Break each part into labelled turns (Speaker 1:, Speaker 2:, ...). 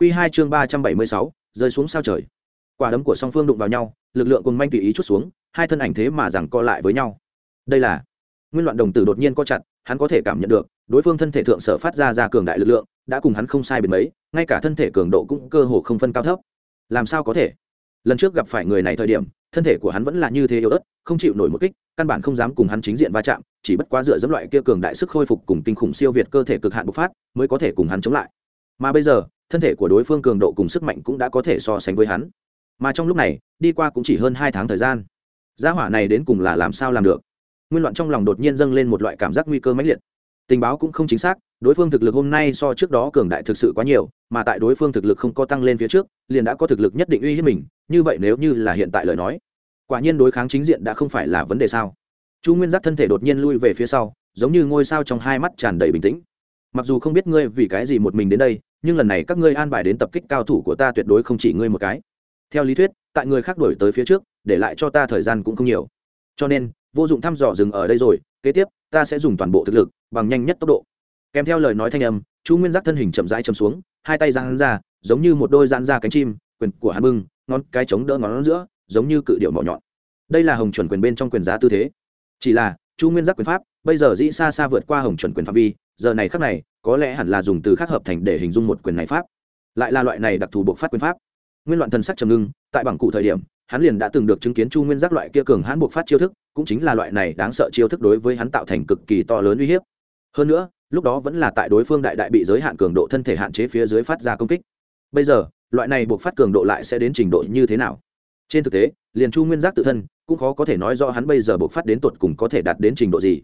Speaker 1: Quy 2 chương 376, rơi xuống sao trời. Quả đấm của song phương đụng vào nhau, lực lượng cùng manh tùy ý chút xuống, hai thân ảnh thế mà rằng co lại với nhau. Đây là Nguyên Loạn đồng tử đột nhiên co chặt, hắn có thể cảm nhận được, đối phương thân thể thượng sở phát ra ra cường đại lực lượng, đã cùng hắn không sai biệt mấy, ngay cả thân thể cường độ cũng cơ hồ không phân cao thấp. Làm sao có thể? Lần trước gặp phải người này thời điểm, thân thể của hắn vẫn là như thế yếu ớt, không chịu nổi một kích, căn bản không dám cùng hắn chính diện va chạm, chỉ bất quá dựa dẫm loại kia cường đại sức khôi phục cùng kinh khủng siêu việt cơ thể cực hạn bộc phát, mới có thể cùng hắn chống lại. Mà bây giờ, thân thể của đối phương cường độ cùng sức mạnh cũng đã có thể so sánh với hắn. Mà trong lúc này, đi qua cũng chỉ hơn hai tháng thời gian. Gia hỏa này đến cùng là làm sao làm được? Nguyên loạn trong lòng đột nhiên dâng lên một loại cảm giác nguy cơ mãnh liệt. Tình báo cũng không chính xác, đối phương thực lực hôm nay so trước đó cường đại thực sự quá nhiều, mà tại đối phương thực lực không có tăng lên phía trước, liền đã có thực lực nhất định uy hiếp mình, như vậy nếu như là hiện tại lời nói, quả nhiên đối kháng chính diện đã không phải là vấn đề sao? Chu nguyên giác thân thể đột nhiên lui về phía sau, giống như ngôi sao trong hai mắt tràn đầy bình tĩnh mặc dù không biết ngươi vì cái gì một mình đến đây, nhưng lần này các ngươi an bài đến tập kích cao thủ của ta tuyệt đối không chỉ ngươi một cái. Theo lý thuyết, tại người khác đổi tới phía trước, để lại cho ta thời gian cũng không nhiều. Cho nên, vô dụng thăm dò dừng ở đây rồi, kế tiếp, ta sẽ dùng toàn bộ thực lực, bằng nhanh nhất tốc độ. Kèm theo lời nói thanh âm, chu nguyên giác thân hình chậm rãi chầm xuống, hai tay giang ra, giống như một đôi giãn ra cánh chim, quyền của hắn bưng, ngón cái chống đỡ ngón giữa, giống như cự điệu mỏ nhọn. Đây là hồng chuẩn quyền bên trong quyền giá tư thế. Chỉ là, chu nguyên giác quyền pháp, bây giờ dĩ xa xa vượt qua hồng chuẩn quyền phạm vi giờ này khắc này, có lẽ hẳn là dùng từ khác hợp thành để hình dung một quyền này pháp. Lại là loại này đặc thù buộc phát quyền pháp. Nguyên loạn thần sắc trầm ngưng, tại bảng cụ thời điểm, hắn liền đã từng được chứng kiến chu nguyên giác loại kia cường hãn buộc phát chiêu thức, cũng chính là loại này đáng sợ chiêu thức đối với hắn tạo thành cực kỳ to lớn uy hiếp. Hơn nữa, lúc đó vẫn là tại đối phương đại đại bị giới hạn cường độ thân thể hạn chế phía dưới phát ra công kích. Bây giờ, loại này buộc phát cường độ lại sẽ đến trình độ như thế nào? Trên thực tế, liền chu nguyên giác tự thân, cũng khó có thể nói rõ hắn bây giờ buộc phát đến tột cùng có thể đạt đến trình độ gì.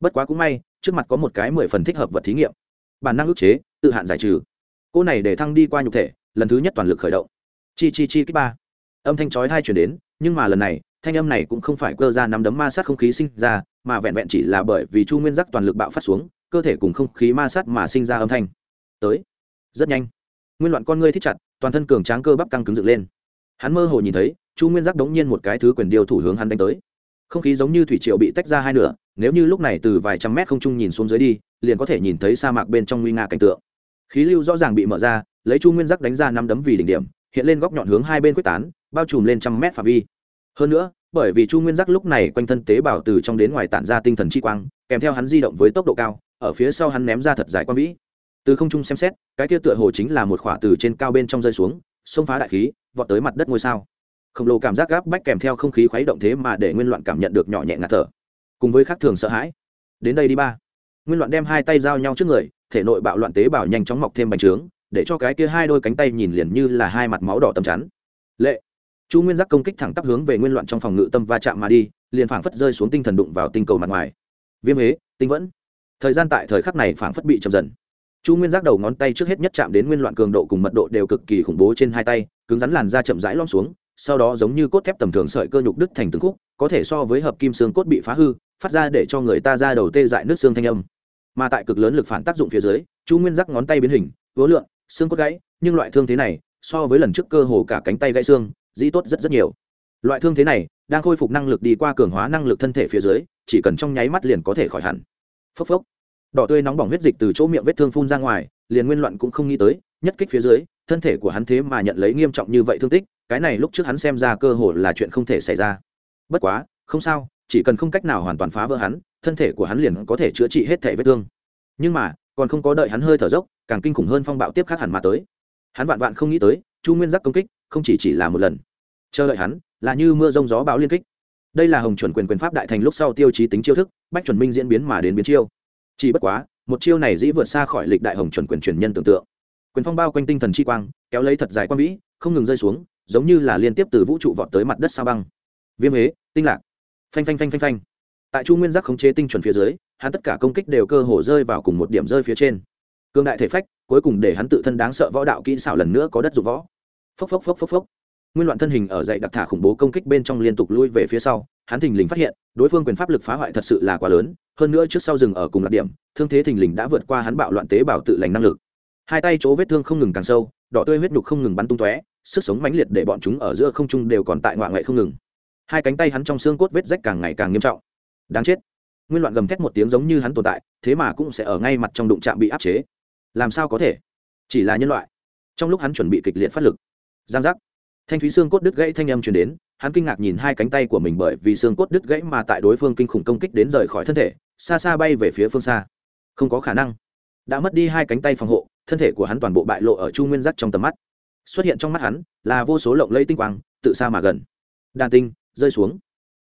Speaker 1: Bất quá cũng may trước mặt có một cái mười phần thích hợp vật thí nghiệm. Bản năng ức chế, tự hạn giải trừ. Cô này để thăng đi qua nhục thể, lần thứ nhất toàn lực khởi động. Chi chi chi kích ba. Âm thanh chói hai chuyển đến, nhưng mà lần này, thanh âm này cũng không phải cơ ra nắm đấm ma sát không khí sinh ra, mà vẹn vẹn chỉ là bởi vì chu nguyên giác toàn lực bạo phát xuống, cơ thể cùng không khí ma sát mà sinh ra âm thanh. Tới. Rất nhanh. Nguyên loạn con ngươi thích chặt, toàn thân cường tráng cơ bắp căng cứng dựng lên. Hắn mơ hồ nhìn thấy, chu nguyên giác đống nhiên một cái thứ quyền điều thủ hướng hắn đánh tới. Không khí giống như thủy triều bị tách ra hai nửa nếu như lúc này từ vài trăm mét không trung nhìn xuống dưới đi, liền có thể nhìn thấy sa mạc bên trong nguy nga cảnh tượng. Khí lưu rõ ràng bị mở ra, lấy chu nguyên giác đánh ra năm đấm vì đỉnh điểm, hiện lên góc nhọn hướng hai bên quyết tán, bao trùm lên trăm mét phạm vi. Hơn nữa, bởi vì chu nguyên giác lúc này quanh thân tế bào từ trong đến ngoài tản ra tinh thần chi quang, kèm theo hắn di động với tốc độ cao, ở phía sau hắn ném ra thật dài quang vĩ. Từ không trung xem xét, cái kia tựa hồ chính là một khỏa từ trên cao bên trong rơi xuống, xông phá đại khí, vọt tới mặt đất ngôi sao. Khổng lồ cảm giác gáp bách kèm theo không khí khuấy động thế mà để nguyên loạn cảm nhận được nhỏ nhẹ ngạt thở cùng với khác thường sợ hãi. Đến đây đi ba. Nguyên loạn đem hai tay giao nhau trước người, thể nội bạo loạn tế bào nhanh chóng mọc thêm bành trướng, để cho cái kia hai đôi cánh tay nhìn liền như là hai mặt máu đỏ tầm chắn. Lệ. Chu nguyên giác công kích thẳng tắp hướng về nguyên loạn trong phòng ngự tâm va chạm mà đi, liền phảng phất rơi xuống tinh thần đụng vào tinh cầu mặt ngoài. Viêm hế, tinh vẫn. Thời gian tại thời khắc này phảng phất bị chậm dần. Chu nguyên giác đầu ngón tay trước hết nhất chạm đến nguyên loạn cường độ cùng mật độ đều cực kỳ khủng bố trên hai tay, cứng rắn làn da chậm rãi lom xuống, sau đó giống như cốt thép tầm thường sợi cơ nhục đứt thành từng khúc, có thể so với hợp kim xương cốt bị phá hư phát ra để cho người ta ra đầu tê dại nước xương thanh âm. Mà tại cực lớn lực phản tác dụng phía dưới, chu nguyên giác ngón tay biến hình vố lượn, xương cốt gãy, nhưng loại thương thế này, so với lần trước cơ hồ cả cánh tay gãy xương, dĩ tốt rất rất nhiều. Loại thương thế này, đang khôi phục năng lực đi qua cường hóa năng lực thân thể phía dưới, chỉ cần trong nháy mắt liền có thể khỏi hẳn. Phốc phốc. Đỏ tươi nóng bỏng huyết dịch từ chỗ miệng vết thương phun ra ngoài, liền nguyên loạn cũng không nghĩ tới, nhất kích phía dưới, thân thể của hắn thế mà nhận lấy nghiêm trọng như vậy thương tích, cái này lúc trước hắn xem ra cơ hồ là chuyện không thể xảy ra. Bất quá, không sao chỉ cần không cách nào hoàn toàn phá vỡ hắn thân thể của hắn liền có thể chữa trị hết thể vết thương. Nhưng mà còn không có đợi hắn hơi thở dốc càng kinh khủng hơn phong bạo tiếp khác hẳn mà tới. Hắn vạn vạn không nghĩ tới chu nguyên giác công kích không chỉ chỉ là một lần. Chờ đợi hắn là như mưa rông gió bão liên kích. Đây là hồng chuẩn quyền quyền pháp đại thành lúc sau tiêu chí tính chiêu thức bách chuẩn minh diễn biến mà đến biến chiêu. Chỉ bất quá một chiêu này dĩ vượt xa khỏi lịch đại hồng chuẩn quyền truyền nhân tưởng tượng. Quyền phong bao quanh tinh thần chi quang kéo lấy thật dài quang vĩ không ngừng rơi xuống giống như là liên tiếp từ vũ trụ vọt tới mặt đất sao băng. Viêm huế, tinh lạc phanh phanh phanh phanh phanh. Tại chu nguyên giác khống chế tinh chuẩn phía dưới, hắn tất cả công kích đều cơ hồ rơi vào cùng một điểm rơi phía trên. Cương đại thể phách, cuối cùng để hắn tự thân đáng sợ võ đạo kỹ xảo lần nữa có đất dụng võ. Phốc phốc phốc phốc phốc. Nguyên loạn thân hình ở dậy đặc thả khủng bố công kích bên trong liên tục lui về phía sau, hắn thình lình phát hiện, đối phương quyền pháp lực phá hoại thật sự là quá lớn, hơn nữa trước sau rừng ở cùng lạc điểm, thương thế thình lình đã vượt qua hắn bạo loạn tế bào tự lành năng lực. Hai tay chỗ vết thương không ngừng càng sâu, đỏ tươi huyết nhục không ngừng bắn tung tóe, sức sống mãnh liệt để bọn chúng ở giữa không trung đều còn tại ngoại ngoại không ngừng hai cánh tay hắn trong xương cốt vết rách càng ngày càng nghiêm trọng. Đáng chết. Nguyên loạn gầm thét một tiếng giống như hắn tồn tại, thế mà cũng sẽ ở ngay mặt trong đụng trạm bị áp chế. Làm sao có thể? Chỉ là nhân loại. Trong lúc hắn chuẩn bị kịch liệt phát lực. Giang giác. Thanh thúy xương cốt đứt gãy thanh âm truyền đến, hắn kinh ngạc nhìn hai cánh tay của mình bởi vì xương cốt đứt gãy mà tại đối phương kinh khủng công kích đến rời khỏi thân thể, xa xa bay về phía phương xa. Không có khả năng. Đã mất đi hai cánh tay phòng hộ, thân thể của hắn toàn bộ bại lộ ở chu nguyên giác trong tầm mắt. Xuất hiện trong mắt hắn là vô số lộng lây tinh quang, tự xa mà gần. Đàn tinh rơi xuống.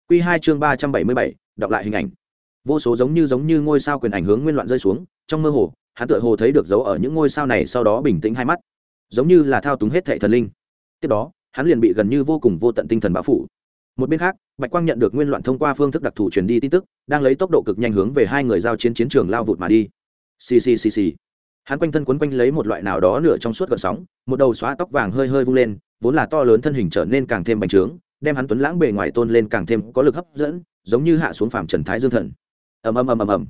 Speaker 1: Q hai chương ba trăm bảy mươi bảy, đọc lại hình ảnh. Vô số giống như giống như ngôi sao quyền ảnh hướng nguyên loạn rơi xuống, trong mơ hồ, hắn tựa hồ thấy được dấu ở những ngôi sao này sau đó bình tĩnh hai mắt. Giống như là thao túng hết thệ thần linh. Tiếp đó, hắn liền bị gần như vô cùng vô tận tinh thần bão phủ. Một bên khác, bạch quang nhận được nguyên loạn thông qua phương thức đặc thù truyền đi tin tức, đang lấy tốc độ cực nhanh hướng về hai người giao chiến chiến trường lao vụt mà đi. Ccc hắn quanh thân quấn quanh lấy một loại nào đó nửa trong suốt gợn sóng, một đầu xóa tóc vàng hơi hơi vung lên, vốn là to lớn thân hình trở nên càng thêm bành trướng đem hắn tuấn lãng bề ngoài tôn lên càng thêm có lực hấp dẫn, giống như hạ xuống phàm trần thái dương thần. Ầm ầm ầm ầm ầm.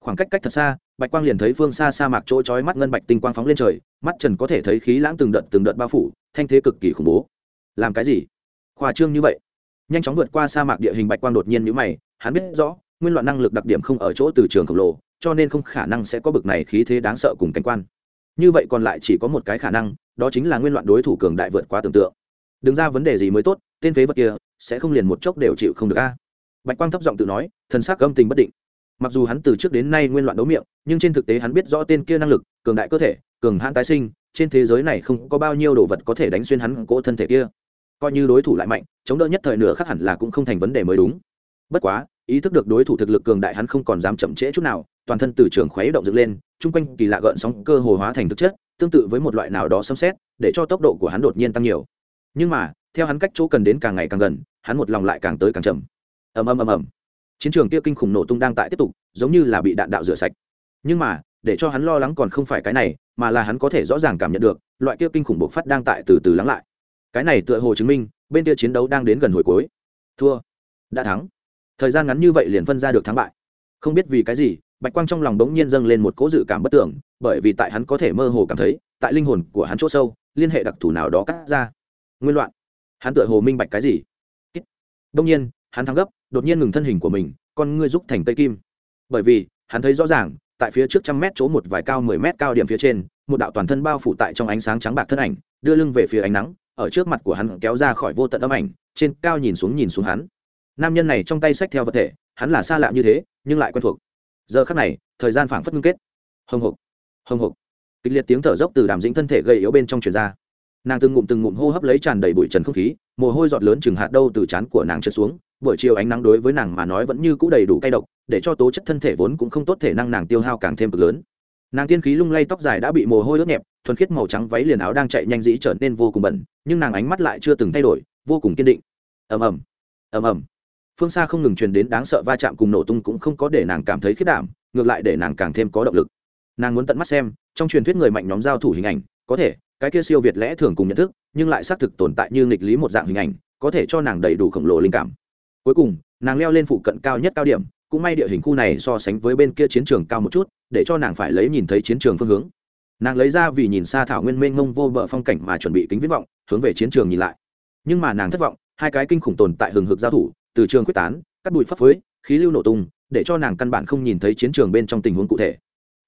Speaker 1: Khoảng cách cách thật xa, bạch quang liền thấy phương xa sa mạc chỗ chói mắt ngân bạch tinh quang phóng lên trời, mắt trần có thể thấy khí lãng từng đợt từng đợt bao phủ, thanh thế cực kỳ khủng bố. Làm cái gì? Khoa trương như vậy. Nhanh chóng vượt qua sa mạc địa hình bạch quang đột nhiên nhíu mày, hắn biết rõ, nguyên loạn năng lực đặc điểm không ở chỗ từ trường khổng lồ, cho nên không khả năng sẽ có bực này khí thế đáng sợ cùng cảnh quan. Như vậy còn lại chỉ có một cái khả năng, đó chính là nguyên loạn đối thủ cường đại vượt quá tưởng tượng. Đứng ra vấn đề gì mới tốt tên phế vật kia sẽ không liền một chốc đều chịu không được a. Bạch quang thấp giọng tự nói, thần sắc âm tình bất định. Mặc dù hắn từ trước đến nay nguyên loạn đấu miệng, nhưng trên thực tế hắn biết rõ tên kia năng lực, cường đại cơ thể, cường hãn tái sinh, trên thế giới này không có bao nhiêu đồ vật có thể đánh xuyên hắn cỗ thân thể kia. Coi như đối thủ lại mạnh, chống đỡ nhất thời nửa khác hẳn là cũng không thành vấn đề mới đúng. Bất quá, ý thức được đối thủ thực lực cường đại hắn không còn dám chậm trễ chút nào, toàn thân từ trường khuấy động dựng lên, chung quanh kỳ lạ gợn sóng cơ hồ hóa thành thực chất, tương tự với một loại nào đó xâm xét để cho tốc độ của hắn đột nhiên tăng nhiều. Nhưng mà theo hắn cách chỗ cần đến càng ngày càng gần, hắn một lòng lại càng tới càng chậm. Ầm ầm ầm ầm. Chiến trường kia kinh khủng nổ tung đang tại tiếp tục, giống như là bị đạn đạo rửa sạch. Nhưng mà, để cho hắn lo lắng còn không phải cái này, mà là hắn có thể rõ ràng cảm nhận được, loại kia kinh khủng bộc phát đang tại từ từ lắng lại. Cái này tựa hồ chứng minh, bên kia chiến đấu đang đến gần hồi cuối. Thua. Đã thắng. Thời gian ngắn như vậy liền phân ra được thắng bại. Không biết vì cái gì, bạch quang trong lòng bỗng nhiên dâng lên một cố dự cảm bất tưởng, bởi vì tại hắn có thể mơ hồ cảm thấy, tại linh hồn của hắn chỗ sâu, liên hệ đặc thù nào đó cắt ra. Nguyên loạn hắn tựa hồ minh bạch cái gì? Đông nhiên, hắn thắng gấp, đột nhiên ngừng thân hình của mình, con ngươi rút thành cây kim. Bởi vì, hắn thấy rõ ràng, tại phía trước trăm mét chỗ một vài cao mười mét cao điểm phía trên, một đạo toàn thân bao phủ tại trong ánh sáng trắng bạc thân ảnh, đưa lưng về phía ánh nắng, ở trước mặt của hắn kéo ra khỏi vô tận âm ảnh, trên cao nhìn xuống nhìn xuống hắn. Nam nhân này trong tay xách theo vật thể, hắn là xa lạ như thế, nhưng lại quen thuộc. Giờ khắc này, thời gian phảng phất ngưng kết. Hồng hộc hồng hộc kịch liệt tiếng thở dốc từ đàm dĩnh thân thể gây yếu bên trong truyền ra nàng từng ngụm từng ngụm hô hấp lấy tràn đầy bụi trần không khí, mồ hôi giọt lớn chừng hạt đâu từ trán của nàng trượt xuống, buổi chiều ánh nắng đối với nàng mà nói vẫn như c ũ đầy đủ cay độc, để cho tố chất thân thể vốn cũng không tốt thể năng nàng tiêu hao càng thêm cực lớn. Nàng tiên khí lung lay tóc dài đã bị mồ hôi ướt nhẹp, thuần khiết màu trắng váy liền áo đang chạy nhanh dĩ trở nên vô cùng bẩn, nhưng nàng ánh mắt lại chưa từng thay đổi, vô cùng kiên định. Ầm ầm ầm ầm. Phương xa không ngừng truyền đến đáng sợ va chạm cùng nổ tung cũng không có để nàng cảm thấy khiết đảm, ngược lại để nàng càng thêm có động lực. Nàng muốn tận mắt xem, trong truyền thuyết người mạnh nhóm giao thủ hình ảnh, có thể cái kia siêu việt lẽ thường cùng nhận thức, nhưng lại xác thực tồn tại như nghịch lý một dạng hình ảnh, có thể cho nàng đầy đủ khổng lồ linh cảm. Cuối cùng, nàng leo lên phụ cận cao nhất cao điểm, cũng may địa hình khu này so sánh với bên kia chiến trường cao một chút, để cho nàng phải lấy nhìn thấy chiến trường phương hướng. Nàng lấy ra vì nhìn xa thảo nguyên mênh mông vô bờ phong cảnh mà chuẩn bị kính viễn vọng, hướng về chiến trường nhìn lại. Nhưng mà nàng thất vọng, hai cái kinh khủng tồn tại hừng hực giao thủ, từ trường quyết tán, cắt bụi phấp phới, khí lưu nổ tung, để cho nàng căn bản không nhìn thấy chiến trường bên trong tình huống cụ thể.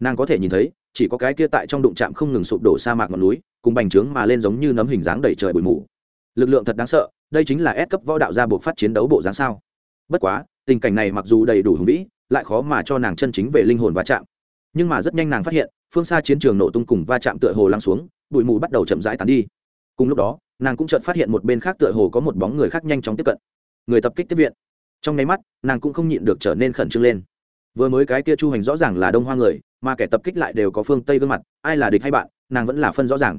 Speaker 1: Nàng có thể nhìn thấy chỉ có cái kia tại trong đụng trạm không ngừng sụp đổ sa mạc ngọn núi, cùng bành trướng mà lên giống như nấm hình dáng đầy trời bụi mù. Lực lượng thật đáng sợ, đây chính là ép cấp võ đạo gia buộc phát chiến đấu bộ dáng sao? Bất quá, tình cảnh này mặc dù đầy đủ hùng vĩ, lại khó mà cho nàng chân chính về linh hồn va chạm. Nhưng mà rất nhanh nàng phát hiện, phương xa chiến trường nổ tung cùng va chạm tựa hồ lắng xuống, bụi mù bắt đầu chậm rãi tan đi. Cùng lúc đó, nàng cũng chợt phát hiện một bên khác tựa hồ có một bóng người khác nhanh chóng tiếp cận. Người tập kích tiếp viện. Trong nháy mắt, nàng cũng không nhịn được trở nên khẩn trương lên vừa mới cái kia chu hành rõ ràng là đông hoa người, mà kẻ tập kích lại đều có phương tây gương mặt, ai là địch hay bạn, nàng vẫn là phân rõ ràng.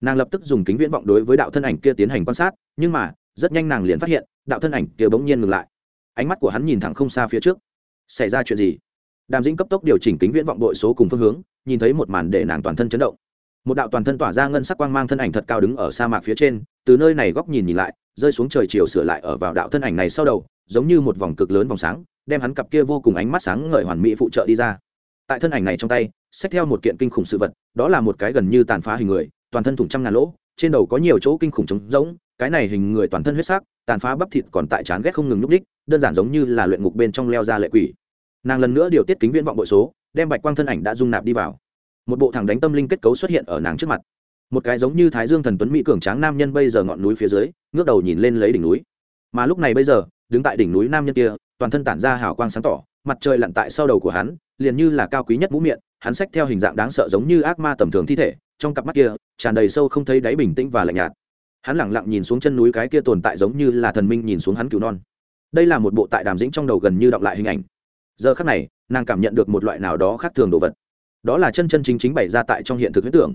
Speaker 1: Nàng lập tức dùng kính viễn vọng đối với đạo thân ảnh kia tiến hành quan sát, nhưng mà, rất nhanh nàng liền phát hiện, đạo thân ảnh kia bỗng nhiên ngừng lại. Ánh mắt của hắn nhìn thẳng không xa phía trước. Xảy ra chuyện gì? Đàm dĩnh cấp tốc điều chỉnh kính viễn vọng đội số cùng phương hướng, nhìn thấy một màn để nàng toàn thân chấn động. Một đạo toàn thân tỏa ra ngân sắc quang mang thân ảnh thật cao đứng ở sa mạc phía trên, từ nơi này góc nhìn nhìn lại, rơi xuống trời chiều sửa lại ở vào đạo thân ảnh này sau đầu giống như một vòng cực lớn vòng sáng, đem hắn cặp kia vô cùng ánh mắt sáng ngời hoàn mỹ phụ trợ đi ra. Tại thân ảnh này trong tay xách theo một kiện kinh khủng sự vật, đó là một cái gần như tàn phá hình người, toàn thân thủng trăm ngàn lỗ, trên đầu có nhiều chỗ kinh khủng trống rỗng, cái này hình người toàn thân huyết sắc, tàn phá bắp thịt còn tại chán ghét không ngừng nhúc đích, đơn giản giống như là luyện ngục bên trong leo ra lệ quỷ. Nàng lần nữa điều tiết kính viễn vọng bội số, đem bạch quang thân ảnh đã dung nạp đi vào. Một bộ thẳng đánh tâm linh kết cấu xuất hiện ở nàng trước mặt. Một cái giống như thái dương thần tuấn mỹ cường tráng nam nhân bây giờ ngọn núi phía dưới, ngước đầu nhìn lên lấy đỉnh núi. Mà lúc này bây giờ đứng tại đỉnh núi nam nhân kia, toàn thân tản ra hào quang sáng tỏ, mặt trời lặn tại sau đầu của hắn, liền như là cao quý nhất mũ miệng, hắn xách theo hình dạng đáng sợ giống như ác ma tầm thường thi thể, trong cặp mắt kia, tràn đầy sâu không thấy đáy bình tĩnh và lạnh nhạt. Hắn lẳng lặng nhìn xuống chân núi cái kia tồn tại giống như là thần minh nhìn xuống hắn cứu non. Đây là một bộ tại đàm dĩnh trong đầu gần như đọc lại hình ảnh. Giờ khắc này, nàng cảm nhận được một loại nào đó khác thường đồ vật. Đó là chân chân chính chính bày ra tại trong hiện thực huyết tưởng.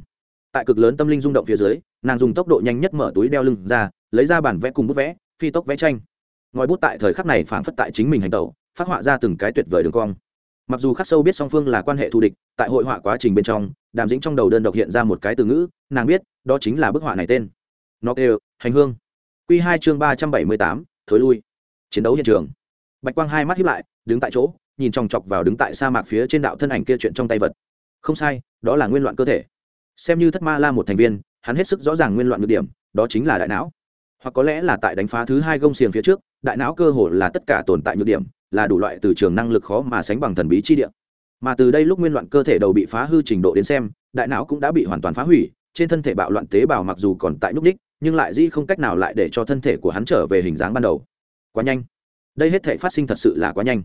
Speaker 1: Tại cực lớn tâm linh rung động phía dưới, nàng dùng tốc độ nhanh nhất mở túi đeo lưng ra, lấy ra bản vẽ cùng bút vẽ, phi tốc vẽ tranh ngòi bút tại thời khắc này phảng phất tại chính mình hành tẩu, phát họa ra từng cái tuyệt vời đường cong. Mặc dù khắc sâu biết song phương là quan hệ thù địch, tại hội họa quá trình bên trong, đàm dĩnh trong đầu đơn độc hiện ra một cái từ ngữ, nàng biết, đó chính là bức họa này tên. Nó kêu, hành hương. Q hai chương ba trăm bảy mươi tám, thối lui. Chiến đấu hiện trường. Bạch quang hai mắt hiếp lại, đứng tại chỗ, nhìn chòng chọc vào đứng tại sa mạc phía trên đạo thân ảnh kia chuyện trong tay vật. Không sai, đó là nguyên loạn cơ thể. Xem như thất ma la một thành viên, hắn hết sức rõ ràng nguyên loạn nhược điểm, đó chính là đại não hoặc có lẽ là tại đánh phá thứ hai gông xiềng phía trước, đại não cơ hồ là tất cả tồn tại nhược điểm, là đủ loại từ trường năng lực khó mà sánh bằng thần bí chi địa. Mà từ đây lúc nguyên loạn cơ thể đầu bị phá hư trình độ đến xem, đại não cũng đã bị hoàn toàn phá hủy, trên thân thể bạo loạn tế bào mặc dù còn tại nhúc ních nhưng lại dĩ không cách nào lại để cho thân thể của hắn trở về hình dáng ban đầu. Quá nhanh. Đây hết thể phát sinh thật sự là quá nhanh.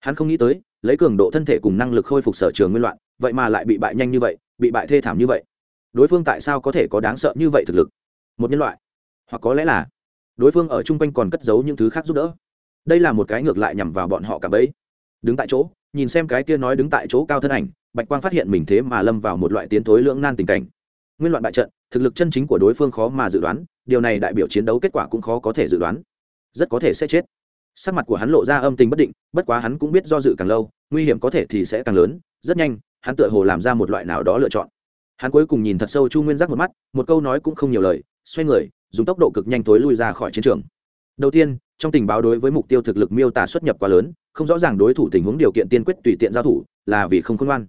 Speaker 1: Hắn không nghĩ tới, lấy cường độ thân thể cùng năng lực khôi phục sở trường nguyên loạn, vậy mà lại bị bại nhanh như vậy, bị bại thê thảm như vậy. Đối phương tại sao có thể có đáng sợ như vậy thực lực? Một nhân loại hoặc có lẽ là đối phương ở chung quanh còn cất giấu những thứ khác giúp đỡ. Đây là một cái ngược lại nhằm vào bọn họ cả bấy. Đứng tại chỗ, nhìn xem cái kia nói đứng tại chỗ cao thân ảnh, bạch quang phát hiện mình thế mà lâm vào một loại tiến thối lưỡng nan tình cảnh. Nguyên loạn bại trận, thực lực chân chính của đối phương khó mà dự đoán, điều này đại biểu chiến đấu kết quả cũng khó có thể dự đoán. Rất có thể sẽ chết. Sắc mặt của hắn lộ ra âm tình bất định, bất quá hắn cũng biết do dự càng lâu, nguy hiểm có thể thì sẽ càng lớn, rất nhanh, hắn tựa hồ làm ra một loại nào đó lựa chọn. Hắn cuối cùng nhìn thật sâu chu nguyên giác một mắt, một câu nói cũng không nhiều lời, xoay người dùng tốc độ cực nhanh tối lui ra khỏi chiến trường. Đầu tiên, trong tình báo đối với mục tiêu thực lực miêu tả xuất nhập quá lớn, không rõ ràng đối thủ tình huống điều kiện tiên quyết tùy tiện giao thủ là vì không khôn ngoan.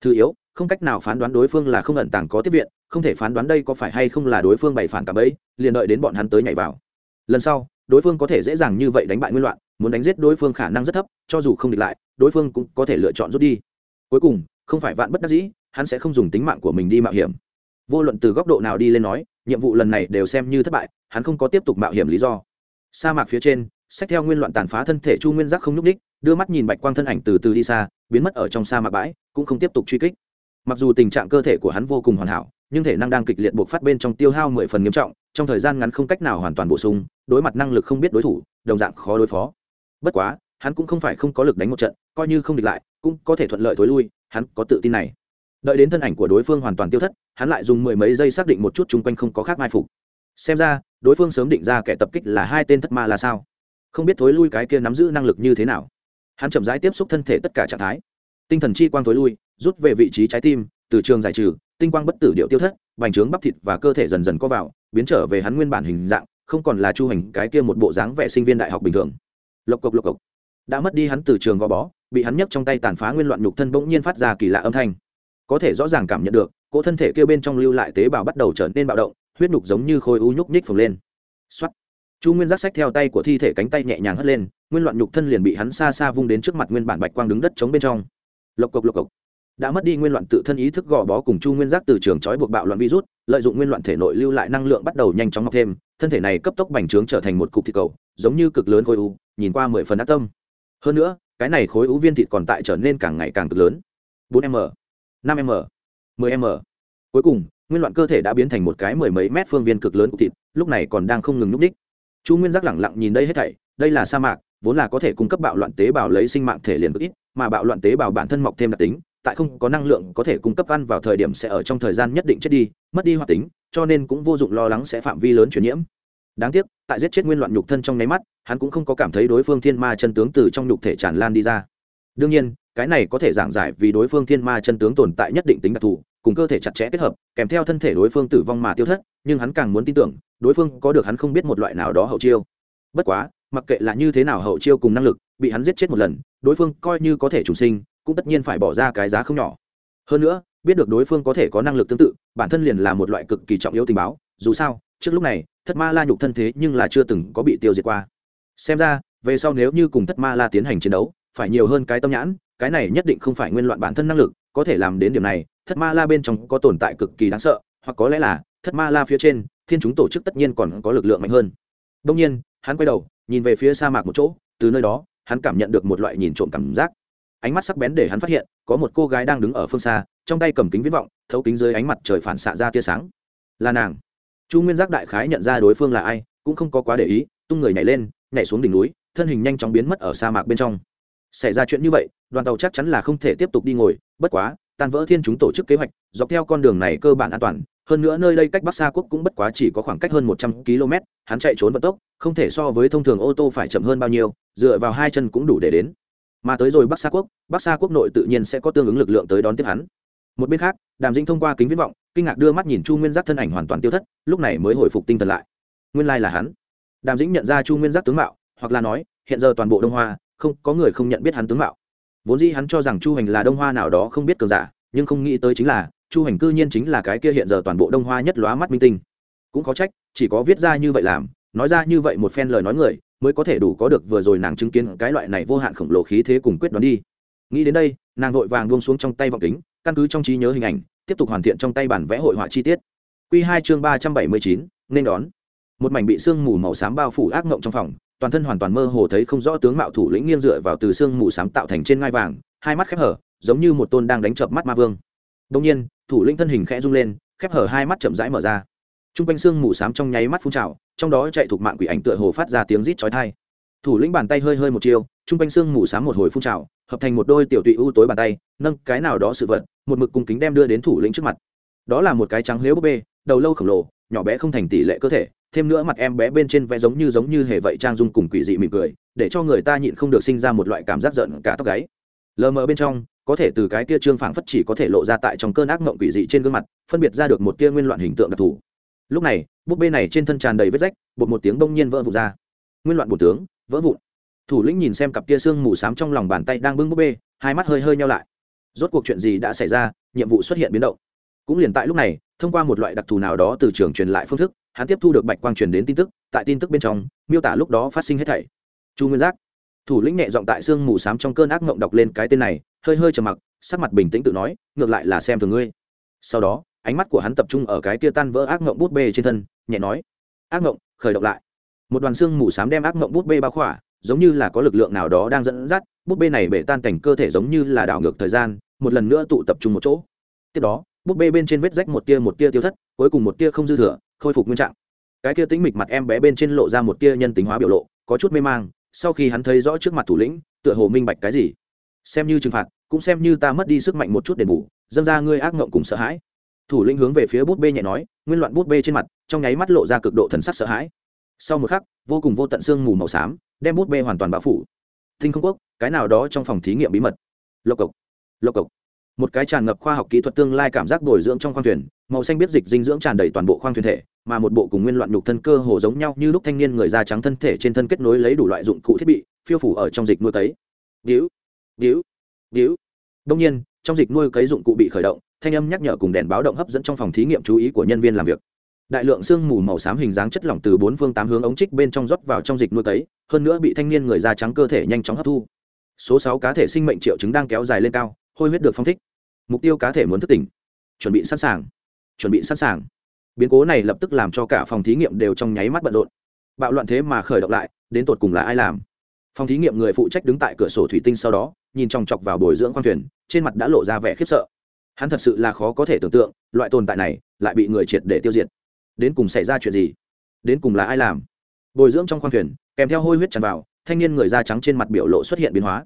Speaker 1: Thứ yếu, không cách nào phán đoán đối phương là không ẩn tàng có tiếp viện, không thể phán đoán đây có phải hay không là đối phương bày phản cả bẫy liền đợi đến bọn hắn tới nhảy vào. Lần sau, đối phương có thể dễ dàng như vậy đánh bại nguyên loạn, muốn đánh giết đối phương khả năng rất thấp, cho dù không địch lại, đối phương cũng có thể lựa chọn rút đi. Cuối cùng, không phải vạn bất đắc dĩ, hắn sẽ không dùng tính mạng của mình đi mạo hiểm. Vô luận từ góc độ nào đi lên nói nhiệm vụ lần này đều xem như thất bại, hắn không có tiếp tục mạo hiểm lý do. Sa mạc phía trên, sách theo nguyên loạn tàn phá thân thể chu nguyên giác không n ú c ních đưa mắt nhìn bạch quang thân ảnh từ từ đi xa, biến mất ở trong sa mạc bãi, cũng không tiếp tục truy kích. Mặc dù tình trạng cơ thể của hắn vô cùng hoàn hảo, nhưng thể năng đang kịch liệt buộc phát bên trong tiêu hao mười phần nghiêm trọng, trong thời gian ngắn không cách nào hoàn toàn bổ sung, đối mặt năng lực không biết đối thủ, đồng dạng khó đối phó. Bất quá, hắn cũng không phải không có lực đánh một trận, coi như không địch lại, cũng có thể thuận lợi thối lui, hắn có tự tin này đợi đến thân ảnh của đối phương hoàn toàn tiêu thất, hắn lại dùng mười mấy giây xác định một chút chung quanh không có khác mai phục. Xem ra, đối phương sớm định ra kẻ tập kích là hai tên thất ma là sao? Không biết thối lui cái kia nắm giữ năng lực như thế nào. Hắn chậm rãi tiếp xúc thân thể tất cả trạng thái. Tinh thần chi quang thối lui, rút về vị trí trái tim, từ trường giải trừ, tinh quang bất tử điệu tiêu thất, bành trướng bắp thịt và cơ thể dần dần co vào, biến trở về hắn nguyên bản hình dạng, không còn là chu hành cái kia một bộ dáng vẻ sinh viên đại học bình thường. Lộc cộc lộc cộc. Đã mất đi hắn từ trường gò bó, bị hắn nhấc trong tay tàn phá nguyên loạn nhục thân bỗng nhiên phát ra kỳ lạ âm thanh có thể rõ ràng cảm nhận được, cỗ thân thể kia bên trong lưu lại tế bào bắt đầu trở nên bạo động, huyết nhục giống như khối u nhúc nhích phồng lên. Xuất chu nguyên giác sách theo tay của thi thể cánh tay nhẹ nhàng hất lên, nguyên loạn nhục thân liền bị hắn xa xa vung đến trước mặt nguyên bản bạch quang đứng đất chống bên trong. Lộc cộc lộc cộc. Đã mất đi nguyên loạn tự thân ý thức gò bó cùng chu nguyên giác từ trường trói buộc bạo loạn virus, lợi dụng nguyên loạn thể nội lưu lại năng lượng bắt đầu nhanh chóng mọc thêm, thân thể này cấp tốc bành trướng trở thành một cục thịt cầu, giống như cực lớn khối u, nhìn qua mười phần ác tâm. Hơn nữa, cái này khối u viên thịt còn tại trở nên càng ngày càng cực lớn. 4 m. 5 m 10 m. Cuối cùng, nguyên loạn cơ thể đã biến thành một cái mười mấy mét phương viên cực lớn của thịt, lúc này còn đang không ngừng nhúc ních chu nguyên giác lẳng lặng nhìn đây hết thảy, đây là sa mạc, vốn là có thể cung cấp bạo loạn tế bào lấy sinh mạng thể liền cực ít, mà bạo loạn tế bào bản thân mọc thêm đặc tính, tại không có năng lượng có thể cung cấp ăn vào thời điểm sẽ ở trong thời gian nhất định chết đi, mất đi hoạt tính, cho nên cũng vô dụng lo lắng sẽ phạm vi lớn chuyển nhiễm. Đáng tiếc, tại giết chết nguyên loạn nhục thân trong nháy mắt, hắn cũng không có cảm thấy đối phương thiên ma chân tướng từ trong nhục thể tràn lan đi ra. Đương nhiên cái này có thể giảng giải vì đối phương thiên ma chân tướng tồn tại nhất định tính đặc thù, cùng cơ thể chặt chẽ kết hợp, kèm theo thân thể đối phương tử vong mà tiêu thất, nhưng hắn càng muốn tin tưởng, đối phương có được hắn không biết một loại nào đó hậu chiêu. Bất quá, mặc kệ là như thế nào hậu chiêu cùng năng lực, bị hắn giết chết một lần, đối phương coi như có thể chủ sinh, cũng tất nhiên phải bỏ ra cái giá không nhỏ. Hơn nữa, biết được đối phương có thể có năng lực tương tự, bản thân liền là một loại cực kỳ trọng yếu tình báo, dù sao, trước lúc này, thất ma la nhục thân thế nhưng là chưa từng có bị tiêu diệt qua. Xem ra, về sau nếu như cùng thất ma la tiến hành chiến đấu, phải nhiều hơn cái tâm nhãn cái này nhất định không phải nguyên loạn bản thân năng lực, có thể làm đến điểm này, thất ma la bên trong có tồn tại cực kỳ đáng sợ, hoặc có lẽ là, thất ma la phía trên, thiên chúng tổ chức tất nhiên còn có lực lượng mạnh hơn. Đông nhiên, hắn quay đầu, nhìn về phía sa mạc một chỗ, từ nơi đó, hắn cảm nhận được một loại nhìn trộm cảm giác. Ánh mắt sắc bén để hắn phát hiện, có một cô gái đang đứng ở phương xa, trong tay cầm kính viễn vọng, thấu kính dưới ánh mặt trời phản xạ ra tia sáng. Là nàng. Chu nguyên giác đại khái nhận ra đối phương là ai, cũng không có quá để ý, tung người nhảy lên, nhảy xuống đỉnh núi, thân hình nhanh chóng biến mất ở sa mạc bên trong xảy ra chuyện như vậy, đoàn tàu chắc chắn là không thể tiếp tục đi ngồi, bất quá tan vỡ thiên chúng tổ chức kế hoạch, dọc theo con đường này cơ bản an toàn, hơn nữa nơi đây cách bắc xa quốc cũng bất quá chỉ có khoảng cách hơn một trăm km, hắn chạy trốn vận tốc, không thể so với thông thường ô tô phải chậm hơn bao nhiêu, dựa vào hai chân cũng đủ để đến. Mà tới rồi bắc xa quốc, bắc xa quốc nội tự nhiên sẽ có tương ứng lực lượng tới đón tiếp hắn. Một bên khác, đàm dinh thông qua kính viễn vọng, kinh ngạc đưa mắt nhìn chu nguyên giác thân ảnh hoàn toàn tiêu thất, lúc này mới hồi phục tinh thần lại. Nguyên lai là hắn. Đàm dĩnh nhận ra chu nguyên giác tướng mạo, hoặc là nói, hiện giờ toàn bộ đông hoa không, có người không nhận biết hắn tướng mạo. Vốn dĩ hắn cho rằng chu hành là đông hoa nào đó không biết cường giả, nhưng không nghĩ tới chính là, chu hành cư nhiên chính là cái kia hiện giờ toàn bộ đông hoa nhất lóa mắt minh tinh. Cũng có trách, chỉ có viết ra như vậy làm, nói ra như vậy một phen lời nói người, mới có thể đủ có được vừa rồi nàng chứng kiến cái loại này vô hạn khổng lồ khí thế cùng quyết đoán đi. Nghĩ đến đây, nàng vội vàng buông xuống trong tay vọng kính, căn cứ trong trí nhớ hình ảnh, tiếp tục hoàn thiện trong tay bản vẽ hội họa chi tiết. Q hai chương ba trăm bảy mươi chín, nên đón. Một mảnh bị sương mù màu xám bao phủ ác ngộng trong phòng toàn thân hoàn toàn mơ hồ thấy không rõ tướng mạo thủ lĩnh nghiêng dựa vào từ xương mù sám tạo thành trên ngai vàng, hai mắt khép hở, giống như một tôn đang đánh chợp mắt ma vương. Đông nhiên, thủ lĩnh thân hình khẽ rung lên, khép hở hai mắt chậm rãi mở ra. T r u n g quanh xương mù sám trong nháy mắt phun trào, trong đó chạy thuộc mạng quỷ ảnh tựa hồ phát ra tiếng rít chói thai thủ lĩnh bàn tay hơi hơi một chiêu t r u n g quanh xương mù sám một hồi phun trào, hợp thành một đôi tiểu tụy ưu tối bàn tay, nâng cái nào đó sự vật, một mực cung kính đem đưa đến thủ lĩnh trước mặt. Đó là một cái trắng lếu búp bê, đầu lâu khổng lồ, nhỏ bé không thành tỷ lệ cơ thể thêm nữa mặt em bé bên trên vẽ giống như giống như hề vậy trang dung cùng quỷ dị mỉm cười, để cho người ta nhịn không được sinh ra một loại cảm giác giận cả tóc gáy. Lờ mờ bên trong, có thể từ cái tia trương phảng phất chỉ có thể lộ ra tại trong cơn ác mộng quỷ dị trên gương mặt, phân biệt ra được một tia nguyên loạn hình tượng đặc thù. Lúc này, búp bê này trên thân tràn đầy vết rách, bột một tiếng bông nhiên vỡ vụt ra. Nguyên loạn bột tướng, vỡ vụn. Thủ lĩnh nhìn xem cặp tia xương mù xám trong lòng bàn tay đang bưng búp bê, hai mắt hơi hơi nhau lại. Rốt cuộc chuyện gì đã xảy ra, nhiệm vụ xuất hiện biến động. Cũng liền tại lúc này, thông qua một loại đặc thù nào đó từ trường truyền lại phương thức hắn tiếp thu được bạch quang truyền đến tin tức, tại tin tức bên trong, miêu tả lúc đó phát sinh hết thảy. Chu nguyên giác, thủ lĩnh nhẹ giọng tại xương mù xám trong cơn ác mộng đọc lên cái tên này, hơi hơi trầm mặc, sắc mặt bình tĩnh tự nói, ngược lại là xem thường ngươi. Sau đó, ánh mắt của hắn tập trung ở cái tia tan vỡ ác mộng bút bê trên thân, nhẹ nói, ác mộng, khởi động lại. Một đoàn xương mù xám đem ác mộng bút bê bao khỏa, giống như là có lực lượng nào đó đang dẫn dắt, bút bê này bể tan cảnh cơ thể giống như là đảo ngược thời gian, một lần nữa tụ tập trung một chỗ. Tiếp đó, bút bê bên trên vết rách một tia một tia tiêu thất, cuối cùng một tia không dư thừa khôi phục nguyên trạng. Cái tia tính mịch mặt em bé bên trên lộ ra một tia nhân tính hóa biểu lộ, có chút mê mang, sau khi hắn thấy rõ trước mặt thủ lĩnh, tựa hồ minh bạch cái gì. Xem như trừng phạt, cũng xem như ta mất đi sức mạnh một chút đền bù, dâng ra ngươi ác ngộng cùng sợ hãi. Thủ lĩnh hướng về phía bút bê nhẹ nói, nguyên loạn bút bê trên mặt, trong nháy mắt lộ ra cực độ thần sắc sợ hãi. Sau một khắc, vô cùng vô tận xương mù màu xám, đem bút bê hoàn toàn bao phủ. Thinh không quốc, cái nào đó trong phòng thí nghiệm bí mật. Lộc cộc lộc cộc một cái tràn ngập khoa học kỹ thuật tương lai cảm giác bồi dưỡng trong khoang thuyền, màu xanh biết dịch dinh dưỡng tràn đầy toàn bộ khoang thuyền thể, mà một bộ cùng nguyên loạn nhục thân cơ hồ giống nhau như lúc thanh niên người da trắng thân thể trên thân kết nối lấy đủ loại dụng cụ thiết bị, phiêu phủ ở trong dịch nuôi cấy. Víu víu víu đông nhiên, trong dịch nuôi cấy dụng cụ bị khởi động, thanh âm nhắc nhở cùng đèn báo động hấp dẫn trong phòng thí nghiệm chú ý của nhân viên làm việc. Đại lượng sương mù màu xám hình dáng chất lỏng từ bốn phương tám hướng ống trích bên trong rót vào trong dịch nuôi cấy, hơn nữa bị thanh niên người da trắng cơ thể nhanh chóng hấp thu. Số sáu cá thể sinh mệnh triệu chứng đang kéo dài lên cao hôi huyết được phong thích. Mục tiêu cá thể muốn thức tỉnh. Chuẩn bị sẵn sàng. Chuẩn bị sẵn sàng. Biến cố này lập tức làm cho cả phòng thí nghiệm đều trong nháy mắt bận rộn. Bạo loạn thế mà khởi động lại, đến tột cùng là ai làm? Phòng thí nghiệm người phụ trách đứng tại cửa sổ thủy tinh sau đó, nhìn chòng chọc vào bồi dưỡng khoang thuyền, trên mặt đã lộ ra vẻ khiếp sợ. Hắn thật sự là khó có thể tưởng tượng, loại tồn tại này lại bị người triệt để tiêu diệt. Đến cùng xảy ra chuyện gì? Đến cùng là ai làm? Bồi dưỡng trong khoang thuyền, kèm theo hôi huyết tràn vào, thanh niên người da trắng trên mặt biểu lộ xuất hiện biến hóa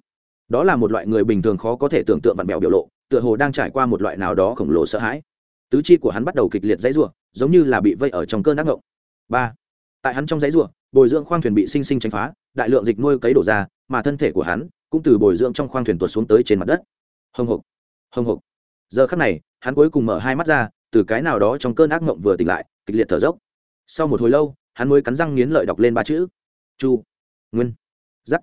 Speaker 1: đó là một loại người bình thường khó có thể tưởng tượng vặn vẹo biểu lộ, tựa hồ đang trải qua một loại nào đó khổng lồ sợ hãi. Tứ chi của hắn bắt đầu kịch liệt dãy rủa, giống như là bị vây ở trong cơn ác ngộng. Ba, tại hắn trong dãy rủa, bồi dưỡng khoang thuyền bị sinh sinh tránh phá, đại lượng dịch nuôi cấy đổ ra, mà thân thể của hắn cũng từ bồi dưỡng trong khoang thuyền tuột xuống tới trên mặt đất. Hồng hộc hồng hộc giờ khắc này, hắn cuối cùng mở hai mắt ra, từ cái nào đó trong cơn ác mộng vừa tỉnh lại, kịch liệt thở dốc. Sau một hồi lâu, hắn mới cắn răng nghiến lợi đọc lên ba chữ. Chu, nguyên giắc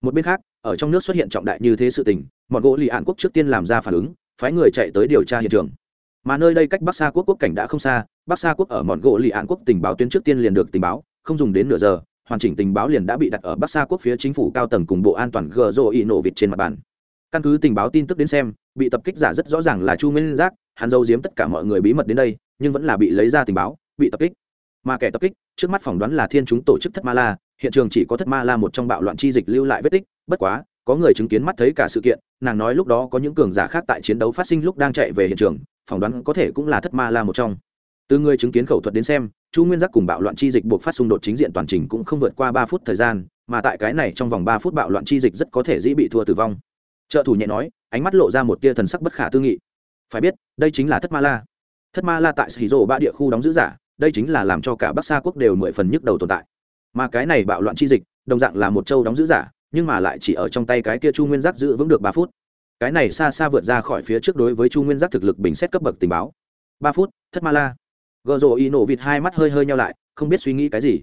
Speaker 1: một bên khác ở trong nước xuất hiện trọng đại như thế sự tình mọi gỗ lì ạn quốc trước tiên làm ra phản ứng, phái người chạy tới điều tra hiện trường. Mà nơi đây cách bắc xa quốc quốc cảnh đã không xa, bắc xa quốc ở mọn gỗ lì ạn quốc tình báo tuyến trước tiên liền được tình báo, không dùng đến nửa giờ, hoàn chỉnh tình báo liền đã bị đặt ở bắc xa quốc phía chính phủ cao tầng cùng bộ an toàn gờ rô y nổ vịt trên mặt bàn. Căn cứ tình báo tin tức đến xem, bị tập kích giả rất rõ ràng là chu nguyên giác, hắn giấu giếm tất cả mọi người bí mật đến đây, nhưng vẫn là bị lấy ra tình báo, bị tập kích. Mà kẻ tập kích, trước mắt phỏng đoán là thiên chúng tổ chức thất ma la, hiện trường chỉ có thất ma la một trong bạo loạn chi dịch lưu lại vết tích bất quá, có người chứng kiến mắt thấy cả sự kiện, nàng nói lúc đó có những cường giả khác tại chiến đấu phát sinh lúc đang chạy về hiện trường, phỏng đoán có thể cũng là thất ma la một trong. Từ người chứng kiến khẩu thuật đến xem, chu nguyên giác cùng bạo loạn chi dịch buộc phát xung đột chính diện toàn trình cũng không vượt qua ba phút thời gian, mà tại cái này trong vòng ba phút bạo loạn chi dịch rất có thể dĩ bị thua tử vong. Trợ thủ nhẹ nói, ánh mắt lộ ra một tia thần sắc bất khả tư nghị. Phải biết, đây chính là thất ma la. Thất ma la tại sĩ rộ ba địa khu đóng giữ giả, đây chính là làm cho cả bắc sa quốc đều mười phần nhức đầu tồn tại. Mà cái này bạo loạn chi dịch, đồng dạng là một châu đóng giữ giả nhưng mà lại chỉ ở trong tay cái kia chu nguyên giác giữ vững được ba phút. Cái này xa xa vượt ra khỏi phía trước đối với chu nguyên giác thực lực bình xét cấp bậc tình báo. Ba phút, thất ma la. Gợ rộ y nổ vịt hai mắt hơi hơi nhau lại, không biết suy nghĩ cái gì.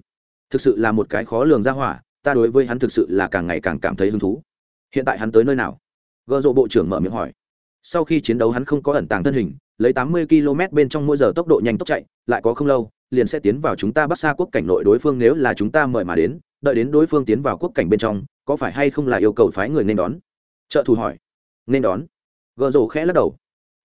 Speaker 1: Thực sự là một cái khó lường ra hỏa, ta đối với hắn thực sự là càng ngày càng cảm thấy hứng thú. Hiện tại hắn tới nơi nào? Gợ rộ bộ trưởng mở miệng hỏi. Sau khi chiến đấu hắn không có ẩn tàng thân hình, lấy tám mươi km bên trong mỗi giờ tốc độ nhanh tốc chạy, lại có không lâu, liền sẽ tiến vào chúng ta bắc xa quốc cảnh nội đối phương nếu là chúng ta mời mà đến, đợi đến đối phương tiến vào quốc cảnh bên trong có phải hay không là yêu cầu phái người nên đón? Trợ thủ hỏi. Nên đón. Gợ rổ khẽ lắc đầu.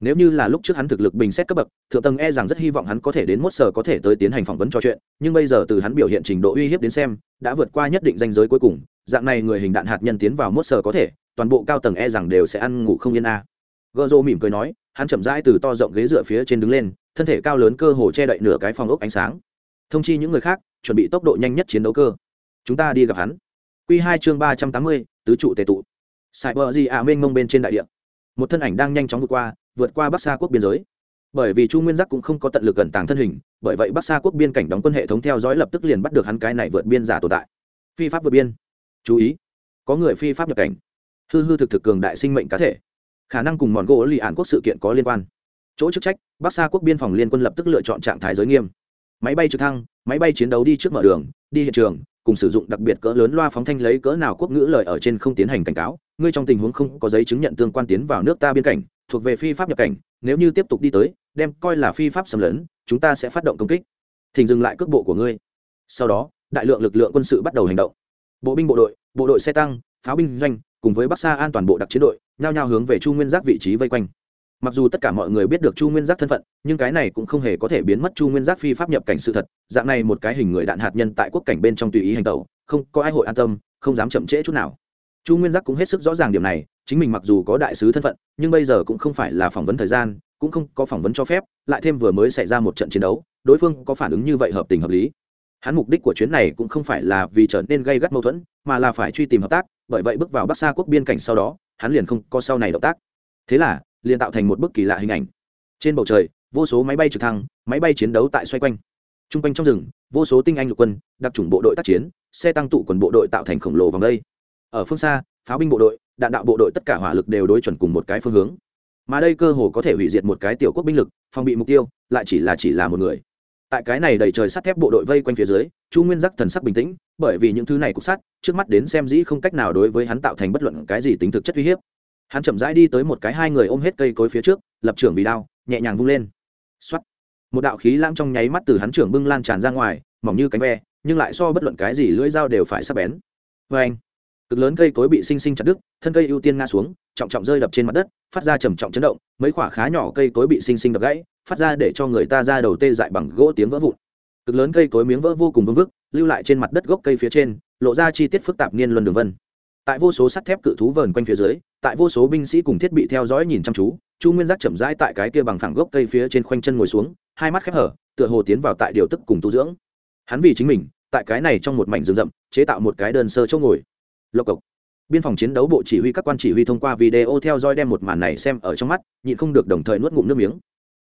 Speaker 1: Nếu như là lúc trước hắn thực lực bình xét cấp bậc, thượng tầng e rằng rất hy vọng hắn có thể đến mốt sở có thể tới tiến hành phỏng vấn trò chuyện, nhưng bây giờ từ hắn biểu hiện trình độ uy hiếp đến xem, đã vượt qua nhất định danh giới cuối cùng, dạng này người hình đạn hạt nhân tiến vào mốt sở có thể, toàn bộ cao tầng e rằng đều sẽ ăn ngủ không yên a. À. gợ rổ mỉm cười nói, hắn chậm rãi từ to rộng ghế dựa phía trên đứng lên, thân thể cao lớn cơ hồ che đậy nửa cái phòng ốc ánh sáng. Thông chi những người khác, chuẩn bị tốc độ nhanh nhất chiến đấu cơ. Chúng ta đi gặp hắn. Quy hai chương ba trăm tám mươi, tứ trụ tề tụ. Cyber bờ gì ạ, mênh mông bên trên đại địa. Một thân ảnh đang nhanh chóng vượt qua vượt qua bắc Sa quốc biên giới. Bởi vì chu nguyên giác cũng không có tận lực gần tàng thân hình, bởi vậy bắc Sa quốc biên cảnh đóng quân hệ thống theo dõi lập tức liền bắt được hắn cái này vượt biên giả tồn tại. Phi pháp vượt biên. Chú ý, có người phi pháp nhập cảnh. Hư hư thực thực cường đại sinh mệnh cá thể. Khả năng cùng mòn gỗ lì án quốc sự kiện có liên quan. Chỗ chức trách, bắc Sa quốc biên phòng liên quân lập tức lựa chọn trạng thái giới nghiêm. Máy bay trực thăng, máy bay chiến đấu đi trước mở đường, đi hiện trường cùng sử dụng đặc biệt cỡ lớn loa phóng thanh lấy cỡ nào quốc ngữ lời ở trên không tiến hành cảnh cáo. Ngươi trong tình huống không có giấy chứng nhận tương quan tiến vào nước ta biên cảnh, thuộc về phi pháp nhập cảnh, nếu như tiếp tục đi tới, đem coi là phi pháp xâm lấn, chúng ta sẽ phát động công kích. Thỉnh dừng lại cước bộ của ngươi. Sau đó, đại lượng lực lượng quân sự bắt đầu hành động. Bộ binh bộ đội bộ đội xe tăng, pháo binh doanh, cùng với bắc sa an toàn bộ đặc chiến đội, nhao nhao hướng về chu nguyên giác vị trí vây quanh mặc dù tất cả mọi người biết được chu nguyên giác thân phận, nhưng cái này cũng không hề có thể biến mất chu nguyên giác phi pháp nhập cảnh sự thật. Dạng này một cái hình người đạn hạt nhân tại quốc cảnh bên trong tùy ý hành tẩu, không có ai hội an tâm, không dám chậm trễ chút nào. Chu nguyên giác cũng hết sức rõ ràng điểm này, chính mình mặc dù có đại sứ thân phận, nhưng bây giờ cũng không phải là phỏng vấn thời gian, cũng không có phỏng vấn cho phép, lại thêm vừa mới xảy ra một trận chiến đấu, đối phương có phản ứng như vậy hợp tình hợp lý. Hắn mục đích của chuyến này cũng không phải là vì trở nên gây gắt mâu thuẫn, mà là phải truy tìm hợp tác, bởi vậy bước vào bắc xa quốc biên cảnh sau đó, hắn liền không có sau này động tác. Thế là liền tạo thành một bức kỳ lạ hình ảnh. Trên bầu trời, vô số máy bay trực thăng, máy bay chiến đấu tại xoay quanh. T r u n g quanh trong rừng, vô số tinh anh lục quân, đặc trùng bộ đội tác chiến, xe tăng tụ quần bộ đội tạo thành khổng lồ vòng đây. Ở phương xa, pháo binh bộ đội, đạn đạo bộ đội tất cả hỏa lực đều đối chuẩn cùng một cái phương hướng. Mà đây cơ hồ có thể hủy diệt một cái tiểu quốc binh lực, phòng bị mục tiêu, lại chỉ là chỉ là một người. Tại cái này đầy trời sắt thép bộ đội vây quanh phía dưới, chu nguyên giác thần sắc bình tĩnh, bởi vì những thứ này cục sắt, trước mắt đến xem dĩ không cách nào đối với hắn tạo thành bất luận cái gì tính thực chất uy hiếp hắn chậm rãi đi tới một cái hai người ôm hết cây cối phía trước, lập trưởng vì đao, nhẹ nhàng vung lên. X một đạo khí lãng trong nháy mắt từ hắn trưởng bưng lan tràn ra ngoài, mỏng như cánh ve, nhưng lại so bất luận cái gì lưỡi dao đều phải sắp bén. Vê anh, cực lớn cây cối bị sinh sinh chặt đứt, thân cây ưu tiên ngã xuống, trọng trọng rơi đập trên mặt đất, phát ra trầm trọng chấn động, mấy khoả khá nhỏ cây cối bị sinh sinh đập gãy, phát ra để cho người ta ra đầu tê dại bằng gỗ tiếng vỡ vụn. Cực lớn cây cối miếng vỡ vô cùng vương vức, lưu lại trên mặt đất gốc cây phía trên, lộ ra chi tiết phức tạp niên luân đường vân tại vô số sắt thép cự thú vờn quanh phía dưới, tại vô số binh sĩ cùng thiết bị theo dõi nhìn chăm chú, chu nguyên giác chậm rãi tại cái kia bằng phẳng gốc cây phía trên khoanh chân ngồi xuống, hai mắt khép hở, tựa hồ tiến vào tại điều tức cùng tu dưỡng. Hắn vì chính mình, tại cái này trong một mảnh rừng rậm, chế tạo một cái đơn sơ chỗ ngồi. Lộc cộc. Biên phòng chiến đấu bộ chỉ huy các quan chỉ huy thông qua video theo dõi đem một màn này xem ở trong mắt, nhịn không được đồng thời nuốt ngụm nước miếng.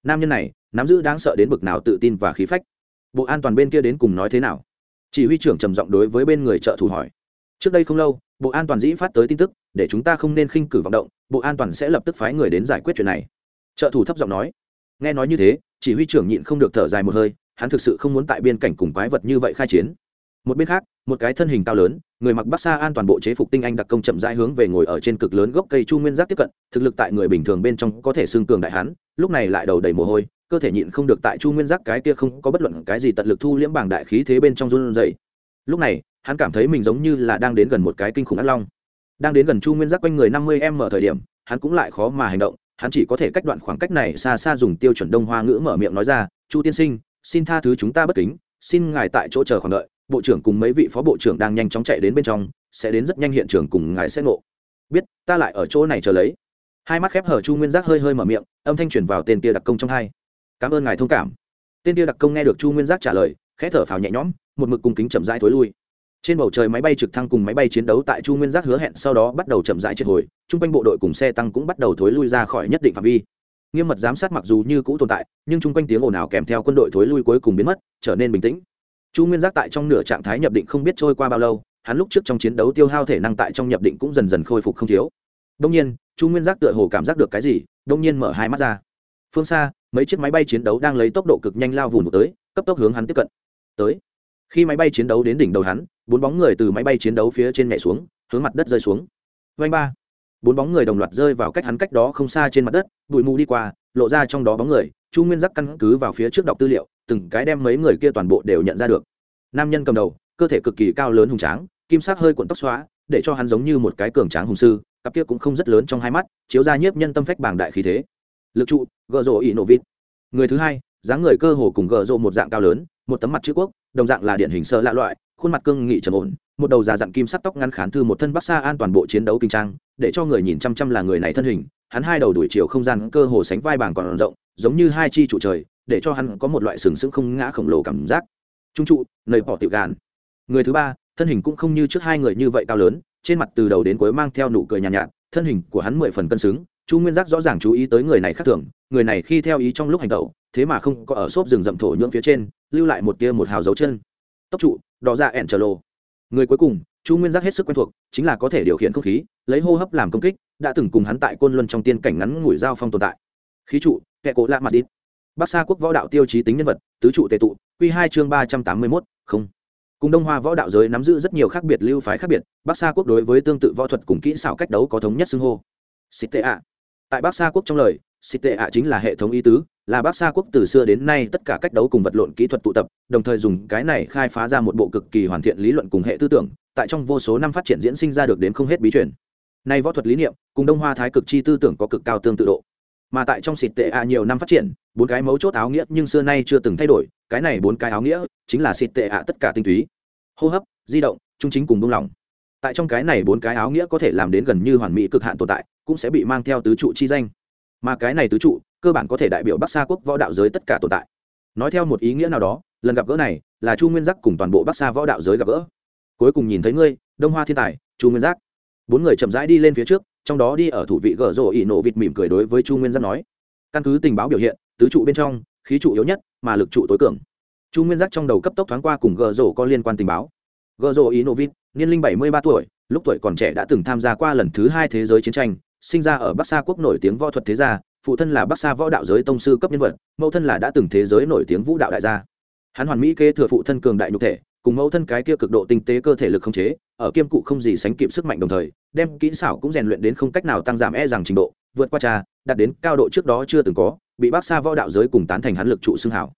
Speaker 1: Nam nhân này, nắm giữ đáng sợ đến bực nào tự tin và khí phách. Bộ an toàn bên kia đến cùng nói thế nào? Chỉ huy trưởng trầm giọng đối với bên người trợ thủ hỏi trước đây không lâu, bộ an toàn dĩ phát tới tin tức, để chúng ta không nên khinh cử vọng động, bộ an toàn sẽ lập tức phái người đến giải quyết chuyện này. Trợ thủ thấp giọng nói. Nghe nói như thế, chỉ huy trưởng nhịn không được thở dài một hơi, hắn thực sự không muốn tại biên cảnh cùng quái vật như vậy khai chiến. Một bên khác, một cái thân hình cao lớn, người mặc bắc xa an toàn bộ chế phục tinh anh đặc công chậm rãi hướng về ngồi ở trên cực lớn gốc cây chu nguyên giác tiếp cận, thực lực tại người bình thường bên trong có thể xương cường đại hắn, lúc này lại đầu đầy mồ hôi, cơ thể nhịn không được tại chu nguyên giác cái kia không có bất luận cái gì tận lực thu liễm bảng đại khí thế bên trong run dày lúc này hắn cảm thấy mình giống như là đang đến gần một cái kinh khủng ác long. Đang đến gần chu nguyên giác quanh người năm mươi m thời điểm, hắn cũng lại khó mà hành động. Hắn chỉ có thể cách đoạn khoảng cách này xa xa dùng tiêu chuẩn đông hoa ngữ mở miệng nói ra, chu tiên sinh, xin tha thứ chúng ta bất kính, xin ngài tại chỗ chờ khoảng đợi. Bộ trưởng cùng mấy vị phó bộ trưởng đang nhanh chóng chạy đến bên trong, sẽ đến rất nhanh hiện trường cùng ngài sẽ ngộ. Biết, ta lại ở chỗ này chờ lấy. Hai mắt khép hở chu nguyên giác hơi hơi mở miệng, âm thanh chuyển vào tên kia đặc công trong hai. Cảm ơn ngài thông cảm. Tên kia đặc công nghe được chu nguyên giác trả lời, khẽ thở phào nhẹ nhõm, một mực cung kính chậm rãi thối lui trên bầu trời máy bay trực thăng cùng máy bay chiến đấu tại chu nguyên giác hứa hẹn sau đó bắt đầu chậm rãi triệt hồi chung quanh bộ đội cùng xe tăng cũng bắt đầu thối lui ra khỏi nhất định phạm vi. Nghiêm mật giám sát mặc dù như cũ tồn tại, nhưng chung quanh tiếng ồn ào kèm theo quân đội thối lui cuối cùng biến mất, trở nên bình tĩnh. Chu nguyên giác tại trong nửa trạng thái nhập định không biết trôi qua bao lâu, hắn lúc trước trong chiến đấu tiêu hao thể năng tại trong nhập định cũng dần dần khôi phục không thiếu. Đông nhiên, chu nguyên giác tựa hồ cảm giác được cái gì đông nhiên mở hai mắt ra. Phương xa, mấy chiếc máy bay chiến đấu đang lấy tốc độ cực nhanh lao vùn tới, cấp tốc hướng hắn tiếp cận. Tới. Khi máy bay chiến đấu đến đỉnh đầu hắn bốn bóng người từ máy bay chiến đấu phía trên nhảy xuống, hướng mặt đất rơi xuống. Vanh ba. Bốn bóng người đồng loạt rơi vào cách hắn cách đó không xa trên mặt đất, bụi mù đi qua, lộ ra trong đó bóng người, chu nguyên giác căn cứ vào phía trước đọc tư liệu, từng cái đem mấy người kia toàn bộ đều nhận ra được. Nam nhân cầm đầu, cơ thể cực kỳ cao lớn hùng tráng, kim sắc hơi cuộn tóc xóa, để cho hắn giống như một cái cường tráng hùng sư, cặp kia cũng không rất lớn trong hai mắt, chiếu ra nhiếp nhân tâm phách bảng đại khí thế. Lực trụ gợ rộ ỷ nổ vịt. Người thứ hai, dáng người cơ hồ cùng gợ rộ một dạng cao lớn, một tấm mặt chữ quốc, đồng dạng là điển hình sơ lạ loại khuôn mặt cương nghị trầm ổn một đầu già dặn kim sắt tóc ngắn khán thư một thân bắc xa an toàn bộ chiến đấu kinh trang để cho người nhìn chăm chăm là người này thân hình hắn hai đầu đuổi chiều không gian cơ hồ sánh vai bảng còn rộng giống như hai chi trụ trời để cho hắn có một loại sừng sững không ngã khổng lồ cảm giác. Trung trụ nơi bỏ tiểu gàn. Người thứ ba thân hình cũng không như trước hai người như vậy cao lớn trên mặt từ đầu đến cuối mang theo nụ cười nhàn nhạt, nhạt thân hình của hắn mười phần cân xứng chu nguyên giác rõ ràng chú ý tới người này khác thường người này khi theo ý trong lúc hành động thế mà không có ở xốp rừng rậm thổ nhưỡng phía trên lưu lại một tia một hào dấu chân tốc trụ, đỏ ra ẻn trở lô người cuối cùng, chu nguyên giác hết sức quen thuộc, chính là có thể điều khiển không khí, lấy hô hấp làm công kích, đã từng cùng hắn tại côn luân trong tiên cảnh ngắn ngủi giao phong tồn tại. Khí trụ, kẻ cổ lạ mặt đít. Bắc sa quốc võ đạo tiêu chí tính nhân vật, tứ trụ tệ tụ q hai chương ba trăm tám mươi mốt, không. Cùng đông hoa võ đạo giới nắm giữ rất nhiều khác biệt lưu phái khác biệt, bắc sa quốc đối với tương tự võ thuật cùng kỹ xảo cách đấu có thống nhất xưng hô. Xịt tệ ạ. Tại bắc sa quốc trong lời, xịt tệ ạ chính là hệ thống ý tứ là bắc sa quốc từ xưa đến nay tất cả cách đấu cùng vật lộn kỹ thuật tụ tập, đồng thời dùng cái này khai phá ra một bộ cực kỳ hoàn thiện lý luận cùng hệ tư tưởng, tại trong vô số năm phát triển diễn sinh ra được đến không hết bí truyền. Nay võ thuật lý niệm, cùng đông hoa thái cực chi tư tưởng có cực cao tương tự độ. Mà tại trong xịt tệ a nhiều năm phát triển, bốn cái mấu chốt áo nghĩa nhưng xưa nay chưa từng thay đổi, cái này bốn cái áo nghĩa chính là xịt tệ a tất cả tinh túy. Hô hấp, di động, trung chính cùng đông lòng tại trong cái này bốn cái áo nghĩa có thể làm đến gần như hoàn mỹ cực hạn tồn tại, cũng sẽ bị mang theo tứ trụ chi danh mà cái này tứ trụ, cơ bản có thể đại biểu bắc sa quốc võ đạo giới tất cả tồn tại. Nói theo một ý nghĩa nào đó, lần gặp gỡ này là chu nguyên giác cùng toàn bộ bắc sa võ đạo giới gặp gỡ. Cuối cùng nhìn thấy ngươi, đông hoa thiên tài, chu nguyên giác. Bốn người chậm rãi đi lên phía trước, trong đó đi ở thủ vị gở rộ ỉ nổ vịt mỉm cười đối với chu nguyên giác nói. Căn cứ tình báo biểu hiện, tứ trụ bên trong, khí trụ yếu nhất mà lực trụ tối cường. Chu nguyên giác trong đầu cấp tốc thoáng qua cùng gở rộ có liên quan tình báo. Gở rộ ỉ nổ vịt, niên linh bảy mươi ba tuổi, lúc tuổi còn trẻ đã từng tham gia qua lần thứ hai thế giới chiến tranh sinh ra ở bắc sa quốc nổi tiếng võ thuật thế gia, phụ thân là bắc sa võ đạo giới tông sư cấp nhân vật, mẫu thân là đã từng thế giới nổi tiếng vũ đạo đại gia. Hắn hoàn mỹ kế thừa phụ thân cường đại nhục thể, cùng mẫu thân cái kia cực độ tinh tế cơ thể lực không chế, ở kiêm cụ không gì sánh kịp sức mạnh đồng thời, đem kỹ xảo cũng rèn luyện đến không cách nào tăng giảm e rằng trình độ, vượt qua cha, đạt đến cao độ trước đó chưa từng có, bị bác xa võ đạo giới cùng tán thành hắn lực trụ xưng hảo.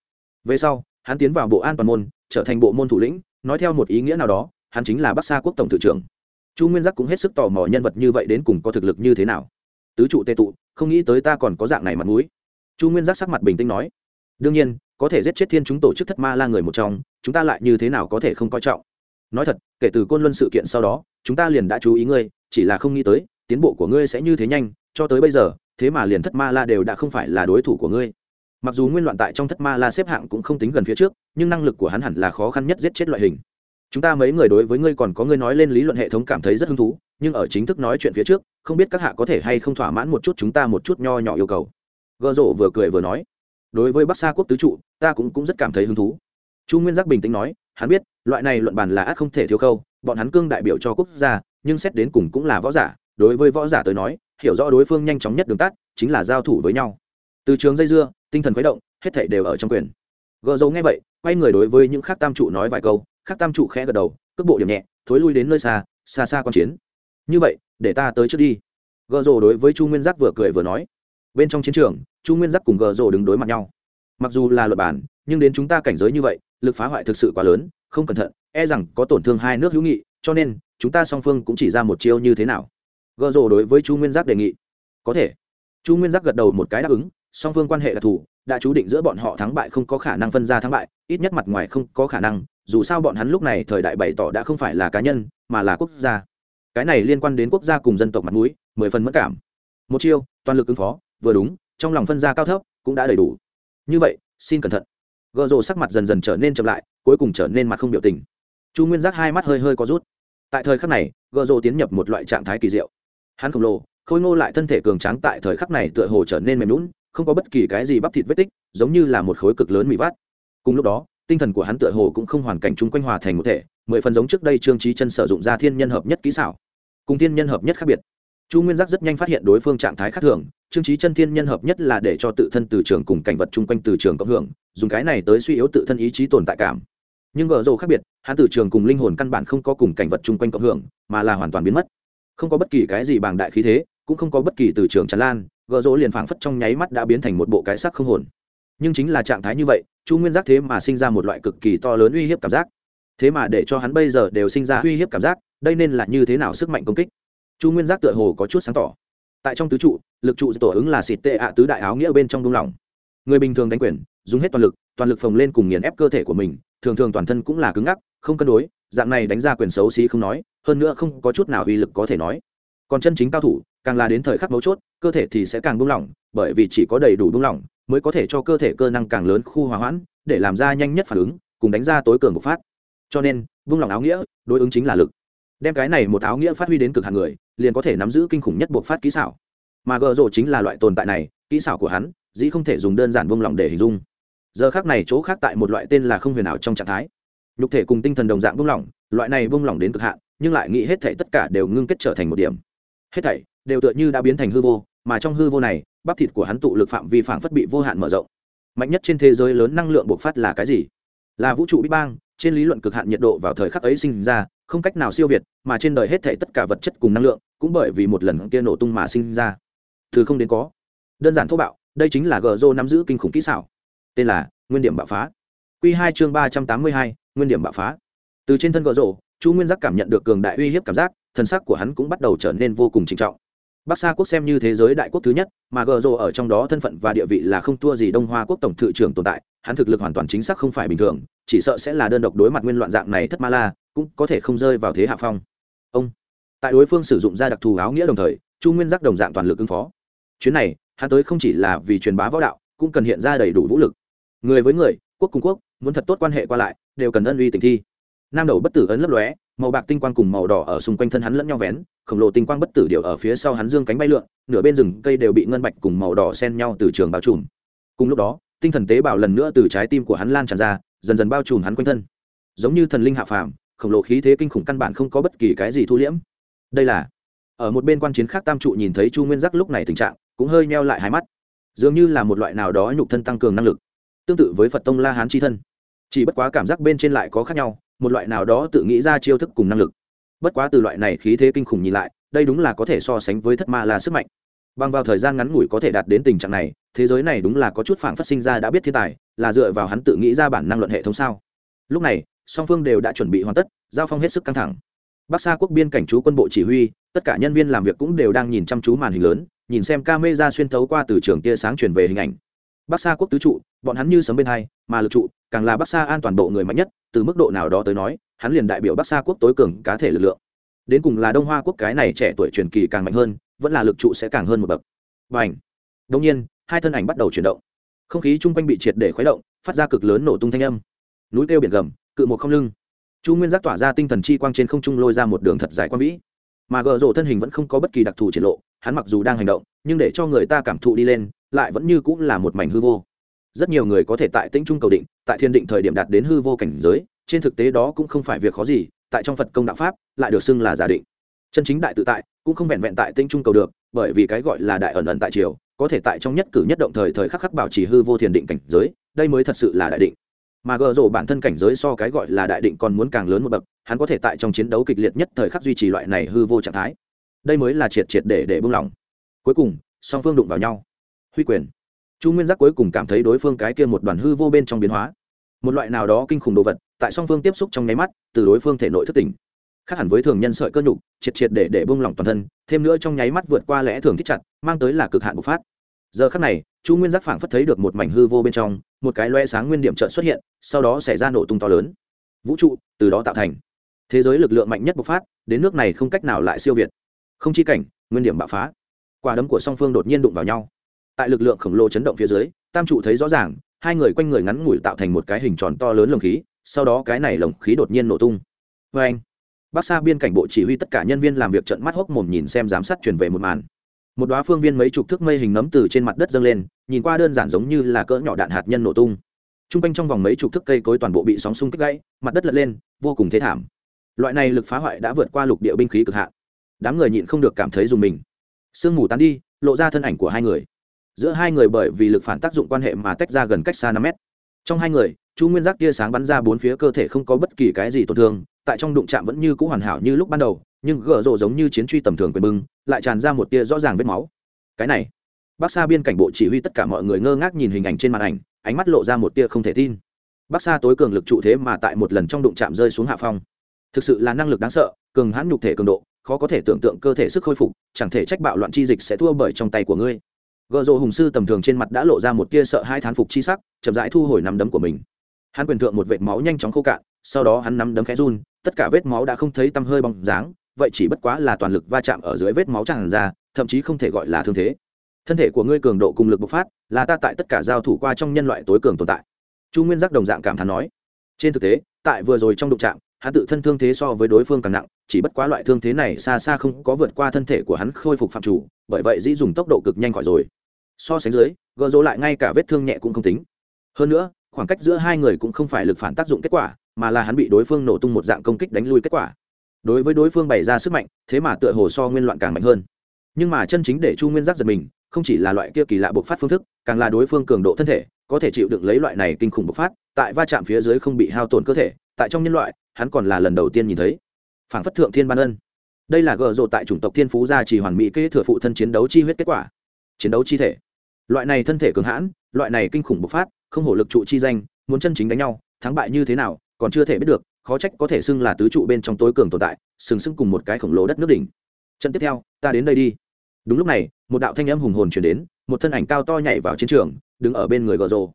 Speaker 1: Về sau, hắn tiến vào bộ an toàn môn, trở thành bộ môn thủ lĩnh, nói theo một ý nghĩa nào đó, hắn chính là bác xa quốc tổng thủ trưởng chu nguyên giác cũng hết sức tò mò nhân vật như vậy đến cùng có thực lực như thế nào. Tứ trụ tê tụ, không nghĩ tới ta còn có dạng này mặt mũi. Chu nguyên giác sắc mặt bình tĩnh nói, đương nhiên, có thể giết chết thiên chúng tổ chức thất ma la người một trong, chúng ta lại như thế nào có thể không coi trọng? Nói thật, kể từ côn luân sự kiện sau đó, chúng ta liền đã chú ý ngươi, chỉ là không nghĩ tới, tiến bộ của ngươi sẽ như thế nhanh, cho tới bây giờ, thế mà liền thất ma la đều đã không phải là đối thủ của ngươi. Mặc dù nguyên loạn tại trong thất ma la xếp hạng cũng không tính gần phía trước, nhưng năng lực của hắn hẳn là khó khăn nhất giết chết loại hình chúng ta mấy người đối với ngươi còn có ngươi nói lên lý luận hệ thống cảm thấy rất hứng thú, nhưng ở chính thức nói chuyện phía trước, không biết các hạ có thể hay không thỏa mãn một chút chúng ta một chút nho nhỏ yêu cầu. Gợ rộ vừa cười vừa nói, đối với bắc sa quốc tứ trụ, ta cũng cũng rất cảm thấy hứng thú. Chu nguyên giác bình tĩnh nói, hắn biết, loại này luận bàn là ác không thể thiếu khâu, bọn hắn cương đại biểu cho quốc gia, nhưng xét đến cùng cũng là võ giả, đối với võ giả tới nói, hiểu rõ đối phương nhanh chóng nhất đường tắt, chính là giao thủ với nhau. Từ trường dây dưa, tinh thần khuấy động, hết thảy đều ở trong quyền. Gợ dầu nghe vậy, quay người đối với những khác tam trụ nói vài câu khác tam trụ khẽ gật đầu, cước bộ điểm nhẹ, thối lui đến nơi xa xa xa quan chiến. Như vậy, để ta tới trước đi. Gợ rồ đối với chu nguyên giác vừa cười vừa nói. Bên trong chiến trường, chu nguyên giác cùng gợ rồ đứng đối mặt nhau. Mặc dù là luật bản, nhưng đến chúng ta cảnh giới như vậy, lực phá hoại thực sự quá lớn, không cẩn thận e rằng có tổn thương hai nước hữu nghị, cho nên, chúng ta song phương cũng chỉ ra một chiêu như thế nào. Gợ rồ đối với chu nguyên giác đề nghị. Có thể. Chu nguyên giác gật đầu một cái đáp ứng, song phương quan hệ đặc thù đã chú định giữa bọn họ thắng bại không có khả năng phân ra thắng bại, ít nhất mặt ngoài không có khả năng dù sao bọn hắn lúc này thời đại bày tỏ đã không phải là cá nhân, mà là quốc gia. Cái này liên quan đến quốc gia cùng dân tộc mặt mũi, mười phần mất cảm. Một chiêu, toàn lực ứng phó, vừa đúng, trong lòng phân gia cao thấp, cũng đã đầy đủ. Như vậy, xin cẩn thận. Gợ rồ sắc mặt dần dần trở nên chậm lại, cuối cùng trở nên mặt không biểu tình. Chu nguyên giác hai mắt hơi hơi có rút. Tại thời khắc này gợ rồ tiến nhập một loại trạng thái kỳ diệu. Hắn khổng lồ, khôi ngô lại thân thể cường tráng tại thời khắc này tựa hồ trở nên mềm lún không có bất kỳ cái gì bắp thịt vết tích, giống như là một khối cực lớn mì vát cùng lúc đó tinh thần của hắn tựa hồ cũng không hoàn cảnh chung quanh hòa thành một thể, mười phần giống trước đây trương trí chân sử dụng ra thiên nhân hợp nhất kỹ xảo, cùng thiên nhân hợp nhất khác biệt. Chu nguyên giác rất nhanh phát hiện đối phương trạng thái khác thường, trương trí chân thiên nhân hợp nhất là để cho tự thân từ trường cùng cảnh vật chung quanh từ trường cộng hưởng, dùng cái này tới suy yếu tự thân ý chí tồn tại cảm. Nhưng gờ rồ khác biệt, hắn từ trường cùng linh hồn căn bản không có cùng cảnh vật chung quanh cộng hưởng, mà là hoàn toàn biến mất. Không có bất kỳ cái gì bằng đại khí thế, cũng không có bất kỳ từ trường tràn lan gợ rỗ liền phảng phất trong nháy mắt đã biến thành một bộ cái sắc không hồn nhưng chính là trạng thái như vậy, chu nguyên giác thế mà sinh ra một loại cực kỳ to lớn uy hiếp cảm giác. Thế mà để cho hắn bây giờ đều sinh ra uy hiếp cảm giác, đây nên là như thế nào sức mạnh công kích? Chu nguyên giác tựa hồ có chút sáng tỏ. Tại trong tứ trụ, lực trụ tổ ứng là xịt tệ ạ tứ đại áo nghĩa bên trong đông lòng. Người bình thường đánh quyền, dùng hết toàn lực toàn lực phồng lên cùng nghiền ép cơ thể của mình, thường thường toàn thân cũng là cứng ngắc, không cân đối, dạng này đánh ra quyền xấu xí không nói, hơn nữa không có chút nào uy lực có thể nói. Còn chân chính cao thủ, càng là đến thời khắc mấu chốt, cơ thể thì sẽ càng buông lỏng bởi vì chỉ có đầy đủ buông lỏng mới có thể cho cơ thể cơ năng càng lớn khu hòa hoãn để làm ra nhanh nhất phản ứng cùng đánh ra tối cường bộc phát. Cho nên vung lòng áo nghĩa đối ứng chính là lực. Đem cái này một áo nghĩa phát huy đến cực hạn người liền có thể nắm giữ kinh khủng nhất bộc phát kỹ xảo. Mà gờ rộ chính là loại tồn tại này kỹ xảo của hắn dĩ không thể dùng đơn giản vung lòng để hình dung. Giờ khác này chỗ khác tại một loại tên là không huyền ảo trong trạng thái. Nhục thể cùng tinh thần đồng dạng vung lòng, loại này vung lòng đến cực hạn nhưng lại nghĩ hết thảy tất cả đều ngưng kết trở thành một điểm. Hết thảy đều tựa như đã biến thành hư vô mà trong hư vô này, bắp thịt của hắn tụ lực phạm vi phản phất bị vô hạn mở rộng. Mạnh nhất trên thế giới lớn năng lượng bộc phát là cái gì? Là vũ trụ big bang, trên lý luận cực hạn nhiệt độ vào thời khắc ấy sinh ra, không cách nào siêu việt, mà trên đời hết thảy tất cả vật chất cùng năng lượng, cũng bởi vì một lần kia nổ tung mà sinh ra. Thứ không đến có. Đơn giản thô bạo, đây chính là gờ rô nắm giữ kinh khủng kỹ xảo. Tên là nguyên điểm bạo phá. Q hai chương ba trăm tám mươi hai, nguyên điểm bạo phá. Từ trên thân gờ rô, chu nguyên giác cảm nhận được cường đại uy hiếp cảm giác thần sắc của hắn cũng bắt đầu trở nên vô cùng trịnh trọng bắc sa quốc xem như thế giới đại quốc thứ nhất, mà gờ rồ ở trong đó thân phận và địa vị là không thua gì đông hoa quốc tổng thự trưởng tồn tại, hắn thực lực hoàn toàn chính xác không phải bình thường, chỉ sợ sẽ là đơn độc đối mặt nguyên loạn dạng này thất ma la, cũng có thể không rơi vào thế hạ phong. Ông, tại đối phương sử dụng ra đặc thù áo nghĩa đồng thời, chu nguyên giác đồng dạng toàn lực ứng phó. Chuyến này, hắn tới không chỉ là vì truyền bá võ đạo, cũng cần hiện ra đầy đủ vũ lực. Người với người, quốc cùng quốc, muốn thật tốt quan hệ qua lại, đều cần ân uy tình thi. Nam đầu bất tử ấn lấp lóe, màu bạc tinh quang cùng màu đỏ ở xung quanh thân hắn lẫn nhau vén khổng lồ tinh quang bất tử điệu ở phía sau hắn dương cánh bay lượn, nửa bên rừng cây đều bị ngân bạch cùng màu đỏ xen nhau từ trường bao trùm. Cùng lúc đó, tinh thần tế bào lần nữa từ trái tim của hắn lan tràn ra, dần dần bao trùm hắn quanh thân. Giống như thần linh hạ phàm, khổng lồ khí thế kinh khủng căn bản không có bất kỳ cái gì thu liễm. Đây là, ở một bên quan chiến khác tam trụ nhìn thấy chu nguyên giác lúc này tình trạng, cũng hơi neo lại hai mắt. Dường như là một loại nào đó nhục thân tăng cường năng lực, tương tự với phật tông la hán chi thân. Chỉ bất quá cảm giác bên trên lại có khác nhau, một loại nào đó tự nghĩ ra chiêu thức cùng năng lực bất quá từ loại này khí thế kinh khủng nhìn lại, đây đúng là có thể so sánh với thất ma là sức mạnh. Bằng vào thời gian ngắn ngủi có thể đạt đến tình trạng này, thế giới này đúng là có chút phản phát sinh ra đã biết thiên tài, là dựa vào hắn tự nghĩ ra bản năng luận hệ thống sao. Lúc này, song phương đều đã chuẩn bị hoàn tất, giao phong hết sức căng thẳng. Bắc xa quốc biên cảnh chú quân bộ chỉ huy, tất cả nhân viên làm việc cũng đều đang nhìn chăm chú màn hình lớn, nhìn xem ca mê ra xuyên thấu qua từ trường tia sáng truyền về hình ảnh. Bắc xa quốc tứ trụ, bọn hắn như sấm bên hai, mà lực trụ, càng là bắc xa an toàn bộ người mạnh nhất, từ mức độ nào đó tới nói hắn liền đại biểu bắc xa quốc tối cường cá thể lực lượng. Đến cùng là đông hoa quốc cái này trẻ tuổi truyền kỳ càng mạnh hơn, vẫn là lực trụ sẽ càng hơn một bậc. Và ảnh đông nhiên, hai thân ảnh bắt đầu chuyển động. Không khí chung quanh bị triệt để khuấy động, phát ra cực lớn nổ tung thanh âm. Núi kêu biển gầm, cự một không lưng. Chu nguyên giác tỏa ra tinh thần chi quang trên không trung lôi ra một đường thật dài quang vĩ. Mà gợ rộ thân hình vẫn không có bất kỳ đặc thù triển lộ, hắn mặc dù đang hành động, nhưng để cho người ta cảm thụ đi lên, lại vẫn như cũng là một mảnh hư vô. Rất nhiều người có thể tại tĩnh trung cầu định, tại thiên định thời điểm đạt đến hư vô cảnh giới trên thực tế đó cũng không phải việc khó gì, tại trong phật công đạo pháp, lại được xưng là giả định. Chân chính đại tự tại, cũng không vẹn vẹn tại tinh trung cầu được, bởi vì cái gọi là đại ẩn ẩn tại triều, có thể tại trong nhất cử nhất động thời thời khắc khắc bảo trì hư vô thiền định cảnh giới, đây mới thật sự là đại định. Mà gờ rổ bản thân cảnh giới so cái gọi là đại định còn muốn càng lớn một bậc, hắn có thể tại trong chiến đấu kịch liệt nhất thời khắc duy trì loại này hư vô trạng thái. Đây mới là triệt triệt để để buông lỏng. Cuối cùng, song phương đụng vào nhau. Huy quyền. Chu nguyên giác cuối cùng cảm thấy đối phương cái kia một đoàn hư vô bên trong biến hóa. Một loại nào đó kinh khủng đồ vật tại song phương tiếp xúc trong nháy mắt, từ đối phương thể nội thất tỉnh. Khác hẳn với thường nhân sợi cơ nhục, triệt triệt để để bông lỏng toàn thân, thêm nữa trong nháy mắt vượt qua lẽ thường thích chặt, mang tới là cực hạn bộc phát. Giờ khắc này, chu nguyên giác phảng phất thấy được một mảnh hư vô bên trong, một cái loe sáng nguyên điểm trợn xuất hiện, sau đó xảy ra nổ tung to lớn. Vũ trụ, từ đó tạo thành. Thế giới lực lượng mạnh nhất bộc phát, đến nước này không cách nào lại siêu việt. Không chi cảnh, nguyên điểm bạo phá. Quả đấm của song phương đột nhiên đụng vào nhau. Tại lực lượng khổng lồ chấn động phía dưới, tam trụ thấy rõ ràng, hai người quanh người ngắn ngủi tạo thành một cái hình tròn to lớn lồng khí sau đó cái này lồng khí đột nhiên nổ tung. Vê anh, bắc xa biên cảnh bộ chỉ huy tất cả nhân viên làm việc trận mắt hốc mồm nhìn xem giám sát truyền về một màn. Một đoá phương viên mấy chục thước mây hình nấm từ trên mặt đất dâng lên, nhìn qua đơn giản giống như là cỡ nhỏ đạn hạt nhân nổ tung. T r u n g quanh trong vòng mấy chục thước cây cối toàn bộ bị sóng xung kích gãy, mặt đất lật lên, vô cùng thế thảm. Loại này lực phá hoại đã vượt qua lục địa binh khí cực hạn. Đám người nhịn không được cảm thấy dùng mình. Sương mù tán đi, lộ ra thân ảnh của hai người. Giữa hai người bởi vì lực phản tác dụng quan hệ mà tách ra gần cách xa năm mét. Trong hai người chu nguyên giác tia sáng bắn ra bốn phía cơ thể không có bất kỳ cái gì tổn thương, tại trong đụng chạm vẫn như c ũ hoàn hảo như lúc ban đầu, nhưng gỡ rộ giống như chiến truy tầm thường quyền bưng, lại tràn ra một tia rõ ràng vết máu. Cái này bác xa biên cảnh bộ chỉ huy tất cả mọi người ngơ ngác nhìn hình ảnh trên màn ảnh, ánh mắt lộ ra một tia không thể tin. Bác xa tối cường lực trụ thế mà tại một lần trong đụng chạm rơi xuống hạ phong. Thực sự là năng lực đáng sợ, cường hãn nhục thể cường độ, khó có thể tưởng tượng cơ thể sức khôi phục, chẳng thể trách bạo loạn chi dịch sẽ thua bởi trong tay của ngươi. Gợ rộ hùng sư tầm thường trên mặt đã lộ ra một tia sợ hai thán phục chi sắc, chậm rãi thu hồi nắm đấm của mình hắn quyền thượng một vệt máu nhanh chóng khô cạn, sau đó hắn nắm đấm khẽ run, tất cả vết máu đã không thấy tăm hơi bóng dáng, vậy chỉ bất quá là toàn lực va chạm ở dưới vết máu tràn ra, thậm chí không thể gọi là thương thế. Thân thể của ngươi cường độ cùng lực bộc phát, là ta tại tất cả giao thủ qua trong nhân loại tối cường tồn tại. Chu nguyên giác đồng dạng cảm thán nói. Trên thực tế, tại vừa rồi trong đụng trạm hắn tự thân thương thế so với đối phương càng nặng, chỉ bất quá loại thương thế này xa xa không có vượt qua thân thể của hắn khôi phục phạm chủ, bởi vậy dĩ dùng tốc độ cực nhanh khỏi rồi. So sánh dưới gợ dỗ lại ngay cả vết thương nhẹ cũng không tính. Hơn nữa khoảng cách giữa hai người cũng không phải lực phản tác dụng kết quả, mà là hắn bị đối phương nổ tung một dạng công kích đánh lui kết quả. Đối với đối phương bày ra sức mạnh, thế mà tựa hồ so nguyên loạn càng mạnh hơn. Nhưng mà chân chính để chu nguyên giác giật mình, không chỉ là loại kia kỳ lạ bộc phát phương thức, càng là đối phương cường độ thân thể, có thể chịu đựng lấy loại này kinh khủng bộc phát, tại va chạm phía dưới không bị hao tổn cơ thể, tại trong nhân loại, hắn còn là lần đầu tiên nhìn thấy. Phảng phất thượng thiên ban ân. Đây là gợ rộ tại chủng tộc thiên phú gia trì hoàn mỹ kế thừa phụ thân chiến đấu chi huyết kết quả. Chiến đấu chi thể. Loại này thân thể cường hãn, loại này kinh khủng bộc phát không hổ lực trụ chi danh, muốn chân chính đánh nhau, thắng bại như thế nào, còn chưa thể biết được, khó trách có thể xưng là tứ trụ bên trong tối cường tồn tại, sừng sững cùng một cái khổng lồ đất nước đỉnh. Trận tiếp theo, ta đến đây đi. Đúng lúc này, một đạo thanh âm hùng hồn chuyển đến, một thân ảnh cao to nhảy vào chiến trường, đứng ở bên người gờ rồ.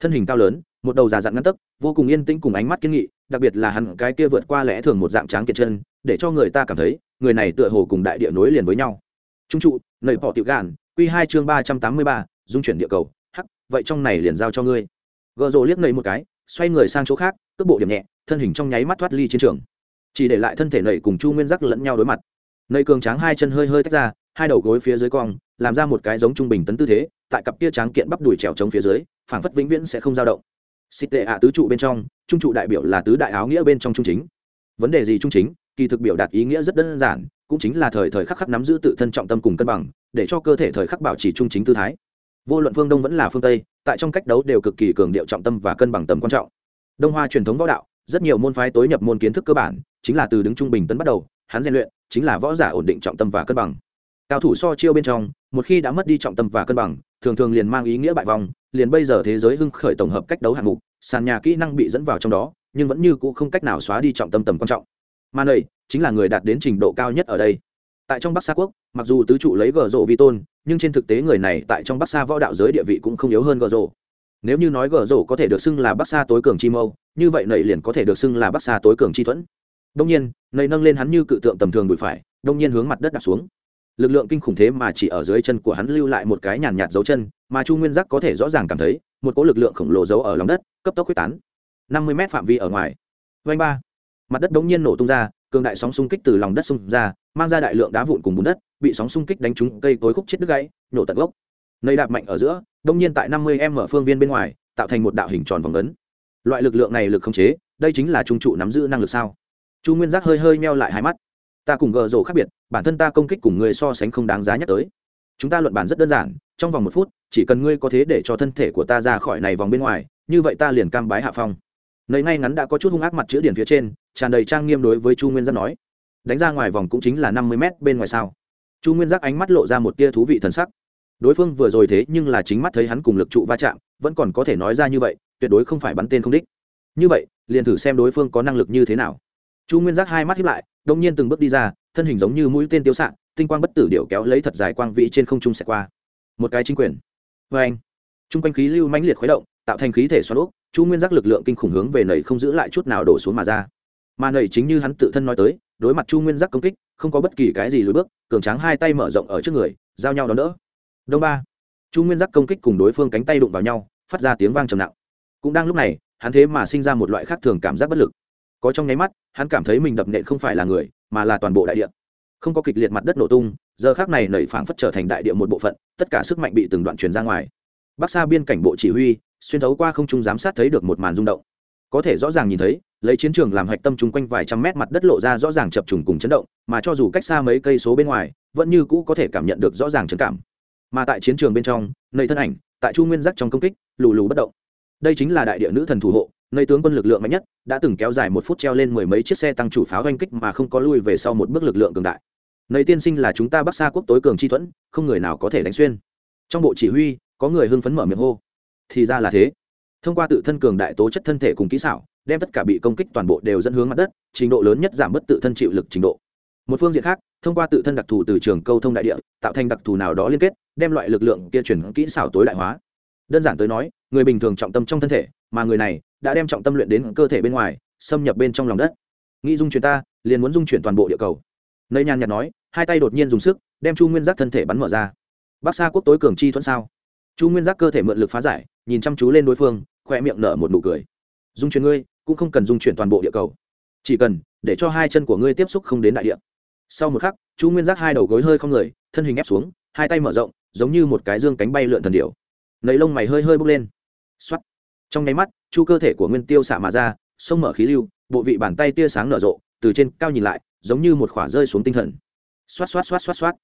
Speaker 1: Thân hình cao lớn, một đầu già dặn ngăn tấc, vô cùng yên tĩnh cùng ánh mắt kiên nghị, đặc biệt là hắn, cái kia vượt qua lẽ thường một dạng tráng kiệt chân, để cho người ta cảm thấy, người này tựa hồ cùng đại địa nối liền với nhau. Trung trụ, nầy bỏ tiểu gàn q hai chương ba trăm tám mươi ba, dung chuyển địa cầu vậy trong này liền giao cho ngươi. Gợ rồ liếc nầy một cái, xoay người sang chỗ khác, cước bộ điểm nhẹ, thân hình trong nháy mắt thoát ly chiến trường. Chỉ để lại thân thể nầy cùng chu nguyên giác lẫn nhau đối mặt. Nầy cường tráng hai chân hơi hơi tách ra, hai đầu gối phía dưới cong, làm ra một cái giống trung bình tấn tư thế, tại cặp kia tráng kiện bắp đùi trèo trống phía dưới, phảng phất vĩnh viễn sẽ không dao động. Xịt tệ ạ tứ trụ bên trong, trung trụ đại biểu là tứ đại áo nghĩa bên trong trung chính. Vấn đề gì trung chính? Kỳ thực biểu đạt ý nghĩa rất đơn giản, cũng chính là thời thời khắc khắc nắm giữ tự thân trọng tâm cùng cân bằng, để cho cơ thể thời khắc bảo trì trung chính tư thái vô luận phương đông vẫn là phương tây, tại trong cách đấu đều cực kỳ cường điệu trọng tâm và cân bằng tầm quan trọng. Đông hoa truyền thống võ đạo, rất nhiều môn phái tối nhập môn kiến thức cơ bản, chính là từ đứng trung bình tấn bắt đầu, hắn rèn luyện, chính là võ giả ổn định trọng tâm và cân bằng. Cao thủ so chiêu bên trong, một khi đã mất đi trọng tâm và cân bằng, thường thường liền mang ý nghĩa bại vong, liền bây giờ thế giới hưng khởi tổng hợp cách đấu hạng mục, sàn nhà kỹ năng bị dẫn vào trong đó, nhưng vẫn như cũ không cách nào xóa đi trọng tâm tầm quan trọng. Mà này, chính là người đạt đến trình độ cao nhất ở đây. Tại trong bắc sa quốc, mặc dù tứ trụ lấy gờ rộ vi tôn nhưng trên thực tế người này tại trong bắc sa võ đạo giới địa vị cũng không yếu hơn gờ rổ. nếu như nói gờ rổ có thể được xưng là bắc sa tối cường chi mâu, như vậy nầy liền có thể được xưng là bắc sa tối cường chi thuẫn. Đông nhiên, nầy nâng lên hắn như cự tượng tầm thường bụi phải đông nhiên hướng mặt đất đặt xuống. Lực lượng kinh khủng thế mà chỉ ở dưới chân của hắn lưu lại một cái nhàn nhạt dấu chân, mà chu nguyên giác có thể rõ ràng cảm thấy, một cỗ lực lượng khổng lồ giấu ở lòng đất, cấp tốc quyết tán. Năm mươi m phạm vi ở ngoài. Vanh ba. Mặt đất đ ố n g nhiên nổ tung ra, cường đại sóng xung kích từ lòng đất xung ra, mang ra đại lượng đá vụn cùng bùn đất bị sóng xung kích đánh trúng cây tối khúc chết đứt gãy, nổ tận gốc. Nơi đạp mạnh ở giữa, đông nhiên tại năm mươi m phương viên bên ngoài, tạo thành một đạo hình tròn vòng ấn. Loại lực lượng này lực không chế, đây chính là trung trụ nắm giữ năng lực sao? Chu nguyên giác hơi hơi meo lại hai mắt. Ta cùng gờ rổ khác biệt, bản thân ta công kích cùng người so sánh không đáng giá nhắc tới. Chúng ta luận bàn rất đơn giản, trong vòng một phút, chỉ cần ngươi có thế để cho thân thể của ta ra khỏi này vòng bên ngoài, như vậy ta liền cam bái hạ phong. Nơi ngay ngắn đã có chút hung ác mặt chữ điển phía trên, tràn đầy trang nghiêm đối với chu nguyên giác nói. Đánh ra ngoài vòng cũng chính là năm mươi mét bên ngoài sao? Chu nguyên giác ánh mắt lộ ra một tia thú vị thần sắc. Đối phương vừa rồi thế nhưng là chính mắt thấy hắn cùng lực trụ va chạm, vẫn còn có thể nói ra như vậy, tuyệt đối không phải bắn tên không đích. Như vậy, liền thử xem đối phương có năng lực như thế nào. Chu nguyên giác hai mắt hiếp lại đông nhiên từng bước đi ra, thân hình giống như mũi tên tiêu s tinh quang bất tử điệu kéo lấy thật dài quang vĩ trên không trung xẹt qua. Một cái chính quyền. Vê anh t r u n g quanh khí lưu mãnh liệt khuấy động, tạo thành khí thể xoắn úp, chu nguyên giác lực lượng kinh khủng hướng về nầy không giữ lại chút nào đổ xuống mà ra. Mà nầy chính như hắn tự thân nói tới, đối mặt chu nguyên giác công kích, không có bất kỳ cái gì lùi bước cường tráng hai tay mở rộng ở trước người, giao nhau đón đỡ. Đông ba. Chu nguyên giác công kích cùng đối phương cánh tay đụng vào nhau, phát ra tiếng vang trầm nặng. Cũng đang lúc này, hắn thế mà sinh ra một loại khác thường cảm giác bất lực. Có trong nháy mắt, hắn cảm thấy mình đập nện không phải là người, mà là toàn bộ đại địa. Không có kịch liệt mặt đất nổ tung, giờ khác này nảy phảng phất trở thành đại địa một bộ phận, tất cả sức mạnh bị từng đoạn truyền ra ngoài. Bắc xa biên cảnh bộ chỉ huy, xuyên thấu qua không trung giám sát thấy được một màn rung động. Có thể rõ ràng nhìn thấy lấy chiến trường làm hạch tâm chung quanh vài trăm mét mặt đất lộ ra rõ ràng chập trùng cùng chấn động, mà cho dù cách xa mấy cây số bên ngoài, vẫn như cũ có thể cảm nhận được rõ ràng chấn cảm. Mà tại chiến trường bên trong nơi thân ảnh, tại chu nguyên giác trong công kích, lù lù bất động. Đây chính là đại địa nữ thần thủ hộ nơi tướng quân lực lượng mạnh nhất, đã từng kéo dài một phút treo lên mười mấy chiếc xe tăng chủ pháo oanh kích mà không có lui về sau một bước lực lượng cường đại. Nơi tiên sinh là chúng ta bắc xa quốc tối cường chi thuẫn, không người nào có thể đánh xuyên. Trong bộ chỉ huy, có người hưng phấn mở miệng hô. Thì ra là thế. Thông qua tự thân cường đại tố chất thân thể cùng kỹ xảo đem tất cả bị công kích toàn bộ đều dẫn hướng mặt đất, trình độ lớn nhất giảm bớt tự thân chịu lực trình độ. Một phương diện khác, thông qua tự thân đặc thù từ trường câu thông đại địa, tạo thành đặc thù nào đó liên kết, đem loại lực lượng kia chuyển kỹ xảo tối đại hóa. Đơn giản tới nói, người bình thường trọng tâm trong thân thể, mà người này đã đem trọng tâm luyện đến cơ thể bên ngoài, xâm nhập bên trong lòng đất. Nghĩ dung chuyển ta, liền muốn dung chuyển toàn bộ địa cầu. Nơi nhàn nhạt nói, hai tay đột nhiên dùng sức, đem chu nguyên giác thân thể bắn mở ra. Bắc xa quốc tối cường chi thuẫn sao? Chu nguyên giác cơ thể mượn lực phá giải, nhìn chăm chú lên đối phương, khoe miệng nở một nụ cười. Dung chuyển ngươi cũng không cần dung chuyển toàn bộ địa cầu. Chỉ cần để cho hai chân của ngươi tiếp xúc không đến đại địa. Sau một khắc, chu nguyên giác hai đầu gối hơi không người, thân hình ép xuống, hai tay mở rộng, giống như một cái dương cánh bay lượn thần điệu nầy lông mày hơi hơi bốc lên. X trong nháy mắt, chu cơ thể của nguyên tiêu xạ mà ra, sông mở khí lưu, bộ vị bàn tay tia sáng nở rộ, từ trên cao nhìn lại, giống như một khỏa rơi xuống tinh thần. Xoát xoát xoát xoát xoát.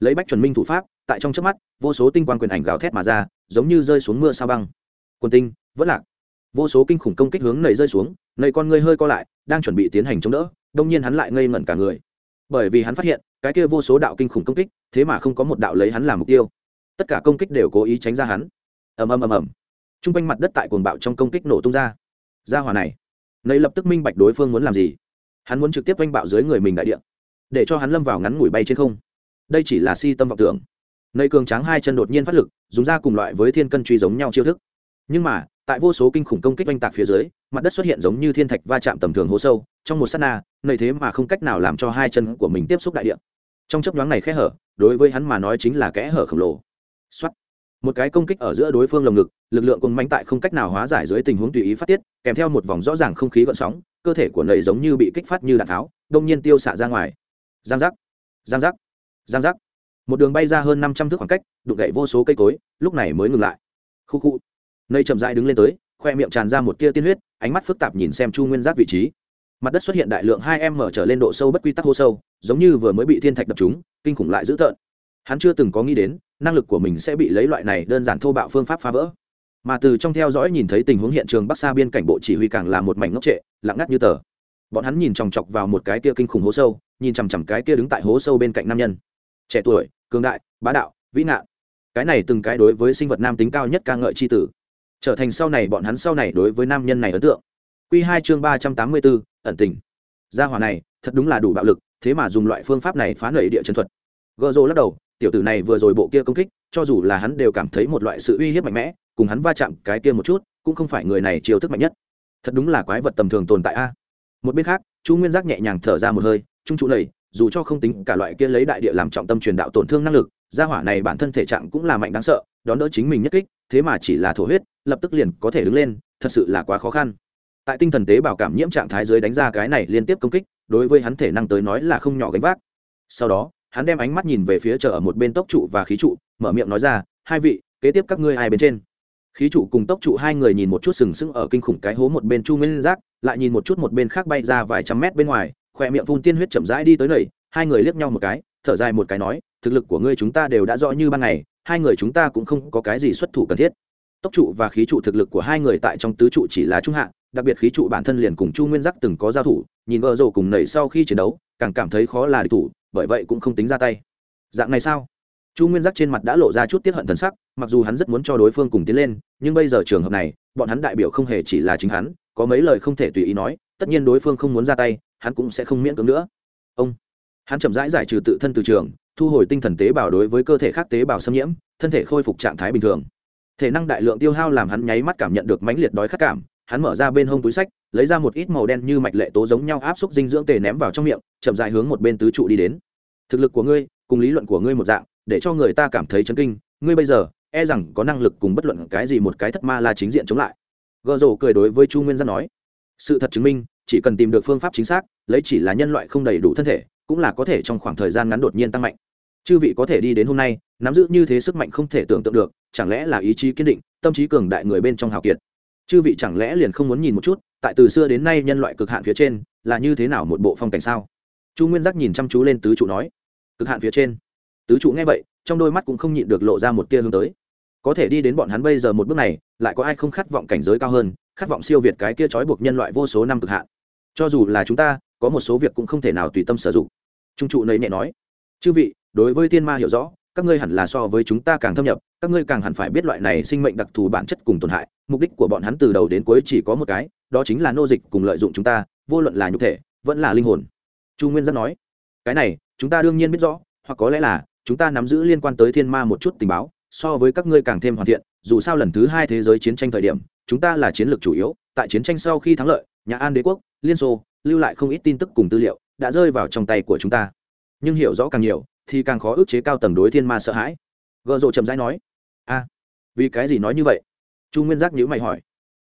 Speaker 1: Lấy bách chuẩn minh thủ pháp, tại trong trước mắt, vô số tinh quang quyền ảnh gào thét mà ra, giống như rơi xuống mưa sao băng. Quần tinh, vẫn lạc vô số kinh khủng công kích hướng nầy rơi xuống, nầy con ngươi hơi co lại, đang chuẩn bị tiến hành chống đỡ, đông nhiên hắn lại ngây ngẩn cả người. Bởi vì hắn phát hiện, cái kia vô số đạo kinh khủng công kích, thế mà không có một đạo lấy hắn làm mục tiêu. Tất cả công kích đều cố ý tránh ra hắn. Ầm ầm ầm ầm. T r u n g quanh mặt đất tại cuồng bạo trong công kích nổ tung ra. Ra hỏa này, nầy lập tức minh bạch đối phương muốn làm gì. Hắn muốn trực tiếp oanh bạo dưới người mình đại điện để cho hắn lâm vào ngắn ngủi bay trên không. Đây chỉ là si tâm vọng tưởng. Nầy cường tráng hai chân đột nhiên phát lực, dùng ra cùng loại với thiên cân truy giống nhau chiêu thức nhưng mà, tại vô số kinh khủng công kích oanh tạc phía dưới, mặt đất xuất hiện giống như thiên thạch va chạm tầm thường hố sâu, trong một s á t na nầy thế mà không cách nào làm cho hai chân của mình tiếp xúc đại điện trong chấp nhoáng này khẽ hở, đối với hắn mà nói chính là kẽ hở khổng lồ. Một cái công kích ở giữa đối phương lồng ngực, lực lượng cùng manh tại không cách nào hóa giải dưới tình huống tùy ý phát tiết, kèm theo một vòng rõ ràng không khí gợn sóng, cơ thể của nầy giống như bị kích phát như đạn tháo, đông nhiên tiêu xạ ra ngoài. Giang giác. Giang giác. Giang giác. Một đường bay ra hơn năm trăm thước khoảng cách, đụng gậy vô số cây cối, lúc này mới ngừng lại. Khu khu nầy chậm rãi đứng lên tới, khoe miệng tràn ra một tia tiên huyết, ánh mắt phức tạp nhìn xem chu nguyên giác vị trí. Mặt đất xuất hiện đại lượng hai em mở trở lên độ sâu bất quy tắc hô sâu, giống như vừa mới bị thiên thạch đập chúng kinh khủng lại dữ tợn. Hắn chưa từng có nghĩ đến, năng lực của mình sẽ bị lấy loại này đơn giản thô bạo phương pháp phá vỡ. Mà từ trong theo dõi nhìn thấy tình huống hiện trường bắc xa biên cảnh bộ chỉ huy càng là một mảnh ngốc trệ, lặng ngắt như tờ. Bọn hắn nhìn chòng chọc vào một cái kia kinh khủng hố sâu, nhìn chằm chằm cái kia đứng tại hố sâu bên cạnh nam nhân. Trẻ tuổi, cường đại, bá đạo, vĩ nạn. Cái này từng cái đối với sinh vật nam tính cao nhất ca ngợi c h i tử trở thành sau này bọn hắn sau này đối với nam nhân này ấn tượng. Q hai chương ba trăm tám mươi bốn, ẩn tình. Gia hòa này, thật đúng là đủ bạo lực, thế mà dùng loại phương pháp này phá nảy địa chân thuật. Gợ rô lắc đầu, tiểu tử này vừa rồi bộ kia công kích, cho dù là hắn đều cảm thấy một loại sự uy hiếp mạnh mẽ, cùng hắn va chạm cái kia một chút, cũng không phải người này chiêu thức mạnh nhất. Thật đúng là quái vật tầm thường tồn tại a. Một bên khác chú nguyên giác nhẹ nhàng thở ra một hơi, trung trụ lầy dù cho không tính cả loại kia lấy đại địa làm trọng tâm truyền đạo tổn thương năng lực, gia hỏa này bản thân thể trạng cũng là mạnh đáng sợ, đón đỡ chính mình nhất kích thế mà chỉ là thổ huyết, lập tức liền có thể đứng lên, thật sự là quá khó khăn. Tại tinh thần tế bào cảm nhiễm trạng thái dưới đánh ra cái này liên tiếp công kích, đối với hắn thể năng tới nói là không nhỏ gánh vác. Sau đó, hắn đem ánh mắt nhìn về phía chờ ở một bên tốc trụ và khí trụ, mở miệng nói ra, hai vị, kế tiếp các ngươi hai bên trên? Khí trụ cùng tốc trụ hai người nhìn một chút sừng sững ở kinh khủng cái hố một bên chu nguyên giác, lại nhìn một chút một bên khác bay ra vài trăm mét bên ngoài khỏe miệng phun tiên huyết chậm rãi đi tới nầy hai người liếc nhau một cái, thở dài một cái nói, thực lực của ngươi chúng ta đều đã rõ như ban ngày hai người chúng ta cũng không có cái gì xuất thủ cần thiết. Tốc trụ và khí trụ thực lực của hai người tại trong tứ trụ chỉ là trung hạ, đặc biệt khí trụ bản thân liền cùng chu nguyên giác từng có giao thủ, nhìn vợ rồ cùng nảy sau khi chiến đấu, càng cảm thấy khó là địch thủ, bởi vậy cũng không tính ra tay. Dạng này sao? Chu nguyên giác trên mặt đã lộ ra chút tiếp hận thần sắc, mặc dù hắn rất muốn cho đối phương cùng tiến lên, nhưng bây giờ trường hợp này, bọn hắn đại biểu không hề chỉ là chính hắn, có mấy lời không thể tùy ý nói, tất nhiên đối phương không muốn ra tay, hắn cũng sẽ không miễn cưỡng nữa. Ông, hắn chậm rãi giải trừ tự thân từ trường thu hồi tinh thần tế bào đối với cơ thể khác tế bào xâm nhiễm, thân thể khôi phục trạng thái bình thường. Thể năng đại lượng tiêu hao làm hắn nháy mắt cảm nhận được mãnh liệt đói khát cảm, hắn mở ra bên hông túi sách, lấy ra một ít màu đen như mạch lệ tố giống nhau áp suất dinh dưỡng tề ném vào trong miệng, chậm dài hướng một bên tứ trụ đi đến. Thực lực của ngươi cùng lý luận của ngươi một dạng, để cho người ta cảm thấy chấn kinh, ngươi bây giờ e rằng có năng lực cùng bất luận cái gì một cái thất ma la chính diện chống lại. Gợ rổ cười đối với chu nguyên giác nói, sự thật chứng minh, chỉ cần tìm được phương pháp chính xác, lấy chỉ là nhân loại không đầy đủ thân thể cũng là có thể trong khoảng thời gian ngắn đột nhiên tăng mạnh. Chư vị có thể đi đến hôm nay, nắm giữ như thế sức mạnh không thể tưởng tượng được, chẳng lẽ là ý chí kiên định, tâm trí cường đại người bên trong hào kiệt? Chư vị chẳng lẽ liền không muốn nhìn một chút, tại từ xưa đến nay nhân loại cực hạn phía trên, là như thế nào một bộ phong cảnh sao? Chu nguyên giác nhìn chăm chú lên tứ trụ nói. Cực hạn phía trên. Tứ trụ nghe vậy, trong đôi mắt cũng không nhịn được lộ ra một tia hướng tới. Có thể đi đến bọn hắn bây giờ một bước này, lại có ai không khát vọng cảnh giới cao hơn, khát vọng siêu việt cái kia trói buộc nhân loại vô số năm cực hạn. Cho dù là chúng ta có một số việc cũng không thể nào tùy tâm sử dụng. Trung trụ nấy nhẹ nói, chư vị, đối với tiên ma hiểu rõ, các ngươi hẳn là so với chúng ta càng thâm nhập, các ngươi càng hẳn phải biết loại này sinh mệnh đặc thù bản chất cùng tổn hại, mục đích của bọn hắn từ đầu đến cuối chỉ có một cái, đó chính là nô dịch cùng lợi dụng chúng ta, vô luận là nhục thể, vẫn là linh hồn. Chu nguyên giác nói, cái này, chúng ta đương nhiên biết rõ, hoặc có lẽ là chúng ta nắm giữ liên quan tới thiên ma một chút tình báo, so với các ngươi càng thêm hoàn thiện, dù sao lần thứ hai thế giới chiến tranh thời điểm, chúng ta là chiến lược chủ yếu, tại chiến tranh sau khi thắng lợi nhà an đế quốc, liên xô lưu lại không ít tin tức cùng tư liệu, đã rơi vào trong tay của chúng ta. Nhưng hiểu rõ càng nhiều, thì càng khó ước chế cao tầng đối thiên ma sợ hãi. Gợ rộ chậm rãi nói, a, vì cái gì nói như vậy? Chu nguyên giác nhữ mày hỏi.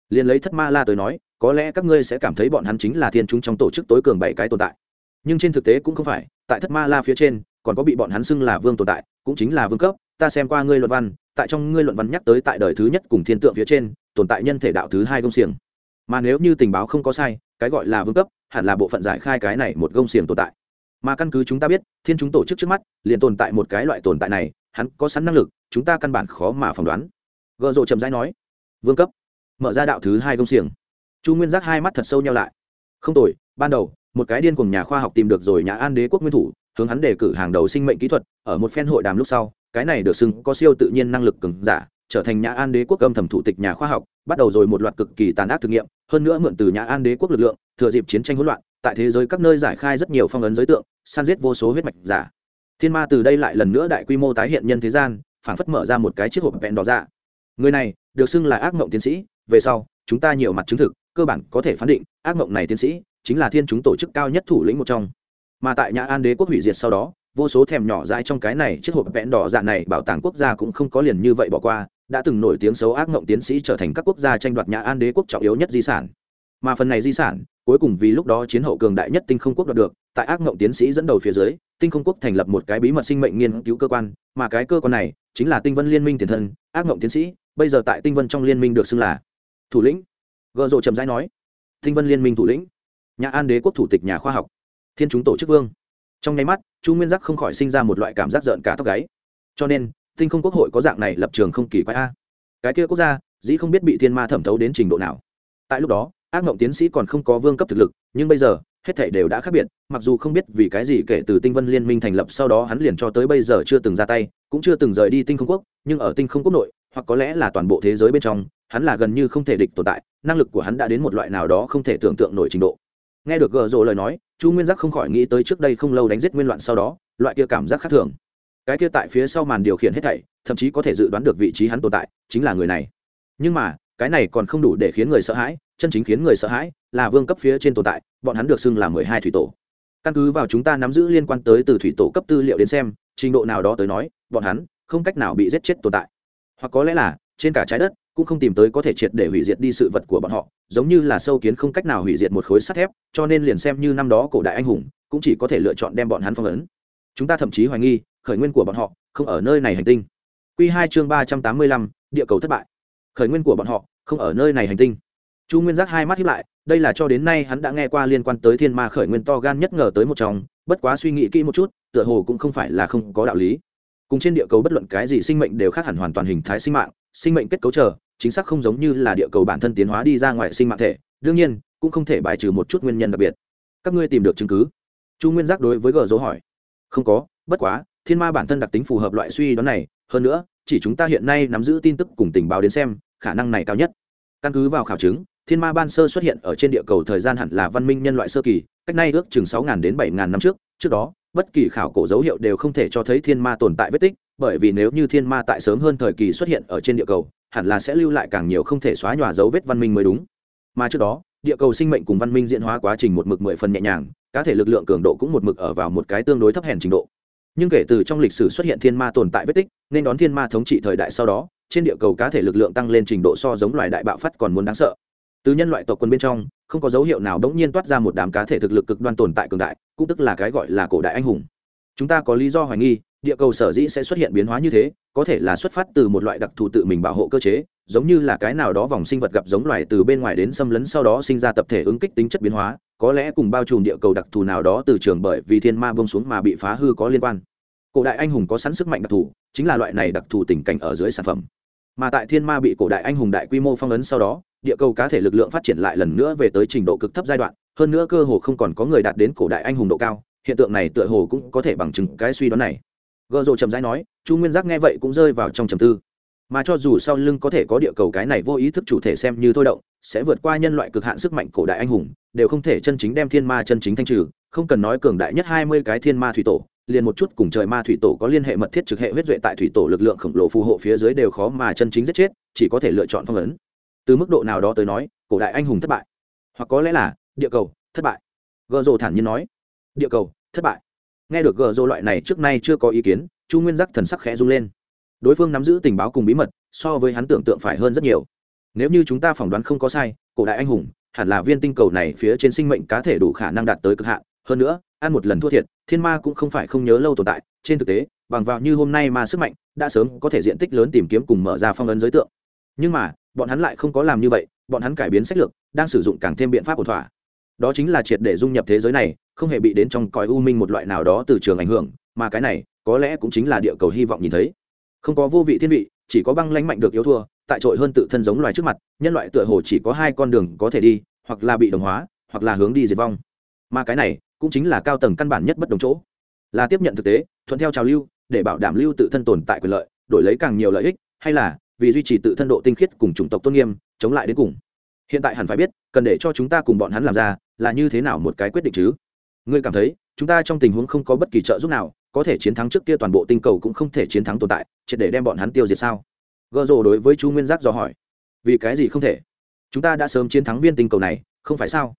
Speaker 1: Liền lấy thất ma la tới nói, có lẽ các ngươi sẽ cảm thấy bọn hắn chính là thiên chúng trong tổ chức tối cường bảy cái tồn tại. Nhưng trên thực tế cũng không phải, tại thất ma la phía trên, còn có bị bọn hắn xưng là vương tồn tại, cũng chính là vương cấp. Ta xem qua ngươi luận văn, tại trong ngươi luận văn nhắc tới tại đời thứ nhất cùng thiên tượng phía trên, tồn tại nhân thể đạo thứ hai công xiềng. Mà nếu như tình báo không có sai, cái gọi là vương cấp hẳn là bộ phận giải khai cái này một gông xiềng tồn tại. Mà căn cứ chúng ta biết, thiên chúng tổ chức trước mắt, liền tồn tại một cái loại tồn tại này, hắn có sẵn năng lực, chúng ta căn bản khó mà phỏng đoán. Gợ rộ chậm rãi nói, vương cấp, mở ra đạo thứ hai công xiềng. Chu nguyên giác hai mắt thật sâu nhau lại. Không tồi, ban đầu, một cái điên cùng nhà khoa học tìm được rồi nhà an đế quốc nguyên thủ, hướng hắn đề cử hàng đầu sinh mệnh kỹ thuật, ở một phen hội đàm lúc sau, cái này được xưng có siêu tự nhiên năng lực cứng giả, trở thành nhà an đế quốc âm thầm thủ tịch nhà khoa học, bắt đầu rồi một loạt cực kỳ tàn ác thử nghiệm, hơn nữa mượn từ nhà an đế quốc lực lượng thừa dịp chiến tranh hỗn loạn, tại thế giới các nơi giải khai rất nhiều phong ấn giới tượng san giết vô số huyết mạch giả. Thiên ma từ đây lại lần nữa đại quy mô tái hiện nhân thế gian, phảng phất mở ra một cái chiếc hộp vẹn đỏ ra người này, được xưng là ác mộng tiến sĩ, về sau, chúng ta nhiều mặt chứng thực, cơ bản có thể phán định, ác mộng này tiến sĩ, chính là thiên chúng tổ chức cao nhất thủ lĩnh một trong. Mà tại nhà an đế quốc hủy diệt sau đó, vô số thèm nhỏ dãi trong cái này chiếc hộp vẹn đỏ dạ này bảo tàng quốc gia cũng không có liền như vậy bỏ qua, đã từng nổi tiếng xấu ác mộng tiến sĩ trở thành các quốc gia tranh đoạt nhà an đế quốc trọng yếu nhất di sản. Mà phần này di sản cuối cùng vì lúc đó chiến hậu cường đại nhất tinh không quốc đoạt được, tại ác mộng tiến sĩ dẫn đầu phía dưới, tinh không quốc thành lập một cái bí mật sinh mệnh nghiên cứu cơ quan, mà cái cơ quan này chính là tinh vân liên minh tiền thân, ác mộng tiến sĩ, bây giờ tại tinh vân trong liên minh được xưng là thủ lĩnh. Gợ rộ trầm rãi nói, tinh vân liên minh thủ lĩnh, nhà an đế quốc thủ tịch nhà khoa học, thiên chúng tổ chức vương. Trong nháy mắt, chu nguyên giác không khỏi sinh ra một loại cảm giác rợn cả tóc gáy. Cho nên, tinh không quốc hội có dạng này lập trường không kỳ quái a. Cái kia quốc gia, dĩ không biết bị thiên ma thẩm thấu đến trình độ nào. Tại lúc đó ác mộng tiến sĩ còn không có vương cấp thực lực, nhưng bây giờ, hết thảy đều đã khác biệt, mặc dù không biết vì cái gì kể từ tinh vân liên minh thành lập sau đó hắn liền cho tới bây giờ chưa từng ra tay, cũng chưa từng rời đi tinh không quốc, nhưng ở tinh không quốc nội, hoặc có lẽ là toàn bộ thế giới bên trong, hắn là gần như không thể địch tồn tại, năng lực của hắn đã đến một loại nào đó không thể tưởng tượng nổi trình độ. Nghe được gờ rồ lời nói, chu nguyên giác không khỏi nghĩ tới trước đây không lâu đánh giết nguyên loạn sau đó, loại kia cảm giác khác thường. Cái kia tại phía sau màn điều khiển hết thảy, thậm chí có thể dự đoán được vị trí hắn tồn tại, chính là người này. Nhưng mà, cái này còn không đủ để khiến người sợ hãi chân chính khiến người sợ hãi là vương cấp phía trên tồn tại, bọn hắn được xưng là mười hai thủy tổ. Căn cứ vào chúng ta nắm giữ liên quan tới từ thủy tổ cấp tư liệu đến xem, trình độ nào đó tới nói, bọn hắn không cách nào bị giết chết tồn tại. Hoặc có lẽ là, trên cả trái đất cũng không tìm tới có thể triệt để hủy diệt đi sự vật của bọn họ, giống như là sâu kiến không cách nào hủy diệt một khối sắt thép, cho nên liền xem như năm đó cổ đại anh hùng cũng chỉ có thể lựa chọn đem bọn hắn phong ấn. Chúng ta thậm chí hoài nghi, khởi nguyên của bọn họ không ở nơi này hành tinh. Q hai chương ba trăm tám mươi lăm, địa cầu thất bại. Khởi nguyên của bọn họ không ở nơi này hành tinh chu nguyên giác hai mắt hiếp lại, đây là cho đến nay hắn đã nghe qua liên quan tới thiên ma khởi nguyên to gan nhất ngờ tới một trong, bất quá suy nghĩ kỹ một chút, tựa hồ cũng không phải là không có đạo lý. Cùng trên địa cầu bất luận cái gì sinh mệnh đều khác hẳn hoàn toàn hình thái sinh mạng, sinh mệnh kết cấu chờ chính xác không giống như là địa cầu bản thân tiến hóa đi ra ngoài sinh mạng thể, đương nhiên, cũng không thể bài trừ một chút nguyên nhân đặc biệt. Các ngươi tìm được chứng cứ? Chu nguyên giác đối với gờ dấu hỏi. Không có, bất quá, thiên ma bản thân đặc tính phù hợp loại suy đoán này, hơn nữa, chỉ chúng ta hiện nay nắm giữ tin tức cùng tình báo đến xem, khả năng này cao nhất. Căn cứ vào khảo chứng thiên ma ban sơ xuất hiện ở trên địa cầu thời gian hẳn là văn minh nhân loại sơ kỳ, cách nay ước chừng sáu đến bảy năm trước. Trước đó, bất kỳ khảo cổ dấu hiệu đều không thể cho thấy thiên ma tồn tại vết tích, bởi vì nếu như thiên ma tại sớm hơn thời kỳ xuất hiện ở trên địa cầu, hẳn là sẽ lưu lại càng nhiều không thể xóa nhòa dấu vết văn minh mới đúng. Mà trước đó, địa cầu sinh mệnh cùng văn minh diễn hóa quá trình một mực mười phần nhẹ nhàng, cá thể lực lượng cường độ cũng một mực ở vào một cái tương đối thấp hèn trình độ. Nhưng kể từ trong lịch sử xuất hiện thiên ma tồn tại vết tích, nên đón thiên ma thống trị thời đại sau đó, trên địa cầu cá thể lực lượng tăng lên trình độ so giống loài đại bạo phát còn muốn đáng sợ từ nhân loại tộc quân bên trong, không có dấu hiệu nào đống nhiên toát ra một đám cá thể thực lực cực đoan tồn tại cường đại, cũng tức là cái gọi là cổ đại anh hùng. Chúng ta có lý do hoài nghi, địa cầu sở dĩ sẽ xuất hiện biến hóa như thế, có thể là xuất phát từ một loại đặc thù tự mình bảo hộ cơ chế, giống như là cái nào đó vòng sinh vật gặp giống loài từ bên ngoài đến xâm lấn sau đó sinh ra tập thể ứng kích tính chất biến hóa, có lẽ cùng bao trùm địa cầu đặc thù nào đó từ trường bởi vì thiên ma bông xuống mà bị phá hư có liên quan. Cổ đại anh hùng có sẵn sức mạnh đặc thù, chính là loại này đặc thù tình cảnh ở dưới sản phẩm. Mà tại thiên ma bị cổ đại anh hùng đại quy mô phong ấn sau đó địa cầu cá thể lực lượng phát triển lại lần nữa về tới trình độ cực thấp giai đoạn, hơn nữa cơ hồ không còn có người đạt đến cổ đại anh hùng độ cao, hiện tượng này tựa hồ cũng có thể bằng chứng cái suy đoán này. Gợ rộ trầm rãi nói, chu nguyên giác nghe vậy cũng rơi vào trong trầm tư. Mà cho dù sau lưng có thể có địa cầu cái này vô ý thức chủ thể xem như thôi động, sẽ vượt qua nhân loại cực hạn sức mạnh cổ đại anh hùng, đều không thể chân chính đem thiên ma chân chính thanh trừ, không cần nói cường đại nhất hai mươi cái thiên ma thủy tổ, liền một chút cùng trời ma thủy tổ có liên hệ mật thiết trực hệ huyết duệ tại thủy tổ lực lượng khổng lồ phù hộ phía dưới đều khó mà chân chính giết chết, chỉ có thể lựa chọn phong ấn từ mức độ nào đó tới nói, cổ đại anh hùng thất bại. Hoặc có lẽ là, địa cầu, thất bại. Gợ rồ thản nhiên nói, địa cầu, thất bại. Nghe được gợ rồ loại này trước nay chưa có ý kiến, chu nguyên giác thần sắc khẽ rung lên. Đối phương nắm giữ tình báo cùng bí mật, so với hắn tưởng tượng phải hơn rất nhiều. Nếu như chúng ta phỏng đoán không có sai, cổ đại anh hùng, hẳn là viên tinh cầu này phía trên sinh mệnh cá thể đủ khả năng đạt tới cực hạn. Hơn nữa, ăn một lần thua thiệt, thiên ma cũng không phải không nhớ lâu tồn tại. Trên thực tế, bằng vào như hôm nay mà sức mạnh, đã sớm có thể diện tích lớn tìm kiếm cùng mở ra phong ấn giới tượng. Nhưng mà bọn hắn lại không có làm như vậy, bọn hắn cải biến sách lược, đang sử dụng càng thêm biện pháp ổn thỏa. Đó chính là triệt để dung nhập thế giới này, không hề bị đến trong cõi u minh một loại nào đó từ trường ảnh hưởng, mà cái này, có lẽ cũng chính là địa cầu hy vọng nhìn thấy. Không có vô vị thiên vị, chỉ có băng lãnh mạnh được yếu thua, tại trội hơn tự thân giống loài trước mặt, nhân loại tựa hồ chỉ có hai con đường có thể đi, hoặc là bị đồng hóa, hoặc là hướng đi diệt vong. Mà cái này, cũng chính là cao tầng căn bản nhất bất đồng chỗ. Là tiếp nhận thực tế, thuận theo trào lưu, để bảo đảm lưu tự thân tồn tại quyền lợi, đổi lấy càng nhiều lợi ích, hay là vì duy trì tự thân độ tinh khiết cùng chủng tộc tôn nghiêm, chống lại đến cùng. Hiện tại hẳn phải biết, cần để cho chúng ta cùng bọn hắn làm ra, là như thế nào một cái quyết định chứ? Ngươi cảm thấy, chúng ta trong tình huống không có bất kỳ trợ giúp nào, có thể chiến thắng trước kia toàn bộ tinh cầu cũng không thể chiến thắng tồn tại, triệt để đem bọn hắn tiêu diệt sao? Gợ rồ đối với chu nguyên giác dò hỏi. Vì cái gì không thể? Chúng ta đã sớm chiến thắng viên tinh cầu này, không phải sao?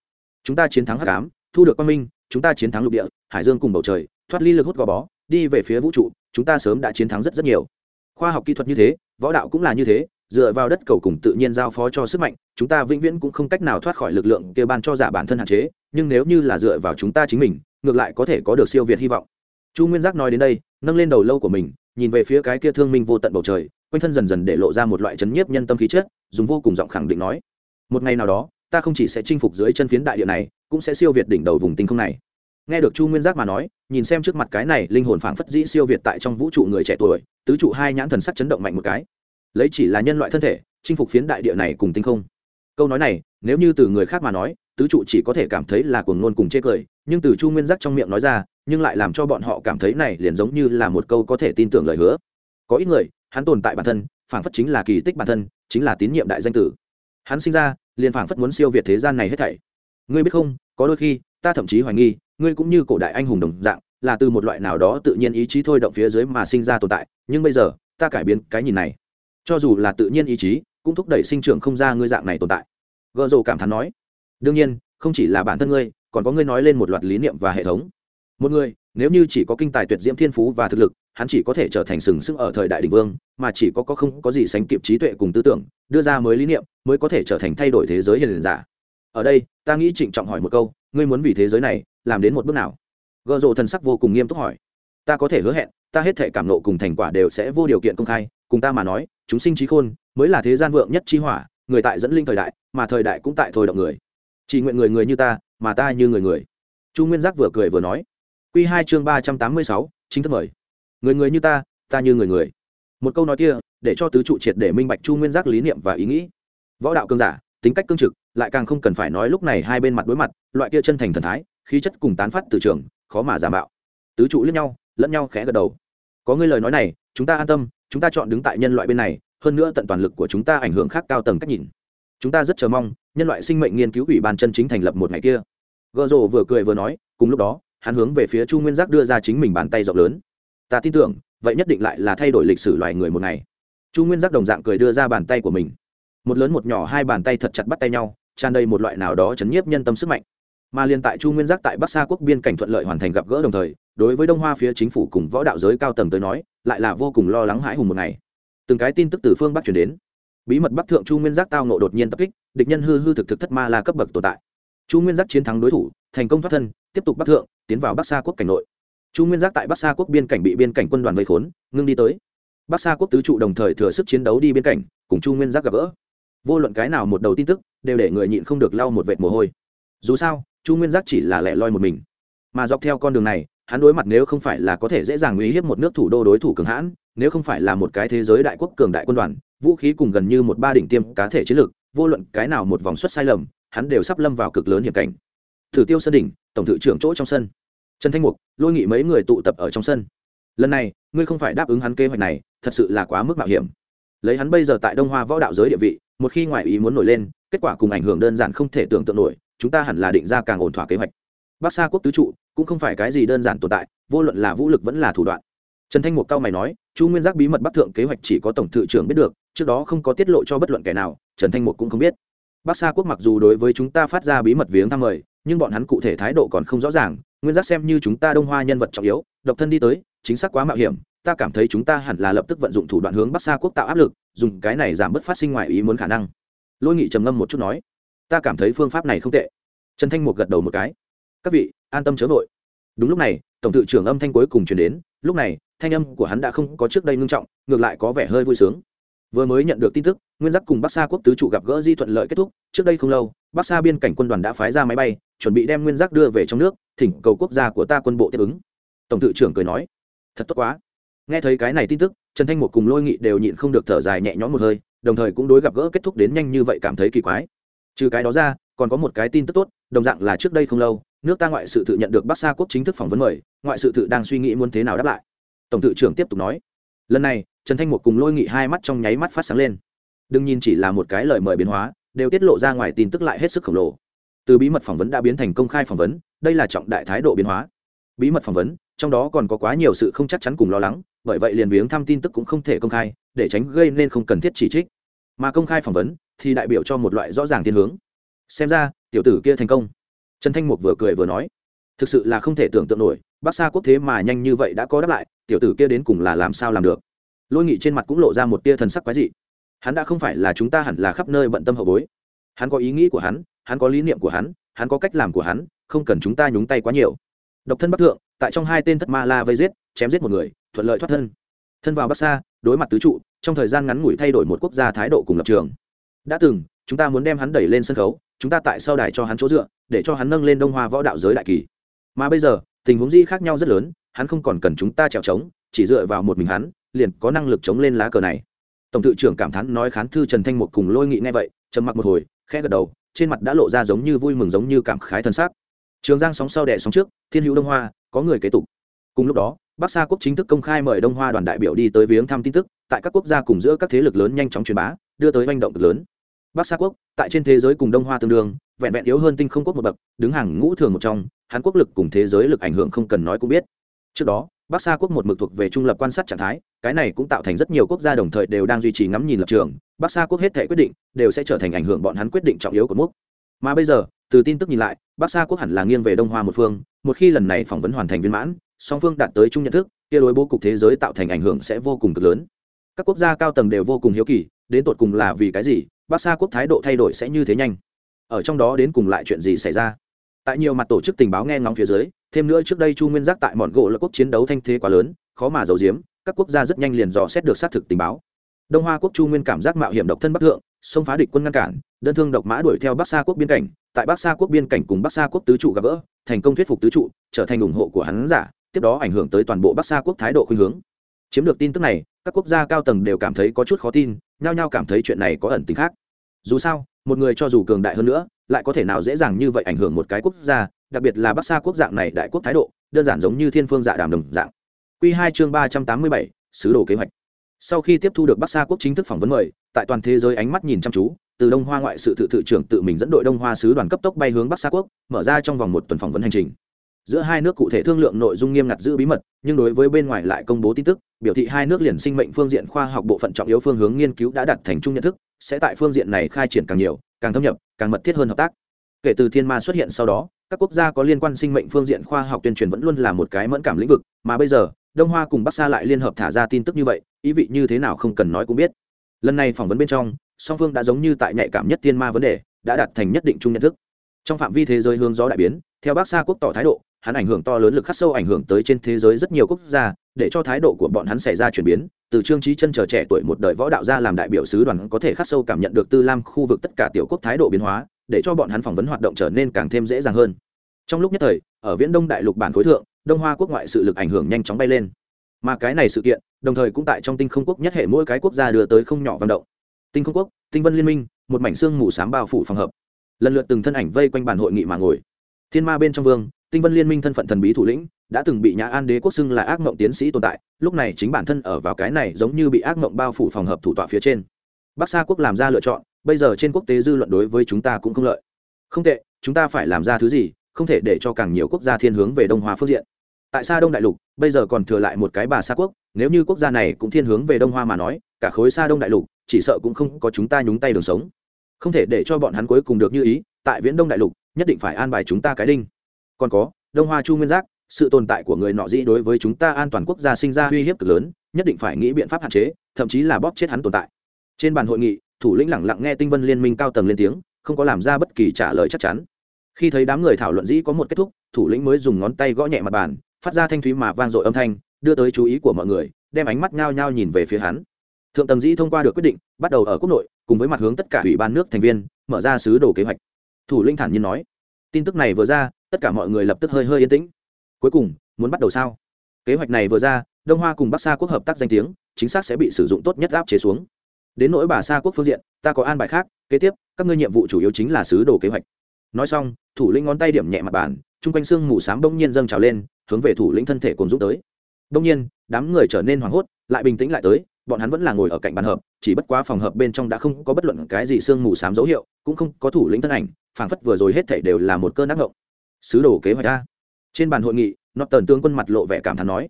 Speaker 1: Chúng ta chiến thắng hắc ám, thu được quang minh, chúng ta chiến thắng lục địa, hải dương cùng bầu trời, thoát ly lực hút gò bó, đi về phía vũ trụ, chúng ta sớm đã chiến thắng rất rất nhiều. Khoa học kỹ thuật như thế võ đạo cũng là như thế, dựa vào đất cầu cùng tự nhiên giao phó cho sức mạnh, chúng ta vĩnh viễn cũng không cách nào thoát khỏi lực lượng kia ban cho giả bản thân hạn chế, nhưng nếu như là dựa vào chúng ta chính mình, ngược lại có thể có được siêu việt hy vọng. Chu nguyên giác nói đến đây, nâng lên đầu lâu của mình, nhìn về phía cái kia thương minh vô tận bầu trời, quanh thân dần dần để lộ ra một loại chấn nhiếp nhân tâm khí chất, dùng vô cùng giọng khẳng định nói, một ngày nào đó, ta không chỉ sẽ chinh phục dưới chân phiến đại địa này, cũng sẽ siêu việt đỉnh đầu vùng tinh không này nghe được chu nguyên giác mà nói, nhìn xem trước mặt cái này linh hồn phảng phất dĩ siêu việt tại trong vũ trụ người trẻ tuổi, tứ trụ hai nhãn thần sắc chấn động mạnh một cái. Lấy chỉ là nhân loại thân thể, chinh phục phiến đại địa này cùng tinh không. Câu nói này, nếu như từ người khác mà nói, tứ trụ chỉ có thể cảm thấy là cuồng ngôn cùng chê cười, nhưng từ chu nguyên giác trong miệng nói ra, nhưng lại làm cho bọn họ cảm thấy này liền giống như là một câu có thể tin tưởng lời hứa. Có ít người, hắn tồn tại bản thân, phảng phất chính là kỳ tích bản thân, chính là tín nhiệm đại danh tử. Hắn sinh ra, liền phảng phất muốn siêu việt thế gian này hết thảy. Ngươi biết không, có đôi khi, ta thậm chí hoài nghi ngươi cũng như cổ đại anh hùng đồng dạng, là từ một loại nào đó tự nhiên ý chí thôi động phía dưới mà sinh ra tồn tại, nhưng bây giờ, ta cải biến cái nhìn này. Cho dù là tự nhiên ý chí, cũng thúc đẩy sinh trưởng không ra ngươi dạng này tồn tại. Gợ rồ cảm thán nói, đương nhiên, không chỉ là bản thân ngươi, còn có ngươi nói lên một loạt lý niệm và hệ thống. Một người, nếu như chỉ có kinh tài tuyệt diễm thiên phú và thực lực, hắn chỉ có thể trở thành sừng sững ở thời đại đình vương, mà chỉ có có không có gì sánh kịp trí tuệ cùng tư tưởng, đưa ra mới lý niệm, mới có thể trở thành thay đổi thế giới hiền giả ở đây, ta nghĩ trịnh trọng hỏi một câu, ngươi muốn vì thế giới này, làm đến một bước nào? Gợ rộ thần sắc vô cùng nghiêm túc hỏi. Ta có thể hứa hẹn, ta hết thể cảm nộ cùng thành quả đều sẽ vô điều kiện công khai, cùng ta mà nói, chúng sinh trí khôn, mới là thế gian vượng nhất trí hỏa, người tại dẫn linh thời đại, mà thời đại cũng tại thôi động người. Chỉ nguyện người người như ta, mà ta như người người. Chu nguyên giác vừa cười vừa nói. Q hai chương ba trăm tám mươi sáu, chính thức mời. Người người như ta ta như người người. Một câu nói kia, để cho tứ trụ triệt để minh bạch chu nguyên giác lý niệm và ý nghĩ. Võ đạo cương giả tính cách cương trực, lại càng không cần phải nói lúc này hai bên mặt đối mặt, loại kia chân thành thần thái, khí chất cùng tán phát từ trường, khó mà giả mạo. Tứ trụ lẫn nhau lẫn nhau khẽ gật đầu. Có ngươi lời nói này, chúng ta an tâm, chúng ta chọn đứng tại nhân loại bên này, hơn nữa tận toàn lực của chúng ta ảnh hưởng khác cao tầng cách nhìn. Chúng ta rất chờ mong, nhân loại sinh mệnh nghiên cứu ủy ban chân chính thành lập một ngày kia. Gợ rồ vừa cười vừa nói, cùng lúc đó, hắn hướng về phía chu nguyên giác đưa ra chính mình bàn tay rộng lớn. Ta tin tưởng, vậy nhất định lại là thay đổi lịch sử loài người một ngày. Chu nguyên giác đồng dạng cười đưa ra bàn tay của mình một lớn một nhỏ hai bàn tay thật chặt bắt tay nhau, tràn đầy một loại nào đó chấn nhiếp nhân tâm sức mạnh. Mà liên tại chu nguyên giác tại bắc sa quốc biên cảnh thuận lợi hoàn thành gặp gỡ đồng thời, đối với đông hoa phía chính phủ cùng võ đạo giới cao tầng tới nói, lại là vô cùng lo lắng hãi hùng một ngày. Từng cái tin tức từ phương bắc chuyển đến. Bí mật bắc thượng chu nguyên giác tao nộ đột nhiên tập kích, địch nhân hư hư thực thực thất ma là cấp bậc tồn tại. Chu nguyên giác chiến thắng đối thủ, thành công thoát thân, tiếp tục bắc thượng, tiến vào bắc sa quốc cảnh nội. Chu nguyên giác tại bắc sa quốc biên cảnh bị biên cảnh quân đoàn vây khốn, ngưng đi tới. Bắc sa quốc tứ trụ đồng thời thừa sức chiến đấu đi biên cảnh, cùng chu nguyên giác gặp gỡ vô luận cái nào một đầu tin tức, đều để người nhịn không được lau một vệt mồ hôi. Dù sao, chu nguyên giác chỉ là lẻ loi một mình. Mà dọc theo con đường này, hắn đối mặt nếu không phải là có thể dễ dàng uy hiếp một nước thủ đô đối thủ cường hãn, nếu không phải là một cái thế giới đại quốc cường đại quân đoàn, vũ khí cùng gần như một ba đỉnh tiêm cá thể chiến lược, vô luận cái nào một vòng xuất sai lầm, hắn đều sắp lâm vào cực lớn hiểm cảnh. Thử tiêu sân đỉnh, tổng thự trưởng chỗ trong sân. Trần thanh mục, lôi nghị mấy người tụ tập ở trong sân. Lần này, ngươi không phải đáp ứng hắn kế hoạch này, thật sự là quá mức mạo hiểm. Lấy hắn bây giờ tại đông hoa võ đạo giới địa vị một khi ngoại ý muốn nổi lên, kết quả cùng ảnh hưởng đơn giản không thể tưởng tượng nổi, chúng ta hẳn là định ra càng ổn thỏa kế hoạch. Bắc sa quốc tứ trụ, cũng không phải cái gì đơn giản tồn tại, vô luận là vũ lực vẫn là thủ đoạn. Trần thanh mục cao mày nói, chu nguyên giác bí mật bắc thượng kế hoạch chỉ có tổng thự trưởng biết được, trước đó không có tiết lộ cho bất luận kẻ nào, trần thanh mục cũng không biết. Bắc sa quốc mặc dù đối với chúng ta phát ra bí mật viếng thăm mời, nhưng bọn hắn cụ thể thái độ còn không rõ ràng, nguyên giác xem như chúng ta đông hoa nhân vật trọng yếu, độc thân đi tới, chính xác quá mạo hiểm ta cảm thấy chúng ta hẳn là lập tức vận dụng thủ đoạn hướng bắc sa quốc tạo áp lực, dùng cái này giảm bớt phát sinh ngoài ý muốn khả năng. Lôi nghị trầm ngâm một chút nói, ta cảm thấy phương pháp này không tệ. Trần thanh mục gật đầu một cái, các vị, an tâm chớ vội. Đúng lúc này, tổng thự trưởng âm thanh cuối cùng chuyển đến, lúc này, thanh âm của hắn đã không có trước đây ngưng trọng, ngược lại có vẻ hơi vui sướng. Vừa mới nhận được tin tức, nguyên giác cùng bắc sa quốc tứ trụ gặp gỡ di thuận lợi kết thúc, trước đây không lâu, bắc sa biên cảnh quân đoàn đã phái ra máy bay, chuẩn bị đem nguyên giác đưa về trong nước, thỉnh cầu quốc gia của ta quân bộ tiếp ứng. Tổng thự trưởng cười nói, thật tốt quá nghe thấy cái này tin tức, trần thanh một cùng lôi nghị đều nhịn không được thở dài nhẹ nhõm một hơi, đồng thời cũng đối gặp gỡ kết thúc đến nhanh như vậy cảm thấy kỳ quái. Trừ cái đó ra, còn có một cái tin tức tốt, đồng dạng là trước đây không lâu, nước ta ngoại sự tự nhận được bắc sa quốc chính thức phỏng vấn mời, ngoại sự tự đang suy nghĩ muốn thế nào đáp lại. Tổng tự trưởng tiếp tục nói. Lần này, trần thanh một cùng lôi nghị hai mắt trong nháy mắt phát sáng lên. Đừng nhìn chỉ là một cái lời mời biến hóa, đều tiết lộ ra ngoài tin tức lại hết sức khổng lồ. Từ bí mật phỏng vấn đã biến thành công khai phỏng vấn, đây là trọng đại thái độ biến hóa. Bí mật phỏng vấn trong đó còn có quá nhiều sự không chắc chắn cùng lo lắng, bởi vậy liền viếng thăm tin tức cũng không thể công khai, để tránh gây nên không cần thiết chỉ trích. Mà công khai phỏng vấn thì đại biểu cho một loại rõ ràng thiên hướng. Xem ra, tiểu tử kia thành công. Trần thanh mục vừa cười vừa nói, thực sự là không thể tưởng tượng nổi bác xa quốc thế mà nhanh như vậy đã có đáp lại, tiểu tử kia đến cùng là làm sao làm được? Lôi nghị trên mặt cũng lộ ra một tia thần sắc quái dị. Hắn đã không phải là chúng ta hẳn là khắp nơi bận tâm hậu bối. Hắn có ý nghĩ của hắn hắn có lý niệm của hắn hắn có cách làm của hắn, không cần chúng ta nhúng tay quá nhiều. Độc thân bắc thượng tại trong hai tên thất ma la vây giết, chém giết một người, thuận lợi thoát thân. Thân vào bắc xa đối mặt tứ trụ, trong thời gian ngắn ngủi thay đổi một quốc gia thái độ cùng lập trường. Đã từng, chúng ta muốn đem hắn đẩy lên sân khấu, chúng ta tại sau đài cho hắn chỗ dựa, để cho hắn nâng lên đông hoa võ đạo giới đại kỳ. Mà bây giờ, tình huống di khác nhau rất lớn, hắn không còn cần chúng ta trèo trống, chỉ dựa vào một mình hắn, liền có năng lực chống lên lá cờ này. Tổng tự trưởng cảm thán nói khán thư trần thanh một cùng lôi nghị nghe vậy, trầm mặc một hồi, khẽ gật đầu, trên mặt đã lộ ra giống như vui mừng giống như cảm khái thân xác. Trường giang sóng sau đẻ sóng trước, thiên hữu đông hoa có người kế tục. Cùng lúc đó, bắc sa quốc chính thức công khai mời đông hoa đoàn đại biểu đi tới viếng thăm tin tức, tại các quốc gia cùng giữa các thế lực lớn nhanh chóng truyền bá, đưa tới manh động cực lớn. Bắc sa quốc, tại trên thế giới cùng đông hoa tương đương, vẹn vẹn yếu hơn tinh không quốc một bậc, đứng hàng ngũ thường một trong, hàn quốc lực cùng thế giới lực ảnh hưởng không cần nói cũng biết. Trước đó, bắc sa quốc một mực thuộc về trung lập quan sát trạng thái, cái này cũng tạo thành rất nhiều quốc gia đồng thời đều đang duy trì ngắm nhìn lập trường. Bắc sa quốc hết thể quyết định, đều sẽ trở thành ảnh hưởng bọn hắn quyết định trọng yếu của mốc. Mà bây giờ từ tin tức nhìn lại, bắc sa quốc hẳn là nghiêng về đông hoa một phương, một khi lần này phỏng vấn hoàn thành viên mãn, song phương đạt tới chung nhận thức, kia đối bố cục thế giới tạo thành ảnh hưởng sẽ vô cùng cực lớn. Các quốc gia cao tầng đều vô cùng hiếu kỳ, đến tột cùng là vì cái gì, bắc sa quốc thái độ thay đổi sẽ như thế nhanh? Ở trong đó đến cùng lại chuyện gì xảy ra? Tại nhiều mặt tổ chức tình báo nghe ngóng phía dưới, thêm nữa trước đây chu nguyên giác tại mọn gỗ là quốc chiến đấu thanh thế quá lớn, khó mà giấu giếm, các quốc gia rất nhanh liền dò xét được xác thực tình báo. Đông hoa quốc chu nguyên cảm giác mạo hiểm độc thân bắc thượng, xông phá địch quân ngăn cản, đơn thương độc mã đuổi theo bắc sa quốc biên cảnh tại bắc sa quốc biên cảnh cùng bắc sa quốc tứ trụ gặp gỡ, thành công thuyết phục tứ trụ, trở thành ủng hộ của hắn giả, tiếp đó ảnh hưởng tới toàn bộ bắc sa quốc thái độ khuynh hướng. Chiếm được tin tức này, các quốc gia cao tầng đều cảm thấy có chút khó tin, nhao nhao cảm thấy chuyện này có ẩn tính khác. Dù sao, một người cho dù cường đại hơn nữa, lại có thể nào dễ dàng như vậy ảnh hưởng một cái quốc gia, đặc biệt là bắc sa quốc dạng này đại quốc thái độ, đơn giản giống như thiên phương dạ đàm đồng dạng. Q hai chương ba trăm tám mươi bảy, sứ đồ kế hoạch. Sau khi tiếp thu được bắc sa quốc chính thức phỏng vấn mời, tại toàn thế giới ánh mắt nhìn chăm chú từ đông hoa ngoại sự tự tự trưởng tự mình dẫn đội đông hoa sứ đoàn cấp tốc bay hướng bắc sa quốc, mở ra trong vòng một tuần phỏng vấn hành trình. Giữa hai nước cụ thể thương lượng nội dung nghiêm ngặt giữ bí mật, nhưng đối với bên ngoài lại công bố tin tức, biểu thị hai nước liền sinh mệnh phương diện khoa học bộ phận trọng yếu phương hướng nghiên cứu đã đặt thành chung nhận thức, sẽ tại phương diện này khai triển càng nhiều, càng thâm nhập, càng mật thiết hơn hợp tác. Kể từ thiên ma xuất hiện sau đó, các quốc gia có liên quan sinh mệnh phương diện khoa học tuyên truyền vẫn luôn là một cái mẫn cảm lĩnh vực, mà bây giờ, đông hoa cùng bắc sa lại liên hợp thả ra tin tức như vậy, ý vị như thế nào không cần nói cũng biết. Lần này phỏng vấn bên trong song phương đã giống như tại nhạy cảm nhất thiên ma vấn đề, đã đạt thành nhất định chung nhận thức. Trong phạm vi thế giới hướng gió đại biến, theo bắc sa quốc tỏ thái độ, hắn ảnh hưởng to lớn lực khắc sâu ảnh hưởng tới trên thế giới rất nhiều quốc gia, để cho thái độ của bọn hắn xảy ra chuyển biến. Từ trương trí chân chờ trẻ tuổi một đời võ đạo gia làm đại biểu sứ đoàn có thể khắc sâu cảm nhận được tư lam khu vực tất cả tiểu quốc thái độ biến hóa, để cho bọn hắn phỏng vấn hoạt động trở nên càng thêm dễ dàng hơn. Trong lúc nhất thời, ở viễn đông đại lục bản khối thượng, đông hoa quốc ngoại sự lực ảnh hưởng nhanh chóng bay lên. Mà cái này sự kiện, đồng thời cũng tại trong tinh không quốc nhất hệ mỗi cái quốc gia đưa tới không nhỏ vận động tinh không quốc, tinh vân liên minh, một mảnh xương mù s á m bao phủ phòng hợp. Lần lượt từng thân ảnh vây quanh bàn hội nghị mà ngồi. Thiên ma bên trong vương, tinh vân liên minh thân phận thần bí thủ lĩnh, đã từng bị nhã an đế quốc xưng là ác mộng tiến sĩ tồn tại, lúc này chính bản thân ở vào cái này giống như bị ác mộng bao phủ phòng hợp thủ tọa phía trên. Bắc sa quốc làm ra lựa chọn, bây giờ trên quốc tế dư luận đối với chúng ta cũng không lợi. Không tệ, chúng ta phải làm ra thứ gì, không thể để cho càng nhiều quốc gia thiên hướng về đông hoa phương diện. Tại sao đông đại lục, bây giờ còn thừa lại một cái bà sa quốc, nếu như quốc gia này cũng thiên hướng về đông hoa mà nói cả khối xa đông đại lục, chỉ sợ cũng không có chúng ta nhúng tay đường sống. Không thể để cho bọn hắn cuối cùng được như ý, tại viễn đông đại lục, nhất định phải an bài chúng ta cái đinh. Còn có, đông hoa chu nguyên giác, sự tồn tại của người nọ dĩ đối với chúng ta an toàn quốc gia sinh ra uy hiếp cực lớn, nhất định phải nghĩ biện pháp hạn chế, thậm chí là bóp chết hắn tồn tại. Trên bàn hội nghị, thủ lĩnh lẳng lặng nghe tinh vân liên minh cao tầng lên tiếng, không có làm ra bất kỳ trả lời chắc chắn. Khi thấy đám người thảo luận dĩ có một kết thúc, thủ lĩnh mới dùng ngón tay gõ nhẹ mặt bàn, phát ra thanh thúy mà vang dội âm thanh, đưa tới chú ý của mọi người, đem ánh mắt nhao nhao nhìn về phía hắn thượng tầng dĩ thông qua được quyết định, bắt đầu ở quốc nội, cùng với mặt hướng tất cả ủy ban nước thành viên, mở ra sứ đồ kế hoạch. Thủ linh thản nhiên nói. Tin tức này vừa ra, tất cả mọi người lập tức hơi hơi yên tĩnh. Cuối cùng, muốn bắt đầu sao? Kế hoạch này vừa ra, đông hoa cùng bắc sa quốc hợp tác danh tiếng, chính xác sẽ bị sử dụng tốt nhất áp chế xuống. Đến nỗi bà sa quốc phương diện, ta có an bài khác, kế tiếp, các ngươi nhiệm vụ chủ yếu chính là sứ đồ kế hoạch. Nói xong, thủ lĩnh ngón tay điểm nhẹ mặt bàn, chung quanh xương mù s á m bỗng nhiên dâng trào lên, hướng về thủ lĩnh thân thể cùng dũng tới. Bỗng nhiên, đám người trở nên hoảng hốt, lại bình tĩnh lại tới bọn hắn vẫn là ngồi ở cạnh bàn hợp, chỉ bất quá phòng hợp bên trong đã không có bất luận cái gì sương mù s á m dấu hiệu, cũng không có thủ lĩnh thân ảnh, phảng phất vừa rồi hết thảy đều là một cơn ác ngộng. Sứ đồ kế hoạch ra trên bàn hội nghị nọ tần tướng quân mặt lộ vẻ cảm thán nói,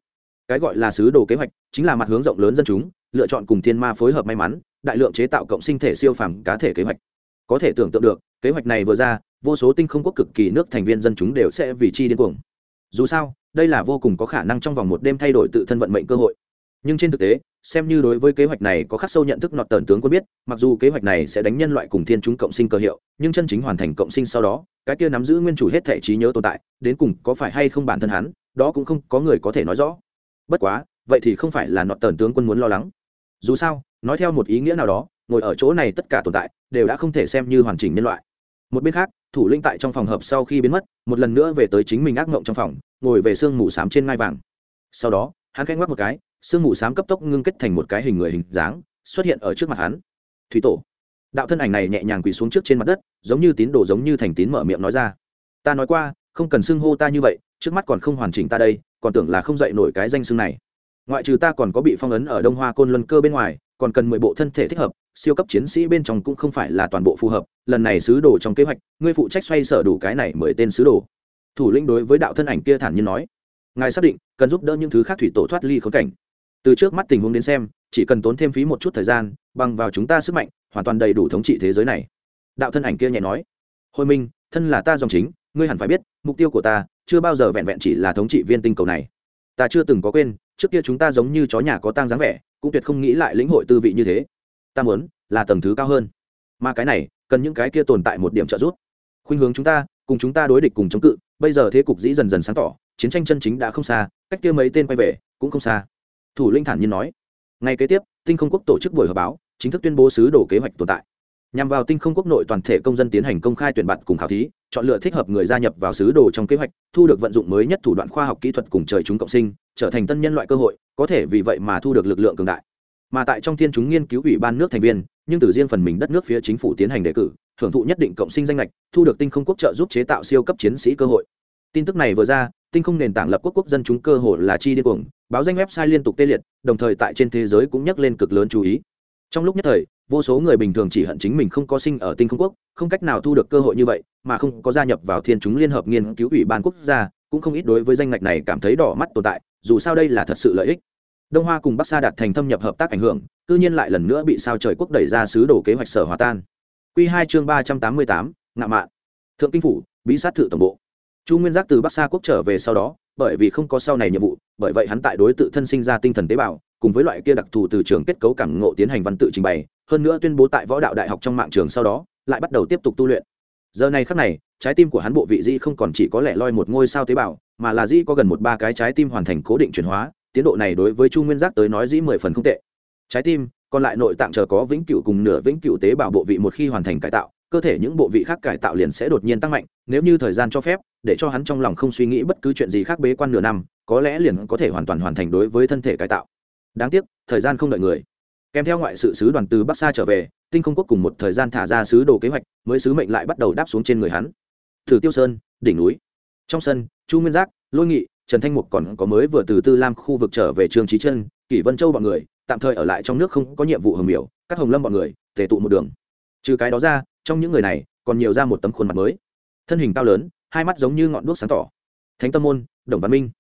Speaker 1: cái gọi là sứ đồ kế hoạch chính là mặt hướng rộng lớn dân chúng, lựa chọn cùng thiên ma phối hợp may mắn, đại lượng chế tạo cộng sinh thể siêu phàm cá thể kế hoạch. Có thể tưởng tượng được, kế hoạch này vừa ra, vô số tinh không quốc cực kỳ nước thành viên dân chúng đều sẽ vì chi điên cuồng. Dù sao, đây là vô cùng có khả năng trong vòng một đêm thay đổi tự thân vận mệnh cơ hội nhưng trên thực tế, xem như đối với kế hoạch này có khắc sâu nhận thức nọt tần tướng quân biết, mặc dù kế hoạch này sẽ đánh nhân loại cùng thiên chúng cộng sinh cơ hiệu, nhưng chân chính hoàn thành cộng sinh sau đó, cái kia nắm giữ nguyên chủ hết thể trí nhớ tồn tại, đến cùng có phải hay không bản thân hắn, đó cũng không có người có thể nói rõ. Bất quá, vậy thì không phải là nọt tần tướng quân muốn lo lắng. Dù sao, nói theo một ý nghĩa nào đó, ngồi ở chỗ này tất cả tồn tại đều đã không thể xem như hoàn chỉnh nhân loại. Một bên khác, thủ linh tại trong phòng hợp sau khi biến mất, một lần nữa về tới chính mình ác mộng trong phòng, ngồi về sương mù s á m trên ngai vàng. Sau đó, hắn khanh ngoắc một cái sương mù s á m cấp tốc ngưng kết thành một cái hình người hình dáng, xuất hiện ở trước mặt hắn. Thủy tổ. Đạo thân ảnh này nhẹ nhàng quỳ xuống trước trên mặt đất, giống như tín đồ giống như thành tín mở miệng nói ra. Ta nói qua, không cần xưng hô ta như vậy, trước mắt còn không hoàn chỉnh ta đây, còn tưởng là không dạy nổi cái danh xưng này. Ngoại trừ ta còn có bị phong ấn ở đông hoa côn luân cơ bên ngoài, còn cần mười bộ thân thể thích hợp, siêu cấp chiến sĩ bên trong cũng không phải là toàn bộ phù hợp, lần này sứ đồ trong kế hoạch, ngươi phụ trách xoay sở đủ cái này mười tên sứ đồ. Thủ lĩnh đối với đạo thân ảnh kia thản nhiên nói, ngài xác định cần giúp đỡ những thứ khác thủy tổ thoát ly khốn cảnh từ trước mắt tình huống đến xem, chỉ cần tốn thêm phí một chút thời gian, bằng vào chúng ta sức mạnh, hoàn toàn đầy đủ thống trị thế giới này. Đạo thân ảnh kia nhẹ nói. Hồi minh, thân là ta dòng chính, ngươi hẳn phải biết, mục tiêu của ta chưa bao giờ vẹn vẹn chỉ là thống trị viên tinh cầu này. Ta chưa từng có quên, trước kia chúng ta giống như chó nhà có tang dáng vẻ, cũng tuyệt không nghĩ lại lĩnh hội tư vị như thế. Ta muốn là tầng thứ cao hơn. Mà cái này, cần những cái kia tồn tại một điểm trợ giúp. Khuynh hướng chúng ta, cùng chúng ta đối địch cùng chống cự, bây giờ thế cục dĩ dần dần sáng tỏ, chiến tranh chân chính đã không xa, cách kia mấy tên quay về cũng không xa thủ linh thản nhiên nói, ngay kế tiếp, tinh không quốc tổ chức buổi họp báo, chính thức tuyên bố sứ đồ kế hoạch tồn tại. Nhằm vào tinh không quốc nội toàn thể công dân tiến hành công khai tuyển bạt cùng khảo thí, chọn lựa thích hợp người gia nhập vào sứ đồ trong kế hoạch, thu được vận dụng mới nhất thủ đoạn khoa học kỹ thuật cùng trời chúng cộng sinh, trở thành tân nhân loại cơ hội, có thể vì vậy mà thu được lực lượng cường đại. Mà tại trong thiên chúng nghiên cứu ủy ban nước thành viên, nhưng từ riêng phần mình đất nước phía chính phủ tiến hành đề cử, hưởng thụ nhất định cộng sinh danh lệch thu được tinh không quốc trợ giúp chế tạo siêu cấp chiến sĩ cơ hội. Tin tức này vừa ra, tinh không nền tảng lập quốc quốc dân chúng cơ hội là chi điên cuồng báo danh website liên tục tê liệt, đồng thời tại trên thế giới cũng nhắc lên cực lớn chú ý. Trong lúc nhất thời, vô số người bình thường chỉ hận chính mình không có sinh ở tinh không quốc, không cách nào thu được cơ hội như vậy, mà không có gia nhập vào thiên chúng liên hợp nghiên cứu ủy ban quốc gia, cũng không ít đối với danh ngạch này cảm thấy đỏ mắt tồn tại, dù sao đây là thật sự lợi ích. Đông hoa cùng bắc sa đạt thành thâm nhập hợp tác ảnh hưởng, cư nhiên lại lần nữa bị sao trời quốc đẩy ra sứ đồ kế hoạch sở hòa tan. Q hai chương ba trăm tám mươi tám, ngạo mạn. Thượng kinh phủ, bí sát thự tổng bộ. Chu nguyên giác từ bắc sa quốc trở về sau đó, bởi vì không có sau này nhiệm vụ bởi vậy hắn tại đối tự thân sinh ra tinh thần tế bào, cùng với loại kia đặc thù từ trường kết cấu cảm ngộ tiến hành văn tự trình bày, hơn nữa tuyên bố tại võ đạo đại học trong mạng trường sau đó, lại bắt đầu tiếp tục tu luyện. Giờ này khắc này, trái tim của hắn bộ vị di không còn chỉ có lẻ loi một ngôi sao tế bào, mà là di có gần một ba cái trái tim hoàn thành cố định chuyển hóa, tiến độ này đối với chu nguyên giác tới nói dĩ mười phần không tệ. Trái tim, còn lại nội tạng chờ có vĩnh cửu cùng nửa vĩnh cửu tế bào bộ vị một khi hoàn thành cải tạo, cơ thể những bộ vị khác cải tạo liền sẽ đột nhiên tăng mạnh, nếu như thời gian cho phép, để cho hắn trong lòng không suy nghĩ bất cứ chuyện gì khác bế quan nửa năm có lẽ liền có thể hoàn toàn hoàn thành đối với thân thể cải tạo. Đáng tiếc, thời gian không đợi người. Kèm theo ngoại sự sứ đoàn từ bắc sa trở về, tinh không quốc cùng một thời gian thả ra sứ đồ kế hoạch, mới sứ mệnh lại bắt đầu đáp xuống trên người hắn. Thử tiêu sơn, đỉnh núi. Trong sân, chu nguyên giác, lôi nghị, trần thanh mục còn có mới vừa từ tư lam khu vực trở về trường trí chân kỷ vân châu b ọ n người, tạm thời ở lại trong nước không có nhiệm vụ hưởng biểu các hồng lâm b ọ n người, tề tụ một đường. Trừ cái đó ra, trong những người này, còn nhiều ra một tấm khuôn mặt mới. Thân hình cao lớn, hai mắt giống như ngọn đuốc sáng tỏ. Thánh tâm môn, đồng văn minh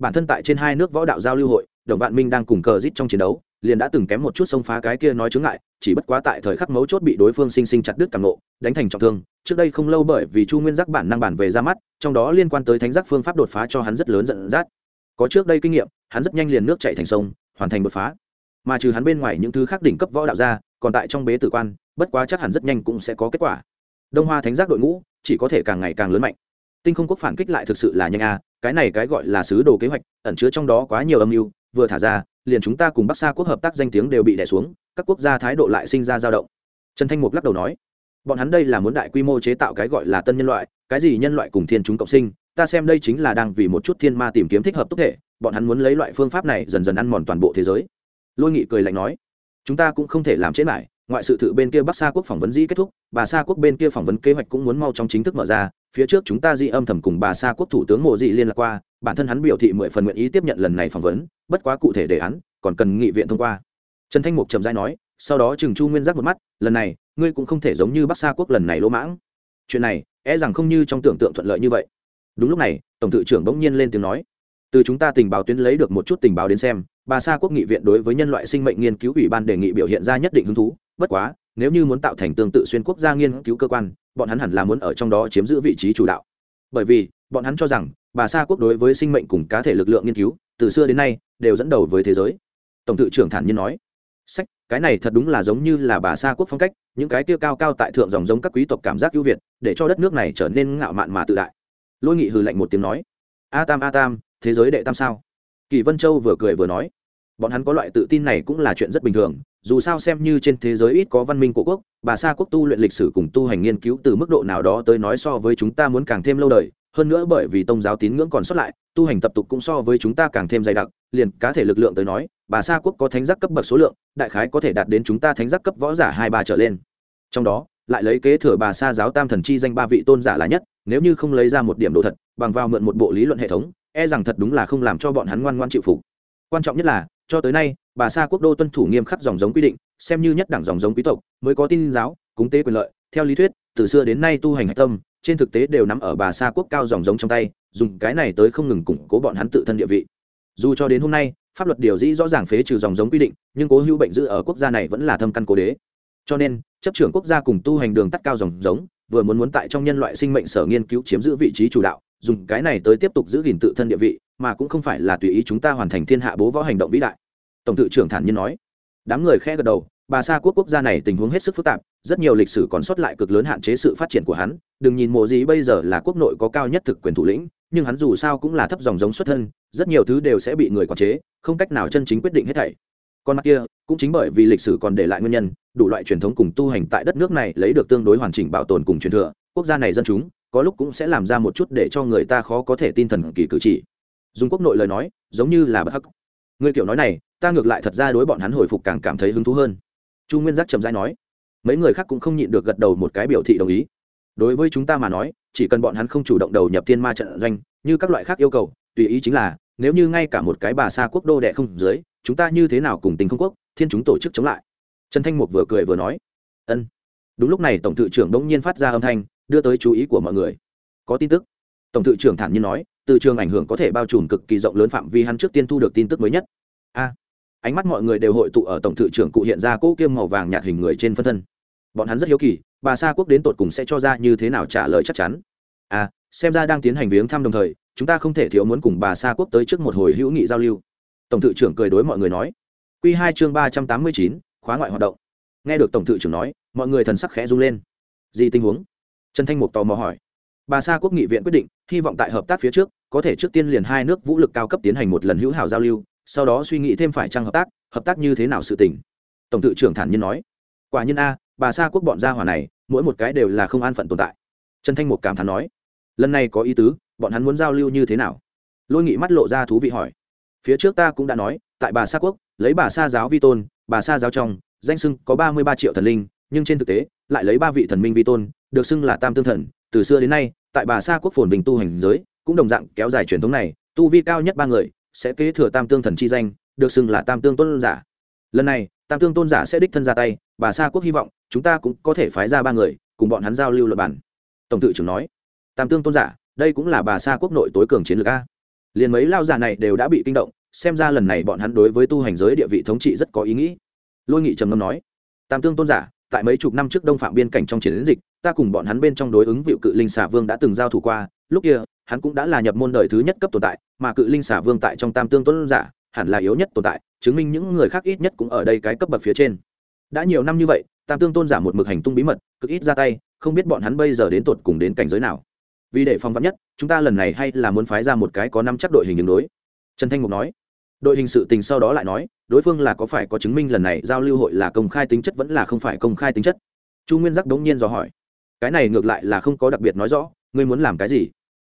Speaker 1: bản thân tại trên hai nước võ đạo giao lưu hội, đồng vạn minh đang cùng cờ rít trong chiến đấu, liền đã từng kém một chút xông phá cái kia nói chướng ngại, chỉ bất quá tại thời khắc mấu chốt bị đối phương sinh sinh chặt đứt càng nộ đánh thành trọng thương. Trước đây không lâu bởi vì chu nguyên giác bản năng bản về ra mắt, trong đó liên quan tới thánh giác phương pháp đột phá cho hắn rất lớn dẫn dắt. Có trước đây kinh nghiệm, hắn rất nhanh liền nước chạy thành sông, hoàn thành đột phá. Mà trừ hắn bên ngoài những thứ khác đỉnh cấp võ đạo ra, còn tại trong bế tử quan, bất quá chắc hẳn rất nhanh cũng sẽ có kết quả. Đông hoa thánh giác đội ngũ, chỉ có thể càng ngày càng lớn mạnh. Tinh không quốc phản kích lại thực sự là nhanh a cái này cái gọi là sứ đồ kế hoạch, ẩn chứa trong đó quá nhiều âm mưu, vừa thả ra, liền chúng ta cùng bắc xa quốc hợp tác danh tiếng đều bị đè xuống, các quốc gia thái độ lại sinh ra dao động. Trần thanh mục lắc đầu nói, bọn hắn đây là muốn đại quy mô chế tạo cái gọi là tân nhân loại, cái gì nhân loại cùng thiên chúng cộng sinh, ta xem đây chính là đang vì một chút thiên ma tìm kiếm thích hợp tốt thể, bọn hắn muốn lấy loại phương pháp này dần dần ăn mòn toàn bộ thế giới. Lôi nghị cười lạnh nói, chúng ta cũng không thể làm chết lại ngoại sự thự bên kia bắc sa quốc phỏng vấn dĩ kết thúc, bà sa quốc bên kia phỏng vấn kế hoạch cũng muốn mau trong chính thức mở ra phía trước chúng ta di âm thầm cùng bà sa quốc thủ tướng mộ dị liên lạc qua, bản thân hắn biểu thị mười phần nguyện ý tiếp nhận lần này phỏng vấn, bất quá cụ thể đề án còn cần nghị viện thông qua. Trần thanh mục trầm giai nói, sau đó Trừng chu nguyên giác một mắt, lần này, ngươi cũng không thể giống như bắc sa quốc lần này lỗ mãng. Chuyện này e rằng không như trong tưởng tượng thuận lợi như vậy. Đúng lúc này, tổng tự trưởng bỗng nhiên lên tiếng nói, từ chúng ta tình báo tuyến lấy được một chút tình báo đến xem, bà sa quốc nghị viện đối với nhân loại sinh mệnh nghiên cứu ủy ban đề nghị biểu hiện ra nhất định hứng thú, bất quá nếu như muốn tạo thành tương tự xuyên quốc gia nghiên cứu cơ quan, bọn hắn hẳn là muốn ở trong đó chiếm giữ vị trí chủ đạo. Bởi vì, bọn hắn cho rằng, bà sa quốc đối với sinh mệnh cùng cá thể lực lượng nghiên cứu, từ xưa đến nay, đều dẫn đầu với thế giới. Tổng tự trưởng thản nhiên nói. Sách, cái này thật đúng là giống như là bà sa quốc phong cách, những cái kia cao cao tại thượng dòng giống các quý tộc cảm giác ưu việt, để cho đất nước này trở nên ngạo mạn mà tự đại. Lôi nghị hừ lạnh một tiếng nói. A tam a tam, thế giới đệ tam sao? Kỳ vân châu vừa cười vừa nói bọn hắn có loại tự tin này cũng là chuyện rất bình thường, dù sao xem như trên thế giới ít có văn minh của quốc, bà sa quốc tu luyện lịch sử cùng tu hành nghiên cứu từ mức độ nào đó tới nói so với chúng ta muốn càng thêm lâu đời, hơn nữa bởi vì tôn giáo tín ngưỡng còn sót lại, tu hành tập tục cũng so với chúng ta càng thêm dày đặc, liền cá thể lực lượng tới nói, bà sa quốc có thánh giác cấp bậc số lượng, đại khái có thể đạt đến chúng ta thánh giác cấp võ giả hai ba trở lên. Trong đó, lại lấy kế thừa bà sa giáo tam thần chi danh ba vị tôn giả là nhất, nếu như không lấy ra một điểm đồ thật, bằng vào mượn một bộ lý luận hệ thống e rằng thật đúng là không làm cho bọn hắn ngoan ngoan chịu phục. Quan trọng nhất là cho tới nay, bà sa quốc đô tuân thủ nghiêm khắc dòng giống quy định, xem như nhất đẳng dòng giống quý tộc, mới có tin giáo, cúng tế quyền lợi, theo lý thuyết, từ xưa đến nay tu hành hạch tâm, trên thực tế đều nắm ở bà sa quốc cao dòng giống trong tay, dùng cái này tới không ngừng củng cố bọn hắn tự thân địa vị. Dù cho đến hôm nay, pháp luật điều dĩ rõ ràng phế trừ dòng giống quy định, nhưng cố hữu bệnh dữ ở quốc gia này vẫn là thâm căn cố đế. Cho nên, chấp trưởng quốc gia cùng tu hành đường tắt cao dòng giống, vừa muốn muốn tại trong nhân loại sinh mệnh sở nghiên cứu chiếm giữ vị trí chủ đạo, dùng cái này tới tiếp tục giữ gìn tự thân địa vị, mà cũng không phải là tùy ý chúng ta hoàn thành thiên hạ bố võ hành động vĩ đại tổng tự trưởng thản nhiên nói. Đám người khe gật đầu, bà sa quốc quốc gia này tình huống hết sức phức tạp, rất nhiều lịch sử còn sót lại cực lớn hạn chế sự phát triển của hắn. Đừng nhìn mộ gì bây giờ là quốc nội có cao nhất thực quyền thủ lĩnh, nhưng hắn dù sao cũng là thấp dòng giống xuất thân, rất nhiều thứ đều sẽ bị người quản chế, không cách nào chân chính quyết định hết thảy. Còn mặt kia, cũng chính bởi vì lịch sử còn để lại nguyên nhân, đủ loại truyền thống cùng tu hành tại đất nước này lấy được tương đối hoàn chỉnh bảo tồn cùng truyền thừa, quốc gia này dân chúng, có lúc cũng sẽ làm ra một chút để cho người ta khó có thể tin thần kỳ cử chỉ. Dùng quốc nội lời nói, giống như là bất hắc. Người kiểu nói này ta ngược lại thật ra đối bọn hắn hồi phục càng cảm thấy hứng thú hơn. Chu nguyên giác trầm dai nói, mấy người khác cũng không nhịn được gật đầu một cái biểu thị đồng ý. Đối với chúng ta mà nói, chỉ cần bọn hắn không chủ động đầu nhập thiên ma trận doanh, như các loại khác yêu cầu, tùy ý chính là, nếu như ngay cả một cái bà xa quốc đô đệ không dưới, chúng ta như thế nào cùng tình không quốc, thiên chúng tổ chức chống lại? Trần thanh mục vừa cười vừa nói, ân. Đúng lúc này tổng thự trưởng đông nhiên phát ra âm thanh, đưa tới chú ý của mọi người. Có tin tức. Tổng thự trưởng thản nhiên nói, từ trường ảnh hưởng có thể bao trùm cực kỳ rộng lớn phạm vi, hắn trước tiên thu được tin tức mới nhất. A ánh mắt mọi người đều hội tụ ở tổng thự trưởng cụ hiện ra cỗ kiêm màu vàng nhạt hình người trên phân thân. Bọn hắn rất hiếu kỳ, bà sa quốc đến tột cùng sẽ cho ra như thế nào trả lời chắc chắn. À xem ra đang tiến hành viếng thăm đồng thời, chúng ta không thể thiếu muốn cùng bà sa quốc tới trước một hồi hữu nghị giao lưu. Tổng thự trưởng cười đối mọi người nói. Q hai chương ba trăm tám mươi chín, khóa ngoại hoạt động. Nghe được tổng thự trưởng nói, mọi người thần sắc khẽ rung lên. Gì tình huống? Trần thanh mục tò mò hỏi. Bà sa quốc nghị viện quyết định, hy vọng tại hợp tác phía trước, có thể trước tiên liền hai nước vũ lực cao cấp tiến hành một lần hữu hảo giao lưu sau đó suy nghĩ thêm phải chăng hợp tác hợp tác như thế nào sự tình. Tổng tự trưởng thản nhiên nói, quả nhiên a, bà sa quốc bọn gia hỏa này, mỗi một cái đều là không an phận tồn tại. Trần thanh mục cảm thán nói, lần này có ý tứ, bọn hắn muốn giao lưu như thế nào? Lôi nghị mắt lộ ra thú vị hỏi, phía trước ta cũng đã nói, tại bà sa quốc, lấy bà sa giáo vi tôn, bà sa giáo trong, danh xưng có ba mươi ba triệu thần linh, nhưng trên thực tế, lại lấy ba vị thần minh vi tôn, được xưng là tam tương thần. Từ xưa đến nay, tại bà sa quốc phồn bình tu hành giới, cũng đồng dạng kéo dài truyền thống này, tu vi cao nhất ba người sẽ kế thừa tam tương thần chi danh, được xưng là tam tương tôn giả. Lần này, tam tương tôn giả sẽ đích thân ra tay, bà sa quốc hy vọng chúng ta cũng có thể phái ra ba người cùng bọn hắn giao lưu luật bản tổng tự trưởng nói, tam tương tôn giả, đây cũng là bà sa quốc nội tối cường chiến lược a. Liền mấy lao giả này đều đã bị kinh động, xem ra lần này bọn hắn đối với tu hành giới địa vị thống trị rất có ý nghĩ. Lôi nghị trầm ngâm nói, tam tương tôn giả, tại mấy chục năm trước đông phạm biên cảnh trong chiến dịch, ta cùng bọn hắn bên trong đối ứng vịu cự linh xà vương đã từng giao thủ qua, lúc kia hắn cũng đã là nhập môn đời thứ nhất cấp tồn tại, mà cự linh xà vương tại trong tam tương tôn giả, hẳn là yếu nhất tồn tại, chứng minh những người khác ít nhất cũng ở đây cái cấp bậc phía trên. Đã nhiều năm như vậy, tam tương tôn giả một mực hành tung bí mật, cực ít ra tay, không biết bọn hắn bây giờ đến tột cùng đến cảnh giới nào. Vì để phòng vắn nhất, chúng ta lần này hay là muốn phái ra một cái có năm chắc đội hình đường đối. Trần thanh mục nói. Đội hình sự tình sau đó lại nói, đối phương là có phải có chứng minh lần này giao lưu hội là công khai tính chất vẫn là không phải công khai tính chất? Chu nguyên giác đống nhiên dò hỏi. Cái này ngược lại là không có đặc biệt nói rõ, ngươi muốn làm cái gì?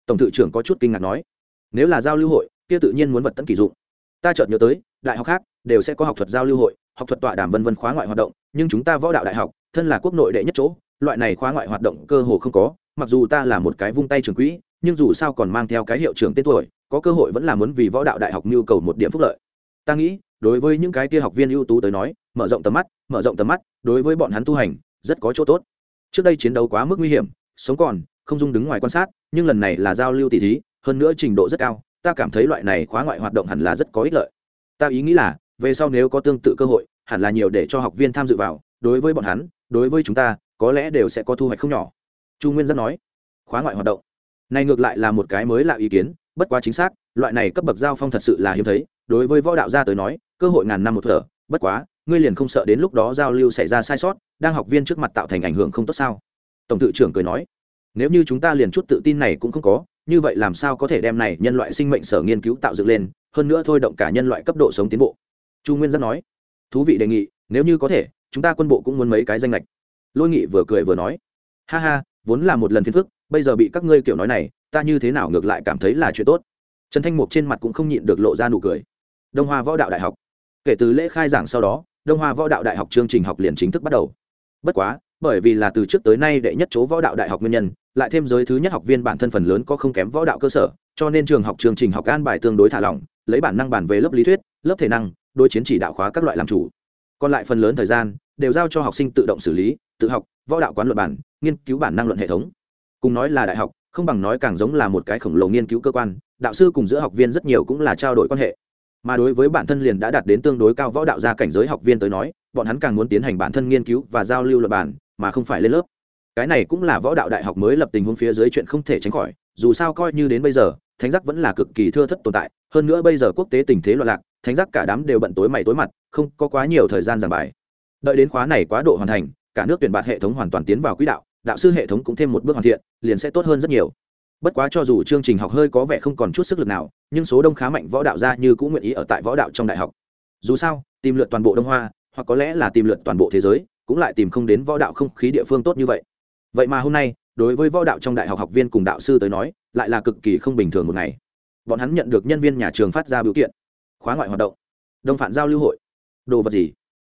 Speaker 1: Tổng thự trưởng có chút kinh ngạc nói, nếu là giao lưu hội, kia tự nhiên muốn vật tận kỳ dụng. Ta chợt nhớ tới, đại học khác đều sẽ có học thuật giao lưu hội, học thuật tọa đàm vân vân khóa ngoại hoạt động, nhưng chúng ta võ đạo đại học, thân là quốc nội đệ nhất chỗ, loại này khóa ngoại hoạt động cơ hồ không có. Mặc dù ta là một cái vung tay trường quỹ, nhưng dù sao còn mang theo cái hiệu trưởng tên tuổi, có cơ hội vẫn là muốn vì võ đạo đại học nhu cầu một điểm phúc lợi. Ta nghĩ, đối với những cái kia học viên ưu tú tới nói, mở rộng tầm mắt, mở rộng tầm mắt, đối với bọn hắn tu hành, rất có chỗ tốt. Trước đây chiến đấu quá mức nguy hiểm, sống còn, không dung đứng ngoài quan sát nhưng lần này là giao lưu tỷ thí, hơn nữa trình độ rất cao, ta cảm thấy loại này khóa ngoại hoạt động hẳn là rất có ích lợi. Ta ý nghĩ là, về sau nếu có tương tự cơ hội, hẳn là nhiều để cho học viên tham dự vào, đối với bọn hắn, đối với chúng ta, có lẽ đều sẽ có thu hoạch không nhỏ. Chu nguyên giác nói, khóa ngoại hoạt động. Này ngược lại là một cái mới lạ ý kiến, bất quá chính xác, loại này cấp bậc giao phong thật sự là hiếm thấy, đối với võ đạo gia tới nói, cơ hội ngàn năm một thở, bất quá, ngươi liền không sợ đến lúc đó giao lưu xảy ra sai sót, đang học viên trước mặt tạo thành ảnh hưởng không tốt sao? Tổng tự trưởng cười nói nếu như chúng ta liền chút tự tin này cũng không có, như vậy làm sao có thể đem này nhân loại sinh mệnh sở nghiên cứu tạo dựng lên, hơn nữa thôi động cả nhân loại cấp độ sống tiến bộ. Chu nguyên giác nói. Thú vị đề nghị, nếu như có thể, chúng ta quân bộ cũng muốn mấy cái danh lệch lôi nghị vừa cười vừa nói. Ha ha, vốn là một lần phiền phức, bây giờ bị các ngươi kiểu nói này, ta như thế nào ngược lại cảm thấy là chuyện tốt. Trần thanh mục trên mặt cũng không nhịn được lộ ra nụ cười. Đông hoa võ đạo đại học. Kể từ lễ khai giảng sau đó, đông hoa võ đạo đại học chương trình học liền chính thức bắt đầu. Bất quá bởi vì là từ trước tới nay đệ nhất chỗ võ đạo đại học nguyên nhân, lại thêm giới thứ nhất học viên bản thân phần lớn có không kém võ đạo cơ sở, cho nên trường học chương trình học an bài tương đối thả lỏng, lấy bản năng bản về lớp lý thuyết, lớp thể năng đôi chiến chỉ đạo khóa các loại làm chủ. Còn lại phần lớn thời gian đều giao cho học sinh tự động xử lý, tự học, võ đạo quán luận bản, nghiên cứu bản năng luận hệ thống. Cùng nói là đại học, không bằng nói càng giống là một cái khổng lồ nghiên cứu cơ quan, đạo sư cùng giữa học viên rất nhiều cũng là trao đổi quan hệ. Mà đối với bản thân liền đã đạt đến tương đối cao võ đạo gia cảnh giới học viên tới nói, bọn hắn càng muốn tiến hành bản thân nghiên cứu và giao lưu luật bản mà không phải lên lớp. Cái này cũng là võ đạo đại học mới lập tình huống phía dưới chuyện không thể tránh khỏi, dù sao coi như đến bây giờ, thánh giác vẫn là cực kỳ thưa thất tồn tại, hơn nữa bây giờ quốc tế tình thế loạn lạc, thánh giác cả đám đều bận tối mày tối mặt, không có quá nhiều thời gian giảng bài. Đợi đến khóa này quá độ hoàn thành, cả nước tuyển bạt hệ thống hoàn toàn tiến vào quỹ đạo đạo sư hệ thống cũng thêm một bước hoàn thiện, liền sẽ tốt hơn rất nhiều. Bất quá cho dù chương trình học hơi có vẻ không còn chút sức lực nào, nhưng số đông khá mạnh võ đạo ra như cũng nguyện ý ở tại võ đạo trong đại học. Dù sao, tìm lượt toàn bộ đông hoa, hoặc có lẽ là tìm lượt toàn bộ thế giới cũng lại tìm không đến võ đạo không khí địa phương tốt như vậy. Vậy mà hôm nay, đối với võ đạo trong đại học học viên cùng đạo sư tới nói, lại là cực kỳ không bình thường một ngày. Bọn hắn nhận được nhân viên nhà trường phát ra biểu kiện. Khóa ngoại hoạt động. Đông phản giao lưu hội. Đồ vật gì?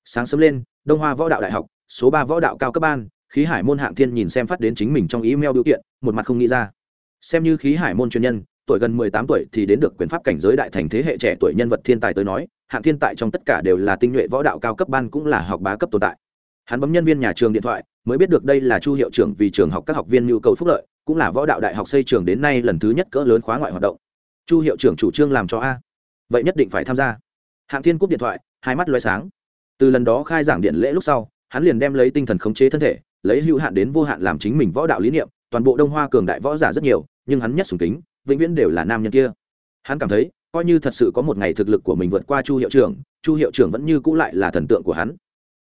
Speaker 1: Sáng sớm lên, đông hoa võ đạo đại học, số ba võ đạo cao cấp ban, khí hải môn hạng thiên nhìn xem phát đến chính mình trong email biểu kiện, một mặt không nghĩ ra. Xem như khí hải môn chuyên nhân, tuổi gần mười tám tuổi thì đến được quyền pháp cảnh giới đại thành thế hệ trẻ tuổi nhân vật thiên tài tới nói, hạng thiên tại trong tất cả đều là tinh nhuệ võ đạo cao cấp ban cũng là học bá cấp tồn tại hắn bấm nhân viên nhà trường điện thoại, mới biết được đây là chu hiệu trưởng vì trường học các học viên nhu cầu phúc lợi, cũng là võ đạo đại học xây trường đến nay lần thứ nhất cỡ lớn khóa ngoại hoạt động. Chu hiệu trưởng chủ trương làm cho a. Vậy nhất định phải tham gia. Hạng thiên cúp điện thoại, hai mắt loay sáng. Từ lần đó khai giảng điện lễ lúc sau, hắn liền đem lấy tinh thần khống chế thân thể, lấy hữu hạn đến vô hạn làm chính mình võ đạo lý niệm, toàn bộ đông hoa cường đại võ giả rất nhiều, nhưng hắn nhất sùng kính, vĩnh viễn đều là nam nhân kia. Hắn cảm thấy, coi như thật sự có một ngày thực lực của mình vượt qua chu hiệu trưởng, chu hiệu trưởng vẫn như cũ lại là thần tượng của hắn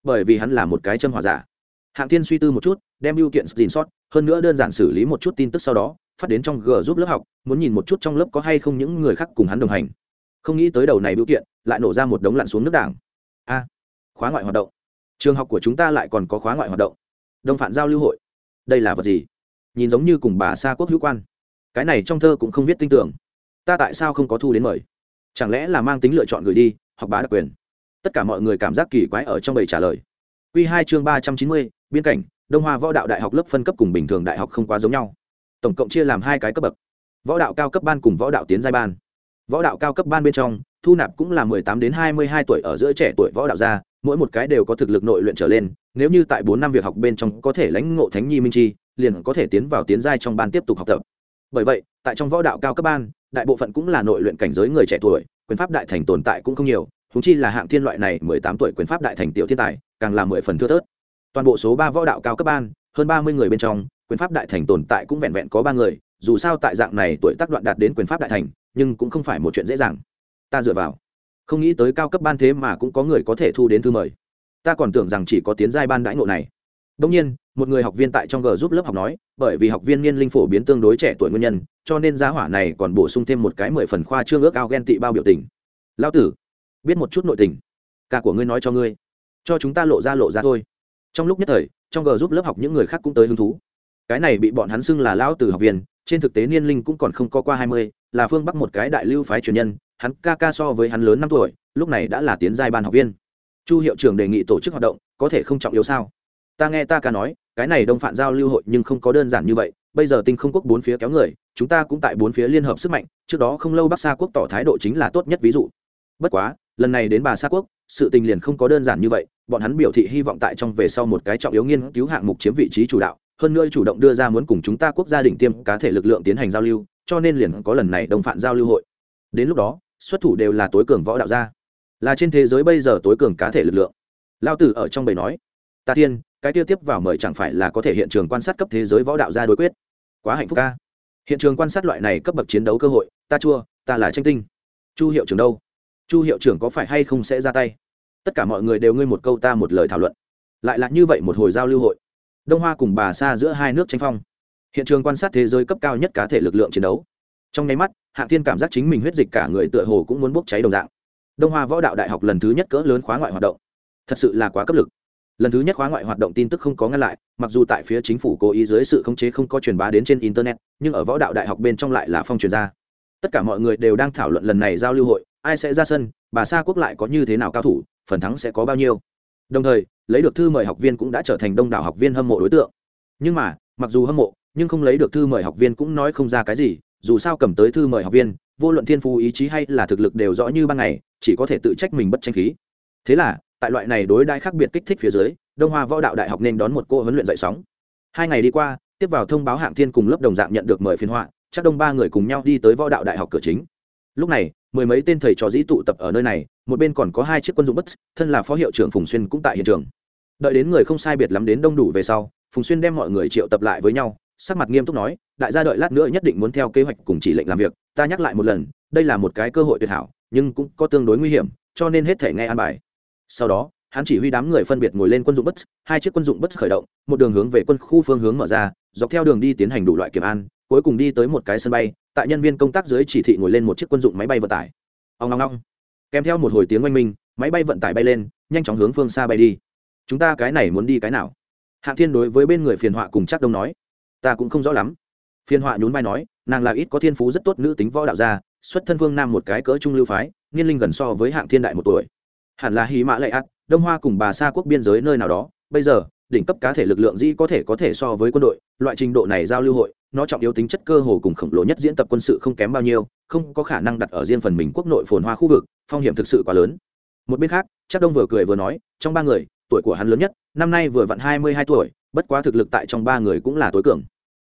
Speaker 1: bởi vì hắn là một cái châm hòa giả. Hạng tiên suy tư một chút, đem ưu kiện xin sót, hơn nữa đơn giản xử lý một chút tin tức sau đó, phát đến trong g giúp lớp học, muốn nhìn một chút trong lớp có hay không những người khác cùng hắn đồng hành. Không nghĩ tới đầu này biểu kiện lại nổ ra một đống lặn xuống nước đảng. A, khóa ngoại hoạt động. Trường học của chúng ta lại còn có khóa ngoại hoạt động. Đông phản giao lưu hội. Đây là vật gì? Nhìn giống như cùng bà sa quốc hữu quan. Cái này trong thơ cũng không viết tin tưởng. Ta tại sao không có thu đến mời? Chẳng lẽ là mang tính lựa chọn gửi đi học bá đặc quyền? Tất cả mọi người cảm giác kỳ quái ở trong bầy trả lời. Q hai chương ba trăm chín mươi, biên cảnh, đông hoa võ đạo đại học lớp phân cấp cùng bình thường đại học không quá giống nhau. Tổng cộng chia làm hai cái cấp bậc. Võ đạo cao cấp ban cùng võ đạo tiến giai ban. Võ đạo cao cấp ban bên trong, thu nạp cũng là mười tám đến hai mươi hai tuổi ở giữa trẻ tuổi võ đạo gia, mỗi một cái đều có thực lực nội luyện trở lên, nếu như tại bốn năm việc học bên trong có thể lãnh ngộ thánh nhi minh chi, liền có thể tiến vào tiến giai trong ban tiếp tục học tập. Bởi vậy, tại trong võ đạo cao cấp ban, đại bộ phận cũng là nội luyện cảnh giới người trẻ tuổi, quyền pháp đại thành tồn tại cũng không nhiều thúng chi là hạng thiên loại này mười tám tuổi quyền pháp đại thành tiểu thiên tài càng là mười phần thưa thớt. Toàn bộ số ba võ đạo cao cấp ban hơn ba mươi người bên trong quyền pháp đại thành tồn tại cũng vẹn vẹn có ba người dù sao tại dạng này tuổi tác đoạn đạt đến quyền pháp đại thành nhưng cũng không phải một chuyện dễ dàng. Ta dựa vào. Không nghĩ tới cao cấp ban thế mà cũng có người có thể thu đến thư mời. Ta còn tưởng rằng chỉ có tiến giai ban đãi ngộ này. Đông nhiên, một người học viên tại trong G giúp lớp học nói, bởi vì học viên niên linh phổ biến tương đối trẻ tuổi nguyên nhân, cho nên giá hỏa này còn bổ sung thêm một cái mười phần khoa trương ước ao ghen tị bao biểu tình. Lão tử, biết một chút nội tình, ca của ngươi nói cho ngươi, cho chúng ta lộ ra lộ ra thôi. Trong lúc nhất thời, trong G giúp lớp học những người khác cũng tới hứng thú. Cái này bị bọn hắn xưng là lão tử học viên, trên thực tế niên linh cũng còn không có qua hai mươi, là phương Bắc một cái đại lưu phái truyền nhân, hắn ca ca so với hắn lớn năm tuổi, lúc này đã là tiến giai ban học viên. Chu hiệu trưởng đề nghị tổ chức hoạt động, có thể không trọng yếu sao? ta nghe ta ca nói cái này đông phản giao lưu hội nhưng không có đơn giản như vậy bây giờ tinh không quốc bốn phía kéo người chúng ta cũng tại bốn phía liên hợp sức mạnh trước đó không lâu bắc sa quốc tỏ thái độ chính là tốt nhất ví dụ bất quá lần này đến bà sa quốc, sự tình liền không có đơn giản như vậy, bọn hắn biểu thị hy vọng tại trong về sau một cái trọng yếu nghiên cứu hạng mục chiếm vị trí chủ đạo, hơn nữa chủ động đưa ra muốn cùng chúng ta quốc gia đỉnh tiêm cá thể lực lượng tiến hành giao lưu, cho nên liền có lần này đồng Phạm giao lưu hội. Đến lúc đó, xuất thủ đều là tối cường võ đạo gia. Là trên thế giới bây giờ tối cường cá thể lực lượng. Lao tử ở trong bầy nói, ta tiên, cái tiêu tiếp vào mời chẳng phải là có thể hiện trường quan sát cấp thế giới võ đạo gia đối quyết? Quá hạnh phúc ca hiện trường quan sát loại này cấp bậc chiến đấu cơ hội, ta chua, ta là tranh tinh. Chu hiệu trưởng đâu? Chu hiệu trưởng có phải hay không sẽ ra tay? Tất cả mọi người đều ngươi một câu ta một lời thảo luận. Lại là như vậy một hồi giao lưu hội. Đông hoa cùng bà xa giữa hai nước tranh phong. Hiện trường quan sát thế giới cấp cao nhất cá thể lực lượng chiến đấu. Trong nháy mắt, hạng thiên cảm giác chính mình huyết dịch cả người tựa hồ cũng muốn bốc cháy đồng dạng. Đông hoa võ đạo đại học lần thứ nhất cỡ lớn khóa ngoại hoạt động. Thật sự là quá cấp lực. Lần thứ nhất khóa ngoại hoạt động tin tức không có ngăn lại, mặc dù tại phía chính phủ cố ý dưới sự khống chế không có truyền bá đến trên internet, nhưng ở võ đạo đại học bên trong lại là phong truyền ra. Tất cả mọi người đều đang thảo luận lần này giao lưu hội ai sẽ ra sân, bà sa quốc lại có như thế nào cao thủ, phần thắng sẽ có bao nhiêu. Đồng thời, lấy được thư mời học viên cũng đã trở thành đông đảo học viên hâm mộ đối tượng. Nhưng mà, mặc dù hâm mộ, nhưng không lấy được thư mời học viên cũng nói không ra cái gì, dù sao cầm tới thư mời học viên, vô luận thiên phú, ý chí hay là thực lực đều rõ như ban ngày, chỉ có thể tự trách mình bất tranh khí. Thế là, tại loại này đối đãi khác biệt kích thích phía dưới, đông hoa võ đạo đại học nên đón một cô huấn luyện dạy sóng. Hai ngày đi qua, tiếp vào thông báo hạng thiên cùng lớp đồng dạng nhận được mời phiên họa, chắc đông ba người cùng nhau đi tới võ đạo đại học cửa chính lúc này, mười mấy tên thầy trò dĩ tụ tập ở nơi này, một bên còn có hai chiếc quân dụng bất thân là phó hiệu trưởng phùng xuyên cũng tại hiện trường. Đợi đến người không sai biệt lắm đến đông đủ về sau, phùng xuyên đem mọi người triệu tập lại với nhau, sắc mặt nghiêm túc nói, đại gia đợi lát nữa nhất định muốn theo kế hoạch cùng chỉ lệnh làm việc, ta nhắc lại một lần, đây là một cái cơ hội tuyệt hảo, nhưng cũng có tương đối nguy hiểm, cho nên hết thể nghe an bài. Sau đó, hắn chỉ huy đám người phân biệt ngồi lên quân dụng bất hai chiếc quân dụng bất khởi động, một đường hướng về quân khu phương hướng mở ra, dọc theo đường đi tiến hành đủ loại kiểm an cuối cùng đi tới một cái sân bay, tại nhân viên công tác dưới chỉ thị ngồi lên một chiếc quân dụng máy bay vận tải. Ông ngong ngong kèm theo một hồi tiếng oanh minh, máy bay vận tải bay lên, nhanh chóng hướng phương xa bay đi. Chúng ta cái này muốn đi cái nào? Hạng thiên đối với bên người phiền họa cùng chắc đông nói. Ta cũng không rõ lắm. Phiền họa nhún vai nói, nàng là ít có thiên phú rất tốt nữ tính võ đạo gia, xuất thân vương nam một cái cỡ trung lưu phái, niên linh gần so với hạng thiên đại một tuổi. Hẳn là hí mã lệ ắt đông hoa cùng bà sa quốc biên giới nơi nào đó. Bây giờ, đỉnh cấp cá thể lực lượng dĩ có thể có thể so với quân đội, loại trình độ này giao lưu hội nó trọng yếu tính chất cơ hồ cùng khổng lồ nhất diễn tập quân sự không kém bao nhiêu, không có khả năng đặt ở riêng phần mình quốc nội phồn hoa khu vực, phong hiểm thực sự quá lớn. Một bên khác chắc đông vừa cười vừa nói, trong ba người, tuổi của hắn lớn nhất, năm nay vừa vặn hai mươi hai tuổi, bất quá thực lực tại trong ba người cũng là tối cường.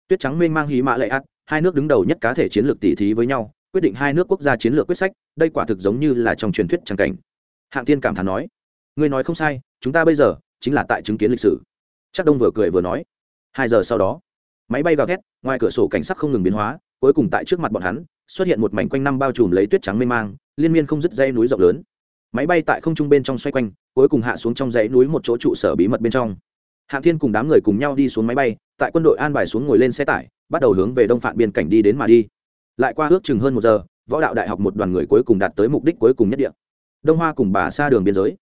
Speaker 1: Tuyết trắng mênh mang hí mã lệ ắt hai nước đứng đầu nhất cá thể chiến lược tỷ thí với nhau, quyết định hai nước quốc gia chiến lược quyết sách, đây quả thực giống như là trong truyền thuyết tràng cảnh. Hạng tiên cảm thán nói, ngươi nói không sai, chúng ta bây giờ chính là tại chứng kiến lịch sử. Chắc đông vừa cười vừa nói, hai giờ sau đó máy bay gào thét, ngoài cửa sổ cảnh sắc không ngừng biến hóa, cuối cùng tại trước mặt bọn hắn, xuất hiện một mảnh quanh năm bao trùm lấy tuyết trắng mê mang, liên miên không dứt dây núi rộng lớn. Máy bay tại không trung bên trong xoay quanh, cuối cùng hạ xuống trong dãy núi một chỗ trụ sở bí mật bên trong. Hạng thiên cùng đám người cùng nhau đi xuống máy bay, tại quân đội an bài xuống ngồi lên xe tải, bắt đầu hướng về đông phạm biên cảnh đi đến mà đi. Lại qua ước chừng hơn một giờ, võ đạo đại học một đoàn người cuối cùng đạt tới mục đích cuối cùng nhất địa. Đông hoa cùng bà xa đường biên giới.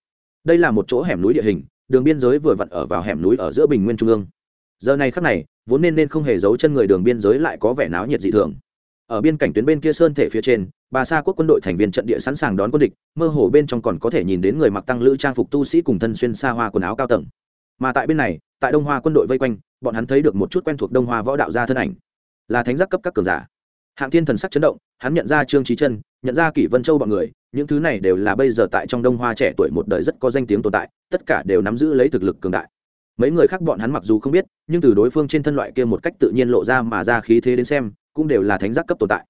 Speaker 1: Đây là một chỗ hẻm núi địa hình, đường biên giới vừa vặn ở vào hẻm núi ở giữa bình nguyên trung ương. Giờ này khắc này vốn nên nên không hề giấu chân người đường biên giới lại có vẻ náo nhiệt dị thường. Ở biên cảnh tuyến bên kia sơn thể phía trên, bà sa quốc quân đội thành viên trận địa sẵn sàng đón quân địch, mơ hồ bên trong còn có thể nhìn đến người mặc tăng lữ trang phục tu sĩ cùng thân xuyên xa hoa quần áo cao tầng. Mà tại bên này, tại đông hoa quân đội vây quanh, bọn hắn thấy được một chút quen thuộc đông hoa võ đạo gia thân ảnh. Là thánh giác cấp các cường giả. Hạng thiên thần sắc chấn động, hắn nhận ra trương trí chân, nhận ra kỷ vân châu bọn người, những thứ này đều là bây giờ tại trong đông hoa trẻ tuổi một đời rất có danh tiếng tồn tại, tất cả đều nắm giữ lấy thực lực cường đại mấy người khác bọn hắn mặc dù không biết, nhưng từ đối phương trên thân loại kia một cách tự nhiên lộ ra mà ra khí thế đến xem, cũng đều là thánh giác cấp tồn tại.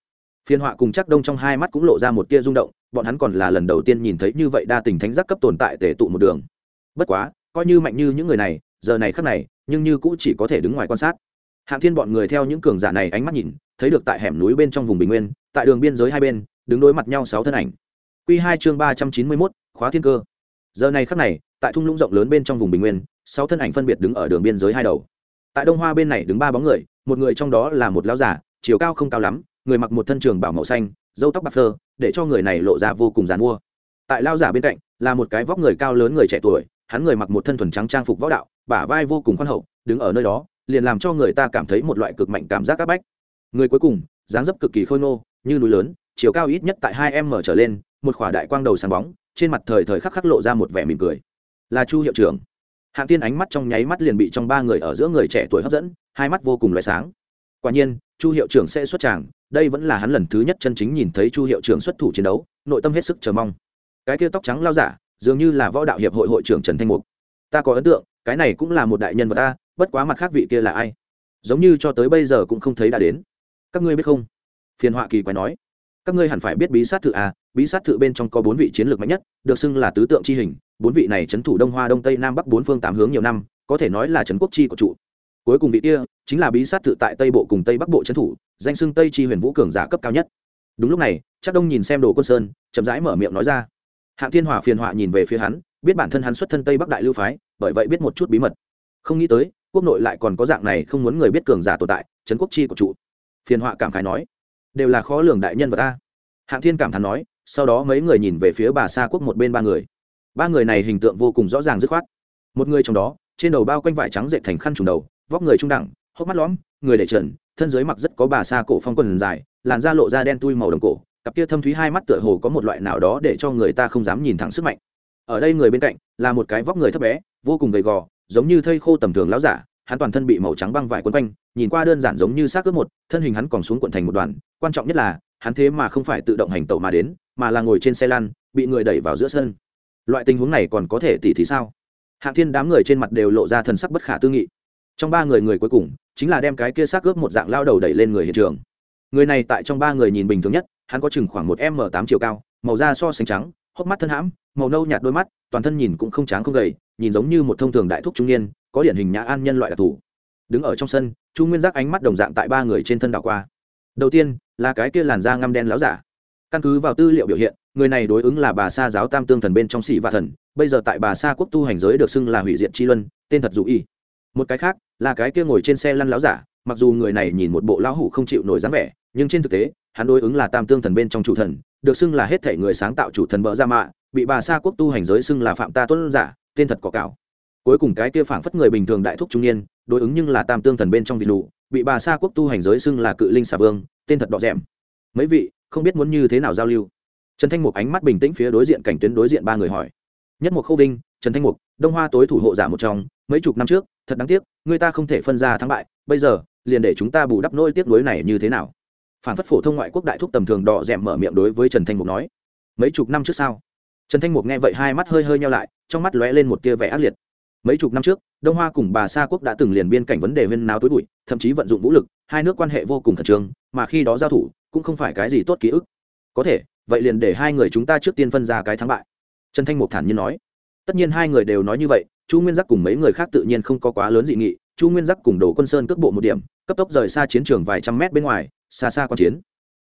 Speaker 1: Phiên họa cùng chắc đông trong hai mắt cũng lộ ra một tia rung động, bọn hắn còn là lần đầu tiên nhìn thấy như vậy đa tình thánh giác cấp tồn tại tể tụ một đường. Bất quá, coi như mạnh như những người này, giờ này khắc này, nhưng như cũ chỉ có thể đứng ngoài quan sát. Hạng thiên bọn người theo những cường giả này ánh mắt nhìn, thấy được tại hẻm núi bên trong vùng bình nguyên, tại đường biên giới hai bên, đứng đối mặt nhau sáu thân ảnh. Q hai chương ba trăm chín mươi mốt, khóa thiên cơ. Giờ này khắc này, tại thung lũng rộng lớn bên trong vùng bình nguyên sáu thân ảnh phân biệt đứng ở đường biên giới hai đầu. Tại đông hoa bên này đứng ba bóng người, một người trong đó là một lão giả chiều cao không cao lắm, người mặc một thân trường bảo màu xanh dâu tóc bạc phơ, để cho người này lộ ra vô cùng dàn mua. Tại lao giả bên cạnh, là một cái vóc người cao lớn người trẻ tuổi, hắn người mặc một thân thuần trắng trang phục võ đạo, bả vai vô cùng khoan hậu, đứng ở nơi đó, liền làm cho người ta cảm thấy một loại cực mạnh cảm giác áp bách. Người cuối cùng, dáng dấp cực kỳ khôi nô như núi lớn, chiều cao ít nhất tại hai m trở lên, một khỏa đại quang đầu sáng bóng, trên mặt thời thời khắc khắc lộ ra một vẻ mỉm cười. Là chu hiệu trưởng hạng tiên ánh mắt trong nháy mắt liền bị trong ba người ở giữa người trẻ tuổi hấp dẫn, hai mắt vô cùng loại sáng. Quả nhiên, chu hiệu trưởng sẽ xuất tràng, đây vẫn là hắn lần thứ nhất chân chính nhìn thấy chu hiệu trưởng xuất thủ chiến đấu, nội tâm hết sức chờ mong. Cái kia tóc trắng lao giả, dường như là võ đạo hiệp hội hội trưởng trần thanh mục. Ta có ấn tượng, cái này cũng là một đại nhân vật ta, bất quá mặt khác vị kia là ai? Giống như cho tới bây giờ cũng không thấy đã đến. Các ngươi biết không? Phiền họa kỳ quái nói. Các ngươi hẳn phải biết bí sát thự à bí sát thự bên trong có bốn vị chiến lược mạnh nhất, được xưng là tứ tượng chi hình bốn vị này trấn thủ đông hoa đông tây nam bắc bốn phương tám hướng nhiều năm, có thể nói là trấn quốc chi của trụ cuối cùng vị kia chính là bí sát tự tại tây bộ cùng tây bắc bộ trấn thủ, danh xưng tây chi huyền vũ cường giả cấp cao nhất. Đúng lúc này chắc đông nhìn xem đồ quân sơn, chậm rãi mở miệng nói ra. Hạng thiên hòa phiền họa nhìn về phía hắn, biết bản thân hắn xuất thân tây bắc đại lưu phái, bởi vậy biết một chút bí mật. Không nghĩ tới, quốc nội lại còn có dạng này không muốn người biết cường giả tồn tại, trấn quốc chi của trụ phiền họa cảm khái nói. Đều là khó lường đại nhân vật ta. Hạng thiên cảm thán nói, sau đó mấy người nhìn về phía bà sa quốc một bên ba người ba người này hình tượng vô cùng rõ ràng dứt khoát. Một người trong đó, trên đầu bao quanh vải trắng dệt thành khăn trùng đầu, vóc người trung đẳng, hốc mắt lõm, người để trần, thân dưới mặc rất có bà sa cổ phong quần dài, làn da lộ ra đen tui màu đồng cổ, cặp kia thâm thúy hai mắt tựa hồ có một loại nào đó để cho người ta không dám nhìn thẳng sức mạnh. Ở đây người bên cạnh, là một cái vóc người thấp bé, vô cùng gầy gò, giống như thây khô tầm thường láo giả, hắn toàn thân bị màu trắng băng vải quấn quanh, nhìn qua đơn giản giống như xác ướp một, thân hình hắn còn xuống quận thành một đoàn, quan trọng nhất là, hắn thế mà không phải tự động hành tẩu mà đến, mà là ngồi trên xe lăn, bị người đẩy vào giữa sân loại tình huống này còn có thể tỉ thì sao? Hạng thiên đám người trên mặt đều lộ ra thần sắc bất khả tư nghị. Trong ba người người cuối cùng chính là đem cái kia xác ướp một dạng lao đầu đẩy lên người hiện trường. Người này tại trong ba người nhìn bình thường nhất, hắn có chừng khoảng một m tám chiều cao, màu da so sánh trắng, hốc mắt thân hãm, màu nâu nhạt đôi mắt, toàn thân nhìn cũng không tráng không gầy, nhìn giống như một thông thường đại thúc trung niên, có điển hình nhã an nhân loại đặc thù. Đứng ở trong sân, chu nguyên giác ánh mắt đồng dạng tại ba người trên thân đảo qua. Đầu tiên là cái kia làn da ngăm đen láo giả. Căn cứ vào tư liệu biểu hiện người này đối ứng là bà sa giáo tam tương thần bên trong sĩ và thần, bây giờ tại bà sa quốc tu hành giới được xưng là hủy diệt chi luân, tên thật dù y. Một cái khác, là cái kia ngồi trên xe lăn láo giả, mặc dù người này nhìn một bộ lão hủ không chịu nổi dáng vẻ, nhưng trên thực tế, hắn đối ứng là tam tương thần bên trong chủ thần, được xưng là hết thể người sáng tạo chủ thần bỡ ra mạ, bị bà sa quốc tu hành giới xưng là phạm ta tuân giả, tên thật có cáo. cuối cùng cái kia phảng phất người bình thường đại thúc trung niên, đối ứng nhưng là tam tương thần bên trong vị lụ bị bà sa quốc tu hành giới xưng là cự linh xà vương, tên thật đỏ rẽm mấy vị, không biết muốn như thế nào giao lưu trần thanh mục ánh mắt bình tĩnh phía đối diện cảnh tuyến đối diện ba người hỏi. Nhất mục khâu vinh, trần thanh mục, đông hoa tối thủ hộ giả một trong, mấy chục năm trước, thật đáng tiếc, người ta không thể phân ra thắng bại, bây giờ, liền để chúng ta bù đắp nỗi tiếc nuối này như thế nào? Phản phất phổ thông ngoại quốc đại thúc tầm thường đỏ rẽm mở miệng đối với trần thanh mục nói. Mấy chục năm trước sao? Trần thanh mục nghe vậy hai mắt hơi hơi nhau lại, trong mắt lóe lên một tia vẻ ác liệt. Mấy chục năm trước, đông hoa cùng bà sa quốc đã từng liền biên cảnh vấn đề huyên náo tối bụi, thậm chí vận dụng vũ lực, hai nước quan hệ vô cùng khẩn trương, mà khi đó giao thủ, cũng không phải cái gì tốt ký ức. Có thể vậy liền để hai người chúng ta trước tiên phân ra cái thắng bại. Trần thanh mục thản nhiên nói. Tất nhiên hai người đều nói như vậy, chu nguyên giác cùng mấy người khác tự nhiên không có quá lớn dị nghị, chu nguyên giác cùng đồ quân sơn cước bộ một điểm, cấp tốc rời xa chiến trường vài trăm mét bên ngoài, xa xa quan chiến.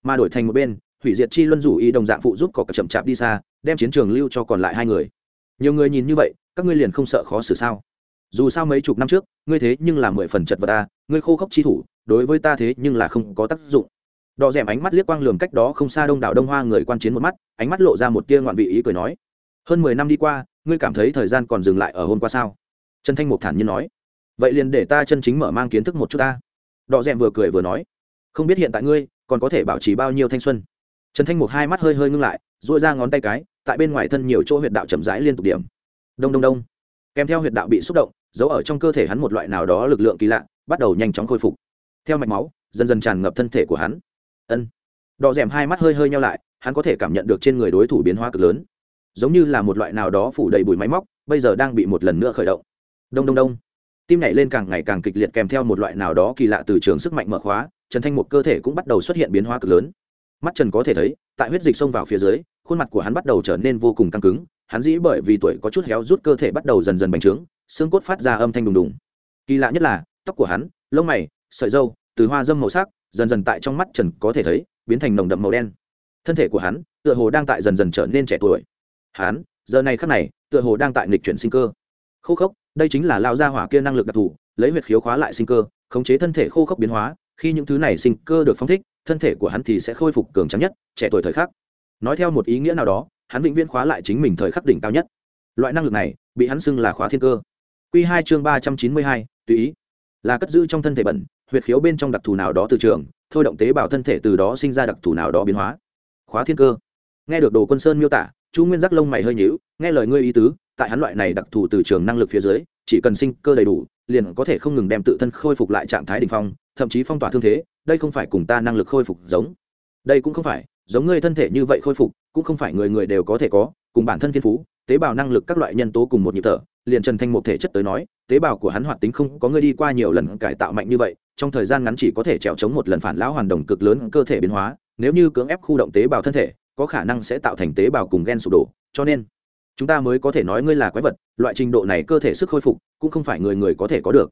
Speaker 1: Mà đổi thành một bên, hủy diệt chi luân rủ ý đồng dạng phụ giúp cỏ chậm chạp đi xa, đem chiến trường lưu cho còn lại hai người. Nhiều người nhìn như vậy, các ngươi liền không sợ khó xử sao? Dù sao mấy chục năm trước, ngươi thế nhưng là mười phần chật vật ta ngươi khô khốc chi thủ, đối với ta thế nhưng là không có tác dụng đò rèm ánh mắt liếc quang lường cách đó không xa đông đảo đông hoa người quan chiến một mắt, ánh mắt lộ ra một tia ngoạn vị ý cười nói, hơn mười năm đi qua, ngươi cảm thấy thời gian còn dừng lại ở hôm qua sao? Trần thanh mục thản nhiên nói, vậy liền để ta chân chính mở mang kiến thức một chút ta. Đò rèm vừa cười vừa nói, không biết hiện tại ngươi còn có thể bảo trì bao nhiêu thanh xuân? Trần thanh mục hai mắt hơi hơi ngưng lại dội ra ngón tay cái, tại bên ngoài thân nhiều chỗ huyệt đạo chậm rãi liên tục điểm. Đông đông đông. Kèm theo huyệt đạo bị xúc động, giấu ở trong cơ thể hắn một loại nào đó lực lượng kỳ lạ, bắt đầu nhanh chóng khôi phục. Theo mạch máu, dần dần tràn ngập thân thể của hắn ân. Đỏ rèm hai mắt hơi hơi nhau lại, hắn có thể cảm nhận được trên người đối thủ biến hóa cực lớn. Giống như là một loại nào đó phủ đầy bụi máy móc, bây giờ đang bị một lần nữa khởi động. Đông đông đông. Tim nhảy lên càng ngày càng kịch liệt kèm theo một loại nào đó kỳ lạ từ trường sức mạnh mở khóa, trần thanh một cơ thể cũng bắt đầu xuất hiện biến hóa cực lớn. Mắt trần có thể thấy, tại huyết dịch xông vào phía dưới, khuôn mặt của hắn bắt đầu trở nên vô cùng căng cứng. Hắn dĩ bởi vì tuổi có chút héo rút cơ thể bắt đầu dần dần bành trướng, xương cốt phát ra âm thanh đùng đùng. Kỳ lạ nhất là, tóc của hắn, lông mày, sợi dâu từ hoa dâm màu sắc dần dần tại trong mắt trần có thể thấy, biến thành nồng đậm màu đen. Thân thể của hắn, tựa hồ đang tại dần dần trở nên trẻ tuổi. Hắn, giờ này khắc này, tựa hồ đang tại nghịch chuyển sinh cơ. Khô khốc, đây chính là lao ra hỏa kia năng lực đặc thù, lấy huyệt khiếu khóa lại sinh cơ, khống chế thân thể khô khốc biến hóa, khi những thứ này sinh cơ được phóng thích, thân thể của hắn thì sẽ khôi phục cường trắng nhất, trẻ tuổi thời khắc. Nói theo một ý nghĩa nào đó, hắn vĩnh viễn khóa lại chính mình thời khắc đỉnh cao nhất. Loại năng lực này, bị hắn xưng là khóa thiên cơ. Q hai chương ba trăm chín mươi hai, tùy ý. Là cất giữ trong thân thể bẩn huyệt khiếu bên trong đặc thù nào đó từ trường, thôi động tế bào thân thể từ đó sinh ra đặc thù nào đó biến hóa. Khóa thiên cơ. Nghe được đồ quân sơn miêu tả, chu nguyên giác lông mày hơi nhíu, nghe lời ngươi ý tứ, tại hắn loại này đặc thù từ trường năng lực phía dưới, chỉ cần sinh cơ đầy đủ, liền có thể không ngừng đem tự thân khôi phục lại trạng thái đ ỉ n h phong, thậm chí phong tỏa thương thế, đây không phải cùng ta năng lực khôi phục giống. Đây cũng không phải, giống ngươi thân thể như vậy khôi phục, cũng không phải người người đều có thể có, cùng bản thân thiên phú, tế bào năng lực các loại nhân tố cùng một nhịp thở liền trần thanh một thể chất tới nói, tế bào của hắn hoạt tính không có người đi qua nhiều lần cải tạo mạnh như vậy, trong thời gian ngắn chỉ có thể trèo chống một lần phản lão hoàn đồng cực lớn cơ thể biến hóa, nếu như cưỡng ép khu động tế bào thân thể, có khả năng sẽ tạo thành tế bào cùng gen sụp đổ, cho nên chúng ta mới có thể nói ngươi là quái vật, loại trình độ này cơ thể sức khôi phục cũng không phải người người có thể có được.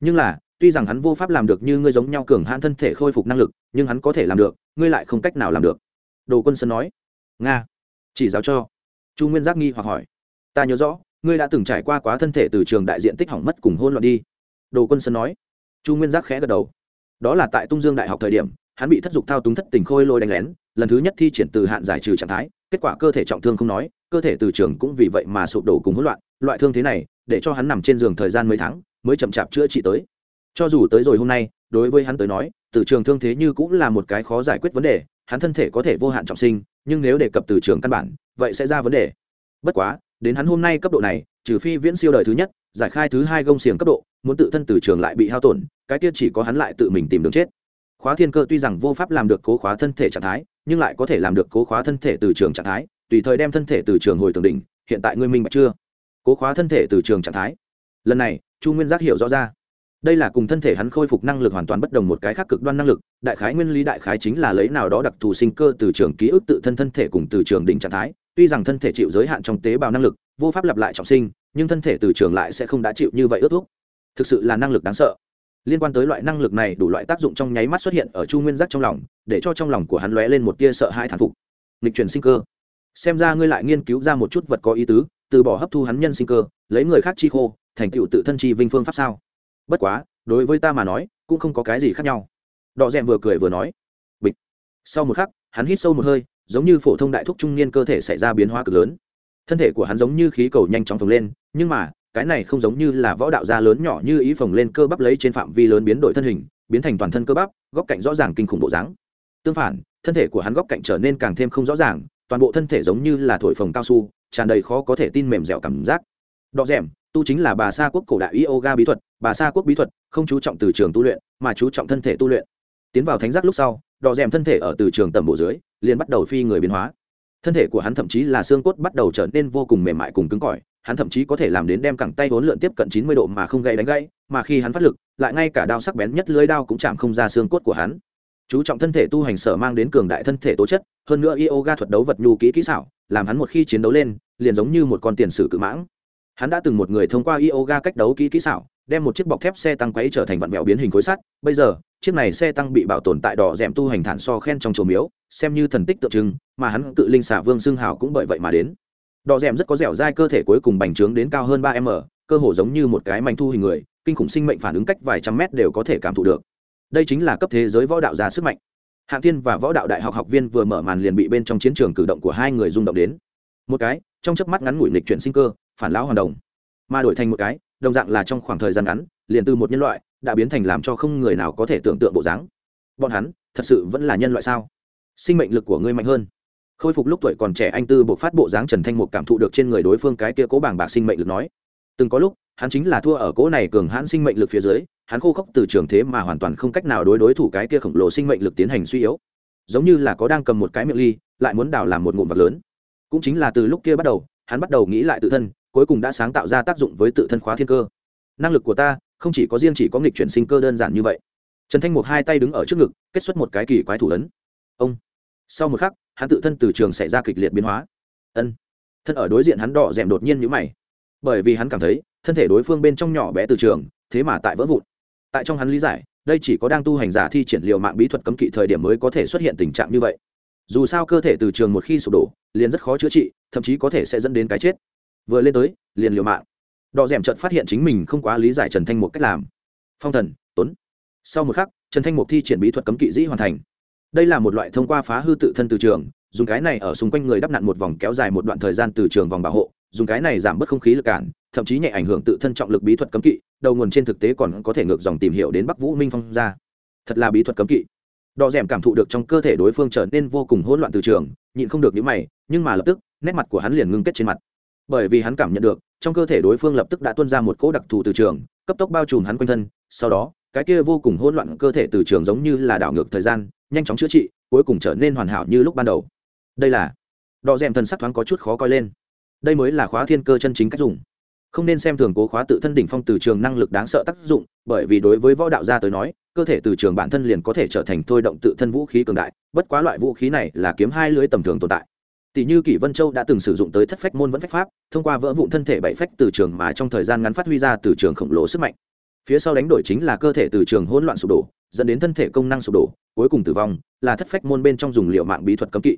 Speaker 1: Nhưng là, tuy rằng hắn vô pháp làm được như ngươi giống nhau cường hãn thân thể khôi phục năng lực, nhưng hắn có thể làm được, ngươi lại không cách nào làm được. Đồ quân sơn nói. Nga, chỉ giáo cho. Chu nguyên giác nghi hoặc hỏi. Ta nhớ rõ ngươi đã từng trải qua quá thân thể từ trường đại diện tích hỏng mất cùng hôn loạn đi. Đồ quân sơn nói. Chu nguyên giác khẽ gật đầu. Đó là tại tung dương đại học thời điểm, hắn bị thất dục thao túng thất tình khôi lôi đánh lén, lần thứ nhất thi triển từ hạn giải trừ trạng thái, kết quả cơ thể trọng thương không nói, cơ thể từ trường cũng vì vậy mà sụp đổ cùng hỗn loạn, loại thương thế này, để cho hắn nằm trên giường thời gian mấy tháng, mới chậm chạp chữa trị tới. Cho dù tới rồi hôm nay, đối với hắn tới nói, từ trường thương thế như cũng là một cái khó giải quyết vấn đề, hắn thân thể có thể vô hạn trọng sinh, nhưng nếu đề cập từ trường căn bản, vậy sẽ ra vấn đề. Bất quá đến hắn hôm nay cấp độ này, trừ phi viễn siêu đời thứ nhất, giải khai thứ hai gông xiềng cấp độ, muốn tự thân từ trường lại bị hao tổn, cái kia chỉ có hắn lại tự mình tìm đường chết. Khóa thiên cơ tuy rằng vô pháp làm được cố khóa thân thể trạng thái, nhưng lại có thể làm được cố khóa thân thể từ trường trạng thái, tùy thời đem thân thể từ trường hồi tường đỉnh, hiện tại ngươi minh bạch chưa? Cố khóa thân thể từ trường trạng thái. Lần này, chu nguyên giác hiểu rõ ra. Đây là cùng thân thể hắn khôi phục năng lực hoàn toàn bất đồng một cái khác cực đoan năng lực, đại khái nguyên lý đại khái chính là lấy nào đó đặc thù sinh cơ từ trường ký ức tự thân thân thể cùng từ trường đỉnh trạng thái tuy rằng thân thể chịu giới hạn trong tế bào năng lực, vô pháp lặp lại trọng sinh, nhưng thân thể từ trường lại sẽ không đã chịu như vậy ước thúc. Thực sự là năng lực đáng sợ. Liên quan tới loại năng lực này, đủ loại tác dụng trong nháy mắt xuất hiện ở chu nguyên giác trong lòng, để cho trong lòng của hắn lóe lên một tia sợ hãi thán phục. Nghịch chuyển sinh cơ. Xem ra ngươi lại nghiên cứu ra một chút vật có ý tứ, từ bỏ hấp thu hắn nhân sinh cơ, lấy người khác chi khô, thành tựu tự thân chi vinh phương pháp sao? Bất quá, đối với ta mà nói, cũng không có cái gì khác nhau. Đọ rèm vừa cười vừa nói. Bịch. Sau một khắc, hắn hít sâu một hơi giống như phổ thông đại thúc trung niên cơ thể xảy ra biến hóa cực lớn. Thân thể của hắn giống như khí cầu nhanh chóng phồng lên, nhưng mà, cái này không giống như là võ đạo gia lớn nhỏ như ý phồng lên cơ bắp lấy trên phạm vi lớn biến đổi thân hình, biến thành toàn thân cơ bắp, góc cạnh rõ ràng kinh khủng bộ dáng. Tương phản, thân thể của hắn góc cạnh trở nên càng thêm không rõ ràng, toàn bộ thân thể giống như là thổi phồng cao su, tràn đầy khó có thể tin mềm dẻo cảm giác. Đọ rèm tu chính là bà sa quốc cổ đại yoga bí thuật, bà sa quốc bí thuật, không chú trọng từ trường tu luyện, mà chú trọng thân thể tu luyện. Tiến vào thánh giác lúc sau đọ rèm thân thể ở từ trường tầm bộ dưới, liền bắt đầu phi người biến hóa. Thân thể của hắn thậm chí là xương cốt bắt đầu trở nên vô cùng mềm mại cùng cứng cỏi, hắn thậm chí có thể làm đến đem cẳng tay vốn lượn tiếp cận chín mươi độ mà không gây đánh gãy, mà khi hắn phát lực, lại ngay cả đao sắc bén nhất lưới đao cũng chạm không ra xương cốt của hắn. Chú trọng thân thể tu hành sở mang đến cường đại thân thể tố chất, hơn nữa yoga thuật đấu vật nhu kỹ kỹ xảo, làm hắn một khi chiến đấu lên, liền giống như một con tiền sử cự mãng. Hắn đã từng một người thông qua yoga cách đấu kỹ kỹ xảo đem một chiếc bọc thép xe tăng quấy trở thành vận vẹo biến hình khối sắt. Bây giờ, chiếc này xe tăng bị bảo tồn tại đỏ rèm tu hành thản so khen trong chùa miếu, xem như thần tích tượng trưng, mà hắn cự linh xả vương xương hào cũng bởi vậy mà đến. Đỏ rèm rất có dẻo dai cơ thể cuối cùng bành trướng đến cao hơn ba m, cơ hồ giống như một cái mảnh thu hình người, kinh khủng sinh mệnh phản ứng cách vài trăm mét đều có thể cảm thụ được. Đây chính là cấp thế giới võ đạo ra sức mạnh. Hạng thiên và võ đạo đại học học viên vừa mở màn liền bị bên trong chiến trường cử động của hai người rung động đến. Một cái, trong chớp mắt ngắn ngủi lịch chuyển sinh cơ, phản lão hoàn đồng. Mà đổi thành một cái đồng dạng là trong khoảng thời gian ngắn, liền từ một nhân loại, đã biến thành làm cho không người nào có thể tưởng tượng bộ dáng. Bọn hắn, thật sự vẫn là nhân loại sao? Sinh mệnh lực của ngươi mạnh hơn. Khôi phục lúc tuổi còn trẻ anh tư buộc phát bộ dáng trần thanh mục cảm thụ được trên người đối phương cái kia cố bảng bạc sinh mệnh lực nói. Từng có lúc, hắn chính là thua ở cố này cường hãn sinh mệnh lực phía dưới, hắn khô khốc từ trường thế mà hoàn toàn không cách nào đối đối thủ cái kia khổng lồ sinh mệnh lực tiến hành suy yếu. Giống như là có đang cầm một cái miệng ly, lại muốn đào làm một ngụm vật lớn. Cũng chính là từ lúc kia bắt đầu, hắn bắt đầu nghĩ lại tự thân cuối cùng đã sáng tạo ra tác dụng với tự thân khóa thiên cơ. Năng lực của ta không chỉ có riêng chỉ có nghịch chuyển sinh cơ đơn giản như vậy. Trần thanh mục hai tay đứng ở trước ngực, kết xuất một cái kỳ quái thủ ấn. Ông. Sau một khắc, hắn tự thân từ trường xảy ra kịch liệt biến hóa. Ân. Thân ở đối diện hắn đỏ rèm đột nhiên nhữ mày. Bởi vì hắn cảm thấy, thân thể đối phương bên trong nhỏ bé từ trường, thế mà tại vỡ vụn. Tại trong hắn lý giải, đây chỉ có đang tu hành giả thi triển liệu mạng bí thuật cấm kỵ thời điểm mới có thể xuất hiện tình trạng như vậy. Dù sao cơ thể từ trường một khi sụp đổ, liền rất khó chữa trị, thậm chí có thể sẽ dẫn đến cái chết vừa lên tới, liền liều mạng. Đọ d ẻ m phát hiện chính mình không quá lý giải trần thanh mục cách làm. Phong thần, tuấn. Sau một khắc, trần thanh mục thi triển bí thuật cấm kỵ dĩ hoàn thành. Đây là một loại thông qua phá hư tự thân từ trường, dùng cái này ở xung quanh người đắp nặn một vòng kéo dài một đoạn thời gian từ trường vòng bảo hộ, dùng cái này giảm bớt không khí lực cản, thậm chí nhẹ ảnh hưởng tự thân trọng lực bí thuật cấm kỵ, đầu nguồn trên thực tế còn có thể ngược dòng tìm hiểu đến bắc vũ minh phong ra. Thật là bí thuật cấm kỵ. Đò rèm cảm thụ được trong cơ thể đối phương trở nên vô cùng hỗn loạn từ trường, nhịn không được những mày, nhưng mà lập tức, nét mặt của hắn liền ngưng kết trên mặt bởi vì hắn cảm nhận được, trong cơ thể đối phương lập tức đã tuôn ra một cỗ đặc thù từ trường, cấp tốc bao trùm hắn quanh thân, sau đó, cái kia vô cùng hỗn loạn cơ thể từ trường giống như là đảo ngược thời gian, nhanh chóng chữa trị, cuối cùng trở nên hoàn hảo như lúc ban đầu. Đây là đò rèm thần sắc thoáng có chút khó coi lên. Đây mới là khóa thiên cơ chân chính cách dùng. Không nên xem thường cố khóa tự thân đỉnh phong từ trường năng lực đáng sợ tác dụng, bởi vì đối với võ đạo gia tới nói, cơ thể từ trường bản thân liền có thể trở thành thôi động tự thân vũ khí cường đại, bất quá loại vũ khí này là kiếm hai lưới tầm thường tồn tại tỷ như kỷ vân châu đã từng sử dụng tới thất phách môn vẫn phách pháp, thông qua vỡ vụn thân thể bảy phách từ trường mà trong thời gian ngắn phát huy ra từ trường khổng lồ sức mạnh. Phía sau đánh đổi chính là cơ thể từ trường hỗn loạn sụp đổ, dẫn đến thân thể công năng sụp đổ, cuối cùng tử vong, là thất phách môn bên trong dùng liệu mạng bí thuật cấm kỵ.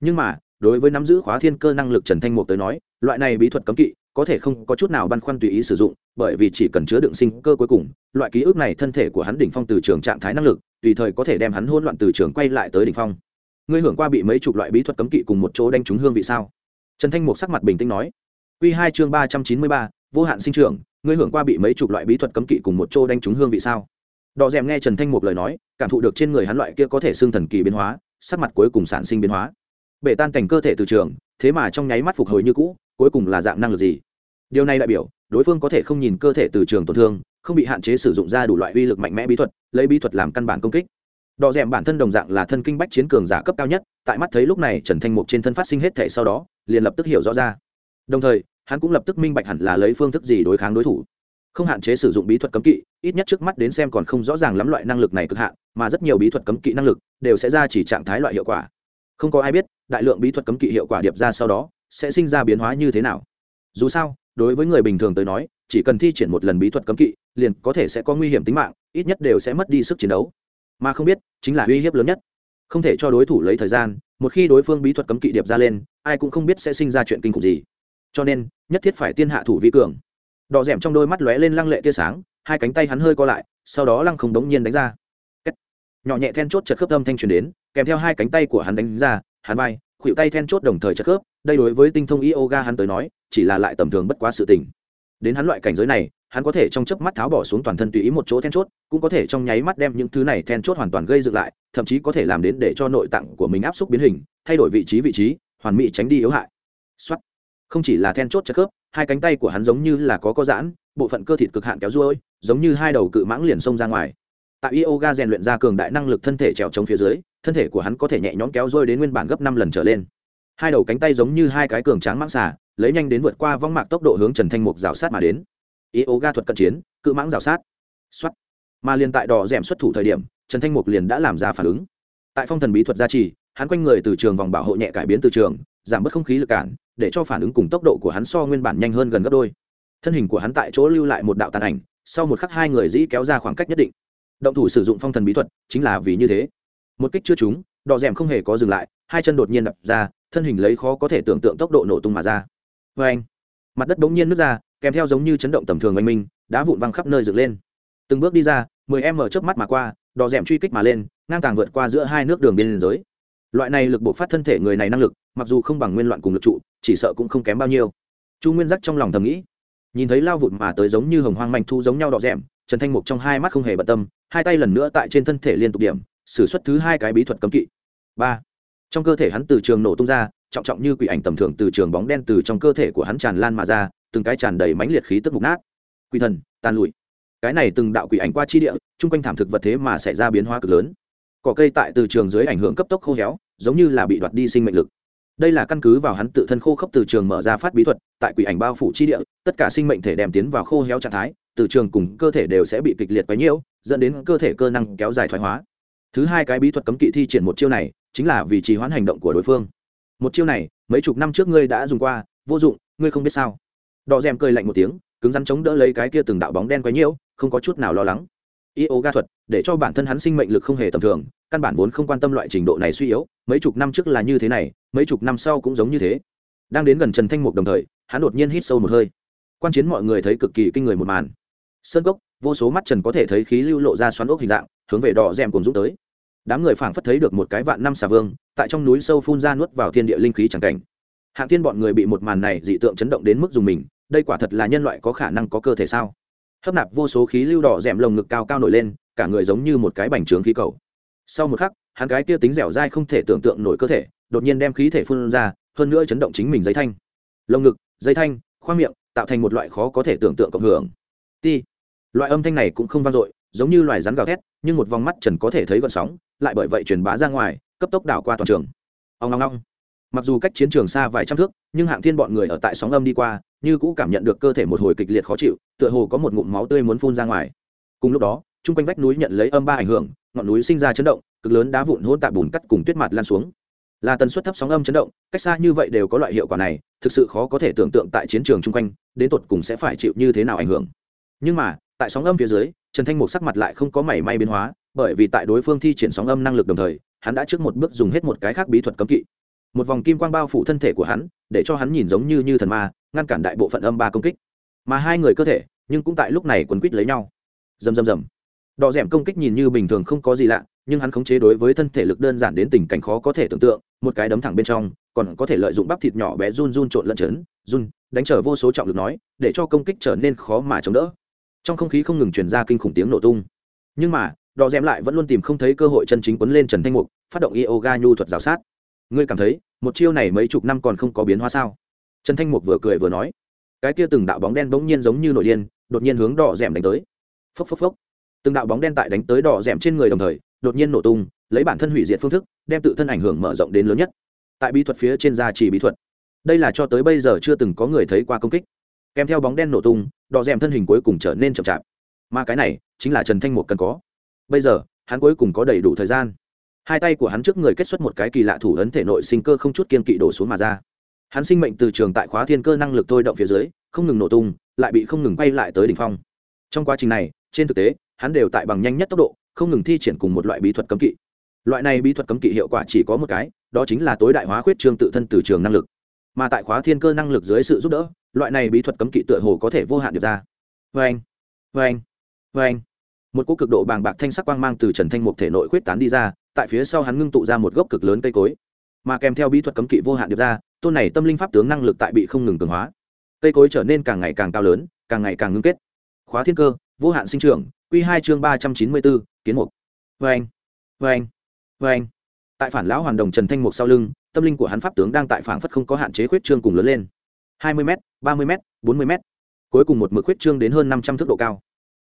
Speaker 1: Nhưng mà, đối với nắm giữ khóa thiên cơ năng lực trần thanh mục tới nói, loại này bí thuật cấm kỵ có thể không có chút nào băn khoăn tùy ý sử dụng, bởi vì chỉ cần chứa đựng sinh cơ cuối cùng, loại ký ức này thân thể của hắn đỉnh phong từ trường trạng thái năng lực, tùy thời có thể đem hắn hỗn loạn từ trường quay lại tới đỉnh phong ngươi hưởng qua bị mấy chục loại bí thuật cấm kỵ cùng một chỗ đánh trúng hương vị sao? Trần thanh mục sắc mặt bình tĩnh nói. Q hai chương ba trăm chín mươi ba, vô hạn sinh trưởng, ngươi hưởng qua bị mấy chục loại bí thuật cấm kỵ cùng một chỗ đánh trúng hương vị sao? Đò rèm nghe trần thanh mục lời nói, cảm thụ được trên người hắn loại kia có thể xương thần kỳ biến hóa, sắc mặt cuối cùng sản sinh biến hóa. Bể tan cảnh cơ thể từ trường, thế mà trong nháy mắt phục hồi như cũ, cuối cùng là dạng năng lực gì? Điều này đại biểu, đối phương có thể không nhìn cơ thể từ trường tổn thương, không bị hạn chế sử dụng ra đủ loại uy lực mạnh mẽ bí thuật, lấy bí thuật làm căn bản công kích đò rèm bản thân đồng dạng là thân kinh bách chiến cường giả cấp cao nhất, tại mắt thấy lúc này trần thanh mục trên thân phát sinh hết thể sau đó, liền lập tức hiểu rõ ra. Đồng thời, hắn cũng lập tức minh bạch hẳn là lấy phương thức gì đối kháng đối thủ. Không hạn chế sử dụng bí thuật cấm kỵ, ít nhất trước mắt đến xem còn không rõ ràng lắm loại năng lực này cực hạn, mà rất nhiều bí thuật cấm kỵ năng lực đều sẽ ra chỉ trạng thái loại hiệu quả. Không có ai biết, đại lượng bí thuật cấm kỵ hiệu quả điệp ra sau đó, sẽ sinh ra biến hóa như thế nào. Dù sao, đối với người bình thường tới nói, chỉ cần thi triển một lần bí thuật cấm kỵ, liền có thể sẽ có nguy hiểm tính mạng, ít nhất đều sẽ mất đi sức chiến đấu mà không biết, chính là uy hiếp lớn nhất. Không thể cho đối thủ lấy thời gian, một khi đối phương bí thuật cấm kỵ điệp ra lên, ai cũng không biết sẽ sinh ra chuyện kinh khủng gì. Cho nên, nhất thiết phải tiên hạ thủ vi cường. Đỏ rẻm trong đôi mắt lóe lên lăng lệ tia sáng, hai cánh tay hắn hơi co lại, sau đó lăng không đống nhiên đánh ra. Kết. nhỏ nhẹ then chốt chật khớp âm thanh truyền đến, kèm theo hai cánh tay của hắn đánh ra, hắn vai khuỵu tay then chốt đồng thời chật khớp, đây đối với tinh thông yoga hắn tới nói, chỉ là lại tầm thường bất quá sự tình. Đến hắn loại cảnh giới này hắn có thể trong chớp mắt tháo bỏ xuống toàn thân tùy ý một chỗ then chốt, cũng có thể trong nháy mắt đem những thứ này then chốt hoàn toàn gây dựng lại, thậm chí có thể làm đến để cho nội tạng của mình áp suất biến hình, thay đổi vị trí vị trí, hoàn mỹ tránh đi yếu hại. Xuất không chỉ là then chốt chất khớp, hai cánh tay của hắn giống như là có có giãn, bộ phận cơ thịt cực hạn kéo ruôi, giống như hai đầu cự mãng liền xông ra ngoài. Tại yoga rèn luyện ra cường đại năng lực thân thể trèo chống phía dưới, thân thể của hắn có thể nhẹ nhõm kéo ruôi đến nguyên bản gấp năm lần trở lên. Hai đầu cánh tay giống như hai cái cường tráng mãng xà, lấy nhanh đến vượt qua vong mạc tốc độ hướng trần thanh mục rào sát mà đến yoga thuật cận chiến, cự mãng rào sát. Xuất mà liền tại đỏ rèm xuất thủ thời điểm, trần thanh mục liền đã làm ra phản ứng. Tại phong thần bí thuật gia trì, hắn quanh người từ trường vòng bảo hộ nhẹ cải biến từ trường, giảm bớt không khí lực cản, để cho phản ứng cùng tốc độ của hắn so nguyên bản nhanh hơn gần gấp đôi. Thân hình của hắn tại chỗ lưu lại một đạo tàn ảnh, sau một khắc hai người dĩ kéo ra khoảng cách nhất định. Động thủ sử dụng phong thần bí thuật, chính là vì như thế. Một kích chưa trúng, đỏ rèm không hề có dừng lại, hai chân đột nhiên đập ra, thân hình lấy khó có thể tưởng tượng tốc độ nổ tung mà ra. Vê anh mặt đất bỗng nhiên nứt ra kèm theo giống như chấn động tầm thường oanh minh, đá vụn văng khắp nơi dựng lên. Từng bước đi ra, mười em mở chớp mắt mà qua, đò rèm truy kích mà lên, ngang tàng vượt qua giữa hai nước đường biên giới. Loại này lực buộc phát thân thể người này năng lực, mặc dù không bằng nguyên loạn cùng lực trụ, chỉ sợ cũng không kém bao nhiêu. Chu nguyên giác trong lòng thầm nghĩ, nhìn thấy lao vụt mà tới giống như hồng hoang manh thu giống nhau đỏ rèm, trần thanh mục trong hai mắt không hề bận tâm, hai tay lần nữa tại trên thân thể liên tục điểm xử suất thứ hai cái bí thuật cấm kỵ. Ba. Trong cơ thể hắn từ trường nổ tung ra, trọng trọng như quỷ ảnh tầm thường từ trường bóng đen từ trong cơ thể của hắn tràn lan mà ra từng cái tràn đầy mãnh liệt khí tức mục nát. Quỷ thần, tàn lụi. Cái này từng đạo quỷ ảnh qua chi địa, chung quanh thảm thực vật thế mà xảy ra biến hóa cực lớn. Cỏ cây tại từ trường dưới ảnh hưởng cấp tốc khô héo, giống như là bị đoạt đi sinh mệnh lực. Đây là căn cứ vào hắn tự thân khô khốc từ trường mở ra phát bí thuật, tại quỷ ảnh bao phủ chi địa, tất cả sinh mệnh thể đem tiến vào khô héo trạng thái, từ trường cùng cơ thể đều sẽ bị kịch liệt quấy nhiễu, dẫn đến cơ thể cơ năng kéo dài thoái hóa. Thứ hai cái bí thuật cấm kỵ thi triển một chiêu này, chính là vì trì hoãn hành động của đối phương. Một chiêu này, mấy chục năm trước ngươi đã dùng qua, vô dụng, ngươi không biết sao đỏ rèm cười lạnh một tiếng, cứng rắn chống đỡ lấy cái kia từng đạo bóng đen quấy nhiễu, không có chút nào lo lắng. Yoga thuật, để cho bản thân hắn sinh mệnh lực không hề tầm thường, căn bản vốn không quan tâm loại trình độ này suy yếu, mấy chục năm trước là như thế này, mấy chục năm sau cũng giống như thế. Đang đến gần trần thanh mục đồng thời, hắn đột nhiên hít sâu một hơi. Quan chiến mọi người thấy cực kỳ kinh người một màn. Sơn cốc, vô số mắt trần có thể thấy khí lưu lộ ra xoắn ốc hình dạng, hướng về đỏ rèm cùng dũng tới. Đám người phảng phất thấy được một cái vạn năm xà vương, tại trong núi sâu phun ra nuốt vào thiên địa linh khí chẳng cảnh hạng thiên bọn người bị một màn này dị tượng chấn động đến mức dùng mình, đây quả thật là nhân loại có khả năng có cơ thể sao? Hấp nạp vô số khí lưu đỏ rèm lồng ngực cao cao nổi lên, cả người giống như một cái bành trướng khí cầu. Sau một khắc, hắn cái kia tính dẻo dai không thể tưởng tượng nổi cơ thể, đột nhiên đem khí thể phun ra, hơn nữa chấn động chính mình dây thanh. Lồng ngực, dây thanh, khoang miệng, tạo thành một loại khó có thể tưởng tượng cộng hưởng. Ti. Loại âm thanh này cũng không vang dội, giống như loài rắn gào thét, nhưng một vòng mắt trần có thể thấy gọn sóng, lại bởi vậy truyền bá ra ngoài, cấp tốc đảo qua toàn trường. Ông long long mặc dù cách chiến trường xa vài trăm thước, nhưng hạng thiên bọn người ở tại sóng âm đi qua, như cũ cảm nhận được cơ thể một hồi kịch liệt khó chịu, tựa hồ có một ngụm máu tươi muốn phun ra ngoài. Cùng lúc đó, chung quanh vách núi nhận lấy âm ba ảnh hưởng, ngọn núi sinh ra chấn động, cực lớn đá vụn hôn tạ bùn cắt cùng tuyết mặt lan xuống. Là tần suất thấp sóng âm chấn động, cách xa như vậy đều có loại hiệu quả này, thực sự khó có thể tưởng tượng tại chiến trường chung quanh, đến tột cùng sẽ phải chịu như thế nào ảnh hưởng. Nhưng mà, tại sóng âm phía dưới, trần thanh mục sắc mặt lại không có mảy may biến hóa, bởi vì tại đối phương thi triển sóng âm năng lực đồng thời, hắn đã trước một bước dùng hết một cái khác bí thuật cấm kỵ một vòng kim quang bao phủ thân thể của hắn, để cho hắn nhìn giống như như thần ma, ngăn cản đại bộ phận âm ba công kích. Mà hai người cơ thể, nhưng cũng tại lúc này quấn quýt lấy nhau. Rầm rầm rầm. Đỏ rẻm công kích nhìn như bình thường không có gì lạ, nhưng hắn khống chế đối với thân thể lực đơn giản đến tình cảnh khó có thể tưởng tượng, một cái đấm thẳng bên trong, còn có thể lợi dụng bắp thịt nhỏ bé run run trộn lẫn chấn, run, đánh trở vô số trọng lực nói, để cho công kích trở nên khó mà chống đỡ. Trong không khí không ngừng truyền ra kinh khủng tiếng nổ tung. Nhưng mà, đỏ rèm lại vẫn luôn tìm không thấy cơ hội chân chính quấn lên trần thanh mục, phát động yoga nhu thuật g sát ngươi cảm thấy, một chiêu này mấy chục năm còn không có biến hóa sao? Trần thanh mục vừa cười vừa nói, cái kia từng đạo bóng đen bỗng nhiên giống như nội điên, đột nhiên hướng đỏ rèm đánh tới. Phốc phốc phốc. Từng đạo bóng đen tại đánh tới đỏ rèm trên người đồng thời, đột nhiên nổ tung, lấy bản thân hủy diệt phương thức, đem tự thân ảnh hưởng mở rộng đến lớn nhất. Tại bí thuật phía trên gia trì bí thuật. Đây là cho tới bây giờ chưa từng có người thấy qua công kích. Kèm theo bóng đen nổ tung, đỏ rèm thân hình cuối cùng trở nên chậm chạp. Mà cái này, chính là trần thanh Mục cần có. Bây giờ, hắn cuối cùng có đầy đủ thời gian hai tay của hắn trước người kết xuất một cái kỳ lạ thủ ấn thể nội sinh cơ không chút kiên kỵ đổ xuống mà ra. Hắn sinh mệnh từ trường tại khóa thiên cơ năng lực thôi động phía dưới, không ngừng nổ tung, lại bị không ngừng bay lại tới đ ỉ n h phong. Trong quá trình này, trên thực tế, hắn đều tại bằng nhanh nhất tốc độ, không ngừng thi triển cùng một loại bí thuật cấm kỵ. Loại này bí thuật cấm kỵ hiệu quả chỉ có một cái, đó chính là tối đại hóa khuyết trương tự thân từ trường năng lực. Mà tại khóa thiên cơ năng lực dưới sự giúp đỡ, loại này bí thuật cấm kỵ tựa hồ có thể vô hạn được ra. Vê anh vê anh vê anh một cỗ cực độ bàng bạc thanh sắc quang mang từ trần thanh mục thể nội khuyết tán đi ra tại phía sau hắn ngưng tụ ra một gốc cực lớn cây cối, mà kèm theo bí thuật cấm kỵ vô hạn được ra, tôn này tâm linh pháp tướng năng lực tại bị không ngừng cường hóa. Cây cối trở nên càng ngày càng cao lớn, càng ngày càng ngưng kết. Khóa thiên cơ, vô hạn sinh trưởng q hai chương ba trăm chín mươi bốn, kiến mục. Vê anh vê anh vê anh. Tại phản lão hoàn đồng trần thanh mục sau lưng, tâm linh của hắn pháp tướng đang tại phản phất không có hạn chế khuyết trương cùng lớn lên. hai mươi m ba mươi m bốn mươi m cuối cùng một mực khuyết trương đến hơn năm trăm thước độ cao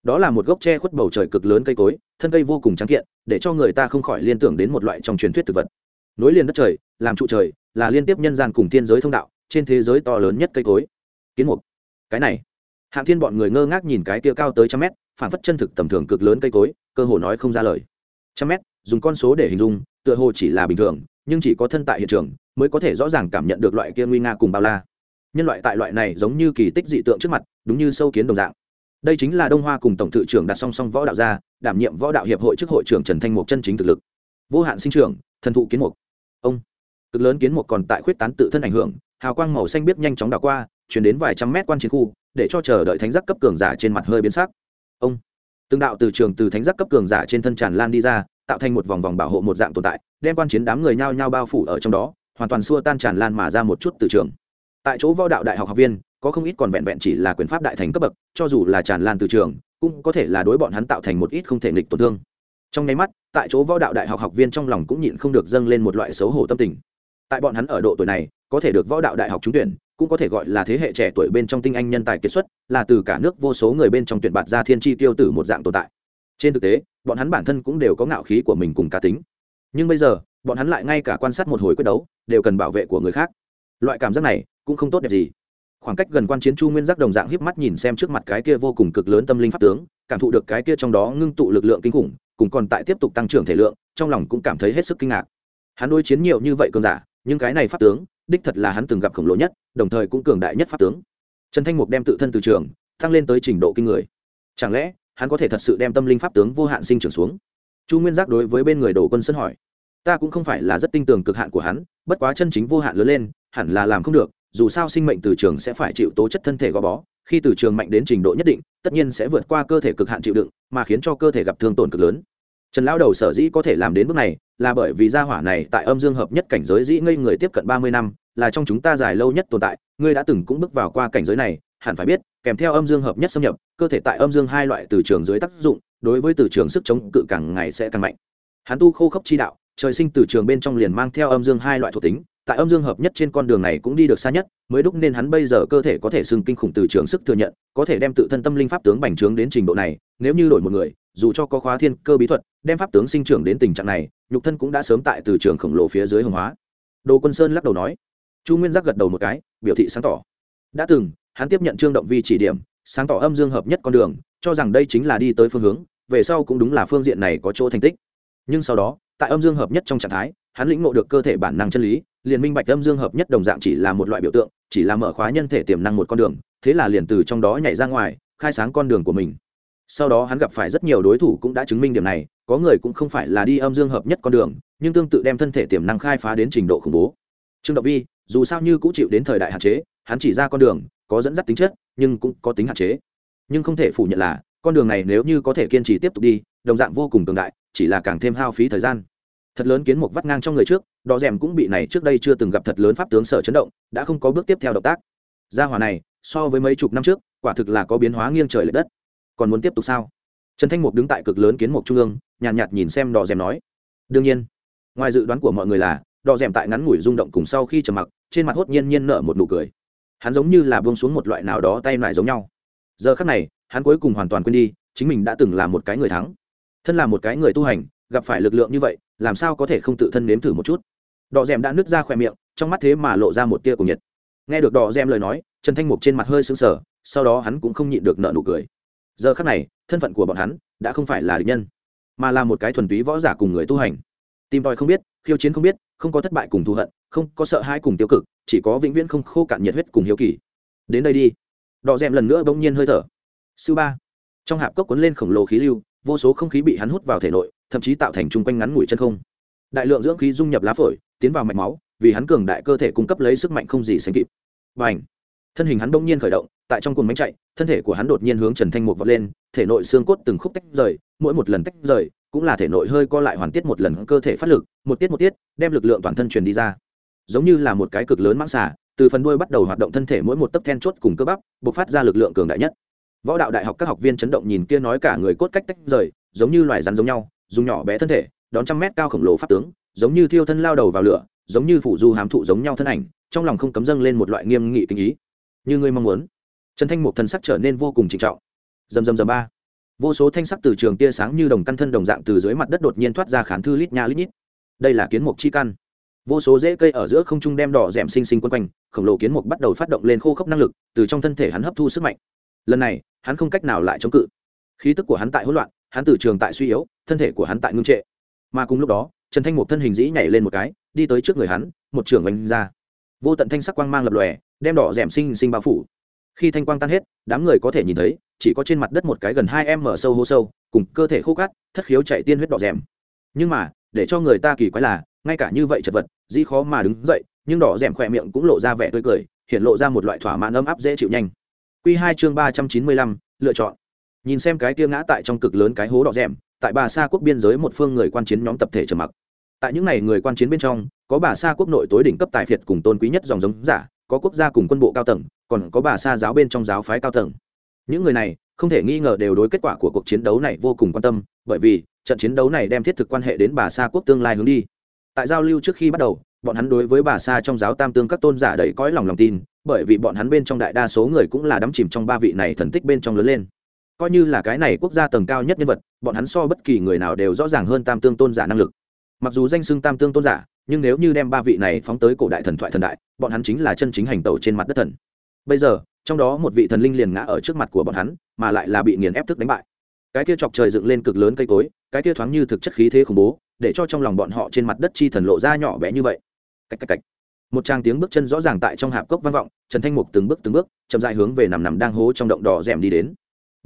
Speaker 1: đó là một gốc tre khuất bầu trời cực lớn cây cối, thân cây vô cùng trắng kiện, để cho người ta không khỏi liên tưởng đến một loại trong truyền thuyết thực vật. Nối liền đất trời, làm trụ trời, là liên tiếp nhân gian cùng thiên giới thông đạo, trên thế giới to lớn nhất cây cối. Kiến mục. Cái này. Hạng thiên bọn người ngơ ngác nhìn cái kia cao tới trăm mét, phản phất chân thực tầm thường cực lớn cây cối, cơ hồ nói không ra lời. Trăm mét, dùng con số để hình dung, tựa hồ chỉ là bình thường, nhưng chỉ có thân tại hiện trường, mới có thể rõ ràng cảm nhận được loại kia nguy nga cùng bao la. Nhân loại tại loại này giống như kỳ tích dị tượng trước mặt, đúng như sâu kiến đồng dạng đây chính là đông hoa cùng tổng thự trưởng đặt song song võ đạo gia, đảm nhiệm võ đạo hiệp hội chức hội trưởng trần thanh mục chân chính thực lực. Vô hạn sinh trưởng, thần thụ kiến mục. Ông, cực lớn kiến mục còn tại khuyết tán tự thân ảnh hưởng, hào quang màu xanh biết nhanh chóng đảo qua, chuyển đến vài trăm mét quan chiến khu, để cho chờ đợi thánh giác cấp cường giả trên mặt hơi biến sắc. Ông, từng đạo từ trường từ thánh giác cấp cường giả trên thân tràn lan đi ra, tạo thành một vòng vòng bảo hộ một dạng tồn tại, đem quan chiến đám người nhao nhao bao phủ ở trong đó, hoàn toàn xua tan tràn lan mà ra một chút từ trường. Tại chỗ võ đạo đại học học viên có không ít còn vẹn vẹn chỉ là quyền pháp đại thành cấp bậc, cho dù là tràn lan từ trường, cũng có thể là đối bọn hắn tạo thành một ít không thể nghịch tổn thương. Trong nháy mắt, tại chỗ võ đạo đại học học viên trong lòng cũng nhịn không được dâng lên một loại xấu hổ tâm tình. Tại bọn hắn ở độ tuổi này, có thể được võ đạo đại học trúng tuyển, cũng có thể gọi là thế hệ trẻ tuổi bên trong tinh anh nhân tài kiệt xuất, là từ cả nước vô số người bên trong tuyển bạt ra thiên tri tiêu tử một dạng tồn tại. Trên thực tế, bọn hắn bản thân cũng đều có ngạo khí của mình cùng cá tính. Nhưng bây giờ, bọn hắn lại ngay cả quan sát một hồi quyết đấu, đều cần bảo vệ của người khác. Loại cảm giác này cũng không tốt đẹp gì khoảng cách gần quan chiến chu nguyên giác đồng dạng híp mắt nhìn xem trước mặt cái kia vô cùng cực lớn tâm linh pháp tướng, cảm thụ được cái kia trong đó ngưng tụ lực lượng kinh khủng, cùng còn tại tiếp tục tăng trưởng thể lượng, trong lòng cũng cảm thấy hết sức kinh ngạc. Hắn đối chiến nhiều như vậy cường giả, nhưng cái này pháp tướng, đích thật là hắn từng gặp khổng lồ nhất, đồng thời cũng cường đại nhất pháp tướng. Trần thanh mục đem tự thân từ trường tăng lên tới trình độ kinh người. Chẳng lẽ, hắn có thể thật sự đem tâm linh pháp tướng vô hạn sinh trưởng xuống? Chu nguyên giác đối với bên người đồ quân sân hỏi. Ta cũng không phải là rất tin tưởng cực hạn của hắn, bất quá chân chính vô hạn lớn lên, hẳn là làm không được dù sao sinh mệnh từ trường sẽ phải chịu tố chất thân thể gò bó, khi từ trường mạnh đến trình độ nhất định, tất nhiên sẽ vượt qua cơ thể cực hạn chịu đựng, mà khiến cho cơ thể gặp thương tổn cực lớn. Trần lão đầu sở dĩ có thể làm đến bước này, là bởi vì gia hỏa này tại âm dương hợp nhất cảnh giới dĩ ngây người tiếp cận ba mươi năm, là trong chúng ta dài lâu nhất tồn tại, ngươi đã từng cũng bước vào qua cảnh giới này, hẳn phải biết, kèm theo âm dương hợp nhất xâm nhập, cơ thể tại âm dương hai loại từ trường dưới tác dụng, đối với từ trường sức chống cự càng ngày sẽ càng mạnh. Hắn tu khô khốc chi đạo, trời sinh từ trường bên trong liền mang theo âm dương hai loại thuộc tính tại âm dương hợp nhất trên con đường này cũng đi được xa nhất, mới đúc nên hắn bây giờ cơ thể có thể xưng kinh khủng từ trường sức thừa nhận, có thể đem tự thân tâm linh pháp tướng bành trướng đến trình độ này, nếu như đổi một người, dù cho có khóa thiên cơ bí thuật, đem pháp tướng sinh trưởng đến tình trạng này, nhục thân cũng đã sớm tại từ trường khổng lồ phía dưới hồng hóa. Đồ quân sơn lắc đầu nói. Chu nguyên giác gật đầu một cái, biểu thị sáng tỏ. Đã từng, hắn tiếp nhận trương động vi chỉ điểm, sáng tỏ âm dương hợp nhất con đường, cho rằng đây chính là đi tới phương hướng, về sau cũng đúng là phương diện này có chỗ thành tích. Nhưng sau đó, tại âm dương hợp nhất trong trạng thái, hắn lĩnh ngộ được cơ thể bản năng chân lý liền minh bạch âm dương hợp nhất đồng dạng chỉ là một loại biểu tượng, chỉ là mở khóa nhân thể tiềm năng một con đường, thế là liền từ trong đó nhảy ra ngoài, khai sáng con đường của mình. Sau đó hắn gặp phải rất nhiều đối thủ cũng đã chứng minh điểm này, có người cũng không phải là đi âm dương hợp nhất con đường, nhưng tương tự đem thân thể tiềm năng khai phá đến trình độ khủng bố. Trương Đạo vi, dù sao như cũng chịu đến thời đại hạn chế, hắn chỉ ra con đường, có dẫn dắt tính chất, nhưng cũng có tính hạn chế. Nhưng không thể phủ nhận là, con đường này nếu như có thể kiên trì tiếp tục đi, đồng dạng vô cùng cường đại, chỉ là càng thêm hao phí thời gian thật lớn kiến một vắt ngang trong người trước đò rèm cũng bị này trước đây chưa từng gặp thật lớn pháp tướng sở chấn động đã không có bước tiếp theo động tác. Gia hòa này so với mấy chục năm trước quả thực là có biến hóa nghiêng trời l ệ đất. Còn muốn tiếp tục sao? Trần thanh mục đứng tại cực lớn kiến mục trung ương nhàn nhạt, nhạt nhìn xem đò rèm nói. Đương nhiên ngoài dự đoán của mọi người là đò rèm tại ngắn ngủi rung động cùng sau khi trầm mặc trên mặt hốt nhiên nhiên nở một nụ cười. Hắn giống như là buông xuống một loại nào đó tay lại giống nhau. Giờ khắc này hắn cuối cùng hoàn toàn quên đi chính mình đã từng là một cái người thắng. Thân là một cái người tu hành gặp phải lực lượng như vậy, làm sao có thể không tự thân nếm thử một chút? Đỏ rèm đã nứt ra khỏe miệng, trong mắt thế mà lộ ra một tia cùng nhiệt. Nghe được đỏ rèm lời nói, trần thanh mục trên mặt hơi sững sờ, sau đó hắn cũng không nhịn được nợ nụ cười. Giờ khắc này, thân phận của bọn hắn đã không phải là địch nhân, mà là một cái thuần túy võ giả cùng người tu hành. Tìm tòi không biết, khiêu chiến không biết, không có thất bại cùng thù hận, không có sợ hãi cùng tiêu cực, chỉ có vĩnh viễn không khô cạn nhiệt huyết cùng hiếu kỳ. Đến đây đi. Đỏ rèm lần nữa bỗng nhiên hơi thở. Sư ba. Trong hạp cốc cuốn lên khổng lồ khí lưu, vô số không khí bị hắn hút vào thể nội thậm chí tạo thành chung quanh ngắn ngủi chân không. Đại lượng dưỡng khí dung nhập lá phổi, tiến vào mạch máu, vì hắn cường đại cơ thể cung cấp lấy sức mạnh không gì sánh kịp. Và thân hình hắn bỗng nhiên khởi động, tại trong cuồng bánh chạy, thân thể của hắn đột nhiên hướng trần thanh mục vọt lên, thể nội xương cốt từng khúc tách rời, mỗi một lần tách rời, cũng là thể nội hơi co lại hoàn tiết một lần cơ thể phát lực, một tiết một tiết, đem lực lượng toàn thân truyền đi ra. Giống như là một cái cực lớn mãng xả từ phần đuôi bắt đầu hoạt động thân thể mỗi một tấc then chốt cùng cơ bắp, bộc phát ra lực lượng cường đại nhất. Võ đạo đại học các học viên chấn động nhìn kia nói cả người cốt cách tách rời, giống như loài rắn giống nhau dùng nhỏ bé thân thể, đón trăm mét cao khổng lồ pháp tướng, giống như thiêu thân lao đầu vào lửa, giống như phủ du hám thụ giống nhau thân ảnh, trong lòng không cấm dâng lên một loại nghiêm nghị kinh ý. Như ngươi mong muốn. Trần thanh mục thần sắc trở nên vô cùng trịnh trọng. Dầm dầm dầm ba. Vô số thanh sắc từ trường tia sáng như đồng căn thân đồng dạng từ dưới mặt đất đột nhiên thoát ra khán thư lít nha lít nhít. Đây là kiến mục chi căn. Vô số rễ cây ở giữa không trung đem đỏ rẽm xinh xinh quấn quanh, khổng lồ kiến mục bắt đầu phát động lên khô khốc năng lực, từ trong thân thể hắn hấp thu sức mạnh. Lần này, hắn không cách nào lại chống cự. Khí tức của hắn tại hỗn loạn hắn từ trường tại suy yếu, thân thể của hắn tại ngưng trệ. Mà cùng lúc đó, trần thanh mục thân hình dĩ nhảy lên một cái, đi tới trước người hắn, một trường oanh ra. Vô tận thanh sắc quang mang lập lòe, đem đỏ rẻm sinh sinh bao phủ. Khi thanh quang tan hết, đám người có thể nhìn thấy, chỉ có trên mặt đất một cái gần hai em mở sâu hô sâu, cùng cơ thể khô cát, thất khiếu chạy tiên huyết đỏ rẻm nhưng mà, để cho người ta kỳ quái là, ngay cả như vậy chật vật, dĩ khó mà đứng dậy, nhưng đỏ rẻm khỏe miệng cũng lộ ra vẻ tươi cười, hiện lộ ra một loại thỏa mãn ấm áp dễ chịu nhanh. Q hai chương ba trăm chín mươi lăm, lựa chọn nhìn xem cái tia ngã tại trong cực lớn cái hố đỏ rèm, tại bà sa quốc biên giới một phương người quan chiến nhóm tập thể trầm mặc. Tại những n à y người quan chiến bên trong, có bà sa quốc nội tối đỉnh cấp tài phiệt cùng tôn quý nhất dòng giống giả, có quốc gia cùng quân bộ cao tầng, còn có bà sa giáo bên trong giáo phái cao tầng. Những người này, không thể nghi ngờ đều đối kết quả của cuộc chiến đấu này vô cùng quan tâm, bởi vì, trận chiến đấu này đem thiết thực quan hệ đến bà sa quốc tương lai hướng đi. Tại giao lưu trước khi bắt đầu, bọn hắn đối với bà sa trong giáo tam tương các tôn giả đầy cõi lòng lòng tin, bởi vì bọn hắn bên trong đại đa số người cũng là đắm chìm trong ba vị này thần tích bên trong lớn lên coi như là cái này quốc gia tầng cao nhất nhân vật, bọn hắn so bất kỳ người nào đều rõ ràng hơn tam tương tôn giả năng lực. Mặc dù danh xưng tam tương tôn giả, nhưng nếu như đem ba vị này phóng tới cổ đại thần thoại thần đại, bọn hắn chính là chân chính hành tẩu trên mặt đất thần. Bây giờ, trong đó một vị thần linh liền ngã ở trước mặt của bọn hắn, mà lại là bị nghiền ép thức đánh bại. Cái kia chọc trời dựng lên cực lớn cây cối, cái kia thoáng như thực chất khí thế khủng bố, để cho trong lòng bọn họ trên mặt đất chi thần lộ ra nhỏ bé như vậy. Cách cách cách. Một trang tiếng bước chân rõ ràng tại trong hạp cốc vang vọng, trần thanh mục từng bước từng bước, chậm dài hướng về nằm nằm đang hố trong động đỏ rèm đi đến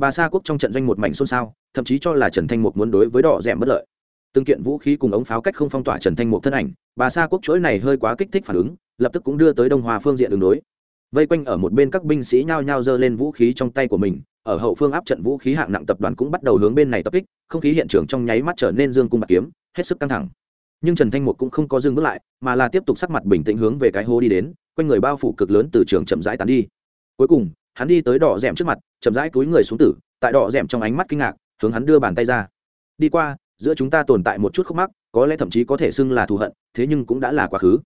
Speaker 1: bà sa quốc trong trận doanh một mảnh xôn xao, thậm chí cho là trần thanh mục muốn đối với đỏ rẻ bất lợi. Từng kiện vũ khí cùng ống pháo cách không phong tỏa trần thanh mục thân ảnh, bà sa quốc chuỗi này hơi quá kích thích phản ứng, lập tức cũng đưa tới đông hòa phương diện đường đối. Vây quanh ở một bên các binh sĩ nhao nhao giơ lên vũ khí trong tay của mình, ở hậu phương áp trận vũ khí hạng nặng tập đoàn cũng bắt đầu hướng bên này tập kích, không khí hiện trường trong nháy mắt trở nên dương cung bạc kiếm, hết sức căng thẳng. Nhưng trần thanh mục cũng không có dừng bước lại, mà là tiếp tục sắc mặt bình tĩnh hướng về cái hố đi đến, quanh người bao phủ cực lớn từ trường chậm rãi tán đi. Cuối cùng hắn đi tới đỏ rèm trước mặt, chậm rãi túi người xuống tử, tại đỏ rèm trong ánh mắt kinh ngạc, hướng hắn đưa bàn tay ra. Đi qua, giữa chúng ta tồn tại một chút khúc mắc, có lẽ thậm chí có thể xưng là thù hận, thế nhưng cũng đã là quá khứ.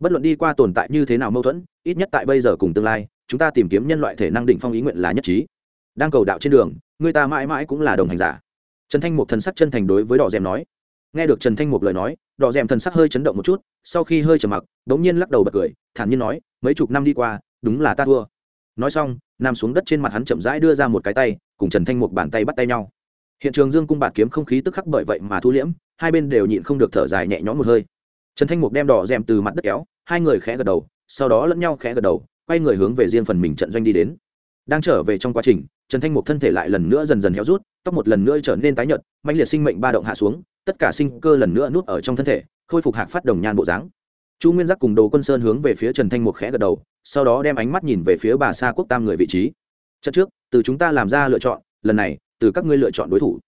Speaker 1: Bất luận đi qua tồn tại như thế nào mâu thuẫn, ít nhất tại bây giờ cùng tương lai, chúng ta tìm kiếm nhân loại thể năng đỉnh phong ý nguyện là nhất trí. Đang cầu đạo trên đường, người ta mãi mãi cũng là đồng hành giả. Trần thanh mục thần sắc chân thành đối với đỏ rèm nói. Nghe được trần thanh mục lời nói, đỏ rèm thần sắc hơi chấn động một chút, sau khi hơi trầm mặc đ ố n g nhiên lắc đầu bật cười, thản nhiên nói, mấy chục năm đi qua, đúng là ta thua nói xong, nằm xuống đất trên mặt hắn chậm rãi đưa ra một cái tay, cùng trần thanh mục bàn tay bắt tay nhau. Hiện trường dương cung bạt kiếm không khí tức khắc bởi vậy mà thu liễm, hai bên đều nhịn không được thở dài nhẹ nhõm một hơi. Trần thanh mục đem đỏ rèm từ mặt đất kéo, hai người khẽ gật đầu, sau đó lẫn nhau khẽ gật đầu, quay người hướng về riêng phần mình trận doanh đi đến. Đang trở về trong quá trình, trần thanh mục thân thể lại lần nữa dần dần héo rút, tóc một lần nữa trở nên tái nhợt mạnh liệt sinh mệnh ba động hạ xuống, tất cả sinh cơ lần nữa nuốt ở trong thân thể, khôi phục hạc phát đồng nhan bộ dáng chu nguyên giác cùng đồ quân sơn hướng về phía trần thanh mục khẽ gật đầu, sau đó đem ánh mắt nhìn về phía bà sa quốc tam người vị trí. Chất trước, từ chúng ta làm ra lựa chọn, lần này, từ các ngươi lựa chọn đối thủ.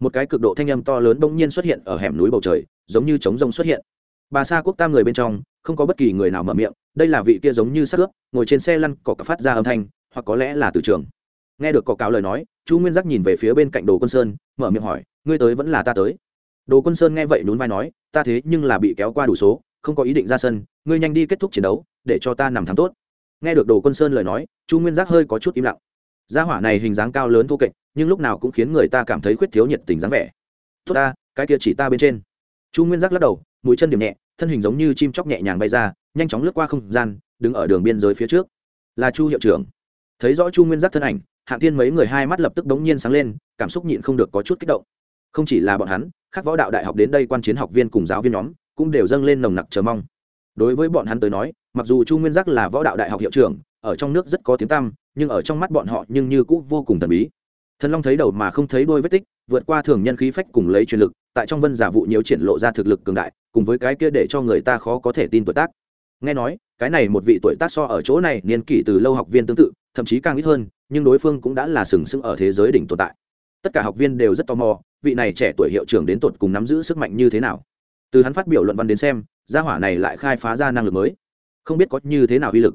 Speaker 1: Một cái cực độ thanh âm to lớn bỗng nhiên xuất hiện ở hẻm núi bầu trời, giống như trống rông xuất hiện. Bà sa quốc tam người bên trong, không có bất kỳ người nào mở miệng, đây là vị kia giống như sắc ướp, ngồi trên xe lăn cỏ cả phát ra âm thanh, hoặc có lẽ là từ trường. Nghe được có cáo lời nói, chu nguyên giác nhìn về phía bên cạnh đồ quân sơn, mở miệng hỏi, ngươi tới vẫn là ta tới? Đồ quân sơn nghe vậy nhún vai nói, ta thế nhưng là bị kéo qua đủ số không có ý định ra sân, ngươi nhanh đi kết thúc chiến đấu, để cho ta nằm thắng tốt. Nghe được đồ quân sơn lời nói, chu nguyên giác hơi có chút im lặng. Gia hỏa này hình dáng cao lớn thô kệch, nhưng lúc nào cũng khiến người ta cảm thấy khuyết thiếu nhiệt tình dáng vẻ. Tốt ta, cái kia chỉ ta bên trên. Chu nguyên giác lắc đầu, mũi chân điểm nhẹ, thân hình giống như chim chóc nhẹ nhàng bay ra, nhanh chóng lướt qua không gian, đứng ở đường biên giới phía trước. Là chu hiệu trưởng. Thấy rõ chu nguyên giác thân ảnh, hạng tiên mấy người hai mắt lập tức đống nhiên sáng lên, cảm xúc nhịn không được có chút kích động. Không chỉ là bọn hắn các võ đạo đại học đến đây quan chiến học viên cùng giáo viên nhóm cũng đều dâng lên nồng nặc chờ mong. Đối với bọn hắn tới nói, mặc dù chu nguyên giác là võ đạo đại học hiệu trưởng, ở trong nước rất có tiếng tăm, nhưng ở trong mắt bọn họ nhưng như cũng vô cùng thần bí. Thần long thấy đầu mà không thấy đôi vết tích, vượt qua thường nhân khí phách cùng lấy truyền lực, tại trong vân giả vụ nhiều triển lộ ra thực lực cường đại, cùng với cái kia để cho người ta khó có thể tin tuổi tác. Nghe nói, cái này một vị tuổi tác so ở chỗ này niên kỷ từ lâu học viên tương tự, thậm chí càng ít hơn, nhưng đối phương cũng đã là sừng sững ở thế giới đỉnh tồn tại. Tất cả học viên đều rất tò mò, vị này trẻ tuổi hiệu trưởng đến tột cùng nắm giữ sức mạnh như thế nào từ hắn phát biểu luận văn đến xem, gia hỏa này lại khai phá ra năng lực mới. Không biết có như thế nào uy lực.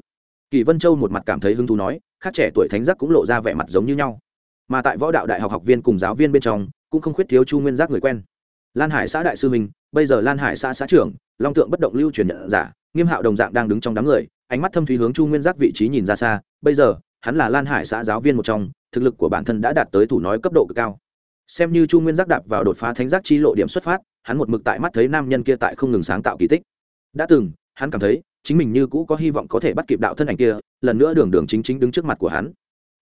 Speaker 1: Kỳ vân châu một mặt cảm thấy hứng thú nói, khác trẻ tuổi thánh giác cũng lộ ra vẻ mặt giống như nhau. Mà tại võ đạo đại học học viên cùng giáo viên bên trong, cũng không khuyết thiếu chu nguyên giác người quen. Lan hải xã đại sư minh bây giờ lan hải xã xã trưởng, long tượng bất động lưu truyền nhận giả, nghiêm hạo đồng dạng đang đứng trong đám người, ánh mắt thâm thúy hướng chu nguyên giác vị trí nhìn ra xa. Bây giờ, hắn là lan hải xã giáo viên một trong, thực lực của bản thân đã đạt tới thủ nói cấp độ cực cao. Xem như chu nguyên giác đạp vào đột phá thánh giác chi lộ điểm xuất phát hắn một mực tại mắt thấy nam nhân kia tại không ngừng sáng tạo kỳ tích. Đã từng, hắn cảm thấy, chính mình như cũ có hy vọng có thể bắt kịp đạo thân ảnh kia, lần nữa đường đường chính chính đứng trước mặt của hắn.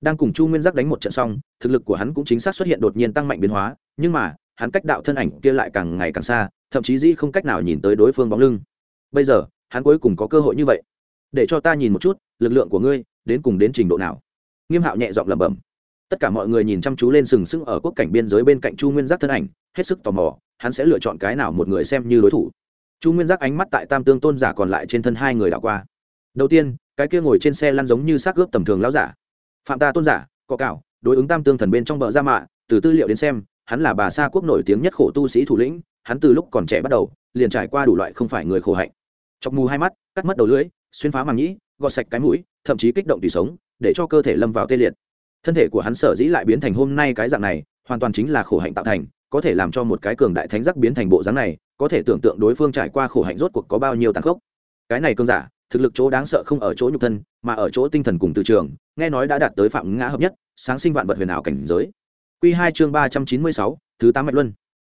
Speaker 1: Đang cùng chu nguyên giác đánh một trận xong, thực lực của hắn cũng chính xác xuất hiện đột nhiên tăng mạnh biến hóa, nhưng mà, hắn cách đạo thân ảnh kia lại càng ngày càng xa, thậm chí dĩ không cách nào nhìn tới đối phương bóng lưng. Bây giờ, hắn cuối cùng có cơ hội như vậy. Để cho ta nhìn một chút, lực lượng của ngươi, đến cùng đến trình độ nào? Nghiêm hạo nhẹ giọng lẩm bẩm tất cả mọi người nhìn chăm chú lên sừng sững ở quốc cảnh biên giới bên cạnh chu nguyên giác thân ảnh, hết sức tò mò, hắn sẽ lựa chọn cái nào một người xem như đối thủ. Chu nguyên giác ánh mắt tại tam tương tôn giả còn lại trên thân hai người đảo qua. Đầu tiên, cái kia ngồi trên xe lăn giống như xác ướp tầm thường lão giả. Phạm ta tôn giả có cạo, đối ứng tam tương thần bên trong bờ ra mạ, từ tư liệu đến xem, hắn là bà sa quốc nổi tiếng nhất khổ tu sĩ thủ lĩnh, hắn từ lúc còn trẻ bắt đầu, liền trải qua đủ loại không phải người khổ hạnh. Chọc mù hai mắt, cắt mất đầu lưỡi, xuyên phá màng nhĩ, gọt sạch cái mũi, thậm chí kích động tùy sống, để cho cơ thể lâm vào tê liệt thân thể của hắn sở dĩ lại biến thành hôm nay cái dạng này, hoàn toàn chính là khổ hạnh tạo thành, có thể làm cho một cái cường đại thánh giác biến thành bộ dáng này, có thể tưởng tượng đối phương trải qua khổ hạnh rốt cuộc có bao nhiêu tàn khốc. Cái này cơn giả, thực lực chỗ đáng sợ không ở chỗ nhục thân, mà ở chỗ tinh thần cùng từ trường, nghe nói đã đạt tới phạm ngã hợp nhất, sáng sinh vạn vật huyền ảo cảnh giới. Q hai chương ba trăm chín mươi sáu, thứ tám mạch luân.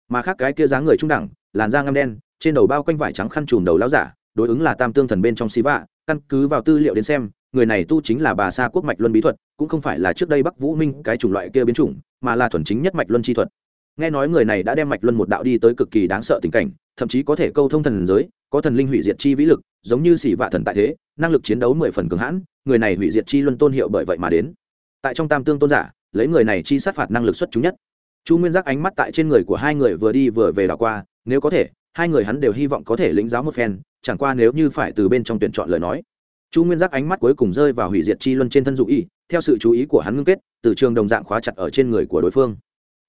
Speaker 1: Mà khác cái kia dáng người trung đẳng, làn da ngăm đen, trên đầu bao quanh vải trắng khăn trùm đầu lao giả, đối ứng là tam tương thần bên trong xí vạ căn cứ vào tư liệu đến xem, người này tu chính là bà sa quốc mạch luân bí thuật cũng không phải là trước đây bắc vũ minh cái chủng loại kia biến chủng, mà là thuần chính nhất mạch luân chi thuật. Nghe nói người này đã đem mạch luân một đạo đi tới cực kỳ đáng sợ tình cảnh, thậm chí có thể câu thông thần giới, có thần linh hủy diệt chi vĩ lực, giống như xỉ vạ thần tại thế, năng lực chiến đấu mười phần cường hãn, người này hủy diệt chi luân tôn hiệu bởi vậy mà đến. Tại trong tam tương tôn giả, lấy người này chi sát phạt năng lực xuất chúng nhất. Chu nguyên giác ánh mắt tại trên người của hai người vừa đi vừa về đảo qua, nếu có thể, hai người hắn đều hy vọng có thể lĩnh giáo một phen, chẳng qua nếu như phải từ bên trong tuyển chọn lời nói chu nguyên giác ánh mắt cuối cùng rơi vào hủy diệt chi luân trên thân dụ y, theo sự chú ý của hắn ngưng kết, từ trường đồng dạng khóa chặt ở trên người của đối phương.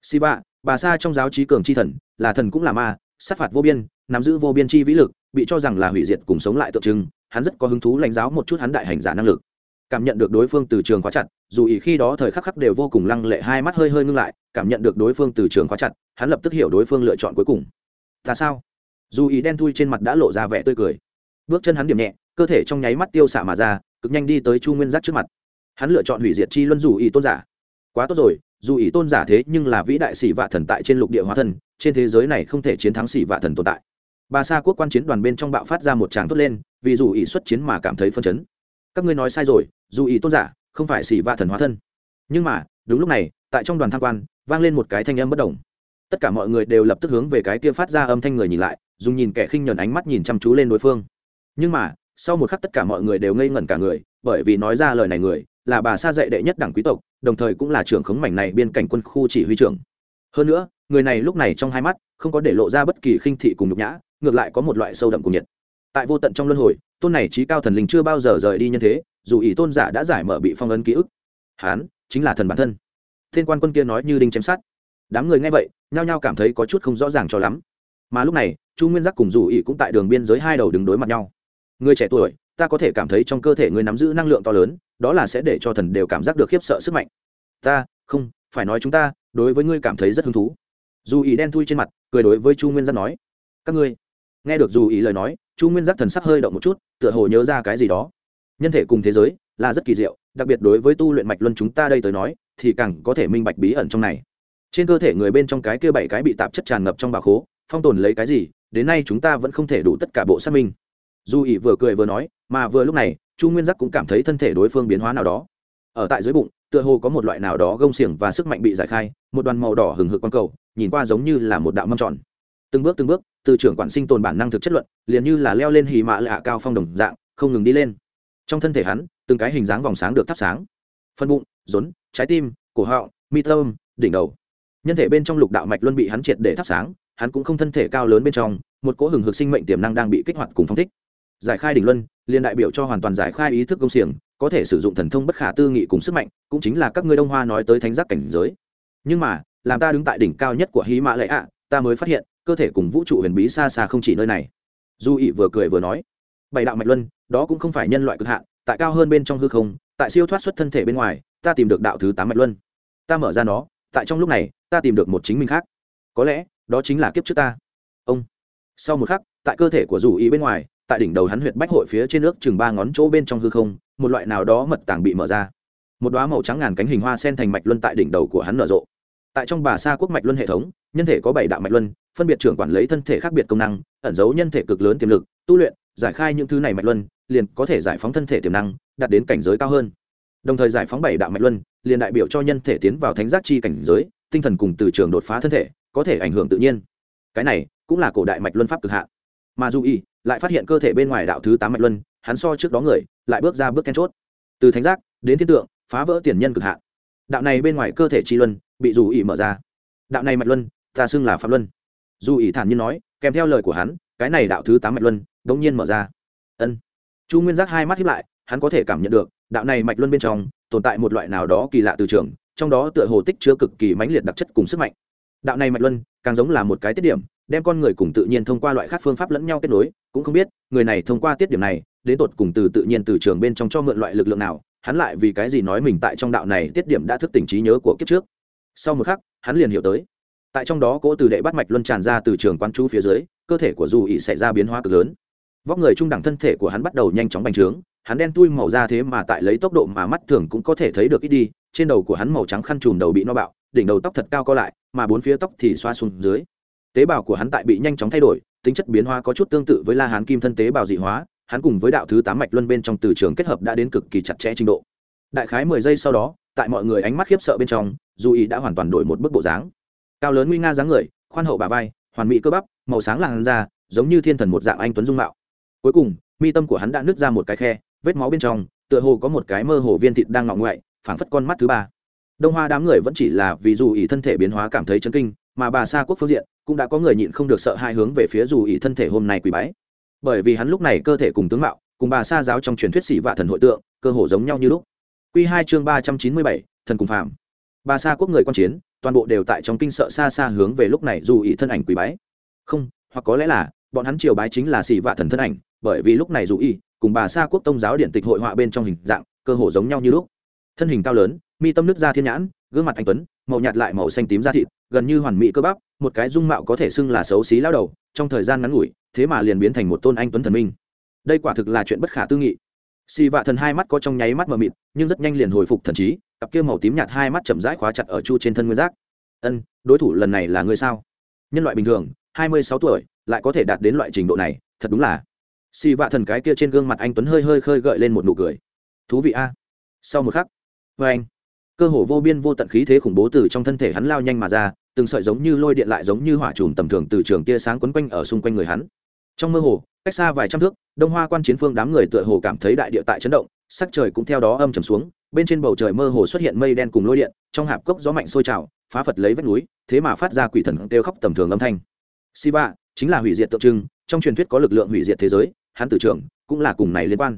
Speaker 1: Siva, bà sa trong giáo trí cường chi thần, là thần cũng là ma, sát phạt vô biên, nắm giữ vô biên chi vĩ lực, bị cho rằng là hủy diệt cùng sống lại tượng trưng, hắn rất có hứng thú lãnh giáo một chút hắn đại hành giả năng lực. Cảm nhận được đối phương từ trường khóa chặt, dù ý khi đó thời khắc khắc đều vô cùng lăng lệ, hai mắt hơi hơi ngưng lại, cảm nhận được đối phương từ trường khóa chặt, hắn lập tức hiểu đối phương lựa chọn cuối cùng. Ta sao? Dù ý đen thui trên mặt đã lộ ra vẻ tươi cười. Bước chân hắn điểm nhẹ cơ thể trong nháy mắt tiêu xạ mà ra, cực nhanh đi tới chu nguyên giác trước mặt. Hắn lựa chọn hủy diệt chi luân dù ý tôn giả. Quá tốt rồi, dù ý tôn giả thế nhưng là vĩ đại sĩ vạ thần tại trên lục địa hóa thân, trên thế giới này không thể chiến thắng sĩ vạ thần tồn tại. Bà sa quốc quan chiến đoàn bên trong bạo phát ra một tràng thốt lên, vì dù ý xuất chiến mà cảm thấy phân chấn. Các ngươi nói sai rồi, dù ý tôn giả không phải sĩ vạ thần hóa thân. Nhưng mà, đúng lúc này, tại trong đoàn tham quan, vang lên một cái thanh âm bất đồng tất cả mọi người đều lập tức hướng về cái kia phát ra âm thanh người nhìn lại, dùng nhìn kẻ khinh nhờn ánh mắt nhìn chăm chú lên đối phương. Nhưng mà sau một khắc tất cả mọi người đều ngây ngẩn cả người, bởi vì nói ra lời này người là bà sa dạy đệ nhất đảng quý tộc, đồng thời cũng là trưởng khống mảnh này biên cảnh quân khu chỉ huy trưởng. Hơn nữa, người này lúc này trong hai mắt không có để lộ ra bất kỳ khinh thị cùng nhục nhã, ngược lại có một loại sâu đậm cùng nhiệt. Tại vô tận trong luân hồi, tôn này trí cao thần linh chưa bao giờ rời đi như thế, dù ý tôn giả đã giải mở bị phong ấn ký ức. Hán, chính là thần bản thân. Thiên quan quân kia nói như đinh chém sát đám người nghe vậy, nhao nhao cảm thấy có chút không rõ ràng cho lắm. Mà lúc này, chu nguyên giác cùng dù ý cũng tại đường biên giới hai đầu đứng đối mặt nhau người trẻ tuổi, ta có thể cảm thấy trong cơ thể người nắm giữ năng lượng to lớn, đó là sẽ để cho thần đều cảm giác được khiếp sợ sức mạnh. Ta, không, phải nói chúng ta, đối với ngươi cảm thấy rất hứng thú. Dù ý đen thui trên mặt, cười đối với chu nguyên giác nói, các ngươi. Nghe được dù ý lời nói, chu nguyên giác thần sắc hơi động một chút, tựa hồ nhớ ra cái gì đó. Nhân thể cùng thế giới là rất kỳ diệu, đặc biệt đối với tu luyện mạch luân chúng ta đây tới nói, thì càng có thể minh bạch bí ẩn trong này. Trên cơ thể người bên trong cái kia bảy cái bị tạp chất tràn ngập trong bà khố phong tồn lấy cái gì, đến nay chúng ta vẫn không thể đủ tất cả bộ xác minh dù ỉ vừa cười vừa nói, mà vừa lúc này, chu nguyên giác cũng cảm thấy thân thể đối phương biến hóa nào đó. Ở tại dưới bụng, tựa hồ có một loại nào đó gông xiềng và sức mạnh bị giải khai, một đoàn màu đỏ hừng hực quang cầu, nhìn qua giống như là một đạo mâm tròn. Từng bước từng bước, từ trưởng quản sinh tồn bản năng thực chất luận, liền như là leo lên hì mạ lạ cao phong đồng dạng, không ngừng đi lên. Trong thân thể hắn, từng cái hình dáng vòng sáng được thắp sáng. Phân bụng, rốn, trái tim, cổ họng, mi tâm, đỉnh đầu. Nhân thể bên trong lục đạo mạch luôn bị hắn triệt để thắp sáng, hắn cũng không thân thể cao lớn bên trong, một cỗ hừng hực sinh mệnh tiềm năng đang bị kích hoạt cùng phong thích giải khai đỉnh luân, liền đại biểu cho hoàn toàn giải khai ý thức công xiềng, có thể sử dụng thần thông bất khả tư nghị cùng sức mạnh, cũng chính là các ngươi đông hoa nói tới thánh giác cảnh giới. Nhưng mà, làm ta đứng tại đỉnh cao nhất của hí mã lệ ạ, ta mới phát hiện, cơ thể cùng vũ trụ huyền bí xa xa không chỉ nơi này. Du ị vừa cười vừa nói, bảy đạo mạch luân, đó cũng không phải nhân loại cực hạn, tại cao hơn bên trong hư không, tại siêu thoát xuất thân thể bên ngoài, ta tìm được đạo thứ tám mạch luân. Ta mở ra nó, tại trong lúc này, ta tìm được một chính mình khác. Có lẽ, đó chính là kiếp trước ta. Ông. Sau một khắc, tại cơ thể của dù ý bên ngoài tại đỉnh đầu hắn huyệt bách hội phía trên nước chừng ba ngón chỗ bên trong hư không, một loại nào đó mật tàng bị mở ra. Một đoá màu trắng ngàn cánh hình hoa sen thành mạch luân tại đỉnh đầu của hắn nở rộ. Tại trong bà sa quốc mạch luân hệ thống, nhân thể có bảy đạo mạch luân, phân biệt trưởng quản lấy thân thể khác biệt công năng, ẩn giấu nhân thể cực lớn tiềm lực, tu luyện, giải khai những thứ này mạch luân, liền có thể giải phóng thân thể tiềm năng, đạt đến cảnh giới cao hơn. Đồng thời giải phóng bảy đạo mạch luân, liền đại biểu cho nhân thể tiến vào thánh giác chi cảnh giới, tinh thần cùng từ trường đột phá thân thể, có thể ảnh hưởng tự nhiên. Cái này cũng là cổ đại mạch luân pháp cực hạn mà dù y lại phát hiện cơ thể bên ngoài đạo thứ tám mạch luân, hắn so trước đó người, lại bước ra bước then chốt. Từ thánh giác, đến thiên tượng, phá vỡ tiền nhân cực hạn. Đạo này bên ngoài cơ thể chi luân, bị dù y mở ra. Đạo này mạch luân, ta xưng là phạm luân. Dù y thản nhiên nói, kèm theo lời của hắn, cái này đạo thứ tám mạch luân đ ỗ n g nhiên mở ra. Ân. Chu nguyên giác hai mắt hiếp lại, hắn có thể cảm nhận được, đạo này mạch luân bên trong, tồn tại một loại nào đó kỳ lạ từ trường, trong đó tựa hồ tích chứa cực kỳ mãnh liệt đặc chất cùng sức mạnh. Đạo này mạch luân, càng giống là một cái tiết điểm đem con người cùng tự nhiên thông qua loại khác phương pháp lẫn nhau kết nối, cũng không biết, người này thông qua tiết điểm này, đến tột cùng từ tự nhiên từ trường bên trong cho mượn loại lực lượng nào, hắn lại vì cái gì nói mình tại trong đạo này tiết điểm đã thức tỉnh trí nhớ của kiếp trước. Sau một khắc, hắn liền hiểu tới. Tại trong đó cỗ từ đệ bắt mạch luân tràn ra từ trường quán chú phía dưới, cơ thể của dù ỉ xảy ra biến hóa cực lớn. Vóc người trung đẳng thân thể của hắn bắt đầu nhanh chóng bành trướng, hắn đen tui màu da thế mà tại lấy tốc độ mà mắt thường cũng có thể thấy được ít đi, trên đầu của hắn màu trắng khăn trùm đầu bị no bạo, đỉnh đầu tóc thật cao co lại, mà bốn phía tóc thì xoa xuống dưới tế bào của hắn tại bị nhanh chóng thay đổi, tính chất biến hóa có chút tương tự với la hán kim thân tế bào dị hóa, hắn cùng với đạo thứ tám mạch luân bên trong từ trường kết hợp đã đến cực kỳ chặt chẽ trình độ. Đại khái mười giây sau đó, tại mọi người ánh mắt khiếp sợ bên trong, dù ý đã hoàn toàn đổi một bức bộ dáng. Cao lớn nguy nga dáng người, khoan hậu bà vai, hoàn mỹ cơ bắp, màu sáng làn da, giống như thiên thần một dạng anh tuấn dung mạo. Cuối cùng, mi tâm của hắn đã nứt ra một cái khe, vết máu bên trong, tựa hồ có một cái mơ hồ viên thịt đang ngọ ngoại, phảng phất con mắt thứ ba. Đông hoa đám người vẫn chỉ là vì dù ý thân thể biến hóa cảm thấy chấn kinh mà bà sa quốc phương diện cũng đã có người nhịn không được sợ hai hướng về phía dù ý thân thể hôm nay quỳ bái. Bởi vì hắn lúc này cơ thể cùng tướng mạo, cùng bà sa giáo trong truyền thuyết sĩ vạ thần hội tượng, cơ hồ giống nhau như lúc. Quy hai chương ba trăm chín mươi bảy, thần cùng phạm bà sa quốc người quan chiến, toàn bộ đều tại trong kinh sợ xa xa hướng về lúc này dù ý thân ảnh quỳ bái. Không, hoặc có lẽ là, bọn hắn triều bái chính là xì vạ thần thân ảnh, bởi vì lúc này dù ý cùng bà sa quốc tông giáo điện tịch hội họa bên trong hình dạng, cơ hồ giống nhau như lúc. Thân hình cao lớn, mi tâm nước da thiên nhãn, gương mặt anh tuấn màu nhạt lại màu xanh tím da thịt, gần như hoàn mỹ cơ bắp, một cái dung mạo có thể xưng là xấu xí lao đầu, trong thời gian ngắn ngủi, thế mà liền biến thành một tôn anh tuấn thần minh. Đây quả thực là chuyện bất khả tư nghị. Xì vạ thần hai mắt có trong nháy mắt mờ mịt, nhưng rất nhanh liền hồi phục thần trí, cặp kia màu tím nhạt hai mắt chậm rãi khóa chặt ở chu trên thân nguyên giác. Ân, đối thủ lần này là ngươi sao? Nhân loại bình thường, hai mươi sáu tuổi, lại có thể đạt đến loại trình độ này, thật đúng là. Xì vạ thần cái kia trên gương mặt anh tuấn hơi hơi khơi gợi lên một nụ cười. Thú vị a. Sau một khắc vê anh cơ hồ vô biên vô tận khí thế khủng bố từ trong thân thể hắn lao nhanh mà ra, từng sợi giống như lôi điện lại giống như hỏa trùm tầm thường từ trường tia sáng quấn quanh ở xung quanh người hắn. Trong mơ hồ, cách xa vài trăm thước, đông hoa quan chiến phương đám người tựa hồ cảm thấy đại địa tại chấn động, sắc trời cũng theo đó âm trầm xuống, bên trên bầu trời mơ hồ xuất hiện mây đen cùng lôi điện, trong hạp cốc gió mạnh sôi trào, phá phật lấy vách núi, thế mà phát ra quỷ thần kêu khóc tầm thường âm thanh. Siva, chính là hủy diệt tượng trưng, trong truyền thuyết có lực lượng hủy diệt thế giới, hắn từ trường, cũng là cùng này liên quan.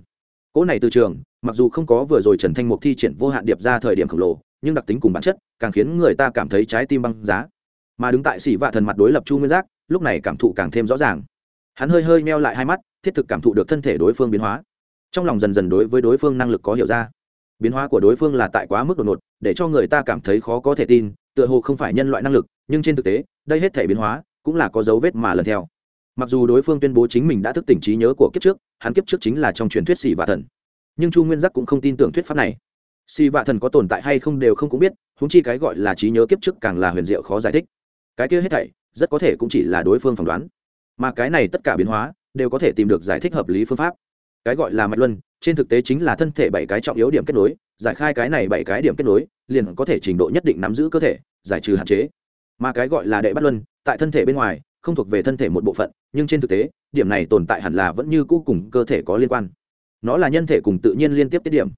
Speaker 1: Cỗ này từ trường mặc dù không có vừa rồi trần thanh mục thi triển vô hạn điệp ra thời điểm khổng lồ, nhưng đặc tính cùng bản chất càng khiến người ta cảm thấy trái tim băng giá. Mà đứng tại xỉ vạ thần mặt đối lập chu nguyên giác, lúc này cảm thụ càng thêm rõ ràng. Hắn hơi hơi meo lại hai mắt, thiết thực cảm thụ được thân thể đối phương biến hóa. Trong lòng dần dần đối với đối phương năng lực có hiểu ra. Biến hóa của đối phương là tại quá mức đột ngột, để cho người ta cảm thấy khó có thể tin, tựa hồ không phải nhân loại năng lực, nhưng trên thực tế, đây hết thể biến hóa cũng là có dấu vết mà lần theo. Mặc dù đối phương tuyên bố chính mình đã thức tỉnh trí nhớ của kiếp trước, hắn kiếp trước chính là trong truyền thuyết xỉ vạ thần nhưng chu nguyên giác cũng không tin tưởng thuyết pháp này si vạ thần có tồn tại hay không đều không cũng biết húng chi cái gọi là trí nhớ kiếp trước càng là huyền diệu khó giải thích cái kia hết thảy rất có thể cũng chỉ là đối phương phỏng đoán mà cái này tất cả biến hóa đều có thể tìm được giải thích hợp lý phương pháp cái gọi là mạch luân trên thực tế chính là thân thể bảy cái trọng yếu điểm kết nối giải khai cái này bảy cái điểm kết nối liền có thể trình độ nhất định nắm giữ cơ thể giải trừ hạn chế mà cái gọi là đệ bắt luân tại thân thể bên ngoài không thuộc về thân thể một bộ phận nhưng trên thực tế điểm này tồn tại hẳn là vẫn như cũ cùng cơ thể có liên quan nó là nhân thể cùng tự nhiên liên tiếp tiết điểm.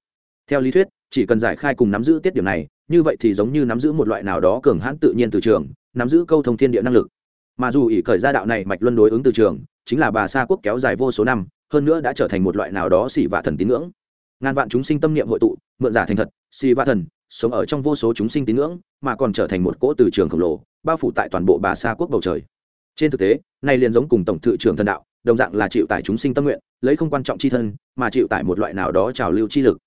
Speaker 1: Theo lý thuyết, chỉ cần giải khai cùng nắm giữ tiết điểm này, như vậy thì giống như nắm giữ một loại nào đó cường hãn tự nhiên từ trường, nắm giữ câu thông thiên địa năng lực. Mà dù ỷ khởi ra đạo này mạch luân đối ứng từ trường, chính là bà sa quốc kéo dài vô số năm, hơn nữa đã trở thành một loại nào đó xỉ vạ thần tín ngưỡng. Ngàn vạn chúng sinh tâm niệm hội tụ, mượn giả thành thật, xỉ vạ thần, sống ở trong vô số chúng sinh tín ngưỡng, mà còn trở thành một cỗ từ trường khổng lồ, bao phủ tại toàn bộ bà sa quốc bầu trời. Trên thực tế, này liền giống cùng tổng thự trưởng thần đạo đồng dạng là chịu tải chúng sinh tâm nguyện, lấy không quan trọng chi thân, mà chịu tải một loại nào đó trào lưu chi lực.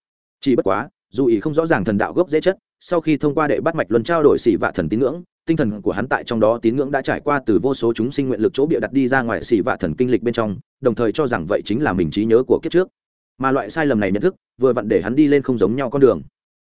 Speaker 1: Chỉ bất quá, dù ý không rõ ràng thần đạo gốc dễ chất, sau khi thông qua đệ bắt mạch luân trao đổi xỉ vạ thần tín ngưỡng, tinh thần của hắn tại trong đó tín ngưỡng đã trải qua từ vô số chúng sinh nguyện lực chỗ bịa đặt đi ra ngoài xỉ vạ thần kinh lịch bên trong, đồng thời cho rằng vậy chính là mình trí nhớ của kiếp trước. Mà loại sai lầm này nhận thức, vừa vặn để hắn đi lên không giống nhau con đường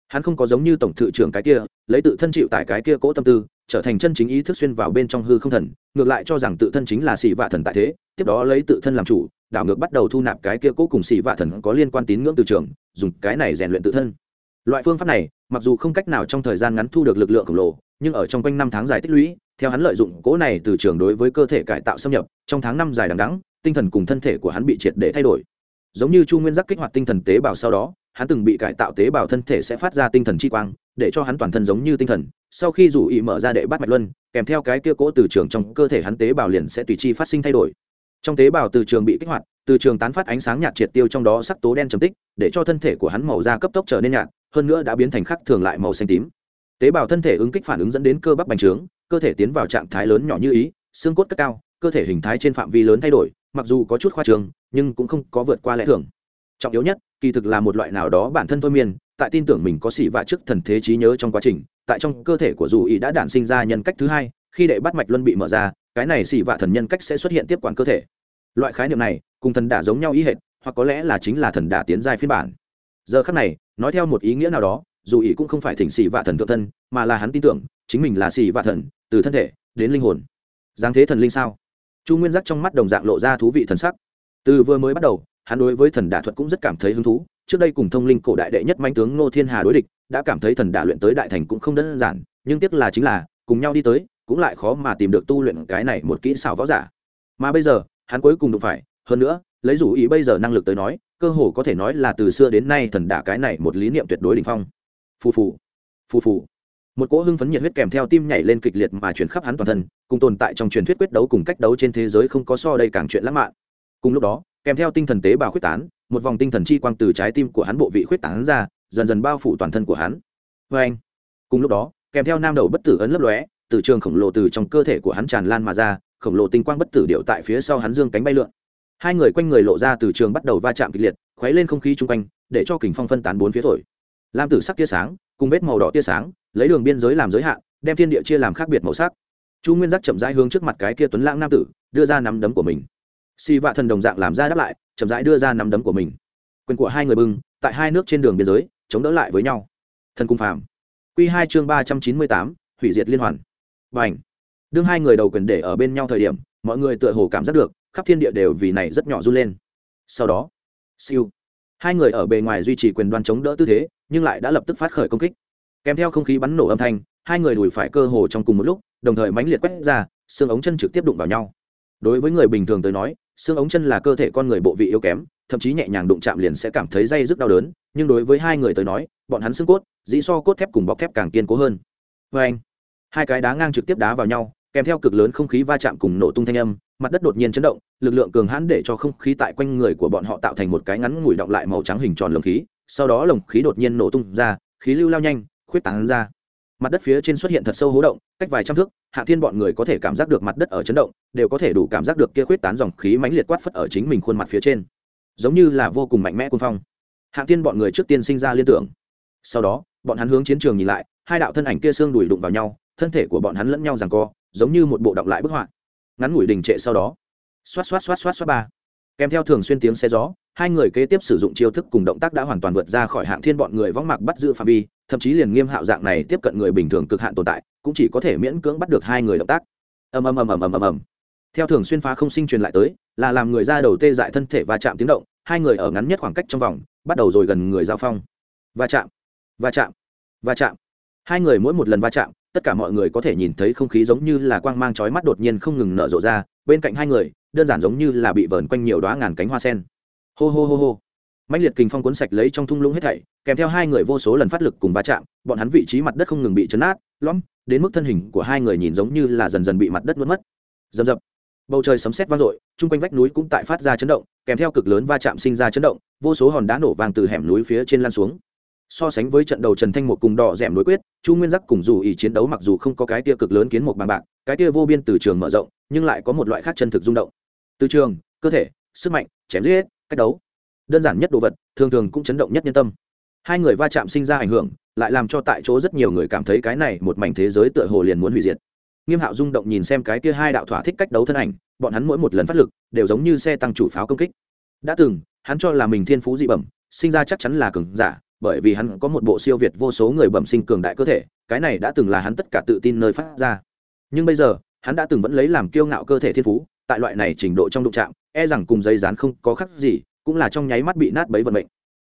Speaker 1: hắn không có giống như tổng thự trưởng cái kia, lấy tự thân chịu tại cái kia cỗ tâm tư, trở thành chân chính ý thức xuyên vào bên trong hư không thần, ngược lại cho rằng tự thân chính là xỉ vạ thần tại thế, tiếp đó lấy tự thân làm chủ, đảo ngược bắt đầu thu nạp cái kia cỗ cùng xỉ vạ thần có liên quan tín ngưỡng từ trường, dùng cái này rèn luyện tự thân. Loại phương pháp này, mặc dù không cách nào trong thời gian ngắn thu được lực lượng khổng lồ, nhưng ở trong quanh năm tháng dài tích lũy, theo hắn lợi dụng cỗ này từ trường đối với cơ thể cải tạo xâm nhập, trong tháng năm dài đằng đắng tinh thần cùng thân thể của hắn bị triệt để thay đổi. Giống như chu nguyên giác kích hoạt tinh thần tế bào sau đó hắn từng bị cải tạo tế bào thân thể sẽ phát ra tinh thần chi quang, để cho hắn toàn thân giống như tinh thần. Sau khi rủ ý mở ra đệ bắt mạch luân, kèm theo cái kia cỗ từ trường trong cơ thể hắn tế bào liền sẽ tùy chi phát sinh thay đổi. Trong tế bào từ trường bị kích hoạt, từ trường tán phát ánh sáng nhạt triệt tiêu trong đó sắc tố đen trầm tích, để cho thân thể của hắn màu da cấp tốc trở nên nhạt, hơn nữa đã biến thành khắc thường lại màu xanh tím. Tế bào thân thể ứng kích phản ứng dẫn đến cơ bắp bành trướng, cơ thể tiến vào trạng thái lớn nhỏ như ý, xương cốt cất cao, cơ thể hình thái trên phạm vi lớn thay đổi, mặc dù có chút khoa trường nhưng cũng không có vượt qua lẽ thường trọng yếu nhất, kỳ thực là một loại nào đó bản thân thôi miên, tại tin tưởng mình có xỉ vạ trước thần thế trí nhớ trong quá trình, tại trong cơ thể của dù ý đã đản sinh ra nhân cách thứ hai, khi đệ bắt mạch luân bị mở ra, cái này xỉ vạ thần nhân cách sẽ xuất hiện tiếp quản cơ thể. Loại khái niệm này, cùng thần đả giống nhau ý hệt, hoặc có lẽ là chính là thần đả tiến giai phiên bản. Giờ khắc này, nói theo một ý nghĩa nào đó, dù ý cũng không phải thỉnh xỉ vạ thần thượng thân, mà là hắn tin tưởng, chính mình là xỉ vạ thần, từ thân thể, đến linh hồn. Giáng thế thần linh sao? Chu nguyên giác trong mắt đồng dạng lộ ra thú vị thần sắc. Từ vừa mới bắt đầu hắn đối với thần đả thuật cũng rất cảm thấy hứng thú. Trước đây cùng thông linh cổ đại đệ nhất manh tướng ngô thiên hà đối địch, đã cảm thấy thần đả luyện tới đại thành cũng không đơn giản, nhưng tiếc là chính là, cùng nhau đi tới, cũng lại khó mà tìm được tu luyện cái này một kỹ xảo võ giả. Mà bây giờ, hắn cuối cùng đụng phải, hơn nữa, lấy rủ ý bây giờ năng lực tới nói, cơ hồ có thể nói là từ xưa đến nay thần đả cái này một lý niệm tuyệt đối đỉnh phong. Phù phù phù phù. Một cỗ hưng phấn nhiệt huyết kèm theo tim nhảy lên kịch liệt mà chuyển khắp hắn toàn thân, cùng tồn tại trong truyền thuyết quyết đấu cùng cách đấu trên thế giới không có so đây càng chuyện lãng mạn. Cùng lúc đó kèm theo tinh thần tế bào khuyết tán, một vòng tinh thần chi quang từ trái tim của hắn bộ vị khuyết tán ra, dần dần bao phủ toàn thân của hắn. Vê anh, cùng lúc đó, kèm theo nam đầu bất tử ấn lấp lóe, từ trường khổng lồ từ trong cơ thể của hắn tràn lan mà ra, khổng lồ tinh quang bất tử điệu tại phía sau hắn dương cánh bay lượn. Hai người quanh người lộ ra từ trường bắt đầu va chạm kịch liệt, khuấy lên không khí chung quanh, để cho kình phong phân tán bốn phía thổi. Lam tử sắc tia sáng, cùng vết màu đỏ tia sáng, lấy đường biên giới làm giới hạn, đem thiên địa chia làm khác biệt màu sắc. Chu nguyên giác chậm rãi hướng trước mặt cái kia tuấn lãng nam tử, đưa ra nắm đấm của mình si vạ thần đồng dạng làm ra đáp lại, chậm rãi đưa ra nắm đấm của mình. Quyền của hai người bưng tại hai nước trên đường biên giới, chống đỡ lại với nhau. Thần cung phàm. Q hai chương ba trăm chín mươi tám, hủy diệt liên hoàn. Và ảnh đương hai người đầu quyền để ở bên nhau thời điểm, mọi người tựa hồ cảm giác được, khắp thiên địa đều vì này rất nhỏ run lên. Sau đó, siêu. Hai người ở bề ngoài duy trì quyền đoan chống đỡ tư thế, nhưng lại đã lập tức phát khởi công kích. Kèm theo không khí bắn nổ âm thanh, hai người đùi phải cơ hồ trong cùng một lúc, đồng thời mãnh liệt quét ra, xương ống chân trực tiếp đụng vào nhau đối với người bình thường tới nói, xương ống chân là cơ thể con người bộ vị yếu kém, thậm chí nhẹ nhàng đụng chạm liền sẽ cảm thấy dây rất đau đớn, nhưng đối với hai người tới nói, bọn hắn xương cốt, dĩ so cốt thép cùng bọc thép càng kiên cố hơn. Vê anh, hai cái đá ngang trực tiếp đá vào nhau, kèm theo cực lớn không khí va chạm cùng nổ tung thanh âm, mặt đất đột nhiên chấn động, lực lượng cường hãn để cho không khí tại quanh người của bọn họ tạo thành một cái ngắn ngủi động lại màu trắng hình tròn lồng khí, sau đó lồng khí đột nhiên nổ tung ra, khí lưu lao nhanh, khuyết tán ra mặt đất phía trên xuất hiện thật sâu hố động, cách vài trăm thước, hạ thiên bọn người có thể cảm giác được mặt đất ở chấn động, đều có thể đủ cảm giác được kia khuyết tán dòng khí mãnh liệt quát phất ở chính mình khuôn mặt phía trên. Giống như là vô cùng mạnh mẽ quân phong. Hạ thiên bọn người trước tiên sinh ra liên tưởng. Sau đó, bọn hắn hướng chiến trường nhìn lại, hai đạo thân ảnh kia xương đùi đụng vào nhau, thân thể của bọn hắn lẫn nhau rằng co, giống như một bộ động lại bức họa. Ngắn ngủi đình trệ sau đó, xoát xoát xoát xoát xoát ba. Kèm theo thường xuyên tiếng xe gió, hai người kế tiếp sử dụng chiêu thức cùng động tác đã hoàn toàn vượt ra khỏi hạng thiên bọn người võng mạc bắt giữ phạm vi thậm chí liền nghiêm hạo dạng này tiếp cận người bình thường cực hạn tồn tại, cũng chỉ có thể miễn cưỡng bắt được hai người động tác. Ầm ầm ầm ầm ầm ầm ầm. Theo thường xuyên phá không sinh truyền lại tới, là làm người ra đầu tê dại thân thể và chạm tiếng động, hai người ở ngắn nhất khoảng cách trong vòng, bắt đầu rồi gần người giao phong. Va chạm va chạm va chạm. Hai người mỗi một lần va chạm, tất cả mọi người có thể nhìn thấy không khí giống như là quang mang chói mắt đột nhiên không ngừng nở rộ ra, bên cạnh hai người, đơn giản giống như là bị vờn quanh nhiều đoá ngàn cánh hoa sen. Hô hô hô hô mạnh liệt kình phong cuốn sạch lấy trong thung lũng hết thảy, kèm theo hai người vô số lần phát lực cùng va chạm, bọn hắn vị trí mặt đất không ngừng bị chấn át, lõm, đến mức thân hình của hai người nhìn giống như là dần dần bị mặt đất nuốt mất. Dầm dập bầu trời sấm sét vang dội, chung quanh vách núi cũng tại phát ra chấn động, kèm theo cực lớn va chạm sinh ra chấn động, vô số hòn đá nổ vàng từ hẻm núi phía trên lan xuống. So sánh với trận đầu trần thanh một cùng đỏ rẻm đối quyết, chu nguyên giác cùng dù ý chiến đấu mặc dù không có cái tia cực lớn kiến một bằng bạc, cái tia vô biên từ trường mở rộng, nhưng lại có một loại khác chân thực rung động. Từ trường, cơ thể, sức mạnh, chém giết, cách đấu đơn giản nhất đồ vật, thường thường cũng chấn động nhất nhân tâm. Hai người va chạm sinh ra ảnh hưởng, lại làm cho tại chỗ rất nhiều người cảm thấy cái này một mảnh thế giới tựa hồ liền muốn hủy diệt. Nghiêm hạo rung động nhìn xem cái kia hai đạo thỏa thích cách đấu thân ảnh, bọn hắn mỗi một lần phát lực, đều giống như xe tăng chủ pháo công kích. Đã từng, hắn cho là mình thiên phú dị bẩm, sinh ra chắc chắn là cường giả, bởi vì hắn có một bộ siêu việt vô số người bẩm sinh cường đại cơ thể, cái này đã từng là hắn tất cả tự tin nơi phát ra. Nhưng bây giờ, hắn đã từng vẫn lấy làm kiêu ngạo cơ thể thiên phú, tại loại này trình độ trong đụng trạm e rằng cùng giấy dán không có khác gì cũng là trong nháy mắt bị nát bấy vận mệnh.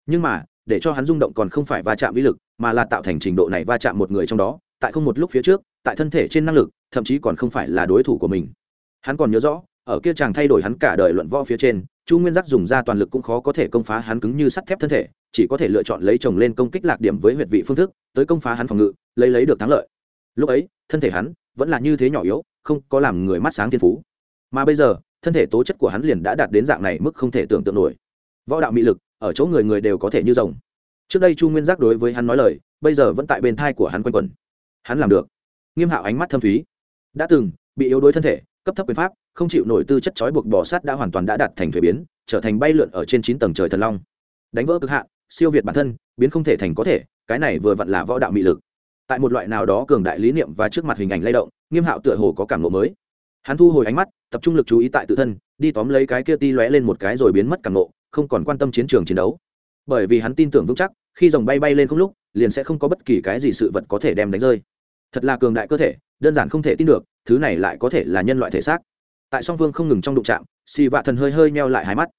Speaker 1: Nhưng mà, để cho hắn rung động còn không phải va chạm vĩ lực, mà là tạo thành trình độ này va chạm một người trong đó, tại không một lúc phía trước, tại thân thể trên năng lực, thậm chí còn không phải là đối thủ của mình. Hắn còn nhớ rõ, ở kia chàng thay đổi hắn cả đời luận võ phía trên, chu nguyên giác dùng ra toàn lực cũng khó có thể công phá hắn cứng như sắt thép thân thể, chỉ có thể lựa chọn lấy chồng lên công kích lạc điểm với huyệt vị phương thức, tới công phá hắn phòng ngự, lấy lấy được thắng lợi. Lúc ấy, thân thể hắn vẫn là như thế nhỏ yếu, không có làm người mắt sáng thiên phú. Mà bây giờ, thân thể tố chất của hắn liền đã đạt đến dạng này mức không thể tưởng tượng nổi võ đạo mị lực, ở chỗ người người đều có thể như rồng. Trước đây chu nguyên giác đối với hắn nói lời, bây giờ vẫn tại bên thai của hắn quanh quẩn. Hắn làm được. Nghiêm hạo ánh mắt thâm thúy. Đã từng, bị yếu đuối thân thể, cấp thấp quyền pháp, không chịu nổi tư chất trói buộc bò sát đã hoàn toàn đã đạt thành thuế biến, trở thành bay lượn ở trên chín tầng trời thần long. Đánh vỡ cực hạn, siêu việt bản thân, biến không thể thành có thể, cái này vừa vặn là võ đạo mị lực. Tại một loại nào đó cường đại lý niệm và trước mặt hình ảnh lay động, nghiêm hạo tựa hồ có cảm lộ mới. Hắn thu hồi ánh mắt, tập trung lực chú ý tại tự thân, đi tóm lấy cái kia ti lóe lên một cái rồi biến mất cảm ngộ không còn quan tâm chiến trường chiến đấu. Bởi vì hắn tin tưởng vững chắc, khi dòng bay bay lên không lúc, liền sẽ không có bất kỳ cái gì sự vật có thể đem đánh rơi. Thật là cường đại cơ thể, đơn giản không thể tin được, thứ này lại có thể là nhân loại thể xác. Tại song phương không ngừng trong đụng chạm, xì vạ thần hơi hơi meo lại hai mắt.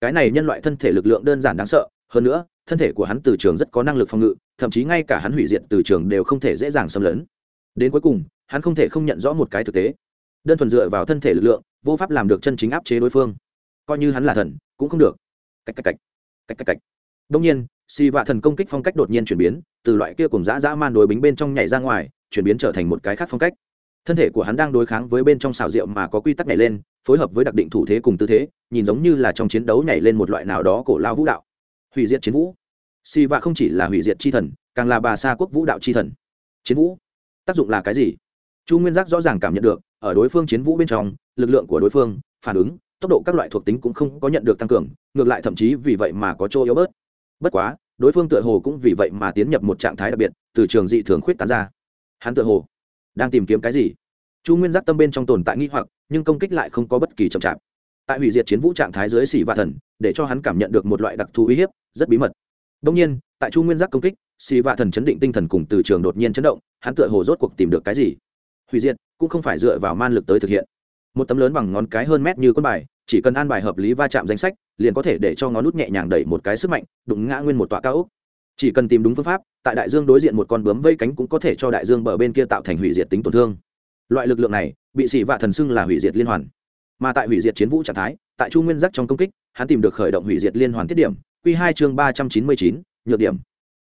Speaker 1: Cái này nhân loại thân thể lực lượng đơn giản đáng sợ, hơn nữa, thân thể của hắn từ trường rất có năng lực phòng ngự, thậm chí ngay cả hắn hủy diệt từ trường đều không thể dễ dàng xâm lấn. Đến cuối cùng, hắn không thể không nhận rõ một cái thực tế. Đơn thuần dựa vào thân thể lực lượng, vô pháp làm được chân chính áp chế đối phương. Coi như hắn là thần, cũng không được cách cách cách cách cách cạch. đông nhiên Si vạ thần công kích phong cách đột nhiên chuyển biến, từ loại kia cùng dã dã man đối bính bên trong nhảy ra ngoài, chuyển biến trở thành một cái khác phong cách. Thân thể của hắn đang đối kháng với bên trong xào rượu mà có quy tắc nhảy lên, phối hợp với đặc định thủ thế cùng tư thế, nhìn giống như là trong chiến đấu nhảy lên một loại nào đó cổ lao vũ đạo. Hủy diệt chiến vũ. Si vạ không chỉ là hủy diệt chi thần, càng là bà sa quốc vũ đạo chi thần. Chiến vũ. Tác dụng là cái gì? Chu nguyên giác rõ ràng cảm nhận được, ở đối phương chiến vũ bên trong, lực lượng của đối phương, phản ứng tốc độ các loại thuộc tính cũng không có nhận được tăng cường, ngược lại thậm chí vì vậy mà có chỗ yếu bớt. Bất quá, đối phương tựa hồ cũng vì vậy mà tiến nhập một trạng thái đặc biệt, từ trường dị thường khuyết tán ra. Hắn tựa hồ đang tìm kiếm cái gì? Chu nguyên giác tâm bên trong tồn tại nghi hoặc, nhưng công kích lại không có bất kỳ chậm chạp. Tại hủy diệt chiến vũ trạng thái dưới xỉ và thần, để cho hắn cảm nhận được một loại đặc thù uy hiếp, rất bí mật. Đông nhiên, tại chu nguyên giác công kích xỉ và thần chấn định tinh thần cùng từ trường đột nhiên chấn động, hắn tựa hồ rốt cuộc tìm được cái gì? Hủy diệt cũng không phải dựa vào man lực tới thực hiện một tấm lớn bằng ngón cái hơn mét như con bài, chỉ cần an bài hợp lý va chạm danh sách, liền có thể để cho ngón nút nhẹ nhàng đẩy một cái sức mạnh, đụng ngã nguyên một tọa cao ốc. Chỉ cần tìm đúng phương pháp, tại đại dương đối diện một con bướm vây cánh cũng có thể cho đại dương bờ bên kia tạo thành hủy diệt tính tổn thương. Loại lực lượng này, bị xỉ vạ thần xưng là hủy diệt liên hoàn. Mà tại hủy diệt chiến vũ trạng thái, tại chu nguyên giác trong công kích, hắn tìm được khởi động hủy diệt liên hoàn tiết điểm q hai chương ba trăm chín mươi chín, nhược điểm.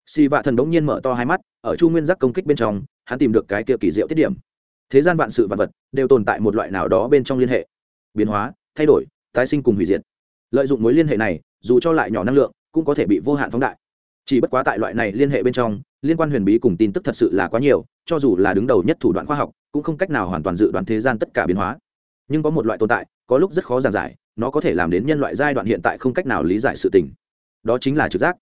Speaker 1: Xỉ vạ thần đ ỗ n g nhiên mở to hai mắt, ở chu nguyên giác công kích bên trong, hắn tìm được cái kia kỳ diệu tiết điểm thế gian vạn sự vạn vật đều tồn tại một loại nào đó bên trong liên hệ. Biến hóa, thay đổi, tái sinh cùng hủy diệt. Lợi dụng mối liên hệ này, dù cho lại nhỏ năng lượng, cũng có thể bị vô hạn phóng đại. Chỉ bất quá tại loại này liên hệ bên trong, liên quan huyền bí cùng tin tức thật sự là quá nhiều, cho dù là đứng đầu nhất thủ đoạn khoa học, cũng không cách nào hoàn toàn dự đoán thế gian tất cả biến hóa. Nhưng có một loại tồn tại, có lúc rất khó giảng giải, nó có thể làm đến nhân loại giai đoạn hiện tại không cách nào lý giải sự tình. Đó chính là trực giác.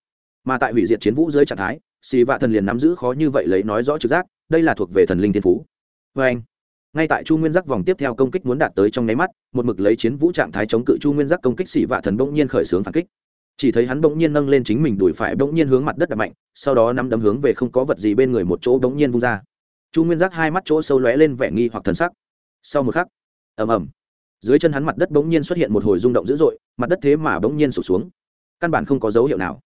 Speaker 1: Mà tại hủy diệt chiến vũ dưới trạng thái, xì vạ thần liền nắm giữ khó như vậy lấy nói rõ trực giác, đây là thuộc về thần linh thiên phú vê anh, ngay tại chu nguyên giác vòng tiếp theo công kích muốn đạt tới trong nháy mắt, một mực lấy chiến vũ trạng thái chống cự chu nguyên giác công kích xỉ vạ thần bỗng nhiên khởi xướng phản kích. Chỉ thấy hắn bỗng nhiên nâng lên chính mình đùi phải bỗng nhiên hướng mặt đất đập mạnh, sau đó nắm đấm hướng về không có vật gì bên người một chỗ bỗng nhiên vung ra. Chu nguyên giác hai mắt chỗ sâu lóe lên vẻ nghi hoặc thần sắc. Sau một khắc, ầm ầm, dưới chân hắn mặt đất bỗng nhiên xuất hiện một hồi rung động dữ dội, mặt đất thế mà bỗng nhiên sụp xuống. Căn bản không có dấu hiệu nào.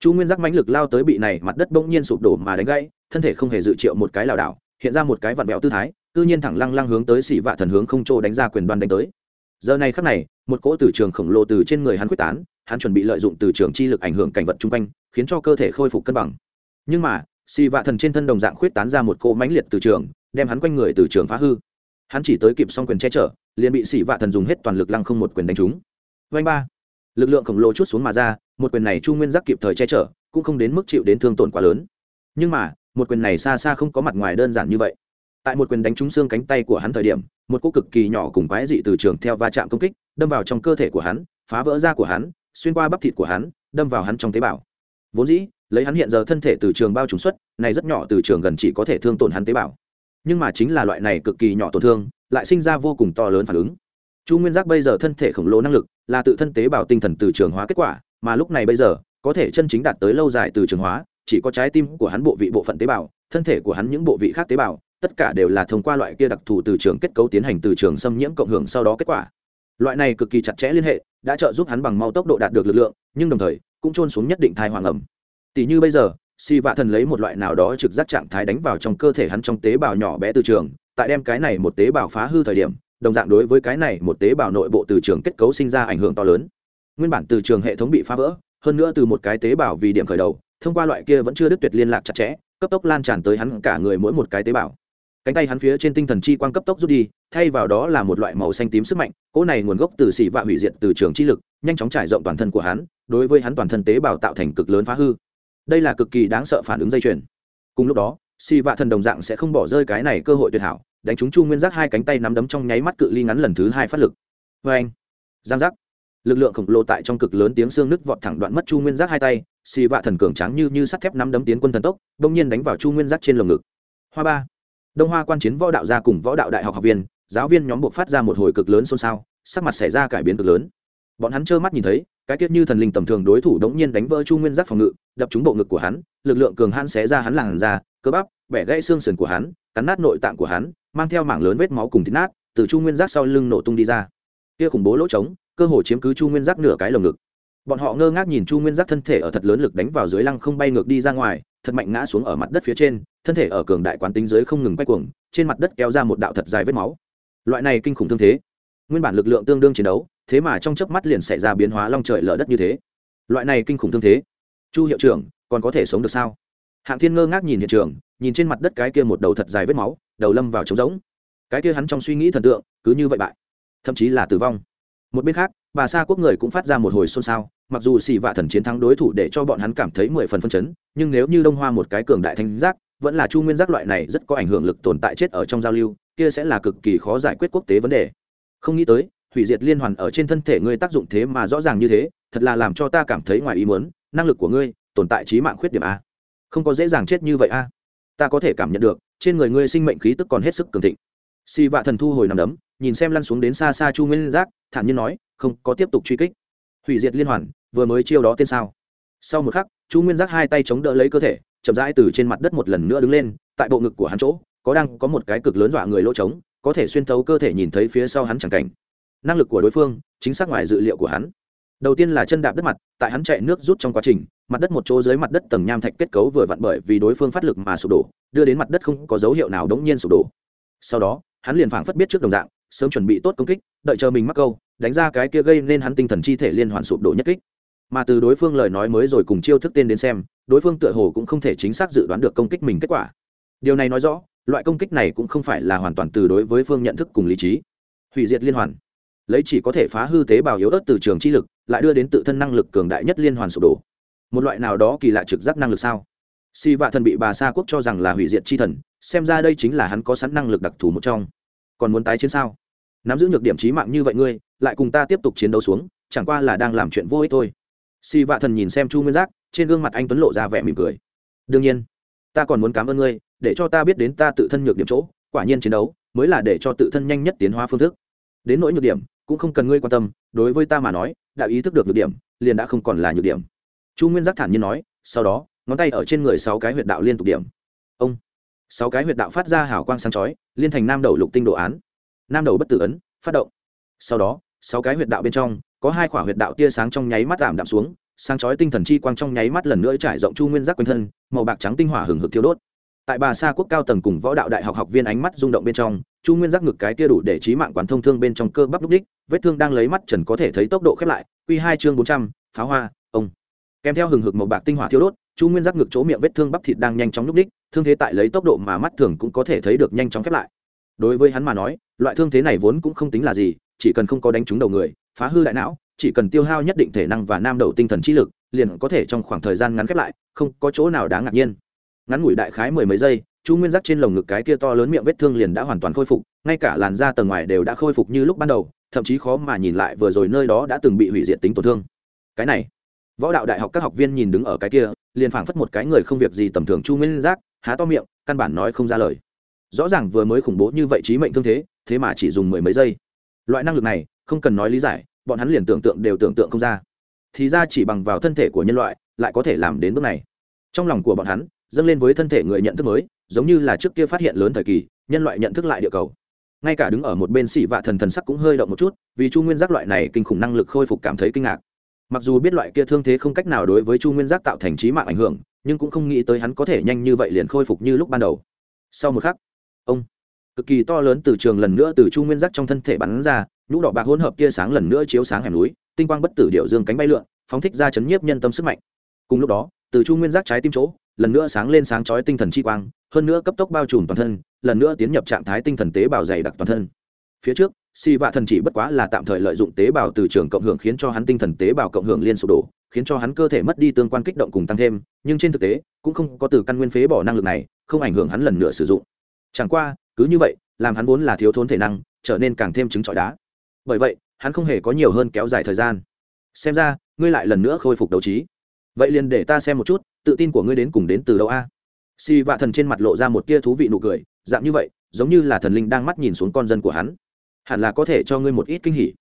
Speaker 1: Chu nguyên giác mãnh lực lao tới bị này mặt đất bỗng nhiên sụp đổ mà đánh gãy, thân thể không hề dự triệu một cái lảo đảo hiện ra một cái vặn vẹo tư thái tư nhiên thẳng lăng lăng hướng tới xỉ vạ thần hướng không trô đánh ra quyền đoan đánh tới. Giờ này khắc này, một cỗ từ trường khổng lồ từ trên người hắn quyết tán, hắn chuẩn bị lợi dụng từ trường chi lực ảnh hưởng cảnh vật chung quanh, khiến cho cơ thể khôi phục cân bằng. Nhưng mà xì vạ thần trên thân đồng dạng khuyết tán ra một cỗ mãnh liệt từ trường, đem hắn quanh người từ trường phá hư. Hắn chỉ tới kịp xong quyền che chở, liền bị xì vạ thần dùng hết toàn lực lăng không một quyền đánh trúng. Vanh ba. Lực lượng khổng lồ chút xuống mà ra, một quyền này chu nguyên giác kịp thời che chở, cũng không đến mức chịu đến thương tổn quá lớn. Nhưng mà một quyền này xa xa không có mặt ngoài đơn giản như vậy. Tại một quyền đánh trúng xương cánh tay của hắn thời điểm, một cú cực kỳ nhỏ cùng quái dị từ trường theo va chạm công kích, đâm vào trong cơ thể của hắn, phá vỡ da của hắn, xuyên qua bắp thịt của hắn, đâm vào hắn trong tế bào. Vốn dĩ, lấy hắn hiện giờ thân thể từ trường bao trùng xuất, này rất nhỏ từ trường gần chỉ có thể thương tổn hắn tế bào. Nhưng mà chính là loại này cực kỳ nhỏ tổn thương, lại sinh ra vô cùng to lớn phản ứng. Chu nguyên giác bây giờ thân thể khổng lồ năng lực, là tự thân tế bào tinh thần từ trường hóa kết quả, mà lúc này bây giờ, có thể chân chính đạt tới lâu dài từ trường hóa chỉ có trái tim của hắn bộ vị bộ phận tế bào, thân thể của hắn những bộ vị khác tế bào, tất cả đều là thông qua loại kia đặc thù từ trường kết cấu tiến hành từ trường xâm nhiễm cộng hưởng sau đó kết quả. Loại này cực kỳ chặt chẽ liên hệ đã trợ giúp hắn bằng mau tốc độ đạt được lực lượng, nhưng đồng thời cũng trôn xuống nhất định thai hoàng ẩm. Tỷ như bây giờ, si vạ thần lấy một loại nào đó trực giác trạng thái đánh vào trong cơ thể hắn trong tế bào nhỏ bé từ trường, tại đem cái này một tế bào phá hư thời điểm, đồng dạng đối với cái này một tế bào nội bộ từ trường kết cấu sinh ra ảnh hưởng to lớn. Nguyên bản từ trường hệ thống bị phá vỡ, hơn nữa từ một cái tế bào vì điểm khởi đầu thông qua loại kia vẫn chưa đứt tuyệt liên lạc chặt chẽ, cấp tốc lan tràn tới hắn cả người mỗi một cái tế bào. Cánh tay hắn phía trên tinh thần chi quang cấp tốc rút đi, thay vào đó là một loại màu xanh tím sức mạnh, cỗ này nguồn gốc từ xỉ vạ hủy diệt từ trường chi lực, nhanh chóng trải rộng toàn thân của hắn, đối với hắn toàn thân tế bào tạo thành cực lớn phá hư. Đây là cực kỳ đáng sợ phản ứng dây chuyền. Cùng lúc đó, xỉ vạ thần đồng dạng sẽ không bỏ rơi cái này cơ hội tuyệt hảo, đánh trúng chu nguyên giác hai cánh tay nắm đấm trong nháy mắt cự ly ngắn lần thứ hai phát lực. Vê anh giang giác. Lực lượng khổng lồ tại trong cực lớn tiếng xương nứt vọt thẳng đoạn mất chu nguyên giác hai tay xì vạ thần cường tráng như như sắt thép nắm đấm tiến quân thần tốc đông nhiên đánh vào chu nguyên giác trên lồng ngực. Hoa ba. Đông hoa quan chiến võ đạo gia cùng võ đạo đại học học viên, giáo viên nhóm buộc phát ra một hồi cực lớn xôn xao, sắc mặt xảy ra cải biến cực lớn. Bọn hắn trơ mắt nhìn thấy, cái tiết như thần linh tầm thường đối thủ đống nhiên đánh vỡ chu nguyên giác phòng ngự, đập trúng bộ ngực của hắn, lực lượng cường hắn xé ra hắn làn ra cơ bắp, bẻ gãy xương sườn của hắn, cắn nát nội tạng của hắn, mang theo mảng lớn vết máu cùng thịt nát, từ chu nguyên giác sau lưng nổ tung đi ra. Kia khủng bố lỗ trống, cơ hồ chiếm cứ chu nguyên giác nửa cái lồng ngực bọn họ ngơ ngác nhìn chu nguyên giác thân thể ở thật lớn lực đánh vào dưới lăng không bay ngược đi ra ngoài, thật mạnh ngã xuống ở mặt đất phía trên, thân thể ở cường đại quán tính dưới không ngừng quay cuồng, trên mặt đất kéo ra một đạo thật dài vết máu. Loại này kinh khủng thương thế, nguyên bản lực lượng tương đương chiến đấu, thế mà trong chớp mắt liền xảy ra biến hóa long trời lở đất như thế. Loại này kinh khủng thương thế, chu hiệu trưởng, còn có thể sống được sao? Hạng thiên ngơ ngác nhìn hiện trường, nhìn trên mặt đất cái kia một đầu thật dài vết máu, đầu lâm vào trống rỗng. Cái kia hắn trong suy nghĩ thần tượng, cứ như vậy bại, thậm chí là tử vong một bên khác, bà sa quốc người cũng phát ra một hồi xôn xao, mặc dù xì vạ thần chiến thắng đối thủ để cho bọn hắn cảm thấy mười phần phân chấn, nhưng nếu như đông hoa một cái cường đại thanh giác, vẫn là chu nguyên giác loại này rất có ảnh hưởng lực tồn tại chết ở trong giao lưu, kia sẽ là cực kỳ khó giải quyết quốc tế vấn đề. Không nghĩ tới, hủy diệt liên hoàn ở trên thân thể ngươi tác dụng thế mà rõ ràng như thế, thật là làm cho ta cảm thấy ngoài ý muốn, năng lực của ngươi, tồn tại trí mạng khuyết điểm a. Không có dễ dàng chết như vậy a. Ta có thể cảm nhận được, trên người ngươi sinh mệnh khí tức còn hết sức cường thịnh. Xì vạ thần thu hồi nằm đấm, nhìn xem lăn xuống đến xa xa chu nguyên giác thản nhiên nói, không, có tiếp tục truy kích. Hủy diệt liên hoàn, vừa mới chiêu đó tên sao? Sau một khắc, chu nguyên giác hai tay chống đỡ lấy cơ thể, chậm rãi từ trên mặt đất một lần nữa đứng lên, tại bộ ngực của hắn chỗ, có đang có một cái cực lớn dọa người lỗ trống, có thể xuyên thấu cơ thể nhìn thấy phía sau hắn chẳng cảnh. Năng lực của đối phương, chính xác ngoài dự liệu của hắn. Đầu tiên là chân đạp đất mặt, tại hắn chạy nước rút trong quá trình, mặt đất một chỗ dưới mặt đất tầng nham thạch kết cấu vừa vặn bởi vì đối phương phát lực mà sụp đổ, đưa đến mặt đất không có dấu hiệu nào đống nhiên sụp đổ. Sau đó, hắn liền phảng phất biết trước đồng dạng sớm chuẩn bị tốt công kích, đợi chờ mình mắc câu, đánh ra cái kia gây nên hắn tinh thần chi thể liên hoàn sụp đổ nhất kích. Mà từ đối phương lời nói mới rồi cùng chiêu thức tên đến xem, đối phương tựa hồ cũng không thể chính xác dự đoán được công kích mình kết quả. Điều này nói rõ, loại công kích này cũng không phải là hoàn toàn từ đối với phương nhận thức cùng lý trí. Hủy diệt liên hoàn. Lấy chỉ có thể phá hư tế bào yếu ớt từ trường chi lực, lại đưa đến tự thân năng lực cường đại nhất liên hoàn sụp đổ. Một loại nào đó kỳ lạ trực giác năng lực sao? Si vạ thần bị bà sa quốc cho rằng là hủy diệt chi thần, xem ra đây chính là hắn có sẵn năng lực đặc thù một trong. Còn muốn tái chiến sao? Nắm giữ nhược điểm trí mạng như vậy ngươi, lại cùng ta tiếp tục chiến đấu xuống, chẳng qua là đang làm chuyện vô ích thôi. Si vạ thần nhìn xem chu nguyên giác, trên gương mặt anh tuấn lộ ra vẻ mỉm cười. Đương nhiên, ta còn muốn cảm ơn ngươi, để cho ta biết đến ta tự thân nhược điểm chỗ, quả nhiên chiến đấu mới là để cho tự thân nhanh nhất tiến hóa phương thức. Đến nỗi nhược điểm, cũng không cần ngươi quan tâm, đối với ta mà nói, đã ý thức được nhược điểm, liền đã không còn là nhược điểm. Chu nguyên giác thản nhiên nói, sau đó, ngón tay ở trên người sáu cái huyệt đạo liên tục điểm. Ông, sáu cái huyệt đạo phát ra hào quang sáng chói, liên thành nam đầu lục tinh đồ án nam đầu bất tử ấn, phát động. Sau đó, sáu cái huyệt đạo bên trong, có hai quả huyệt đạo tia sáng trong nháy mắt giảm đạm xuống, sáng chói tinh thần chi quang trong nháy mắt lần nữa trải rộng chu nguyên giác quanh thân, màu bạc trắng tinh hỏa hừng hực thiêu đốt. Tại bà sa quốc cao tầng cùng võ đạo đại học học viên ánh mắt rung động bên trong, chu nguyên giác ngực cái tia đủ để trí mạng quán thông thương bên trong cơ bắp lúc đích, vết thương đang lấy mắt trần có thể thấy tốc độ khép lại q hai chương bốn trăm, pháo hoa, ông. Kèm theo hừng hực màu bạc tinh hỏa thiêu đốt, chu nguyên giác ngực chỗ miệng vết thương bắp thịt đang nhanh chóng lúc đích, thương thế tại lấy tốc độ mà mắt thường cũng có thể thấy được nhanh chóng khép lại. Đối với hắn mà nói loại thương thế này vốn cũng không tính là gì, chỉ cần không có đánh trúng đầu người, phá hư đại não, chỉ cần tiêu hao nhất định thể năng và nam đầu tinh thần trí lực, liền có thể trong khoảng thời gian ngắn khép lại, không có chỗ nào đáng ngạc nhiên. Ngắn ngủi đại khái mười mấy giây, chu nguyên giác trên lồng ngực cái kia to lớn miệng vết thương liền đã hoàn toàn khôi phục, ngay cả làn da tầng ngoài đều đã khôi phục như lúc ban đầu, thậm chí khó mà nhìn lại vừa rồi nơi đó đã từng bị hủy diệt tính tổn thương. Cái này, võ đạo đại học các học viên nhìn đứng ở cái kia, liền phảng phất một cái người không việc gì tầm thường chu nguyên giác, há to miệng, căn bản nói không ra lời rõ ràng vừa mới khủng bố như vậy trí mệnh thương thế thế mà chỉ dùng mười mấy giây. Loại năng lực này, không cần nói lý giải, bọn hắn liền tưởng tượng đều tưởng tượng không ra. Thì ra chỉ bằng vào thân thể của nhân loại, lại có thể làm đến bước này. Trong lòng của bọn hắn, dâng lên với thân thể người nhận thức mới, giống như là trước kia phát hiện lớn thời kỳ, nhân loại nhận thức lại địa cầu. Ngay cả đứng ở một bên xỉ vạ thần thần sắc cũng hơi động một chút, vì chu nguyên giác loại này kinh khủng năng lực khôi phục cảm thấy kinh ngạc. Mặc dù biết loại kia thương thế không cách nào đối với chu nguyên giác tạo thành trí mạng ảnh hưởng, nhưng cũng không nghĩ tới hắn có thể nhanh như vậy liền khôi phục như lúc ban đầu. Sau một khắc ông. Cực kỳ to lớn từ trường lần nữa từ chu nguyên giác trong thân thể bắn ra, nhũ đỏ bạc hỗn hợp tia sáng lần nữa chiếu sáng hẻm núi, tinh quang bất tử điệu dương cánh bay lượn, phóng thích ra chấn nhiếp nhân tâm sức mạnh. Cùng lúc đó, từ chu nguyên giác trái tim chỗ, lần nữa sáng lên sáng chói tinh thần chi quang, hơn nữa cấp tốc bao trùm toàn thân, lần nữa tiến nhập trạng thái tinh thần tế bào dày đặc toàn thân. Phía trước, si vạ thần chỉ bất quá là tạm thời lợi dụng tế bào từ trường cộng hưởng khiến cho hắn tinh thần tế bào cộng hưởng liên sụp đổ, khiến cho hắn cơ thể mất đi tương quan kích động cùng tăng thêm, nhưng trên thực tế, cũng không có từ căn nguyên phế bỏ năng lực này, không ảnh hưởng hắn lần nữa sử dụng chẳng qua, cứ như vậy, làm hắn vốn là thiếu thốn thể năng, trở nên càng thêm chứng trọi đá. Bởi vậy, hắn không hề có nhiều hơn kéo dài thời gian. Xem ra, ngươi lại lần nữa khôi phục đấu trí. Vậy liền để ta xem một chút, tự tin của ngươi đến cùng đến từ đâu a? Si vạ thần trên mặt lộ ra một tia thú vị nụ cười, dạng như vậy, giống như là thần linh đang mắt nhìn xuống con dân của hắn. Hẳn là có thể cho ngươi một ít kinh hỉ.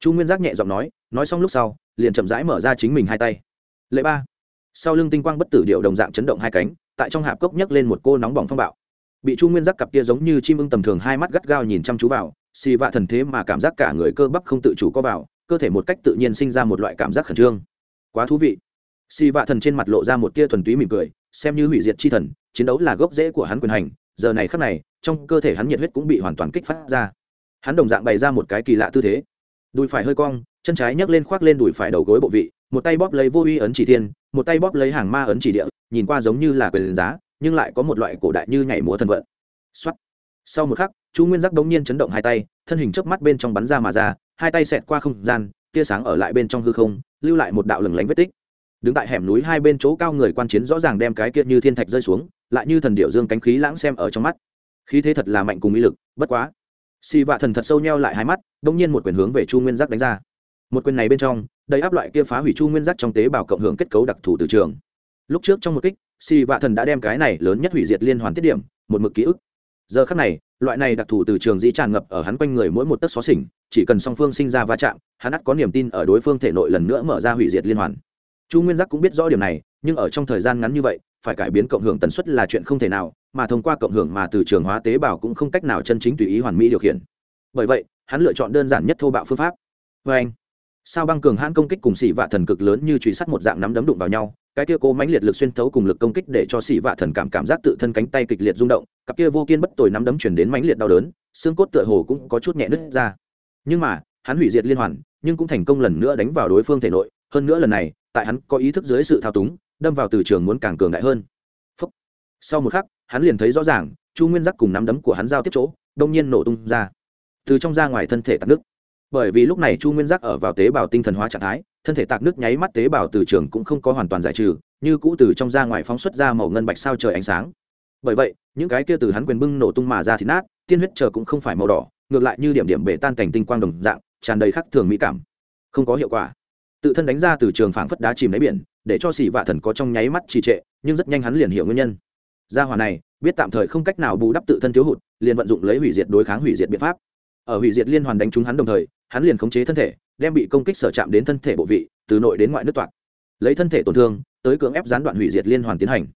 Speaker 1: Chu nguyên giác nhẹ giọng nói nói xong lúc sau, liền chậm rãi mở ra chính mình hai tay. Lệ ba. Sau lưng tinh quang bất tử điệu đồng dạng chấn động hai cánh, tại trong hạp cốc nhấc lên một cô nóng bỏng phong bạo bị chu nguyên giác cặp kia giống như chim ưng tầm thường hai mắt gắt gao nhìn chăm chú vào, xì vạ thần thế mà cảm giác cả người cơ bắp không tự chủ có vào, cơ thể một cách tự nhiên sinh ra một loại cảm giác khẩn trương. Quá thú vị. Xì vạ thần trên mặt lộ ra một tia thuần túy mỉm cười, xem như hủy diệt chi thần, chiến đấu là gốc rễ của hắn quyền hành, giờ này khắc này, trong cơ thể hắn nhiệt huyết cũng bị hoàn toàn kích phát ra. Hắn đồng dạng bày ra một cái kỳ lạ tư thế. Đùi phải hơi cong, chân trái nhấc lên khoác lên đùi phải đầu gối bộ vị, một tay bóp lấy vô uy ấn chỉ thiên, một tay bóp lấy hàng ma ấn chỉ địa, nhìn qua giống như là quyền giá nhưng lại có một loại cổ đại như nhảy múa thần vận. Xuất sau một khắc chú nguyên giác đống nhiên chấn động hai tay, thân hình chớp mắt bên trong bắn ra mà ra, hai tay xẹt qua không gian, tia sáng ở lại bên trong hư không, lưu lại một đạo lừng lánh vết tích. Đứng tại hẻm núi hai bên chỗ cao người quan chiến rõ ràng đem cái kia như thiên thạch rơi xuống, lại như thần điệu dương cánh khí lãng xem ở trong mắt. Khí thế thật là mạnh cùng ý lực, bất quá. Xì vạ thần thật sâu nheo lại hai mắt đ ỗ n g nhiên một quyền hướng về chu nguyên giác đánh ra. Một quyền này bên trong, đầy áp loại kia phá hủy chu nguyên giác trong tế bào cộng hưởng kết cấu đặc thù từ trường. Lúc trước trong một kích xì vạ thần đã đem cái này lớn nhất hủy diệt liên hoàn tiết điểm, một mực ký ức. Giờ khắc này, loại này đặc thù từ trường dĩ tràn ngập ở hắn quanh người mỗi một tấc xó xỉnh, chỉ cần song phương sinh ra va chạm, hắn ắt có niềm tin ở đối phương thể nội lần nữa mở ra hủy diệt liên hoàn. Chu nguyên giác cũng biết rõ điểm này, nhưng ở trong thời gian ngắn như vậy, phải cải biến cộng hưởng tần suất là chuyện không thể nào, mà thông qua cộng hưởng mà từ trường hóa tế bào cũng không cách nào chân chính tùy ý hoàn mỹ điều khiển. Bởi vậy, hắn lựa chọn đơn giản nhất thô bạo phương pháp. Vê anh. Sao băng cường hãn công kích cùng xỉ vạ thần cực lớn như truy sát một dạng nắm đấm đụng vào nhau cái kia cố mãnh liệt lực xuyên thấu cùng lực công kích để cho xỉ vạ thần cảm cảm giác tự thân cánh tay kịch liệt rung động, cặp kia vô kiên bất tồi nắm đấm chuyển đến mãnh liệt đau đớn, xương cốt tựa hồ cũng có chút nhẹ nứt ra. Nhưng mà, hắn hủy diệt liên hoàn, nhưng cũng thành công lần nữa đánh vào đối phương thể nội, hơn nữa lần này, tại hắn có ý thức dưới sự thao túng, đâm vào từ trường muốn càng cường đại hơn. Phúc. sau một khắc, hắn liền thấy rõ ràng, chu nguyên giác cùng nắm đấm của hắn giao tiếp chỗ, đông nhiên nổ tung ra. Từ trong ra ngoài thân thể tạc nước bởi vì lúc này chu nguyên giác ở vào tế bào tinh thần hóa trạng thái, thân thể tạc nước nháy mắt tế bào từ trường cũng không có hoàn toàn giải trừ, như cũ từ trong ra ngoài phóng xuất ra màu ngân bạch sao trời ánh sáng. Bởi vậy, những cái kia từ hắn quyền bưng nổ tung mà ra thì nát, tiên huyết chờ cũng không phải màu đỏ, ngược lại như điểm điểm bể tan cảnh tinh quang đồng dạng, tràn đầy khắc thường mỹ cảm. Không có hiệu quả. Tự thân đánh ra từ trường phảng phất đá chìm đáy biển, để cho xỉ vạ thần có trong nháy mắt trì trệ, nhưng rất nhanh hắn liền hiểu nguyên nhân. Gia hòa này, biết tạm thời không cách nào bù đắp tự thân thiếu hụt, liền vận dụng lấy hủy diệt đối kháng hủy diệt biện pháp ở hủy diệt liên hoàn đánh trúng hắn đồng thời, hắn liền khống chế thân thể, đem bị công kích sở chạm đến thân thể bộ vị, từ nội đến ngoại nước toạc. Lấy thân thể tổn thương, tới cưỡng ép gián đoạn hủy diệt liên hoàn tiến hành.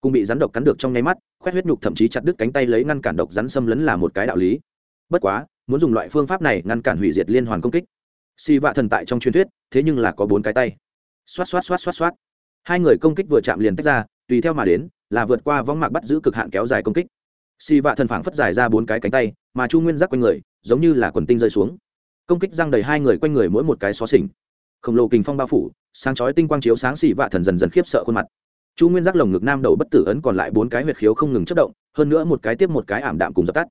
Speaker 1: Cùng bị rắn độc cắn được trong nháy mắt, khoét huyết nhục thậm chí chặt đứt cánh tay lấy ngăn cản độc rắn xâm lấn là một cái đạo lý. Bất quá, muốn dùng loại phương pháp này ngăn cản hủy diệt liên hoàn công kích. Si vạ thần tại trong truyền thuyết, thế nhưng là có bốn cái tay. Xoát xoát xoát xoát xoát. Hai người công kích vừa chạm liền tách ra, tùy theo mà đến, là vượt qua võng mạc bắt giữ cực hạn kéo dài công kích xì vạ thần phảng phất dài ra bốn cái cánh tay, mà chu nguyên giác quanh người, giống như là quần tinh rơi xuống. Công kích răng đầy hai người quanh người mỗi một cái xó xỉnh. Khổng lồ kình phong bao phủ, sáng chói tinh quang chiếu sáng xì vạ thần dần dần khiếp sợ khuôn mặt. Chu nguyên giác lồng ngực nam đầu bất tử ấn còn lại bốn cái huyệt khiếu không ngừng chất động, hơn nữa một cái tiếp một cái ảm đạm cùng dập tắt.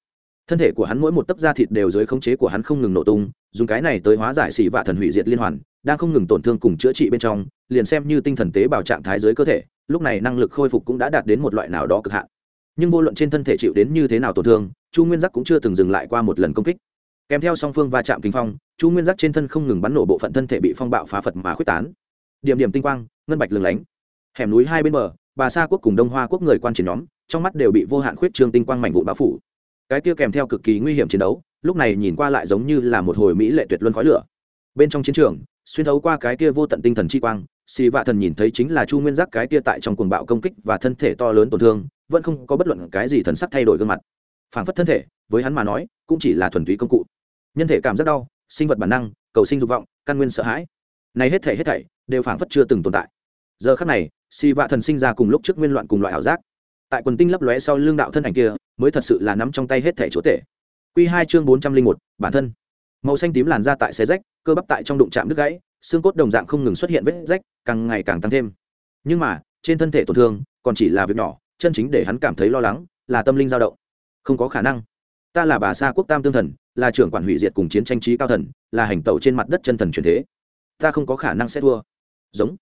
Speaker 1: Thân thể của hắn mỗi một tấc da thịt đều dưới khống chế của hắn không ngừng nổ tung, dùng cái này tới hóa giải xì vạ thần hủy diệt liên hoàn, đang không ngừng tổn thương cùng chữa trị bên trong, liền xem như tinh thần tế bào trạng thái dưới cơ thể, lúc này năng lực khôi phục cũng đã đạt đến một loại nào đó cực hạn nhưng vô luận trên thân thể chịu đến như thế nào tổn thương, chu nguyên giác cũng chưa từng dừng lại qua một lần công kích. Kèm theo song phương va chạm kinh phong, chu nguyên giác trên thân không ngừng bắn nổ bộ phận thân thể bị phong bạo phá phật mà khuyết tán. Điểm điểm tinh quang, ngân bạch lừng lánh. Hẻm núi hai bên bờ, bà sa quốc cùng đông hoa quốc người quan triển nhóm, trong mắt đều bị vô hạn khuyết trương tinh quang mảnh vụ bão phủ. Cái kia kèm theo cực kỳ nguy hiểm chiến đấu, lúc này nhìn qua lại giống như là một hồi mỹ lệ tuyệt luân khói lửa. Bên trong chiến trường, xuyên thấu qua cái kia vô tận tinh thần chi quang, xì vạ thần nhìn thấy chính là chu nguyên giác cái kia tại trong cuồng bạo công kích và thân thể to lớn tổn thương vẫn không có bất luận cái gì thần sắc thay đổi gương mặt. Phảng phất thân thể, với hắn mà nói, cũng chỉ là thuần túy công cụ. Nhân thể cảm giác đau, sinh vật bản năng, cầu sinh dục vọng, căn nguyên sợ hãi. Này hết thể hết thảy đều phảng phất chưa từng tồn tại. Giờ khắc này si vạ thần sinh ra cùng lúc trước nguyên loạn cùng loại ảo giác. Tại quần tinh lấp lóe sau lưng đạo thân ảnh kia, mới thật sự là nắm trong tay hết thể chúa tể. Q hai chương bốn trăm linh một, bản thân. Màu xanh tím làn ra tại xe rách, cơ bắp tại trong đụng chạm đứt gãy, xương cốt đồng dạng không ngừng xuất hiện vết rách, càng ngày càng tăng thêm. Nhưng mà, trên thân thể tổn thương, còn chỉ là việc nhỏ chân chính để hắn cảm thấy lo lắng là tâm linh dao động. Không có khả năng. Ta là bà sa quốc tam tương thần, là trưởng quản hủy diệt cùng chiến tranh trí cao thần, là hành tẩu trên mặt đất chân thần truyền thế. Ta không có khả năng sẽ thua. Giống.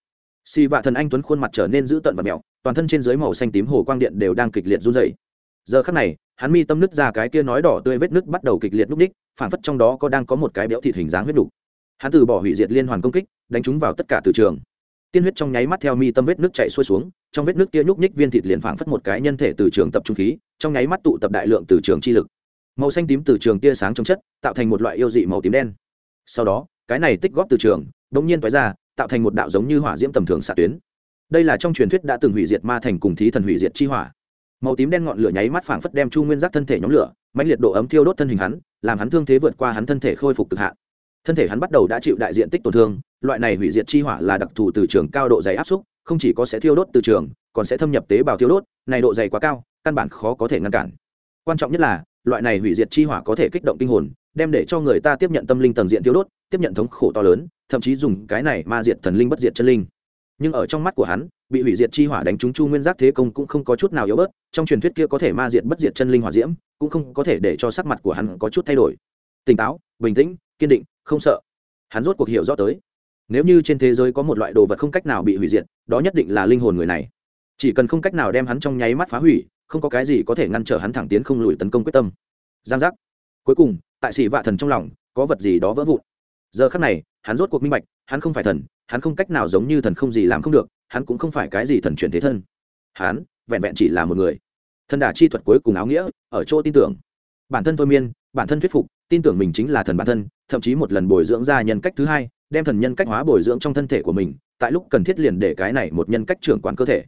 Speaker 1: Xì vạ thần anh tuấn khuôn mặt trở nên dữ tợn và mẹo, toàn thân trên dưới màu xanh tím hồ quang điện đều đang kịch liệt run dày giờ khắc này, hắn mi tâm nứt ra cái kia nói đỏ tươi vết nứt bắt đầu kịch liệt núp ních phản phất trong đó có đang có một cái béo thịt hình dáng huyết đục hắn từ bỏ hủy diệt liên hoàn công kích, đánh chúng vào tất cả từ trường tiên huyết trong nháy mắt theo mi tâm vết nước chảy xuôi xuống, trong vết nước kia nhúc nhích viên thịt liền phảng phất một cái nhân thể từ trường tập trung khí, trong nháy mắt tụ tập đại lượng từ trường chi lực. Màu xanh tím từ trường tia sáng trong chất, tạo thành một loại yêu dị màu tím đen. Sau đó, cái này tích góp từ trường đ nhiên toái ra, tạo thành một đạo giống như hỏa diễm tầm thường xạ tuyến. Đây là trong truyền thuyết đã từng hủy diệt ma thành cùng thí thần hủy diệt chi hỏa. Màu tím đen ngọn lửa nháy mắt phảng phất đem chu nguyên giác thân thể nhóm lửa, mãnh liệt độ ấm thiêu đốt thân hình hắn, làm hắn thương thế vượt qua hắn thân thể khôi phục cực hạn. Thân thể hắn bắt đầu đã chịu đại diện tích tổn thương loại này hủy diệt chi hỏa là đặc thù từ trường cao độ dày áp xúc, không chỉ có sẽ thiêu đốt từ trường, còn sẽ thâm nhập tế bào thiêu đốt, này độ dày quá cao, căn bản khó có thể ngăn cản. Quan trọng nhất là, loại này hủy diệt chi hỏa có thể kích động kinh hồn, đem để cho người ta tiếp nhận tâm linh tầng diện thiêu đốt, tiếp nhận thống khổ to lớn, thậm chí dùng cái này ma diệt thần linh bất diệt chân linh. Nhưng ở trong mắt của hắn, bị hủy diệt chi hỏa đánh trúng chu nguyên giác thế công cũng không có chút nào yếu bớt, trong truyền thuyết kia có thể ma diệt bất diệt chân linh hỏa diễm, cũng không có thể để cho sắc mặt của hắn có chút thay đổi. Tỉnh táo, bình tĩnh, kiên định, không sợ. Hắn rốt cuộc hiểu rõ tới nếu như trên thế giới có một loại đồ vật không cách nào bị hủy diệt, đó nhất định là linh hồn người này. Chỉ cần không cách nào đem hắn trong nháy mắt phá hủy, không có cái gì có thể ngăn trở hắn thẳng tiến không lùi tấn công quyết tâm. Giang giác. Cuối cùng, tại sĩ vạ thần trong lòng, có vật gì đó vỡ vụn. Giờ khắc này, hắn rốt cuộc minh bạch, hắn không phải thần, hắn không cách nào giống như thần không gì làm không được, hắn cũng không phải cái gì thần chuyển thế thân. Hắn vẹn vẹn chỉ là một người. Thần đả chi thuật cuối cùng áo nghĩa, ở chỗ tin tưởng. Bản thân thôi miên, bản thân thuyết phục, tin tưởng mình chính là thần bản thân, thậm chí một lần bồi dưỡng ra nhân cách thứ hai đem thần nhân cách hóa bồi dưỡng trong thân thể của mình, tại lúc cần thiết liền để cái này một nhân cách trưởng quản cơ thể.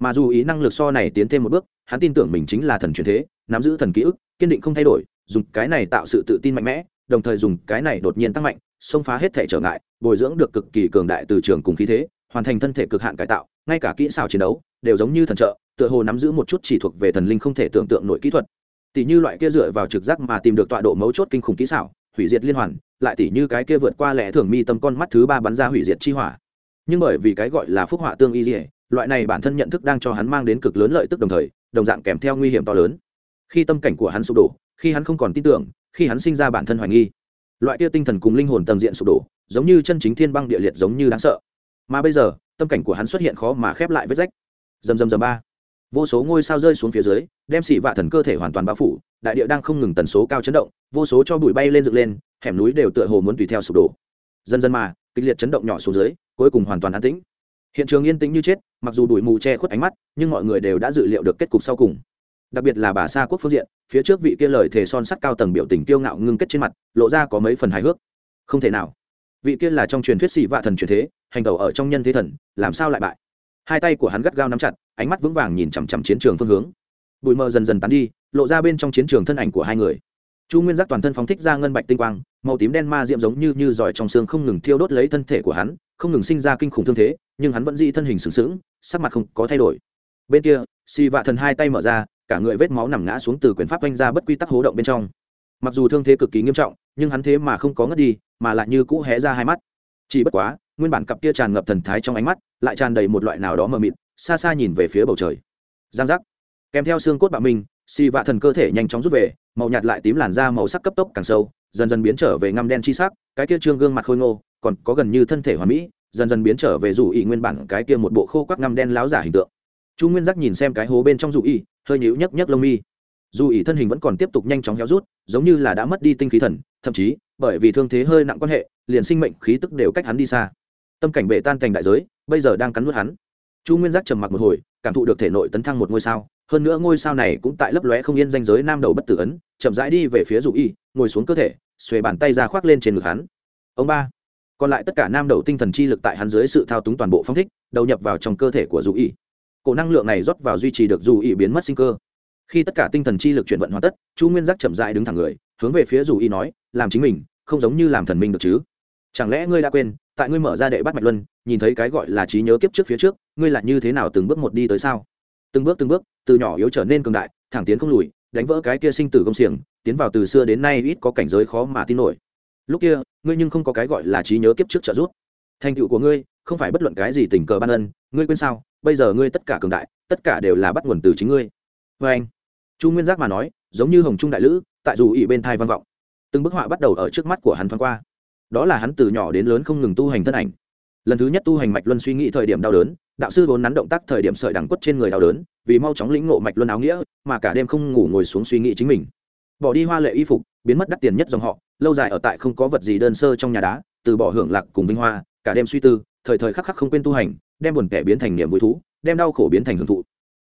Speaker 1: Mà dù ý năng lực so này tiến thêm một bước, hắn tin tưởng mình chính là thần truyền thế, nắm giữ thần ký ức, kiên định không thay đổi, dùng cái này tạo sự tự tin mạnh mẽ, đồng thời dùng cái này đột nhiên tăng mạnh, xông phá hết thể trở ngại, bồi dưỡng được cực kỳ cường đại từ trường cùng khí thế, hoàn thành thân thể cực hạn cải tạo, ngay cả kỹ xảo chiến đấu đều giống như thần trợ, tựa hồ nắm giữ một chút chỉ thuộc về thần linh không thể tưởng tượng nội kỹ thuật. Tỷ như loại kia dựa vào trực giác mà tìm được tọa độ mấu chốt kinh khủng kỹ xảo hủy diệt liên hoàn, lại tỷ như cái kia vượt qua lẽ thường mi tâm con mắt thứ ba bắn ra hủy diệt chi hỏa. Nhưng bởi vì cái gọi là phúc họa tương y dỉa loại này bản thân nhận thức đang cho hắn mang đến cực lớn lợi tức đồng thời, đồng dạng kèm theo nguy hiểm to lớn. Khi tâm cảnh của hắn sụp đổ, khi hắn không còn tin tưởng, khi hắn sinh ra bản thân hoài nghi, loại kia tinh thần cùng linh hồn tầng diện sụp đổ, giống như chân chính thiên băng địa liệt giống như đáng sợ. Mà bây giờ, tâm cảnh của hắn xuất hiện khó mà khép lại vết rách. Dầm dầm dầm ba. Vô số ngôi sao rơi xuống phía dưới, đem xị vạ thần cơ thể hoàn toàn bao phủ đại địa đang không ngừng tần số cao chấn động, vô số cho bụi bay lên dựng lên, hẻm núi đều tựa hồ muốn tùy theo sụp đổ. Dần dần mà, kịch liệt chấn động nhỏ xuống dưới, cuối cùng hoàn toàn an tĩnh. Hiện trường yên tĩnh như chết, mặc dù bụi mù che khuất ánh mắt, nhưng mọi người đều đã dự liệu được kết cục sau cùng. Đặc biệt là bà sa quốc phương diện, phía trước vị kia lời thề son sắt cao tầng biểu tình kiêu ngạo ngưng kết trên mặt, lộ ra có mấy phần hài hước. Không thể nào. Vị kia là trong truyền thuyết sĩ vạ thần truyền thế, hành tẩu ở trong nhân thế thần, làm sao lại bại? Hai tay của hắn gắt gao nắm chặt, ánh mắt vững vàng nhìn chằm chằm chiến trường phương hướng bụi mờ dần dần tán đi, lộ ra bên trong chiến trường thân ảnh của hai người. Chu nguyên giác toàn thân phóng thích ra ngân bạch tinh quang, màu tím đen ma diệm giống như như giỏi trong xương không ngừng thiêu đốt lấy thân thể của hắn, không ngừng sinh ra kinh khủng thương thế, nhưng hắn vẫn dị thân hình sừng sững, sắc mặt không có thay đổi. Bên kia si vạ thần hai tay mở ra, cả người vết máu nằm ngã xuống từ quyền pháp oanh ra bất quy tắc hố động bên trong. Mặc dù thương thế cực kỳ nghiêm trọng, nhưng hắn thế mà không có ngất đi, mà lại như cũ hé ra hai mắt. Chỉ bất quá, nguyên bản cặp kia tràn ngập thần thái trong ánh mắt, lại tràn đầy một loại nào đó mờ mịt, xa xa nhìn về phía bầu trời. Giang giác kèm theo xương cốt bạo minh, xì vạ thần cơ thể nhanh chóng rút về, màu nhạt lại tím làn da màu sắc cấp tốc càng sâu, dần dần biến trở về ngăm đen chi sắc, cái kia trương gương mặt khôi ngô, còn có gần như thân thể hoàn mỹ, dần dần biến trở về dù ý nguyên bản cái kia một bộ khô quắc ngăm đen láo giả hình tượng. Chu nguyên giác nhìn xem cái hố bên trong dù ý hơi nhíu nhấc nhấc lông mi. Dù ý thân hình vẫn còn tiếp tục nhanh chóng héo rút, giống như là đã mất đi tinh khí thần, thậm chí, bởi vì thương thế hơi nặng quan hệ, liền sinh mệnh khí tức đều cách hắn đi xa. Tâm cảnh bệ tan thành đại giới, bây giờ đang cắn nuốt hắn. Chu nguyên giác trầm mặc một hồi, cảm thụ được thể nội tấn thăng một ngôi sao hơn nữa ngôi sao này cũng tại lấp lóe không yên danh giới nam đầu bất tử ấn, chậm rãi đi về phía dụ y, ngồi xuống cơ thể, xuề bàn tay ra khoác lên trên ngực hắn. Ông ba, còn lại tất cả nam đầu tinh thần chi lực tại hắn dưới sự thao túng toàn bộ phong thích, đầu nhập vào trong cơ thể của dụ y. Cổ năng lượng này rót vào duy trì được dù y biến mất sinh cơ. Khi tất cả tinh thần chi lực chuyển vận hoàn tất, chu nguyên giác chậm rãi đứng thẳng người, hướng về phía dù y nói, làm chính mình, không giống như làm thần minh được chứ? Chẳng lẽ ngươi đã quên, tại ngươi mở ra đệ bắt mạch luân, nhìn thấy cái gọi là trí nhớ kiếp trước phía trước, ngươi là như thế nào từng bước một đi tới sao? Từng bước từng bước, từ nhỏ yếu trở nên cường đại, thẳng tiến không lùi, đánh vỡ cái kia sinh tử công xiềng, tiến vào từ xưa đến nay ít có cảnh giới khó mà tin nổi. Lúc kia, ngươi nhưng không có cái gọi là trí nhớ kiếp trước trợ giúp. Thành tựu của ngươi, không phải bất luận cái gì tình cờ ban ân, ngươi quên sao, bây giờ ngươi tất cả cường đại, tất cả đều là bắt nguồn từ chính ngươi. Vê anh, chu nguyên giác mà nói, giống như hồng trung đại lữ, tại dù ỵ bên thai văn vọng. Từng bức họa bắt đầu ở trước mắt của hắn thoáng qua. Đó là hắn từ nhỏ đến lớn không ngừng tu hành thân ảnh lần thứ nhất tu hành mạch luân suy nghĩ thời điểm đau đớn, đạo sư vốn nắn động tác thời điểm sợi đằng quất trên người đau đớn, vì mau chóng lĩnh ngộ mạch luân áo nghĩa, mà cả đêm không ngủ ngồi xuống suy nghĩ chính mình. Bỏ đi hoa lệ y phục, biến mất đắt tiền nhất dòng họ, lâu dài ở tại không có vật gì đơn sơ trong nhà đá, từ bỏ hưởng lạc cùng vinh hoa, cả đêm suy tư, thời thời khắc khắc không quên tu hành, đem buồn kẻ biến thành niềm vui thú, đem đau khổ biến thành hưởng thụ.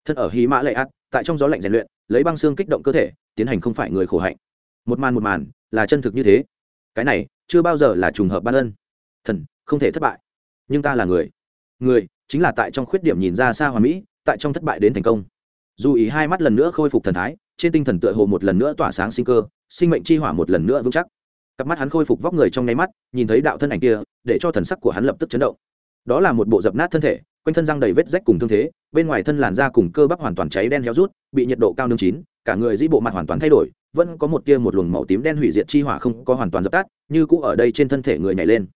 Speaker 1: Thân ở hí mã lệ át, tại trong gió lạnh rèn luyện, lấy băng xương kích động cơ thể, tiến hành không phải người khổ hạnh. Một màn một màn, là chân thực như thế. Cái này, chưa bao giờ là trùng hợp ban ân. Thần, không thể thất bại nhưng ta là người. Người, chính là tại trong khuyết điểm nhìn ra xa hoa mỹ, tại trong thất bại đến thành công. Dù ý hai mắt lần nữa khôi phục thần thái, trên tinh thần tựa hồ một lần nữa tỏa sáng sinh cơ, sinh mệnh chi hỏa một lần nữa vững chắc. Cặp mắt hắn khôi phục vóc người trong nháy mắt, nhìn thấy đạo thân ảnh kia, để cho thần sắc của hắn lập tức chấn động. Đó là một bộ dập nát thân thể, quanh thân răng đầy vết rách cùng thương thế, bên ngoài thân làn da cùng cơ bắp hoàn toàn cháy đen héo rút, bị nhiệt độ cao nương chín, cả người dĩ bộ mặt hoàn toàn thay đổi, vẫn có một tia một luồng màu tím đen hủy diệt chi hỏa không có hoàn toàn dập tắt, như cũ ở đây trên thân thể người nhảy lên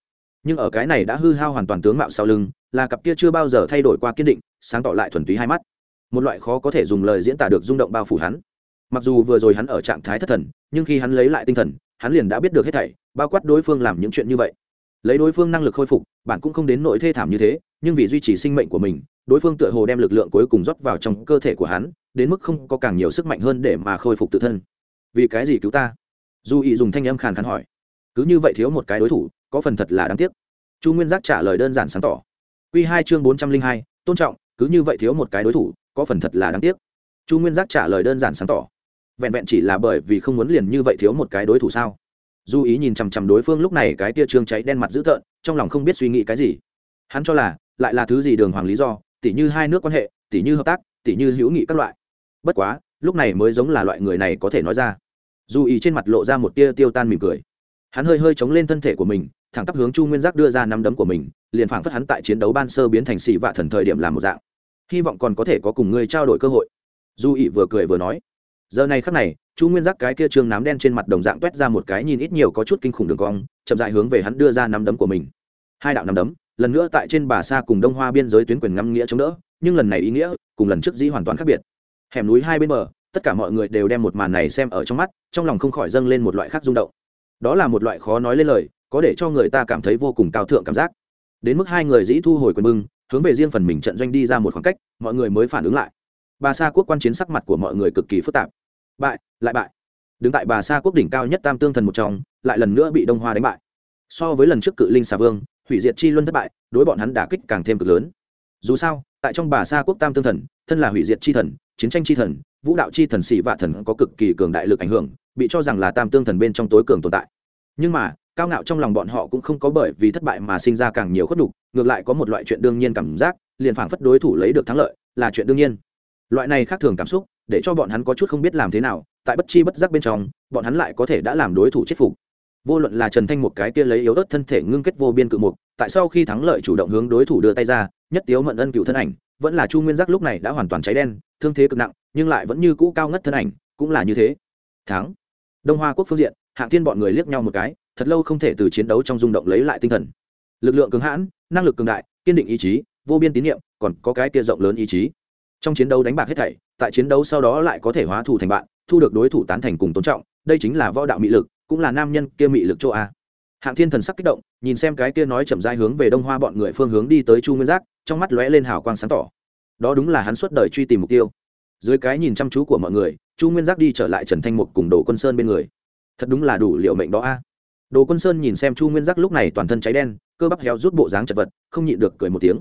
Speaker 1: nhưng ở cái này đã hư hao hoàn toàn tướng mạo sau lưng, là cặp kia chưa bao giờ thay đổi qua kiên định, sáng tỏ lại thuần túy hai mắt. Một loại khó có thể dùng lời diễn tả được rung động bao phủ hắn. Mặc dù vừa rồi hắn ở trạng thái thất thần, nhưng khi hắn lấy lại tinh thần, hắn liền đã biết được hết thảy, bao quát đối phương làm những chuyện như vậy. Lấy đối phương năng lực khôi phục, bạn cũng không đến nỗi thê thảm như thế, nhưng vì duy trì sinh mệnh của mình, đối phương tựa hồ đem lực lượng cuối cùng rót vào trong cơ thể của hắn, đến mức không có càng nhiều sức mạnh hơn để mà khôi phục tự thân. Vì cái gì cứu ta? Du ý dùng thanh âm khàn khàn hỏi. Cứ như vậy thiếu một cái đối thủ có phần thật là đáng tiếc. Chu nguyên giác trả lời đơn giản sáng tỏ. Q hai chương bốn trăm linh hai, tôn trọng, cứ như vậy thiếu một cái đối thủ, có phần thật là đáng tiếc. Chu nguyên giác trả lời đơn giản sáng tỏ. Vẹn vẹn chỉ là bởi vì không muốn liền như vậy thiếu một cái đối thủ sao? Du ý nhìn chằm chằm đối phương lúc này cái tia trương cháy đen mặt dữ tợn, trong lòng không biết suy nghĩ cái gì. Hắn cho là, lại là thứ gì đường hoàng lý do, tỉ như hai nước quan hệ, tỉ như hợp tác, tỉ như hữu nghị các loại. Bất quá, lúc này mới giống là loại người này có thể nói ra. Du ý trên mặt lộ ra một tia tiêu tan mỉm cười. Hắn hơi hơi chống lên thân thể của mình thẳng tắp hướng chu nguyên giác đưa ra năm đấm của mình, liền phảng phất hắn tại chiến đấu ban sơ biến thành xì vạ thần thời điểm làm một dạng. Hy vọng còn có thể có cùng ngươi trao đổi cơ hội. Du ỵ vừa cười vừa nói. Giờ này khắc này, chu nguyên giác cái kia trương nám đen trên mặt đồng dạng t u é t ra một cái nhìn ít nhiều có chút kinh khủng đường cong, chậm dại hướng về hắn đưa ra năm đấm của mình. Hai đạo năm đấm, lần nữa tại trên bà sa cùng đông hoa biên giới tuyến quyền ngắm nghĩa chống đỡ, nhưng lần này ý nghĩa, cùng lần trước dĩ hoàn toàn khác biệt. Hẻm núi hai bên bờ, tất cả mọi người đều đem một màn này xem ở trong mắt, trong lòng không khỏi dâng lên một loại khác rung động. Đó là một loại khó nói lên lời có để cho người ta cảm thấy vô cùng cao thượng cảm giác. Đến mức hai người dĩ thu hồi quyền bưng, hướng về riêng phần mình trận doanh đi ra một khoảng cách, mọi người mới phản ứng lại. Bà sa quốc quan chiến sắc mặt của mọi người cực kỳ phức tạp. Bại, lại bại. Đứng tại bà sa quốc đỉnh cao nhất tam tương thần một trong, lại lần nữa bị đông hoa đánh bại. So với lần trước cự linh xà vương, hủy diệt chi luân thất bại, đối bọn hắn đả kích càng thêm cực lớn. Dù sao, tại trong bà sa quốc tam tương thần, thân là hủy diệt chi thần, chiến tranh chi thần, vũ đạo chi thần sĩ vạ thần có cực kỳ cường đại lực ảnh hưởng, bị cho rằng là tam tương thần bên trong tối cường tồn tại. Nhưng mà cao ngạo trong lòng bọn họ cũng không có bởi vì thất bại mà sinh ra càng nhiều khuất đục ngược lại có một loại chuyện đương nhiên cảm giác, liền phảng phất đối thủ lấy được thắng lợi, là chuyện đương nhiên. Loại này khác thường cảm xúc, để cho bọn hắn có chút không biết làm thế nào, tại bất chi bất giác bên trong, bọn hắn lại có thể đã làm đối thủ chết phục. Vô luận là trần thanh một cái kia lấy yếu ớt thân thể ngưng kết vô biên cự mục, tại sau khi thắng lợi chủ động hướng đối thủ đưa tay ra, nhất tiếu mận ân cựu thân ảnh, vẫn là chu nguyên giác lúc này đã hoàn toàn cháy đen, thương thế cực nặng, nhưng lại vẫn như cũ cao ngất thân ảnh, cũng là như thế. Thắng. Đông hoa quốc phương diện, hạng thiên bọn người liếc nhau một cái thật lâu không thể từ chiến đấu trong rung động lấy lại tinh thần. Lực lượng cường hãn, năng lực cường đại, kiên định ý chí, vô biên tín nhiệm, còn có cái kia rộng lớn ý chí. Trong chiến đấu đánh bạc hết thảy, tại chiến đấu sau đó lại có thể hóa thù thành bạn, thu được đối thủ tán thành cùng tôn trọng, đây chính là võ đạo mị lực, cũng là nam nhân kia mị lực chỗ a. Hạng thiên thần sắc kích động, nhìn xem cái kia nói chậm dai hướng về đông hoa bọn người phương hướng đi tới chu nguyên giác, trong mắt lóe lên hào quang sáng tỏ. Đó đúng là hắn suốt đời truy tìm mục tiêu. Dưới cái nhìn chăm chú của mọi người, chu nguyên giác đi trở lại trần thanh mục cùng đồ quân sơn bên người. Thật đúng là đủ liệu mệnh đó a đồ quân sơn nhìn xem chu nguyên giác lúc này toàn thân cháy đen, cơ bắp héo rút bộ dáng chật vật, không nhịn được cười một tiếng.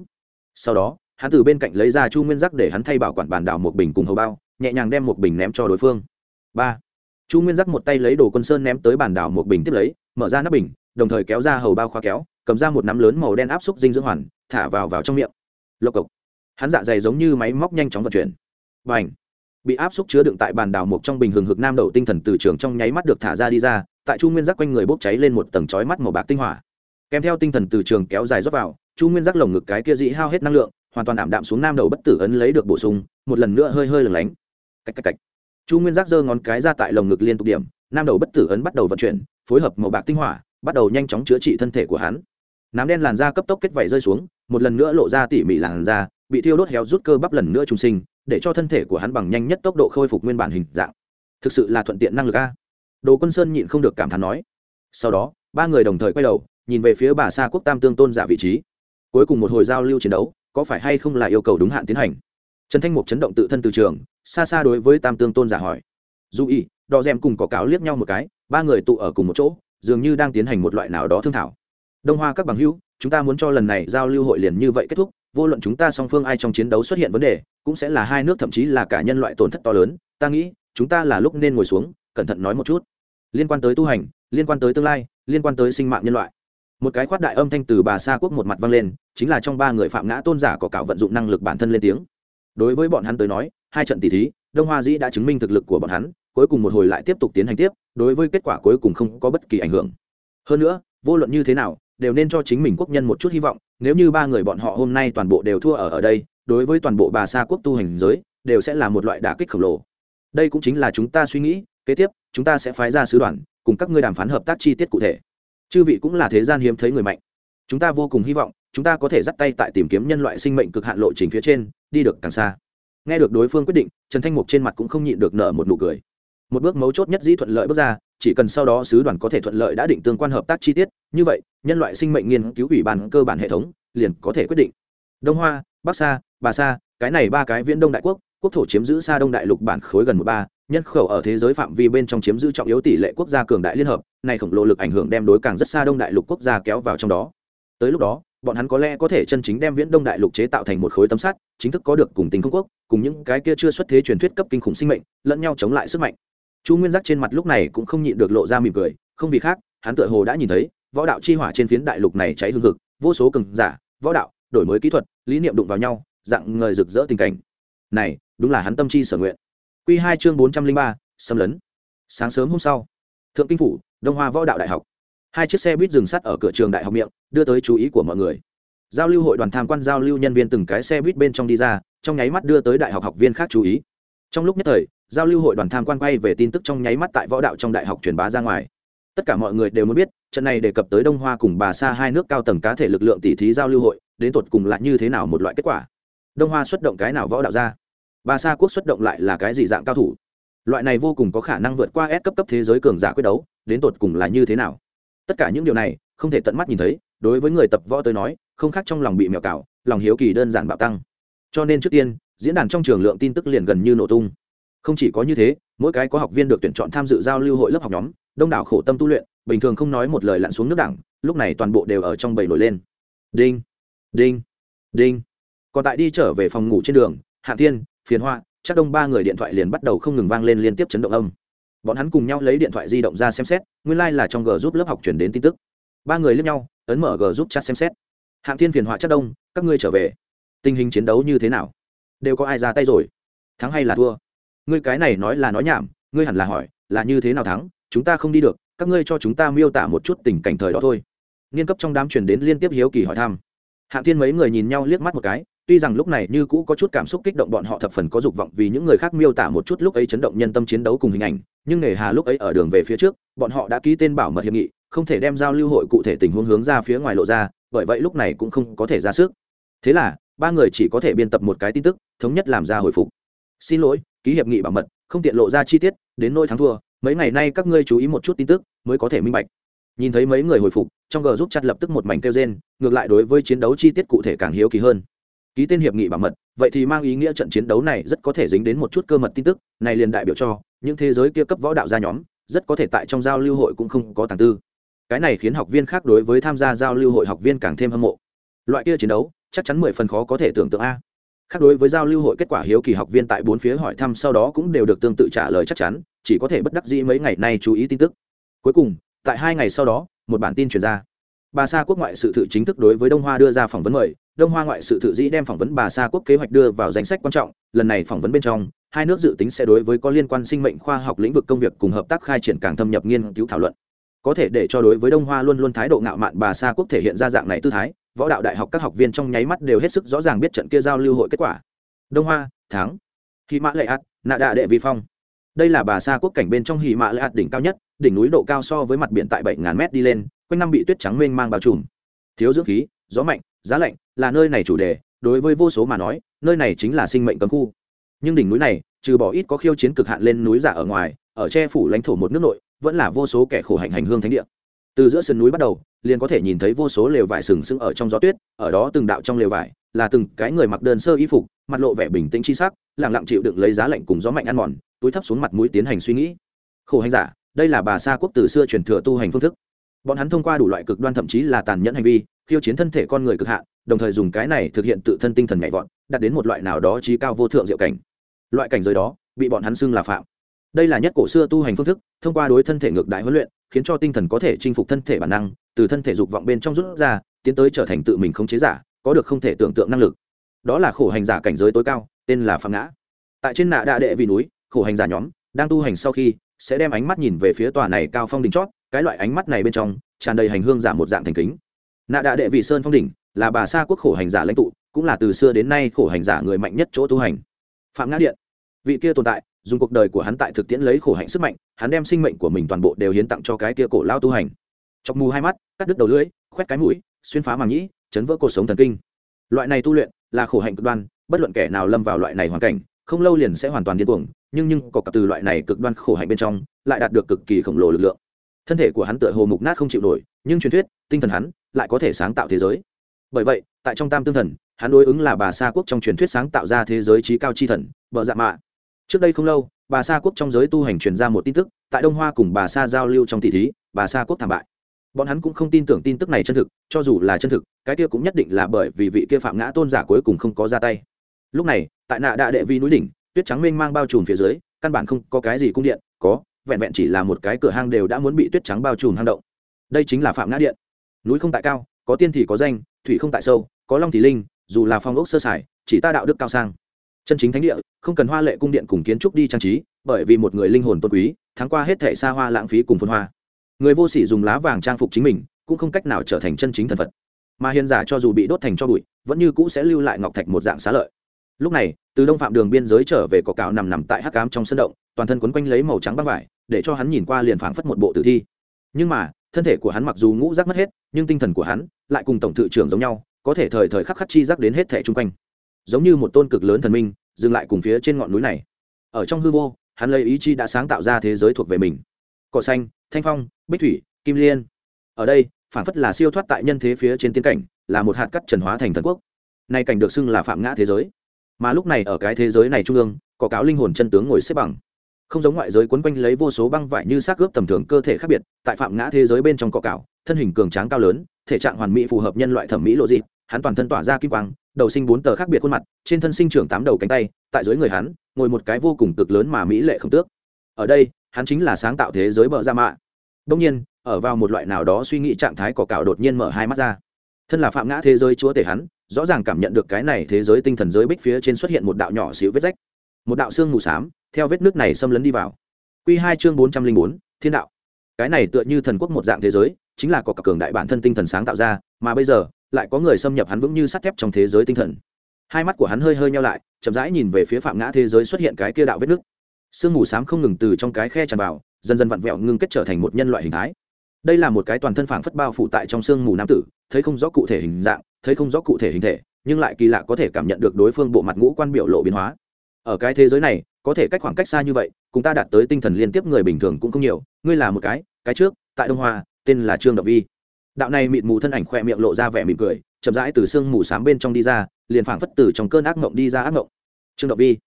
Speaker 1: Sau đó, hắn từ bên cạnh lấy ra chu nguyên giác để hắn thay bảo quản bàn đảo một bình cùng hầu bao, nhẹ nhàng đem một bình ném cho đối phương. Ba. Chu nguyên giác một tay lấy đồ quân sơn ném tới bàn đảo một bình tiếp lấy, mở ra nắp bình, đồng thời kéo ra hầu bao khóa kéo, cầm ra một nắm lớn màu đen áp xúc dinh dưỡng hoàn, thả vào vào trong miệng. Lộc cộc. Hắn dạ dày giống như máy móc nhanh chóng vận chuyển. Và bị áp xúc chứa đựng tại bàn đảo một trong bình hừng hực nam đậu tinh thần từ trường trong nháy mắt được thả ra đi ra tại chu nguyên giác quanh người bốc cháy lên một tầng chói mắt màu bạc tinh hỏa. Kèm theo tinh thần từ trường kéo dài rót vào, chu nguyên giác lồng ngực cái kia dĩ hao hết năng lượng, hoàn toàn ảm đạm xuống nam đầu bất tử ấn lấy được bổ sung, một lần nữa hơi hơi lửng lánh. Cách cách cách. Chu nguyên giác giơ ngón cái ra tại lồng ngực liên tục điểm, nam đầu bất tử ấn bắt đầu vận chuyển, phối hợp màu bạc tinh hỏa, bắt đầu nhanh chóng chữa trị thân thể của hắn. Nám đen làn da cấp tốc kết vảy rơi xuống, một lần nữa lộ ra tỉ mỉ làn da, bị thiêu đốt héo rút cơ bắp lần nữa trung sinh, để cho thân thể của hắn bằng nhanh nhất tốc độ khôi phục nguyên bản hình dạng. Thực sự là thuận tiện năng lực a đồ quân sơn nhịn không được cảm thán nói. Sau đó, ba người đồng thời quay đầu, nhìn về phía bà sa quốc tam tương tôn giả vị trí. Cuối cùng một hồi giao lưu chiến đấu, có phải hay không là yêu cầu đúng hạn tiến hành? Trần thanh mục chấn động tự thân từ trường, xa xa đối với tam tương tôn giả hỏi. Dù y đò rèm cùng có cáo liếc nhau một cái, ba người tụ ở cùng một chỗ, dường như đang tiến hành một loại nào đó thương thảo. Đông hoa các bằng hữu, chúng ta muốn cho lần này giao lưu hội liền như vậy kết thúc, vô luận chúng ta song phương ai trong chiến đấu xuất hiện vấn đề, cũng sẽ là hai nước thậm chí là cả nhân loại tổn thất to lớn. Ta nghĩ, chúng ta là lúc nên ngồi xuống, cẩn thận nói một chút liên quan tới tu hành, liên quan tới tương lai, liên quan tới sinh mạng nhân loại. Một cái khoát đại âm thanh từ bà sa quốc một mặt vang lên, chính là trong ba người phạm ngã tôn giả có cạo vận dụng năng lực bản thân lên tiếng. Đối với bọn hắn tới nói, hai trận tỷ thí, đông hoa dĩ đã chứng minh thực lực của bọn hắn, cuối cùng một hồi lại tiếp tục tiến hành tiếp, đối với kết quả cuối cùng không có bất kỳ ảnh hưởng. Hơn nữa, vô luận như thế nào, đều nên cho chính mình quốc nhân một chút hy vọng, nếu như ba người bọn họ hôm nay toàn bộ đều thua ở ở đây, đối với toàn bộ bà sa quốc tu hành giới, đều sẽ là một loại đả kích khổng lồ. Đây cũng chính là chúng ta suy nghĩ kế tiếp, chúng ta sẽ phái ra sứ đoàn, cùng các ngươi đàm phán hợp tác chi tiết cụ thể. Chư vị cũng là thế gian hiếm thấy người mạnh. Chúng ta vô cùng hy vọng, chúng ta có thể dắt tay tại tìm kiếm nhân loại sinh mệnh cực hạn lộ trình phía trên, đi được càng xa. Nghe được đối phương quyết định, trần thanh mục trên mặt cũng không nhịn được nở một nụ cười. Một bước mấu chốt nhất dĩ thuận lợi bước ra, chỉ cần sau đó sứ đoàn có thể thuận lợi đã định tương quan hợp tác chi tiết, như vậy, nhân loại sinh mệnh nghiên cứu ủy ban cơ bản hệ thống liền có thể quyết định. Đông hoa, bắc sa, bà sa, cái này ba cái viễn đông đại quốc quốc thổ chiếm giữ xa đông đại lục bản khối gần một ba, nhân khẩu ở thế giới phạm vi bên trong chiếm giữ trọng yếu tỷ lệ quốc gia cường đại liên hợp, này khổng lồ lực ảnh hưởng đem đối càng rất xa đông đại lục quốc gia kéo vào trong đó. Tới lúc đó, bọn hắn có lẽ có thể chân chính đem viễn đông đại lục chế tạo thành một khối tấm sắt, chính thức có được cùng tình không quốc, cùng những cái kia chưa xuất thế truyền thuyết cấp kinh khủng sinh mệnh, lẫn nhau chống lại sức mạnh. Chu nguyên giác trên mặt lúc này cũng không nhịn được lộ ra mỉm cười, không vì khác, hắn tựa hồ đã nhìn thấy, võ đạo chi hỏa trên phiến đại lục này cháy hương thực vô số cường giả, võ đạo, đổi mới kỹ thuật, lý niệm đụng vào nhau, dạng ngời rực rỡ tình cảnh. Này đúng là hắn tâm chi sở nguyện. Q hai chương bốn trăm linh ba, xâm lấn. Sáng sớm hôm sau, thượng kinh phủ, đông hoa võ đạo đại học. Hai chiếc xe buýt dừng sắt ở cửa trường đại học miệng, đưa tới chú ý của mọi người. Giao lưu hội đoàn tham quan giao lưu nhân viên từng cái xe buýt bên trong đi ra, trong nháy mắt đưa tới đại học học viên khác chú ý. Trong lúc nhất thời, giao lưu hội đoàn tham quan quay về tin tức trong nháy mắt tại võ đạo trong đại học truyền bá ra ngoài. Tất cả mọi người đều muốn biết, trận này đề cập tới đông hoa cùng bà sa hai nước cao tầng cá thể lực lượng tỷ thí giao lưu hội, đến tột cùng lại như thế nào một loại kết quả. Đông hoa xuất động cái nào võ đạo ra? Bà sa quốc xuất động lại là cái gì dạng cao thủ? Loại này vô cùng có khả năng vượt qua S cấp cấp thế giới cường giả quyết đấu, đến tột cùng là như thế nào? Tất cả những điều này, không thể tận mắt nhìn thấy, đối với người tập võ tới nói, không khác trong lòng bị mèo cào, lòng hiếu kỳ đơn giản bạo tăng. Cho nên trước tiên, diễn đàn trong trường lượng tin tức liền gần như nổ tung. Không chỉ có như thế, mỗi cái có học viên được tuyển chọn tham dự giao lưu hội lớp học nhóm, đông đảo khổ tâm tu luyện, bình thường không nói một lời lặn xuống nước đẳng lúc này toàn bộ đều ở trong bầy nổi lên. Đinh đinh đinh. Còn tại đi trở về phòng ngủ trên đường, hạ thiên phiền hoa, chắc đông ba người điện thoại liền bắt đầu không ngừng vang lên liên tiếp chấn động âm. Bọn hắn cùng nhau lấy điện thoại di động ra xem xét, nguyên lai、like、là trong g giúp lớp học chuyển đến tin tức. Ba người lướt nhau, ấn mở g giúp chat xem xét. Hạng thiên phiền họa chắc đông, các ngươi trở về. Tình hình chiến đấu như thế nào? Đều có ai ra tay rồi? Thắng hay là thua? Ngươi cái này nói là nói nhảm, ngươi hẳn là hỏi, là như thế nào thắng? Chúng ta không đi được, các ngươi cho chúng ta miêu tả một chút tình cảnh thời đó thôi. Nghiên cấp trong đám truyền đến liên tiếp hiếu kỳ hỏi thăm. Hạng thiên mấy người nhìn nhau liếc mắt một cái tuy rằng lúc này như cũ có chút cảm xúc kích động bọn họ thập phần có dục vọng vì những người khác miêu tả một chút lúc ấy chấn động nhân tâm chiến đấu cùng hình ảnh, nhưng nghề hà lúc ấy ở đường về phía trước, bọn họ đã ký tên bảo mật hiệp nghị, không thể đem giao lưu hội cụ thể tình huống hướng ra phía ngoài lộ ra, bởi vậy lúc này cũng không có thể ra sức. Thế là, ba người chỉ có thể biên tập một cái tin tức, thống nhất làm ra hồi phục. Xin lỗi, ký hiệp nghị bảo mật, không tiện lộ ra chi tiết, đến nỗi thắng thua, mấy ngày nay các ngươi chú ý một chút tin tức, mới có thể minh bạch. Nhìn thấy mấy người hồi phục, trong g giúp chặt lập tức một mảnh kêu gen ngược lại đối với chiến đấu chi tiết cụ thể càng hiếu kỳ hơn ký tên hiệp nghị bảo mật, vậy thì mang ý nghĩa trận chiến đấu này rất có thể dính đến một chút cơ mật tin tức, này liền đại biểu cho, những thế giới kia cấp võ đạo gia nhóm, rất có thể tại trong giao lưu hội cũng không có tàng tư. Cái này khiến học viên khác đối với tham gia giao lưu hội học viên càng thêm hâm mộ. Loại kia chiến đấu, chắc chắn mười phần khó có thể tưởng tượng a. Khác đối với giao lưu hội kết quả hiếu kỳ học viên tại bốn phía hỏi thăm sau đó cũng đều được tương tự trả lời chắc chắn, chỉ có thể bất đắc dĩ mấy ngày nay chú ý tin tức. Cuối cùng, tại hai ngày sau đó, một bản tin truyền ra. Bà sa quốc ngoại sự tự chính thức đối với đông hoa đưa ra phỏng vấn mời đông hoa ngoại sự tự dĩ đem phỏng vấn bà sa quốc kế hoạch đưa vào danh sách quan trọng, lần này phỏng vấn bên trong, hai nước dự tính sẽ đối với có liên quan sinh mệnh khoa học lĩnh vực công việc cùng hợp tác khai triển càng thâm nhập nghiên cứu thảo luận. Có thể để cho đối với đông hoa luôn luôn thái độ ngạo mạn bà sa quốc thể hiện ra dạng này tư thái, võ đạo đại học các học viên trong nháy mắt đều hết sức rõ ràng biết trận kia giao lưu hội kết quả. Đông hoa, thắng. Hì mã lệ ạt nạ đạ đệ vi phong. Đây là bà sa quốc cảnh bên trong hì mã lệ ạt đỉnh cao nhất, đỉnh núi độ cao so với mặt biển tại bảy ngàn mét đi lên, quanh năm bị tuyết trắng mênh mang bao trùm. Thiếu dưỡng khí, gió mạnh giá lạnh là nơi này chủ đề, đối với vô số mà nói, nơi này chính là sinh mệnh cấm khu. Nhưng đỉnh núi này, trừ bỏ ít có khiêu chiến cực hạn lên núi giả ở ngoài, ở che phủ lãnh thổ một nước nội, vẫn là vô số kẻ khổ hạnh hành hương thánh địa. Từ giữa sườn núi bắt đầu, liền có thể nhìn thấy vô số lều vải sừng sững ở trong gió tuyết, ở đó từng đạo trong lều vải, là từng cái người mặc đơn sơ y phục, mặt lộ vẻ bình tĩnh chi sắc lẳng lặng chịu đựng lấy giá lạnh cùng gió mạnh ăn mòn, túi thấp xuống mặt mũi tiến hành suy nghĩ. Khổ hành giả, đây là bà sa quốc từ xưa truyền thừa tu hành phương thức. Bọn hắn thông qua đủ loại cực đoan thậm chí là tàn nhẫn hành vi khiêu chiến thân thể con người cực hạn, đồng thời dùng cái này thực hiện tự thân tinh thần nhảy vọt, đạt đến một loại nào đó trí cao vô thượng diệu cảnh. Loại cảnh giới đó, bị bọn hắn xưng là phạm. Đây là nhất cổ xưa tu hành phương thức, thông qua đối thân thể ngược đại huấn luyện, khiến cho tinh thần có thể chinh phục thân thể bản năng, từ thân thể dục vọng bên trong rút ra, tiến tới trở thành tự mình không chế giả, có được không thể tưởng tượng năng lực. Đó là khổ hành giả cảnh giới tối cao, tên là phạm ngã. Tại trên nạ đạ đệ vì núi, khổ hành giả nhóm, đang tu hành sau khi, sẽ đem ánh mắt nhìn về phía tòa này cao phong đỉnh chót, cái loại ánh mắt này bên trong, tràn đầy hành hương giả một dạng thành kính nạ đạ đệ vị sơn phong đỉnh là bà sa quốc khổ hành giả lãnh tụ, cũng là từ xưa đến nay khổ hành giả người mạnh nhất chỗ tu hành. Phạm ngã điện, vị kia tồn tại, dùng cuộc đời của hắn tại thực tiễn lấy khổ hạnh sức mạnh, hắn đem sinh mệnh của mình toàn bộ đều hiến tặng cho cái kia cổ lao tu hành. Chọc mù hai mắt, cắt đứt đầu lưỡi, khoét cái mũi, xuyên phá màng nhĩ, chấn vỡ cuộc sống thần kinh. Loại này tu luyện là khổ hạnh cực đoan, bất luận kẻ nào lâm vào loại này hoàn cảnh, không lâu liền sẽ hoàn toàn điên cuồng, nhưng nhưng có cặp từ loại này cực đoan khổ hạnh bên trong, lại đạt được cực kỳ khổng lồ lực lượng. Thân thể của hắn tựa hồ mục nát không chịu nổi, nhưng truyền thuyết, tinh thần hắn lại có thể sáng tạo thế giới. Bởi vậy, tại trong tam tương thần, hắn đối ứng là bà sa quốc trong truyền thuyết sáng tạo ra thế giới trí cao chi thần, bờ dạ mạ. Trước đây không lâu, bà sa quốc trong giới tu hành truyền ra một tin tức, tại đông hoa cùng bà sa giao lưu trong tỷ thí, bà sa quốc thảm bại. Bọn hắn cũng không tin tưởng tin tức này chân thực, cho dù là chân thực, cái kia cũng nhất định là bởi vì vị kia phạm ngã tôn giả cuối cùng không có ra tay. Lúc này, tại nạ đạ đệ vi núi đỉnh, tuyết trắng mênh mang bao trùm phía dưới, căn bản không có cái gì cung điện, có, vẹn vẹn chỉ là một cái cửa hang đều đã muốn bị tuyết trắng bao trùm hang động. Đây chính là phạm ngã điện núi không tại cao, có tiên thì có danh, thủy không tại sâu, có long thì linh, dù là phong ốc sơ sài, chỉ ta đạo đức cao sang. Chân chính thánh địa, không cần hoa lệ cung điện cùng kiến trúc đi trang trí, bởi vì một người linh hồn tôn quý tháng qua hết thể xa hoa lãng phí cùng phân hoa. Người vô sỉ dùng lá vàng trang phục chính mình, cũng không cách nào trở thành chân chính thần phật. Mà hiền giả cho dù bị đốt thành cho bụi, vẫn như cũ sẽ lưu lại ngọc thạch một dạng xá lợi. Lúc này, từ đông phạm đường biên giới trở về có cạo nằm nằm tại hắc cám trong sân động, toàn thân quấn quanh lấy màu trắng băng vải, để cho hắn nhìn qua liền phảng phất một bộ tử thi. Nhưng mà thân thể của hắn mặc dù ngũ rác mất hết, nhưng tinh thần của hắn lại cùng tổng thự trưởng giống nhau, có thể thời thời khắc khắc chi rác đến hết thể chung quanh. Giống như một tôn cực lớn thần minh, dừng lại cùng phía trên ngọn núi này. Ở trong hư vô, hắn lấy ý chi đã sáng tạo ra thế giới thuộc về mình. Cỏ xanh, thanh phong, bích thủy, kim liên. Ở đây, phản phất là siêu thoát tại nhân thế phía trên tiến cảnh, là một hạt cắt trần hóa thành thần quốc. Nay cảnh được xưng là phạm ngã thế giới. Mà lúc này ở cái thế giới này trung ương, có cáo linh hồn chân tướng ngồi xếp bằng không giống ngoại giới quấn quanh lấy vô số băng vải như xác ướp tầm thường cơ thể khác biệt, tại phạm ngã thế giới bên trong cọ cạo, thân hình cường tráng cao lớn, thể trạng hoàn mỹ phù hợp nhân loại thẩm mỹ lộ dị hắn toàn thân tỏa ra kim quang, đầu sinh bốn tờ khác biệt khuôn mặt, trên thân sinh trưởng tám đầu cánh tay, tại dưới người hắn, ngồi một cái vô cùng cực lớn mà mỹ lệ khổng tước. Ở đây, hắn chính là sáng tạo thế giới bờ ra mạ. Đông nhiên, ở vào một loại nào đó suy nghĩ trạng thái cỏ cạo đột nhiên mở hai mắt ra. Thân là phạm ngã thế giới chúa tể hắn, rõ ràng cảm nhận được cái này thế giới tinh thần giới bích phía trên xuất hiện một đạo nhỏ xíu vết rách một đạo xương mù xám theo vết nước này xâm lấn đi vào. Q hai chương bốn trăm linh bốn, thiên đạo. Cái này tựa như thần quốc một dạng thế giới, chính là có cả cường đại bản thân tinh thần sáng tạo ra, mà bây giờ, lại có người xâm nhập hắn vững như sắt thép trong thế giới tinh thần. Hai mắt của hắn hơi hơi nhau lại, chậm rãi nhìn về phía phạm ngã thế giới xuất hiện cái kia đạo vết nước. Sương mù s á m không ngừng từ trong cái khe tràn vào, dần dần vặn vẹo ngưng kết trở thành một nhân loại hình thái. Đây là một cái toàn thân phảng phất bao phủ tại trong sương mù nam tử, thấy không rõ cụ thể hình dạng, thấy không rõ cụ thể hình thể, nhưng lại kỳ lạ có thể cảm nhận được đối phương bộ mặt ngũ quan biểu lộ biến hóa ở cái thế giới này, có thể cách khoảng cách xa như vậy, cùng ta đạt tới tinh thần liên tiếp người bình thường cũng không nhiều, ngươi là một cái cái trước, tại đông hoa, tên là trương độc vi. Đạo này mịt mù thân ảnh khoe miệng lộ ra vẻ mỉm cười, chậm rãi từ sương mù s á m bên trong đi ra, liền phảng phất từ trong cơn ác mộng đi ra ác mộng. Trương độc vi.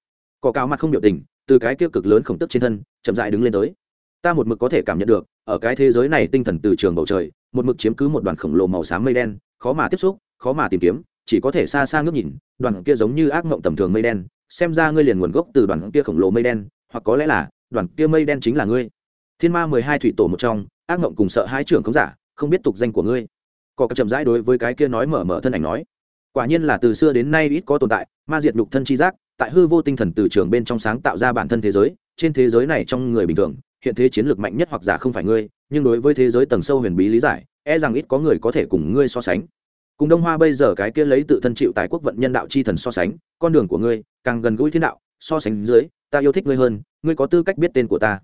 Speaker 1: Có cao mặt không biểu tình, từ cái kia cực lớn khổng tức trên thân, chậm rãi đứng lên tới. Ta một mực có thể cảm nhận được, ở cái thế giới này tinh thần từ trường bầu trời, một mực chiếm cứ một đoàn khổng lồ màu xám mây đen, khó mà tiếp xúc, khó mà tìm kiếm, chỉ có thể xa xa ngước nhìn, đoàn kia giống như ác mộng tầm thường mây đen xem ra ngươi liền nguồn gốc từ đoàn kia khổng lồ mây đen, hoặc có lẽ là, đoàn kia mây đen chính là ngươi. Thiên ma mười hai thủy tổ một trong, ác mộng cùng sợ hai trưởng không giả, không biết tục danh của ngươi. Có cái chậm rãi đối với cái kia nói mở mở thân ảnh nói, quả nhiên là từ xưa đến nay ít có tồn tại, ma diệt nhục thân chi giác, tại hư vô tinh thần từ trường bên trong sáng tạo ra bản thân thế giới, trên thế giới này trong người bình thường, hiện thế chiến lược mạnh nhất hoặc giả không phải ngươi, nhưng đối với thế giới tầng sâu huyền bí lý giải e rằng ít có người có thể cùng ngươi so sánh cùng đông hoa bây giờ cái kia lấy tự thân chịu tài quốc vận nhân đạo chi thần so sánh, con đường của ngươi càng gần gũi thiên đạo, so sánh dưới, ta yêu thích ngươi hơn, ngươi có tư cách biết tên của ta.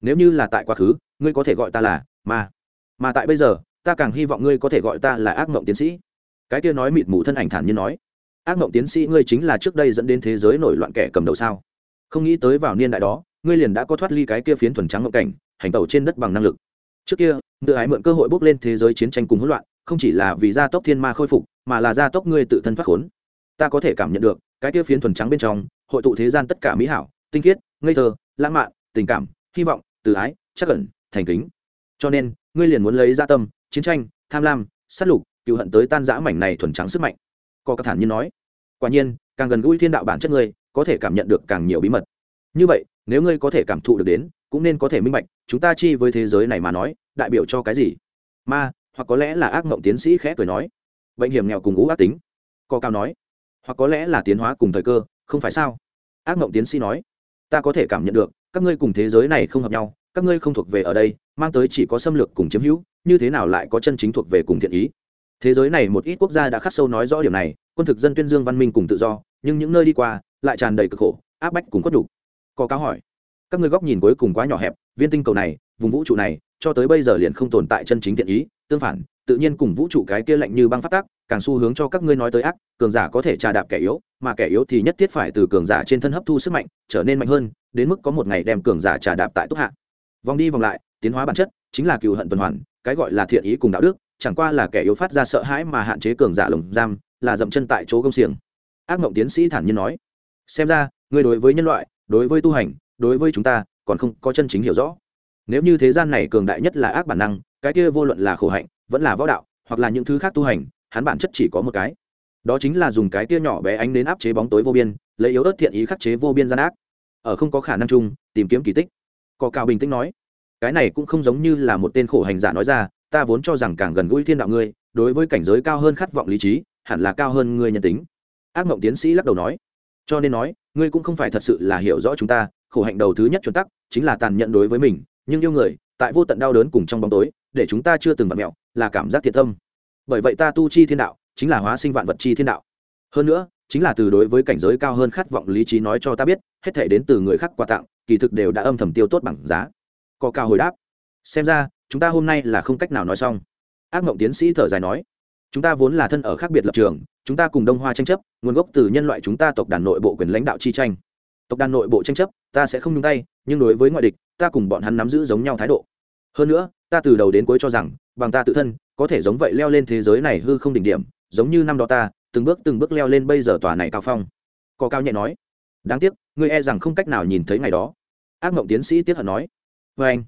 Speaker 1: Nếu như là tại quá khứ, ngươi có thể gọi ta là ma. Mà tại bây giờ, ta càng hy vọng ngươi có thể gọi ta là ác mộng tiến sĩ. Cái kia nói mịt mù thân ảnh thản nhiên nói, ác mộng tiến sĩ, ngươi chính là trước đây dẫn đến thế giới nổi loạn kẻ cầm đầu sao? Không nghĩ tới vào niên đại đó, ngươi liền đã có thoát ly cái kia phiến thuần trắng ngộng cảnh, hành tẩu trên đất bằng năng lực. Trước kia tự ái mượn cơ hội bước lên thế giới chiến tranh cùng hỗn loạn không chỉ là vì gia tốc thiên ma khôi phục, mà là gia tốc ngươi tự thân thoát khốn. Ta có thể cảm nhận được, cái kia phiến thuần trắng bên trong, hội tụ thế gian tất cả mỹ hảo, tinh khiết, ngây thơ, lãng mạn, tình cảm, hy vọng, từ ái, chắc ẩn, thành kính. Cho nên, ngươi liền muốn lấy gia tâm, chiến tranh, tham lam, sát lục cựu hận tới tan giã mảnh này thuần trắng sức mạnh. Có các thản nhiên nói, quả nhiên, càng gần gũi thiên đạo bản chất ngươi, có thể cảm nhận được càng nhiều bí mật. Như vậy, nếu ngươi có thể cảm thụ được đến, cũng nên có thể minh bạch, chúng ta chi với thế giới này mà nói, đại biểu cho cái gì? Ma hoặc có lẽ là ác mộng tiến sĩ khẽ cười nói. Bệnh hiểm nghèo cùng ngũ ác tính. Co cao nói. Hoặc có lẽ là tiến hóa cùng thời cơ, không phải sao? Ác mộng tiến sĩ nói. Ta có thể cảm nhận được, các ngươi cùng thế giới này không hợp nhau, các ngươi không thuộc về ở đây, mang tới chỉ có xâm lược cùng chiếm hữu, như thế nào lại có chân chính thuộc về cùng thiện ý? Thế giới này một ít quốc gia đã khắc sâu nói rõ điểm này, quân thực dân tuyên dương văn minh cùng tự do, nhưng những nơi đi qua, lại tràn đầy cực khổ, áp bách cùng khuất đủ. có cáo hỏi. Các ngươi góc nhìn cuối cùng quá nhỏ hẹp, viên tinh cầu này, vùng vũ trụ này, cho tới bây giờ liền không tồn tại chân chính thiện ý tương phản, tự nhiên cùng vũ trụ cái kia lạnh như băng phát tác, càng xu hướng cho các ngươi nói tới ác, cường giả có thể trà đạp kẻ yếu, mà kẻ yếu thì nhất thiết phải từ cường giả trên thân hấp thu sức mạnh, trở nên mạnh hơn, đến mức có một ngày đem cường giả trà đạp tại túc hạ. Vòng đi vòng lại, tiến hóa bản chất, chính là cựu hận tuần hoàn, cái gọi là thiện ý cùng đạo đức, chẳng qua là kẻ yếu phát ra sợ hãi mà hạn chế cường giả lồng giam, là dậm chân tại chỗ công xiềng. Ác mộng tiến sĩ thản nhiên nói, xem ra, ngươi đối với nhân loại, đối với tu hành, đối với chúng ta, còn không có chân chính hiểu rõ. Nếu như thế gian này cường đại nhất là ác bản năng cái kia vô luận là khổ hạnh, vẫn là võ đạo, hoặc là những thứ khác tu hành, hắn bản chất chỉ có một cái. Đó chính là dùng cái tia nhỏ bé ánh đến áp chế bóng tối vô biên, lấy yếu ớt thiện ý khắc chế vô biên gian ác. Ở không có khả năng chung, tìm kiếm kỳ tích. Cò cao bình tĩnh nói, cái này cũng không giống như là một tên khổ hành giả nói ra, ta vốn cho rằng càng gần gũi thiên đạo ngươi, đối với cảnh giới cao hơn khát vọng lý trí, hẳn là cao hơn ngươi nhân tính. Ác mộng tiến sĩ lắc đầu nói, cho nên nói, ngươi cũng không phải thật sự là hiểu rõ chúng ta, khổ hạnh đầu thứ nhất chuẩn tắc chính là tàn nhẫn đối với mình, nhưng yêu người, tại vô tận đau đớn cùng trong bóng tối để chúng ta chưa từng vặn mẹo, là cảm giác thiệt tâm. Bởi vậy ta tu chi thiên đạo, chính là hóa sinh vạn vật chi thiên đạo. Hơn nữa, chính là từ đối với cảnh giới cao hơn khát vọng lý trí nói cho ta biết, hết thể đến từ người khác quà tặng, kỳ thực đều đã âm thầm tiêu tốt bằng giá. Có cao hồi đáp. Xem ra, chúng ta hôm nay là không cách nào nói xong. Ác mộng tiến sĩ thở dài nói, chúng ta vốn là thân ở khác biệt lập trường, chúng ta cùng đông hoa tranh chấp, nguồn gốc từ nhân loại chúng ta tộc đàn nội bộ quyền lãnh đạo chi tranh. Tộc đàn nội bộ tranh chấp, ta sẽ không nhung tay, nhưng đối với ngoại địch, ta cùng bọn hắn nắm giữ giống nhau thái độ. Hơn nữa ta từ đầu đến cuối cho rằng, bằng ta tự thân, có thể giống vậy leo lên thế giới này hư không đỉnh điểm, giống như năm đó ta, từng bước từng bước leo lên bây giờ tòa này cao phong. Có cao nhẹ nói. Đáng tiếc, ngươi e rằng không cách nào nhìn thấy ngày đó. Ác mộng tiến sĩ tiếc hận nói. Vê anh.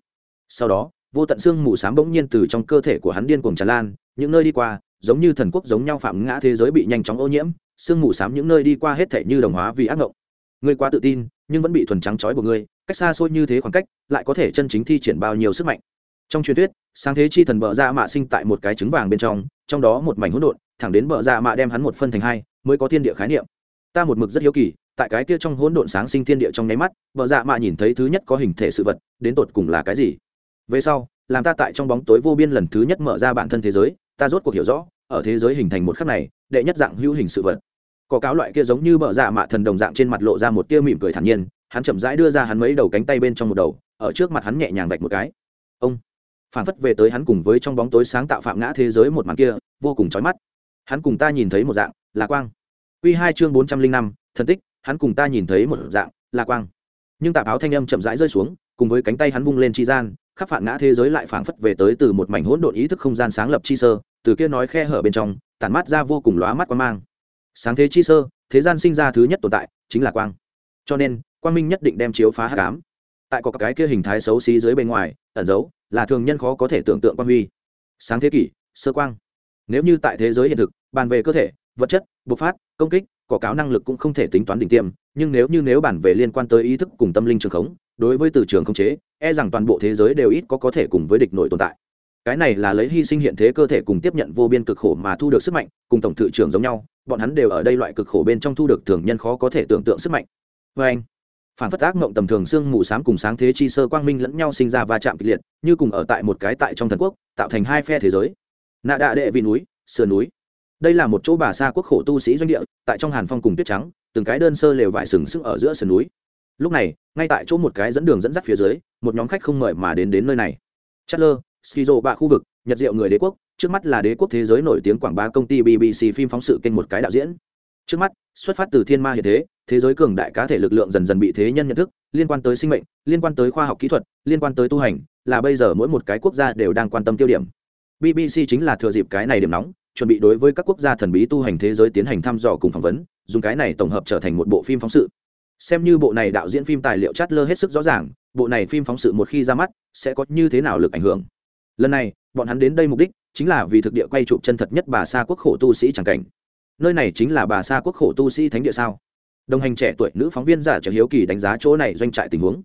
Speaker 1: Sau đó, vô tận xương mù s á m bỗng nhiên từ trong cơ thể của hắn điên cuồng tràn lan, những nơi đi qua, giống như thần quốc giống nhau phạm ngã thế giới bị nhanh chóng ô nhiễm, xương mù s á m những nơi đi qua hết thể như đồng hóa vì ác mộng. Ngươi quá tự tin, nhưng vẫn bị thuần trắng trói của ngươi, cách xa xôi như thế khoảng cách, lại có thể chân chính thi triển bao nhiêu sức mạnh? Trong truyền thuyết, sáng thế chi thần bợ ra dạ mạ sinh tại một cái trứng vàng bên trong trong đó một mảnh hỗn độn, thẳng đến bợ ra dạ mạ đem hắn một phân thành hai, mới có thiên địa khái niệm. Ta một mực rất hiếu kỳ, tại cái kia trong hỗn độn sáng sinh thiên địa trong nháy mắt, bợ dạ mạ nhìn thấy thứ nhất có hình thể sự vật, đến tột cùng là cái gì? Về sau, làm ta tại trong bóng tối vô biên lần thứ nhất mở ra bản thân thế giới, ta rốt cuộc hiểu rõ, ở thế giới hình thành một khắc này, đệ nhất dạng hữu hình sự vật. Có cáo loại kia giống như bợ dạ mạ thần đồng dạng trên mặt lộ ra một tia mỉm cười thản nhiên, hắn chậm rãi đưa ra hắn mấy đầu cánh tay bên trong một đầu, ở trước mặt hắn nhẹ nhàng vạch một cái. Ông! Phản phất về tới hắn cùng với trong bóng tối sáng tạo phạm ngã thế giới một màn kia, vô cùng chói mắt. Hắn cùng ta nhìn thấy một dạng, là quang. Quy hai chương bốn trăm linh năm, thần tích, hắn cùng ta nhìn thấy một dạng, là quang. Nhưng tạp áo thanh âm chậm rãi rơi xuống, cùng với cánh tay hắn vung lên chi gian, khắp phản ngã thế giới lại phảng phất về tới từ một mảnh hỗn độn ý thức không gian sáng lập chi sơ, từ kia nói khe hở bên trong, tản mát ra vô cùng lóa mắt quang mang. Sáng thế chi sơ, thế gian sinh ra thứ nhất tồn tại, chính là quang. Cho nên, quang minh nhất định đem chiếu phá hắc ám. Tại có cái kia hình thái xấu xí dưới bên ngoài, ẩn giấu là thường nhân khó có thể tưởng tượng quan huy. Sáng thế kỷ, sơ quang. Nếu như tại thế giới hiện thực, bàn về cơ thể, vật chất, bộc phát, công kích, có cáo năng lực cũng không thể tính toán đỉnh tiêm, nhưng nếu như nếu bản về liên quan tới ý thức cùng tâm linh trường khống, đối với từ trường khống chế e rằng toàn bộ thế giới đều ít có có thể cùng với địch nội tồn tại. Cái này là lấy hy sinh hiện thế cơ thể cùng tiếp nhận vô biên cực khổ mà thu được sức mạnh, cùng tổng thự trưởng giống nhau, bọn hắn đều ở đây loại cực khổ bên trong thu được thường nhân khó có thể tưởng tượng sức mạnh. Vê anh phản phất ác mộng tầm thường xương mù s á m cùng sáng thế chi sơ quang minh lẫn nhau sinh ra va chạm kịch liệt, như cùng ở tại một cái tại trong thần quốc, tạo thành hai phe thế giới. Nạ đạ đệ vị núi, sườn núi. Đây là một chỗ bà xa quốc khổ tu sĩ doanh địa, tại trong hàn phong cùng tuyết trắng, từng cái đơn sơ lều vải sừng sững ở giữa sườn núi. Lúc này, ngay tại chỗ một cái dẫn đường dẫn dắt phía dưới, một nhóm khách không mời mà đến đến nơi này. Chất lơ skizo bạ khu vực, nhật diệu người đế quốc, trước mắt là đế quốc thế giới nổi tiếng quảng bá công ty bbc phim phóng sự kênh một cái đạo diễn. Trước mắt, xuất phát từ thiên ma hiện thế thế giới cường đại cá thể lực lượng dần dần bị thế nhân nhận thức, liên quan tới sinh mệnh, liên quan tới khoa học kỹ thuật, liên quan tới tu hành, là bây giờ mỗi một cái quốc gia đều đang quan tâm tiêu điểm. Bbc chính là thừa dịp cái này điểm nóng, chuẩn bị đối với các quốc gia thần bí tu hành thế giới tiến hành thăm dò cùng phỏng vấn, dùng cái này tổng hợp trở thành một bộ phim phóng sự. Xem như bộ này đạo diễn phim tài liệu chát lơ hết sức rõ ràng, bộ này phim phóng sự một khi ra mắt, sẽ có như thế nào lực ảnh hưởng. Lần này, bọn hắn đến đây mục đích chính là vì thực địa quay chụp chân thật nhất bà sa quốc khổ tu sĩ c cảnh. Nơi này chính là bà sa quốc khổ tu sĩ thánh địa sao? Đồng hành trẻ tuổi nữ phóng viên giả trợ hiếu kỳ đánh giá chỗ này doanh trại tình huống.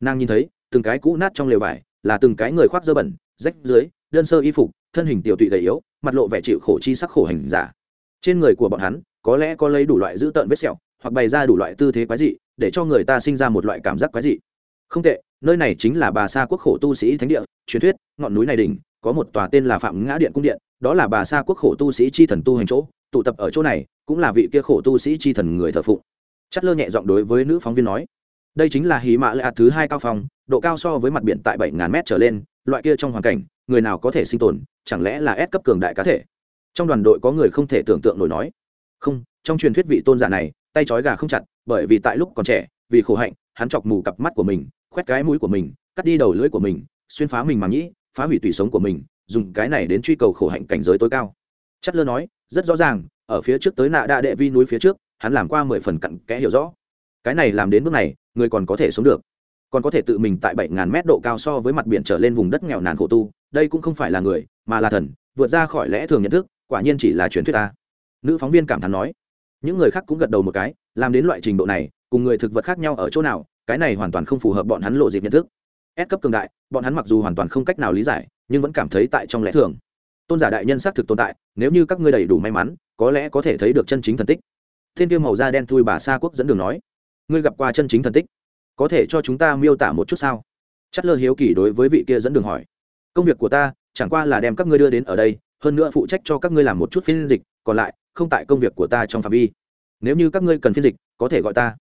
Speaker 1: Nàng nhìn thấy, từng cái cũ nát trong lều vải, là từng cái người khoác dơ bẩn, rách dưới, đơn sơ y phục, thân hình tiểu tụy gầy yếu, mặt lộ vẻ chịu khổ chi sắc khổ hành giả. Trên người của bọn hắn, có lẽ có lấy đủ loại dữ tợn vết sẹo, hoặc bày ra đủ loại tư thế quái dị, để cho người ta sinh ra một loại cảm giác quái dị. Không tệ, nơi này chính là bà sa quốc khổ tu sĩ thánh địa, truyền thuyết, ngọn núi này đỉnh, có một tòa tên là phạm ngã điện cung điện, đó là bà sa quốc khổ tu sĩ chi thần tu hành chỗ, tụ tập ở chỗ này, cũng là vị kia khổ tu sĩ chi thần người thờ phụng chất lơ nhẹ giọng đối với nữ phóng viên nói đây chính là hí mã lạ thứ hai cao phòng, độ cao so với mặt biển tại bảy ngàn mét trở lên loại kia trong hoàn cảnh người nào có thể sinh tồn chẳng lẽ là ép cấp cường đại cá thể? Trong đoàn đội có người không thể tưởng tượng nổi nói không trong truyền thuyết vị tôn giả này tay trói gà không chặt bởi vì tại lúc còn trẻ vì khổ hạnh hắn chọc mù cặp mắt của mình khoét cái mũi của mình cắt đi đầu lưỡi của mình xuyên phá mình mà nhĩ phá hủy tủy sống của mình dùng cái này đến truy cầu khổ hạnh cảnh giới tối cao. Chất lơ nói rất rõ ràng ở phía trước tới nạ đa đệ vi núi phía trước hắn làm qua mười phần cặn kẽ hiểu rõ. Cái này làm đến bước này, người còn có thể sống được. Còn có thể tự mình tại bảy ngàn mét độ cao so với mặt biển trở lên vùng đất nghèo nàn khổ tu, đây cũng không phải là người, mà là thần, vượt ra khỏi lẽ thường nhận thức, quả nhiên chỉ là truyền thuyết ta. Nữ phóng viên cảm thán nói. Những người khác cũng gật đầu một cái, làm đến loại trình độ này, cùng người thực vật khác nhau ở chỗ nào, cái này hoàn toàn không phù hợp bọn hắn lộ dịp nhận thức. Ép cấp cường đại, bọn hắn mặc dù hoàn toàn không cách nào lý giải, nhưng vẫn cảm thấy tại trong lẽ thường. Tôn giả đại nhân xác thực tồn tại, nếu như các ngươi đầy đủ may mắn, có lẽ có thể thấy được chân chính thần tích thiên tiêu màu da đen thui bà sa quốc dẫn đường nói, ngươi gặp qua chân chính thần tích, có thể cho chúng ta miêu tả một chút sao? Chất lơ hiếu kỳ đối với vị kia dẫn đường hỏi, công việc của ta chẳng qua là đem các ngươi đưa đến ở đây, hơn nữa phụ trách cho các ngươi làm một chút phiên dịch, còn lại không tại công việc của ta trong phạm vi. Nếu như các ngươi cần phiên dịch, có thể gọi ta.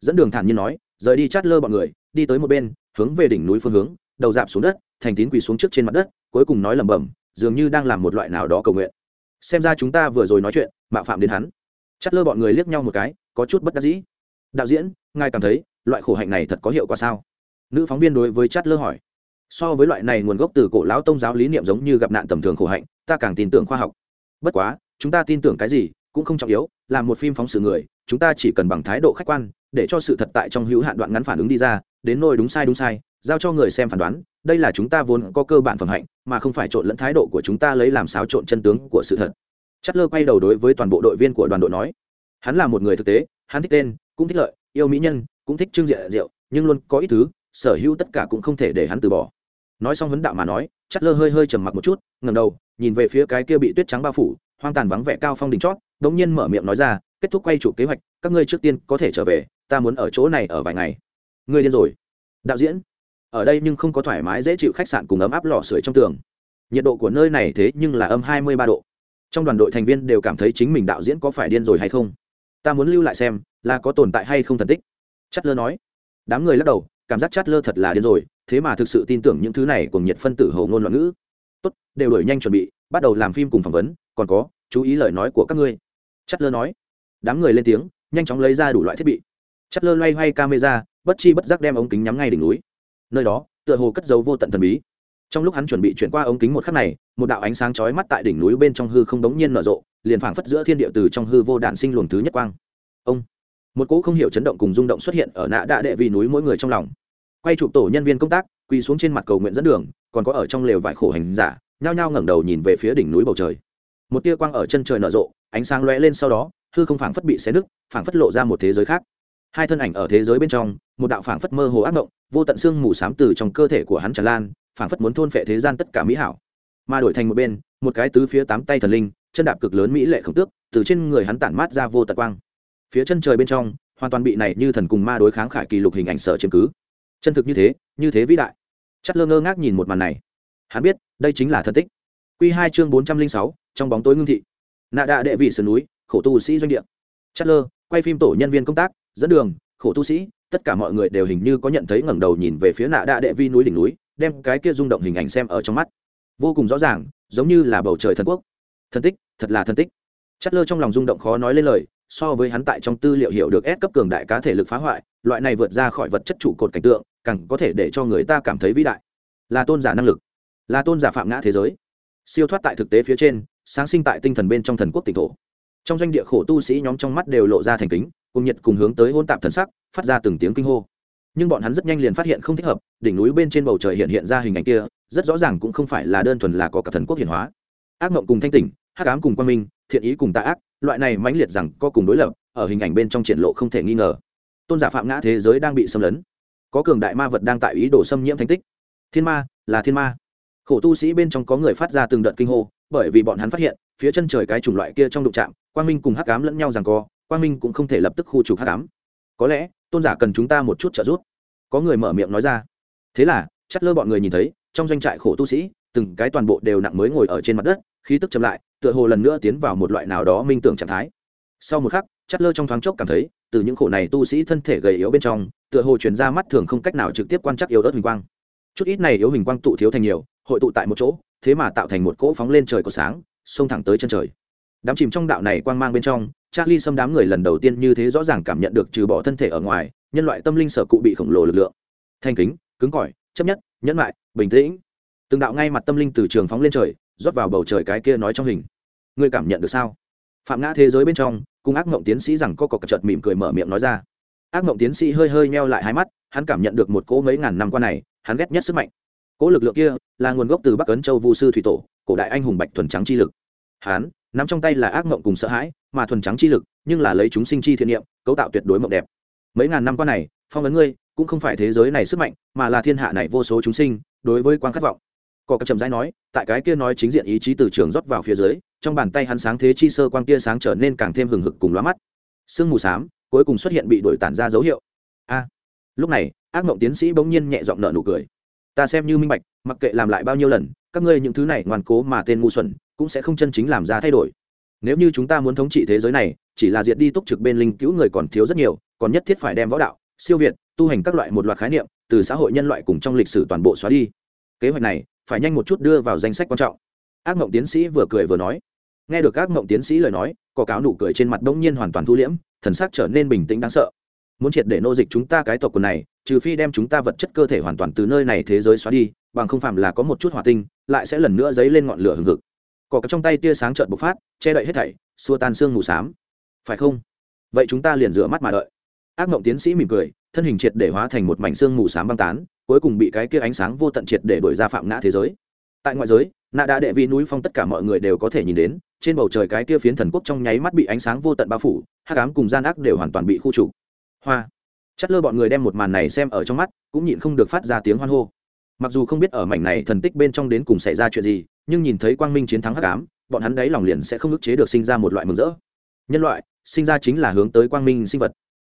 Speaker 1: Dẫn đường thản nhiên nói, rời đi chát lơ bọn người, đi tới một bên, hướng về đỉnh núi phương hướng, đầu dạp xuống đất, thành tín quỳ xuống trước trên mặt đất, cuối cùng nói lẩm bẩm, dường như đang làm một loại nào đó cầu nguyện. Xem ra chúng ta vừa rồi nói chuyện, mạo phạm đến hắn chát lơ bọn người liếc nhau một cái, có chút bất đắc dĩ. Đạo diễn, ngài cảm thấy loại khổ hạnh này thật có hiệu quả sao? Nữ phóng viên đối với chát lơ hỏi. So với loại này nguồn gốc từ cổ lão tông giáo lý niệm giống như gặp nạn tầm thường khổ hạnh, ta càng tin tưởng khoa học. Bất quá, chúng ta tin tưởng cái gì cũng không trọng yếu là một phim phóng sự người, chúng ta chỉ cần bằng thái độ khách quan, để cho sự thật tại trong hữu hạn đoạn ngắn phản ứng đi ra, đến nôi đúng sai đúng sai, giao cho người xem phán đoán, đây là chúng ta vốn có cơ bản phẩm hạnh, mà không phải trộn lẫn thái độ của chúng ta lấy làm xáo trộn chân tướng của sự thật chất lơ quay đầu đối với toàn bộ đội viên của đoàn đội nói, hắn là một người thực tế, hắn thích tên, cũng thích lợi, yêu mỹ nhân, cũng thích trưng diện rượu, nhưng luôn có ít thứ, sở hữu tất cả cũng không thể để hắn từ bỏ. Nói xong vấn đạo mà nói, chất lơ hơi hơi trầm mặc một chút ngầm đầu, nhìn về phía cái kia bị tuyết trắng bao phủ, hoang tàn vắng vẻ cao phong đỉnh chót, đống nhiên mở miệng nói ra, kết thúc quay chủ kế hoạch, các ngươi trước tiên có thể trở về, ta muốn ở chỗ này ở vài ngày. Ngươi điên rồi. Đạo diễn, ở đây nhưng không có thoải mái dễ chịu khách sạn cùng ấm áp lò sưởi trong tường. Nhiệt độ của nơi này thế nhưng là âm hai mươi ba độ trong đoàn đội thành viên đều cảm thấy chính mình đạo diễn có phải điên rồi hay không? Ta muốn lưu lại xem, là có tồn tại hay không thần tích. Chất lơ nói. Đám người lắc đầu, cảm giác chất lơ thật là điên rồi, thế mà thực sự tin tưởng những thứ này cùng nhiệt phân tử hầu ngôn loạn ngữ. Tốt, đều đổi nhanh chuẩn bị, bắt đầu làm phim cùng phỏng vấn, còn có, chú ý lời nói của các ngươi. Chất lơ nói. Đám người lên tiếng, nhanh chóng lấy ra đủ loại thiết bị. Chất lơ loay hoay camera, bất chi bất giác đem ống kính nhắm ngay đỉnh núi. Nơi đó, tựa hồ cất dấu vô tận thần bí trong lúc hắn chuẩn bị chuyển qua ống kính một khắc này, một đạo ánh sáng chói mắt tại đỉnh núi bên trong hư không đống nhiên nở rộ, liền phảng phất giữa thiên địa từ trong hư vô đạn sinh luồng thứ nhất quang. Ông! Một cỗ không hiểu chấn động cùng rung động xuất hiện ở nã đạ đệ vì núi mỗi người trong lòng. Quay chụp tổ nhân viên công tác, quỳ xuống trên mặt cầu nguyện dẫn đường, còn có ở trong lều vải khổ hành giả, nhao nhao ngẩng đầu nhìn về phía đỉnh núi bầu trời. Một tia quang ở chân trời nở rộ, ánh sáng lóe lên sau đó, hư không phảng phất bị xé nứt, phảng phất lộ ra một thế giới khác. Hai thân ảnh ở thế giới bên trong, một đạo phảng phất mơ hồ ác mộng, vô tận xương mù xám từ trong cơ thể của hắn tràn lan phảng phất muốn thôn phệ thế gian tất cả mỹ hảo. Mà đổi thành một bên, một cái tứ phía tám tay thần linh, chân đạp cực lớn mỹ lệ khổng tước, từ trên người hắn tản mát ra vô tận quang. Phía chân trời bên trong, hoàn toàn bị này như thần cùng ma đối kháng khải kỳ lục hình ảnh sở chiếm cứ. Chân thực như thế như thế vĩ đại. Chất lơ ngơ ngác nhìn một màn này. Hắn biết, đây chính là thân tích. Q hai chương bốn trăm linh sáu, trong bóng tối ngưng thị. Nạ đạ đệ vị sườn núi, khổ tu sĩ doanh địa. Chất lơ, quay phim tổ nhân viên công tác, dẫn đường, khổ tu sĩ, tất cả mọi người đều hình như có nhận thấy ngẩng đầu nhìn về phía nạ đạ đệ vi núi đỉnh núi đem cái kia rung động hình ảnh xem ở trong mắt. Vô cùng rõ ràng, giống như là bầu trời thần quốc. Thần tích, thật là thần tích. Chất lơ trong lòng rung động khó nói lên lời, so với hắn tại trong tư liệu hiểu được ép cấp cường đại cá thể lực phá hoại, loại này vượt ra khỏi vật chất trụ cột cảnh tượng, càng có thể để cho người ta cảm thấy vĩ đại. Là tôn giả năng lực, là tôn giả phạm ngã thế giới. Siêu thoát tại thực tế phía trên, sáng sinh tại tinh thần bên trong thần quốc tỉnh thổ. Trong doanh địa khổ tu sĩ nhóm trong mắt đều lộ ra thành kính, cùng nhiệt cùng hướng tới hôn tạp thần sắc, phát ra từng tiếng kinh hô nhưng bọn hắn rất nhanh liền phát hiện không thích hợp, đỉnh núi bên trên bầu trời hiện hiện ra hình ảnh kia, rất rõ ràng cũng không phải là đơn thuần là có cả thần quốc hiển hóa. Ác mộng cùng thanh tỉnh, hắc ám cùng quan minh, thiện ý cùng tạ ác, loại này mãnh liệt rằng có cùng đối lập, ở hình ảnh bên trong triển lộ không thể nghi ngờ. Tôn giả phạm ngã thế giới đang bị xâm lấn. Có cường đại ma vật đang tại ý đồ xâm nhiễm thành tích. Thiên ma, là thiên ma. Khổ tu sĩ bên trong có người phát ra từng đợt kinh hô, bởi vì bọn hắn phát hiện, phía chân trời cái chủng loại kia trong đụng trạm quang minh cùng hắc ám lẫn nhau rằng co quang minh cũng không thể lập tức khu trục hắc ám. Có lẽ tôn giả cần chúng ta một chút trợ giúp. Có người mở miệng nói ra. Thế là, chắt lơ bọn người nhìn thấy, trong doanh trại khổ tu sĩ, từng cái toàn bộ đều nặng mới ngồi ở trên mặt đất, khí tức chậm lại, tựa hồ lần nữa tiến vào một loại nào đó minh tưởng trạng thái. Sau một khắc, chắt lơ trong thoáng chốc cảm thấy, từ những khổ này tu sĩ thân thể gầy yếu bên trong, tựa hồ truyền ra mắt thường không cách nào trực tiếp quan trắc yếu ớt huỳnh quang. Chút ít này yếu huỳnh quang tụ thiếu thành nhiều, hội tụ tại một chỗ, thế mà tạo thành một cỗ phóng lên trời có sáng, xông thẳng tới chân trời. Đám chìm trong đạo này quang mang bên trong charlie xâm đám người lần đầu tiên như thế rõ ràng cảm nhận được trừ bỏ thân thể ở ngoài nhân loại tâm linh sở cụ bị khổng lồ lực lượng. Thanh kính cứng cỏi chấp nhất nhẫn nại, bình tĩnh. Từng đạo ngay mặt tâm linh từ trường phóng lên trời rót vào bầu trời cái kia nói trong hình. Ngươi cảm nhận được sao? Phạm ngã thế giới bên trong cùng ác mộng tiến sĩ rằng có cọc chợt mỉm cười mở miệng nói ra. Ác mộng tiến sĩ hơi hơi meo lại hai mắt hắn cảm nhận được một cỗ mấy ngàn năm qua này hắn ghét nhất sức mạnh. Cỗ lực lượng kia là nguồn gốc từ bắc ấn châu vu sư thủy tổ cổ đại anh hùng bạch thuần trắng chi lực. Hắn nắm trong tay là ác mộng cùng sợ hãi, mà thuần trắng chi lực, nhưng là lấy chúng sinh chi thiện niệm, cấu tạo tuyệt đối mộng đẹp. Mấy ngàn năm qua này, phong ấn ngươi, cũng không phải thế giới này sức mạnh, mà là thiên hạ này vô số chúng sinh, đối với quan khát vọng. Có các trầm rãi nói, tại cái kia nói chính diện ý chí từ trường rót vào phía dưới, trong bàn tay hắn sáng thế chi sơ quang tia sáng trở nên càng thêm hừng hực cùng lóa mắt. Sương mù xám, cuối cùng xuất hiện bị đổi tản ra dấu hiệu. A! Lúc này, ác mộng tiến sĩ bỗng nhiên nhẹ giọng nợ nụ cười. Ta xem như minh bạch, mặc kệ làm lại bao nhiêu lần các ngươi những thứ này ngoan cố mà tên ngu xuẩn, cũng sẽ không chân chính làm ra thay đổi. Nếu như chúng ta muốn thống trị thế giới này, chỉ là diệt đi túc trực bên linh cứu người còn thiếu rất nhiều, còn nhất thiết phải đem võ đạo, siêu việt, tu hành các loại một loạt khái niệm, từ xã hội nhân loại cùng trong lịch sử toàn bộ xóa đi. Kế hoạch này, phải nhanh một chút đưa vào danh sách quan trọng. Ác mộng tiến sĩ vừa cười vừa nói. Nghe được ác mộng tiến sĩ lời nói, có cáo nụ cười trên mặt đông nhiên hoàn toàn thu liễm, thần sắc trở nên bình tĩnh đáng sợ. Muốn triệt để nô dịch chúng ta cái tộc quần này, trừ phi đem chúng ta vật chất cơ thể hoàn toàn từ nơi này thế giới xóa đi bằng không phạm là có một chút hỏa tinh, lại sẽ lần nữa dấy lên ngọn lửa hừng hực. Cỏ trong tay tia sáng trợn bộc phát, che đậy hết thảy, xua tan xương mù xám. Phải không? Vậy chúng ta liền rửa mắt mà đợi. Ác mộng tiến sĩ mỉm cười, thân hình triệt để hóa thành một mảnh xương mù xám băng tán, cuối cùng bị cái kia ánh sáng vô tận triệt để đổi ra phạm ngã thế giới. Tại ngoại giới, nạ đã đệ vi núi phong tất cả mọi người đều có thể nhìn đến, trên bầu trời cái kia phiến thần quốc trong nháy mắt bị ánh sáng vô tận bao phủ, hắc ám cùng gian ác đều hoàn toàn bị khu trục. Hoa. Chắc lơ bọn người đem một màn này xem ở trong mắt, cũng nhịn không được phát ra tiếng hoan hô mặc dù không biết ở mảnh này thần tích bên trong đến cùng xảy ra chuyện gì, nhưng nhìn thấy quang minh chiến thắng hắc ám, bọn hắn đấy lòng liền sẽ không ức chế được sinh ra một loại mừng rỡ. Nhân loại, sinh ra chính là hướng tới quang minh sinh vật.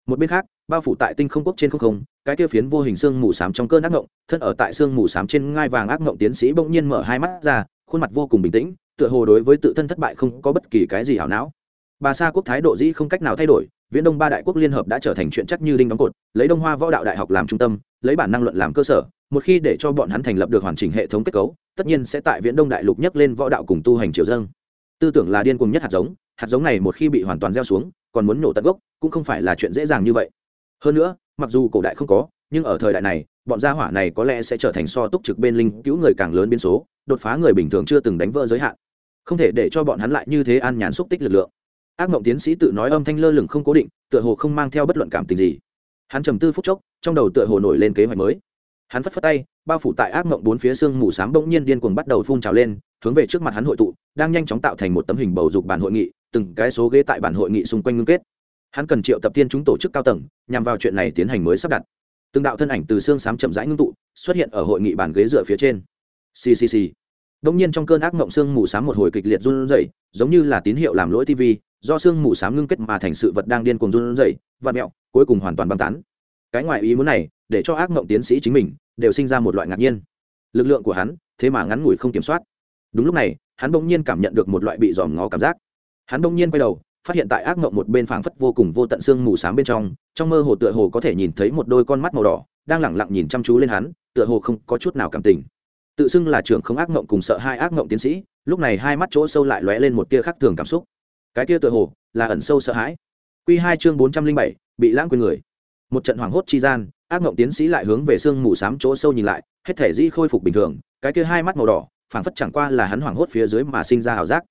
Speaker 1: Một bên khác, bao phủ tại tinh không quốc trên không không, cái kia phiến vô hình xương mù xám trong cơn ác ngộng, thân ở tại xương mù xám trên ngai vàng ác ngộng tiến sĩ bỗng nhiên mở hai mắt ra, khuôn mặt vô cùng bình tĩnh, tựa hồ đối với tự thân thất bại không có bất kỳ cái gì hảo não. Bà sa quốc thái độ dĩ không cách nào thay đổi, viễn đông ba đại quốc liên hợp đã trở thành chuyện chắc như đinh đóng cột, lấy đông hoa võ đạo đại học làm trung tâm, lấy bản năng luận làm cơ sở một khi để cho bọn hắn thành lập được hoàn chỉnh hệ thống kết cấu, tất nhiên sẽ tại viễn đông đại lục nhấc lên võ đạo cùng tu hành triều dâng. Tư tưởng là điên cuồng nhất hạt giống hạt giống này một khi bị hoàn toàn gieo xuống, còn muốn nổ tận gốc, cũng không phải là chuyện dễ dàng như vậy. Hơn nữa, mặc dù cổ đại không có, nhưng ở thời đại này, bọn gia hỏa này có lẽ sẽ trở thành so túc trực bên linh cứu người càng lớn biến số, đột phá người bình thường chưa từng đánh vỡ giới hạn. Không thể để cho bọn hắn lại như thế an nhàn xúc tích lực lượng. Ác mộng tiến sĩ tự nói âm thanh lơ lửng không cố định, tựa hồ không mang theo bất luận cảm tình gì. Hắn trầm tư phút chốc, trong đầu tựa hồ nổi lên kế hoạch mới hắn phất phất tay, bao phủ tại ác mộng bốn phía xương mù s á m bỗng nhiên điên cuồng bắt đầu phun trào lên, hướng về trước mặt hắn hội tụ, đang nhanh chóng tạo thành một tấm hình bầu dục bản hội nghị, từng cái số ghế tại bản hội nghị xung quanh ngưng kết. Hắn cần triệu tập tiên chúng tổ chức cao tầng, nhằm vào chuyện này tiến hành mới sắp đặt. Từng đạo thân ảnh từ xương xám chậm rãi ngưng tụ, xuất hiện ở hội nghị bàn ghế dựa phía trên. Ccc đông nhiên trong cơn ác mộng xương mù s á m một hồi kịch liệt run rẩy, giống như là tín hiệu làm lỗi tv do xương mù s á m ngưng kết mà thành sự vật đang điên cuồng run rẩy và mẹo, cuối cùng hoàn toàn băng tán. Cái ngoại ý muốn này để cho ác mộng tiến sĩ chính mình, đều sinh ra một loại ngạc nhiên. Lực lượng của hắn, thế mà ngắn ngủi không kiểm soát. Đúng lúc này, hắn bỗng nhiên cảm nhận được một loại bị dòm ngó cảm giác. Hắn bỗng nhiên quay đầu, phát hiện tại ác mộng một bên phảng phất vô cùng vô tận xương mù s á m bên trong trong mơ hồ tựa hồ có thể nhìn thấy một đôi con mắt màu đỏ, đang lẳng lặng nhìn chăm chú lên hắn, tựa hồ không có chút nào cảm tình. Tự xưng là trưởng không ác mộng cùng sợ hai ác mộng tiến sĩ, lúc này hai mắt chỗ sâu lại lóe lên một tia khác thường cảm xúc. Cái tia tựa hồ là ẩn sâu sợ hãi. Q hai chương bốn trăm linh bảy, bị lãng quên người một trận hoảng hốt chi gian, ác mộng tiến sĩ lại hướng về sương mù s á m chỗ sâu nhìn lại, hết thể di khôi phục bình thường, cái kia hai mắt màu đỏ, phảng phất chẳng qua là hắn hoảng hốt phía dưới mà sinh ra ảo giác.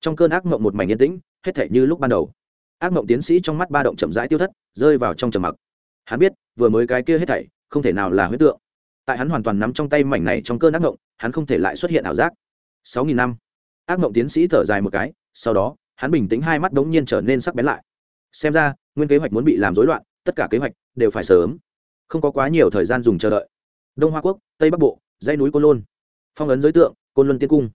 Speaker 1: Trong cơn ác mộng một mảnh yên tĩnh, hết thể như lúc ban đầu. Ác mộng tiến sĩ trong mắt ba động chậm rãi tiêu thất, rơi vào trong trầm mặc. Hắn biết, vừa mới cái kia hết thảy, không thể nào là huyết tượng. Tại hắn hoàn toàn nắm trong tay mảnh này trong cơn ác mộng, hắn không thể lại xuất hiện ảo giác. Sáu nghìn năm. Ác mộng tiến sĩ thở dài một cái, sau đó, hắn bình tĩnh hai mắt đ ố n g nhiên trở nên sắc bén lại. Xem ra, nguyên kế hoạch muốn bị làm rối loạn, tất cả kế hoạch đều phải sớm. Không có quá nhiều thời gian dùng chờ đợi. Đông hoa quốc, tây bắc bộ, dãy núi côn lôn. Phong ấn giới tượng, côn luân tiên cung.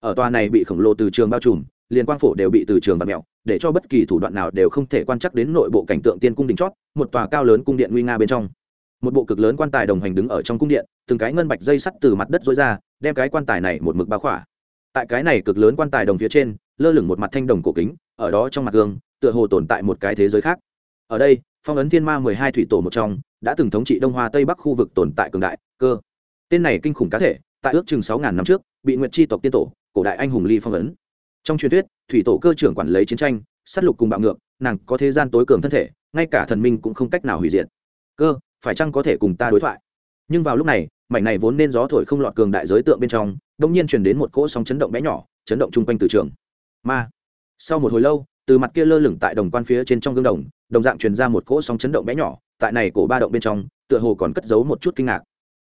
Speaker 1: Ở tòa này bị khổng lồ từ trường bao trùm, liền quang phổ đều bị từ trường và mẹo để cho bất kỳ thủ đoạn nào đều không thể quan trắc đến nội bộ cảnh tượng tiên cung đỉnh chót, một tòa cao lớn cung điện nguy nga bên trong. Một bộ cực lớn quan tài đồng hành đứng ở trong cung điện, từng cái ngân bạch dây sắt từ mặt đất dối ra, đem cái quan tài này một mực bao khỏa. Tại cái này cực lớn quan tài đồng phía trên, lơ lửng một mặt thanh đồng cổ kính, ở đó trong mặt gương, tựa hồ tồn tại một cái thế giới khác ở đây, phong ấn thiên ma mười hai thủy tổ một trong, đã từng thống trị đông hoa tây bắc khu vực tồn tại cường đại, cơ. Tên này kinh khủng cá thể, tại ước chừng sáu ngàn năm trước, bị nguyện tri tộc tiên tổ, cổ đại anh hùng ly phong ấn. Trong truyền thuyết, thủy tổ cơ trưởng quản lý chiến tranh s á t lục cùng bạo ngược, nàng có thế gian tối cường thân thể, ngay cả thần minh cũng không cách nào hủy diệt. Cơ, phải chăng có thể cùng ta đối thoại? Nhưng vào lúc này, mảnh này vốn nên gió thổi không lọt cường đại giới tượng bên trong đông nhiên truyền đến một cỗ sóng chấn động bé nhỏ, chấn động chung quanh từ trường. Ma. Sau một hồi lâu từ mặt kia lơ lửng tại đồng quan phía trên trong gương đồng đồng dạng truyền ra một cỗ sóng chấn động bé nhỏ, tại này cổ ba động bên trong, tựa hồ còn cất giấu một chút kinh ngạc.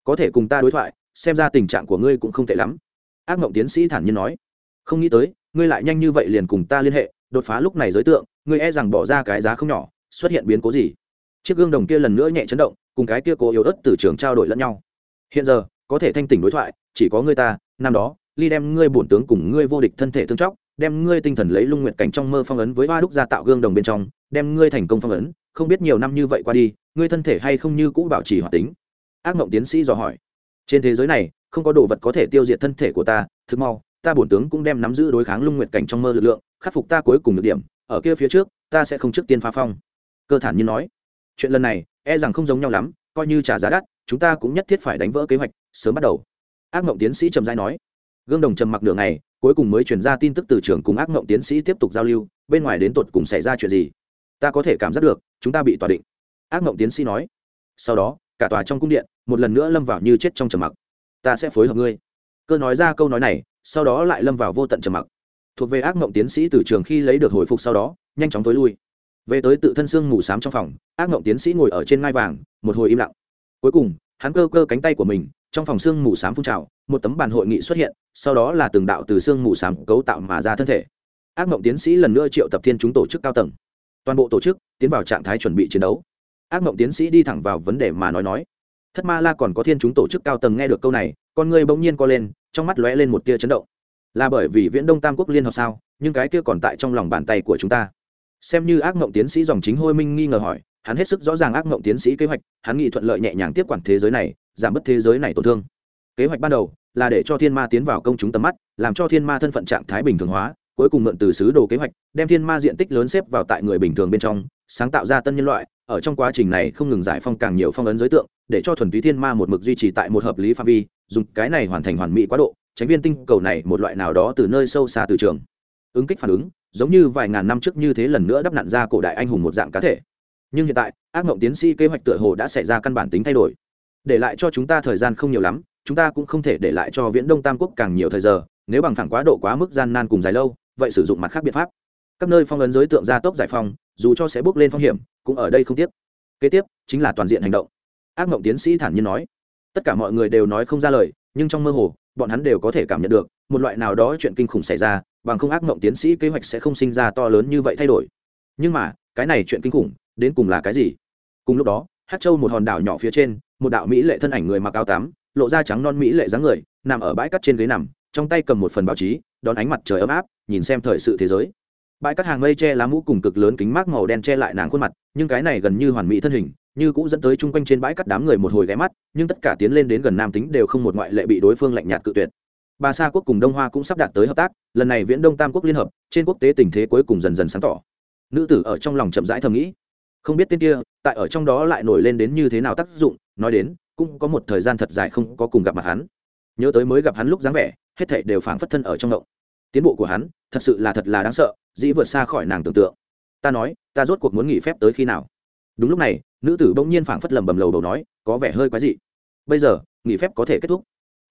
Speaker 1: Có thể cùng ta đối thoại, xem ra tình trạng của ngươi cũng không tệ lắm. Ác mộng tiến sĩ thản nhiên nói. Không nghĩ tới, ngươi lại nhanh như vậy liền cùng ta liên hệ, đột phá lúc này giới tượng, ngươi e rằng bỏ ra cái giá không nhỏ, xuất hiện biến cố gì? Chiếc gương đồng kia lần nữa nhẹ chấn động, cùng cái kia cố yếu ớt từ trường trao đổi lẫn nhau. Hiện giờ, có thể thanh tỉnh đối thoại, chỉ có ngươi ta, năm đó, ly đem ngươi bổn tướng cùng ngươi vô địch thân thể tương chóc đem ngươi tinh thần lấy lung nguyện cảnh trong mơ phong ấn với ba đúc gia tạo gương đồng bên trong, đem ngươi thành công phong ấn, không biết nhiều năm như vậy qua đi, ngươi thân thể hay không như cũ bảo trì hoạt tính? Ác mộng tiến sĩ dò hỏi. Trên thế giới này, không có đồ vật có thể tiêu diệt thân thể của ta, thực mau, ta bổn tướng cũng đem nắm giữ đối kháng lung nguyện cảnh trong mơ lực lượng, khắc phục ta cuối cùng được điểm, ở kia phía trước, ta sẽ không trước tiên phá phong. Cơ thản như nói. Chuyện lần này e rằng không giống nhau lắm, coi như trả giá đắt, chúng ta cũng nhất thiết phải đánh vỡ kế hoạch, sớm bắt đầu. Ác mộng tiến sĩ trầm giai nói gương đồng trầm mặc nửa ngày, cuối cùng mới chuyển ra tin tức từ trường cùng ác mộng tiến sĩ tiếp tục giao lưu, bên ngoài đến tột cùng xảy ra chuyện gì? Ta có thể cảm giác được, chúng ta bị tòa định. Ác mộng tiến sĩ nói. Sau đó, cả tòa trong cung điện, một lần nữa lâm vào như chết trong trầm mặc. Ta sẽ phối hợp ngươi. Cơ nói ra câu nói này, sau đó lại lâm vào vô tận trầm mặc. Thuộc về ác mộng tiến sĩ từ trường khi lấy được hồi phục sau đó, nhanh chóng tối lui. Về tới tự thân xương mù s á m trong phòng, ác mộng tiến sĩ ngồi ở trên ngai vàng, một hồi im lặng. Cuối cùng hắn cơ cơ cánh tay của mình, trong phòng xương mù s á m phun trào, một tấm bàn hội nghị xuất hiện, sau đó là từng đạo từ xương mù s á m cấu tạo mà ra thân thể. Ác mộng tiến sĩ lần nữa triệu tập thiên chúng tổ chức cao tầng. Toàn bộ tổ chức tiến vào trạng thái chuẩn bị chiến đấu. Ác mộng tiến sĩ đi thẳng vào vấn đề mà nói nói. Thất ma la còn có thiên chúng tổ chức cao tầng nghe được câu này, con người bỗng nhiên co lên, trong mắt lóe lên một tia chấn động. Là bởi vì viễn đông tam quốc liên hợp sao, nhưng cái kia còn tại trong lòng bàn tay của chúng ta xem như ác mộng tiến sĩ dòng chính hôi minh nghi ngờ hỏi, hắn hết sức rõ ràng ác mộng tiến sĩ kế hoạch, hắn nghĩ thuận lợi nhẹ nhàng tiếp quản thế giới này, giảm bớt thế giới này tổn thương. Kế hoạch ban đầu là để cho thiên ma tiến vào công chúng tầm mắt, làm cho thiên ma thân phận trạng thái bình thường hóa, cuối cùng mượn từ sứ đồ kế hoạch, đem thiên ma diện tích lớn xếp vào tại người bình thường bên trong, sáng tạo ra tân nhân loại, ở trong quá trình này không ngừng giải phong càng nhiều phong ấn giới tượng, để cho thuần túy thiên ma một mực duy trì tại một hợp lý phạm vi, dùng cái này hoàn thành hoàn mỹ quá độ, tránh viên tinh cầu này một loại nào đó từ nơi sâu xa từ trường. Ứng kích phản ứng giống như vài ngàn năm trước như thế lần nữa đắp nặn ra cổ đại anh hùng một dạng cá thể. Nhưng hiện tại, ác mộng tiến sĩ kế hoạch tựa hồ đã xảy ra căn bản tính thay đổi. Để lại cho chúng ta thời gian không nhiều lắm, chúng ta cũng không thể để lại cho viễn đông tam quốc càng nhiều thời giờ, nếu bằng phẳng quá độ quá mức gian nan cùng dài lâu, vậy sử dụng mặt khác biện pháp. Các nơi phong ấn giới tượng gia tốc giải phong dù cho sẽ bước lên phong hiểm, cũng ở đây không tiếc. Kế tiếp, chính là toàn diện hành động. Ác mộng tiến sĩ thản nhiên nói. Tất cả mọi người đều nói không ra lời, nhưng trong mơ hồ bọn hắn đều có thể cảm nhận được, một loại nào đó chuyện kinh khủng xảy ra, bằng không ác mộng tiến sĩ kế hoạch sẽ không sinh ra to lớn như vậy thay đổi. Nhưng mà, cái này chuyện kinh khủng, đến cùng là cái gì? Cùng lúc đó hát châu một hòn đảo nhỏ phía trên, một đạo mỹ lệ thân ảnh người mặc áo tắm, lộ da trắng non mỹ lệ dáng người, nằm ở bãi cắt trên ghế nằm, trong tay cầm một phần báo chí, đón ánh mặt trời ấm áp, nhìn xem thời sự thế giới. Bãi cắt hàng mây che lá mũ cùng cực lớn kính mát màu đen che lại nàng khuôn mặt, nhưng cái này gần như hoàn mỹ thân hình như cũng dẫn tới chung quanh trên bãi cắt đám người một hồi ghé mắt, nhưng tất cả tiến lên đến gần nam tính đều không một ngoại lệ bị đối phương lạnh nhạt cự tuyệt. Bà sa quốc cùng đông hoa cũng sắp đạt tới hợp tác, lần này viễn đông tam quốc liên hợp, trên quốc tế tình thế cuối cùng dần dần sáng tỏ. Nữ tử ở trong lòng chậm rãi thầm nghĩ, không biết tên kia, tại ở trong đó lại nổi lên đến như thế nào tác dụng, nói đến, cũng có một thời gian thật dài không có cùng gặp mặt hắn. Nhớ tới mới gặp hắn lúc dáng vẻ, hết thảy đều phảng phất thân ở trong động. Tiến bộ của hắn, thật sự là thật là đáng sợ, dĩ vượt xa khỏi nàng tưởng tượng. Ta nói, ta rốt cuộc muốn nghỉ phép tới khi nào? Đúng lúc này nữ tử bỗng nhiên phảng phất lầm bầm lầu đầu nói, có vẻ hơi quái dị. Bây giờ, nghỉ phép có thể kết thúc.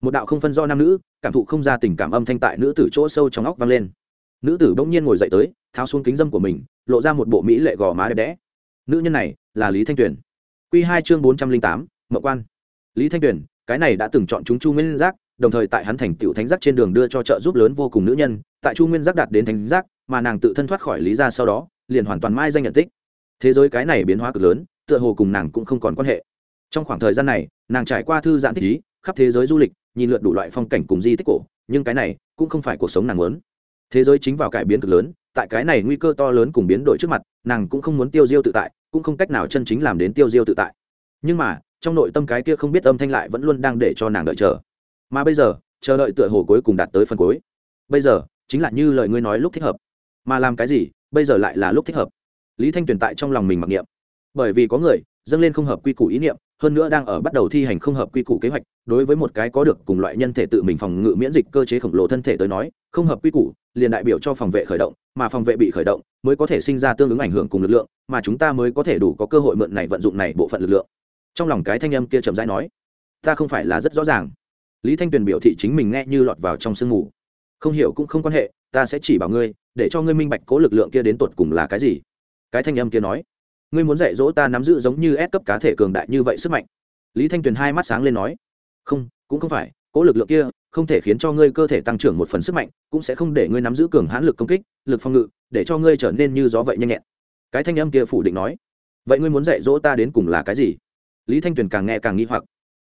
Speaker 1: Một đạo không phân do nam nữ, cảm thụ không ra tình cảm âm thanh tại nữ tử chỗ sâu trong óc vang lên. Nữ tử bỗng nhiên ngồi dậy tới, tháo xuống kính dâm của mình, lộ ra một bộ mỹ lệ gò má đẹp đẽ. Nữ nhân này, là lý thanh tuyền. Q hai chương bốn trăm linh tám, mậu quan. Lý thanh tuyền, cái này đã từng chọn chúng chu nguyên giác, đồng thời tại hắn thành tựu thánh giác trên đường đưa cho trợ giúp lớn vô cùng nữ nhân, tại chu nguyên giác đạt đến thánh giác, mà nàng tự thân thoát khỏi lý ra sau đó, liền hoàn toàn mai danh nhận tích. Thế giới cái này biến hóa cực lớn tựa hồ cùng nàng cũng không còn quan hệ. Trong khoảng thời gian này, nàng trải qua thư giãn thích ý, khắp thế giới du lịch, nhìn lượt đủ loại phong cảnh cùng di tích cổ, nhưng cái này cũng không phải cuộc sống nàng muốn. Thế giới chính vào cải biến cực lớn, tại cái này nguy cơ to lớn cùng biến đổi trước mặt, nàng cũng không muốn tiêu diêu tự tại, cũng không cách nào chân chính làm đến tiêu diêu tự tại. Nhưng mà, trong nội tâm cái kia không biết âm thanh lại vẫn luôn đang để cho nàng đợi chờ. Mà bây giờ, chờ đợi tựa hồ cuối cùng đạt tới phần cuối. Bây giờ, chính là như lời ngươi nói lúc thích hợp. Mà làm cái gì, bây giờ lại là lúc thích hợp. Lý thanh tuyền tại trong lòng mình mặc niệm bởi vì có người dâng lên không hợp quy củ ý niệm, hơn nữa đang ở bắt đầu thi hành không hợp quy củ kế hoạch, đối với một cái có được cùng loại nhân thể tự mình phòng ngự miễn dịch cơ chế khổng lồ thân thể tới nói, không hợp quy củ, liền đại biểu cho phòng vệ khởi động, mà phòng vệ bị khởi động mới có thể sinh ra tương ứng ảnh hưởng cùng lực lượng, mà chúng ta mới có thể đủ có cơ hội mượn này vận dụng này bộ phận lực lượng. Trong lòng cái thanh âm kia chậm rãi nói, ta không phải là rất rõ ràng. Lý thanh tuyền biểu thị chính mình nghe như lọt vào trong sương mù. Không hiểu cũng không quan hệ, ta sẽ chỉ bảo ngươi, để cho ngươi minh bạch cố lực lượng kia đến tột cùng là cái gì. Cái thanh âm kia nói ngươi muốn dạy dỗ ta nắm giữ giống như ép cấp cá thể cường đại như vậy sức mạnh. Lý thanh tuyền hai mắt sáng lên nói, không, cũng không phải, cố lực lượng kia không thể khiến cho ngươi cơ thể tăng trưởng một phần sức mạnh, cũng sẽ không để ngươi nắm giữ cường hãn lực công kích, lực phòng ngự, để cho ngươi trở nên như gió vậy nhanh nhẹn. Cái thanh âm kia phủ định nói, vậy ngươi muốn dạy dỗ ta đến cùng là cái gì? Lý thanh tuyền càng nghe càng nghi hoặc,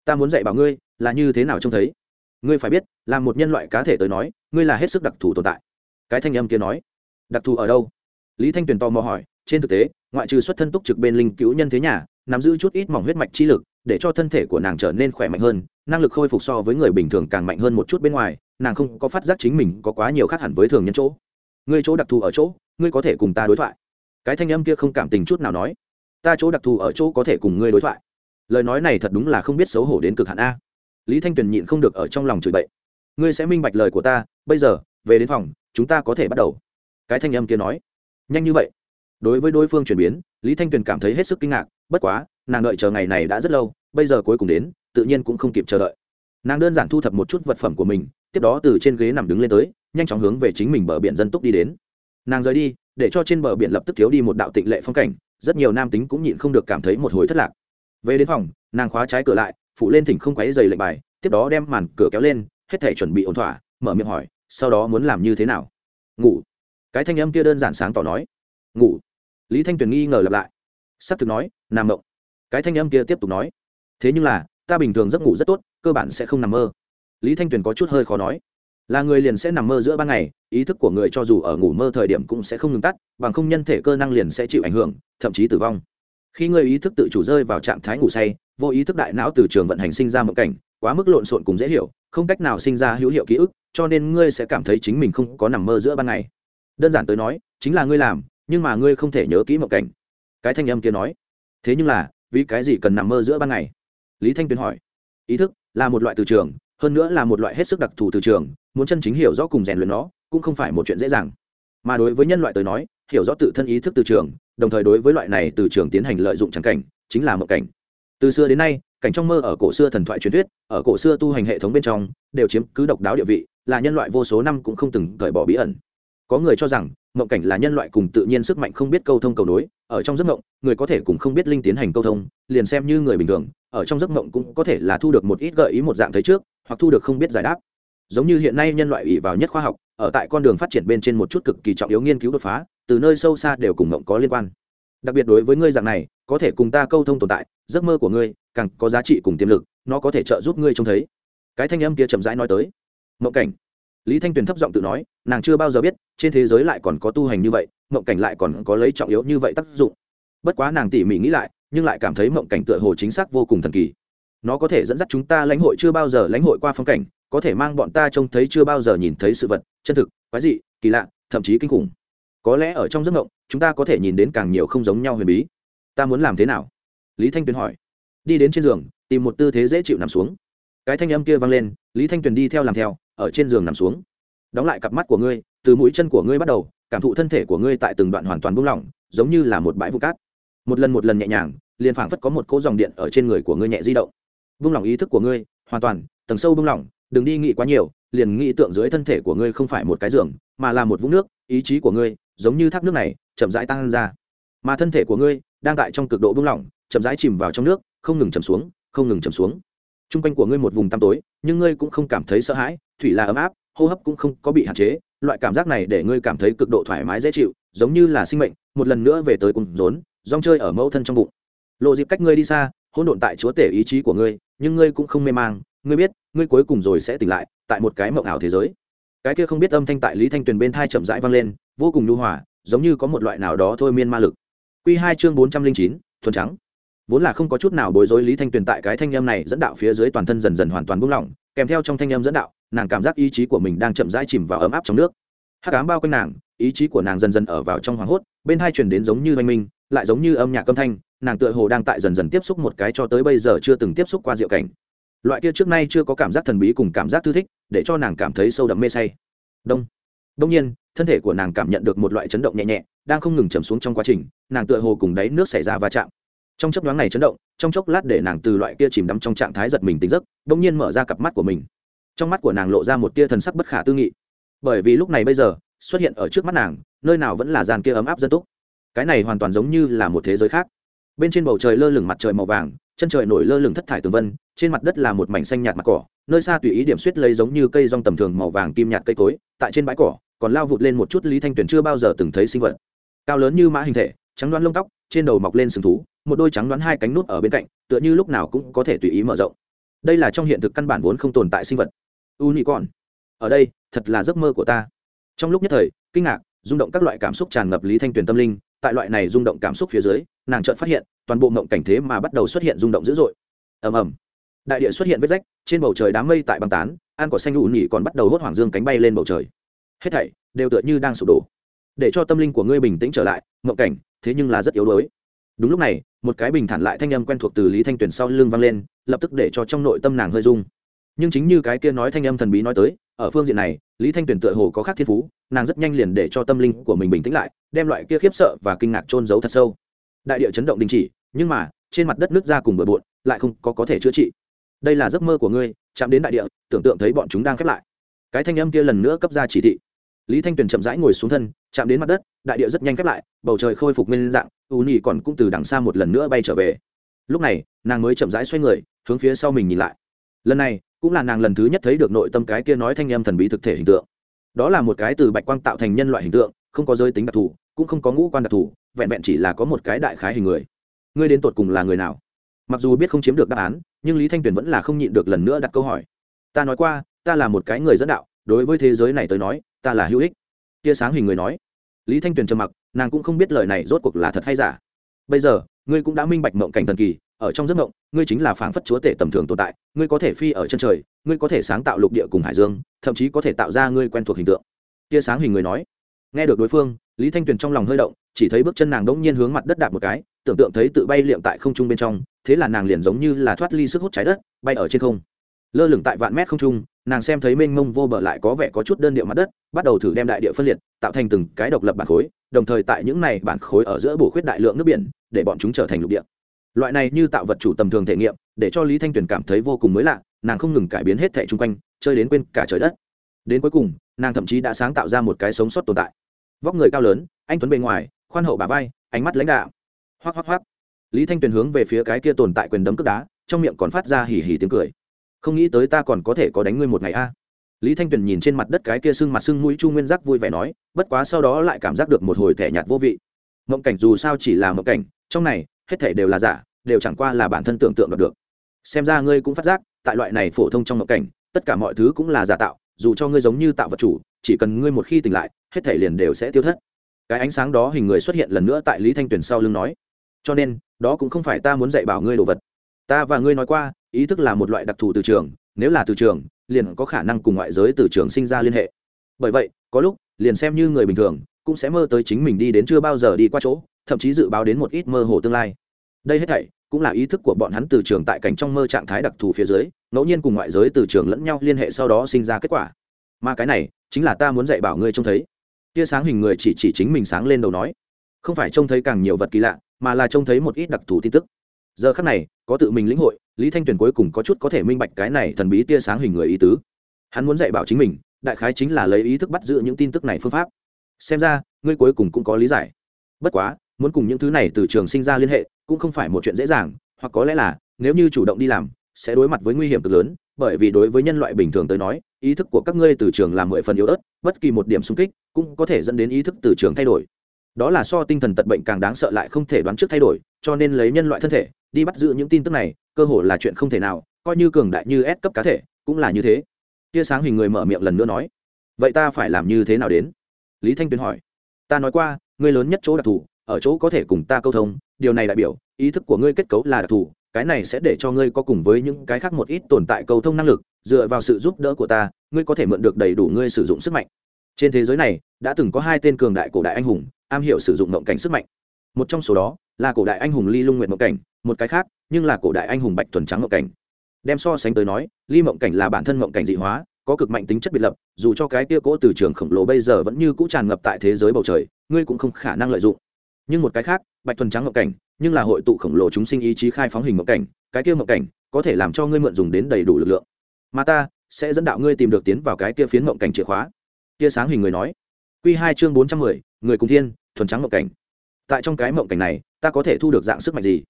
Speaker 1: ta muốn dạy bảo ngươi là như thế nào trông thấy? Ngươi phải biết là một nhân loại cá thể tới nói, ngươi là hết sức đặc thù tồn tại. Cái thanh âm kia nói, đặc thù ở đâu? Lý thanh tuyền tò mò hỏi, trên thực tế ngoại trừ xuất thân túc trực bên linh cứu nhân thế nhà, nắm giữ chút ít mỏng huyết mạch chi lực, để cho thân thể của nàng trở nên khỏe mạnh hơn, năng lực khôi phục so với người bình thường càng mạnh hơn một chút bên ngoài, nàng không có phát giác chính mình có quá nhiều khác hẳn với thường nhân chỗ. Ngươi chỗ đặc thù ở chỗ, ngươi có thể cùng ta đối thoại. Cái thanh âm kia không cảm tình chút nào nói. Ta chỗ đặc thù ở chỗ có thể cùng ngươi đối thoại. Lời nói này thật đúng là không biết xấu hổ đến cực hạn a. Lý thanh tuyền nhịn không được ở trong lòng chửi bậy. Ngươi sẽ minh bạch lời của ta, bây giờ, về đến phòng, chúng ta có thể bắt đầu. Cái thanh âm kia nói. Nhanh như vậy đối với đối phương chuyển biến, lý thanh tuyền cảm thấy hết sức kinh ngạc, bất quá, nàng đợi chờ ngày này đã rất lâu, bây giờ cuối cùng đến, tự nhiên cũng không kịp chờ đợi. Nàng đơn giản thu thập một chút vật phẩm của mình, tiếp đó từ trên ghế nằm đứng lên tới, nhanh chóng hướng về chính mình bờ biển dân túc đi đến. Nàng rời đi, để cho trên bờ biển lập tức thiếu đi một đạo tịnh lệ phong cảnh, rất nhiều nam tính cũng nhịn không được cảm thấy một hồi thất lạc. Về đến phòng, nàng khóa trái cửa lại phụ lên thỉnh không quáy dày lệnh bài, tiếp đó đem màn cửa kéo lên, hết thể chuẩn bị ổn thỏa, mở miệng hỏi, sau đó muốn làm như thế nào? Ngủ. Cái thanh âm kia đơn giản sáng tỏ nói ngủ. Lý thanh tuyền nghi ngờ lặp lại. S ắ c thực nói, nằm mộng. Cái thanh âm kia tiếp tục nói, thế nhưng là, ta bình thường giấc ngủ rất tốt, cơ bản sẽ không nằm mơ. Lý thanh tuyền có chút hơi khó nói, là người liền sẽ nằm mơ giữa ban ngày, ý thức của người cho dù ở ngủ mơ thời điểm cũng sẽ không ngừng tắt, bằng không nhân thể cơ năng liền sẽ chịu ảnh hưởng, thậm chí tử vong. Khi người ý thức tự chủ rơi vào trạng thái ngủ say, vô ý thức đại não từ trường vận hành sinh ra mộng cảnh, quá mức lộn xộn cùng dễ hiểu, không cách nào sinh ra hữu hiệu ký ức, cho nên ngươi sẽ cảm thấy chính mình không có nằm mơ giữa ban ngày. Đơn giản tới nói, chính là ngươi làm nhưng mà ngươi không thể nhớ kỹ mộng cảnh. Cái thanh âm kia nói, thế nhưng là, vì cái gì cần nằm mơ giữa ban ngày? Lý thanh tuyền hỏi. Ý thức là một loại từ trường, hơn nữa là một loại hết sức đặc thù từ trường, muốn chân chính hiểu rõ cùng rèn luyện nó, cũng không phải một chuyện dễ dàng. Mà đối với nhân loại tới nói, hiểu rõ tự thân ý thức từ trường, đồng thời đối với loại này từ trường tiến hành lợi dụng trắng cảnh, chính là mộng cảnh. Từ xưa đến nay, cảnh trong mơ ở cổ xưa thần thoại truyền thuyết, ở cổ xưa tu hành hệ thống bên trong, đều chiếm cứ độc đáo địa vị, là nhân loại vô số năm cũng không từng cởi bỏ bí ẩn. Có người cho rằng mộng cảnh là nhân loại cùng tự nhiên sức mạnh không biết câu thông cầu nối, ở trong giấc mộng, người có thể cùng không biết linh tiến hành câu thông, liền xem như người bình thường, ở trong giấc mộng cũng có thể là thu được một ít gợi ý một dạng thấy trước, hoặc thu được không biết giải đáp. Giống như hiện nay nhân loại ủy vào nhất khoa học, ở tại con đường phát triển bên trên một chút cực kỳ trọng yếu nghiên cứu đột phá, từ nơi sâu xa đều cùng mộng có liên quan. Đặc biệt đối với ngươi dạng này, có thể cùng ta câu thông tồn tại, giấc mơ của ngươi, càng có giá trị cùng tiềm lực, nó có thể trợ giúp ngươi trông thấy. Cái thanh âm kia chậm rãi nói tới. Mộng cảnh lý thanh tuyền thấp giọng tự nói, nàng chưa bao giờ biết, trên thế giới lại còn có tu hành như vậy, mộng cảnh lại còn có lấy trọng yếu như vậy tác dụng. Bất quá nàng tỉ mỉ nghĩ lại, nhưng lại cảm thấy mộng cảnh tựa hồ chính xác vô cùng thần kỳ. Nó có thể dẫn dắt chúng ta lãnh hội chưa bao giờ lãnh hội qua phong cảnh, có thể mang bọn ta trông thấy chưa bao giờ nhìn thấy sự vật, chân thực, quái dị, kỳ lạ, thậm chí kinh khủng. Có lẽ ở trong giấc mộng, chúng ta có thể nhìn đến càng nhiều không giống nhau huyền bí. Ta muốn làm thế nào? Lý thanh tuyền hỏi. Đi đến trên giường, tìm một tư thế dễ chịu nằm xuống. Cái thanh âm kia vang lên, lý thanh tuyền đi theo làm theo ở trên giường nằm xuống. Đóng lại cặp mắt của ngươi, từ mũi chân của ngươi bắt đầu, cảm thụ thân thể của ngươi tại từng đoạn hoàn toàn buông lỏng, giống như là một bãi vụ cát. Một lần một lần nhẹ nhàng, liền phảng phất có một cỗ dòng điện ở trên người của ngươi nhẹ di động. Buông lỏng ý thức của ngươi, hoàn toàn, tầng sâu buông lỏng, đừng đi nghĩ quá nhiều, liền nghĩ tượng dưới thân thể của ngươi không phải một cái giường, mà là một vũng nước, ý chí của ngươi, giống như thác nước này, chậm rãi tăng ra. Mà thân thể của ngươi, đang tại trong cực độ buông lỏng, chậm rãi chìm vào trong nước, không ngừng chầm xuống, không ngừng chầm xuống. T r u n g quanh của ngươi một vùng tăm tối, nhưng ngươi cũng không cảm thấy sợ hãi thủy là ấm áp, hô hấp cũng không có bị hạn chế, loại cảm giác này để ngươi cảm thấy cực độ thoải mái, dễ chịu, giống như là sinh mệnh, một lần nữa về tới cùng rốn, rong chơi ở mẫu thân trong bụng. Lộ dịp cách ngươi đi xa, hỗn độn tại chúa tể ý chí của ngươi, nhưng ngươi cũng không mê mang, ngươi biết, ngươi cuối cùng rồi sẽ tỉnh lại, tại một cái mộng ảo thế giới. Cái kia không biết âm thanh tại lý thanh tuyền bên thai chậm rãi vang lên, vô cùng nhu hòa, giống như có một loại nào đó thôi miên ma lực. Q hai chương bốn trăm linh chín, thuần trắng. Vốn là không có chút nào bối rối lý thanh tuyền tại cái thanh âm này dẫn đạo phía dưới toàn thân dần dần hoàn toàn buông lỏng kèm theo trong thanh âm dẫn đạo, nàng cảm giác ý chí của mình đang chậm rãi chìm vào ấm áp trong nước. Hát cám bao quanh nàng, ý chí của nàng dần dần ở vào trong hoảng hốt, bên hai truyền đến giống như oanh minh, lại giống như âm nhạc âm thanh, nàng tựa hồ đang tại dần dần tiếp xúc một cái cho tới bây giờ chưa từng tiếp xúc qua diệu cảnh. Loại kia trước nay chưa có cảm giác thần bí cùng cảm giác thư thích, để cho nàng cảm thấy sâu đậm mê say. Đông. Đông nhiên, thân thể của nàng cảm nhận được một loại chấn động nhẹ nhẹ, đang không ngừng chầm xuống trong quá trình, nàng tựa hồ cùng đáy nước xảy ra va chạm trong chấp nhoáng này chấn động, trong chốc lát để nàng từ loại kia chìm đắm trong trạng thái giật mình tính giấc, bỗng nhiên mở ra cặp mắt của mình. Trong mắt của nàng lộ ra một tia thần sắc bất khả tư nghị. Bởi vì lúc này bây giờ, xuất hiện ở trước mắt nàng, nơi nào vẫn là gian kia ấm áp dân túc. Cái này hoàn toàn giống như là một thế giới khác. Bên trên bầu trời lơ lửng mặt trời màu vàng, chân trời nổi lơ lửng thất thải tường vân, trên mặt đất là một mảnh xanh nhạt mặt cỏ, nơi xa tùy ý điểm suýt lấy giống như cây rong tầm thường màu vàng kim nhạt cây cối, tại trên bãi cỏ, còn lao vụt lên một chút lý thanh tuyền chưa bao giờ từng thấy sinh vật. Cao lớn như mã hình thể trắng đoán lông tóc, trên đầu mọc lên sừng thú, một đôi trắng đoán hai cánh nút ở bên cạnh, tựa như lúc nào cũng có thể tùy ý mở rộng. Đây là trong hiện thực căn bản vốn không tồn tại sinh vật. U nhị còn ở đây, thật là giấc mơ của ta. Trong lúc nhất thời, kinh ngạc, rung động các loại cảm xúc tràn ngập lý thanh tuyền tâm linh, tại loại này rung động cảm xúc phía dưới, nàng chợt phát hiện, toàn bộ mộng cảnh thế mà bắt đầu xuất hiện rung động dữ dội. Ầm ầm. Đại địa xuất hiện vết rách, trên bầu trời đám mây tại băng tán an cỏ xanh ủ nhị còn bắt đầu hốt hoảng dương cánh bay lên bầu trời. Hết thảy đều tựa như đang sụp đổ. Để cho tâm linh của ngươi bình tĩnh trở lại, mộng cảnh thế nhưng là rất yếu đuối. Đúng lúc này, một cái bình thản lại thanh âm quen thuộc từ lý thanh tuyền sau lưng vang lên, lập tức để cho trong nội tâm nàng hơi rung. Nhưng chính như cái kia nói thanh âm thần bí nói tới, ở phương diện này, lý thanh tuyền tựa hồ có khác thiên phú, nàng rất nhanh liền để cho tâm linh của mình bình tĩnh lại, đem loại kia khiếp sợ và kinh ngạc trôn giấu thật sâu. Đại địa chấn động đình chỉ, nhưng mà, trên mặt đất nước ra cùng bừa bộn, lại không có có thể chữa trị. Đây là giấc mơ của ngươi, chạm đến đại địa, tưởng tượng thấy bọn chúng đang khép lại. Cái thanh âm kia lần nữa cấp ra chỉ thị lý thanh tuyền chậm rãi ngồi xuống thân, chạm đến mặt đất, đại địa rất nhanh khép lại, bầu trời khôi phục nguyên dạng, u nhị còn cũng từ đằng xa một lần nữa bay trở về. Lúc này, nàng mới chậm rãi xoay người, hướng phía sau mình nhìn lại. Lần này, cũng là nàng lần thứ nhất thấy được nội tâm cái kia nói thanh em thần bí thực thể hình tượng. Đó là một cái từ bạch quang tạo thành nhân loại hình tượng, không có giới tính đặc thù, cũng không có ngũ quan đặc thù, vẹn vẹn chỉ là có một cái đại khái hình người. Ngươi đến tột cùng là người nào? Mặc dù biết không chiếm được đáp án, nhưng lý thanh tuyền vẫn là không nhịn được lần nữa đặt câu hỏi. Ta nói qua, ta là một cái người dẫn đạo đối với thế giới này tới nói, ta là hữu ích. Tia sáng hình người nói. Lý thanh tuyền trầm mặc, nàng cũng không biết lời này rốt cuộc là thật hay giả. Bây giờ, ngươi cũng đã minh bạch mộng cảnh thần kỳ, ở trong giấc mộng, ngươi chính là phảng phất chúa tể tầm thường tồn tại, ngươi có thể phi ở chân trời, ngươi có thể sáng tạo lục địa cùng hải dương, thậm chí có thể tạo ra ngươi quen thuộc hình tượng. Tia sáng hình người nói. Nghe được đối phương, lý thanh tuyền trong lòng hơi động, chỉ thấy bước chân nàng đỗng nhiên hướng mặt đất đạp một cái, tưởng tượng thấy tự bay liệm tại không trung bên trong, thế là nàng liền giống như là thoát ly sức hút trái đất, bay ở trên không. Lơ lửng tại vạn mét không trung nàng xem thấy mênh mông vô bờ lại có vẻ có chút đơn điệu mặt đất, bắt đầu thử đem đại địa phân liệt, tạo thành từng cái độc lập bản khối, đồng thời tại những này bản khối ở giữa bổ khuyết đại lượng nước biển, để bọn chúng trở thành lục địa. Loại này như tạo vật chủ tầm thường thể nghiệm, để cho lý thanh tuyền cảm thấy vô cùng mới lạ, nàng không ngừng cải biến hết thẻ chung quanh, chơi đến quên cả trời đất. Đến cuối cùng, nàng thậm chí đã sáng tạo ra một cái sống sót tồn tại. Vóc người cao lớn, anh tuấn bề ngoài, khoan hậu bà vai, ánh mắt lãnh đạo hoác hoác hoác lý thanh tuyền hướng về phía cái kia tồn tại quyền đấm cướp đá, trong miệng còn phát ra hỉ hỉ tiếng cười không nghĩ tới ta còn có thể có đánh ngươi một ngày a. Lý thanh tuyền nhìn trên mặt đất cái kia sưng mặt sưng mũi chu nguyên giác vui vẻ nói, bất quá sau đó lại cảm giác được một hồi thẻ nhạt vô vị. Mộng cảnh dù sao chỉ là mộng cảnh, trong này, hết thể đều là giả, đều chẳng qua là bản thân tưởng tượng được. Xem ra ngươi cũng phát giác, tại loại này phổ thông trong mộng cảnh, tất cả mọi thứ cũng là giả tạo, dù cho ngươi giống như tạo vật chủ, chỉ cần ngươi một khi tỉnh lại, hết thể liền đều sẽ tiêu thất. Cái ánh sáng đó hình người xuất hiện lần nữa tại lý thanh tuyền sau lưng nói, cho nên, đó cũng không phải ta muốn dạy bảo ngươi đồ vật. Ta và ngươi nói qua ý thức là một loại đặc thù từ trường, nếu là từ trường, liền có khả năng cùng ngoại giới từ trường sinh ra liên hệ. Bởi vậy, có lúc, liền xem như người bình thường, cũng sẽ mơ tới chính mình đi đến chưa bao giờ đi qua chỗ, thậm chí dự báo đến một ít mơ hồ tương lai. Đây hết thảy, cũng là ý thức của bọn hắn từ trường tại cảnh trong mơ trạng thái đặc thù phía dưới, ngẫu nhiên cùng ngoại giới từ trường lẫn nhau liên hệ sau đó sinh ra kết quả. Mà cái này, chính là ta muốn dạy bảo ngươi trông thấy. Tia sáng hình người chỉ chỉ chính mình sáng lên đầu nói. Không phải trông thấy càng nhiều vật kỳ lạ, mà là trông thấy một ít đặc thù tin tức. Giờ khắc này, có tự mình lĩnh hội lý thanh tuyền cuối cùng có chút có thể minh bạch cái này thần bí tia sáng hình người ý tứ. Hắn muốn dạy bảo chính mình, đại khái chính là lấy ý thức bắt giữ những tin tức này phương pháp. Xem ra, ngươi cuối cùng cũng có lý giải. Bất quá, muốn cùng những thứ này từ trường sinh ra liên hệ, cũng không phải một chuyện dễ dàng, hoặc có lẽ là, nếu như chủ động đi làm, sẽ đối mặt với nguy hiểm cực lớn, bởi vì đối với nhân loại bình thường tới nói, ý thức của các ngươi từ trường là mười phần yếu ớt, bất kỳ một điểm xung kích cũng có thể dẫn đến ý thức từ trường thay đổi. Đó là so tinh thần tật bệnh càng đáng sợ lại không thể đoán trước thay đổi, cho nên lấy nhân loại thân thể đi bắt giữ những tin tức này, cơ hội là chuyện không thể nào, coi như cường đại như S cấp cá thể, cũng là như thế. Tia sáng hình người mở miệng lần nữa nói, vậy ta phải làm như thế nào đến? Lý thanh tuyền hỏi. Ta nói qua, ngươi lớn nhất chỗ đặc thù, ở chỗ có thể cùng ta câu thông, điều này đại biểu, ý thức của ngươi kết cấu là đặc thù, cái này sẽ để cho ngươi có cùng với những cái khác một ít tồn tại câu thông năng lực, dựa vào sự giúp đỡ của ta, ngươi có thể mượn được đầy đủ ngươi sử dụng sức mạnh. Trên thế giới này, đã từng có hai tên cường đại cổ đại anh hùng, am hiểu sử dụng mộng cảnh sức mạnh một trong số đó là cổ đại anh hùng ly lung nguyện mộng cảnh, một cái khác, nhưng là cổ đại anh hùng bạch thuần trắng mộng cảnh. Đem so sánh tới nói, ly mộng cảnh là bản thân mộng cảnh dị hóa, có cực mạnh tính chất biệt lập, dù cho cái kia cỗ từ trường khổng lồ bây giờ vẫn như cũ tràn ngập tại thế giới bầu trời, ngươi cũng không khả năng lợi dụng. Nhưng một cái khác, bạch thuần trắng mộng cảnh, nhưng là hội tụ khổng lồ chúng sinh ý chí khai phóng hình mộng cảnh, cái kia mộng cảnh có thể làm cho ngươi mượn dùng đến đầy đủ lực lượng. Mà ta sẽ dẫn đạo ngươi tìm được tiến vào cái kia phiến mộng cảnh chìa khóa. Tia sáng hình người nói. Q hai chương bốn trăm mười, người cùng thiên, thuần trắng mộng cảnh tại trong cái mộng cảnh này, ta có thể thu được dạng sức mạnh gì?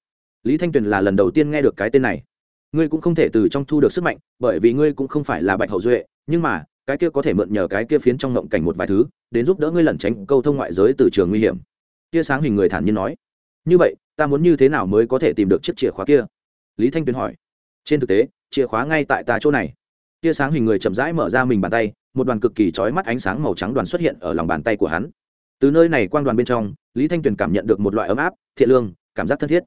Speaker 1: Lý thanh tuyền là lần đầu tiên nghe được cái tên này. Ngươi cũng không thể từ trong thu được sức mạnh, bởi vì ngươi cũng không phải là bạch hậu duệ, nhưng mà, cái kia có thể mượn nhờ cái kia phiến trong mộng cảnh một vài thứ, đến giúp đỡ ngươi lẩn tránh câu thông ngoại giới từ trường nguy hiểm. Tia sáng hình người thản nhiên nói. Như vậy, ta muốn như thế nào mới có thể tìm được chiếc chìa khóa kia? Lý thanh tuyền hỏi. Trên thực tế, chìa khóa ngay tại ta chỗ này. Tia sáng hình người chậm rãi mở ra mình bàn tay, một đoàn cực kỳ trói mắt ánh sáng màu trắng đoàn xuất hiện ở lòng bàn tay của hắn từ nơi này quang đoàn bên trong, lý thanh tuyền cảm nhận được một loại ấm áp, thiện lương, cảm giác thân thiết.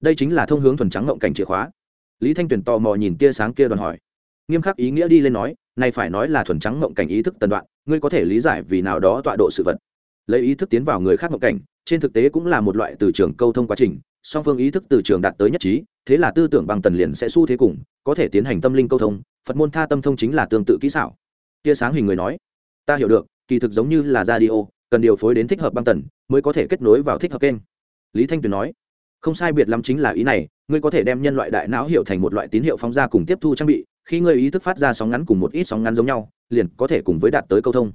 Speaker 1: Đây chính là thông hướng thuần trắng ngộng cảnh chìa khóa. Lý thanh tuyền tò mò nhìn tia sáng kia đoàn hỏi. Nghiêm khắc ý nghĩa đi lên nói, này phải nói là thuần trắng ngộng cảnh ý thức tần đoạn, ngươi có thể lý giải vì nào đó tọa độ sự vật. Lấy ý thức tiến vào người khác ngộng cảnh, trên thực tế cũng là một loại từ trường câu thông quá trình, song phương ý thức từ trường đạt tới nhất trí, thế là tư tưởng bằng tần liền sẽ xu thế cùng, có thể tiến hành tâm linh câu thông, phật môn tha tâm thông chính là tương tự kỹ xảo. Tia sáng hình người nói, ta hiểu được, kỳ thực giống như là radio cần điều phối đến thích hợp băng tần mới có thể kết nối vào thích hợp kênh. Lý thanh tuyền nói, không sai biệt lắm chính là ý này, ngươi có thể đem nhân loại đại não hiểu thành một loại tín hiệu phóng ra cùng tiếp thu trang bị, khi ngươi ý thức phát ra sóng ngắn cùng một ít sóng ngắn giống nhau, liền có thể cùng với đạt tới câu thông.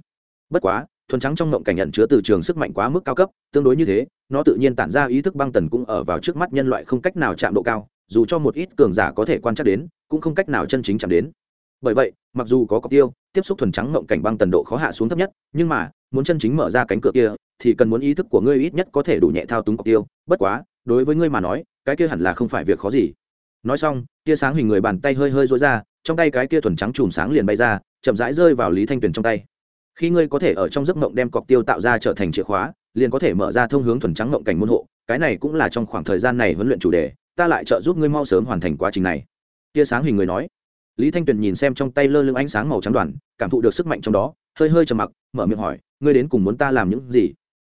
Speaker 1: Bất quá, thuần trắng trong mộng cảnh nhận chứa từ trường sức mạnh quá mức cao cấp, tương đối như thế, nó tự nhiên tản ra ý thức băng tần cũng ở vào trước mắt nhân loại không cách nào chạm độ cao, dù cho một ít cường giả có thể quan trắc đến, cũng không cách nào chân chính chạm đến bởi vậy, mặc dù có cọc tiêu, tiếp xúc thuần trắng mộng cảnh băng tần độ khó hạ xuống thấp nhất, nhưng mà, muốn chân chính mở ra cánh cửa kia, thì cần muốn ý thức của ngươi ít nhất có thể đủ nhẹ thao túng cọc tiêu. Bất quá, đối với ngươi mà nói, cái kia hẳn là không phải việc khó gì. Nói xong, tia sáng hình người bàn tay hơi hơi rối ra, trong tay cái kia thuần trắng chùm sáng liền bay ra, chậm rãi rơi vào lý thanh tuyền trong tay. Khi ngươi có thể ở trong giấc mộng đem cọc tiêu tạo ra trở thành chìa khóa, liền có thể mở ra thông hướng thuần trắng mộng cảnh môn hộ, cái này cũng là trong khoảng thời gian này huấn luyện chủ đề, ta lại trợ giúp ngươi mau sớm hoàn thành quá trình này. Tia sáng hình người nói lý thanh tuyền nhìn xem trong tay lơ lưng ánh sáng màu trắng đoàn, cảm thụ được sức mạnh trong đó, hơi hơi trầm mặc, mở miệng hỏi, ngươi đến cùng muốn ta làm những gì?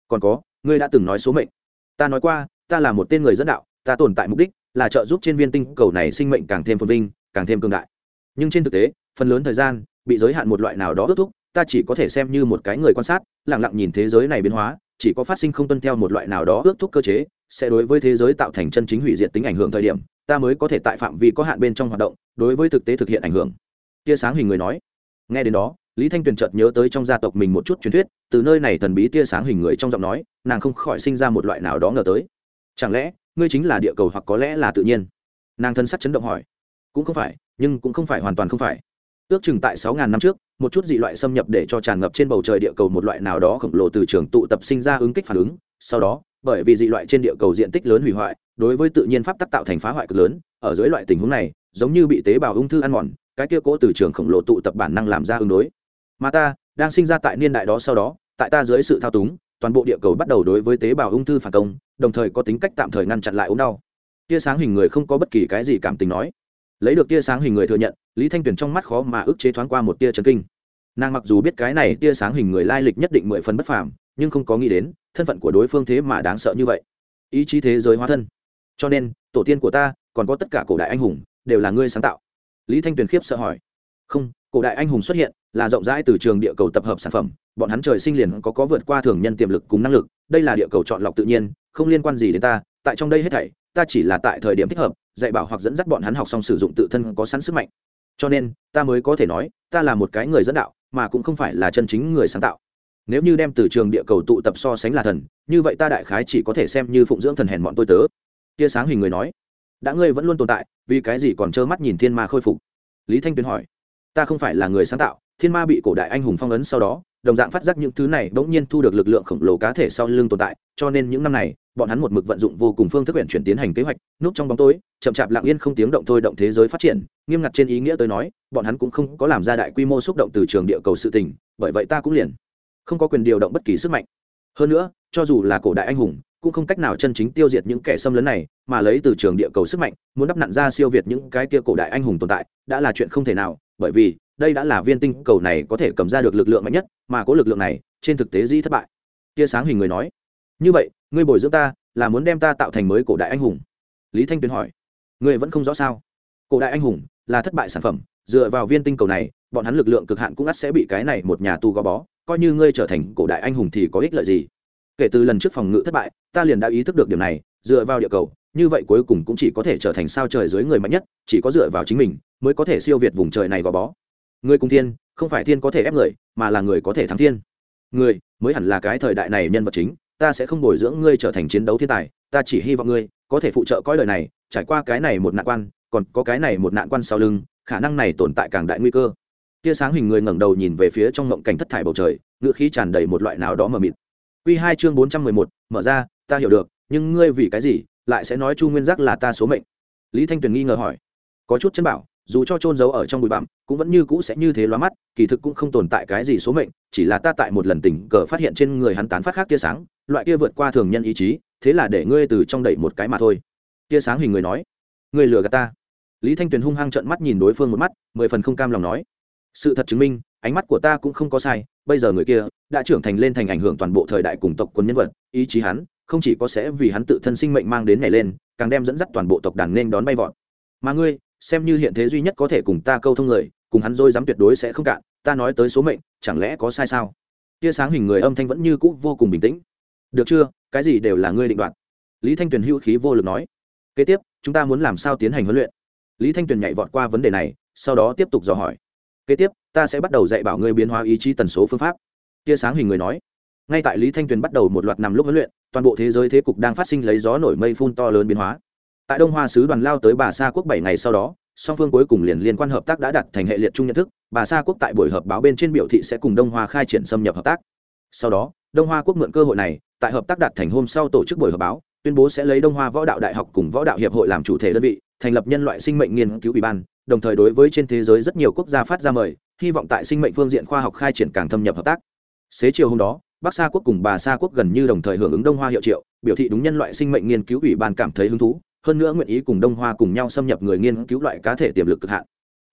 Speaker 1: Còn có, ngươi đã từng nói số mệnh. Ta nói qua, ta là một tên người dẫn đạo, ta tồn tại mục đích là trợ giúp trên viên tinh cầu này sinh mệnh càng thêm phồn vinh, càng thêm cường đại. Nhưng trên thực tế, phần lớn thời gian bị giới hạn một loại nào đó ước thúc, ta chỉ có thể xem như một cái người quan sát lẳng lặng nhìn thế giới này biến hóa, chỉ có phát sinh không tuân theo một loại nào đó ước thúc cơ chế sẽ đối với thế giới tạo thành chân chính hủy diệt tính ảnh hưởng thời điểm, ta mới có thể tại phạm vi có hạn bên trong hoạt động, đối với thực tế thực hiện ảnh hưởng. Tia sáng hình người nói. Nghe đến đó, lý thanh tuyền chợt nhớ tới trong gia tộc mình một chút truyền thuyết, từ nơi này thần bí tia sáng hình người trong giọng nói, nàng không khỏi sinh ra một loại nào đó ngờ tới. Chẳng lẽ, ngươi chính là địa cầu hoặc có lẽ là tự nhiên? Nàng thân sắc chấn động hỏi. Cũng không phải, nhưng cũng không phải hoàn toàn không phải. Ước chừng tại sáu ngàn năm trước, một chút dị loại xâm nhập để cho tràn ngập trên bầu trời địa cầu một loại nào đó khổng lồ từ trường tụ tập sinh ra ứng kích phản ứng, sau đó bởi vì dị loại trên địa cầu diện tích lớn hủy hoại, đối với tự nhiên pháp tắc tạo thành phá hoại cực lớn, ở dưới loại tình huống này, giống như bị tế bào ung thư ăn mòn, cái kia cố từ trường khổng lồ tụ tập bản năng làm ra ứng đối. Mà ta, đang sinh ra tại niên đại đó sau đó, tại ta dưới sự thao túng, toàn bộ địa cầu bắt đầu đối với tế bào ung thư phản công, đồng thời có tính cách tạm thời ngăn chặn lại ốm đau. Tia sáng hình người không có bất kỳ cái gì cảm tình nói. Lấy được tia sáng hình người thừa nhận, lý thanh tuyền trong mắt khó mà ức chế thoáng qua một tia trấn kinh. Nàng mặc dù biết cái này tia sáng hình người lai lịch nhất định mười phần bất phàm, nhưng không có nghĩ đến thân phận của đối phương thế mà đáng sợ như vậy. Ý chí thế giới hóa thân. Cho nên, tổ tiên của ta, còn có tất cả cổ đại anh hùng, đều là ngươi sáng tạo. Lý thanh tuyền khiếp sợ hỏi. Không, cổ đại anh hùng xuất hiện, là rộng rãi từ trường địa cầu tập hợp sản phẩm. Bọn hắn trời sinh liền có có vượt qua thường nhân tiềm lực cùng năng lực. Đây là địa cầu chọn lọc tự nhiên, không liên quan gì đến ta. Tại trong đây hết thảy, ta chỉ là tại thời điểm thích hợp, dạy bảo hoặc dẫn dắt bọn hắn học xong sử dụng tự thân có sẵn sức mạnh. Cho nên, ta mới có thể nói, ta là một cái người dẫn đạo, mà cũng không phải là chân chính người sáng tạo nếu như đem từ trường địa cầu tụ tập so sánh là thần, như vậy ta đại khái chỉ có thể xem như phụng dưỡng thần hèn bọn tôi tớ. Tia sáng hình người nói. Đã ngươi vẫn luôn tồn tại, vì cái gì còn trơ mắt nhìn thiên ma khôi phục? Lý thanh tuyến hỏi. Ta không phải là người sáng tạo, thiên ma bị cổ đại anh hùng phong ấn sau đó, đồng dạng phát giác những thứ này bỗng nhiên thu được lực lượng khổng lồ cá thể sau lưng tồn tại, cho nên những năm này, bọn hắn một mực vận dụng vô cùng phương thức huyện chuyển tiến hành kế hoạch, núp trong bóng tối, chậm chạp lặng yên không tiếng động thôi động thế giới phát triển, nghiêm ngặt trên ý nghĩa tới nói, bọn hắn cũng không có làm ra đại quy mô xúc động từ trường địa cầu sự tình, bởi vậy ta cũng liền không có quyền điều động bất kỳ sức mạnh. Hơn nữa, cho dù là cổ đại anh hùng, cũng không cách nào chân chính tiêu diệt những kẻ xâm lấn này, mà lấy từ trường địa cầu sức mạnh, muốn đắp nặn ra siêu việt những cái kia cổ đại anh hùng tồn tại, đã là chuyện không thể nào, bởi vì, đây đã là viên tinh cầu này có thể cầm ra được lực lượng mạnh nhất, mà có lực lượng này, trên thực tế dĩ thất bại. Tia sáng hình người nói, như vậy, ngươi bồi dưỡng ta, là muốn đem ta tạo thành mới cổ đại anh hùng? Lý thanh tuyền hỏi. Ngươi vẫn không rõ sao? Cổ đại anh hùng là thất bại sản phẩm, dựa vào viên tinh cầu này, bọn hắn lực lượng cực hạn cũng ắt sẽ bị cái này một nhà tu gò bó coi như ngươi trở thành cổ đại anh hùng thì có ích lợi gì? Kể từ lần trước phòng ngự thất bại, ta liền đã ý thức được điểm này, dựa vào địa cầu, như vậy cuối cùng cũng chỉ có thể trở thành sao trời dưới người mạnh nhất, chỉ có dựa vào chính mình mới có thể siêu việt vùng trời này gò bó. Người cùng thiên, không phải thiên có thể ép người, mà là người có thể thắng thiên. Người mới hẳn là cái thời đại này nhân vật chính, ta sẽ không bồi dưỡng ngươi trở thành chiến đấu thiên tài, ta chỉ hy vọng ngươi có thể phụ trợ coi lời này, trải qua cái này một nạn quan, còn có cái này một nạn quan sau lưng, khả năng này tồn tại càng đại nguy cơ tia sáng hình người ngẩng đầu nhìn về phía trong ngộng cảnh thất thải bầu trời ngựa khí tràn đầy một loại nào đó mờ mịt. Quy hai chương bốn trăm mười một, mở ra, ta hiểu được, nhưng ngươi vì cái gì lại sẽ nói chu nguyên giác là ta số mệnh? Lý thanh tuyền nghi ngờ hỏi. Có chút chân bảo, dù cho trôn giấu ở trong bụi bặm, cũng vẫn như cũ sẽ như thế loa mắt, kỳ thực cũng không tồn tại cái gì số mệnh, chỉ là ta tại một lần tình cờ phát hiện trên người hắn tán phát khác tia sáng, loại kia vượt qua thường nhân ý chí, thế là để ngươi từ trong đẩy một cái mà thôi. Tia sáng hình người nói. Ngươi lừa gạt ta. Lý thanh tuyền hung hăng trợn mắt nhìn đối phương một mắt, mười phần không cam lòng nói sự thật chứng minh, ánh mắt của ta cũng không có sai, bây giờ người kia đã trưởng thành lên thành ảnh hưởng toàn bộ thời đại cùng tộc quân nhân vật, ý chí hắn không chỉ có sẽ vì hắn tự thân sinh mệnh mang đến ngày lên, càng đem dẫn dắt toàn bộ tộc đàn nên đón bay vọt. Mà ngươi, xem như hiện thế duy nhất có thể cùng ta câu thông người cùng hắn dôi dám tuyệt đối sẽ không cạn, ta nói tới số mệnh, chẳng lẽ có sai sao? Tia sáng hình người âm thanh vẫn như cũ vô cùng bình tĩnh. Được chưa, cái gì đều là ngươi định đoạt. Lý thanh tuyền hữu khí vô lực nói. Kế tiếp, chúng ta muốn làm sao tiến hành huấn luyện? Lý thanh tuyền nhảy vọt qua vấn đề này, sau đó tiếp tục dò hỏi kế tiếp, ta sẽ bắt đầu dạy bảo ngươi biến hóa ý chí tần số phương pháp. Tia sáng hình người nói. Ngay tại lý thanh tuyền bắt đầu một loạt nằm lúc huấn luyện, toàn bộ thế giới thế cục đang phát sinh lấy gió nổi mây phun to lớn biến hóa. Tại đông hoa sứ đoàn lao tới bà sa quốc bảy ngày sau đó, song phương cuối cùng liền liên quan hợp tác đã đặt thành hệ liệt chung nhận thức, bà sa quốc tại buổi họp báo bên trên biểu thị sẽ cùng đông hoa khai triển xâm nhập hợp tác. Sau đó, đông hoa quốc mượn cơ hội này, tại hợp tác đạt thành hôm sau tổ chức buổi họp báo, tuyên bố sẽ lấy đông hoa võ đạo đại học cùng võ đạo hiệp hội làm chủ thể đơn vị, thành lập nhân loại sinh mệnh nghiên cứu ủy ban đồng thời đối với trên thế giới rất nhiều quốc gia phát ra mời, hy vọng tại sinh mệnh phương diện khoa học khai triển càng thâm nhập hợp tác. Xế chiều hôm đó, bắc sa quốc cùng bà sa quốc gần như đồng thời hưởng ứng đông hoa hiệu triệu, biểu thị đúng nhân loại sinh mệnh nghiên cứu ủy ban cảm thấy hứng thú, hơn nữa nguyện ý cùng đông hoa cùng nhau xâm nhập người nghiên cứu loại cá thể tiềm lực cực hạn.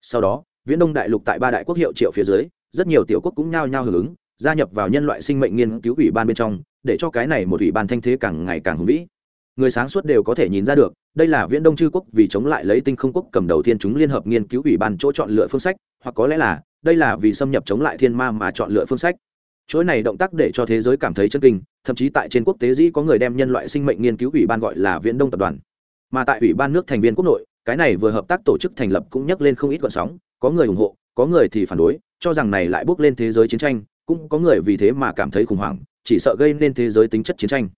Speaker 1: Sau đó, viễn đông đại lục tại ba đại quốc hiệu triệu phía dưới, rất nhiều tiểu quốc cũng nhao nhao hưởng ứng, gia nhập vào nhân loại sinh mệnh nghiên cứu ủy ban bên trong, để cho cái này một ủy ban thanh thế càng ngày càng hùng vĩ người sáng suốt đều có thể nhìn ra được, đây là viễn đông chư quốc vì chống lại lấy tinh không quốc cầm đầu Thiên chúng liên hợp nghiên cứu ủy ban chỗ chọn lựa phương sách, hoặc có lẽ là, đây là vì xâm nhập chống lại thiên ma mà chọn lựa phương sách. Chuỗi này động tác để cho thế giới cảm thấy chân kinh, thậm chí tại trên quốc tế dĩ có người đem nhân loại sinh mệnh nghiên cứu ủy ban gọi là viễn đông tập đoàn. Mà tại ủy ban nước thành viên quốc nội, cái này vừa hợp tác tổ chức thành lập cũng nhắc lên không ít gọn sóng, có người ủng hộ, có người thì phản đối, cho rằng này lại bước lên thế giới chiến tranh, cũng có người vì thế mà cảm thấy khủng hoảng, chỉ sợ gây nên thế giới tính chất chiến tranh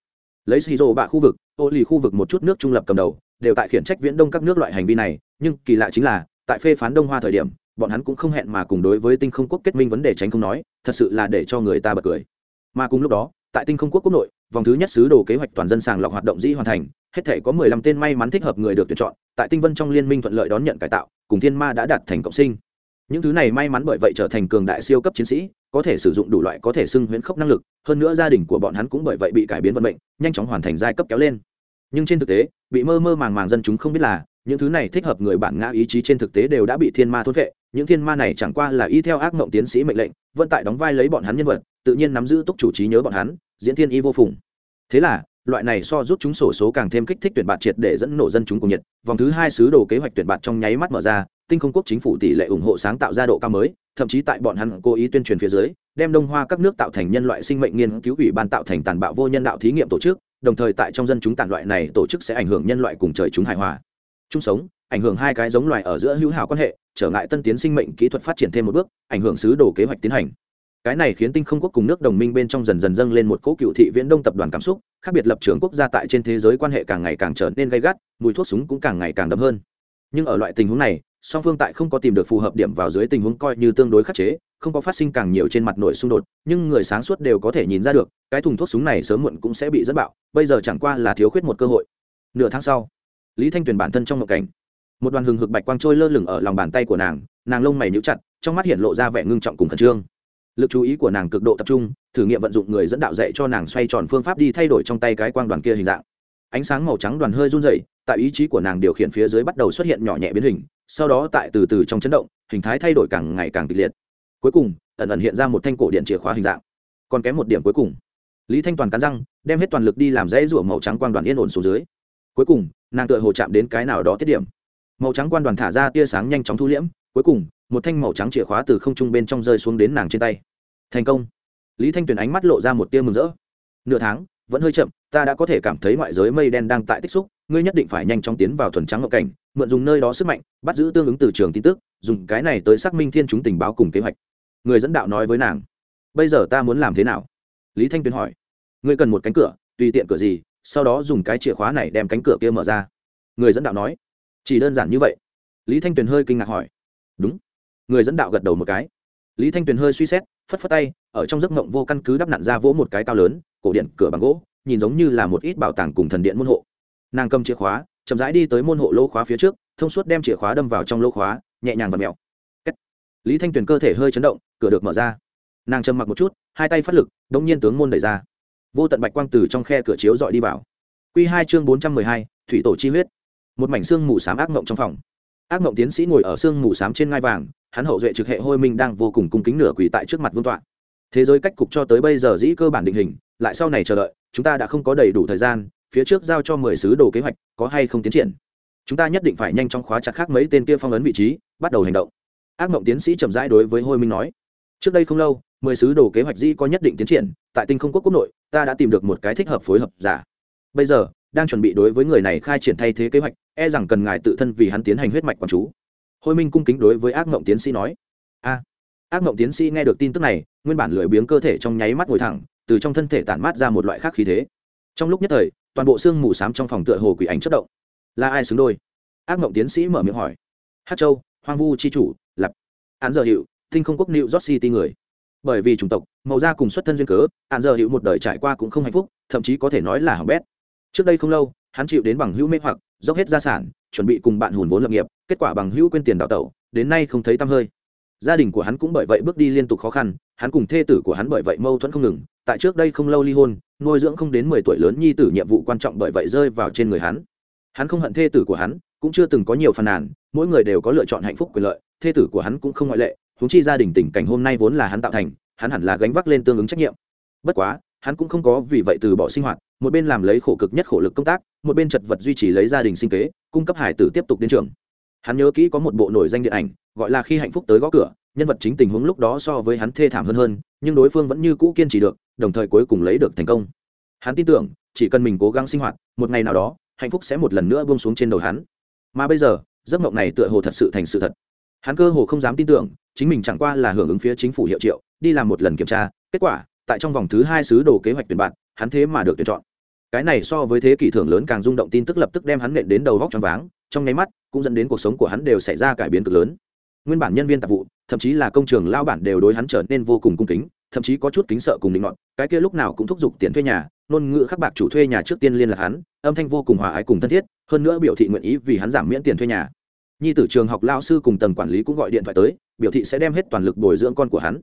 Speaker 1: lấy xì rồ bạ khu vực, ô lì khu vực một chút nước trung lập cầm đầu, đều tại khiển trách viễn đông các nước loại hành vi này, nhưng kỳ lạ chính là, tại phê phán đông hoa thời điểm, bọn hắn cũng không hẹn mà cùng đối với tinh không quốc kết minh vấn đề tránh không nói, thật sự là để cho người ta bật cười. Mà cùng lúc đó, tại tinh không quốc quốc nội, vòng thứ nhất sứ đồ kế hoạch toàn dân sàng lọc hoạt động dĩ hoàn thành, hết thể có mười lăm tên may mắn thích hợp người được tuyển chọn, tại tinh vân trong liên minh thuận lợi đón nhận cải tạo, cùng thiên ma đã đạt thành cộng sinh. Những thứ này may mắn bởi vậy trở thành cường đại siêu cấp chiến sĩ có thể sử dụng đủ loại có thể xưng huyễn khốc năng lực, hơn nữa gia đình của bọn hắn cũng bởi vậy bị cải biến vận mệnh, nhanh chóng hoàn thành giai cấp kéo lên. Nhưng trên thực tế, bị mơ mơ màng màng dân chúng không biết là, những thứ này thích hợp người bản ngã ý chí trên thực tế đều đã bị thiên ma thôn vệ, những thiên ma này chẳng qua là y theo ác mộng tiến sĩ mệnh lệnh vận tại đóng vai lấy bọn hắn nhân vật, tự nhiên nắm giữ túc chủ trí nhớ bọn hắn, diễn thiên y vô phùng. Thế là, loại này so rút chúng sổ số càng thêm kích thích tuyển bạt triệt để dẫn nổ dân chúng cùng nhiệt vòng thứ hai sứ đồ kế hoạch tuyển bạt trong nháy mắt mở ra, tinh không quốc chính phủ tỷ lệ ủng hộ sáng tạo ra độ cao mới thậm chí tại bọn hắn cố ý tuyên truyền phía dưới, đem đông hoa các nước tạo thành nhân loại sinh mệnh nghiên cứu ủy ban tạo thành tàn bạo vô nhân đạo thí nghiệm tổ chức, đồng thời tại trong dân chúng tàn loại này tổ chức sẽ ảnh hưởng nhân loại cùng trời chúng hài hòa. Chung sống, ảnh hưởng hai cái giống loài ở giữa hữu hảo quan hệ, trở ngại tân tiến sinh mệnh kỹ thuật phát triển thêm một bước, ảnh hưởng sứ đồ kế hoạch tiến hành. Cái này khiến tinh không quốc cùng nước đồng minh bên trong dần dần dâng lên một cỗ cựu thị viễn đông tập đoàn cảm xúc, khác biệt lập trường quốc gia tại trên thế giới quan hệ càng ngày càng trở nên gay gắt, mùi thuốc súng cũng càng ngày càng đậm hơn. Nhưng ở loại tình huống này song phương tại không có tìm được phù hợp điểm vào dưới tình huống coi như tương đối khắc chế, không có phát sinh càng nhiều trên mặt nội xung đột, nhưng người sáng suốt đều có thể nhìn ra được, cái thùng thuốc súng này sớm muộn cũng sẽ bị dẫn bạo, bây giờ chẳng qua là thiếu khuyết một cơ hội. Nửa tháng sau, lý thanh tuyền bản thân trong ngộ cảnh, một đoàn hừng hực bạch quang trôi lơ lửng ở lòng bàn tay của nàng nàng lông mày nhíu chặt, trong mắt hiện lộ ra vẻ ngưng trọng cùng khẩn trương. Lực chú ý của nàng cực độ tập trung, thử nghiệm vận dụng người dẫn đạo dạy cho nàng xoay tròn phương pháp đi thay đổi trong tay cái quang đoàn kia hình dạng ánh sáng màu trắng đoàn hơi run rẩy, tại ý chí của nàng điều khiển phía dưới bắt đầu xuất hiện nhỏ nhẹ biến hình, sau đó tại từ từ trong chấn động, hình thái thay đổi càng ngày càng kịch liệt. Cuối cùng, ẩn ẩn hiện ra một thanh cổ điện chìa khóa hình dạng. Còn kém một điểm cuối cùng. Lý thanh toàn cắn răng, đem hết toàn lực đi làm dãy rủa màu trắng quang đoàn yên ổn xuống dưới. Cuối cùng, nàng tựa hồ chạm đến cái nào đó tiết điểm. Màu trắng quan đoàn thả ra tia sáng nhanh chóng thu liễm, cuối cùng, một thanh màu trắng chìa khóa từ không trung bên trong rơi xuống đến nàng trên tay. Thành công. Lý thanh tuyền ánh mắt lộ ra một tia mừng rỡ. Nửa tháng vẫn hơi chậm, ta đã có thể cảm thấy ngoại giới mây đen đang tại tích xúc, ngươi nhất định phải nhanh chóng tiến vào thuần trắng ngộ cảnh, mượn dùng nơi đó sức mạnh, bắt giữ tương ứng từ trường tin tức, dùng cái này tới xác minh thiên chúng tình báo cùng kế hoạch. Người dẫn đạo nói với nàng. Bây giờ ta muốn làm thế nào? Lý thanh tuyền hỏi. Ngươi cần một cánh cửa, tùy tiện cửa gì, sau đó dùng cái chìa khóa này đem cánh cửa kia mở ra. Người dẫn đạo nói. Chỉ đơn giản như vậy. Lý thanh tuyền hơi kinh ngạc hỏi. Đúng. Người dẫn đạo gật đầu một cái. Lý thanh tuyền hơi suy xét, phất phất tay, ở trong giấc mộng vô căn cứ đắp nặn ra vỗ một cái cao lớn cổ điện cửa bằng gỗ, nhìn giống như là một ít bảo tàng cùng thần điện môn hộ. Nàng cầm chìa khóa, chậm rãi đi tới môn hộ lỗ khóa phía trước, thông suốt đem chìa khóa đâm vào trong lỗ khóa, nhẹ nhàng và mèo. Lý thanh tuyền cơ thể hơi chấn động, cửa được mở ra. Nàng trầm mặc một chút, hai tay phát lực đ ỗ n g nhiên tướng môn đẩy ra. Vô tận bạch quang từ trong khe cửa chiếu dọi đi vào. Q hai chương bốn trăm mười hai, thủy tổ chi huyết. Một mảnh xương mù s á m ác mộng trong phòng. Ác mộng tiến sĩ ngồi ở xương mù s á m trên ngai vàng, hắn hậu duệ trực hệ hôi minh đang vô cùng cung kính nửa quỳ tại trước mặt vương tọa thế giới cách cục cho tới bây giờ dĩ cơ bản định hình, lại sau này chờ đợi, chúng ta đã không có đầy đủ thời gian, phía trước giao cho mười sứ đồ kế hoạch, có hay không tiến triển. Chúng ta nhất định phải nhanh chóng khóa chặt khác mấy tên kia phong ấn vị trí, bắt đầu hành động. Ác mộng tiến sĩ chậm rãi đối với hôi minh nói. Trước đây không lâu, mười sứ đồ kế hoạch dĩ có nhất định tiến triển, tại tinh không quốc quốc nội, ta đã tìm được một cái thích hợp phối hợp giả. Bây giờ, đang chuẩn bị đối với người này khai triển thay thế kế hoạch e rằng cần ngài tự thân vì hắn tiến hành huyết mạch quản chú. Hôi minh cung kính đối với ác mộng tiến sĩ nói. A ác mộng tiến sĩ nghe được tin tức này, nguyên bản lười biếng cơ thể trong nháy mắt ngồi thẳng, từ trong thân thể tản mát ra một loại khác khí thế. Trong lúc nhất thời, toàn bộ xương mù s á m trong phòng tựa hồ quỷ ảnh chất động. Là ai xứng đôi? Ác mộng tiến sĩ mở miệng hỏi. Hát châu, hoang vu c h i chủ, lập. Án giờ hiệu tinh không quốc nịu york city người. Bởi vì chủng tộc, màu da cùng xuất thân duyên cớ, án giờ hiệu một đời trải qua cũng không hạnh phúc, thậm chí có thể nói là hỏng bét. Trước đây không lâu, hắn chịu đến bằng hữu mê hoặc, dốc hết gia sản, chuẩn bị cùng bạn hùn vốn lập nghiệp, kết quả bằng hữu quên tiền đào tẩu, đến nay không thấy tăm hơi gia đình của hắn cũng bởi vậy bước đi liên tục khó khăn, hắn cùng thê tử của hắn bởi vậy mâu thuẫn không ngừng, tại trước đây không lâu ly hôn, nuôi dưỡng không đến mười tuổi lớn nhi tử nhiệm vụ quan trọng bởi vậy rơi vào trên người hắn. Hắn không hận thê tử của hắn, cũng chưa từng có nhiều phàn nàn, mỗi người đều có lựa chọn hạnh phúc quyền lợi, thê tử của hắn cũng không ngoại lệ húng chi gia đình tình cảnh hôm nay vốn là hắn tạo thành, hắn hẳn là gánh vác lên tương ứng trách nhiệm. Bất quá, hắn cũng không có vì vậy từ bỏ sinh hoạt, một bên làm lấy khổ cực nhất khổ lực công tác, một bên chật vật duy trì lấy gia đình sinh kế, cung cấp hải tử tiếp tục đến trường. Hắn nhớ kỹ có một bộ nổi danh điện ảnh gọi là khi hạnh phúc tới gõ cửa, nhân vật chính tình huống lúc đó so với hắn thê thảm hơn hơn, nhưng đối phương vẫn như cũ kiên trì được, đồng thời cuối cùng lấy được thành công. Hắn tin tưởng, chỉ cần mình cố gắng sinh hoạt, một ngày nào đó, hạnh phúc sẽ một lần nữa buông xuống trên đầu hắn. Mà bây giờ, giấc mộng này tựa hồ thật sự thành sự thật. Hắn cơ hồ không dám tin tưởng, chính mình chẳng qua là hưởng ứng phía chính phủ hiệu triệu, đi làm một lần kiểm tra, kết quả, tại trong vòng thứ hai sứ đồ kế hoạch tuyển bạn, hắn thế mà được tuyển chọn. Cái này so với thế kỷ thưởng lớn càng rung động tin tức lập tức đem hắn nện đến đầu vóc t r váng, trong nháy mắt, cũng dẫn đến cuộc sống của hắn đều xảy ra cải biến cực lớn nguyên bản nhân viên tạp vụ, thậm chí là công trường lao bản đều đối hắn trở nên vô cùng cung kính, thậm chí có chút kính sợ cùng định luận cái kia lúc nào cũng thúc giục tiền thuê nhà, ngôn ngữ khắc bạc chủ thuê nhà trước tiên liên lạc hắn, âm thanh vô cùng hòa ái cùng thân thiết, hơn nữa biểu thị nguyện ý vì hắn giảm miễn tiền thuê nhà. Nhi tử trường học lao sư cùng tầng quản lý cũng gọi điện thoại tới, biểu thị sẽ đem hết toàn lực bồi dưỡng con của hắn.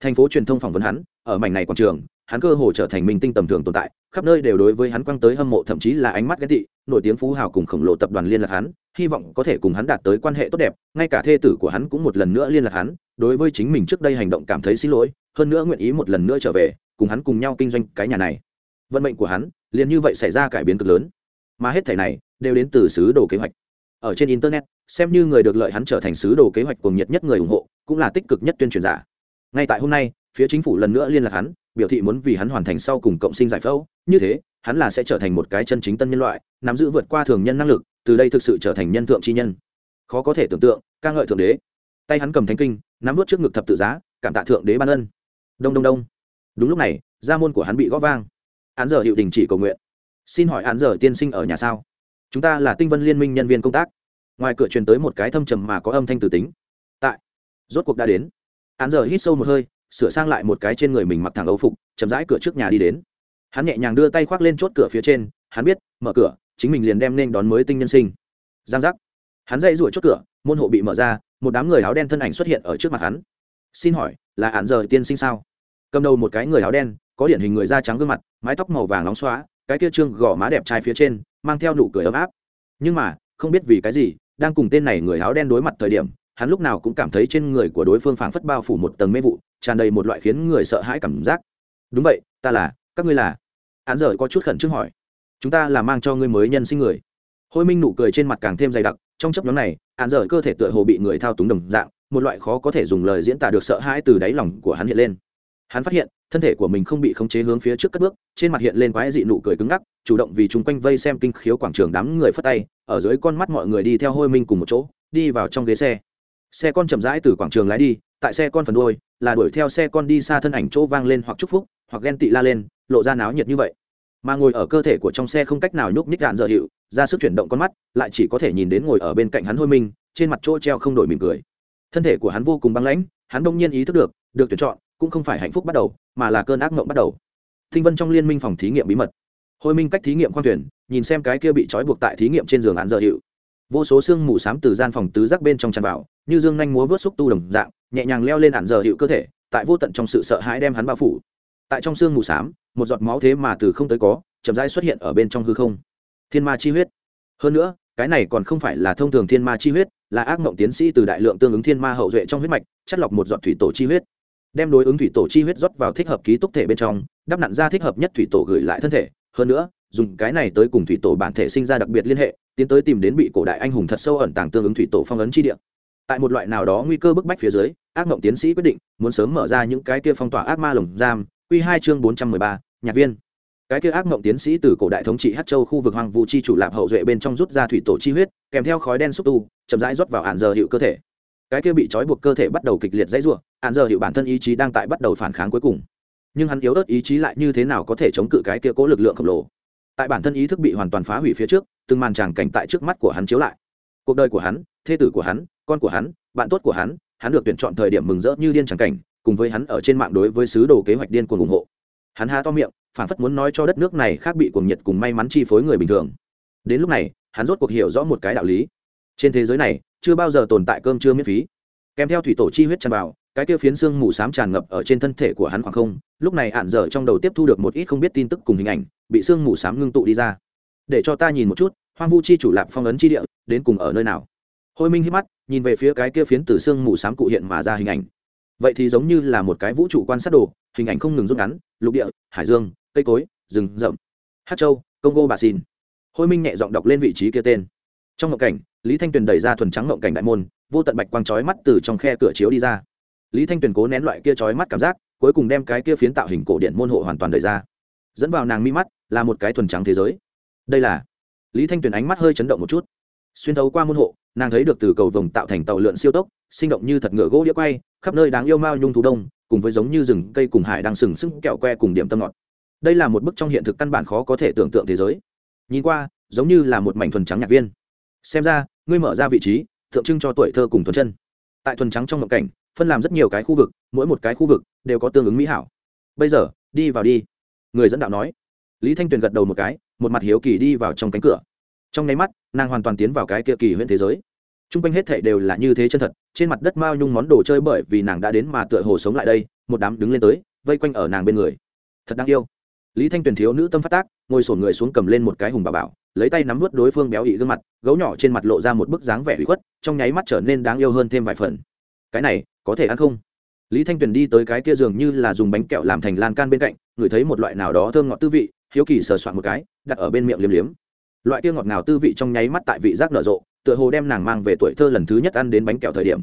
Speaker 1: Thành phố truyền thông phỏng vấn hắn, ở mảnh này quảng trường hắn cơ hồ trở thành minh tinh tầm thường tồn tại, khắp nơi đều đối với hắn quăng tới hâm mộ, thậm chí là ánh mắt ghét tị, nổi tiếng phú hào cùng khổng lồ tập đoàn liên lạc hắn, hy vọng có thể cùng hắn đạt tới quan hệ tốt đẹp, ngay cả thê tử của hắn cũng một lần nữa liên lạc hắn, đối với chính mình trước đây hành động cảm thấy xin lỗi, hơn nữa nguyện ý một lần nữa trở về, cùng hắn cùng nhau kinh doanh cái nhà này. Vận mệnh của hắn, liền như vậy xảy ra cải biến cực lớn. Mà hết thảy này, đều đến từ sứ đồ kế hoạch. Ở trên internet, xem như người được lợi hắn trở thành sứ đồ kế hoạch cuồng nhiệt nhất người ủng hộ, cũng là tích cực nhất tuyên truyền giả. Ngay tại hôm nay, phía chính phủ lần nữa liên lạc hắn biểu thị muốn vì hắn hoàn thành sau cùng cộng sinh giải phẫu, như thế, hắn là sẽ trở thành một cái chân chính tân nhân loại, nắm giữ vượt qua thường nhân năng lực, từ đây thực sự trở thành nhân thượng chi nhân. Khó có thể tưởng tượng, ca ngợi thượng đế. Tay hắn cầm thánh kinh, nắm vút trước ngực thập tự giá, cảm tạ thượng đế ban ân. Đông đông đông. Đúng lúc này, gia môn của hắn bị gõ vang. Án giờ hiệu đình chỉ cầu nguyện. Xin hỏi án giờ tiên sinh ở nhà sao? Chúng ta là tinh vân liên minh nhân viên công tác. Ngoài cửa truyền tới một cái thâm trầm mà có âm thanh từ tính. Tại. Rốt cuộc đã đến. Án giờ hít sâu một hơi sửa sang lại một cái trên người mình mặc thẳng âu phục, chậm rãi cửa trước nhà đi đến. Hắn nhẹ nhàng đưa tay khoác lên chốt cửa phía trên, hắn biết, mở cửa, chính mình liền đem nên đón mới tinh nhân sinh. Giang giác. Hắn dậy rủi chốt cửa, môn hộ bị mở ra, một đám người áo đen thân ảnh xuất hiện ở trước mặt hắn. Xin hỏi, là hạn giờ tiên sinh sao? Cầm đầu một cái người áo đen, có điển hình người da trắng gương mặt, mái tóc màu vàng nóng xóa, cái kia trương gò má đẹp trai phía trên, mang theo nụ cười ấm áp. Nhưng mà, không biết vì cái gì, đang cùng tên này người áo đen đối mặt thời điểm hắn lúc nào cũng cảm thấy trên người của đối phương phảng phất bao phủ một tầng mê vụ, tràn đầy một loại khiến người sợ hãi cảm giác. Đúng vậy, ta là, các ngươi là? Hắn giờ có chút khẩn trương hỏi. Chúng ta là mang cho ngươi mới nhân sinh người. Hôi minh nụ cười trên mặt càng thêm dày đặc, trong chấp nhóm này hắn giờ cơ thể tựa hồ bị người thao túng đồng dạng, một loại khó có thể dùng lời diễn tả được sợ hãi từ đáy lòng của hắn hiện lên. Hắn phát hiện, thân thể của mình không bị khống chế hướng phía trước cất bước, trên mặt hiện lên quái dị nụ cười cứng ngắc, chủ động vì chúng quanh vây xem kinh khiếu quảng trường đám người phất tay, ở dưới con mắt mọi người đi theo hôi minh cùng một chỗ, đi vào trong ghế xe xe con chậm rãi từ quảng trường lái đi, tại xe con phần đôi là đuổi theo xe con đi xa thân ảnh chỗ vang lên hoặc chúc phúc, hoặc ghen tị la lên, lộ ra náo nhiệt như vậy. Mà ngồi ở cơ thể của trong xe không cách nào nhúc nhích đạn dở hiệu, ra sức chuyển động con mắt, lại chỉ có thể nhìn đến ngồi ở bên cạnh hắn hôi minh, trên mặt chỗ treo không đổi mỉm cười. Thân thể của hắn vô cùng băng lãnh, hắn đông nhiên ý thức được được tuyển chọn, cũng không phải hạnh phúc bắt đầu, mà là cơn ác mộng bắt đầu. Thinh vân trong liên minh phòng thí nghiệm bí mật. Hôi minh cách thí nghiệm khoang thuyền, nhìn xem cái kia bị trói buộc tại thí nghiệm trên giường án dở hiệu. Vô số xương mù xám từ gian phòng tứ giác bên trong tràn vào như dương nhanh múa vớt xúc tu đồng dạng, nhẹ nhàng leo lên ạn giờ hiệu cơ thể, tại vô tận trong sự sợ hãi đem hắn bao phủ. Tại trong xương mù s một giọt máu thế mà từ không tới có, chậm rãi xuất hiện ở bên trong hư không. Thiên ma chi huyết. Hơn nữa, cái này còn không phải là thông thường thiên ma chi huyết, là ác mộng tiến sĩ từ đại lượng tương ứng thiên ma hậu duệ trong huyết mạch, chất lọc một giọt thủy tổ chi huyết. Đem đối ứng thủy tổ chi huyết rót vào thích hợp ký túc thể bên trong, đắp nặn ra thích hợp nhất thủy tổ gửi lại thân thể. Hơn nữa, dùng cái này tới cùng thủy tổ bản thể sinh ra đặc biệt liên hệ, tiến tới tìm đến bị cổ đại anh hùng thật sâu ẩn tàng tương ứng thủy tổ phong ấn chi địa tại một loại nào đó nguy cơ bức bách phía dưới, ác mộng tiến sĩ quyết định, muốn sớm mở ra những cái kia phong tỏa ác ma lồng giam q hai chương bốn trăm mười ba, nhạc viên. Cái kia ác mộng tiến sĩ từ cổ đại thống trị hát châu khu vực hoàng vũ chi chủ lạp hậu duệ bên trong rút ra thủy tổ chi huyết, kèm theo khói đen xúc tu, chậm rãi rót vào hạn giờ hiệu cơ thể. Cái kia bị trói buộc cơ thể bắt đầu kịch liệt dãy ruộng hạn giờ hiệu bản thân ý chí đang tại bắt đầu phản kháng cuối cùng. Nhưng hắn yếu ớt ý chí lại như thế nào có thể chống cự cái kia cố lực lượng khổng lồ? Tại bản thân ý thức bị hoàn toàn phá hủy phía trước, từng màn tràng cảnh tại trước mắt của hắn chiếu lại. Cuộc đời của hắn thê tử của hắn con của hắn, bạn tốt của hắn hắn được tuyển chọn thời điểm mừng rỡ như điên tràng cảnh, cùng với hắn ở trên mạng đối với sứ đồ kế hoạch điên cuồng ủng hộ. Hắn há to miệng phản phất muốn nói cho đất nước này khác bị cuồng nhiệt cùng may mắn chi phối người bình thường. Đến lúc này, hắn rốt cuộc hiểu rõ một cái đạo lý. Trên thế giới này, chưa bao giờ tồn tại cơm chưa miễn phí. Kèm theo thủy tổ chi huyết tràn vào, cái kia phiến xương mù xám tràn ngập ở trên thân thể của hắn khoảng không, lúc này ạn dở trong đầu tiếp thu được một ít không biết tin tức cùng hình ảnh, bị xương mù xám ngưng tụ đi ra. Để cho ta nhìn một chút, hoang vu chi chủ lạp phong ấn chi địa, đến cùng ở nơi nào? Hôi minh hít mắt, nhìn về phía cái kia phiến từ xương mù xám cụ hiện mà ra hình ảnh. Vậy thì giống như là một cái vũ trụ quan sát đồ, hình ảnh không ngừng rút ngắn, lục địa, hải dương, cây cối, rừng rậm. Hát châu, congo bà xin hôi minh nhẹ giọng đọc lên vị trí kia tên. Trong ngộng cảnh, lý thanh tuyền đẩy ra thuần trắng ngộng cảnh đại môn, vô tận bạch quang trói mắt từ trong khe cửa chiếu đi ra. Lý thanh tuyền cố nén loại kia trói mắt cảm giác, cuối cùng đem cái kia phiến tạo hình cổ điện môn hộ hoàn toàn đẩy ra. Dẫn vào nàng mi mắt, là một cái thuần trắng thế giới. Đây là lý thanh tuyền ánh mắt hơi chấn động một chút. Xuyên thấu qua môn hộ nàng thấy được từ cầu vồng tạo thành tàu lượn siêu tốc, sinh động như thật ngựa gỗ đĩa quay, khắp nơi đáng yêu mao nhung thú đông, cùng với giống như rừng cây cùng hải đang sừng sững kẹo que cùng điểm tâm ngọt. Đây là một bức trong hiện thực căn bản khó có thể tưởng tượng thế giới. Nhìn qua, giống như là một mảnh thuần trắng nhạc viên. Xem ra, ngươi mở ra vị trí, tượng trưng cho tuổi thơ cùng thuần chân. Tại thuần trắng trong ngộng cảnh, phân làm rất nhiều cái khu vực, mỗi một cái khu vực đều có tương ứng mỹ hảo. Bây giờ, đi vào đi. Người dẫn đạo nói. Lý thanh tuyền gật đầu một cái, một mặt hiếu kỳ đi vào trong cánh cửa trong nháy mắt, nàng hoàn toàn tiến vào cái kia kỳ huyễn thế giới. T r u n g quanh hết thệ đều là như thế chân thật, trên mặt đất mao nhung món đồ chơi bởi vì nàng đã đến mà tựa hồ sống lại đây, một đám đứng lên tới, vây quanh ở nàng bên người. Thật đáng yêu. Lý thanh tuyền thiếu nữ tâm phát tác, ngồi sổn người xuống cầm lên một cái hùng bà bảo, lấy tay nắm vớt đối phương béo ị gương mặt, gấu nhỏ trên mặt lộ ra một bức dáng vẻ hủy khuất, trong nháy mắt trở nên đáng yêu hơn thêm vài phần. Cái này, có thể ăn không? Lý thanh tuyền đi tới cái kia giường như là dùng bánh kẹo làm thành lan can bên cạnh, ngửi thấy một loại nào đó thơm ngọt tư vị, hiếu kỳ sờ soạn một cái, đặt ở bên miệng liếm liếm loại kia ngọt ngào, tư vị trong nháy mắt tại vị giác nở rộ tựa hồ đem nàng mang về tuổi thơ lần thứ nhất ăn đến bánh kẹo thời điểm.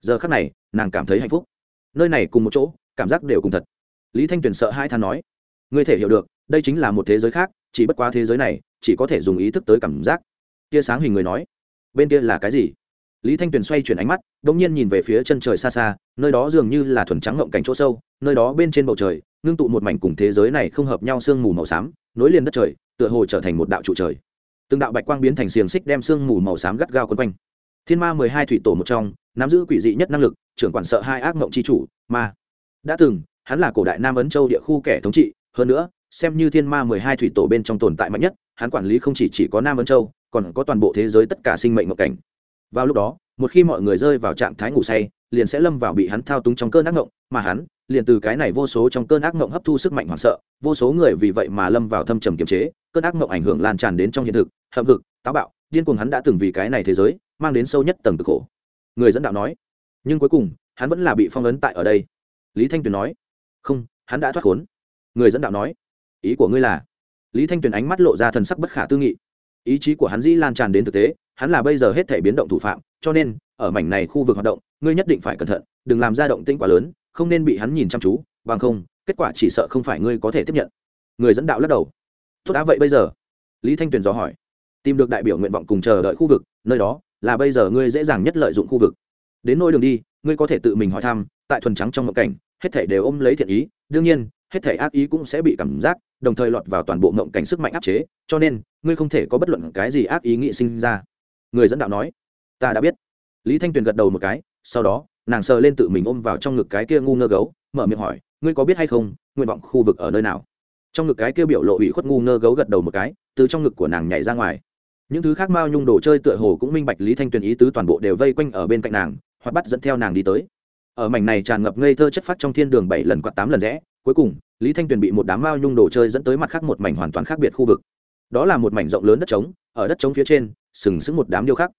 Speaker 1: Giờ khắc này nàng cảm thấy hạnh phúc. Nơi này cùng một chỗ cảm giác đều cùng thật. Lý thanh tuyền sợ hai than nói ngươi thể hiểu được đây chính là một thế giới khác chỉ bất quá thế giới này chỉ có thể dùng ý thức tới cảm giác. Tia sáng hình người nói bên kia là cái gì? Lý thanh tuyền xoay chuyển ánh mắt đ ỗ n g nhiên nhìn về phía chân trời xa xa nơi đó dường như là thuần trắng ngộng cảnh chỗ sâu nơi đó bên trên bầu trời ngưng tụ một mảnh cùng thế giới này không hợp nhau sương mù màu xám nối liền đất trời tựa hồ trở thành một đạo trụ trời từng đạo bạch quang biến thành xiềng xích đem sương mù màu xám gắt gao quấn quanh. Thiên ma mười hai thủy tổ một trong nắm giữ quỷ dị nhất năng lực trưởng quản sợ hai ác mộng c h i chủ ma. Đã từng hắn là cổ đại nam ấn châu địa khu kẻ thống trị hơn nữa xem như thiên ma mười hai thủy tổ bên trong tồn tại mạnh nhất hắn quản lý không chỉ, chỉ có nam ấn châu còn có toàn bộ thế giới tất cả sinh mệnh ngộ cảnh. Vào lúc đó một khi mọi người rơi vào trạng thái ngủ say liền sẽ lâm vào bị hắn thao túng trong cơn ác ngộng, mà hắn liền từ cái này vô số trong cơn ác ngộng hấp thu sức mạnh hoảng sợ, vô số người vì vậy mà lâm vào thâm trầm kiềm chế, cơn ác ngộng ảnh hưởng lan tràn đến trong hiện thực, hậm hực, táo bạo, điên cuồng hắn đã từng vì cái này thế giới mang đến sâu nhất tầng cực khổ. Người dẫn đạo nói, nhưng cuối cùng, hắn vẫn là bị phong ấn tại ở đây. Lý thanh tuyền nói, không, hắn đã thoát khốn. Người dẫn đạo nói, ý của ngươi là? Lý thanh tuyền ánh mắt lộ ra thần sắc bất khả tư nghị. Ý chí của hắn dĩ lan tràn đến thực tế, hắn là bây giờ hết thể biến động thủ phạm, cho nên ở mảnh này khu vực hoạt động, ngươi nhất định phải cẩn thận, đừng làm ra động tĩnh quá lớn, không nên bị hắn nhìn chăm chú, bằng không, kết quả chỉ sợ không phải ngươi có thể tiếp nhận. Người dẫn đạo lắc đầu. Tốt đã vậy bây giờ? Lý thanh tuyền dò hỏi. Tìm được đại biểu nguyện vọng cùng chờ đợi khu vực, nơi đó là bây giờ ngươi dễ dàng nhất lợi dụng khu vực. Đến nơi đường đi, ngươi có thể tự mình hỏi thăm, tại thuần trắng trong mộng cảnh, hết thể đều ôm lấy thiện ý, đương nhiên, hết thể ác ý cũng sẽ bị cảm giác, đồng thời lọt vào toàn bộ mộng cảnh sức mạnh áp chế, cho nên, ngươi không thể có bất luận cái gì ác ý nghĩ sinh ra. Người dẫn đạo nói. Ta đã biết lý thanh tuyền gật đầu một cái, sau đó, nàng sờ lên tự mình ôm vào trong ngực cái kia ngu ngơ gấu, mở miệng hỏi, ngươi có biết hay không, nguyện vọng khu vực ở nơi nào? Trong ngực cái kia biểu lộ ủy khuất ngu ngơ gấu gật đầu một cái, từ trong ngực của nàng nhảy ra ngoài. Những thứ khác mao nhung đồ chơi tựa hồ cũng minh bạch lý thanh tuyền ý tứ toàn bộ đều vây quanh ở bên cạnh nàng hoặc bắt dẫn theo nàng đi tới. Ở mảnh này tràn ngập ngây thơ chất phát trong thiên đường bảy lần quạt tám lần rẽ, cuối cùng, lý thanh tuyền bị một đám mao nhung đồ chơi dẫn tới mặt khác một mảnh hoàn toàn khác biệt khu vực. Đó là một mảnh rộng lớn đất trống, ở đất trống phía trên, sừng sững một đám điêu khắc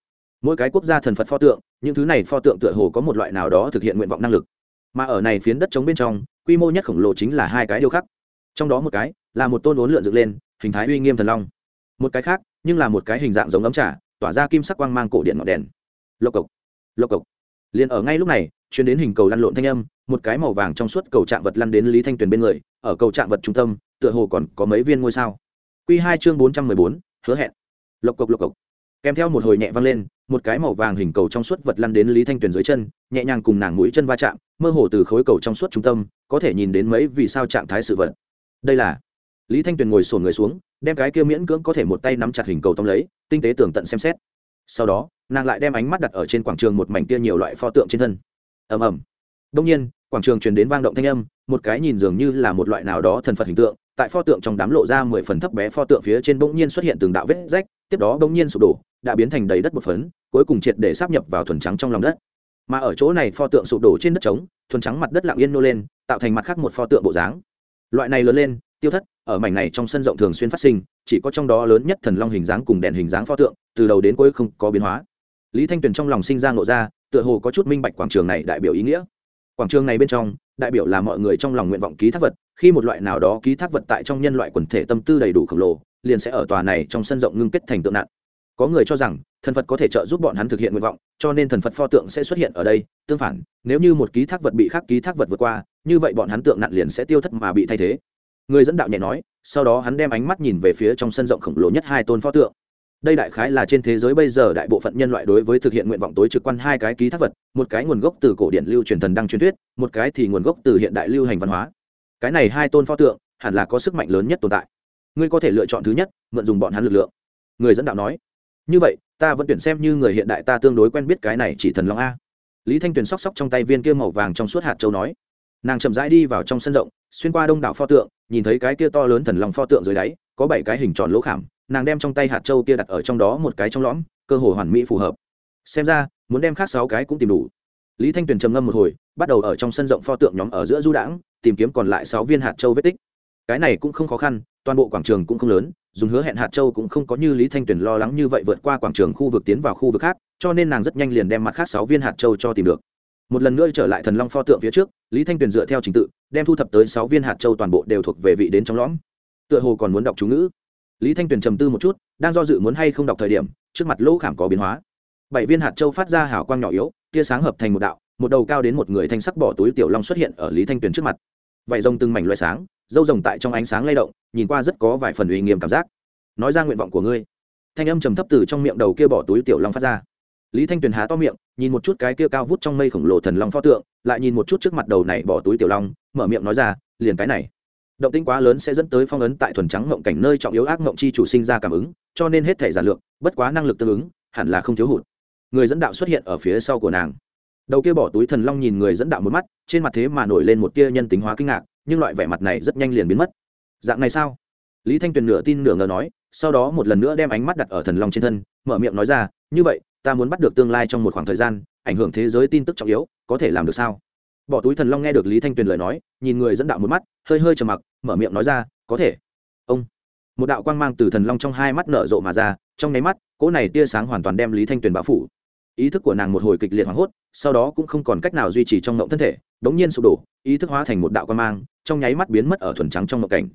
Speaker 1: mỗi cái quốc gia thần phật pho tượng, những thứ này pho tượng tựa hồ có một loại nào đó thực hiện nguyện vọng năng lực. Mà ở này phiến đất trống bên trong, quy mô nhất khổng lồ chính là hai cái điêu khắc. Trong đó một cái là một tôn uốn lượn dựng lên, hình thái uy nghiêm thần long. Một cái khác, nhưng là một cái hình dạng giống ấm trà, tỏa ra kim sắc quang mang cổ điện ngọn đèn. Lộc cộc lộc cộc. Liền ở ngay lúc này, chuyến đến hình cầu lăn lộn thanh âm, một cái màu vàng trong suốt cầu trạng vật lăn đến lý thanh tuyền bên người, ở cầu trạng vật trung tâm, tựa hồ còn có mấy viên ngôi sao. Q hai chương bốn trăm mười bốn, hứa hẹn. Lộc cộc lộc cộc. Kèm theo một hồi nhẹ vang lên một cái màu vàng hình cầu trong suốt vật lăn đến lý thanh tuyền dưới chân, nhẹ nhàng cùng nàng mũi chân va chạm, mơ hồ từ khối cầu trong suốt trung tâm, có thể nhìn đến mấy vì sao trạng thái sự vật. Đây là, lý thanh tuyền ngồi sổn người xuống, đem cái kia miễn cưỡng có thể một tay nắm chặt hình cầu tông lấy, tinh tế tường tận xem xét. Sau đó, nàng lại đem ánh mắt đặt ở trên quảng trường một mảnh kia nhiều loại pho tượng trên thân. Ầm ầm. Đông nhiên, quảng trường truyền đến vang động thanh âm, một cái nhìn dường như là một loại nào đó thần phật hình tượng, tại pho tượng trong đám lộ ra mười phần thấp bé pho tượng phía trên bỗng nhiên xuất hiện từng đạo vết rách, tiếp đó bỗng nhiên sụp đổ đã biến thành đầy đất một phấn, cuối cùng triệt để sắp nhập vào thuần trắng trong lòng đất. Mà ở chỗ này pho tượng sụp đổ trên đất trống, thuần trắng mặt đất lặng yên nô lên, tạo thành mặt khác một pho tượng bộ dáng. Loại này lớn lên, tiêu thất, ở mảnh này trong sân rộng thường xuyên phát sinh, chỉ có trong đó lớn nhất thần long hình dáng cùng đèn hình dáng pho tượng, từ đầu đến cuối không có biến hóa. Lý thanh tuyền trong lòng sinh ra ngộ ra, tựa hồ có chút minh bạch quảng trường này đại biểu ý nghĩa. Quảng trường này bên trong, đại biểu là mọi người trong lòng nguyện vọng ký thác vật, khi một loại nào đó ký thác vật tại trong nhân loại quần thể tâm tư đầy đủ khổng lồ, liền sẽ ở tòa này trong sân rộng ngưng kết thành tượng nạn có người cho rằng, thần phật có thể trợ giúp bọn hắn thực hiện nguyện vọng, cho nên thần phật pho tượng sẽ xuất hiện ở đây, tương phản, nếu như một ký thác vật bị khác ký thác vật vượt qua, như vậy bọn hắn tượng nặn liền sẽ tiêu thất mà bị thay thế. Người dẫn đạo nhẹ nói, sau đó hắn đem ánh mắt nhìn về phía trong sân rộng khổng lồ nhất hai tôn pho tượng. Đây đại khái là trên thế giới bây giờ đại bộ phận nhân loại đối với thực hiện nguyện vọng tối trực quan hai cái ký thác vật, một cái nguồn gốc từ cổ điển lưu truyền thần đăng truyền thuyết, một cái thì nguồn gốc từ hiện đại lưu hành văn hóa. Cái này hai tôn pho tượng, hẳn là có sức mạnh lớn nhất tồn tại. Ngươi có thể lựa chọn thứ nhất, mượn dùng bọn hắn lực lượng. Người dẫn đạo nói như vậy, ta vẫn tuyển xem như người hiện đại ta tương đối quen biết cái này chỉ thần long a. Lý thanh tuyền sóc sóc trong tay viên kia màu vàng trong suốt hạt châu nói. Nàng chậm rãi đi vào trong sân rộng, xuyên qua đông đảo pho tượng, nhìn thấy cái kia to lớn thần long pho tượng dưới đáy, có bảy cái hình tròn lỗ khảm, nàng đem trong tay hạt châu kia đặt ở trong đó một cái trong lõm, cơ hồ hoàn mỹ phù hợp. Xem ra, muốn đem khác sáu cái cũng tìm đủ. Lý thanh tuyền trầm ngâm một hồi, bắt đầu ở trong sân rộng pho tượng nhóm ở giữa du đãng, tìm kiếm còn lại sáu viên hạt châu vết tích. Cái này cũng không khó khăn, toàn bộ quảng trường cũng không lớn dùng hứa hẹn hạt châu cũng không có như lý thanh tuyền lo lắng như vậy vượt qua quảng trường khu vực tiến vào khu vực khác, cho nên nàng rất nhanh liền đem mặt khác sáu viên hạt châu cho tìm được. Một lần nữa trở lại thần long pho tượng phía trước, lý thanh tuyền dựa theo trình tự, đem thu thập tới sáu viên hạt châu toàn bộ đều thuộc về vị đến trong lõm. Tựa hồ còn muốn đọc chú ngữ. Lý thanh tuyền trầm tư một chút, đang do dự muốn hay không đọc thời điểm, trước mặt lỗ khảm có biến hóa. Bảy viên hạt châu phát ra hào quang nhỏ yếu, tia sáng hợp thành một đạo, một đầu cao đến một người thanh sắc bỏ túi tiểu long xuất hiện ở lý thanh tuyền trước mặt. Vậy rồng từng mảnh loại sáng dâu rồng tại trong ánh sáng lay động, nhìn qua rất có vài phần uy nghiêm cảm giác. Nói ra nguyện vọng của ngươi. Thanh âm trầm thấp từ trong miệng đầu kia bỏ túi tiểu long phát ra. Lý thanh tuyền há to miệng, nhìn một chút cái kia cao vút trong mây khổng lồ thần long pho tượng, lại nhìn một chút trước mặt đầu này bỏ túi tiểu long, mở miệng nói ra, liền cái này. Động tinh quá lớn sẽ dẫn tới phong ấn tại thuần trắng ngộng cảnh nơi trọng yếu ác ngộng chi chủ sinh ra cảm ứng, cho nên hết thể giả lượng bất quá năng lực tương ứng, hẳn là không thiếu hụt. Người dẫn đạo xuất hiện ở phía sau của nàng. Đầu kia bỏ túi thần long nhìn người dẫn đạo một mắt, trên mặt thế mà nổi lên một tia nhân tính hóa kinh ngạc nhưng loại vẻ mặt này rất nhanh liền biến mất. Dạng này sao? Lý thanh tuyền nửa tin nửa ngờ nói, sau đó một lần nữa đem ánh mắt đặt ở thần long trên thân, mở miệng nói ra, như vậy, ta muốn bắt được tương lai trong một khoảng thời gian, ảnh hưởng thế giới tin tức trọng yếu, có thể làm được sao? Bỏ túi thần long nghe được lý thanh tuyền lời nói, nhìn người dẫn đạo một mắt, hơi hơi trầm mặc, mở miệng nói ra, có thể. Ông. Một đạo quang mang từ thần long trong hai mắt nở rộ mà ra, trong nháy mắt, cỗ này tia sáng hoàn toàn đem lý thanh tuyền bao phủ. Ý thức của nàng một hồi kịch liệt hoảng hốt, sau đó cũng không còn cách nào duy trì trong ngộng thân thể đống nhiên sụp đổ, ý thức hóa thành một đạo quan mang, trong nháy mắt biến mất ở thuần trắng trong ngộ cảnh.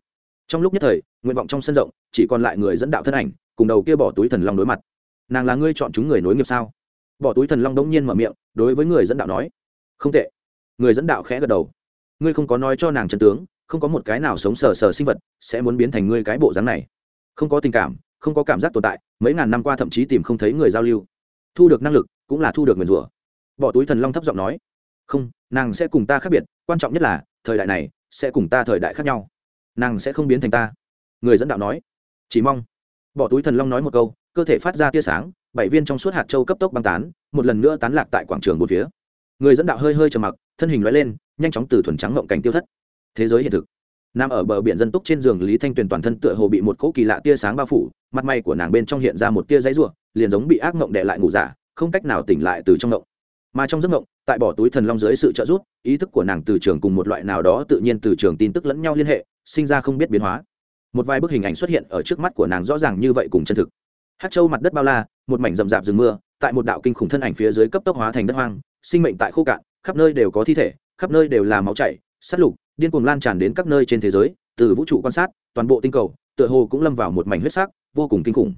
Speaker 1: Trong lúc nhất thời, nguyện vọng trong sân rộng, chỉ còn lại người dẫn đạo thân ảnh, cùng đầu kia bỏ túi thần long đối mặt. Nàng là ngươi chọn chúng người nối nghiệp sao? Bỏ túi thần long đống nhiên mở miệng, đối với người dẫn đạo nói. Không tệ. Người dẫn đạo khẽ gật đầu. Ngươi không có nói cho nàng chân tướng, không có một cái nào sống sờ sờ sinh vật sẽ muốn biến thành ngươi cái bộ dáng này. Không có tình cảm, không có cảm giác tồn tại, mấy ngàn năm qua thậm chí tìm không thấy người giao lưu. Thu được năng lực, cũng là thu được nguyền rủa. Bỏ túi thần long thấp giọng nói không, nàng sẽ cùng ta khác biệt, quan trọng nhất là, thời đại này sẽ cùng ta thời đại khác nhau. Nàng sẽ không biến thành ta. Người dẫn đạo nói. Chỉ mong. Bỏ túi thần long nói một câu, cơ thể phát ra tia sáng, bảy viên trong suốt hạt châu cấp tốc băng tán, một lần nữa tán lạc tại quảng trường một phía. Người dẫn đạo hơi hơi trầm mặc, thân hình loại lên, nhanh chóng từ thuần trắng ngộng cảnh tiêu thất. Thế giới hiện thực. Nằm ở bờ biển dân túc trên giường lý thanh tuyền toàn thân tựa hồ bị một cỗ kỳ lạ tia sáng bao phủ, mặt may của nàng bên trong hiện ra một tia giấy ruộng liền giống bị ác ngộng đệ lại ngủ giả, không cách nào tỉnh lại từ trong ngộng. Mà trong giấc ngộng tại bỏ túi thần long dưới sự trợ giúp, ý thức của nàng từ trường cùng một loại nào đó tự nhiên từ trường tin tức lẫn nhau liên hệ, sinh ra không biết biến hóa. Một vài bức hình ảnh xuất hiện ở trước mắt của nàng rõ ràng như vậy cùng chân thực. Hát châu mặt đất bao la, một mảnh rậm rạp rừng mưa, tại một đạo kinh khủng thân ảnh phía dưới cấp tốc hóa thành đất hoang, sinh mệnh tại khô cạn, khắp nơi đều có thi thể, khắp nơi đều là máu chảy sắt lục, điên cuồng lan tràn đến các nơi trên thế giới, từ vũ trụ quan sát, toàn bộ tinh cầu, tựa hồ cũng lâm vào một mảnh huyết sắc, vô cùng kinh khủng.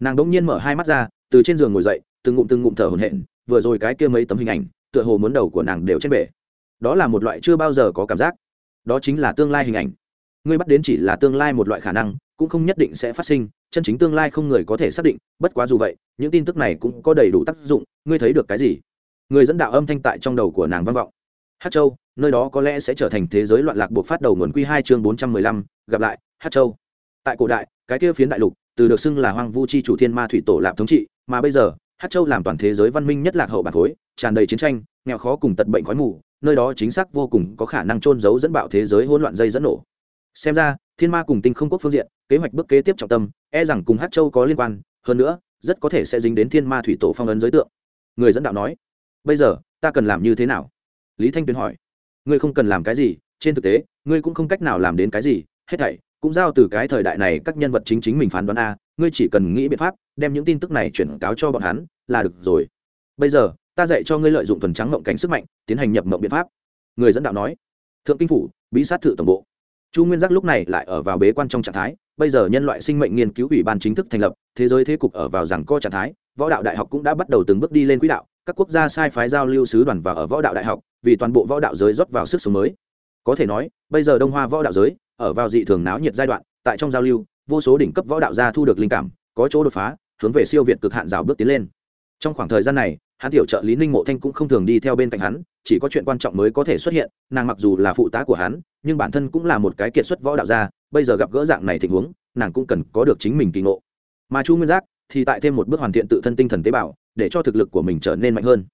Speaker 1: Nàng đỗng nhiên mở hai mắt ra, từ trên giường ngồi dậy, từng ngụm từng ngụm thở hổn hển, vừa rồi cái kia mấy tấm hình ảnh tựa hồ muốn đầu của nàng đều trên bể. Đó là một loại chưa bao giờ có cảm giác. Đó chính là tương lai hình ảnh. Ngươi bắt đến chỉ là tương lai một loại khả năng, cũng không nhất định sẽ phát sinh, chân chính tương lai không người có thể xác định, bất quá dù vậy, những tin tức này cũng có đầy đủ tác dụng, ngươi thấy được cái gì? Người dẫn đạo âm thanh tại trong đầu của nàng vang vọng. Hát châu, nơi đó có lẽ sẽ trở thành thế giới loạn lạc buộc phát đầu nguồn quy hai chương bốn trăm mười lăm, gặp lại, hát châu. Tại cổ đại, cái kia phiến đại lục, từ được xưng là hoang vu chi chủ thiên ma thủy tổ lạp thống trị, mà bây giờ hát châu làm toàn thế giới văn minh nhất lạc hậu bạc khối, tràn đầy chiến tranh, nghèo khó cùng tật bệnh khói mù, nơi đó chính xác vô cùng có khả năng trôn giấu dẫn bạo thế giới hỗn loạn dây dẫn nổ. Xem ra, thiên ma cùng tinh không quốc phương diện, kế hoạch bước kế tiếp trọng tâm e rằng cùng hát châu có liên quan, hơn nữa, rất có thể sẽ dính đến thiên ma thủy tổ phong ấn giới tượng. Người dẫn đạo nói, bây giờ, ta cần làm như thế nào? Lý thanh tuyền hỏi. Ngươi không cần làm cái gì, trên thực tế, ngươi cũng không cách nào làm đến cái gì, hết thảy, cũng giao từ cái thời đại này các nhân vật chính chính mình phán đoán a ngươi chỉ cần nghĩ biện pháp, đem những tin tức này chuyển cáo cho bọn hắn, là được rồi. Bây giờ, ta dạy cho ngươi lợi dụng thuần trắng mộng cảnh sức mạnh, tiến hành nhập mộng biện pháp. Người dẫn đạo nói. Thượng kinh phủ, bí sát thự tổng bộ. Chu nguyên giác lúc này lại ở vào bế quan trong trạng thái, bây giờ nhân loại sinh mệnh nghiên cứu ủy ban chính thức thành lập, thế giới thế cục ở vào rằng co trạng thái, võ đạo đại học cũng đã bắt đầu từng bước đi lên quỹ đạo, các quốc gia sai phái giao lưu sứ đoàn và ở võ đạo đại học, vì toàn bộ võ đạo giới rót vào sức sống mới. Có thể nói, bây giờ đông hoa võ đạo giới, ở vào dị thường náo nhiệt giai đoạn, tại trong giao lưu vô số đỉnh cấp võ đạo gia thu được linh cảm, có chỗ đột phá, hướng về siêu việt cực hạn rào bước tiến lên. Trong khoảng thời gian này, hắn tiểu trợ lý ninh mộ thanh cũng không thường đi theo bên cạnh hắn, chỉ có chuyện quan trọng mới có thể xuất hiện, nàng mặc dù là phụ tá của hắn, nhưng bản thân cũng là một cái kiệt xuất võ đạo gia, bây giờ gặp gỡ dạng này tình huống, nàng cũng cần có được chính mình kỳ ngộ. Mà chu nguyên giác thì tại thêm một bước hoàn thiện tự thân tinh thần tế bào, để cho thực lực của mình trở nên mạnh hơn.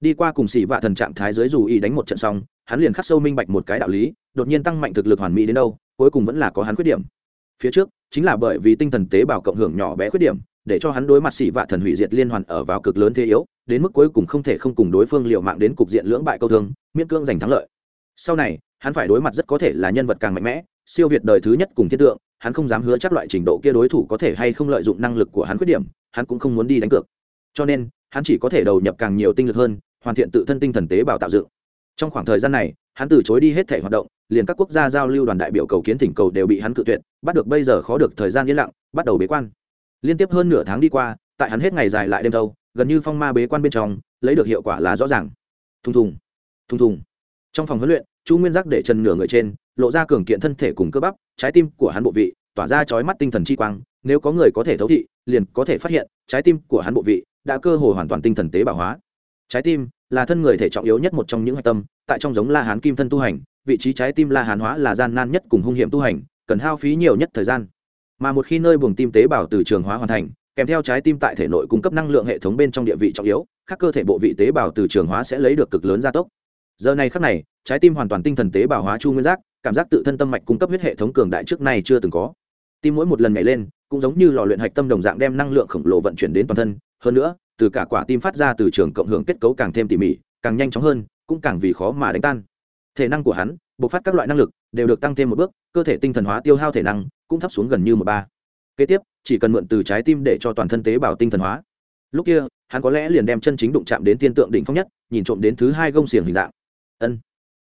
Speaker 1: Đi qua cùng xỉ vạ thần trạng thái dưới dù y đánh một trận xong, hắn liền khắc sâu minh bạch một cái đạo lý, đột nhiên tăng mạnh thực lực hoàn mỹ đến đâu, cuối cùng vẫn là có hắn khuyết điểm phía trước, chính là bởi vì tinh thần tế bào cộng hưởng nhỏ bé khuyết điểm, để cho hắn đối mặt xỉ vạ thần hủy diệt liên hoàn ở vào cực lớn thế yếu, đến mức cuối cùng không thể không cùng đối phương liệu mạng đến cục diện lưỡng bại câu thương, miễn cưỡng giành thắng lợi. Sau này, hắn phải đối mặt rất có thể là nhân vật càng mạnh mẽ, siêu việt đời thứ nhất cùng thiết tượng, hắn không dám hứa chắc loại trình độ kia đối thủ có thể hay không lợi dụng năng lực của hắn khuyết điểm, hắn cũng không muốn đi đánh cược. Cho nên, hắn chỉ có thể đầu nhập càng nhiều tinh lực hơn, hoàn thiện tự thân tinh thần tế bào tạo dựng. Trong khoảng thời gian này, hắn từ chối đi hết thể hoạt động, liền các quốc gia giao lưu đoàn đại biểu cầu kiến thỉnh cầu đều bị hắn cự tuyệt bắt được bây giờ khó được thời gian yên lặng, bắt đầu bế quan. Liên tiếp hơn nửa tháng đi qua, tại hắn hết ngày dài lại đêm thâu, gần như phong ma bế quan bên trong, lấy được hiệu quả là rõ ràng. Thùng thùng thùng thùng. Trong phòng huấn luyện, chu nguyên giác để trần nửa người trên, lộ ra cường kiện thân thể cùng cơ bắp, trái tim của hắn bộ vị, tỏa ra chói mắt tinh thần chi quang, nếu có người có thể thấu thị, liền có thể phát hiện, trái tim của hắn bộ vị đã cơ hồ hoàn toàn tinh thần tế bào hóa. Trái tim là thân người thể trọng yếu nhất một trong những hạch tâm, tại trong giống la hán kim thân tu hành, vị trí trái tim la hán hóa là gian nan nhất cùng hung hiểm tu hành cần hao phí nhiều nhất thời gian. Mà một khi nơi buồng tim tế bào từ trường hóa hoàn thành, kèm theo trái tim tại thể nội cung cấp năng lượng hệ thống bên trong địa vị trọng yếu các cơ thể bộ vị tế bào từ trường hóa sẽ lấy được cực lớn gia tốc. Giờ này khắc này, trái tim hoàn toàn tinh thần tế bào hóa chu nguyên giác, cảm giác tự thân tâm mạch cung cấp huyết hệ thống cường đại trước nay chưa từng có. Tim mỗi một lần nhảy lên, cũng giống như lò luyện hạch tâm đồng dạng đem năng lượng khổng lồ vận chuyển đến toàn thân. Hơn nữa, từ cả quả tim phát ra từ trường cộng hưởng kết cấu càng thêm tỉ mỉ, càng nhanh chóng hơn, cũng càng vì khó mà đánh tan. Thể năng của hắn bộc phát các loại năng lực đều được tăng thêm một bước, cơ thể tinh thần hóa tiêu hao thể năng cũng thấp xuống gần như một ba. Kế tiếp, chỉ cần mượn từ trái tim để cho toàn thân tế bào tinh thần hóa. Lúc kia, hắn có lẽ liền đem chân chính đụng chạm đến tiên tượng đỉnh phong nhất, nhìn trộm đến thứ hai gông xiềng hình dạng. Ân.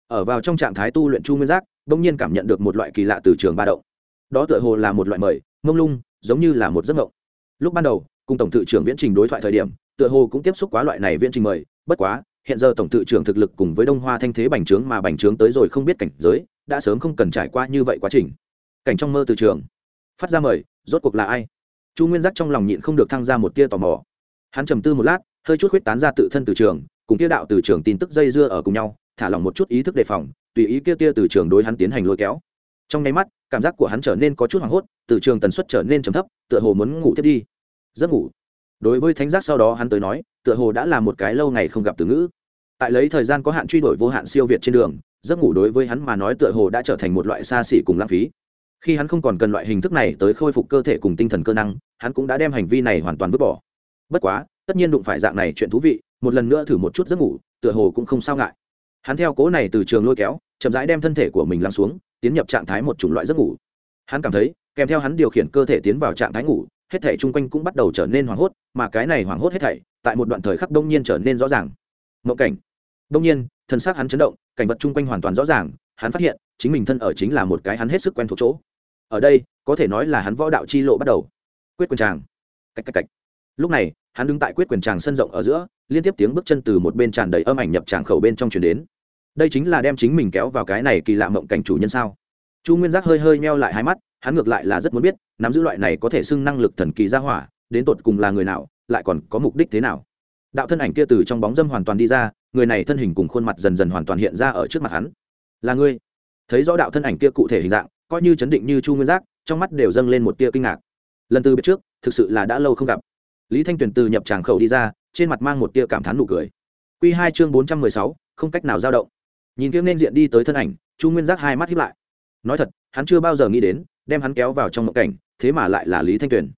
Speaker 1: Ở vào trong trạng thái tu luyện chu nguyên giác, bỗng nhiên cảm nhận được một loại kỳ lạ từ trường ba động. Đó tựa hồ là một loại mời, mông lung, giống như là một giấc mộng. Lúc ban đầu, cùng tổng thự trưởng viễn trình đối thoại thời điểm, tựa hồ cũng tiếp xúc quá loại này viễn trình mời, bất quá hiện giờ tổng tự trưởng thực lực cùng với đông hoa thanh thế bành trướng mà bành trướng tới rồi không biết cảnh giới, đã sớm không cần trải qua như vậy quá trình. Cảnh trong mơ từ trường phát ra mời, rốt cuộc là ai? Chu nguyên giác trong lòng nhịn không được thăng ra một tia tò mò. Hắn trầm tư một lát, hơi chút huyết tán ra tự thân từ trường cùng kia đạo từ trường tin tức dây dưa ở cùng nhau, thả lỏng một chút ý thức đề phòng, tùy ý kia tia từ trường đối hắn tiến hành lôi kéo. Trong nháy mắt, cảm giác của hắn trở nên có chút hoảng hốt từ trường tần suất trở nên trầm thấp, tựa hồ muốn ngủ tiếp đi. Giấc ngủ đối với thánh giác sau đó hắn tới nói, tựa hồ đã là một cái lâu ngày không gặp từ ngữ. Tại lấy thời gian có hạn truy đuổi vô hạn siêu việt trên đường, giấc ngủ đối với hắn mà nói tựa hồ đã trở thành một loại xa xỉ cùng lãng phí. Khi hắn không còn cần loại hình thức này tới khôi phục cơ thể cùng tinh thần cơ năng, hắn cũng đã đem hành vi này hoàn toàn vứt bỏ. Bất quá, tất nhiên đụng phải dạng này chuyện thú vị, một lần nữa thử một chút giấc ngủ, tựa hồ cũng không sao ngại. Hắn theo cố này từ trường lôi kéo, chậm rãi đem thân thể của mình lắng xuống, tiến nhập trạng thái một chủng loại giấc ngủ. Hắn cảm thấy, kèm theo hắn điều khiển cơ thể tiến vào trạng thái ngủ hết thảy chung quanh cũng bắt đầu trở nên hoảng hốt, mà cái này hoảng hốt hết thảy, tại một đoạn thời khắc đông nhiên trở nên rõ ràng. Mộng cảnh. Đông nhiên thân xác hắn chấn động, cảnh vật chung quanh hoàn toàn rõ ràng, hắn phát hiện, chính mình thân ở chính là một cái hắn hết sức quen thuộc chỗ. Ở đây, có thể nói là hắn võ đạo chi lộ bắt đầu. Quyết quyền tràng. Cách cách cách. Lúc này, hắn đứng tại quyết quyền tràng sân rộng ở giữa, liên tiếp tiếng bước chân từ một bên tràn đầy âm ảnh nhập tràng khẩu bên trong truyền đến. Đây chính là đem chính mình kéo vào cái này kỳ lạ mộng cảnh chủ nhân sao? Chu nguyên giác hơi hơi nheo lại hai mắt hắn ngược lại là rất muốn biết, nắm giữ loại này có thể xưng năng lực thần kỳ ra hỏa, đến tột cùng là người nào, lại còn có mục đích thế nào. Đạo thân ảnh kia từ trong bóng dâm hoàn toàn đi ra, người này thân hình cùng khuôn mặt dần dần hoàn toàn hiện ra ở trước mặt hắn. Là ngươi? Thấy rõ đạo thân ảnh kia cụ thể hình dạng, coi như chấn định như chu nguyên giác, trong mắt đều dâng lên một tia kinh ngạc. Lần từ biết trước, thực sự là đã lâu không gặp. Lý thanh tuyền từ nhập tràng khẩu đi ra, trên mặt mang một tia cảm thán nụ cười. Q hai chương bốn trăm mười sáu, không cách nào giao động. Nhìn kiếm nên diện đi tới thân ảnh, chu nguyên giác hai mắt hiếp lại nói thật, hắn chưa bao giờ nghĩ đến, đem hắn kéo vào trong mộng cảnh, thế mà lại là lý thanh tuyền.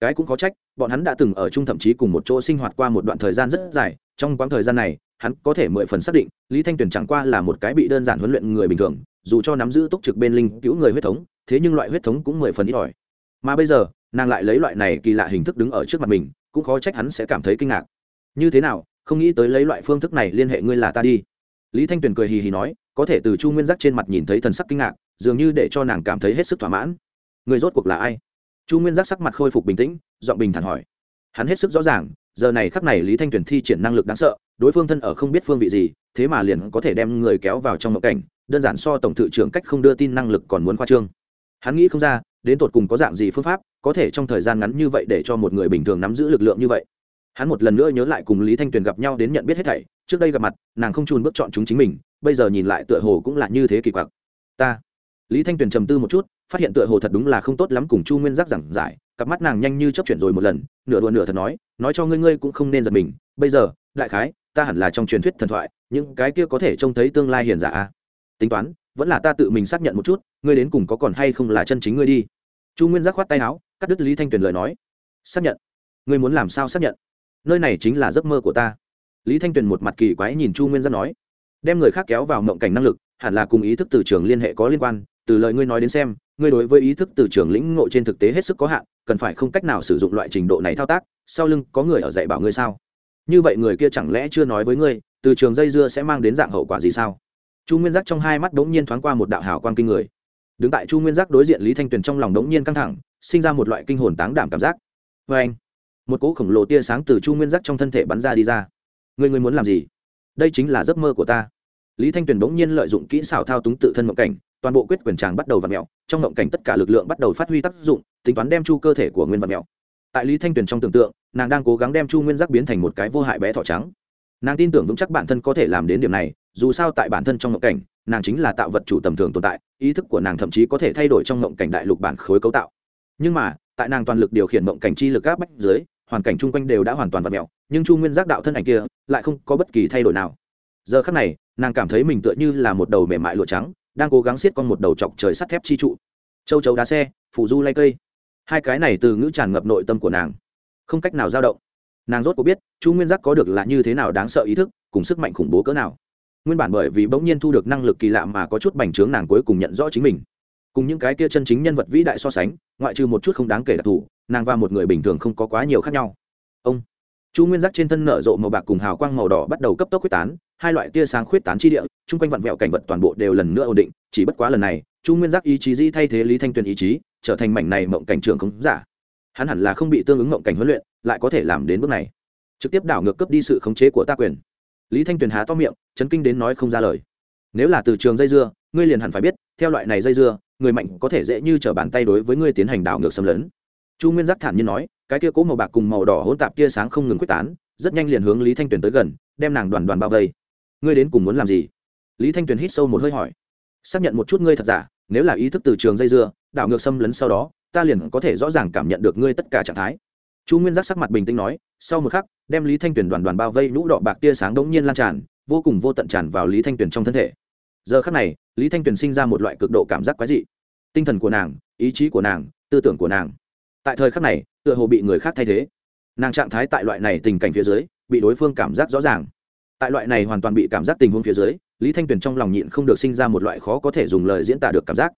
Speaker 1: Cái cũng có trách, bọn hắn đã từng ở chung thậm chí cùng một chỗ sinh hoạt qua một đoạn thời gian rất dài, trong quãng thời gian này, hắn có thể mười phần xác định, lý thanh tuyền chẳng qua là một cái bị đơn giản huấn luyện người bình thường, dù cho nắm giữ túc trực bên linh cứu người huyết thống, thế nhưng loại huyết thống cũng mười phần ít ỏi. Mà bây giờ, nàng lại lấy loại này kỳ lạ hình thức đứng ở trước mặt mình, cũng khó trách hắn sẽ cảm thấy kinh ngạc. Như thế nào, không nghĩ tới lấy loại phương thức này liên hệ ngươi là ta đi. Lý thanh tuyền cười hì hì nói, có thể từ chu nguyên giác trên mặt nhìn thấy thần sắc kinh ngạc dường như để cho nàng cảm thấy hết sức thỏa mãn. Người rốt cuộc là ai? Chu nguyên giác sắc mặt khôi phục bình tĩnh, giọng bình thản hỏi. Hắn hết sức rõ ràng, giờ này khắc này lý thanh tuyền thi triển năng lực đáng sợ, đối phương thân ở không biết phương vị gì, thế mà liền có thể đem người kéo vào trong mộng cảnh, đơn giản so tổng thự trưởng cách không đưa tin năng lực còn muốn khoa trương. Hắn nghĩ không ra, đến tột cùng có dạng gì phương pháp, có thể trong thời gian ngắn như vậy để cho một người bình thường nắm giữ lực lượng như vậy. Hắn một lần nữa nhớ lại cùng lý thanh tuyền gặp nhau đến nhận biết hết thảy, trước đây gặp mặt, nàng không chùn bước chọn chúng chính mình, bây giờ nhìn lại tựa hồ cũng là như thế kỳ quặc. Ta lý thanh tuyền trầm tư một chút, phát hiện tựa hồ thật đúng là không tốt lắm cùng chu nguyên giác giảng giải, cặp mắt nàng nhanh như chấp chuyển rồi một lần, nửa đùa nửa thật nói nói cho ngươi ngươi cũng không nên giật mình, bây giờ, đại khái, ta hẳn là trong truyền thuyết thần thoại, những cái kia có thể trông thấy tương lai hiền giả. Tính toán, vẫn là ta tự mình xác nhận một chút, ngươi đến cùng có còn hay không là chân chính ngươi đi. Chu nguyên giác khoát tay áo, cắt đứt lý thanh tuyền lời nói. Xác nhận. Ngươi muốn làm sao xác nhận? Nơi này chính là giấc mơ của ta. Lý thanh tuyền một mặt kỳ quái nhìn chu nguyên giác nói. Đem người khác kéo vào mộng cảnh năng lực, hẳn là cùng ý thức từ trường liên hệ có liên quan từ lời ngươi nói đến xem, ngươi đối với ý thức từ trường lĩnh ngộ trên thực tế hết sức có hạn, cần phải không cách nào sử dụng loại trình độ này thao tác, sau lưng có người ở dạy bảo ngươi sao? Như vậy người kia chẳng lẽ chưa nói với ngươi, từ trường dây dưa sẽ mang đến dạng hậu quả gì sao? Chu nguyên giác trong hai mắt đống nhiên thoáng qua một đạo hào quan kinh người. Đứng tại chu nguyên giác đối diện lý thanh tuyền trong lòng đống nhiên căng thẳng, sinh ra một loại kinh hồn táng đảm cảm giác. Vê anh, một cỗ khổng lồ tia sáng từ chu nguyên giác trong thân thể bắn ra đi ra. Người người muốn làm gì? Đây chính là giấc mơ của ta. Lý thanh tuyền bỗng nhiên lợi dụng kỹ xảo thao túng tự thân mộng cảnh toàn bộ quyết quyền tràng bắt đầu vặn mèo mẹo, trong ngộng cảnh tất cả lực lượng bắt đầu phát huy tác dụng, tính toán đem chu cơ thể của nguyên vặn mẹo. Tại lý thanh tuyền trong tưởng tượng, nàng đang cố gắng đem chu nguyên giác biến thành một cái vô hại bé thỏ trắng. Nàng tin tưởng vững chắc bản thân có thể làm đến điểm này, dù sao tại bản thân trong ngộng cảnh, nàng chính là tạo vật chủ tầm thường tồn tại, ý thức của nàng thậm chí có thể thay đổi trong ngộng cảnh đại lục bản khối cấu tạo. Nhưng mà, tại nàng toàn lực điều khiển ngộng cảnh chi lực áp bách dưới, hoàn cảnh chung quanh đều đã hoàn toàn vặn mẹo, nhưng chu nguyên giác đạo thân ảnh kia lại không có bất kỳ thay đổi nào. Giờ khắc này, nàng cảm thấy mình tựa như là một đầu mềm mại lụa trắng đang cố gắng xiết con một đầu chọc trời sắt thép chi trụ. Châu chấu đá xe, phủ du lay cây. Hai cái này từ ngữ tràn ngập nội tâm của nàng. Không cách nào dao động. Nàng rốt có biết, chu nguyên giác có được là như thế nào đáng sợ ý thức, cùng sức mạnh khủng bố cỡ nào. Nguyên bản bởi vì bỗng nhiên thu được năng lực kỳ lạ mà có chút bành trướng nàng cuối cùng nhận rõ chính mình. Cùng những cái kia chân chính nhân vật vĩ đại so sánh, ngoại trừ một chút không đáng kể đặc thù, nàng và một người bình thường không có quá nhiều khác nhau. Ông. Chu nguyên giác trên thân nở rộ màu bạc cùng hào quang màu đỏ bắt đầu cấp tốc quyết tán hai loại tia sáng khuyết tán chi địa, chung quanh vặn vẹo cảnh vật toàn bộ đều lần nữa ổn định, chỉ bất quá lần này, chu nguyên giác ý chí dĩ thay thế lý thanh tuyền ý chí, trở thành mảnh này mộng cảnh trường không giả. Hắn hẳn là không bị tương ứng mộng cảnh huấn luyện, lại có thể làm đến bước này. Trực tiếp đảo ngược cấp đi sự khống chế của ta quyền. Lý thanh tuyền há to miệng, chấn kinh đến nói không ra lời. Nếu là từ trường dây dưa, ngươi liền hẳn phải biết, theo loại này dây dưa, người mạnh có thể dễ như t r ở bàn tay đối với ngươi tiến hành đảo ngược xâm lấn. Chu nguyên giác thản nhiên nói, cái kia cố màu bạc cùng màu đỏ hỗn tạp tia sáng không ngừng quyết tán, rất nhanh liền hướng lý thanh tuyền tới gần, đem nàng đoàn đoàn bao vây ngươi đến cùng muốn làm gì? Lý thanh tuyền hít sâu một hơi hỏi. Xác nhận một chút ngươi thật giả, nếu là ý thức từ trường dây dưa, đảo ngược xâm lấn sau đó, ta liền có thể rõ ràng cảm nhận được ngươi tất cả trạng thái. Chu nguyên giác sắc mặt bình tĩnh nói, sau một khắc, đem lý thanh tuyền đoàn đoàn bao vây nhũ đỏ bạc tia sáng đống nhiên lan tràn, vô cùng vô tận tràn vào lý thanh tuyền trong thân thể. Giờ khắc này, lý thanh tuyền sinh ra một loại cực độ cảm giác quái dị. Tinh thần của nàng, ý chí của nàng, tư tưởng của nàng. Tại thời khắc này, tựa hồ bị người khác thay thế. Nàng trạng thái tại loại này tình cảnh phía dưới, bị đối phương cảm giác rõ ràng tại loại này hoàn toàn bị cảm giác tình huống phía dưới, lý thanh tuyền trong lòng nhịn không được sinh ra một loại khó có thể dùng lời diễn tả được cảm giác.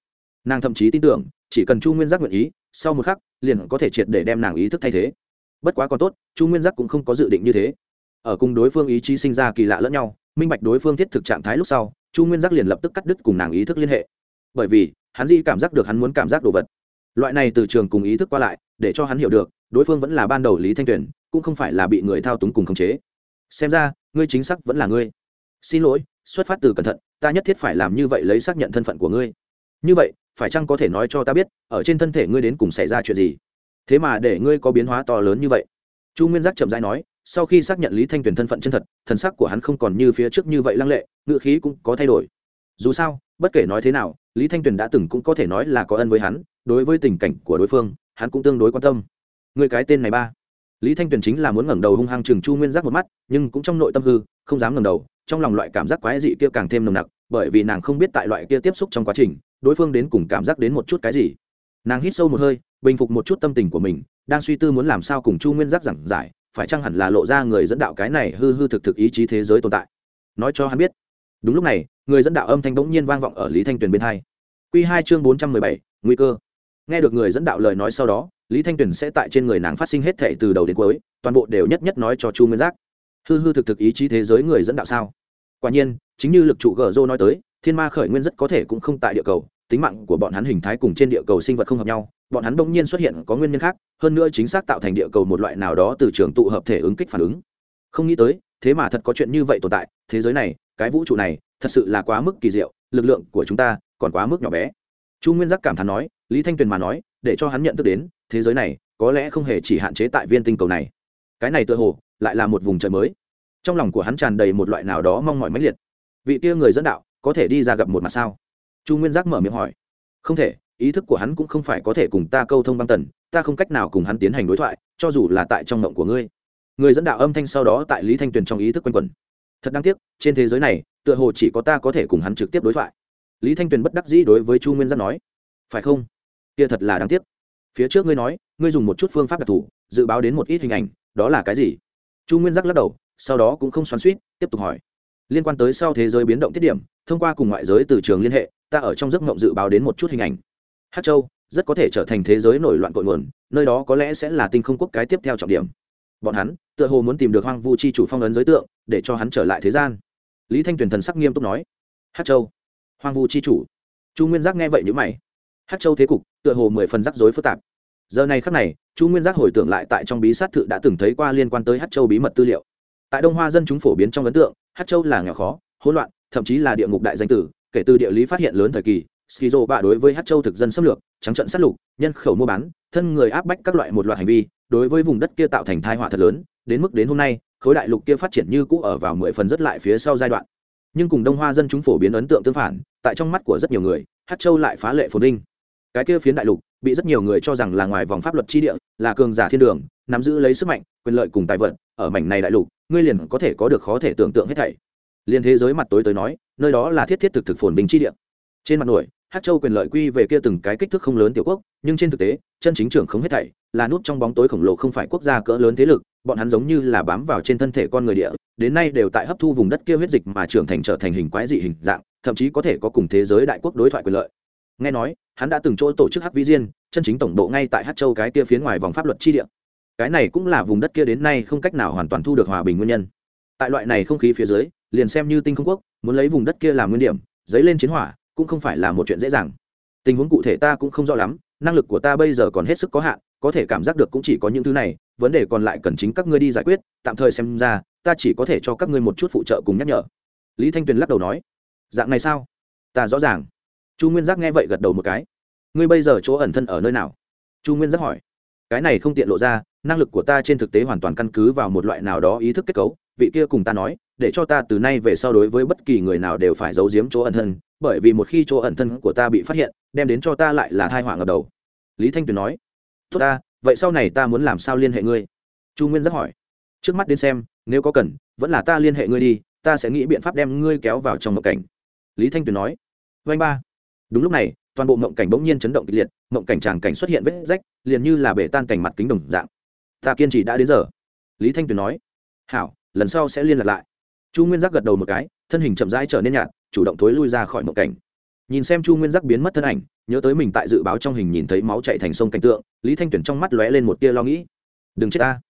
Speaker 1: Nàng thậm chí tin tưởng, chỉ cần chu nguyên giác nguyện ý, sau một khắc, liền có thể triệt để đem nàng ý thức thay thế. Bất quá còn tốt, chu nguyên giác cũng không có dự định như thế. Ở cùng đối phương ý chí sinh ra kỳ lạ lẫn nhau, minh bạch đối phương thiết thực trạng thái lúc sau, chu nguyên giác liền lập tức cắt đứt cùng nàng ý thức liên hệ. Bởi vì, hắn di cảm giác được hắn muốn cảm giác đồ vật. Loại này từ trường cùng ý thức qua lại, để cho hắn hiểu được, đối phương vẫn là ban đầu lý thanh tuyền, cũng không phải là bị người thao túng cùng khống chế. Xem ra ngươi chính xác vẫn là ngươi. Xin lỗi, xuất phát từ cẩn thận, ta nhất thiết phải làm như vậy lấy xác nhận thân phận của ngươi. Như vậy, phải chăng có thể nói cho ta biết, ở trên thân thể ngươi đến cùng xảy ra chuyện gì? Thế mà để ngươi có biến hóa to lớn như vậy. Chu nguyên giác chậm rãi nói, sau khi xác nhận lý thanh tuyền thân phận chân thật, thần sắc của hắn không còn như phía trước như vậy lăng lệ ngựa khí cũng có thay đổi. Dù sao, bất kể nói thế nào, lý thanh tuyền đã từng cũng có thể nói là có ân với hắn, đối với tình cảnh của đối phương, hắn cũng tương đối quan tâm. Người cái tên này ba lý thanh tuyền chính là muốn ngẩng đầu hung hăng chừng chu nguyên giác một mắt, nhưng cũng trong nội tâm hư, không dám ngẩng đầu, trong lòng loại cảm giác quái dị kia càng thêm nồng nặc, bởi vì nàng không biết tại loại kia tiếp xúc trong quá trình, đối phương đến cùng cảm giác đến một chút cái gì. Nàng hít sâu một hơi, bình phục một chút tâm tình của mình, đang suy tư muốn làm sao cùng chu nguyên giác giảng giải, phải chăng hẳn là lộ ra người dẫn đạo cái này hư hư thực thực ý chí thế giới tồn tại. Nói cho hắn biết. Đúng lúc này, người dẫn đạo âm thanh bỗng nhiên vang vọng ở lý thanh tuyền bên hai. Q hai chương bốn trăm mười bảy, nguy cơ. Nghe được người dẫn đạo lời nói sau đó lý thanh tuyền sẽ tại trên người nàng phát sinh hết thệ từ đầu đến cuối, toàn bộ đều nhất nhất nói cho chu nguyên giác. Hư hư thực thực ý chí thế giới người dẫn đạo sao? Quả nhiên, chính như lực trụ gờ rô nói tới, thiên ma khởi nguyên rất có thể cũng không tại địa cầu, tính mạng của bọn hắn hình thái cùng trên địa cầu sinh vật không hợp nhau, bọn hắn bỗng nhiên xuất hiện có nguyên nhân khác, hơn nữa chính xác tạo thành địa cầu một loại nào đó từ trường tụ hợp thể ứng kích phản ứng. Không nghĩ tới, thế mà thật có chuyện như vậy tồn tại, thế giới này, cái vũ trụ này, thật sự là quá mức kỳ diệu, lực lượng của chúng ta còn quá mức nhỏ bé. Chu nguyên giác cảm thán nói, lý thanh tuyền mà nói để cho hắn nhận thức đến, thế giới này có lẽ không hề chỉ hạn chế tại viên tinh cầu này. Cái này tựa hồ lại là một vùng trời mới. Trong lòng của hắn tràn đầy một loại nào đó mong mỏi mãnh liệt. Vị kia người dẫn đạo có thể đi ra gặp một mặt sao? Chu nguyên giác mở miệng hỏi. Không thể, ý thức của hắn cũng không phải có thể cùng ta câu thông băng tần, ta không cách nào cùng hắn tiến hành đối thoại, cho dù là tại trong mộng của ngươi. Người dẫn đạo âm thanh sau đó tại lý thanh tuyền trong ý thức quanh quẩn. Thật đáng tiếc, trên thế giới này, tựa hồ chỉ có ta có thể cùng hắn trực tiếp đối thoại. Lý thanh tuyền bất đắc dĩ đối với chu nguyên giác nói. Phải không? Kia thật là đáng tiếc. Phía trước ngươi nói, ngươi dùng một chút phương pháp đặc thù, dự báo đến một ít hình ảnh, đó là cái gì? Chu nguyên giác lắc đầu, sau đó cũng không xoắn suýt tiếp tục hỏi. Liên quan tới sau thế giới biến động tiết điểm, thông qua cùng ngoại giới từ trường liên hệ, ta ở trong giấc mộng dự báo đến một chút hình ảnh. Hát châu, rất có thể trở thành thế giới nổi loạn cội nguồn, nơi đó có lẽ sẽ là tinh không quốc cái tiếp theo trọng điểm. Bọn hắn, tựa hồ muốn tìm được hoang vu chi chủ phong ấn giới tượng, để cho hắn trở lại thế gian. Lý thanh tuyền thần sắc nghiêm túc nói. Hát châu, hoang vu chi chủ. Chu nguyên giác nghe vậy nhữ mày hát châu thế cục, tựa hồ mười phần rắc rối phức tạp. Giờ này khắc này, chu nguyên giác hồi tưởng lại tại trong bí sát thự đã từng thấy qua liên quan tới hát châu bí mật tư liệu. Tại đông hoa dân chúng phổ biến trong ấn tượng hát châu là nghèo khó, hỗn loạn, thậm chí là địa ngục đại danh tử, kể từ địa lý phát hiện lớn thời kỳ, skizo bạ đối với hát châu thực dân xâm lược, trắng trận sát lục, nhân khẩu mua bán, thân người áp bách các loại một loạt hành vi, đối với vùng đất kia tạo thành thai họa thật lớn, đến mức đến hôm nay, khối đại lục kia phát triển như cũ ở vào mười phần rất lại phía sau giai đoạn. Nhưng cùng đông hoa dân chúng phổ biến ấn tượng tương phản, tại trong mắt của rất nhiều người hát châu lại phá lệ phồn linh cái kia phiến đại lục, bị rất nhiều người cho rằng là ngoài vòng pháp luật chi địa, là cường giả thiên đường, nắm giữ lấy sức mạnh, quyền lợi cùng tài vật ở mảnh này đại lục, ngươi liền có thể có được khó thể tưởng tượng hết thảy. Liền thế giới mặt tối tới nói, nơi đó là thiết thiết thực thực phồn bình chi địa. Trên mặt nổi hát châu quyền lợi quy về kia từng cái kích thước không lớn tiểu quốc, nhưng trên thực tế, chân chính trưởng không hết thảy, là nút trong bóng tối khổng lồ không phải quốc gia cỡ lớn thế lực, bọn hắn giống như là bám vào trên thân thể con người địa, đến nay đều tại hấp thu vùng đất kia huyết dịch mà trưởng thành trở thành hình quái dị hình dạng, thậm chí có thể có cùng thế giới đại quốc đối thoại quyền lợi nghe nói, hắn đã từng chỗ tổ chức hắc vĩ diên, chân chính tổng bộ ngay tại hát châu cái kia phía ngoài vòng pháp luật chi địa. Cái này cũng là vùng đất kia đến nay không cách nào hoàn toàn thu được hòa bình nguyên nhân. Tại loại này không khí phía dưới, liền xem như tinh không quốc, muốn lấy vùng đất kia làm nguyên điểm dấy lên chiến hỏa, cũng không phải là một chuyện dễ dàng. Tình huống cụ thể ta cũng không rõ lắm, năng lực của ta bây giờ còn hết sức có hạn, có thể cảm giác được cũng chỉ có những thứ này, vấn đề còn lại cần chính các ngươi đi giải quyết, tạm thời xem ra, ta chỉ có thể cho các ngươi một chút phụ trợ cùng nhắc nhở. Lý thanh tuyền lắc đầu nói, dạng này sao? Ta rõ ràng chu nguyên giác nghe vậy gật đầu một cái. Ngươi bây giờ chỗ ẩn thân ở nơi nào? Chu nguyên giác hỏi. Cái này không tiện lộ ra, năng lực của ta trên thực tế hoàn toàn căn cứ vào một loại nào đó ý thức kết cấu. Vị kia cùng ta nói, để cho ta từ nay về sau đối với bất kỳ người nào đều phải giấu giếm chỗ ẩn thân, bởi vì một khi chỗ ẩn thân của ta bị phát hiện, đem đến cho ta lại là thai họa ngập đầu. Lý thanh tuyền nói. Tốt ta, vậy sau này ta muốn làm sao liên hệ ngươi? Chu nguyên giác hỏi. Trước mắt đến xem, nếu có cần, vẫn là ta liên hệ ngươi đi, ta sẽ nghĩ biện pháp đem ngươi kéo vào trong một cảnh. Lý thanh tuyền nói. Vanh ba đúng lúc này, toàn bộ mộng cảnh bỗng nhiên chấn động kịch liệt, mộng cảnh tràng cảnh xuất hiện vết rách, liền như là bể tan cảnh mặt kính đồng dạng. Ta kiên trì đã đến giờ. Lý thanh tuyền nói. Hảo, lần sau sẽ liên lạc lại. Chu nguyên giác gật đầu một cái, thân hình chậm rãi trở nên nhạt, chủ động thối lui ra khỏi mộng cảnh. Nhìn xem chu nguyên giác biến mất thân ảnh, nhớ tới mình tại dự báo trong hình nhìn thấy máu chạy thành sông cảnh tượng, lý thanh Tuyền trong mắt lóe lên một tia lo nghĩ. Đừng chết ta.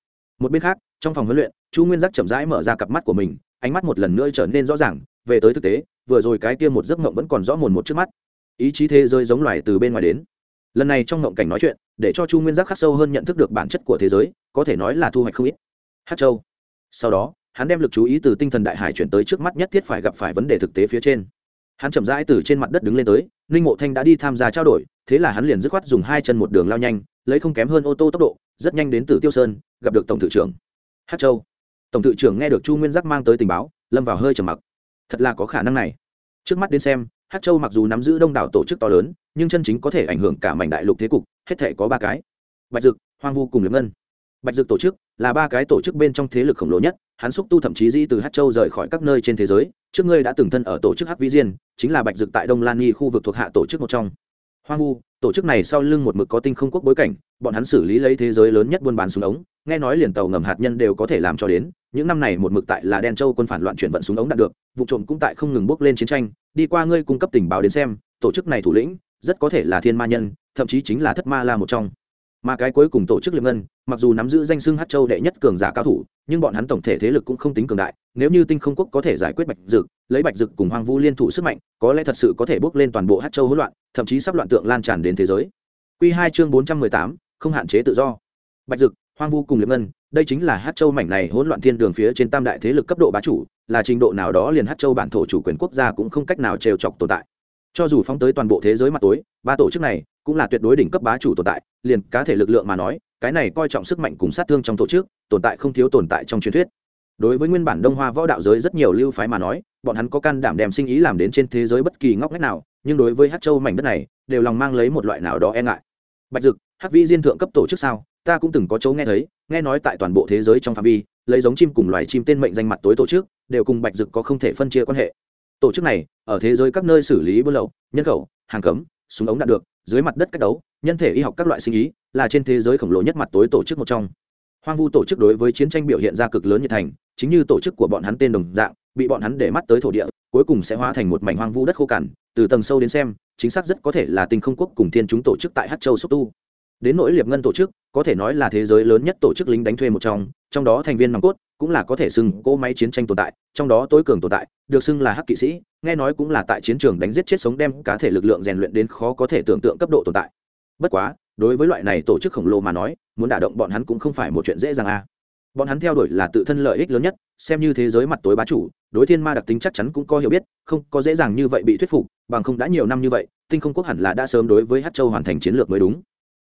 Speaker 1: Một bên khác, trong phòng huấn luyện, chu nguyên giác chậm rãi mở ra cặp mắt của mình, ánh mắt một lần nữa trở nên rõ ràng, về tới thực tế, vừa rồi cái kia một giấc mộng vẫn còn rõ mồn một trước mắt ý chí thế giới giống loài từ bên ngoài đến. Lần này trong ngộng cảnh nói chuyện, để cho chu nguyên giác khắc sâu hơn nhận thức được bản chất của thế giới, có thể nói là thu hoạch không ít. Hát châu. Sau đó, hắn đem lực chú ý từ tinh thần đại hải chuyển tới trước mắt nhất thiết phải gặp phải vấn đề thực tế phía trên. Hắn chậm rãi từ trên mặt đất đứng lên tới, ninh mộ thanh đã đi tham gia trao đổi, thế là hắn liền dứt khoát dùng hai chân một đường lao nhanh, lấy không kém hơn ô tô tốc độ, rất nhanh đến từ tiêu sơn, gặp được tổng thự trưởng. Hát châu. Tổng thự trưởng nghe được chu nguyên giác mang tới tình báo, lâm vào hơi trầm mặc. Thật là có khả năng này. Trước mắt đến xem hát châu mặc dù nắm giữ đông đảo tổ chức to lớn, nhưng chân chính có thể ảnh hưởng cả mảnh đại lục thế cục, hết thể có ba cái. Bạch dực, hoang vu cùng liệp ngân. Bạch dực tổ chức là ba cái tổ chức bên trong thế lực khổng lồ nhất, hắn xúc tu thậm chí di từ hát châu rời khỏi các nơi trên thế giới, trước ngươi đã từng thân ở tổ chức hát vi diên, chính là bạch dực tại đông lan nghi khu vực thuộc hạ tổ chức một trong. Hoang vu, tổ chức này sau lưng một mực có tinh không quốc bối cảnh, bọn hắn xử lý lấy thế giới lớn nhất buôn bán súng ống, nghe nói liền tàu ngầm hạt nhân đều có thể làm cho đến, những năm này một mực tại là đen châu quân phản loạn chuyển vận súng ống đạt được, vụ trộm cũng tại không ngừng bước lên chiến tranh đi qua ngươi cung cấp tình báo đến xem, tổ chức này thủ lĩnh rất có thể là thiên ma nhân, thậm chí chính là thất ma la một trong. Mà cái cuối cùng tổ chức liệp ngân, mặc dù nắm giữ danh xưng hát châu đệ nhất cường giả cao thủ, nhưng bọn hắn tổng thể thế lực cũng không tính cường đại, nếu như tinh không quốc có thể giải quyết bạch dực, lấy bạch dực cùng hoang vu liên thủ sức mạnh, có lẽ thật sự có thể bước lên toàn bộ hát châu hỗn loạn, thậm chí sắp loạn tượng lan tràn đến thế giới. Q hai chương bốn trăm mười tám, không hạn chế tự do. Bạch dực, hoang vu cùng liệp ngân, đây chính là hát châu mảnh này hỗn loạn thiên đường phía trên tam đại thế lực cấp độ bá chủ là trình độ nào đó liền hát châu bản thổ chủ quyền quốc gia cũng không cách nào trêu chọc tồn tại. Cho dù phóng tới toàn bộ thế giới mặt tối, ba tổ chức này cũng là tuyệt đối đỉnh cấp bá chủ tồn tại, liền cá thể lực lượng mà nói, cái này coi trọng sức mạnh cùng sát thương trong tổ chức, tồn tại không thiếu tồn tại trong truyền thuyết. Đối với nguyên bản đông hoa võ đạo giới rất nhiều lưu phái mà nói, bọn hắn có can đảm đem sinh ý làm đến trên thế giới bất kỳ ngóc ngách nào, nhưng đối với hát châu mảnh đất này, đều lòng mang lấy một loại nào đó e ngại. Bạch dực, hát vi diên thượng cấp tổ chức sao? Ta cũng từng có chỗ nghe thấy, nghe nói tại toàn bộ thế giới trong phạm vi lấy giống chim cùng loài chim tên mệnh danh mặt tối tổ chức, đều cùng bạch dực có không thể phân chia quan hệ. Tổ chức này, ở thế giới các nơi xử lý buôn lậu, nhân khẩu, hàng cấm, súng ống đạt được, dưới mặt đất cách đấu, nhân thể y học các loại sinh ý, là trên thế giới khổng lồ nhất mặt tối tổ chức một trong. Hoang vu tổ chức đối với chiến tranh biểu hiện ra cực lớn như thành, chính như tổ chức của bọn hắn tên đồng dạng, bị bọn hắn để mắt tới thổ địa, cuối cùng sẽ hóa thành một mảnh hoang vu đất khô cằn, từ tầng sâu đến xem, chính xác rất có thể là tinh không quốc cùng thiên chúng tổ chức tại hát châu xúc tu. Đến nỗi liệp ngân tổ chức, có thể nói là thế giới lớn nhất tổ chức lính đánh thuê một trong trong đó thành viên nòng cốt cũng là có thể xưng cỗ máy chiến tranh tồn tại, trong đó tối cường tồn tại, được xưng là hắc kỵ sĩ, nghe nói cũng là tại chiến trường đánh giết chết sống đem cá thể lực lượng rèn luyện đến khó có thể tưởng tượng cấp độ tồn tại bất quá, đối với loại này tổ chức khổng lồ mà nói, muốn đả động bọn hắn cũng không phải một chuyện dễ dàng a à. bọn hắn theo đuổi là tự thân lợi ích lớn nhất, xem như thế giới mặt tối bá chủ, đối thiên ma đặc tính chắc chắn cũng có hiểu biết, không có dễ dàng như vậy bị thuyết phục, bằng không đã nhiều năm như vậy, tinh không quốc hẳn là đã sớm đối với hát châu hoàn thành chiến lược mới đúng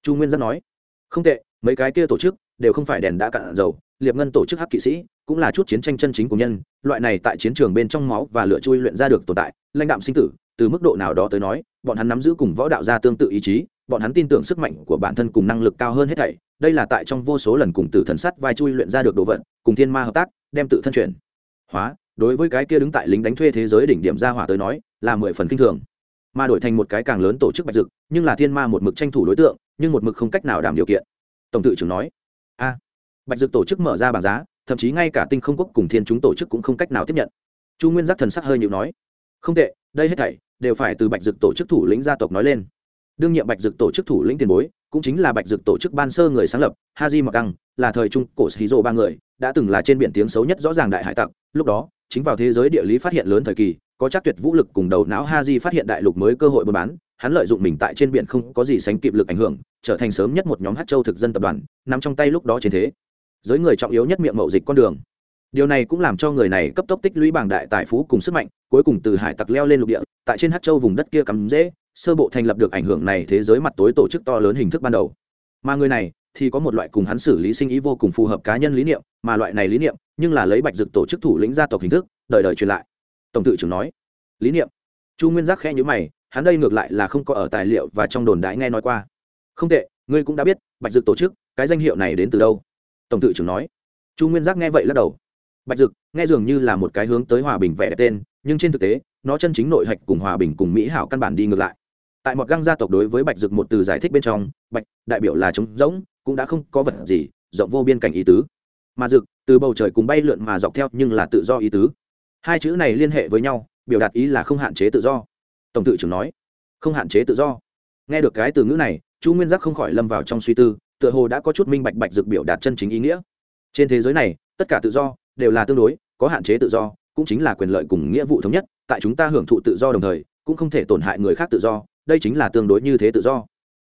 Speaker 1: chu nguyên giác nói, không tệ, mấy cái kia tổ chức đều không phải đèn đã cạn dầu, liệp ngân tổ chức hắc kỵ sĩ, cũng là chút chiến tranh chân chính của nhân, loại này tại chiến trường bên trong máu và lửa chui luyện ra được tồn tại, lãnh đạm sinh tử, từ mức độ nào đó tới nói, bọn hắn nắm giữ cùng võ đạo gia tương tự ý chí, bọn hắn tin tưởng sức mạnh của bản thân cùng năng lực cao hơn hết thảy, đây là tại trong vô số lần cùng tử thần sắt vai chui luyện ra được đồ vật, cùng thiên ma hợp tác, đem tự thân chuyển hóa, đối với cái kia đứng tại lính đánh thuê thế giới đỉnh điểm ra hỏa tới nói, là mười phần kinh thường. Mà đổi thành một cái càng lớn tổ chức bạch dực, nhưng là thiên ma một mực tranh thủ đối tượng, nhưng một mực không cách nào đảm điều kiện. Tổng tự trưởng nói a. Bạch dực tổ chức mở ra bảng giá, thậm chí ngay cả tinh không quốc cùng thiên chúng tổ chức cũng không cách nào tiếp nhận. Chu nguyên giác thần sắc hơi nhịu nói, không tệ, đây hết thảy đều phải từ bạch dực tổ chức thủ lĩnh gia tộc nói lên. Đương nhiệm bạch dực tổ chức thủ lĩnh tiền bối, cũng chính là bạch dực tổ chức ban sơ người sáng lập, haji mặc đăng là thời trung cổ sĩ dỗ ba người, đã từng là trên biển tiếng xấu nhất rõ ràng đại hải tặc. Lúc đó, chính vào thế giới địa lý phát hiện lớn thời kỳ, có chắc tuyệt vũ lực cùng đầu não haji phát hiện đại lục mới cơ hội buôn bán hắn lợi dụng mình tại trên biển không có gì sánh kịp lực ảnh hưởng, trở thành sớm nhất một nhóm hát châu thực dân tập đoàn, nằm trong tay lúc đó trên thế. Giới người trọng yếu nhất miệng mậu dịch con đường. Điều này cũng làm cho người này cấp tốc tích lũy bảng đại tài phú cùng sức mạnh, cuối cùng từ hải tặc leo lên lục địa, tại trên hát châu vùng đất kia cắm dễ, sơ bộ thành lập được ảnh hưởng này thế giới mặt tối tổ chức to lớn hình thức ban đầu. Mà người này thì có một loại cùng hắn xử lý sinh ý vô cùng phù hợp cá nhân lý niệm, mà loại này lý niệm nhưng là lấy bạch dực tổ chức thủ lĩnh gia tộc hình thức, đời đời truyền lại. Tổng tự trưởng nói, lý niệm. Chu nguyên giác khẽ nhữ mày hắn đây ngược lại là không có ở tài liệu và trong đồn đãi nghe nói qua. Không tệ, ngươi cũng đã biết, bạch dực tổ chức, cái danh hiệu này đến từ đâu? Tổng tự trưởng nói. Chu nguyên giác nghe vậy lắc đầu. Bạch dực, nghe dường như là một cái hướng tới hòa bình vẻ đẹp tên, nhưng trên thực tế, nó chân chính nội hạch cùng hòa bình cùng mỹ hảo căn bản đi ngược lại. Tại một găng gia tộc đối với bạch dực một từ giải thích bên trong, bạch, đại biểu là trống rỗng, cũng đã không có vật gì, rộng vô biên cảnh ý tứ. Mà dực, từ bầu trời cùng bay lượn mà dọc theo nhưng là tự do ý tứ. Hai chữ này liên hệ với nhau, biểu đạt ý là không hạn chế tự do tổng tự trưởng nói, không hạn chế tự do. Nghe được cái từ ngữ này, chu nguyên giác không khỏi lâm vào trong suy tư, tựa hồ đã có chút minh bạch bạch dược biểu đạt chân chính ý nghĩa. Trên thế giới này, tất cả tự do đều là tương đối, có hạn chế tự do cũng chính là quyền lợi cùng nghĩa vụ thống nhất, tại chúng ta hưởng thụ tự do đồng thời, cũng không thể tổn hại người khác tự do, đây chính là tương đối như thế tự do.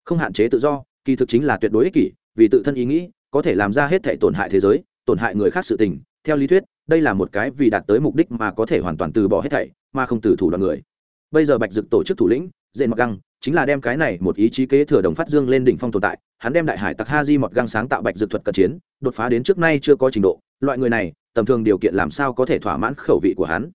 Speaker 1: Không hạn chế tự do, kỳ thực chính là tuyệt đối ích kỷ, vì tự thân ý nghĩ, có thể làm ra hết thể tổn hại thế giới, tổn hại người khác sự tình. Theo lý thuyết, đây là một cái vì đạt tới mục đích mà có thể hoàn toàn từ bỏ hết thảy, mà không từ thủ đoạn người bây giờ bạch dực tổ chức thủ lĩnh dện mặc găng, chính là đem cái này một ý chí kế thừa đồng phát dương lên đỉnh phong tồn tại. Hắn đem đại hải tặc ha di mọt găng sáng tạo bạch dược thuật cận chiến, đột phá đến trước nay chưa có trình độ. Loại người này, tầm thường điều kiện làm sao có thể thỏa mãn khẩu vị của hắn?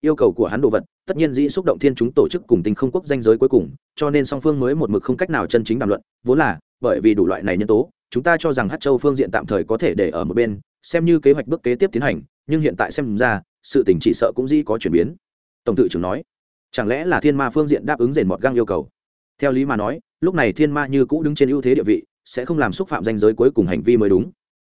Speaker 1: Yêu cầu của hắn đồ vật, tất nhiên dĩ xúc động thiên chúng tổ chức cùng tình không quốc danh giới cuối cùng, cho nên song phương mới một mực không cách nào chân chính đàm luận. Vốn là, bởi vì đủ loại này nhân tố, chúng ta cho rằng hát châu phương diện tạm thời có thể để ở một bên, xem như kế hoạch bước kế tiếp tiến hành, nhưng hiện tại xem ra, sự tình chỉ sợ cũng dĩ có chuyển biến. Tổng tự trưởng nói chẳng lẽ là thiên ma phương diện đáp ứng rền mọt găng yêu cầu? Theo lý mà nói, lúc này thiên ma như cũ đứng trên ưu thế địa vị, sẽ không làm xúc phạm danh giới cuối cùng hành vi mới đúng.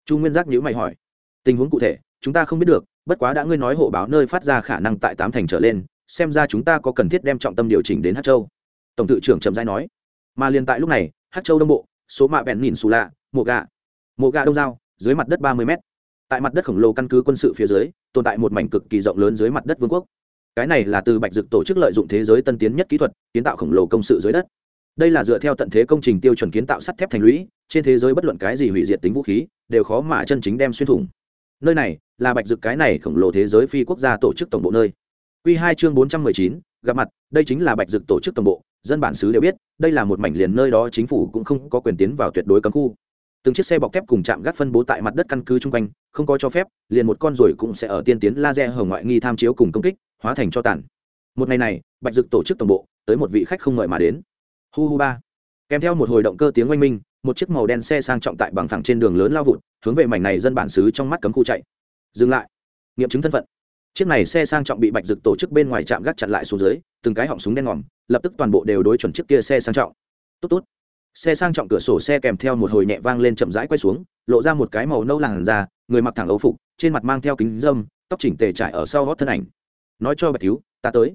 Speaker 1: Chu nguyên giác nhữ mày hỏi, tình huống cụ thể, chúng ta không biết được, bất quá đã ngươi nói hộ báo nơi phát ra khả năng tại tám thành trở lên, xem ra chúng ta có cần thiết đem trọng tâm điều chỉnh đến hát châu. Tổng tự trưởng trầm giai nói, mà liền tại lúc này hát châu đông bộ, số mạ bẹn nhìn xù lạ, mộ gà mộ gà đông giao, dưới mặt đất ba mươi m tại mặt đất khổng lồ căn cứ quân sự phía dưới, tồn tại một mảnh cực kỳ rộng lớn dưới mặt đất vương quốc cái này là từ bạch dực tổ chức lợi dụng thế giới tân tiến nhất kỹ thuật, kiến tạo khổng lồ công sự dưới đất. Đây là dựa theo tận thế công trình tiêu chuẩn kiến tạo sắt thép thành lũy, trên thế giới bất luận cái gì hủy diệt tính vũ khí, đều khó mà chân chính đem xuyên thủng. Nơi này là bạch dực cái này khổng lồ thế giới phi quốc gia tổ chức tổng bộ nơi. Q hai chương bốn trăm mười chín, gặp mặt, đây chính là bạch dực tổ chức tổng bộ, dân bản xứ đều biết, đây là một mảnh liền nơi đó chính phủ cũng không có quyền tiến vào tuyệt đối cấm khu. Từng chiếc xe bọc thép cùng chạm gác phân bố tại mặt đất căn cứ chung quanh, không có cho phép, liền một con rồi cũng sẽ ở tiên tiến laser hở ngoại nghi tham chiếu cùng công kích hóa thành cho tàn. Một ngày này, bạch dực tổ chức tổng bộ, tới một vị khách không mời mà đến. Hu hu ba. Kèm theo một hồi động cơ tiếng oanh minh, một chiếc màu đen xe sang trọng tại bằng thẳng trên đường lớn lao vụt, hướng về mảnh này dân bản xứ trong mắt cấm khu chạy. Dừng lại. Nghiệm chứng thân phận. Chiếc này xe sang trọng bị bạch dực tổ chức bên ngoài trạm gác chặn lại xuống dưới, từng cái họng súng đen ngòm, lập tức toàn bộ đều đối chuẩn chiếc kia xe sang trọng. Tốt tốt. Xe sang trọng cửa sổ xe kèm theo một hồi nhẹ vang lên chậm rãi quay xuống, lộ ra một cái màu nâu làn da, người mặc thẳng ấu phục, trên mặt mang theo kính dâm tóc chỉnh tề trải ở sau gót thân ảnh nói cho bạch thiếu, ta tới.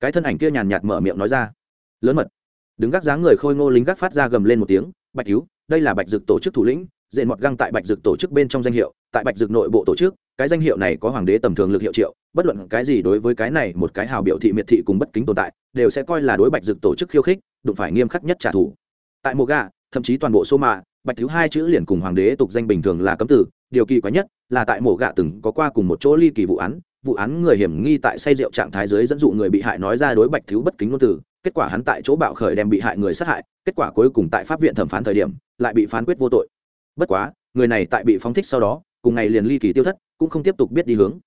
Speaker 1: Cái thân ảnh kia nhàn nhạt mở miệng nói ra. Lớn mật. Đứng gác dáng người khôi ngô lính gác phát ra gầm lên một tiếng, bạch thiếu, đây là bạch dực tổ chức thủ lĩnh dễ mọt găng tại bạch dực tổ chức bên trong danh hiệu, tại bạch dực nội bộ tổ chức, cái danh hiệu này có hoàng đế tầm thường lực hiệu triệu, bất luận cái gì đối với cái này một cái hào biểu thị miệt thị cùng bất kính tồn tại, đều sẽ coi là đối bạch dực tổ chức khiêu khích, đụng phải nghiêm khắc nhất trả thù. Tại mộ gà, thậm chí toàn bộ số mạ bạch thứ hai chữ liền cùng hoàng đế tục danh bình thường là cấm tử điều kỳ quái nhất là tại mổ gạ từng có qua cùng một chỗ ly kỳ vụ án vụ án người hiểm nghi tại say rượu trạng thái dưới dẫn dụ người bị hại nói ra đối bạch thiếu bất kính ngôn từ, kết quả hắn tại chỗ bạo khởi đem bị hại người sát hại, kết quả cuối cùng tại pháp viện thẩm phán thời điểm, lại bị phán quyết vô tội. Bất quá, người này tại bị phóng thích sau đó, cùng ngày liền ly kỳ tiêu thất, cũng không tiếp tục biết đi hướng.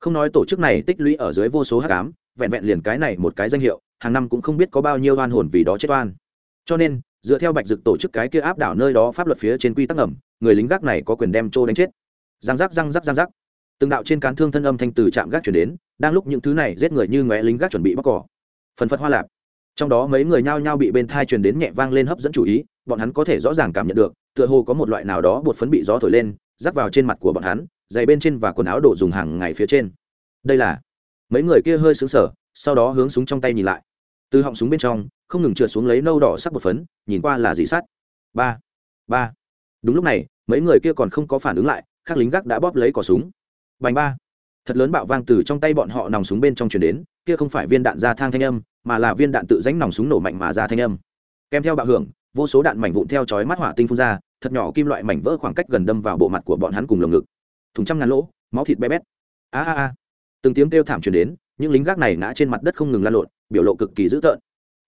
Speaker 1: Không nói tổ chức này tích lũy ở dưới vô số hắc ám, vẹn vẹn liền cái này một cái danh hiệu, hàng năm cũng không biết có bao nhiêu oan hồn vì đó chết oan. Cho nên, dựa theo bạch dực tổ chức cái kia áp đảo nơi đó pháp luật phía trên quy tắc ẩm người lính gác này có quyền đem trô đánh chết. Răng rắc răng rắc răng rắc từng đạo trên cán thương thân âm thanh từ trạm gác chuyển đến, đang lúc những thứ này giết người như ngóe lính gác chuẩn bị bóc cỏ. Phần phật hoa lạp. Trong đó mấy người nhao nhao bị bên thai truyền đến nhẹ vang lên hấp dẫn chủ ý, bọn hắn có thể rõ ràng cảm nhận được, tựa hồ có một loại nào đó bột phấn bị gió thổi lên, rắc vào trên mặt của bọn hắn, giày bên trên và quần áo đồ dùng hàng ngày phía trên. Đây là. Mấy người kia hơi xứng sở sau đó hướng súng trong tay nhìn lại. Từ họng súng bên trong, không ngừng trượt xuống lấy nâu đỏ sắc bột phấn, nhìn qua là dị sắt ba. Ba. Đúng lúc này, mấy người kia còn không có phản ứng lại, các lính gác đã bóp lấy cỏ súng bành ba. Thật lớn bạo vang từ trong tay bọn họ nòng súng bên trong chuyển đến, kia không phải viên đạn ra thang thanh âm, mà là viên đạn tự ránh nòng súng nổ mạnh mà ra thanh âm. Kèm theo bạo hưởng, vô số đạn mảnh vụn theo chói mắt hỏa tinh phun ra, thật nhỏ kim loại mảnh vỡ khoảng cách gần đâm vào bộ mặt của bọn hắn cùng lồng ngực. Thùng trăm ngàn lỗ, máu thịt bé bét. A a a. Từng tiếng kêu thảm truyền đến, những lính gác này ngã trên mặt đất không ngừng lan lộn, biểu lộ cực kỳ dữ tợn.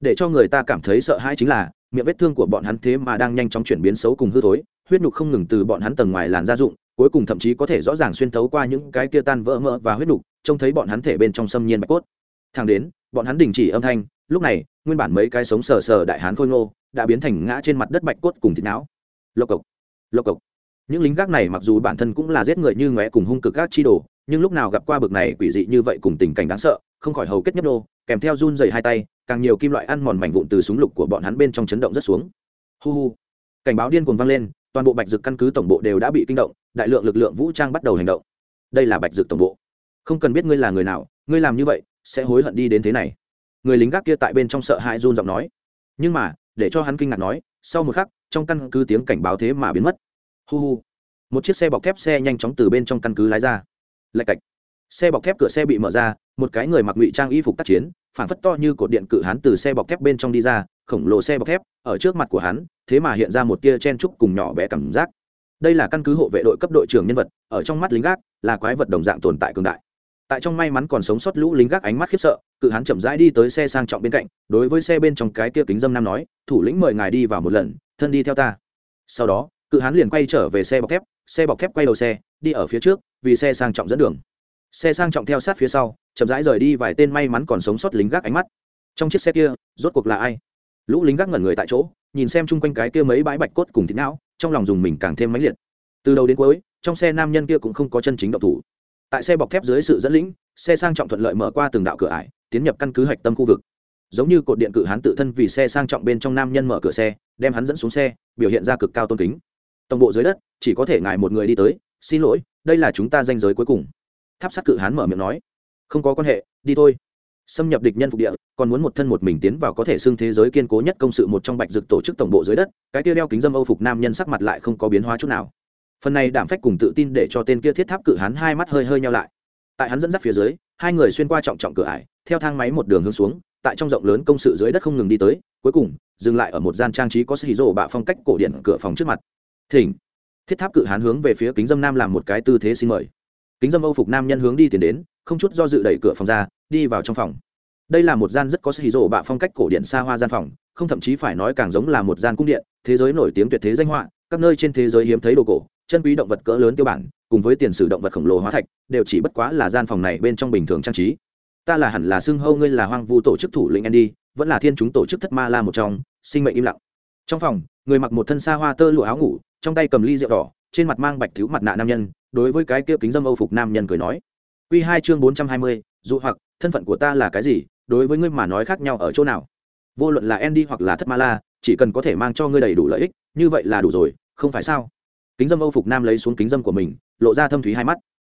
Speaker 1: Để cho người ta cảm thấy sợ hãi chính là, miệng vết thương của bọn hắn thế mà đang nhanh chóng chuyển biến xấu cùng hư thối, huyết nhục không ngừng từ bọn hắn tầng ngoài làn gia dụng cuối cùng thậm chí có thể rõ ràng xuyên thấu qua những cái kia tan vỡ mỡ và huyết đục trông thấy bọn hắn thể bên trong xâm nhiên bạch cốt. Thang đến, bọn hắn đình chỉ âm thanh, lúc này, nguyên bản mấy cái sống sờ sờ đại hán khôi ngô, đã biến thành ngã trên mặt đất bạch cốt cùng thịt não. Lộc cộc lộc cộc. Những lính gác này mặc dù bản thân cũng là giết người như ngóe cùng hung cực gác chi đồ, nhưng lúc nào gặp qua bực này quỷ dị như vậy cùng tình cảnh đáng sợ, không khỏi hầu kết nhấp đô kèm theo run dày hai tay, càng nhiều kim loại ăn mòn mảnh vụn từ súng lục của bọn hắn bên trong chấn động rất xuống. Hu hu. Cảnh báo điên cuồng vang lên, toàn bộ bạch dực căn cứ tổng bộ đều đã bị kinh động đại lượng lực lượng vũ trang bắt đầu hành động. Đây là bạch dực tổng bộ. Không cần biết ngươi là người nào, ngươi làm như vậy sẽ hối hận đi đến thế này. Người lính gác kia tại bên trong sợ hãi run giọng nói. Nhưng mà, để cho hắn kinh ngạc nói, sau một khắc, trong căn cứ tiếng cảnh báo thế mà biến mất. Hu hu. Một chiếc xe bọc thép xe nhanh chóng từ bên trong căn cứ lái ra. Lạch cạch. Xe bọc thép cửa xe bị mở ra, một cái người mặc ngụy trang y phục tác chiến phản phất to như cột điện cự hắn từ xe bọc thép bên trong đi ra, khổng lồ xe bọc thép, ở trước mặt của hắn, thế mà hiện ra một tia chen trúc cùng nhỏ bé cảm giác đây là căn cứ hộ vệ đội cấp đội trưởng nhân vật, ở trong mắt lính gác, là quái vật đồng dạng tồn tại cường đại. Tại trong may mắn còn sống sót lũ lính gác ánh mắt khiếp sợ, cự hắn chậm rãi đi tới xe sang trọng bên cạnh, đối với xe bên trong cái kia kính dâm nam nói, thủ lĩnh mời ngài đi vào một lần, thân đi theo ta. Sau đó, cự hắn liền quay trở về xe bọc thép, xe bọc thép quay đầu xe, đi ở phía trước, vì xe sang trọng dẫn đường. Xe sang trọng theo sát phía sau, chậm rãi rời đi vài tên may mắn còn sống sót lính gác ánh mắt. Trong chiếc xe kia, rốt cuộc là ai? Lũ lính gác ngẩn người tại chỗ, nhìn xem chung quanh cái kia mấy bãi bạch cốt cùng thịt não trong lòng dùng mình càng thêm mãnh liệt. Từ đầu đến cuối, trong xe nam nhân kia cũng không có chân chính động thủ. Tại xe bọc thép dưới sự dẫn lĩnh, xe sang trọng thuận lợi mở qua từng đạo cửa ải, tiến nhập căn cứ hạch tâm khu vực. Giống như cột điện cự hán tự thân vì xe sang trọng bên trong nam nhân mở cửa xe, đem hắn dẫn xuống xe, biểu hiện ra cực cao tôn kính. Tổng bộ dưới đất, chỉ có thể ngài một người đi tới, xin lỗi, đây là chúng ta danh giới cuối cùng. Tháp sắt cự hán mở miệng nói, không có quan hệ, đi thôi xâm nhập địch nhân phục địa, còn muốn một thân một mình tiến vào có thể xưng thế giới kiên cố nhất công sự một trong bạch dực tổ chức tổng bộ dưới đất, cái kia đeo kính dâm âu phục nam nhân sắc mặt lại không có biến hóa chút nào. Phần này đảm phách cùng tự tin để cho tên kia thiết tháp cự hắn hai mắt hơi hơi nhau lại. Tại hắn dẫn dắt phía dưới, hai người xuyên qua trọng trọng cửa ải, theo thang máy một đường hướng xuống, tại trong rộng lớn công sự dưới đất không ngừng đi tới, cuối cùng, dừng lại ở một gian trang trí có xì rổ bạ phong cách cổ điện cửa phòng trước mặt. Thỉnh. Thiết tháp cự hán hướng về phía kính dâm nam làm một cái tư thế xin mời. Kính dâm âu phục nam nhân hướng đi tiền đến, không chút do dự đẩy cửa phòng ra đi vào trong phòng. Đây là một gian rất có xì rộ bạ phong cách cổ điện xa hoa gian phòng, không thậm chí phải nói càng giống là một gian cung điện, thế giới nổi tiếng tuyệt thế danh họa, các nơi trên thế giới hiếm thấy đồ cổ, chân quý động vật cỡ lớn tiêu bản, cùng với tiền sử động vật khổng lồ hóa thạch, đều chỉ bất quá là gian phòng này bên trong bình thường trang trí. Ta là hẳn là xưng hâu ngươi là hoang vu tổ chức thủ lĩnh andy, vẫn là thiên chúng tổ chức thất ma la một trong, sinh mệnh im lặng. Trong phòng, người mặc một thân xa hoa tơ lụa áo ngủ, trong tay cầm ly rượu đỏ, trên mặt mang bạch thiếu mặt nạ nam nhân, đối với cái kia kính dâm âu phục nam nhân cười nói. Q hai chương bốn trăm hai mươi, dụ hoặc thân phận của ta là cái gì, đối với ngươi mà nói khác nhau ở chỗ nào? Vô luận là andy hoặc là thất ma la, chỉ cần có thể mang cho ngươi đầy đủ lợi ích, như vậy là đủ rồi, không phải sao? Kính dâm âu phục nam lấy xuống kính dâm của mình, lộ ra thâm thúy hai mắt.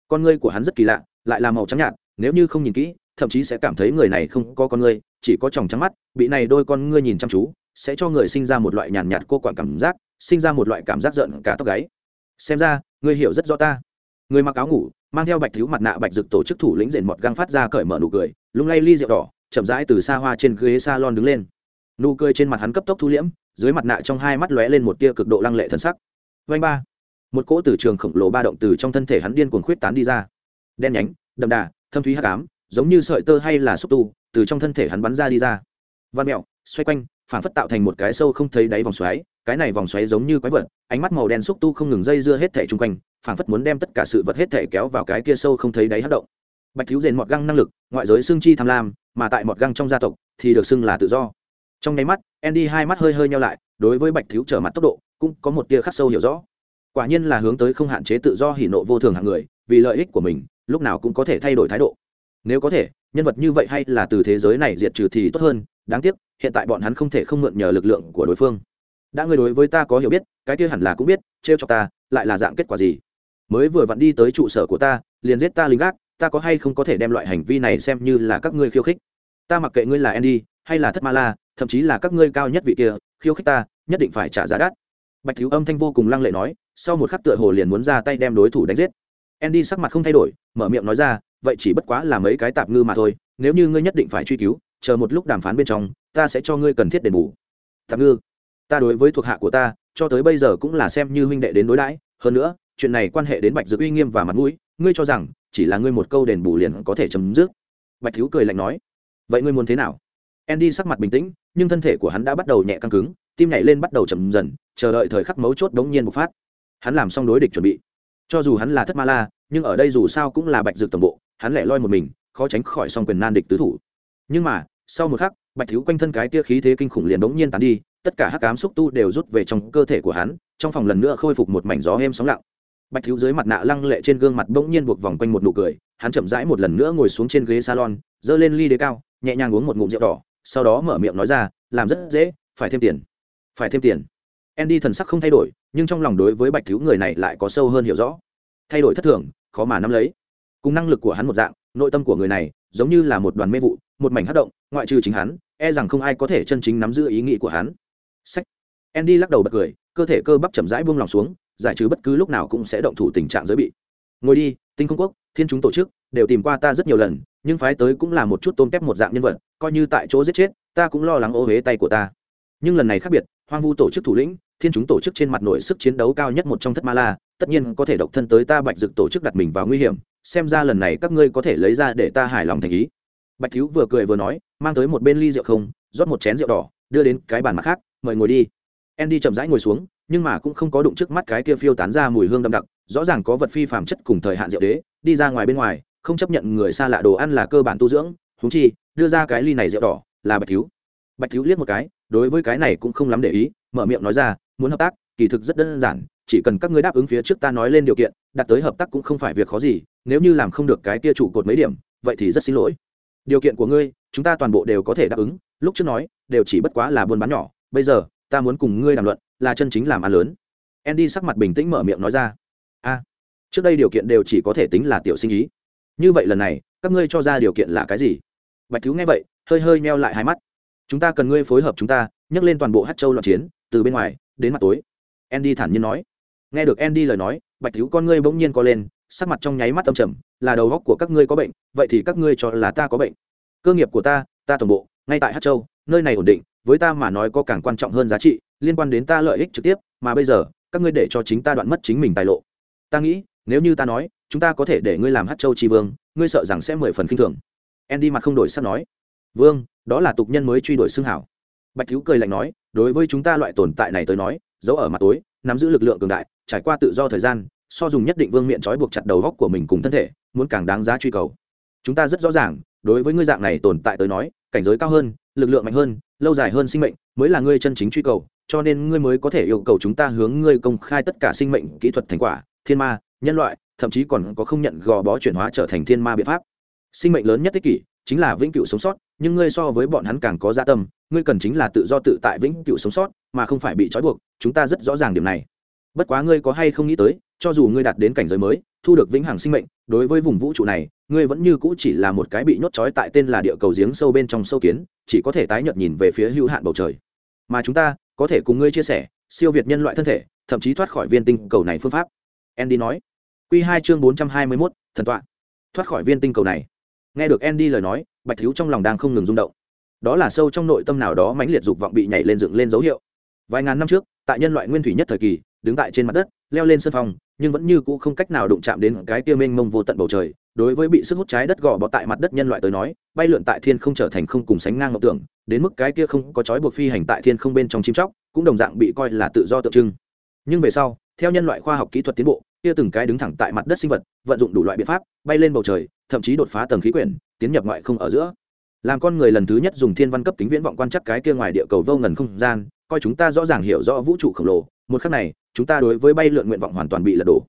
Speaker 1: Con ngươi của hắn rất kỳ lạ, lại là màu trắng nhạt, nếu như không nhìn kỹ, thậm chí sẽ cảm thấy người này không có con ngươi, chỉ có tròng trắng mắt, bị này đôi con ngươi nhìn chăm chú, sẽ cho người sinh ra một loại nhàn nhạt cô quản cảm giác, sinh ra một loại cảm giác giận cả tóc gáy. Xem ra, ngươi hiểu rất rõ ta người mặc áo ngủ, mang theo bạch thiếu mặt nạ bạch dực tổ chức thủ lĩnh rền mọt găng phát ra cởi mở nụ cười, lung lay ly rượu đỏ, chậm rãi từ xa hoa trên ghế salon đứng lên. Nụ cười trên mặt hắn cấp tốc thu liễm, dưới mặt nạ trong hai mắt lóe lên một tia cực độ lăng lệ thần sắc. Vanh ba. Một cỗ từ trường khổng lồ ba động từ trong thân thể hắn điên cuồng khuyết tán đi ra. Đen nhánh, đậm đà, thâm thúy hắc ám, giống như sợi tơ hay là xúc tu, từ trong thân thể hắn bắn ra đi ra. Văn mẹo, xoay quanh phản phất tạo thành một cái sâu không thấy đáy vòng xoáy cái này vòng xoáy giống như quái vật, ánh mắt màu đen xúc tu không ngừng dây dưa hết thể chung quanh, phảng phất muốn đem tất cả sự vật hết thể kéo vào cái kia sâu không thấy đáy hất động. Bạch thiếu rèn mọt găng năng lực, ngoại giới xương chi tham lam, mà tại mọt găng trong gia tộc thì được xưng là tự do. Trong nháy mắt, andy hai mắt hơi hơi nhau lại, đối với bạch thiếu trở mặt tốc độ, cũng có một tia khắc sâu hiểu rõ. Quả nhiên là hướng tới không hạn chế tự do hỉ nộ vô thường hạng người, vì lợi ích của mình, lúc nào cũng có thể thay đổi thái độ. Nếu có thể, nhân vật như vậy hay là từ thế giới này diệt trừ thì tốt hơn, đáng tiếc, hiện tại bọn hắn không thể không mượn nhờ lực lượng của đối phương đã ngươi đối với ta có hiểu biết, cái kia hẳn là cũng biết, trêu cho ta, lại là dạng kết quả gì? Mới vừa vặn đi tới trụ sở của ta, liền giết ta lính gác, ta có hay không có thể đem loại hành vi này xem như là các ngươi khiêu khích? Ta mặc kệ ngươi là andy, hay là thất ma la, thậm chí là các ngươi cao nhất vị kia, khiêu khích ta, nhất định phải trả giá đắt. Bạch thiếu âm thanh vô cùng lăng lệ nói, sau một khắc tựa hồ liền muốn ra tay đem đối thủ đánh giết. Andy sắc mặt không thay đổi, mở miệng nói ra, vậy chỉ bất quá là mấy cái tạp ngư mà thôi, nếu như ngươi nhất định phải truy cứu, chờ một lúc đàm phán bên trong, ta sẽ cho ngươi cần thiết đền bù. Tạp ngư ta đối với thuộc hạ của ta, cho tới bây giờ cũng là xem như huynh đệ đến đối đãi. Hơn nữa, chuyện này quan hệ đến bạch dược uy nghiêm và mặt mũi. Ngươi cho rằng, chỉ là ngươi một câu đền bù liền có thể chấm dứt? Bạch thiếu cười lạnh nói. Vậy ngươi muốn thế nào? Andy sắc mặt bình tĩnh, nhưng thân thể của hắn đã bắt đầu nhẹ căng cứng, tim nhảy lên bắt đầu chậm dần, chờ đợi thời khắc mấu chốt đống nhiên bộc phát. Hắn làm xong đối địch chuẩn bị. Cho dù hắn là thất ma la, nhưng ở đây dù sao cũng là bạch dược tổng bộ, hắn lẻ loi một mình, khó tránh khỏi song quyền nan địch tứ thủ. Nhưng mà, sau một khắc, bạch thiếu quanh thân cái tia khí thế kinh khủng liền đống nhiên tán đi tất cả hắc cám xúc tu đều rút về trong cơ thể của hắn, trong phòng lần nữa khôi phục một mảnh gió êm sóng lặng. Bạch thiếu dưới mặt nạ lăng lệ trên gương mặt bỗng nhiên buộc vòng quanh một nụ cười, hắn chậm rãi một lần nữa ngồi xuống trên ghế salon, giơ lên ly đế cao, nhẹ nhàng uống một ngụm rượu đỏ, sau đó mở miệng nói ra, làm rất dễ, phải thêm tiền, phải thêm tiền. Andy thần sắc không thay đổi, nhưng trong lòng đối với bạch thiếu người này lại có sâu hơn hiểu rõ. Thay đổi thất thường, khó mà nắm lấy. Cùng năng lực của hắn một dạng, nội tâm của người này giống như là một đoàn mê vụ, một mảnh hát động, ngoại trừ chính hắn e rằng không ai có thể chân chính nắm giữ ý nghĩ của hắn sách. Andy lắc đầu bật cười, cơ thể cơ bắp chậm rãi buông lòng xuống, giải trừ bất cứ lúc nào cũng sẽ động thủ tình trạng giới bị. Ngồi đi, tinh không quốc, thiên chúng tổ chức, đều tìm qua ta rất nhiều lần, nhưng phái tới cũng là một chút tôm tép một dạng nhân vật, coi như tại chỗ giết chết, ta cũng lo lắng ô huế tay của ta. Nhưng lần này khác biệt, hoang vu tổ chức thủ lĩnh, thiên chúng tổ chức trên mặt nội sức chiến đấu cao nhất một trong thất ma la, tất nhiên có thể độc thân tới ta bạch dực tổ chức đặt mình vào nguy hiểm, xem ra lần này các ngươi có thể lấy ra để ta hài lòng thành ý. Bạch thiếu vừa cười vừa nói, mang tới một bên ly rượu không, rót một chén rượu đỏ, đưa đến cái bàn mặt khác mời ngồi đi. Andy chậm rãi ngồi xuống, nhưng mà cũng không có đụng trước mắt cái kia phiêu tán ra mùi hương đậm đặc, rõ ràng có vật phi phàm chất cùng thời hạn rượu đế, đi ra ngoài bên ngoài, không chấp nhận người xa lạ đồ ăn là cơ bản tu dưỡng húng chi, đưa ra cái ly này rượu đỏ, là bạch thiếu. Bạch thiếu liếc một cái, đối với cái này cũng không lắm để ý, mở miệng nói ra, muốn hợp tác, kỳ thực rất đơn giản, chỉ cần các ngươi đáp ứng phía trước ta nói lên điều kiện đạt tới hợp tác cũng không phải việc khó gì, nếu như làm không được cái kia trụ cột mấy điểm, vậy thì rất xin lỗi. Điều kiện của ngươi, chúng ta toàn bộ đều có thể đáp ứng, lúc trước nói, đều chỉ bất quá là buôn bán nhỏ bây giờ, ta muốn cùng ngươi đàm luận, là chân chính làm ăn lớn. Andy sắc mặt bình tĩnh mở miệng nói ra. A, trước đây điều kiện đều chỉ có thể tính là tiểu sinh ý. Như vậy lần này, các ngươi cho ra điều kiện là cái gì? Bạch thiếu nghe vậy, hơi hơi meo lại hai mắt. Chúng ta cần ngươi phối hợp chúng ta, nhấc lên toàn bộ hát châu loạn chiến, từ bên ngoài, đến mặt tối. Andy thản nhiên nói. Nghe được andy lời nói, bạch thiếu con ngươi bỗng nhiên co lên, sắc mặt trong nháy mắt âm trầm, là đầu góc của các ngươi có bệnh, vậy thì các ngươi cho là ta có bệnh. Cơ nghiệp của ta ta toàn bộ, ngay tại hát châu, nơi này ổn định với ta mà nói có càng quan trọng hơn giá trị, liên quan đến ta lợi ích trực tiếp, mà bây giờ, các ngươi để cho chính ta đoạn mất chính mình tài lộ. Ta nghĩ, nếu như ta nói, chúng ta có thể để ngươi làm hát châu tri vương, ngươi sợ rằng sẽ mười phần k i n h thường. Andy mặt không đổi sắp nói. Vương, đó là tục nhân mới truy đuổi xương hảo. Bạch thiếu cười lạnh nói, đối với chúng ta loại tồn tại này tới nói, giấu ở mặt tối, nắm giữ lực lượng cường đại, trải qua tự do thời gian, so dùng nhất định vương miện trói buộc chặt đầu góc của mình cùng thân thể, muốn càng đáng giá truy cầu. Chúng ta rất rõ ràng, đối với ngươi dạng này tồn tại tới nói, cảnh giới cao hơn lực lượng mạnh hơn, lâu dài hơn sinh mệnh, mới là ngươi chân chính truy cầu, cho nên ngươi mới có thể yêu cầu chúng ta hướng ngươi công khai tất cả sinh mệnh, kỹ thuật thành quả, thiên ma, nhân loại, thậm chí còn có không nhận gò bó chuyển hóa trở thành thiên ma biện pháp. Sinh mệnh lớn nhất thế kỷ chính là vĩnh cửu sống sót, nhưng ngươi so với bọn hắn càng có gia dạ tâm, ngươi cần chính là tự do tự tại vĩnh cửu sống sót, mà không phải bị trói buộc, chúng ta rất rõ ràng điểm này. Bất quá ngươi có hay không nghĩ tới, cho dù ngươi đạt đến cảnh giới mới, thu được vĩnh hằng sinh mệnh, đối với vùng vũ trụ này ngươi vẫn như cũ chỉ là một cái bị nhốt trói tại tên là địa cầu giếng sâu bên trong sâu kiến, chỉ có thể tái nhợt nhìn về phía hữu hạn bầu trời. Mà chúng ta có thể cùng ngươi chia sẻ, siêu việt nhân loại thân thể, thậm chí thoát khỏi viên tinh cầu này phương pháp. Andy nói. Q hai chương bốn trăm hai mươi mốt, thần tọa. Thoát khỏi viên tinh cầu này. Nghe được andy lời nói, bạch thiếu trong lòng đang không ngừng rung động. Đó là sâu trong nội tâm nào đó mãnh liệt dục vọng bị nhảy lên dựng lên dấu hiệu. Vài ngàn năm trước, tại nhân loại nguyên thủy nhất thời kỳ, đứng tại trên mặt đất, leo lên sân phòng, nhưng vẫn như cũ không cách nào đụng chạm đến cái kia mênh mông vô tận bầu trời đối với bị sức hút trái đất gò bọ tại mặt đất nhân loại tới nói, bay lượn tại thiên không trở thành không cùng sánh ngang ngọc tưởng, đến mức cái kia không có trói buộc phi hành tại thiên không bên trong chim chóc, cũng đồng dạng bị coi là tự do tượng trưng. Nhưng về sau, theo nhân loại khoa học kỹ thuật tiến bộ, kia từng cái đứng thẳng tại mặt đất sinh vật, vận dụng đủ loại biện pháp, bay lên bầu trời, thậm chí đột phá tầng khí quyển, tiến nhập ngoại không ở giữa. Làm con người lần thứ nhất dùng thiên văn cấp kính viễn vọng quan chắc cái kia ngoài địa cầu vô ngần không gian, coi chúng ta rõ ràng hiểu rõ vũ trụ khổng lồ, một khắc này, chúng ta đối với bay lượn nguyện vọng hoàn toàn bị lật đổ.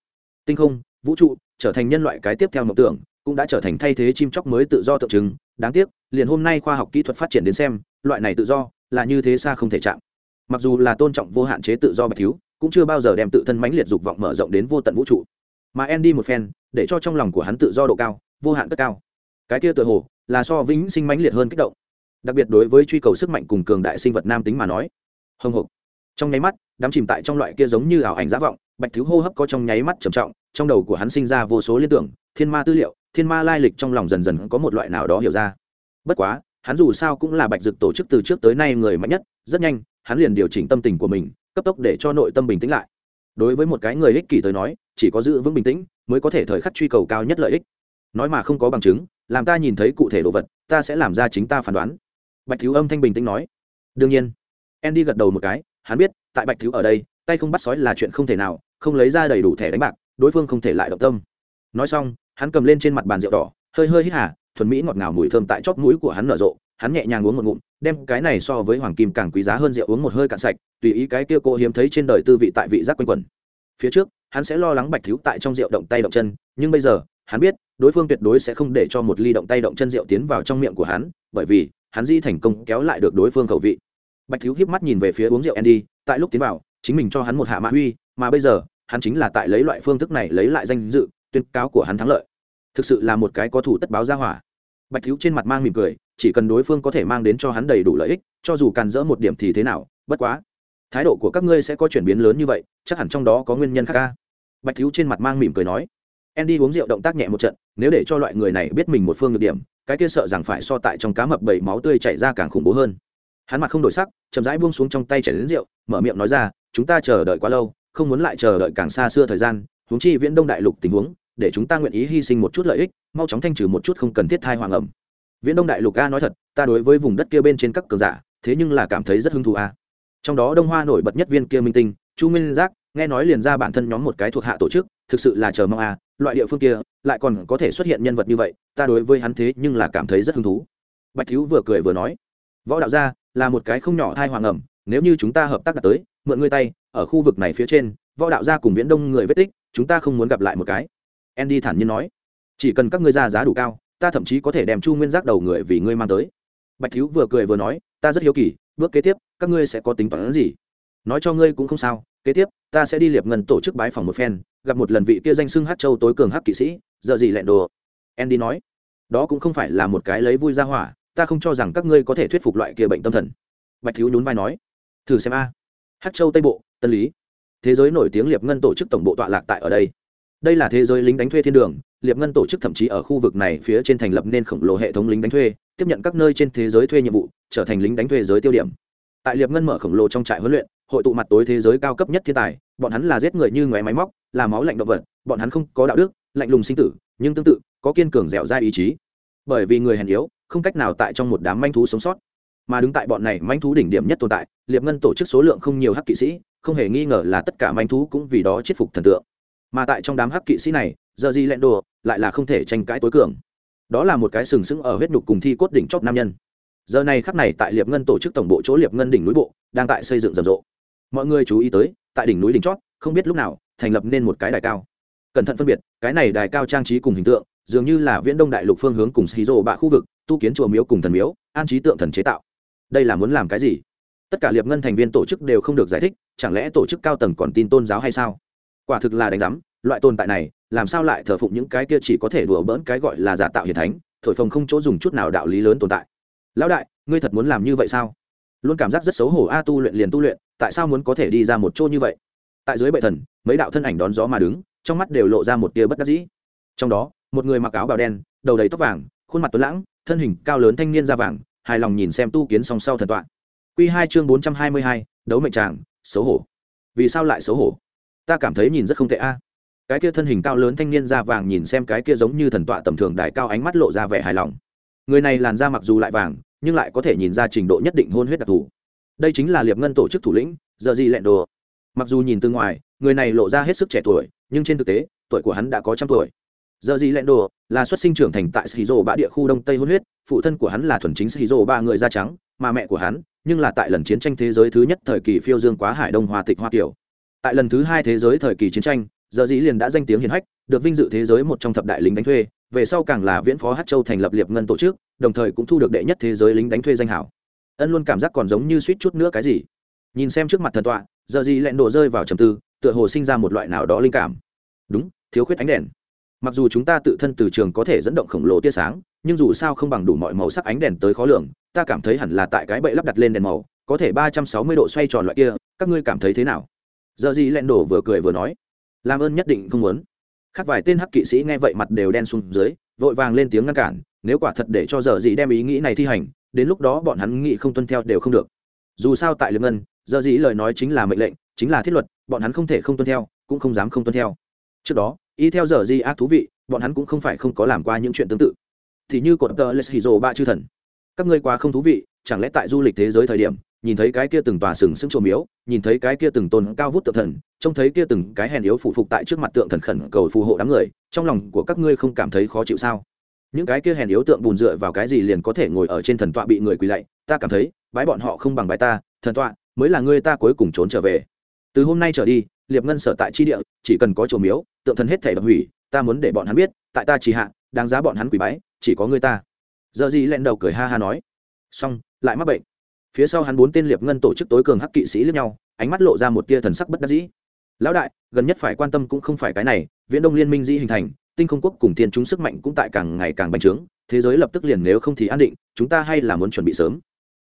Speaker 1: Tinh không, vũ trụ trở thành nhân loại cái tiếp theo mộng tưởng, cũng đã trở thành thay thế chim chóc mới tự do tượng trưng. Đáng tiếc, liền hôm nay khoa học kỹ thuật phát triển đến xem, loại này tự do là như thế xa không thể chạm. Mặc dù là tôn trọng vô hạn chế tự do bạch thiếu, cũng chưa bao giờ đem tự thân mãnh liệt dục vọng mở rộng đến vô tận vũ trụ. Mà andy một phen, để cho trong lòng của hắn tự do độ cao, vô hạn cất cao. Cái kia tự hồ là so vĩnh sinh mãnh liệt hơn kích động. Đặc biệt đối với truy cầu sức mạnh cùng cường đại sinh vật nam tính mà nói hồng hộc trong nháy mắt, đám chìm tại trong loại kia giống như ảo ảnh giả vọng, bạch thiếu hô hấp có trong nháy mắt trầm trọng trong đầu của hắn sinh ra vô số liên tưởng, thiên ma tư liệu, thiên ma lai lịch trong lòng dần dần có một loại nào đó hiểu ra. Bất quá, hắn dù sao cũng là bạch dực tổ chức từ trước tới nay người mạnh nhất, rất nhanh, hắn liền điều chỉnh tâm tình của mình, cấp tốc để cho nội tâm bình tĩnh lại. Đối với một cái người ích kỷ tới nói, chỉ có giữ vững bình tĩnh mới có thể thời khắc truy cầu cao nhất lợi ích. Nói mà không có bằng chứng, làm ta nhìn thấy cụ thể đồ vật, ta sẽ làm ra chính ta phán đoán. Bạch thiếu âm thanh bình tĩnh nói. Đương nhiên. Andy gật đầu một cái, hắn biết, tại bạch thiếu ở đây, tay không bắt sói là chuyện không thể nào, không lấy ra đầy đủ thẻ đánh bạc đối phương không thể lại động tâm. Nói xong, hắn cầm lên trên mặt bàn rượu đỏ, hơi hơi hít hà, thuần mỹ ngọt ngào mùi thơm tại chóp mũi của hắn nở rộ. Hắn nhẹ nhàng uống một ngụm, đem cái này so với hoàng kim càng quý giá hơn rượu uống một hơi cạn sạch, tùy ý cái kia cô hiếm thấy trên đời tư vị tại vị giác quanh quẩn. Phía trước, hắn sẽ lo lắng bạch thiếu tại trong rượu động tay động chân, nhưng bây giờ, hắn biết, đối phương tuyệt đối sẽ không để cho một ly động tay động chân rượu tiến vào trong miệng của hắn, bởi vì, hắn di thành công kéo lại được đối phương khẩu vị. Bạch thiếu hiếp mắt nhìn về phía uống rượu andy, tại lúc tiến vào, chính mình cho hắn một hạ mã huy, mà bây giờ hắn chính là tại lấy loại phương thức này lấy lại danh dự, tuyên cáo của hắn thắng lợi. Thực sự là một cái có thủ tất báo ra hỏa. Bạch thiếu trên mặt mang mỉm cười, chỉ cần đối phương có thể mang đến cho hắn đầy đủ lợi ích, cho dù càn dỡ một điểm thì thế nào, bất quá, thái độ của các ngươi sẽ có chuyển biến lớn như vậy, chắc hẳn trong đó có nguyên nhân khác ca bạch thiếu trên mặt mang mỉm cười nói. Andy uống rượu động tác nhẹ một trận, nếu để cho loại người này biết mình một phương được điểm, cái kia sợ rằng phải so tại trong cá mập bảy máu tươi chảy ra càng khủng bố hơn. Hắn mặt không đổi sắc, chậm rãi buông xuống trong tay chảy đến rượu, mở miệng nói ra, chúng ta chờ đợi quá lâu không muốn lại chờ đợi càng xa xưa thời gian, huống chi viễn đông đại lục tình huống, để chúng ta nguyện ý hy sinh một chút lợi ích, mau chóng thanh trừ một chút không cần thiết thai hoàng ẩm. Viễn đông đại lục a nói thật, ta đối với vùng đất kia bên trên các cường giả, thế nhưng là cảm thấy rất hứng thú a. Trong đó đông hoa nổi bật nhất viên kia minh tinh, chu minh giác, nghe nói liền ra bản thân nhóm một cái thuộc hạ tổ chức, thực sự là chờ mong a, loại địa phương kia, lại còn có thể xuất hiện nhân vật như vậy, ta đối với hắn thế nhưng là cảm thấy rất hứng thú. Bạch thiếu vừa cười vừa nói, võ đạo gia, là một cái không nhỏ thai hoàng ẩm, nếu như chúng ta hợp tác đạt tới mượn ngươi tay, ở khu vực này phía trên, võ đạo gia cùng viễn đông người vết tích, chúng ta không muốn gặp lại một cái. Andy thản nhiên nói. Chỉ cần các ngươi ra giá đủ cao, ta thậm chí có thể đem chu nguyên giác đầu người vì ngươi mang tới. Bạch thiếu vừa cười vừa nói, ta rất hiếu kỳ, bước kế tiếp, các ngươi sẽ có tính toán gì? Nói cho ngươi cũng không sao, kế tiếp, ta sẽ đi liệp ngân tổ chức bái phòng một phen, gặp một lần vị kia danh xưng hát châu tối cường hát kỵ sĩ, giờ gì lẹn đồ. Andy nói. Đó cũng không phải là một cái lấy vui ra hỏa, ta không cho rằng các ngươi có thể thuyết phục loại kia bệnh tâm thần. Bạch thiếu nhún vai nói. Thử xem a. à hát châu tây bộ, tân lý. Thế giới nổi tiếng liệp ngân tổ chức tổng bộ tọa lạc tại ở đây. Đây là thế giới lính đánh thuê thiên đường, liệp ngân tổ chức thậm chí ở khu vực này phía trên thành lập nên khổng lồ hệ thống lính đánh thuê, tiếp nhận các nơi trên thế giới thuê nhiệm vụ, trở thành lính đánh thuê giới tiêu điểm. Tại liệp ngân mở khổng lồ trong trại huấn luyện, hội tụ mặt tối thế giới cao cấp nhất thiên tài, bọn hắn là giết người như ngoé máy móc, là máu lạnh động vật, bọn hắn không có đạo đức, lạnh lùng sinh tử, nhưng tương tự, có kiên cường dẻo dai ý chí. Bởi vì người hèn yếu, không cách nào tại trong một đám manh thú sống sót mà đứng tại bọn này manh thú đỉnh điểm nhất tồn tại, liệp ngân tổ chức số lượng không nhiều hắc kỵ sĩ, không hề nghi ngờ là tất cả manh thú cũng vì đó chết phục thần tượng. Mà tại trong đám hắc kỵ sĩ này giờ gì lẹn đồ lại là không thể tranh cãi tối cường. Đó là một cái sừng sững ở huyết nhục cùng thi cốt đỉnh chóp nam nhân. Giờ này khắp này tại liệp ngân tổ chức tổng bộ chỗ liệp ngân đỉnh núi bộ, đang tại xây dựng rầm rộ. Mọi người chú ý tới, tại đỉnh núi đỉnh chót không biết lúc nào, thành lập nên một cái đài cao. Cẩn thận phân biệt, cái này đài cao trang trí cùng hình tượng, dường như là viễn đông đại lục phương hướng cùng xí rộ bạ khu vực, tu kiến chùa miếu cùng thần miếu, an trí tượng thần chế tạo đây là muốn làm cái gì? Tất cả liệp ngân thành viên tổ chức đều không được giải thích, chẳng lẽ tổ chức cao tầng còn tin tôn giáo hay sao? Quả thực là đánh giám, loại tồn tại này, làm sao lại thờ phụng những cái kia chỉ có thể đùa bỡn cái gọi là giả tạo hiền thánh, thổi phồng không chỗ dùng chút nào đạo lý lớn tồn tại. Lão đại, ngươi thật muốn làm như vậy sao? Luôn cảm giác rất xấu hổ a tu luyện liền tu luyện, tại sao muốn có thể đi ra một chỗ như vậy? Tại dưới bệ thần, mấy đạo thân ảnh đón gió mà đứng, trong mắt đều lộ ra một tia bất đắc dĩ. Trong đó, một người mặc áo bào đen, đầu đầy tóc vàng, khuôn mặt tuấn lãng, thân hình cao lớn thanh niên da vàng hài lòng nhìn xem tu kiến song sau thần toạn q hai chương bốn trăm hai mươi hai, đấu mệnh tràng, xấu hổ. Vì sao lại xấu hổ? Ta cảm thấy nhìn rất không tệ a. Cái kia thân hình cao lớn thanh niên da vàng nhìn xem cái kia giống như thần tọa tầm thường đại cao ánh mắt lộ ra vẻ hài lòng. Người này làn da mặc dù lại vàng, nhưng lại có thể nhìn ra trình độ nhất định hôn huyết đặc thù. Đây chính là liệp ngân tổ chức thủ lĩnh, giờ gì lẹn đồ. Mặc dù nhìn từ ngoài, người này lộ ra hết sức trẻ tuổi, nhưng trên thực tế, tuổi của hắn đã có trăm tuổi. Giờ gì lẹn đồ là xuất sinh trưởng thành tại shizu bạ địa khu đông tây hôn huyết, phụ thân của hắn là thuần chính shizu ba người da trắng, mà mẹ của hắn, nhưng là tại lần chiến tranh thế giới thứ nhất thời kỳ phiêu dương quá hải đông hoa tịch hoa tiểu tại lần thứ hai thế giới thời kỳ chiến tranh, giờ dĩ liền đã danh tiếng hiển hách, được vinh dự thế giới một trong thập đại lính đánh thuê, về sau càng là viễn phó hát châu thành lập liệp ngân tổ chức, đồng thời cũng thu được đệ nhất thế giới lính đánh thuê danh hảo. Ân luôn cảm giác còn giống như suýt chút nữa cái gì. Nhìn xem trước mặt thần tọa, giờ dĩ lẹn đổ rơi vào trầm tư, tựa hồ sinh ra một loại nào đó linh cảm. Đúng, thiếu khuyết ánh đèn mặc dù chúng ta tự thân từ trường có thể dẫn động khổng lồ tia sáng, nhưng dù sao không bằng đủ mọi màu sắc ánh đèn tới khó lường, ta cảm thấy hẳn là tại cái bậy lắp đặt lên đèn màu, có thể ba trăm sáu mươi độ xoay tròn loại kia, các ngươi cảm thấy thế nào? Giờ gì lẹn đổ vừa cười vừa nói. Làm ơn nhất định không muốn. Khác vài tên hắc kỵ sĩ nghe vậy mặt đều đen xuống dưới, vội vàng lên tiếng ngăn cản, nếu quả thật để cho giờ gì đem ý nghĩ này thi hành, đến lúc đó bọn hắn nghĩ không tuân theo đều không được. Dù sao tại liêm ngân, giờ gì lời nói chính là mệnh lệnh, chính là thiết luật, bọn hắn không thể không tuân theo, cũng không dám không tuân theo. Trước đó y theo giờ gì ác thú vị, bọn hắn cũng không phải không có làm qua những chuyện tương tự. Thì như cột tờ les hizo ba chư thần. Các ngươi quá không thú vị, chẳng lẽ tại du lịch thế giới thời điểm, nhìn thấy cái kia từng tòa sừng sững trồ miếu, nhìn thấy cái kia từng tôn cao vút tượng thần, trông thấy kia từng cái hèn yếu phụ phục tại trước mặt tượng thần khẩn cầu phù hộ đám người, trong lòng của các ngươi không cảm thấy khó chịu sao? Những cái kia hèn yếu tượng bùn dựa vào cái gì liền có thể ngồi ở trên thần tọa bị người quỳ lạy, ta cảm thấy, bái bọn họ không bằng bái ta, thần tọa, mới là ngươi ta cuối cùng trốn trở về. Từ hôm nay trở đi liệp ngân sở tại chi địa, chỉ cần có chỗ miếu, tượng thần hết thể đập hủy, ta muốn để bọn hắn biết, tại ta chỉ hạ, đáng giá bọn hắn quỳ bái, chỉ có ngươi ta. Giờ gì lẹn đầu cười ha ha nói. Xong, lại mắc bệnh. Phía sau hắn bốn tên liệp ngân tổ chức tối cường hắc kỵ sĩ lẫn nhau, ánh mắt lộ ra một tia thần sắc bất đắc dĩ. Lão đại, gần nhất phải quan tâm cũng không phải cái này, viễn đông liên minh dĩ hình thành, tinh không quốc cùng thiên chúng sức mạnh cũng tại càng ngày càng bành trướng, thế giới lập tức liền nếu không thì an định, chúng ta hay là muốn chuẩn bị sớm.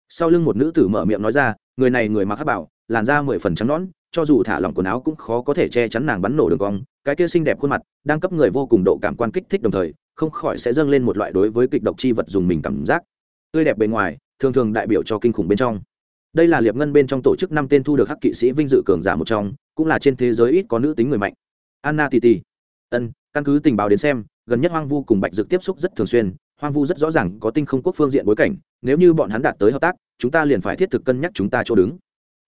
Speaker 1: Sau lưng một nữ tử mở miệng nói ra, người này người mặc hát bảo, làn da mười phần trắng nõn cho dù thả lỏng quần áo cũng khó có thể che chắn nàng bắn nổ đường cong, cái kia xinh đẹp khuôn mặt, đang cấp người vô cùng độ cảm quan kích thích đồng thời, không khỏi sẽ dâng lên một loại đối với kịch độc chi vật dùng mình cảm giác. Tươi đẹp bề ngoài, thường thường đại biểu cho kinh khủng bên trong. Đây là liệp ngân bên trong tổ chức năm tên thu được hắc kỵ sĩ vinh dự cường giả một trong, cũng là trên thế giới ít có nữ tính người mạnh. Anna titi ân, căn cứ tình báo đến xem, gần nhất hoang vu cùng bạch dực tiếp xúc rất thường xuyên, hoang vu rất rõ ràng có tinh không quốc phương diện bối cảnh, nếu như bọn hắn đạt tới hợp tác, chúng ta liền phải thiết thực cân nhắc chúng ta chỗ đứng.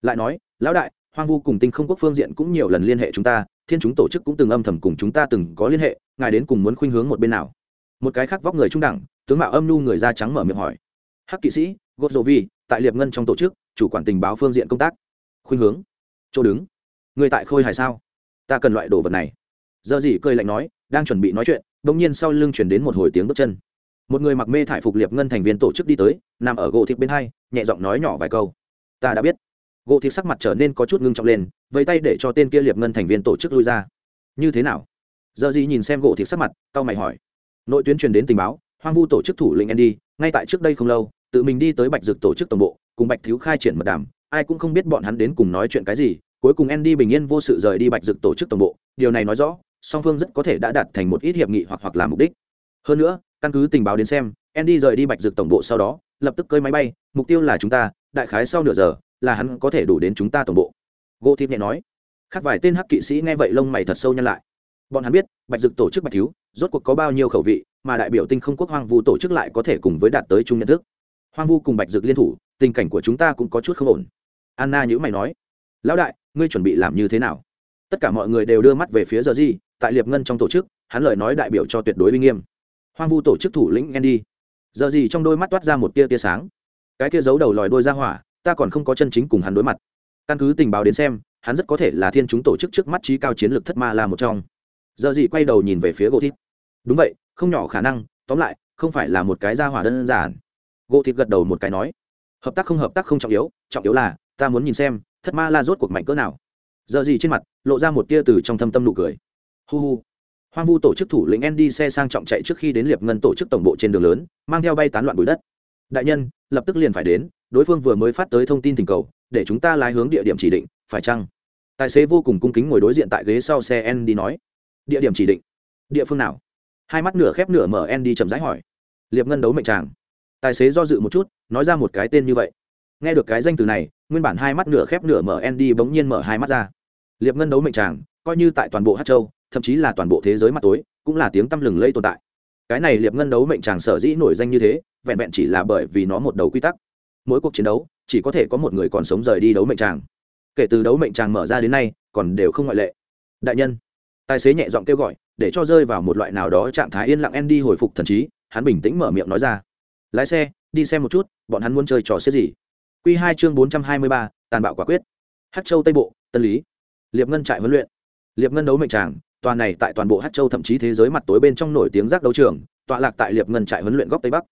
Speaker 1: Lại nói, lão đại hoang vu cùng tinh không quốc phương diện cũng nhiều lần liên hệ chúng ta, thiên chúng tổ chức cũng từng âm thầm cùng chúng ta từng có liên hệ, ngài đến cùng muốn khuynh hướng một bên nào? Một cái khác vóc người trung đẳng, tướng mạo âm nhu người da trắng mở miệng hỏi. Hắc kỵ sĩ gốt dô vi tại liệp ngân trong tổ chức, chủ quản tình báo phương diện công tác. Khuynh hướng. Chỗ đứng. Người tại khôi hài sao? Ta cần loại đồ vật này. Giờ gì cười lạnh nói, đang chuẩn bị nói chuyện đ ỗ n g nhiên sau lưng chuyển đến một hồi tiếng bước chân. Một người mặc mê thải phục liệp ngân thành viên tổ chức đi tới, nằm ở gỗ thịt bên hai, nhẹ giọng nói nhỏ vài câu. Ta đã biết gỗ thịt sắc mặt trở nên có chút ngưng trọng lên, vẫy tay để cho tên kia liệp ngân thành viên tổ chức lui ra. Như thế nào? Giờ gì nhìn xem gỗ thịt sắc mặt tao mày hỏi. Nội tuyến truyền đến tình báo, hoang vu tổ chức thủ lĩnh andy, ngay tại trước đây không lâu, tự mình đi tới bạch dực tổ chức tổng bộ, cùng bạch thiếu khai triển mật đàm, ai cũng không biết bọn hắn đến cùng nói chuyện cái gì, cuối cùng andy bình yên vô sự rời đi bạch dực tổ chức tổng bộ, điều này nói rõ, song phương rất có thể đã đạt thành một ít hiệp nghị hoặc hoặc là mục đích. Hơn nữa, căn cứ tình báo đến xem, andy rời đi bạch dực tổng bộ sau đó, lập tức cơi máy bay, mục tiêu là chúng ta, đại khái sau nửa giờ là hắn có thể đủ đến chúng ta tổng bộ. Gỗ thịt nhẹ nói. Khác vài tên hắc kỵ sĩ nghe vậy lông mày thật sâu nhăn lại. Bọn hắn biết, bạch dực tổ chức bạch thiếu rốt cuộc có bao nhiêu khẩu vị, mà đại biểu tinh không quốc hoang vu tổ chức lại có thể cùng với đạt tới chung nhận thức. Hoang vu cùng bạch dực liên thủ, tình cảnh của chúng ta cũng có chút không ổn. Anna nhữ mày nói. Lão đại, ngươi chuẩn bị làm như thế nào? Tất cả mọi người đều đưa mắt về phía giờ di, tại liệp ngân trong tổ chức, hắn lời nói đại biểu cho tuyệt đối uy nghiêm. Hoang vu tổ chức thủ lĩnh andy. Giờ gì trong đôi mắt toát ra một tia tia sáng. Cái tia giấu đầu lòi đôi ra hỏa ta còn không có chân chính cùng hắn đối mặt. Căn cứ tình báo đến xem, hắn rất có thể là thiên chúng tổ chức trước mắt trí cao chiến lược thất ma là một trong. Giờ gì quay đầu nhìn về phía gỗ thịt. Đúng vậy, không nhỏ khả năng, tóm lại, không phải là một cái gia hỏa đơn giản. Gỗ thịt gật đầu một cái nói, hợp tác không hợp tác không trọng yếu trọng yếu là, ta muốn nhìn xem, thất ma la rốt cuộc mạnh cỡ nào. Giờ gì trên mặt, lộ ra một tia từ trong thâm tâm nụ cười. Hu hu. Hoang vu tổ chức thủ lĩnh andy xe sang trọng chạy trước khi đến liệp ngân tổ chức tổng bộ trên đường lớn, mang theo bay tán loạn bụi đất đại nhân, lập tức liền phải đến, đối phương vừa mới phát tới thông tin tình cầu, để chúng ta lái hướng địa điểm chỉ định, phải chăng? Tài xế vô cùng cung kính ngồi đối diện tại ghế sau xe andy nói. Địa điểm chỉ định. Địa phương nào? Hai mắt nửa khép nửa mở andy chậm rãi hỏi. Liệp ngân đấu mệnh tràng. Tài xế do dự một chút, nói ra một cái tên như vậy. Nghe được cái danh từ này, nguyên bản hai mắt nửa khép nửa mở andy bỗng nhiên mở hai mắt ra. Liệp ngân đấu mệnh tràng, coi như tại toàn bộ hát châu, thậm chí là toàn bộ thế giới mặt tối, cũng là tiếng tăm lừng lây tồn tại cái này liệp ngân đấu mệnh tràng sở dĩ nổi danh như thế, vẹn vẹn chỉ là bởi vì nó một đấu quy tắc. Mỗi cuộc chiến đấu, chỉ có thể có một người còn sống rời đi đấu mệnh tràng kể từ đấu mệnh tràng mở ra đến nay, còn đều không ngoại lệ. Đại nhân, tài xế nhẹ giọng kêu gọi, để cho rơi vào một loại nào đó trạng thái yên lặng andy hồi phục thần trí, hắn bình tĩnh mở miệng nói ra. Lái xe, đi xem một chút, bọn hắn muốn chơi trò xếp gì. Q hai chương bốn trăm hai mươi ba, tàn bạo quả quyết. Hát châu tây bộ, tân lý. Liệp ngân trại huấn luyện. Liệp ngân đấu mệnh tràng tòa này tại toàn bộ hát châu thậm chí thế giới mặt tối bên trong nổi tiếng giác đấu trường, tọa lạc tại liệp ngân trại huấn luyện góc tây bắc.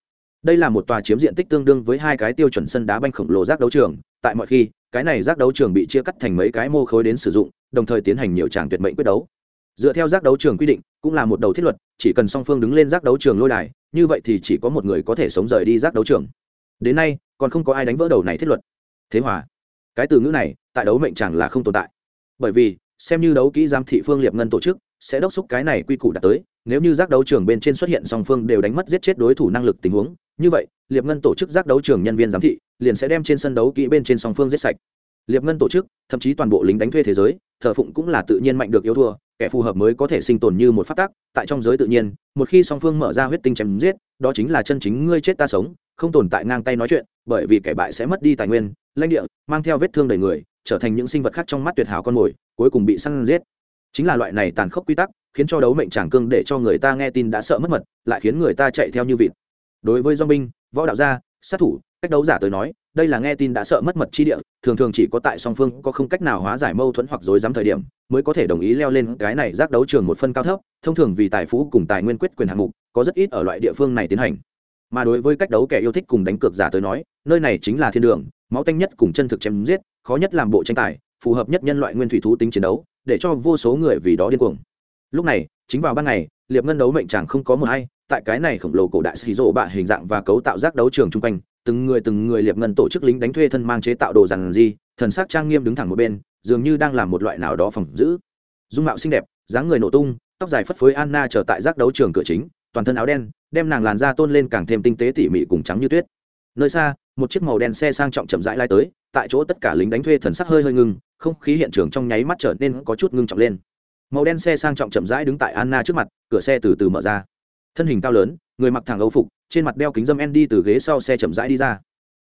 Speaker 1: Đây là một tòa chiếm diện tích tương đương với hai cái tiêu chuẩn sân đá banh khổng lồ giác đấu trường, tại mọi khi, cái này giác đấu trường bị chia cắt thành mấy cái mô khối đến sử dụng, đồng thời tiến hành nhiều tràng tuyệt mệnh quyết đấu. Dựa theo giác đấu trường quy định, cũng là một đầu thiết luật, chỉ cần song phương đứng lên giác đấu trường lôi đài, như vậy thì chỉ có một người có thể sống rời đi giác đấu trường. Đến nay, còn không có ai đánh vỡ đầu này thiết luật. Thế hòa, cái từ ngữ này, tại đấu mệnh chẳng là không tồn tại. Bởi vì xem như đấu kỹ giám thị phương liệp ngân tổ chức, sẽ đốc xúc cái này quy củ đạt tới, nếu như giác đấu trường bên trên xuất hiện song phương đều đánh mất giết chết đối thủ năng lực tình huống, như vậy, liệp ngân tổ chức giác đấu trường nhân viên giám thị, liền sẽ đem trên sân đấu kỹ bên trên song phương giết sạch. Liệp ngân tổ chức, thậm chí toàn bộ lính đánh thuê thế giới, thờ phụng cũng là tự nhiên mạnh được yếu thua, kẻ phù hợp mới có thể sinh tồn như một phát tác tại trong giới tự nhiên, một khi song phương mở ra huyết tinh chém giết, đó chính là chân chính ngươi chết ta sống không tồn tại ngang tay nói chuyện, bởi vì kẻ bại sẽ mất đi tài nguyên, lãnh địa, mang theo vết thương đầy người, trở thành những sinh vật khác trong mắt tuyệt hảo con mồi, cuối cùng bị săn giết. Chính là loại này tàn khốc quy tắc, khiến cho đấu mệnh tràng cương để cho người ta nghe tin đã sợ mất mật, lại khiến người ta chạy theo như vịt. Đối với do binh, võ đạo gia, sát thủ, cách đấu giả tới nói, đây là nghe tin đã sợ mất mật chi địa, thường thường chỉ có tại song phương có không cách nào hóa giải mâu thuẫn hoặc dối dám thời điểm, mới có thể đồng ý leo lên cái này giác đấu trường một phân cao thấp, thông thường vì tài phú cùng tài nguyên quyết quyền hạng mục, có rất ít ở loại địa phương này tiến hành mà đối với cách đấu kẻ yêu thích cùng đánh cược giả tới nói nơi này chính là thiên đường máu tanh nhất cùng chân thực chém giết khó nhất làm bộ tranh tài phù hợp nhất nhân loại nguyên thủy thú tính chiến đấu để cho vô số người vì đó điên cuồng. Lúc này chính vào ban ngày liệp ngân đấu mệnh chẳng không có một hay tại cái này khổng lồ cổ đại xì rộ bạ hình dạng và cấu tạo giác đấu trường chung quanh từng người từng người liệp ngân tổ chức lính đánh thuê thân mang chế tạo đồ rằng gì, thần sắc trang nghiêm đứng thẳng một bên dường như đang làm một loại nào đó phòng giữ. Dung mạo xinh đẹp dáng người nổ tung tóc dài phất phới anna chờ tại giác đấu trường cửa chính toàn thân áo đen, đem nàng làn da tôn lên càng thêm tinh tế tỉ mỉ cùng trắng như tuyết. Nơi xa, một chiếc màu đen xe sang trọng chậm rãi lai tới, tại chỗ tất cả lính đánh thuê thần sắc hơi hơi ngưng, không khí hiện trường trong nháy mắt trở nên có chút ngưng trọng lên. Màu đen xe sang trọng chậm rãi đứng tại anna trước mặt, cửa xe từ từ mở ra. Thân hình cao lớn, người mặc thẳng âu phục, trên mặt đeo kính dâm en đi từ ghế sau xe chậm rãi đi ra.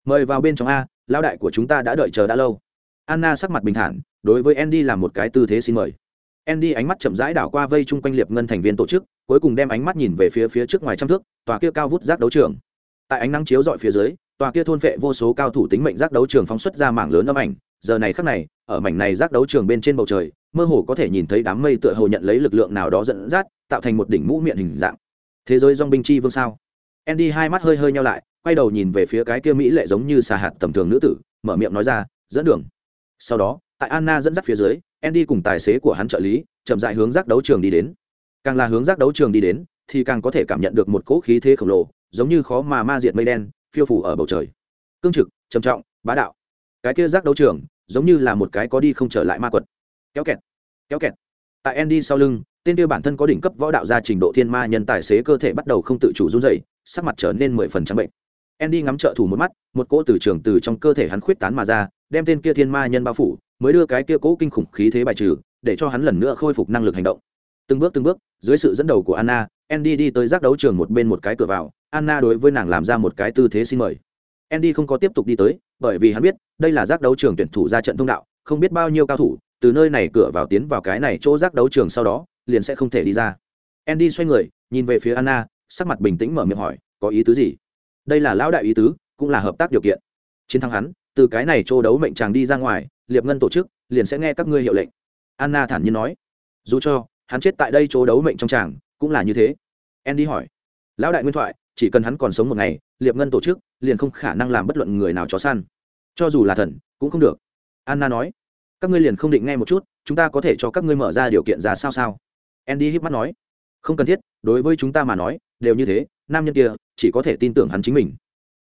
Speaker 1: Mời vào bên trong a, lão đại của chúng ta đã đợi chờ đã lâu. Anna sắc mặt bình thản, đối với andy làm một cái tư thế xin mời andy ánh mắt chậm rãi đảo qua vây chung quanh liệp ngân thành viên tổ chức, cuối cùng đem ánh mắt nhìn về phía phía trước ngoài trăm thước, tòa kia cao vút giác đấu trường. Tại ánh nắng chiếu dọi phía dưới, tòa kia thôn vệ vô số cao thủ tính mệnh giác đấu trường phóng xuất ra mảng lớn âm ảnh. Giờ này khắc này, ở mảnh này giác đấu trường bên trên bầu trời, mơ hồ có thể nhìn thấy đám mây tựa hồ nhận lấy lực lượng nào đó dẫn dắt, tạo thành một đỉnh mũ miệng hình dạng. Thế giới dong binh chi vương sao? Andy hai mắt hơi hơi nheo lại, quay đầu nhìn về phía cái kia mỹ lệ giống như xà hạt tầm thường nữ tử, mở miệng nói ra, dẫn đường. Sau đó tại anna dẫn dắt phía dưới, andy cùng tài xế của hắn trợ lý chậm dại hướng giác đấu trường đi đến. Càng là hướng giác đấu trường đi đến, thì càng có thể cảm nhận được một cỗ khí thế khổng lồ, giống như khó mà ma diệt mây đen, phiêu phủ ở bầu trời. Cương trực, trầm trọng, bá đạo. Cái kia giác đấu trường, giống như là một cái có đi không trở lại ma quật. Kéo kẹt kéo kẹt. Tại andy sau lưng, tên kia bản thân có đỉnh cấp võ đạo gia trình độ thiên ma nhân tài xế cơ thể bắt đầu không tự chủ run dày sắc mặt trở nên mười phần trắng bệnh. Andy ngắm trợ thủ một mắt, một cỗ từ trường từ trong cơ thể hắn khuyết tán mà ra, đem tên kia thiên ma nhân bao phủ mới đưa cái kia cố kinh khủng khí thế bài trừ, để cho hắn lần nữa khôi phục năng lực hành động. Từng bước từng bước, dưới sự dẫn đầu của anna, andy đi tới giác đấu trường một bên một cái cửa vào. Anna đối với nàng làm ra một cái tư thế xin mời. Andy không có tiếp tục đi tới, bởi vì hắn biết, đây là giác đấu trường tuyển thủ ra trận thông đạo, không biết bao nhiêu cao thủ, từ nơi này cửa vào tiến vào cái này chỗ giác đấu trường sau đó, liền sẽ không thể đi ra. Andy xoay người, nhìn về phía anna, sắc mặt bình tĩnh mở miệng hỏi, có ý tứ gì? Đây là lão đại ý tứ, cũng là hợp tác điều kiện. Chiến thắng hắn, từ cái này chỗ đấu mệnh chàng đi ra ngoài liệp ngân tổ chức, liền sẽ nghe các ngươi hiệu lệnh. Anna thản nhiên nói. Dù cho, hắn chết tại đây chỗ đấu mệnh trong tràng, cũng là như thế. Andy hỏi. Lão đại nguyên thoại, chỉ cần hắn còn sống một ngày, liệp ngân tổ chức, liền không khả năng làm bất luận người nào chó săn. Cho dù là thần, cũng không được. Anna nói. Các ngươi liền không định nghe một chút, chúng ta có thể cho các ngươi mở ra điều kiện ra sao sao? Andy híp mắt nói. Không cần thiết, đối với chúng ta mà nói, đều như thế, nam nhân kia, chỉ có thể tin tưởng hắn chính mình.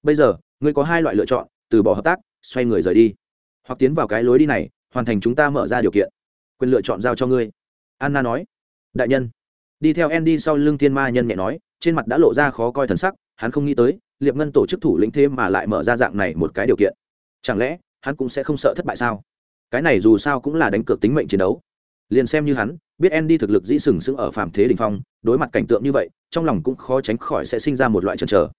Speaker 1: Bây giờ, ngươi có hai loại lựa chọn, từ bỏ hợp tác, xoay người rời đi hoặc tiến vào cái lối đi này, hoàn thành chúng ta mở ra điều kiện. Quyền lựa chọn giao cho ngươi. Anna nói. Đại nhân. Đi theo andy sau lưng thiên ma nhân nhẹ nói, trên mặt đã lộ ra khó coi thần sắc, hắn không nghĩ tới, liệp ngân tổ chức thủ lĩnh thế mà lại mở ra dạng này một cái điều kiện. Chẳng lẽ, hắn cũng sẽ không sợ thất bại sao? Cái này dù sao cũng là đánh cược tính mệnh chiến đấu. Liền xem như hắn, biết andy thực lực dĩ sừng sững ở phạm thế đình phong, đối mặt cảnh tượng như vậy, trong lòng cũng khó tránh khỏi sẽ sinh ra một loại chần chờ.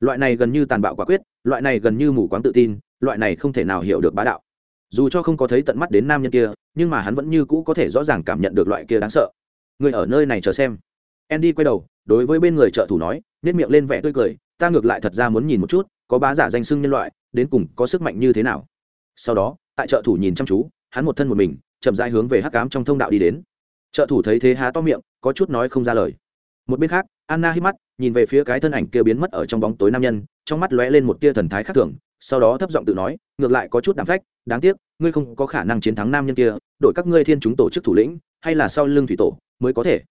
Speaker 1: Loại này gần như tàn bạo quả quyết, loại này gần như mù quáng tự tin, loại này không thể nào hiểu được bá đạo dù cho không có thấy tận mắt đến nam nhân kia, nhưng mà hắn vẫn như cũ có thể rõ ràng cảm nhận được loại kia đáng sợ. Người ở nơi này chờ xem. Andy quay đầu, đối với bên người trợ thủ nói nếp miệng lên vẻ tươi cười, ta ngược lại thật ra muốn nhìn một chút, có bá giả danh sưng nhân loại, đến cùng có sức mạnh như thế nào. Sau đó, tại trợ thủ nhìn chăm chú, hắn một thân một mình, chậm rãi hướng về hắc cám trong thông đạo đi đến. Trợ thủ thấy thế há to miệng, có chút nói không ra lời. Một bên khác, anna hít mắt, nhìn về phía cái thân ảnh kia biến mất ở trong bóng tối nam nhân, trong mắt lóe lên một tia thần thái khác thường, sau đó thấp giọng tự nói ngược lại có chút đảm phách, đáng tiếc, ngươi không có khả năng chiến thắng nam nhân kia đội các ngươi thiên chúng tổ chức thủ lĩnh, hay là sau lưng thủy tổ mới có thể.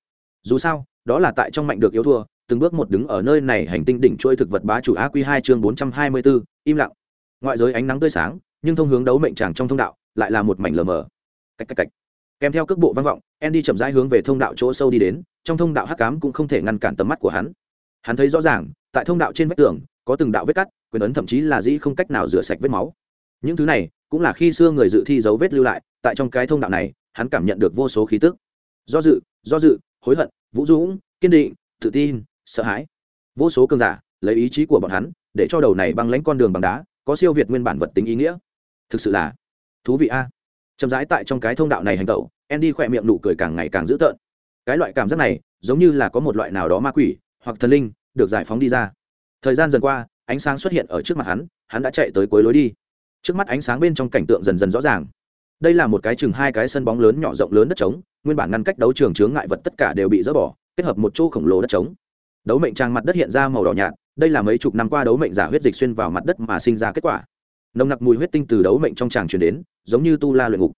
Speaker 1: Dù sao, đó là tại trong mạnh được yếu thua, từng bước một đứng ở nơi này hành tinh đỉnh trôi thực vật bá chủ á hai chương bốn trăm hai mươi bốn im lặng. Ngoại giới ánh nắng tươi sáng, nhưng thông hướng đấu mệnh tràng trong thông đạo, lại là một mảnh lờ mờ. Cách cách cách. Kèm theo cước bộ vang vọng, andy chậm rãi hướng về thông đạo chỗ sâu đi đến, trong thông đạo hắc cám cũng không thể ngăn cản tầm mắt của hắn. Hắn thấy rõ ràng, tại thông đạo trên vách tường, có từng đạo vết cắt, quyền ấn thậm chí là dĩ không cách nào rửa sạch vết máu những thứ này cũng là khi xưa người dự thi dấu vết lưu lại, tại trong cái thông đạo này, hắn cảm nhận được vô số khí tức. Do dự do dự, hối hận, vũ dũng, kiên định, tự tin, sợ hãi. Vô số cơn giả lấy ý chí của bọn hắn để cho đầu này băng lãnh con đường bằng đá có siêu việt nguyên bản vật tính ý nghĩa. Thực sự là thú vị a. Chậm rãi tại trong cái thông đạo này hành tẩu, andy khỏe miệng nụ cười càng ngày càng dữ tợn. Cái loại cảm giác này giống như là có một loại nào đó ma quỷ hoặc thần linh được giải phóng đi ra. Thời gian dần qua, ánh sáng xuất hiện ở trước mặt hắn hắn đã chạy tới cuối lối đi trước mắt ánh sáng bên trong cảnh tượng dần dần rõ ràng. Đây là một cái chừng hai cái sân bóng lớn nhỏ rộng lớn đất trống, nguyên bản ngăn cách đấu trường chướng ngại vật tất cả đều bị dỡ bỏ, kết hợp một chỗ khổng lồ đất trống. Đấu mệnh trang mặt đất hiện ra màu đỏ nhạt, đây là mấy chục năm qua đấu mệnh giả huyết dịch xuyên vào mặt đất mà sinh ra kết quả. Nồng nặc mùi huyết tinh từ đấu mệnh trong tràng truyền đến, giống như tu la luyện ngục.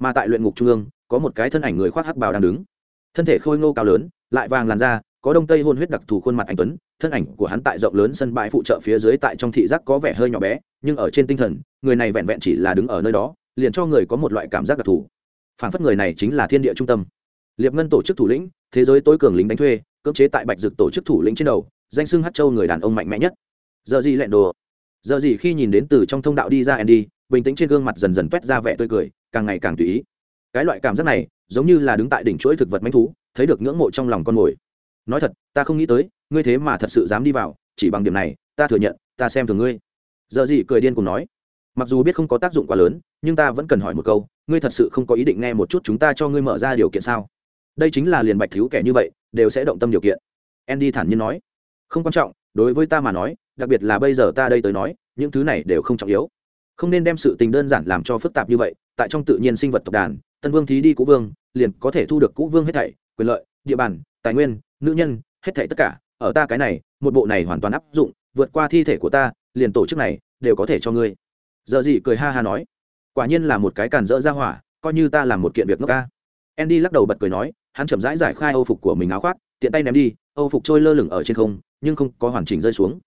Speaker 1: Mà tại luyện ngục trung ương, có một cái thân ảnh người khoác hắc bào đang đứng. Thân thể khôi ngô cao lớn, lại vàng làn da có đông tây hôn huyết đặc thù khuôn mặt anh tuấn, thân ảnh của hắn tại rộng lớn sân bãi phụ trợ phía dưới tại trong thị giác có vẻ hơi nhỏ bé, nhưng ở trên tinh thần, người này vẹn vẹn chỉ là đứng ở nơi đó, liền cho người có một loại cảm giác đặc thù. Phản phất người này chính là thiên địa trung tâm. Liệp ngân tổ chức thủ lĩnh, thế giới tối cường lính đánh thuê, cưỡng chế tại bạch dực tổ chức thủ lĩnh trên đầu, danh xưng hát châu người đàn ông mạnh mẽ nhất. Giờ gì lẹn đồ? Giờ gì khi nhìn đến từ trong thông đạo đi ra andy, bình tĩnh trên gương mặt dần dần toét ra vẻ tươi cười, càng ngày càng tùy ý. Cái loại cảm giác này, giống như là đứng tại đỉnh chuỗi thực vật manh thú, thấy được ngưỡng mộ trong lòng con mồi nói thật, ta không nghĩ tới, ngươi thế mà thật sự dám đi vào, chỉ bằng điểm này, ta thừa nhận, ta xem thường ngươi. Giờ gì cười điên cùng nói. Mặc dù biết không có tác dụng quá lớn, nhưng ta vẫn cần hỏi một câu, ngươi thật sự không có ý định nghe một chút chúng ta cho ngươi mở ra điều kiện sao? Đây chính là liền bạch thiếu kẻ như vậy, đều sẽ động tâm điều kiện. Andy thản nhiên nói. Không quan trọng, đối với ta mà nói, đặc biệt là bây giờ ta đây tới nói, những thứ này đều không trọng yếu. Không nên đem sự tình đơn giản làm cho phức tạp như vậy, tại trong tự nhiên sinh vật tộc đàn, tân vương thí đi cũ vương, liền có thể thu được cũ vương hết thảy, quyền lợi, địa bàn, tài nguyên nữ nhân, hết thảy tất cả, ở ta cái này, một bộ này hoàn toàn áp dụng, vượt qua thi thể của ta, liền tổ chức này, đều có thể cho ngươi. Giờ gì cười ha ha nói. Quả nhiên là một cái càn dỡ ra hỏa, coi như ta làm một kiện việc ngốc ca. Andy lắc đầu bật cười nói, hắn chậm rãi giải khai âu phục của mình áo khoác, tiện tay ném đi, âu phục trôi lơ lửng ở trên không, nhưng không có hoàn chỉnh rơi xuống.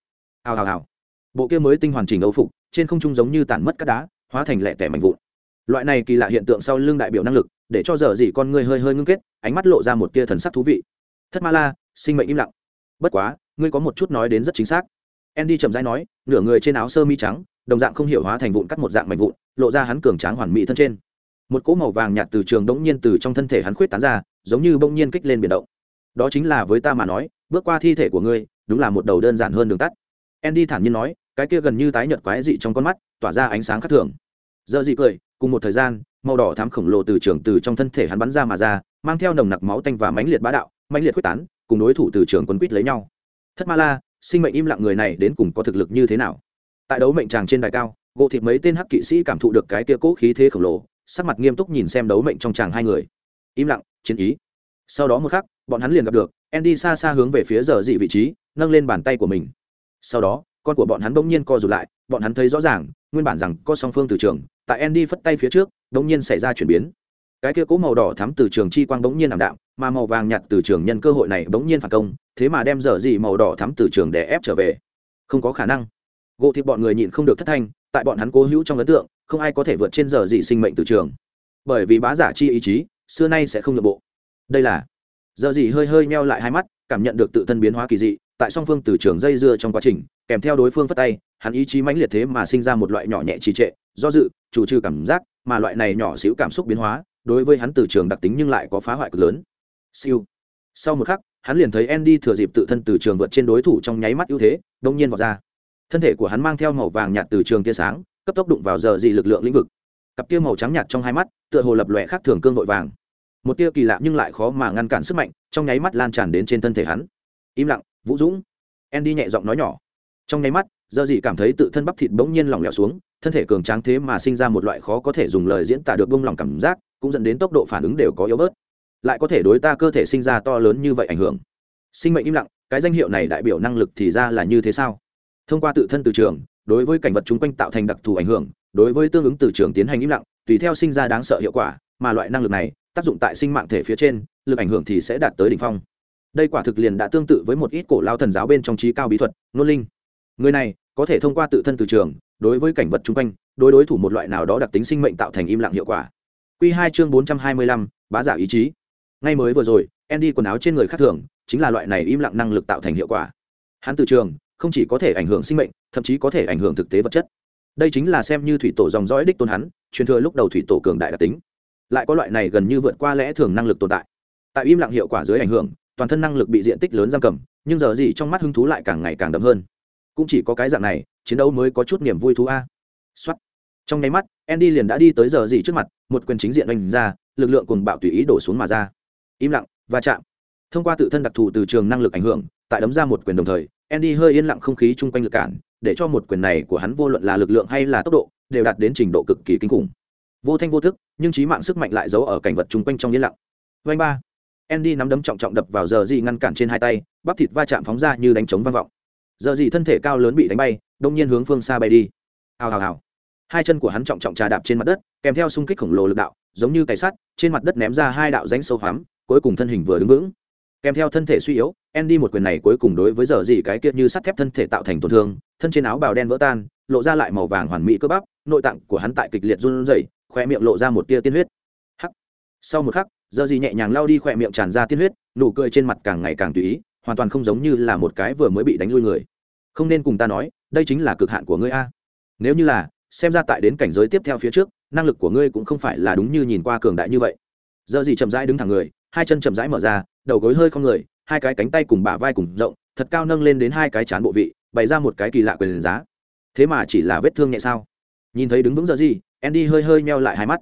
Speaker 1: Hào hào hào. Bộ kia mới tinh hoàn chỉnh âu phục, trên không trung giống như tản mất các đá, hóa thành lẹ tẻ mạnh vụn. Loại này kỳ lạ hiện tượng sau lưng đại biểu năng lực, để cho giờ gì con người hơi hơi ngưng kết, ánh mắt lộ ra một tia thần sắc thú vị thất ma la, sinh mệnh im lặng. Bất quá, ngươi có một chút nói đến rất chính xác. Andy chậm rãi nói, nửa người trên áo sơ mi trắng, đồng dạng không hiểu hóa thành vụn cắt một dạng mạnh vụn, lộ ra hắn cường tráng hoàn mỹ thân trên. Một cỗ màu vàng nhạt từ trường đống nhiên từ trong thân thể hắn khuyết tán ra, giống như bỗng nhiên kích lên biển động. Đó chính là với ta mà nói, bước qua thi thể của ngươi, đúng là một đầu đơn giản hơn đường tắt. Andy thản nhiên nói, cái kia gần như tái nhợt quái dị trong con mắt, tỏa ra ánh sáng khác thường. Giờ dị cười, cùng một thời gian màu đỏ thám khổng lồ từ trường từ trong thân thể hắn bắn ra mà ra, mang theo nồng nặc máu tanh và mãnh liệt bá đạo, mãnh liệt quyết tán, cùng đối thủ từ trường quấn quýt lấy nhau. Thất ma la, sinh mệnh im lặng người này đến cùng có thực lực như thế nào? Tại đấu mệnh tràng trên đài cao gộ thịt mấy tên hắc kỵ sĩ cảm thụ được cái tia cỗ khí thế khổng lồ, sắc mặt nghiêm túc nhìn xem đấu mệnh trong tràng hai người. Im lặng, chiến ý. Sau đó một khắc, bọn hắn liền gặp được, andy xa xa hướng về phía giờ dị vị trí, nâng lên bàn tay của mình. Sau đó, con của bọn hắn bỗng nhiên co rụt lại, bọn hắn thấy rõ ràng, nguyên bản rằng có song phương từ trường tại andy phất tay phía trước đột nhiên xảy ra chuyển biến. Cái kia cố màu đỏ thắm từ trường chi quang bỗng nhiên ảm đạm, mà màu vàng nhạt từ trường nhân cơ hội này bỗng nhiên phản công, thế mà đem dở gì màu đỏ thắm từ trường để ép trở về. Không có khả năng. Gỗ thịt bọn người nhịn không được thất thanh, tại bọn hắn cố hữu trong ấn tượng, không ai có thể vượt trên dở gì sinh mệnh từ trường. Bởi vì bá giả chi ý chí, xưa nay sẽ không nhượng bộ. Đây là, Dở gì hơi hơi meo lại hai mắt, cảm nhận được tự thân biến hóa kỳ dị, tại song phương từ trường dây dưa trong quá trình, kèm theo đối phương phất tay, hắn ý chí mãnh liệt thế mà sinh ra một loại nhỏ nhẹ trì trệ do dự, chủ trừ cảm giác, mà loại này nhỏ xíu cảm xúc biến hóa, đối với hắn từ trường đặc tính nhưng lại có phá hoại cực lớn. Siêu. Sau một khắc, hắn liền thấy andy thừa dịp tự thân từ trường vượt trên đối thủ trong nháy mắt ưu thế đông nhiên vọt ra. Thân thể của hắn mang theo màu vàng nhạt từ trường tia sáng, cấp tốc đụng vào giờ dị lực lượng lĩnh vực. Cặp tia màu trắng nhạt trong hai mắt, tựa hồ lập lòe khác thường cương vội vàng. Một tia kỳ lạ nhưng lại khó mà ngăn cản sức mạnh, trong nháy mắt lan tràn đến trên thân thể hắn. Im lặng, vũ dũng. Andy nhẹ giọng nói nhỏ. Trong nháy mắt, giờ dị cảm thấy tự thân bắp thịt bỗng nhiên lỏng lẻo xuống thân thể cường tráng thế mà sinh ra một loại khó có thể dùng lời diễn tả được bông lòng cảm giác, cũng dẫn đến tốc độ phản ứng đều có yếu bớt. Lại có thể đối ta cơ thể sinh ra to lớn như vậy ảnh hưởng. Sinh mệnh im lặng, cái danh hiệu này đại biểu năng lực thì ra là như thế sao? Thông qua tự thân từ trường, đối với cảnh vật chung quanh tạo thành đặc thù ảnh hưởng, đối với tương ứng từ trường tiến hành im lặng, tùy theo sinh ra đáng sợ hiệu quả, mà loại năng lực này, tác dụng tại sinh mạng thể phía trên, lực ảnh hưởng thì sẽ đạt tới đỉnh phong. Đây quả thực liền đã tương tự với một ít cổ lao thần giáo bên trong trí cao bí thuật, nôn linh. Người này, có thể thông qua tự thân từ trường đối với cảnh vật chung quanh, đối đối thủ một loại nào đó đặc tính sinh mệnh tạo thành im lặng hiệu quả. Q hai chương bốn trăm hai mươi lăm, bá giả ý chí. Ngay mới vừa rồi, andy quần áo trên người khác thường, chính là loại này im lặng năng lực tạo thành hiệu quả. Hắn từ trường, không chỉ có thể ảnh hưởng sinh mệnh, thậm chí có thể ảnh hưởng thực tế vật chất. Đây chính là xem như thủy tổ dòng dõi đích tôn hắn, truyền thừa lúc đầu thủy tổ cường đại đặc tính. Lại có loại này gần như vượt qua lẽ thường năng lực tồn tại. Tại im lặng hiệu quả dưới ảnh hưởng, toàn thân năng lực bị diện tích lớn giam cầm, nhưng giờ gì trong mắt hứng thú lại càng ngày càng đậm hơn. Cũng chỉ có cái dạng này chiến đấu mới có chút niềm vui thú a. Xuất trong nháy mắt, andy liền đã đi tới giờ gì trước mặt, một quyền chính diện đánh ra, lực lượng cùng bạo tùy ý đổ xuống mà ra. Im lặng và chạm. Thông qua tự thân đặc thù từ trường năng lực ảnh hưởng, tại đấm ra một quyền đồng thời, andy hơi yên lặng không khí chung quanh lực cản, để cho một quyền này của hắn vô luận là lực lượng hay là tốc độ, đều đạt đến trình độ cực kỳ kinh khủng. Vô thanh vô thức nhưng trí mạng sức mạnh lại giấu ở cảnh vật chung quanh trong yên lặng. Vanh ba. Andy nắm đấm trọng trọng đập vào giờ gì ngăn cản trên hai tay, bắp thịt va chạm phóng ra như đánh trống vang vọng giờ gì thân thể cao lớn bị đánh bay, đông nhiên hướng phương xa bay đi. Hào hào hào. Hai chân của hắn trọng trọng trà đạp trên mặt đất, kèm theo xung kích khổng lồ lực đạo, giống như cày sắt, trên mặt đất ném ra hai đạo rãnh sâu hoắm, cuối cùng thân hình vừa đứng vững. Kèm theo thân thể suy yếu, andy một quyền này cuối cùng đối với giờ gì cái kia như sắt thép thân thể tạo thành tổn thương, thân trên áo bào đen vỡ tan, lộ ra lại màu vàng hoàn mỹ cơ bắp, nội tạng của hắn tại kịch liệt run rẩy khoe miệng lộ ra một tia tiên huyết. Hắc. Sau một khắc, giờ gì nhẹ nhàng lao đi khoe miệng tràn ra tiên huyết, nụ cười trên mặt càng ngày càng tùy ý hoàn toàn không giống như là một cái vừa mới bị đánh lui người. Không nên cùng ta nói, đây chính là cực hạn của ngươi a. Nếu như là, xem ra tại đến cảnh giới tiếp theo phía trước, năng lực của ngươi cũng không phải là đúng như nhìn qua cường đại như vậy. Giờ gì chậm rãi đứng thẳng người, hai chân chậm rãi mở ra, đầu gối hơi không người, hai cái cánh tay cùng bả vai cùng rộng, thật cao nâng lên đến hai cái chán bộ vị, bày ra một cái kỳ lạ quyền giá. Thế mà chỉ là vết thương nhẹ sao? Nhìn thấy đứng vững giờ gì, andy hơi hơi meo lại hai mắt.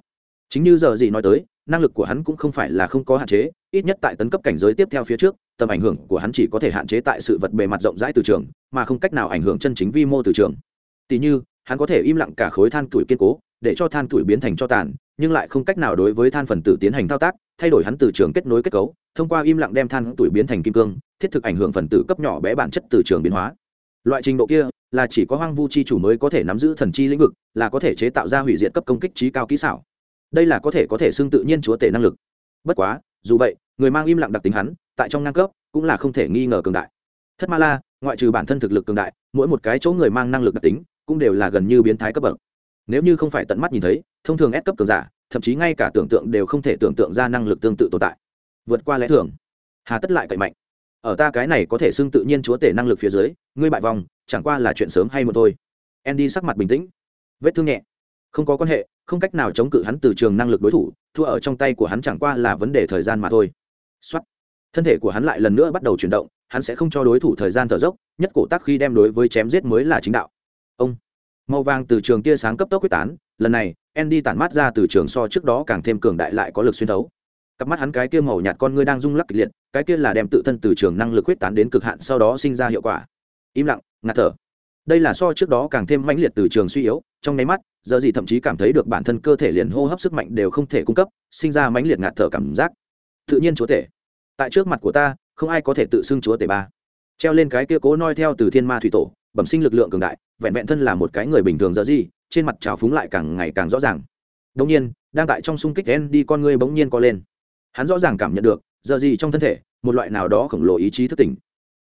Speaker 1: Chính như giờ gì nói tới năng lực của hắn cũng không phải là không có hạn chế, ít nhất tại tấn cấp cảnh giới tiếp theo phía trước, tầm ảnh hưởng của hắn chỉ có thể hạn chế tại sự vật bề mặt rộng rãi từ trường, mà không cách nào ảnh hưởng chân chính vi mô từ trường. Tỷ như, hắn có thể im lặng cả khối than tuổi kiên cố, để cho than tuổi biến thành cho tàn, nhưng lại không cách nào đối với than phần tử tiến hành thao tác, thay đổi hắn từ trường kết nối kết cấu, thông qua im lặng đem than tuổi biến thành kim cương, thiết thực ảnh hưởng phần tử cấp nhỏ bé bản chất từ trường biến hóa. Loại trình độ kia là chỉ có hoang vu chi chủ mới có thể nắm giữ thần chi lĩnh vực, là có thể chế tạo ra hủy diệt cấp công kích trí cao kỹ xảo đây là có thể có thể xưng tự nhiên chúa tể năng lực. Bất quá, dù vậy, người mang im lặng đặc tính hắn, tại trong ngang cấp, cũng là không thể nghi ngờ cường đại. Thất ma la, ngoại trừ bản thân thực lực cường đại, mỗi một cái chỗ người mang năng lực đặc tính, cũng đều là gần như biến thái cấp bậc. Nếu như không phải tận mắt nhìn thấy, thông thường ép cấp cường giả, thậm chí ngay cả tưởng tượng đều không thể tưởng tượng ra năng lực tương tự tồn tại. Vượt qua lẽ thường. Hà tất lại cậy mạnh. Ở ta cái này có thể xưng tự nhiên chúa tể năng lực phía dưới, ngươi bại vòng, chẳng qua là chuyện sớm hay một thôi. Andy sắc mặt bình tĩnh. Vết thương nhẹ. Không có quan hệ không cách nào chống cự hắn từ trường năng lực đối thủ, thua ở trong tay của hắn chẳng qua là vấn đề thời gian mà thôi. Xuất thân thể của hắn lại lần nữa bắt đầu chuyển động, hắn sẽ không cho đối thủ thời gian thở dốc, nhất cổ tác khi đem đối với chém giết mới là chính đạo. Ông. Màu vàng từ trường tia sáng cấp tốc quyết tán, lần này, andy tản mát ra từ trường so trước đó càng thêm cường đại lại có lực xuyên thấu. Cặp mắt hắn cái kia màu nhạt con ngươi đang rung lắc kịch liệt, cái kia là đem tự thân từ trường năng lực quyết tán đến cực hạn sau đó sinh ra hiệu quả. Im lặng, ngạt thở. Đây là so trước đó càng thêm mãnh liệt từ trường suy yếu, trong nháy mắt giờ gì thậm chí cảm thấy được bản thân cơ thể liền hô hấp sức mạnh đều không thể cung cấp, sinh ra mãnh liệt ngạt thở cảm giác. Tự nhiên chúa tể. Tại trước mặt của ta, không ai có thể tự xưng chúa tể ba. Treo lên cái kia cố noi theo từ thiên ma thủy tổ, bẩm sinh lực lượng cường đại, vẹn vẹn thân là một cái người bình thường giờ gì, trên mặt trào phúng lại càng ngày càng rõ ràng. Đông nhiên, đang tại trong xung kích Andy con ngươi bỗng nhiên co lên. Hắn rõ ràng cảm nhận được, giờ gì trong thân thể, một loại nào đó khổng lồ ý chí thức tỉnh.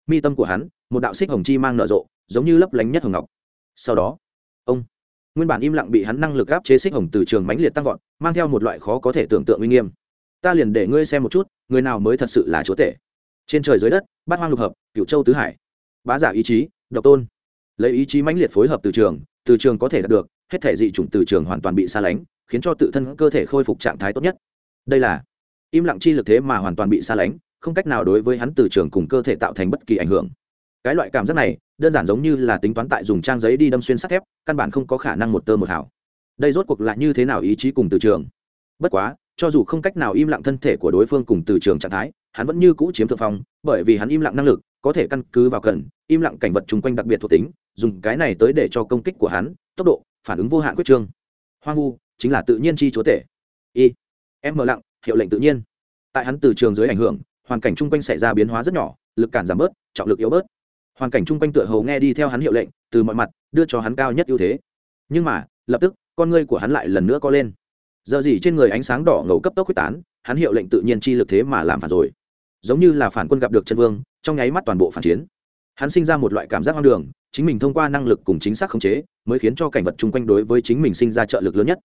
Speaker 1: Mi tâm của hắn, một đạo xích hồng chi mang nở rộ, giống như lấp lánh nhất hồng ngọc. Sau đó, ông nguyên bản im lặng bị hắn năng lực áp chế xích hồng từ trường mãnh liệt tăng vọt, mang theo một loại khó có thể tưởng tượng uy nghiêm. Ta liền để ngươi xem một chút, người nào mới thật sự là chúa tể. Trên trời dưới đất, bát hoang lục hợp cựu châu tứ hải. Bá giả ý chí, độc tôn. Lấy ý chí mãnh liệt phối hợp từ trường từ trường có thể đạt được, hết thể dị chủng từ trường hoàn toàn bị xa lánh, khiến cho tự thân cơ thể khôi phục trạng thái tốt nhất. Đây là im lặng chi lực thế mà hoàn toàn bị xa lánh, không cách nào đối với hắn từ trường cùng cơ thể tạo thành bất kỳ ảnh hưởng cái loại cảm giác này, đơn giản giống như là tính toán tại dùng trang giấy đi đâm xuyên sắt thép, căn bản không có khả năng một tơ một hảo đây rốt cuộc là như thế nào ý chí cùng từ trường? Bất quá, cho dù không cách nào im lặng thân thể của đối phương cùng từ trường trạng thái, hắn vẫn như cũ chiếm thượng phong, bởi vì hắn im lặng năng lực, có thể căn cứ vào cần, im lặng cảnh vật chung quanh đặc biệt thuộc tính, dùng cái này tới để cho công kích của hắn, tốc độ, phản ứng vô hạn quyết trương. Hoang vu, chính là tự nhiên chi chúa tể. Y em mở lặng, hiệu lệnh tự nhiên. Tại hắn từ trường dưới ảnh hưởng, hoàn cảnh chung quanh xảy ra biến hóa rất nhỏ, lực cản giảm bớt, trọng lực yếu bớt hoàn cảnh chung quanh tựa hầu nghe đi theo hắn hiệu lệnh, từ mọi mặt, đưa cho hắn cao nhất ưu thế. Nhưng mà, lập tức, con ngươi của hắn lại lần nữa có lên. Giờ gì trên người ánh sáng đỏ ngầu cấp tốc quyết tán, hắn hiệu lệnh tự nhiên chi lực thế mà làm phản rồi. Giống như là phản quân gặp được chân vương, trong nháy mắt toàn bộ phản chiến. Hắn sinh ra một loại cảm giác hoang đường, chính mình thông qua năng lực cùng chính xác khống chế, mới khiến cho cảnh vật chung quanh đối với chính mình sinh ra trợ lực lớn nhất.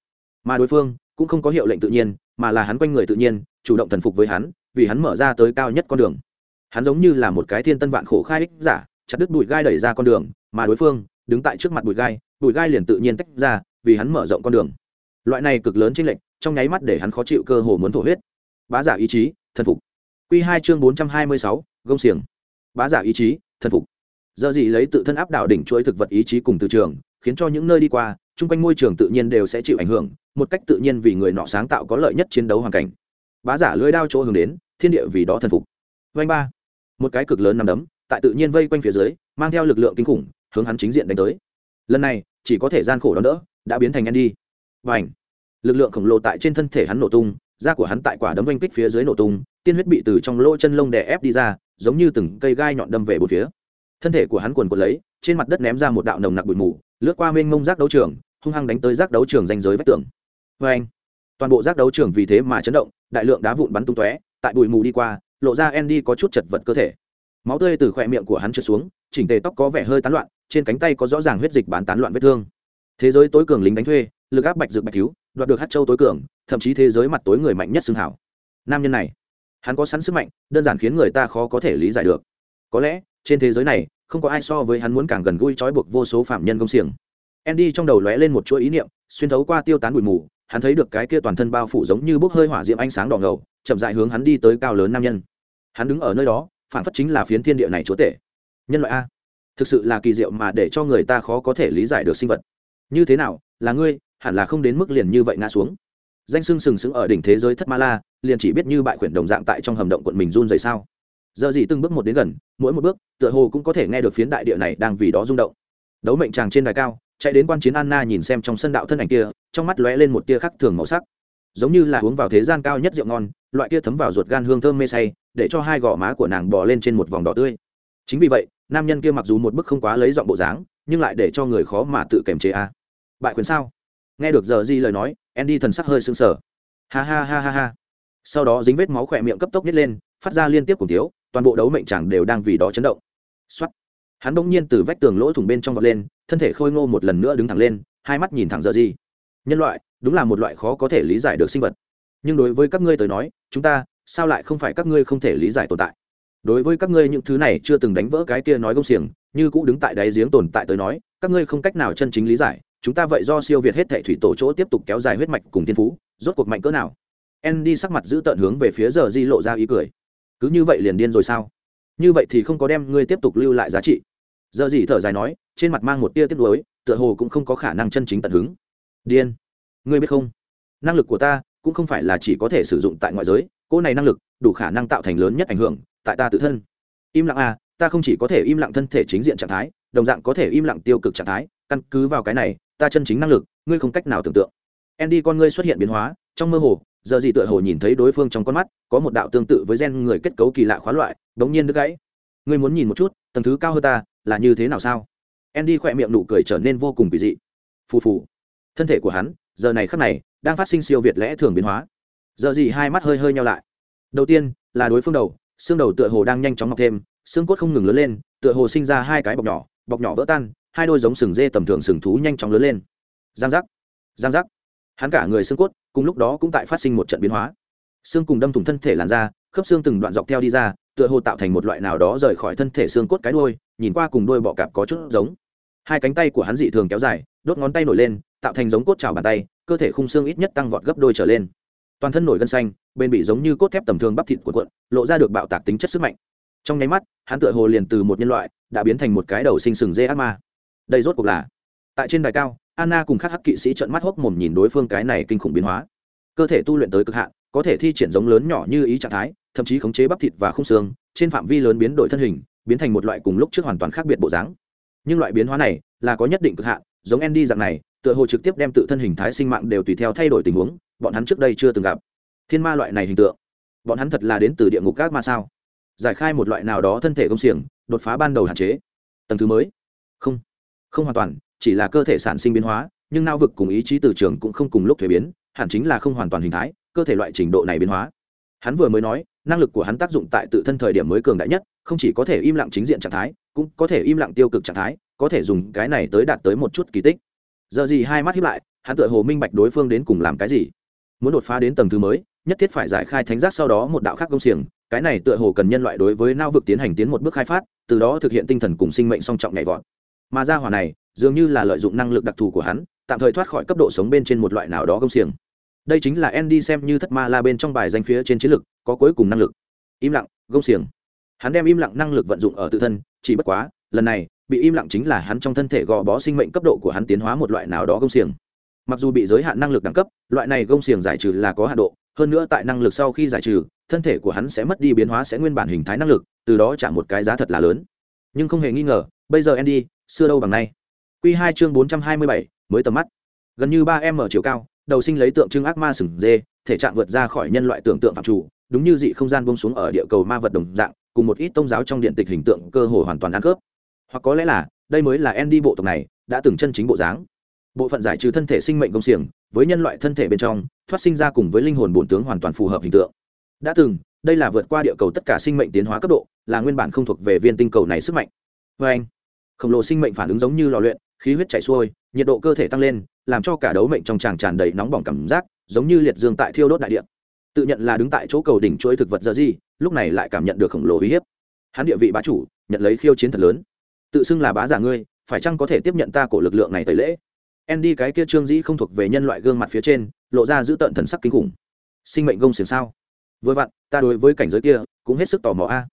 Speaker 1: Mà đối phương, cũng không có hiệu lệnh tự nhiên, mà là hắn quanh người tự nhiên, chủ động thần phục với hắn, vì hắn mở ra tới cao nhất con đường. Hắn giống như là một cái thiên tân vạn khổ khai ích giả chặt đứt bụi gai đẩy ra con đường, mà đối phương đứng tại trước mặt bụi gai bụi gai liền tự nhiên tách ra, vì hắn mở rộng con đường. Loại này cực lớn trên lệnh trong nháy mắt để hắn khó chịu cơ hồ muốn thổ huyết. Bá giả ý chí, thần phục. Q hai chương bốn trăm hai mươi sáu, gông xiềng. Bá giả ý chí, thần phục. Giờ gì lấy tự thân áp đảo đỉnh chuỗi thực vật ý chí cùng từ trường, khiến cho những nơi đi qua, chung quanh môi trường tự nhiên đều sẽ chịu ảnh hưởng, một cách tự nhiên vì người nọ sáng tạo có lợi nhất chiến đấu hoàn cảnh. Bá giả lưỡi đao chỗ hướng đến, thiên địa vì đó thần phục. Vanh ba. Một cái cực lớn nằm đấm tại tự nhiên vây quanh phía dưới, mang theo lực lượng kinh khủng, hướng hắn chính diện đánh tới. Lần này, chỉ có thể gian khổ đón đỡ, đã biến thành đi và ảnh lực lượng khổng lồ tại trên thân thể hắn nổ tung, da của hắn tại quả đấm oanh kích phía dưới nổ tung, tiên huyết bị từ trong lỗ chân lông đè ép đi ra, giống như từng cây gai nhọn đâm về bốn phía. Thân thể của hắn quần quần lấy, trên mặt đất ném ra một đạo nồng nặc bụi mù, lướt qua mênh mông rác đấu trường, hung hăng đánh tới rác đấu trường danh giới vách tường. Vê anh toàn bộ rác đấu trường vì thế mà chấn động, đại lượng đá vụn bắn tung tóe, tại bụi mù đi qua, lộ ra andy có chút chật vật cơ thể máu tươi từ khỏe miệng của hắn trượt xuống, chỉnh tề tóc có vẻ hơi tán loạn, trên cánh tay có rõ ràng huyết dịch bán tán loạn vết thương. Thế giới tối cường lính đánh thuê, lực áp bạch dược bạch cứu, đoạt được hát châu tối cường, thậm chí thế giới mặt tối người mạnh nhất xương hảo. Nam nhân này, hắn có sẵn sức mạnh, đơn giản khiến người ta khó có thể lý giải được. Có lẽ, trên thế giới này, không có ai so với hắn muốn càng gần gũi trói buộc vô số phạm nhân công xiềng. Andy trong đầu lóe lên một chuỗi ý niệm, xuyên thấu qua tiêu tán bụi mù, hắn thấy được cái kia toàn thân bao phủ giống như bốc hơi hỏa diệm ánh sáng đỏ ngầu, chậm dại hướng hắn đi tới cao lớn nam nhân. Hắn đứng ở nơi đó phản phất chính là phiến thiên địa này chúa tể. Nhân loại a, thực sự là kỳ diệu mà để cho người ta khó có thể lý giải được sinh vật. Như thế nào, là ngươi, hẳn là không đến mức liền như vậy ngã xuống. Danh sưng sừng sững ở đỉnh thế giới thất ma la, liền chỉ biết như bại khuyển đồng dạng tại trong hầm động quận mình run dày sao? Giờ gì từng bước một đến gần, mỗi một bước, tựa hồ cũng có thể nghe được phiến đại địa này đang vì đó rung động. Đấu mệnh tràng trên đài cao, chạy đến quan chiến anna nhìn xem trong sân đạo thân ảnh kia, trong mắt lóe lên một tia khắc thường màu sắc. Giống như là uống vào thế gian cao nhất rượu ngon, loại kia thấm vào ruột gan hương thơm mê say để cho hai gò má của nàng bò lên trên một vòng đỏ tươi. Chính vì vậy, nam nhân kia mặc dù một bức không quá lấy giọng bộ dáng, nhưng lại để cho người khó mà tự kiềm chế a. À. bại quyền sao? Nghe được giờ di lời nói, andy thần sắc hơi sưng sờ. Ha ha ha ha ha. Sau đó dính vết máu khỏe miệng cấp tốc nhét lên, phát ra liên tiếp cùng tiếu, toàn bộ đấu mệnh chẳng đều đang vì đó chấn động. Xuất hắn bỗng nhiên từ vách tường lỗ thủng bên trong vọt lên, thân thể khôi ngô một lần nữa đứng thẳng lên, hai mắt nhìn thẳng giờ di. Nhân loại, đúng là một loại khó có thể lý giải được sinh vật. Nhưng đối với các ngươi tới nói, chúng ta sao lại không phải các ngươi không thể lý giải tồn tại? Đối với các ngươi những thứ này chưa từng đánh vỡ cái kia nói công xiềng, như cũ đứng tại đáy giếng tồn tại tới nói, các ngươi không cách nào chân chính lý giải, chúng ta vậy do siêu việt hết thệ thủy tổ chỗ tiếp tục kéo dài huyết mạch cùng thiên phú, rốt cuộc mạnh cỡ nào? Andy sắc mặt giữ tợn hướng về phía giờ di lộ ra ý cười. Cứ như vậy liền điên rồi sao? Như vậy thì không có đem ngươi tiếp tục lưu lại giá trị. Giờ gì thở dài nói, trên mặt mang một tia tiếc nuối, tựa hồ cũng không có khả năng chân chính tận hứng. Điên. Ngươi biết không? Năng lực của ta cũng không phải là chỉ có thể sử dụng tại ngoại giới cỗ này năng lực đủ khả năng tạo thành lớn nhất ảnh hưởng tại ta tự thân. Im lặng à ta không chỉ có thể im lặng thân thể chính diện trạng thái, đồng dạng có thể im lặng tiêu cực trạng thái. Căn cứ vào cái này, ta chân chính năng lực, ngươi không cách nào tưởng tượng. Andy con ngươi xuất hiện biến hóa, trong mơ hồ, giờ gì tựa hồ nhìn thấy đối phương trong con mắt, có một đạo tương tự với gen người kết cấu kỳ lạ khóa loại, đống nhiên đứt gãy. Ngươi muốn nhìn một chút, tầng thứ cao hơn ta, là như thế nào sao? Andy khỏe miệng nụ cười trở nên vô cùng kỳ dị. Phù phù. Thân thể của hắn, giờ này khắc này, đang phát sinh siêu việt lẽ thường biến hóa giờ gì hai mắt hơi hơi nhau lại. Đầu tiên, là đối phương đầu, xương đầu tựa hồ đang nhanh chóng mọc thêm, xương cốt không ngừng lớn lên, tựa hồ sinh ra hai cái bọc nhỏ bọc nhỏ vỡ tan, hai đôi giống sừng dê tầm thường sừng thú nhanh chóng lớn lên. Giang giác giang giác. Hắn cả người xương cốt, cùng lúc đó cũng tại phát sinh một trận biến hóa. Xương cùng đâm thủng thân thể làn da, khớp xương từng đoạn dọc theo đi ra, tựa hồ tạo thành một loại nào đó rời khỏi thân thể xương cốt cái đôi nhìn qua cùng đôi bọ cạp có chút giống. Hai cánh tay của hắn dị thường kéo dài, đốt ngón tay nổi lên, tạo thành giống cốt trào bàn tay, cơ thể khung xương ít nhất tăng vọt gấp đôi trở lên toàn thân nổi gân xanh bên bị giống như cốt thép tầm thường bắp thịt cuộn cuộn lộ ra được bạo tạc tính chất sức mạnh. Trong nháy mắt, hắn tựa hồ liền từ một nhân loại, đã biến thành một cái đầu sinh sừng dê ác ma. Đây rốt cuộc là, tại trên đài cao, anna cùng các hắc kỵ sĩ trợn mắt hốc mồm nhìn đối phương cái này kinh khủng biến hóa. Cơ thể tu luyện tới cực hạn, có thể thi triển giống lớn nhỏ như ý trạng thái, thậm chí khống chế bắp thịt và khung xương, trên phạm vi lớn biến đổi thân hình, biến thành một loại cùng lúc trước hoàn toàn khác biệt bộ dáng. Nhưng loại biến hóa này là có nhất định cực hạn, giống andy dạng này, tựa hồ trực tiếp đem tự thân hình thái sinh mạng đều tùy theo thay đổi tình huống bọn hắn trước đây chưa từng gặp. Thiên ma loại này hình tượng, bọn hắn thật là đến từ địa ngục các ma sao? Giải khai một loại nào đó thân thể công xiềng, đột phá ban đầu hạn chế. Tầng thứ mới. Không không hoàn toàn, chỉ là cơ thể sản sinh biến hóa, nhưng nao vực cùng ý chí từ trường cũng không cùng lúc thuế biến, hẳn chính là không hoàn toàn hình thái, cơ thể loại trình độ này biến hóa. Hắn vừa mới nói, năng lực của hắn tác dụng tại tự thân thời điểm mới cường đại nhất, không chỉ có thể im lặng chính diện trạng thái, cũng có thể im lặng tiêu cực trạng thái, có thể dùng cái này tới đạt tới một chút kỳ tích. Giờ gì hai mắt hiếp lại, hắn tựa hồ minh bạch đối phương đến cùng làm cái gì muốn đột phá đến tầng thứ mới, nhất thiết phải giải khai thánh giác sau đó một đạo khác công xiềng, cái này tựa hồ cần nhân loại đối với nao vực tiến hành tiến một bước khai phát, từ đó thực hiện tinh thần cùng sinh mệnh song trọng nhảy vọt. Mà ra hỏa này, dường như là lợi dụng năng lực đặc thù của hắn, tạm thời thoát khỏi cấp độ sống bên trên một loại nào đó công xiềng. Đây chính là Andy xem như thất ma la bên trong bài danh phía trên chiến lực, có cuối cùng năng lực. Im lặng gông xiềng. Hắn đem im lặng năng lực vận dụng ở tự thân, chỉ bất quá, lần này, bị im lặng chính là hắn trong thân thể gò bó sinh mệnh cấp độ của hắn tiến hóa một loại nào đó gông xiềng mặc dù bị giới hạn năng lực đẳng cấp, loại này gông xiềng giải trừ là có hạ độ, hơn nữa tại năng lực sau khi giải trừ, thân thể của hắn sẽ mất đi biến hóa sẽ nguyên bản hình thái năng lực, từ đó trả một cái giá thật là lớn. Nhưng không hề nghi ngờ, bây giờ andy, xưa đâu bằng nay. Q hai chương bốn trăm hai mươi bảy, mới tầm mắt. Gần như ba em ở chiều cao, đầu sinh lấy tượng trưng ác ma sừng dê, thể trạng vượt ra khỏi nhân loại tưởng tượng phạm chủ, đúng như dị không gian bông xuống ở địa cầu ma vật đồng dạng, cùng một ít tôn giáo trong điện tịch hình tượng cơ hồ hoàn toàn ăn khớp. Hoặc có lẽ là, đây mới là Andy bộ tộc này, đã từng chân chính bộ dáng bộ phận giải trừ thân thể sinh mệnh công xiềng với nhân loại thân thể bên trong, thoát sinh ra cùng với linh hồn bổn tướng hoàn toàn phù hợp hình tượng. Đã từng, đây là vượt qua địa cầu tất cả sinh mệnh tiến hóa cấp độ, là nguyên bản không thuộc về viên tinh cầu này sức mạnh. Vê anh, khổng lồ sinh mệnh phản ứng giống như lò luyện, khí huyết chảy xuôi, nhiệt độ cơ thể tăng lên, làm cho cả đấu mệnh trong tràng tràn đầy nóng bỏng cảm giác, giống như liệt dương tại thiêu đốt đại địa. Tự nhận là đứng tại chỗ cầu đỉnh chuỗi thực vật giờ gì, lúc này lại cảm nhận được khổng lồ uy hiếp. Hắn địa vị bá chủ, nhận lấy khiêu chiến thật lớn. Tự xưng là bá giả ngươi, phải chăng có thể tiếp nhận ta cổ lực lượng này tới lễ? Andy cái kia trương dĩ không thuộc về nhân loại gương mặt phía trên, lộ ra giữ tợn thần sắc kinh khủng. Sinh mệnh gông xiềng sao? Vừa vặn, ta đối với cảnh giới kia cũng hết sức tò mò a.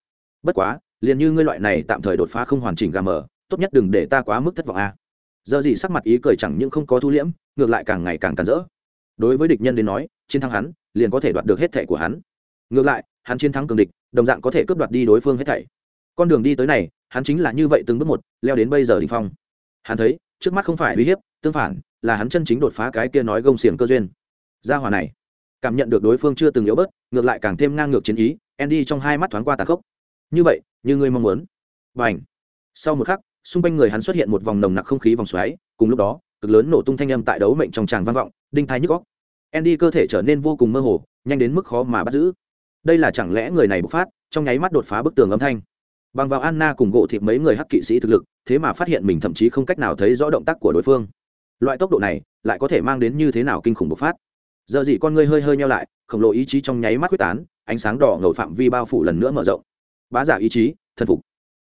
Speaker 1: Bất quá, liền như ngươi loại này tạm thời đột phá không hoàn chỉnh gà mờ, tốt nhất đừng để ta quá mức thất vọng a. Giờ gì sắc mặt ý cười chẳng những không có thu liễm, ngược lại càng ngày càng càn rỡ. Đối với địch nhân đến nói, chiến thắng hắn, liền có thể đoạt được hết thảy của hắn. Ngược lại, hắn chiến thắng cường địch, đồng dạng có thể cướp đoạt đi đối phương hết thảy. Con đường đi tới này, hắn chính là như vậy từng bước một, leo đến bây giờ đỉnh phong. Hắn thấy, trước mắt không phải uy hiếp tương phản, là hắn chân chính đột phá cái kia nói gông xiềng cơ duyên. Gia hòa này, cảm nhận được đối phương chưa từng yếu bớt, ngược lại càng thêm ngang ngược chiến ý, andy trong hai mắt thoáng qua tàn khốc. Như vậy, như ngươi mong muốn. Và ảnh sau một khắc, xung quanh người hắn xuất hiện một vòng nồng nặc không khí vòng xoáy, cùng lúc đó, cực lớn nổ tung thanh âm tại đấu mệnh trong tràng vang vọng, đinh thái nhức góc andy cơ thể trở nên vô cùng mơ hồ, nhanh đến mức khó mà bắt giữ. Đây là chẳng lẽ người này bộc phát, trong nháy mắt đột phá bức tường âm thanh. Bằng vào anna cùng gộ thịt mấy người hắc kỵ sĩ thực lực, thế mà phát hiện mình thậm chí không cách nào thấy rõ động tác của đối phương loại tốc độ này lại có thể mang đến như thế nào kinh khủng bộc phát? Giờ gì con ngươi hơi hơi nhau lại, khổng lồ ý chí trong nháy mắt quyết tán, ánh sáng đỏ ngầu phạm vi bao phủ lần nữa mở rộng. Bá giả ý chí, thần phục.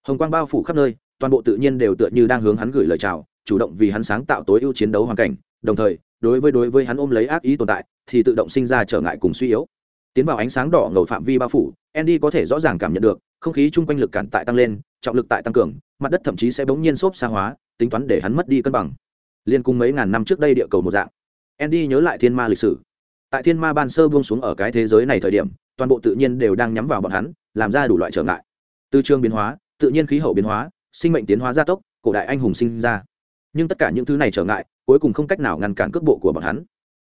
Speaker 1: Hồng quang bao phủ khắp nơi, toàn bộ tự nhiên đều tựa như đang hướng hắn gửi lời chào, chủ động vì hắn sáng tạo tối ưu chiến đấu hoàn cảnh, đồng thời, đối với đối với hắn ôm lấy ác ý tồn tại, thì tự động sinh ra trở ngại cùng suy yếu. Tiến vào ánh sáng đỏ ngầu phạm vi bao phủ, andy có thể rõ ràng cảm nhận được, không khí chung quanh lực cản tại tăng lên, trọng lực tại tăng cường, mặt đất thậm chí sẽ bỗng nhiên xốp xa hóa, tính toán để hắn mất đi cân bằng liên cùng mấy ngàn năm trước đây địa cầu một dạng. Andy nhớ lại thiên ma lịch sử. Tại thiên ma ban sơ buông xuống ở cái thế giới này thời điểm, toàn bộ tự nhiên đều đang nhắm vào bọn hắn, làm ra đủ loại trở ngại. Từ trường biến hóa, tự nhiên khí hậu biến hóa, sinh mệnh tiến hóa gia tốc, cổ đại anh hùng sinh ra. Nhưng tất cả những thứ này trở ngại, cuối cùng không cách nào ngăn cản cước bộ của bọn hắn.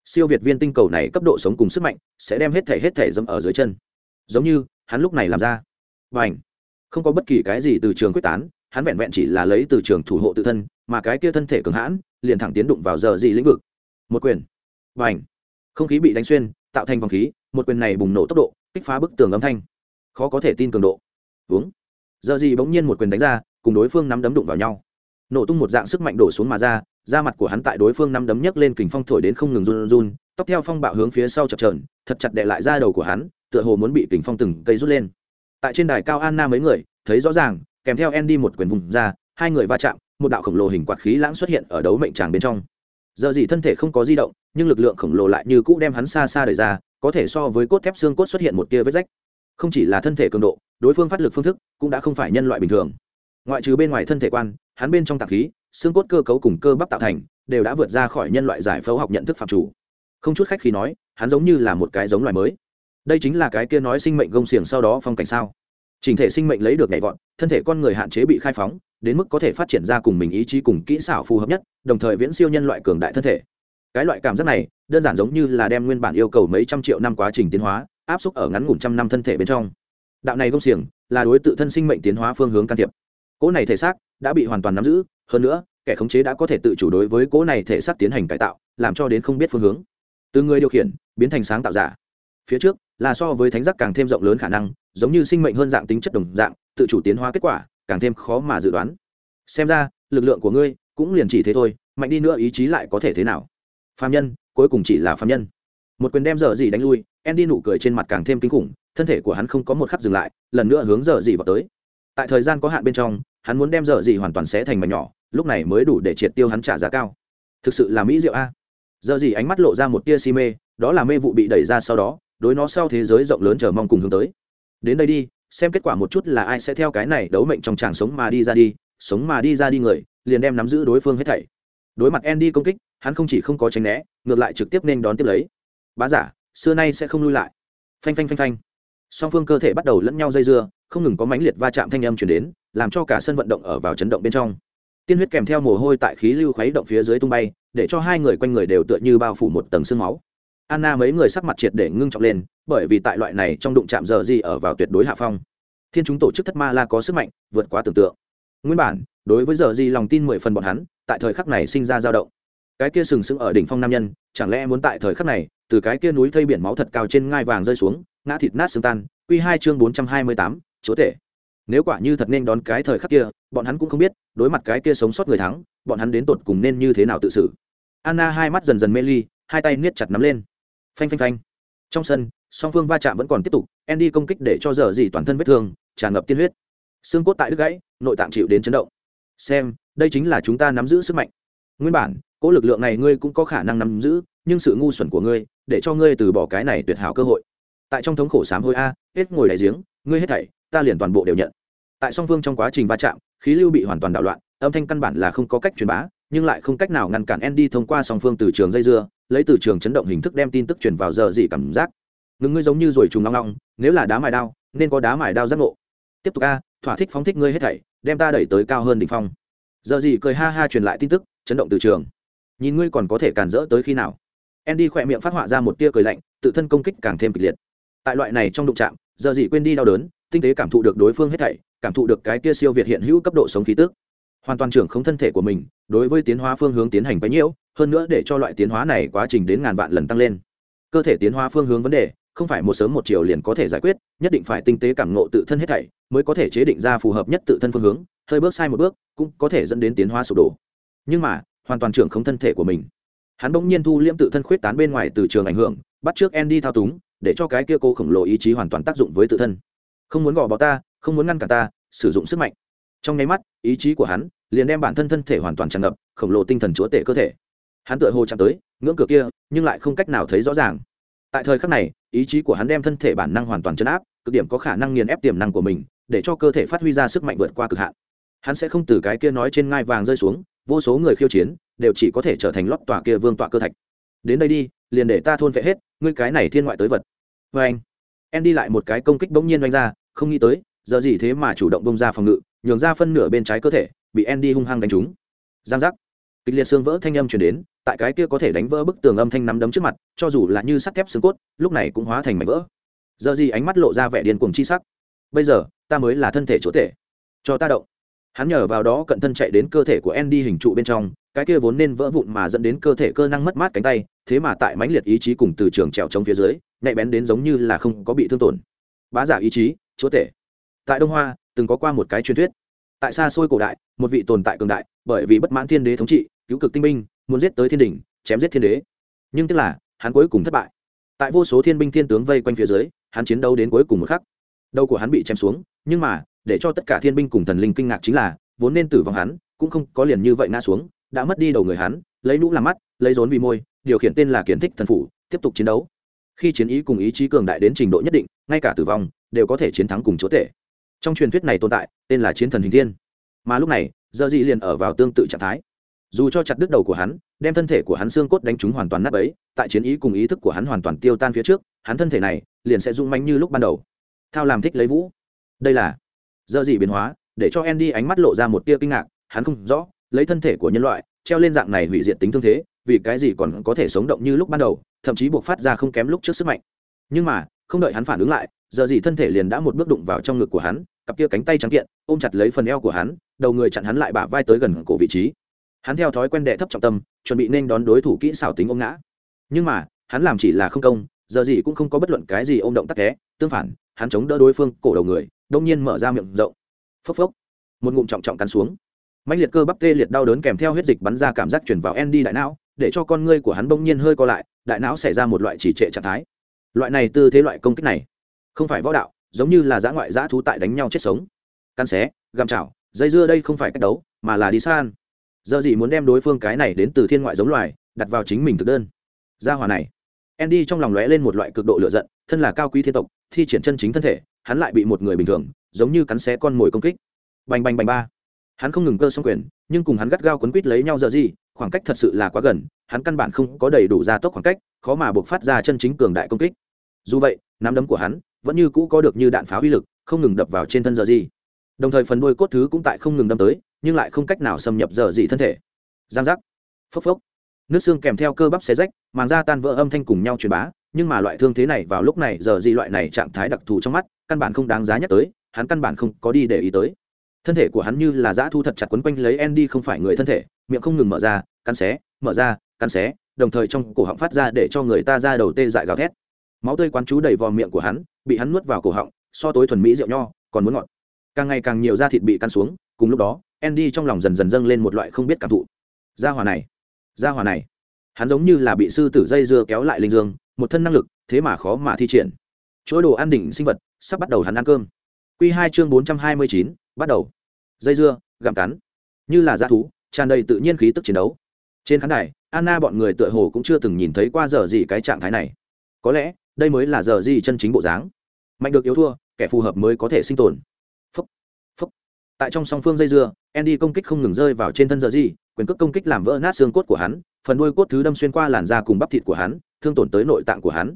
Speaker 1: Siêu việt viên tinh cầu này cấp độ sống cùng sức mạnh, sẽ đem hết thể hết thể dẫm ở dưới chân. Giống như, hắn lúc này làm ra. Và ảnh không có bất kỳ cái gì từ trường quyết tán hắn vẹn vẹn chỉ là lấy từ trường thủ hộ tự thân, mà cái kia thân thể cường hãn, liền thẳng tiến đụng vào giờ gì lĩnh vực. Một quyền. Và ảnh không khí bị đánh xuyên, tạo thành vòng khí, một quyền này bùng nổ tốc độ, kích phá bức tường âm thanh. Khó có thể tin cường độ. Uống giờ gì bỗng nhiên một quyền đánh ra, cùng đối phương nắm đấm đụng vào nhau. Nổ tung một dạng sức mạnh đổ xuống mà ra, da mặt của hắn tại đối phương nắm đấm nhấc lên kình phong thổi đến không ngừng run run, tóc theo phong bạo hướng phía sau chập trờn thật chặt đệ lại da đầu của hắn, tựa hồ muốn bị kình phong từng cây rút lên. Tại trên đài cao anna mấy người, thấy rõ ràng kèm theo andy một quyền vùng ra, hai người va chạm, một đạo khổng lồ hình quạt khí lãng xuất hiện ở đấu mệnh tràng bên trong. Giờ gì thân thể không có di động, nhưng lực lượng khổng lồ lại như cũ đem hắn xa xa đẩy ra, có thể so với cốt thép xương cốt xuất hiện một tia vết rách. Không chỉ là thân thể cường độ, đối phương phát lực phương thức cũng đã không phải nhân loại bình thường. Ngoại trừ bên ngoài thân thể quan, hắn bên trong tạng khí, xương cốt cơ cấu cùng cơ bắp tạo thành, đều đã vượt ra khỏi nhân loại giải phẫu học nhận thức phạm chủ. Không chút khách khí nói, hắn giống như là một cái giống loài mới. Đây chính là cái kia nói sinh mệnh gông xiềng sau đó phong cảnh sao trình thể sinh mệnh lấy được nhảy vọt, thân thể con người hạn chế bị khai phóng, đến mức có thể phát triển ra cùng mình ý chí cùng kỹ xảo phù hợp nhất, đồng thời viễn siêu nhân loại cường đại thân thể. Cái loại cảm giác này, đơn giản giống như là đem nguyên bản yêu cầu mấy trăm triệu năm quá trình tiến hóa, áp suất ở ngắn ngủn trăm năm thân thể bên trong. Đạo này công xiềng, là đối tự thân sinh mệnh tiến hóa phương hướng can thiệp. Cỗ này thể xác đã bị hoàn toàn nắm giữ, hơn nữa, kẻ khống chế đã có thể tự chủ đối với cỗ này thể xác tiến hành cải tạo, làm cho đến không biết phương hướng. Từ người điều khiển, biến thành sáng tạo giả. Phía trước là so với thánh giác càng thêm rộng lớn khả năng, giống như sinh mệnh hơn dạng tính chất đồng dạng, tự chủ tiến hóa kết quả, càng thêm khó mà dự đoán. Xem ra, lực lượng của ngươi cũng liền chỉ thế thôi, mạnh đi nữa ý chí lại có thể thế nào? Phạm nhân, cuối cùng chỉ là phạm nhân. Một quyền đem dở gì đánh lui, andy nụ cười trên mặt càng thêm kinh khủng, thân thể của hắn không có một khắc dừng lại, lần nữa hướng dở gì vào tới. Tại thời gian có hạn bên trong, hắn muốn đem dở gì hoàn toàn sẽ thành mảnh nhỏ, lúc này mới đủ để triệt tiêu hắn trả giá cao. Thực sự là mỹ diệu a. Dở gì ánh mắt lộ ra một tia si mê, đó là mê vụ bị đẩy ra sau đó đối nó sau thế giới rộng lớn chờ mong cùng hướng tới. Đến đây đi, xem kết quả một chút là ai sẽ theo cái này đấu mệnh trong tràng sống mà đi ra đi, sống mà đi ra đi người, liền đem nắm giữ đối phương hết thảy. Đối mặt andy công kích, hắn không chỉ không có tránh né, ngược lại trực tiếp nên đón tiếp lấy. Bá giả, xưa nay sẽ không lui lại. Phanh phanh phanh phanh. Song phương cơ thể bắt đầu lẫn nhau dây dưa, không ngừng có mãnh liệt va chạm thanh âm chuyển đến, làm cho cả sân vận động ở vào chấn động bên trong. Tiên huyết kèm theo mồ hôi tại khí lưu khuấy động phía dưới tung bay, để cho hai người quanh người đều tựa như bao phủ một tầng sương máu anna mấy người sắc mặt triệt để ngưng trọng lên, bởi vì tại loại này trong đụng chạm giờ gì ở vào tuyệt đối hạ phong. Thiên chúng tổ chức thất ma la có sức mạnh, vượt quá tưởng tượng. Nguyên bản, đối với giờ gì lòng tin mười phần bọn hắn, tại thời khắc này sinh ra dao động. Cái kia sừng sững ở đỉnh phong nam nhân, chẳng lẽ muốn tại thời khắc này, từ cái kia núi thây biển máu thật cao trên ngai vàng rơi xuống, ngã thịt nát xương tan, quy hai chương bốn trăm hai mươi tám, chúa tể. Nếu quả như thật nên đón cái thời khắc kia, bọn hắn cũng không biết, đối mặt cái kia sống sót người thắng, bọn hắn đến tột cùng nên như thế nào tự xử. Anna hai mắt dần dần mê ly, hai tay niết chặt nắm lên phanh phanh phanh. Trong sân song phương va chạm vẫn còn tiếp tục andy công kích để cho giờ gì toàn thân vết thương tràn ngập tiên huyết. Xương cốt tại đứt gãy nội tạng chịu đến chấn động. Xem đây chính là chúng ta nắm giữ sức mạnh. Nguyên bản cỗ lực lượng này ngươi cũng có khả năng nắm giữ nhưng sự ngu xuẩn của ngươi để cho ngươi từ bỏ cái này tuyệt hảo cơ hội. Tại trong thống khổ sám hôi a hết ngồi đại giếng ngươi hết thảy ta liền toàn bộ đều nhận. Tại song phương trong quá trình va chạm khí lưu bị hoàn toàn đảo loạn âm thanh căn bản là không có cách truyền bá nhưng lại không cách nào ngăn cản Andy thông qua song phương từ trường dây dưa, lấy từ trường chấn động hình thức đem tin tức truyền vào giờ gì cảm giác. ngừng ngươi giống như rồi trùng long long, nếu là đá mài đao, nên có đá mài đao giác ngộ. Tiếp tục a, thỏa thích phóng thích ngươi hết thảy, đem ta đẩy tới cao hơn đỉnh phong. Giờ gì cười ha ha truyền lại tin tức, chấn động từ trường. Nhìn ngươi còn có thể cản rỡ tới khi nào? Andy khỏe miệng phát họa ra một tia cười lạnh, tự thân công kích càng thêm kịch liệt. Tại loại này trong đụng chạm, giờ gì quên đi đau đớn, tinh tế cảm thụ được đối phương hết thảy, cảm thụ được cái tia siêu việt hiện hữu cấp độ sống khí tức hoàn toàn trưởng không thân thể của mình đối với tiến hóa phương hướng tiến hành bấy nhiêu hơn nữa để cho loại tiến hóa này quá trình đến ngàn vạn lần tăng lên. Cơ thể tiến hóa phương hướng vấn đề, không phải một sớm một chiều liền có thể giải quyết, nhất định phải tinh tế cảm ngộ tự thân hết thảy, mới có thể chế định ra phù hợp nhất tự thân phương hướng, hơi bước sai một bước, cũng có thể dẫn đến tiến hóa sụp đổ. Nhưng mà, hoàn toàn trưởng không thân thể của mình. Hắn bỗng nhiên thu liễm tự thân khuyết tán bên ngoài từ trường ảnh hưởng, bắt trước andy thao túng, để cho cái kia cô khổng lồ ý chí hoàn toàn tác dụng với tự thân. Không muốn gò bó ta, không muốn ngăn cả ta, sử dụng sức mạnh. Trong nháy mắt, ý chí của hắn liền đem bản thân thân thể hoàn toàn tràn ngập, khổng lồ tinh thần chúa tể cơ thể. Hắn tựa hồ chạm tới, ngưỡng cửa kia, nhưng lại không cách nào thấy rõ ràng. Tại thời khắc này, ý chí của hắn đem thân thể bản năng hoàn toàn chấn áp, cực điểm có khả năng nghiền ép tiềm năng của mình, để cho cơ thể phát huy ra sức mạnh vượt qua cực hạn. Hắn sẽ không từ cái kia nói trên ngai vàng rơi xuống, vô số người khiêu chiến, đều chỉ có thể trở thành lót tòa kia vương tọa cơ thạch. Đến đây đi, liền để ta thôn vẽ hết, ngươi cái này thiên ngoại tới vật. Vê anh em đi lại một cái công kích bỗng nhiên oanh ra, không nghĩ tới, giờ gì thế mà chủ động bông ra phòng ngự, nhường ra phân nửa bên trái cơ thể bị Andy hung hăng đánh trúng. Giang giác. Kịch liệt xương vỡ thanh âm truyền đến, tại cái kia có thể đánh vỡ bức tường âm thanh nắm đấm trước mặt, cho dù là như sắt thép xương cốt, lúc này cũng hóa thành mảnh vỡ. Giờ gì ánh mắt lộ ra vẻ điên cuồng chi sắc. Bây giờ, ta mới là thân thể chỗ thể. Cho ta động. Hắn nhờ vào đó cận thân chạy đến cơ thể của Andy hình trụ bên trong, cái kia vốn nên vỡ vụn mà dẫn đến cơ thể cơ năng mất mát cánh tay thế mà tại mãnh liệt ý chí cùng từ trường trèo chống phía dưới nhạy bén đến giống như là không có bị thương tổn bá giả ý chí chúa tể tại đông hoa từng có qua một cái truyền thuyết tại xa xôi cổ đại một vị tồn tại cường đại, bởi vì bất mãn thiên đế thống trị, cứu cực tinh binh, muốn giết tới thiên đình chém giết thiên đế. Nhưng tức là, hắn cuối cùng thất bại. Tại vô số thiên binh thiên tướng vây quanh phía dưới, hắn chiến đấu đến cuối cùng một khắc. Đầu của hắn bị chém xuống, nhưng mà, để cho tất cả thiên binh cùng thần linh kinh ngạc chính là, vốn nên tử vong hắn, cũng không có liền như vậy ngã xuống, đã mất đi đầu người hắn, lấy nũ làm mắt, lấy rốn vì môi, điều khiển tên là kiến thích thần phủ, tiếp tục chiến đấu. Khi chiến ý cùng ý chí cường đại đến trình độ nhất định, ngay cả tử vong, đều có thể chiến thắng cùng chúa tể. Trong truyền thuyết này tồn tại, tên là chiến thần hình thiên mà lúc này giờ dị liền ở vào tương tự trạng thái. Dù cho chặt đứt đầu của hắn, đem thân thể của hắn xương cốt đánh trúng hoàn toàn nắp ấy tại chiến ý cùng ý thức của hắn hoàn toàn tiêu tan phía trước, hắn thân thể này liền sẽ rung manh như lúc ban đầu. Thao làm thích lấy vũ. Đây là giờ dị biến hóa, để cho andy ánh mắt lộ ra một tia kinh ngạc, hắn không rõ, lấy thân thể của nhân loại, treo lên dạng này hủy diệt tính thương thế, vì cái gì còn có thể sống động như lúc ban đầu, thậm chí buộc phát ra không kém lúc trước sức mạnh. Nhưng mà, không đợi hắn phản ứng lại giờ gì thân thể liền đã một bước đụng vào trong ngực của hắn cặp kia cánh tay trắng kiện, ôm chặt lấy phần eo của hắn, đầu người chặn hắn lại bả vai tới gần cổ vị trí. Hắn theo thói quen đệ thấp trọng tâm, chuẩn bị nên đón đối thủ kỹ xảo tính ôm ngã. Nhưng mà, hắn làm chỉ là không công, giờ gì cũng không có bất luận cái gì ôm động tắc té tương phản, hắn chống đỡ đối phương cổ đầu người, đông nhiên mở ra miệng rộng. Phốc phốc. Một ngụm trọng trọng cắn xuống. Mạnh liệt cơ bắp tê liệt đau đớn kèm theo huyết dịch bắn ra cảm giác chuyển vào Andy đại não, để cho con ngươi của hắn bỗng nhiên hơi co lại, đại não xảy ra một loại chỉ trệ trạng thái. Loại này tư thế loại công kích này, không phải võ đạo giống như là giã ngoại giã thú tại đánh nhau chết sống. Căn xé găm chảo, dây dưa đây không phải cách đấu, mà là đi san. Giờ gì muốn đem đối phương cái này đến từ thiên ngoại giống loài, đặt vào chính mình thực đơn. Gia hòa này. Andy trong lòng lóe lên một loại cực độ lựa giận, thân là cao quý thiên tộc, thi triển chân chính thân thể, hắn lại bị một người bình thường, giống như cắn xé con mồi công kích. Bành bành bành ba. Hắn không ngừng cơ xong quyền, nhưng cùng hắn gắt gao quấn quít lấy nhau giờ gì, khoảng cách thật sự là quá gần, hắn căn bản không có đầy đủ gia tốc khoảng cách, khó mà buộc phát ra chân chính cường đại công kích. Dù vậy, nắm đấm của hắn vẫn như cũ có được như đạn pháo uy lực, không ngừng đập vào trên thân giờ gì. Đồng thời phần đuôi cốt thứ cũng tại không ngừng đâm tới, nhưng lại không cách nào xâm nhập giờ gì thân thể. Giang giác. Phốc phốc. Nước xương kèm theo cơ bắp xé rách, màng da tan vỡ âm thanh cùng nhau truyền bá, nhưng mà loại thương thế này vào lúc này, giờ gì loại này trạng thái đặc thù trong mắt, căn bản không đáng giá nhắc tới, hắn căn bản không có đi để ý tới. Thân thể của hắn như là dã thu thật chặt quấn quanh lấy Andy không phải người thân thể, miệng không ngừng mở ra, cắn xé, mở ra, cắn xé, đồng thời trong cổ họng phát ra để cho người ta ra đầu tê dại gào thét máu tươi quán chú đầy vò miệng của hắn, bị hắn nuốt vào cổ họng, so tối thuần mỹ rượu nho, còn muốn ngọt. Càng ngày càng nhiều da thịt bị căn xuống, cùng lúc đó, Andy trong lòng dần dần dâng lên một loại không biết cảm thụ. Gia hỏa này, gia hỏa này. Hắn giống như là bị sư tử dây dưa kéo lại linh dương, một thân năng lực, thế mà khó mà thi triển. Chuỗi đồ ăn đỉnh sinh vật, sắp bắt đầu hắn ăn cơm. Q hai chương bốn trăm hai mươi chín, bắt đầu. Dây dưa, gặm cắn. Như là g thú, tràn đầy tự nhiên khí tức chiến đấu. Trên khán đài, anna bọn người tựa hồ cũng chưa từng nhìn thấy qua giờ gì cái trạng thái này. Có lẽ đây mới là giờ gì chân chính bộ dáng. Mạnh được yếu thua kẻ phù hợp mới có thể sinh tồn. Phúc, phúc. tại trong song phương dây dưa andy công kích không ngừng rơi vào trên thân giờ gì quyền cước công kích làm vỡ nát xương cốt của hắn phần đuôi cốt thứ đâm xuyên qua làn da cùng bắp thịt của hắn thương tổn tới nội tạng của hắn.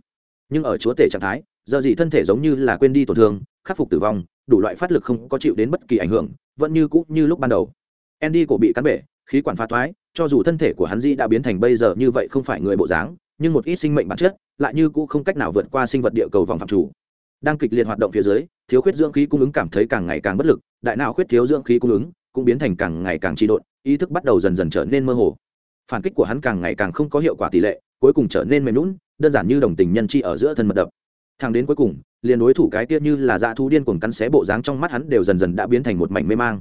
Speaker 1: Nhưng ở chúa tể trạng thái giờ gì thân thể giống như là quên đi tổn thương khắc phục tử vong đủ loại phát lực không có chịu đến bất kỳ ảnh hưởng vẫn như cũ như lúc ban đầu. Andy cổ bị cắn bể khí quản phá thoái cho dù thân thể của hắn di đã biến thành bây giờ như vậy không phải người bộ dáng nhưng một ít sinh mệnh bản chất lại như cũ không cách nào vượt qua sinh vật địa cầu vòng phạm chủ. Đang kịch liệt hoạt động phía dưới, thiếu khuyết dưỡng khí cung ứng cảm thấy càng ngày càng bất lực, đại não khuyết thiếu dưỡng khí cung ứng cũng biến thành càng ngày càng trị độn, ý thức bắt đầu dần dần trở nên mơ hồ. Phản kích của hắn càng ngày càng không có hiệu quả tỷ lệ, cuối cùng trở nên mềm lún đơn giản như đồng tình nhân chi ở giữa thân mật đập. Thang đến cuối cùng, liền đối thủ cái tiết như là dạ thú điên cuồng cắn xé bộ dáng trong mắt hắn đều dần dần đã biến thành một mảnh mê mang.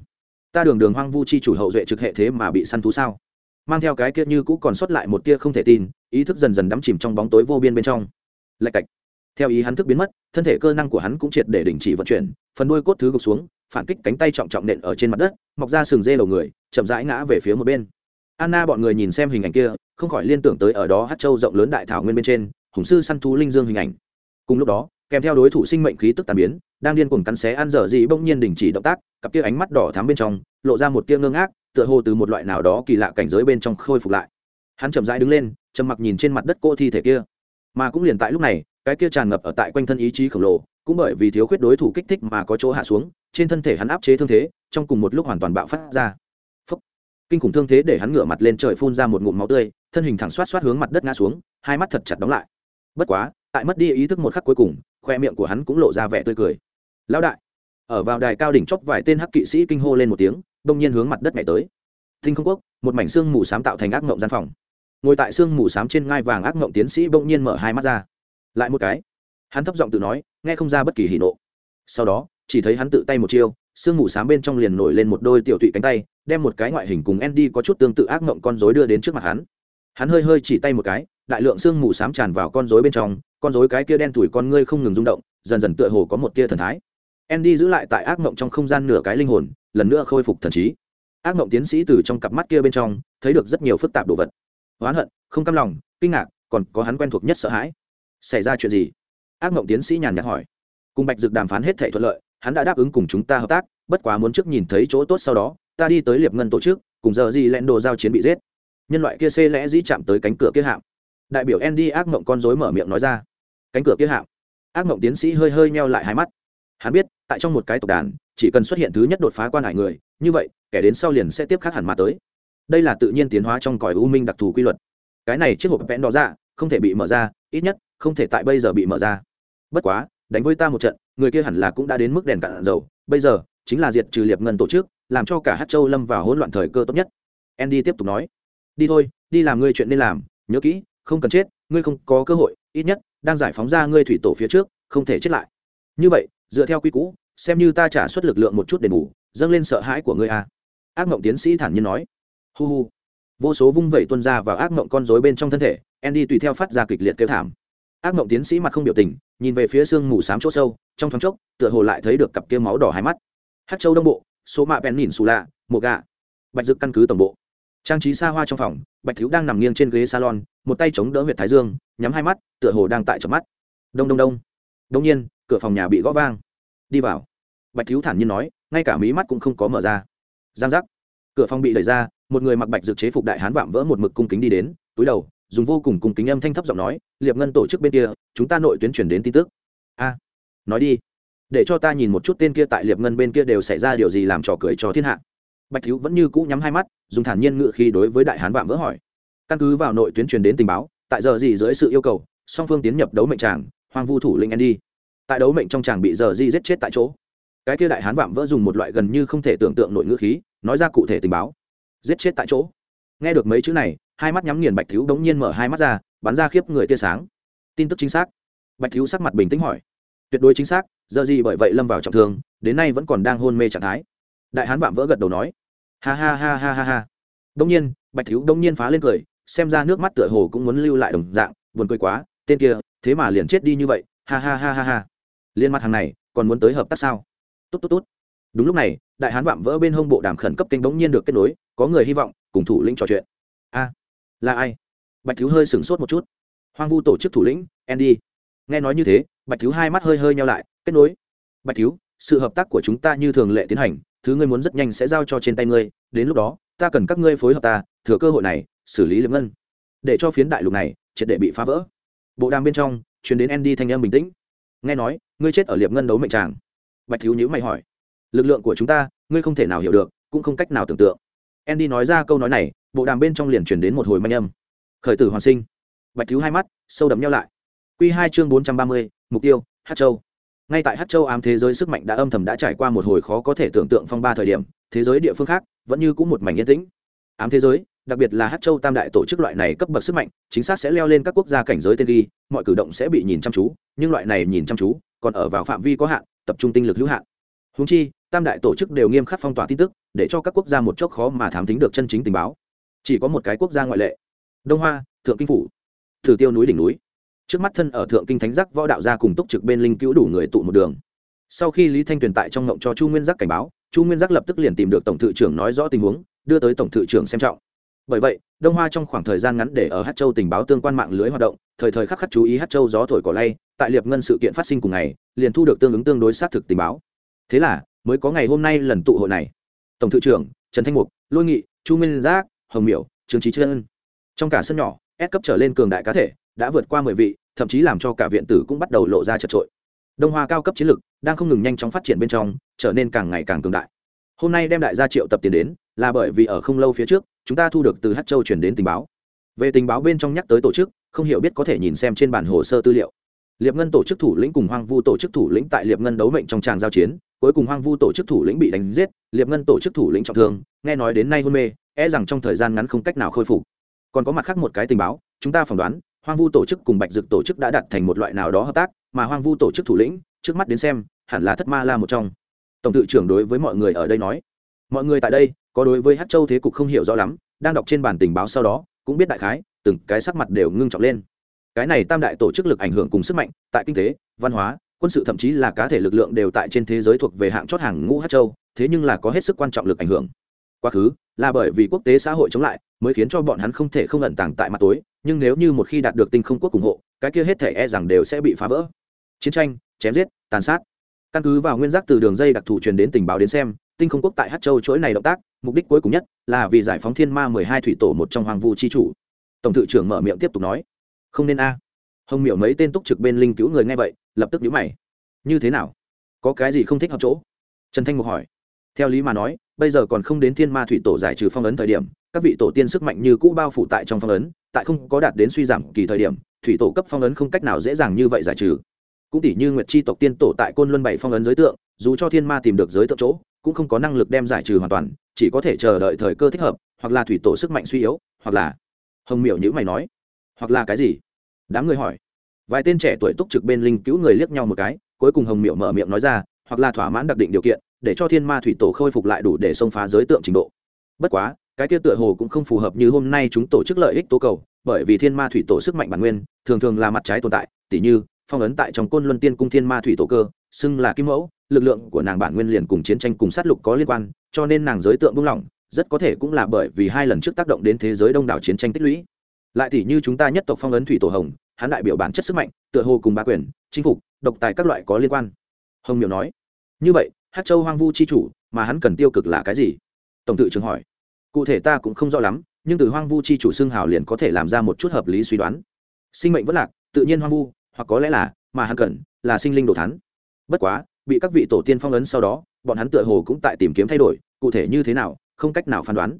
Speaker 1: Ta đường đường hoang vu chi chủ hậu duệ trực hệ thế mà bị săn thú sao? Mang theo cái kia như cũ còn sót lại một tia không thể tin ý thức dần dần đắm chìm trong bóng tối vô biên bên trong. Lạch cạch. Theo ý hắn thức biến mất, thân thể cơ năng của hắn cũng triệt để đình chỉ vận chuyển, phần đuôi cốt thứ gục xuống, phản kích cánh tay trọng trọng nện ở trên mặt đất, mọc ra sừng dê đầu người, chậm rãi ngã về phía một bên. Anna bọn người nhìn xem hình ảnh kia, không khỏi liên tưởng tới ở đó hát châu rộng lớn đại thảo nguyên bên trên, hùng sư săn thú linh dương hình ảnh. Cùng lúc đó, kèm theo đối thủ sinh mệnh khí tức tàn biến, đang điên cuồng cắn xé ăn dở gì bỗng nhiên đình chỉ động tác, cặp kia ánh mắt đỏ thắm bên trong, lộ ra một tia ngơ ngác, tựa hồ từ một loại nào đó kỳ lạ cảnh giới bên trong khôi phục lại. Hắn chậm rãi đứng lên trầm mặc nhìn trên mặt đất cô thi thể kia. Mà cũng liền tại lúc này, cái kia tràn ngập ở tại quanh thân ý chí khổng lồ, cũng bởi vì thiếu khuyết đối thủ kích thích mà có chỗ hạ xuống, trên thân thể hắn áp chế thương thế, trong cùng một lúc hoàn toàn bạo phát ra. Phúc. kinh khủng thương thế để hắn ngửa mặt lên trời phun ra một ngụm máu tươi, thân hình thẳng xoát xoát hướng mặt đất ngã xuống, hai mắt thật chặt đóng lại. Bất quá, tại mất đi ý thức một khắc cuối cùng, khoe miệng của hắn cũng lộ ra vẻ tươi cười. Lão đại. Ở vào đài cao đỉnh chóp vài tên hắc kỵ sĩ kinh hô lên một tiếng đông nhiên hướng mặt đất nhảy tới. Tinh không quốc, một mảnh xương mù sám tạo thành ác mộng gian phòng ngồi tại xương mù s á m trên ngai vàng ác mộng tiến sĩ bỗng nhiên mở hai mắt ra. Lại một cái, hắn thấp giọng tự nói, nghe không ra bất kỳ hỉ nộ. Sau đó, chỉ thấy hắn tự tay một chiêu, sương mù s á m bên trong liền nổi lên một đôi tiểu tụy cánh tay, đem một cái ngoại hình cùng andy có chút tương tự ác mộng con dối đưa đến trước mặt hắn. Hắn hơi hơi chỉ tay một cái, đại lượng sương mù s á m tràn vào con dối bên trong, con dối cái kia đen tủi con ngươi không ngừng rung động, dần dần tựa hồ có một tia thần thái. Andy giữ lại tại ác mộng trong không gian nửa cái linh hồn, lần nữa khôi phục thần trí. Ác mộng tiến sĩ từ trong cặp mắt kia bên trong, thấy được rất nhiều phức tạp đồ vật oán hận, không căm lòng, kinh ngạc, còn có hắn quen thuộc nhất sợ hãi. Xảy ra chuyện gì? Ác mộng tiến sĩ nhàn nhạt hỏi. Cùng bạch dực đàm phán hết thể thuận lợi, hắn đã đáp ứng cùng chúng ta hợp tác, bất quá muốn trước nhìn thấy chỗ tốt sau đó, ta đi tới liệp ngân tổ chức, cùng giờ gì lẹn đồ giao chiến bị giết. Nhân loại kia xê lẽ dĩ chạm tới cánh cửa kia hạm. Đại biểu andy ác mộng con dối mở miệng nói ra. Cánh cửa kia hạm. Ác mộng tiến sĩ hơi hơi meo lại hai mắt. Hắn biết, tại trong một cái tộc đàn, chỉ cần xuất hiện thứ nhất đột phá quan hải người, như vậy, kẻ đến sau liền sẽ tiếp khác hẳn mà tới đây là tự nhiên tiến hóa trong cõi u minh đặc thù quy luật. Cái này chiếc hộp vẽn đó ra dạ không thể bị mở ra, ít nhất không thể tại bây giờ bị mở ra. Bất quá, đánh với ta một trận, người kia hẳn là cũng đã đến mức đèn cạn dầu. Bây giờ, chính là diệt trừ liệp ngân tổ chức, làm cho cả hát châu lâm vào hỗn loạn thời cơ tốt nhất. Andy tiếp tục nói, đi thôi, đi làm ngươi chuyện nên làm, nhớ kỹ, không cần chết, ngươi không có cơ hội, ít nhất đang giải phóng ra ngươi thủy tổ phía trước, không thể chết lại. Như vậy, dựa theo quy cũ xem như ta trả suất lực lượng một chút đền bù, dâng lên sợ hãi của ngươi a à. ác mộng tiến sĩ thản nhiên nói hu hu. Vô số vung vẩy tuân ra vào ác mộng con rối bên trong thân thể, andy tùy theo phát ra kịch liệt kêu thảm. Ác mộng tiến sĩ mặt không biểu tình, nhìn về phía sương mù s á m chỗ sâu, trong thoáng chốc, tựa hồ lại thấy được cặp kia máu đỏ hai mắt. Hát châu đông bộ, số mạ bèn nhìn xù lạ một gà bạch dực căn cứ tổng bộ. Trang trí xa hoa trong phòng, bạch thiếu đang nằm nghiêng trên ghế salon, một tay chống đỡ huyện thái dương, nhắm hai mắt, tựa hồ đang tại chợp mắt. Đông đông đông. Đông nhiên, cửa phòng nhà bị gõ vang. Đi vào. Bạch thiếu thản nhiên nói, ngay cả mí mắt cũng không có mở ra. Giang giác. Cửa phòng bị đẩy ra một người mặc bạch dược chế phục đại hán vạm vỡ một mực cung kính đi đến, túi đầu, dùng vô cùng cung kính âm thanh thấp giọng nói, liệp ngân tổ chức bên kia, chúng ta nội tuyến chuyển đến tin tức. A, nói đi, để cho ta nhìn một chút tên kia tại liệp ngân bên kia đều xảy ra điều gì làm trò cười cho thiên hạ. Bạch thiếu vẫn như cũ nhắm hai mắt, dùng thản nhiên ngự khi đối với đại hán vạm vỡ hỏi. Căn cứ vào nội tuyến truyền đến tình báo, tại giờ gì dưới sự yêu cầu, song phương tiến nhập đấu mệnh tràng, hoang vu thủ linh đi tại đấu mệnh trong tràng bị giờ di giết chết tại chỗ. Cái kia đại hán vạm vỡ dùng một loại gần như không thể tưởng tượng nội ngữ khí, nói ra cụ thể tình báo giết chết tại chỗ. Nghe được mấy chữ này, hai mắt nhắm nghiền bạch thiếu đống nhiên mở hai mắt ra, bắn ra khiếp người tia sáng. Tin tức chính xác. Bạch thiếu sắc mặt bình tĩnh hỏi. Tuyệt đối chính xác, giờ gì bởi vậy lâm vào trọng thương, đến nay vẫn còn đang hôn mê trạng thái. Đại hán vạm vỡ gật đầu nói. Ha ha ha ha ha ha. Đông nhiên, bạch thiếu đông nhiên phá lên cười, xem ra nước mắt tựa hồ cũng muốn lưu lại đồng dạng, buồn cười quá, tên kia, thế mà liền chết đi như vậy, ha ha ha ha ha. Liên mặt hàng này, còn muốn tới hợp tác sao? Tốt tốt tốt đúng lúc này, đại hán vạm vỡ bên hông bộ đàm khẩn cấp kênh bỗng nhiên được kết nối, có người hy vọng, cùng thủ lĩnh trò chuyện. A, là ai? Bạch thiếu hơi sửng sốt một chút. Hoang vu tổ chức thủ lĩnh, andy. Nghe nói như thế, bạch thiếu hai mắt hơi hơi nhau lại, kết nối. Bạch thiếu, sự hợp tác của chúng ta như thường lệ tiến hành, thứ ngươi muốn rất nhanh sẽ giao cho trên tay ngươi, đến lúc đó, ta cần các ngươi phối hợp ta, thừa cơ hội này, xử lý liệm ngân. Để cho phiến đại lục này, triệt để bị phá vỡ. Bộ đàm bên trong chuyển đến andy thanh âm bình tĩnh. Nghe nói, ngươi chết ở liệp ngân đấu mệnh tràng. Bạch thiếu nhữ mày hỏi lực lượng của chúng ta, ngươi không thể nào hiểu được, cũng không cách nào tưởng tượng. Andy nói ra câu nói này, bộ đàm bên trong liền chuyển đến một hồi manh âm. Khởi tử hoàn sinh. Bạch thiếu hai mắt, sâu đậm nhau lại. Q hai chương bốn trăm ba mươi, mục tiêu hát châu. Ngay tại hát châu ám thế giới sức mạnh đã âm thầm đã trải qua một hồi khó có thể tưởng tượng phong ba thời điểm, thế giới địa phương khác vẫn như cũng một mảnh yên tĩnh. Ám thế giới, đặc biệt là hát châu tam đại tổ chức loại này cấp bậc sức mạnh, chính xác sẽ leo lên các quốc gia cảnh giới tên ghi mọi cử động sẽ bị nhìn chăm chú, nhưng loại này nhìn chăm chú còn ở vào phạm vi có hạn, tập trung tinh lực hữu hạn húng chi, tam đại tổ chức đều nghiêm khắc phong tỏa tin tức, để cho các quốc gia một chốc khó mà thám tính được chân chính tình báo. Chỉ có một cái quốc gia ngoại lệ, đông hoa, thượng kinh phủ thử tiêu núi đỉnh núi. Trước mắt thân ở thượng kinh thánh giác võ đạo gia cùng túc trực bên linh cứu đủ người tụ một đường. Sau khi lý thanh tuyền tại trong ngộng cho chu nguyên giác cảnh báo, chu nguyên giác lập tức liền tìm được tổng thự trưởng nói rõ tình huống, đưa tới tổng thự trưởng xem trọng. Bởi vậy, đông hoa trong khoảng thời gian ngắn để ở hát châu tình báo tương quan mạng lưới hoạt động, thời thời khắc khắc chú ý hát châu gió thổi cỏ lay, tại liệp ngân sự kiện phát sinh cùng ngày, liền thu được tương ứng tương đối xác thực tình báo thế là, mới có ngày hôm nay lần tụ hội này. Tổng thư trưởng, trần thanh mục, lôi nghị, chu Minh giác, hồng miểu, trương trí trân. Trong cả sân nhỏ ép cấp trở lên cường đại cá thể, đã vượt qua mười vị, thậm chí làm cho cả viện tử cũng bắt đầu lộ ra chật trội. Đông hoa cao cấp chiến lược đang không ngừng nhanh chóng phát triển bên trong, trở nên càng ngày càng cường đại. Hôm nay đem đại gia triệu tập tiền đến, là bởi vì ở không lâu phía trước, chúng ta thu được từ hát châu chuyển đến tình báo. Về tình báo bên trong nhắc tới tổ chức, không hiểu biết có thể nhìn xem trên bản hồ sơ tư liệu. Liệp ngân tổ chức thủ lĩnh cùng hoang vu tổ chức thủ lĩnh tại liệp ngân đấu mệnh trong tràng giao chiến cuối cùng hoang vu tổ chức thủ lĩnh bị đánh giết, liệp ngân tổ chức thủ lĩnh trọng thương, nghe nói đến nay hôn mê e rằng trong thời gian ngắn không cách nào khôi phục. Còn có mặt khác một cái tình báo, chúng ta phỏng đoán, hoang vu tổ chức cùng bạch dực tổ chức đã đặt thành một loại nào đó hợp tác, mà hoang vu tổ chức thủ lĩnh, trước mắt đến xem, hẳn là thất ma la một trong. Tổng tự trưởng đối với mọi người ở đây nói, mọi người tại đây, có đối với hát châu thế cục không hiểu rõ lắm, đang đọc trên bản tình báo sau đó, cũng biết đại khái, từng cái sắc mặt đều ngưng trọng lên. Cái này tam đại tổ chức lực ảnh hưởng cùng sức mạnh, tại kinh tế, văn hóa quân sự thậm chí là cá thể lực lượng đều tại trên thế giới thuộc về hạng chót hàng ngũ hát châu, thế nhưng là có hết sức quan trọng lực ảnh hưởng. Quá khứ là bởi vì quốc tế xã hội chống lại mới khiến cho bọn hắn không thể không ẩn tàng tại mặt tối, nhưng nếu như một khi đạt được tinh không quốc ủng hộ, cái kia hết thể e rằng đều sẽ bị phá vỡ. Chiến tranh, chém giết, tàn sát. Căn cứ vào nguyên giác từ đường dây đặc thù truyền đến tình báo đến xem, tinh không quốc tại hát châu chuỗi này động tác, mục đích cuối cùng nhất là vì giải phóng thiên ma mười hai thủy tổ một trong hoàng vu chi chủ. Tổng thự trưởng mở miệng tiếp tục nói. Không nên a hồng miểu mấy tên túc trực bên linh cứu người nghe vậy, lập tức nhíu mày. Như thế nào? Có cái gì không thích hợp chỗ? Trần thanh mục hỏi. Theo lý mà nói, bây giờ còn không đến thiên ma thủy tổ giải trừ phong ấn thời điểm, các vị tổ tiên sức mạnh như cũ bao phủ tại trong phong ấn, tại không có đạt đến suy giảm kỳ thời điểm, thủy tổ cấp phong ấn không cách nào dễ dàng như vậy giải trừ. Cũng tỷ như nguyệt chi tộc tiên tổ tại côn luân bảy phong ấn giới tượng, dù cho thiên ma tìm được giới tượng chỗ, cũng không có năng lực đem giải trừ hoàn toàn, chỉ có thể chờ đợi thời cơ thích hợp, hoặc là thủy tổ sức mạnh suy yếu, hoặc là hồng miểu nhữ mày nói. Hoặc là cái gì? Đám người hỏi. Vài tên trẻ tuổi túc trực bên linh cứu người liếc nhau một cái, cuối cùng hồng miểu mở miệng nói ra, hoặc là thỏa mãn đặc định điều kiện, để cho thiên ma thủy tổ khôi phục lại đủ để xông phá giới tượng trình độ. Bất quá, cái kia tựa hồ cũng không phù hợp như hôm nay chúng tổ chức lợi ích tố cầu, bởi vì thiên ma thủy tổ sức mạnh bản nguyên, thường thường là mặt trái tồn tại, tỉ như, phong ấn tại trong côn luân tiên cung thiên ma thủy tổ cơ, xưng là kim mẫu, lực lượng của nàng bản nguyên liền cùng chiến tranh cùng sát lục có liên quan, cho nên nàng giới tượng buông lỏng, rất có thể cũng là bởi vì hai lần trước tác động đến thế giới đông đảo chiến tranh tích lũy. Lại tỉ như chúng ta nhất tộc phong ấn thủy tổ hồng hắn đại biểu bản chất sức mạnh, tựa hồ cùng bá quyền, chinh phục, độc tài các loại có liên quan. Hồng miểu nói, như vậy hát châu hoang vu chi chủ, mà hắn cần tiêu cực là cái gì? Tổng tự trưởng hỏi, cụ thể ta cũng không rõ lắm, nhưng từ hoang vu chi chủ xưng hào liền có thể làm ra một chút hợp lý suy đoán. Sinh mệnh vẫn lạc, tự nhiên hoang vu, hoặc có lẽ là, mà hắn cần, là sinh linh đồ thắn bất quá, bị các vị tổ tiên phong ấn sau đó, bọn hắn tựa hồ cũng tại tìm kiếm thay đổi, cụ thể như thế nào, không cách nào phán đoán.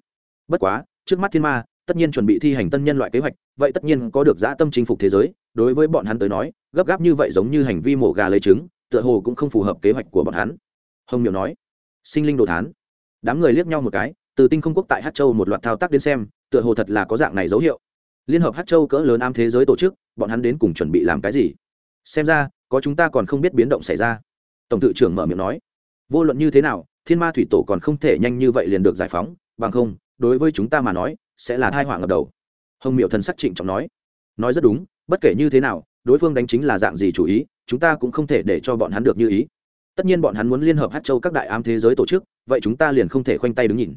Speaker 1: Bất quá, trước mắt thiên ma tất nhiên chuẩn bị thi hành tân nhân loại kế hoạch, vậy tất nhiên có được dã tâm chinh phục thế giới. Đối với bọn hắn tới nói, gấp gáp như vậy giống như hành vi mổ gà lấy trứng, tựa hồ cũng không phù hợp kế hoạch của bọn hắn. Hồng miểu nói, sinh linh đồ thán. Đám người liếc nhau một cái, từ tinh không quốc tại hát châu một loạt thao tác đến xem, tựa hồ thật là có dạng này dấu hiệu. Liên hợp hát châu cỡ lớn am thế giới tổ chức, bọn hắn đến cùng chuẩn bị làm cái gì? Xem ra, có chúng ta còn không biết biến động xảy ra. Tổng tự trưởng mở miệng nói, vô luận như thế nào, thiên ma thủy tổ còn không thể nhanh như vậy liền được giải phóng, bằng không, đối với chúng ta mà nói sẽ là thai họa ngập đầu. Hồng miệu thần sắc trịnh trọng nói. Nói rất đúng, bất kể như thế nào, đối phương đánh chính là dạng gì chủ ý, chúng ta cũng không thể để cho bọn hắn được như ý. Tất nhiên bọn hắn muốn liên hợp hát châu các đại ám thế giới tổ chức, vậy chúng ta liền không thể khoanh tay đứng nhìn.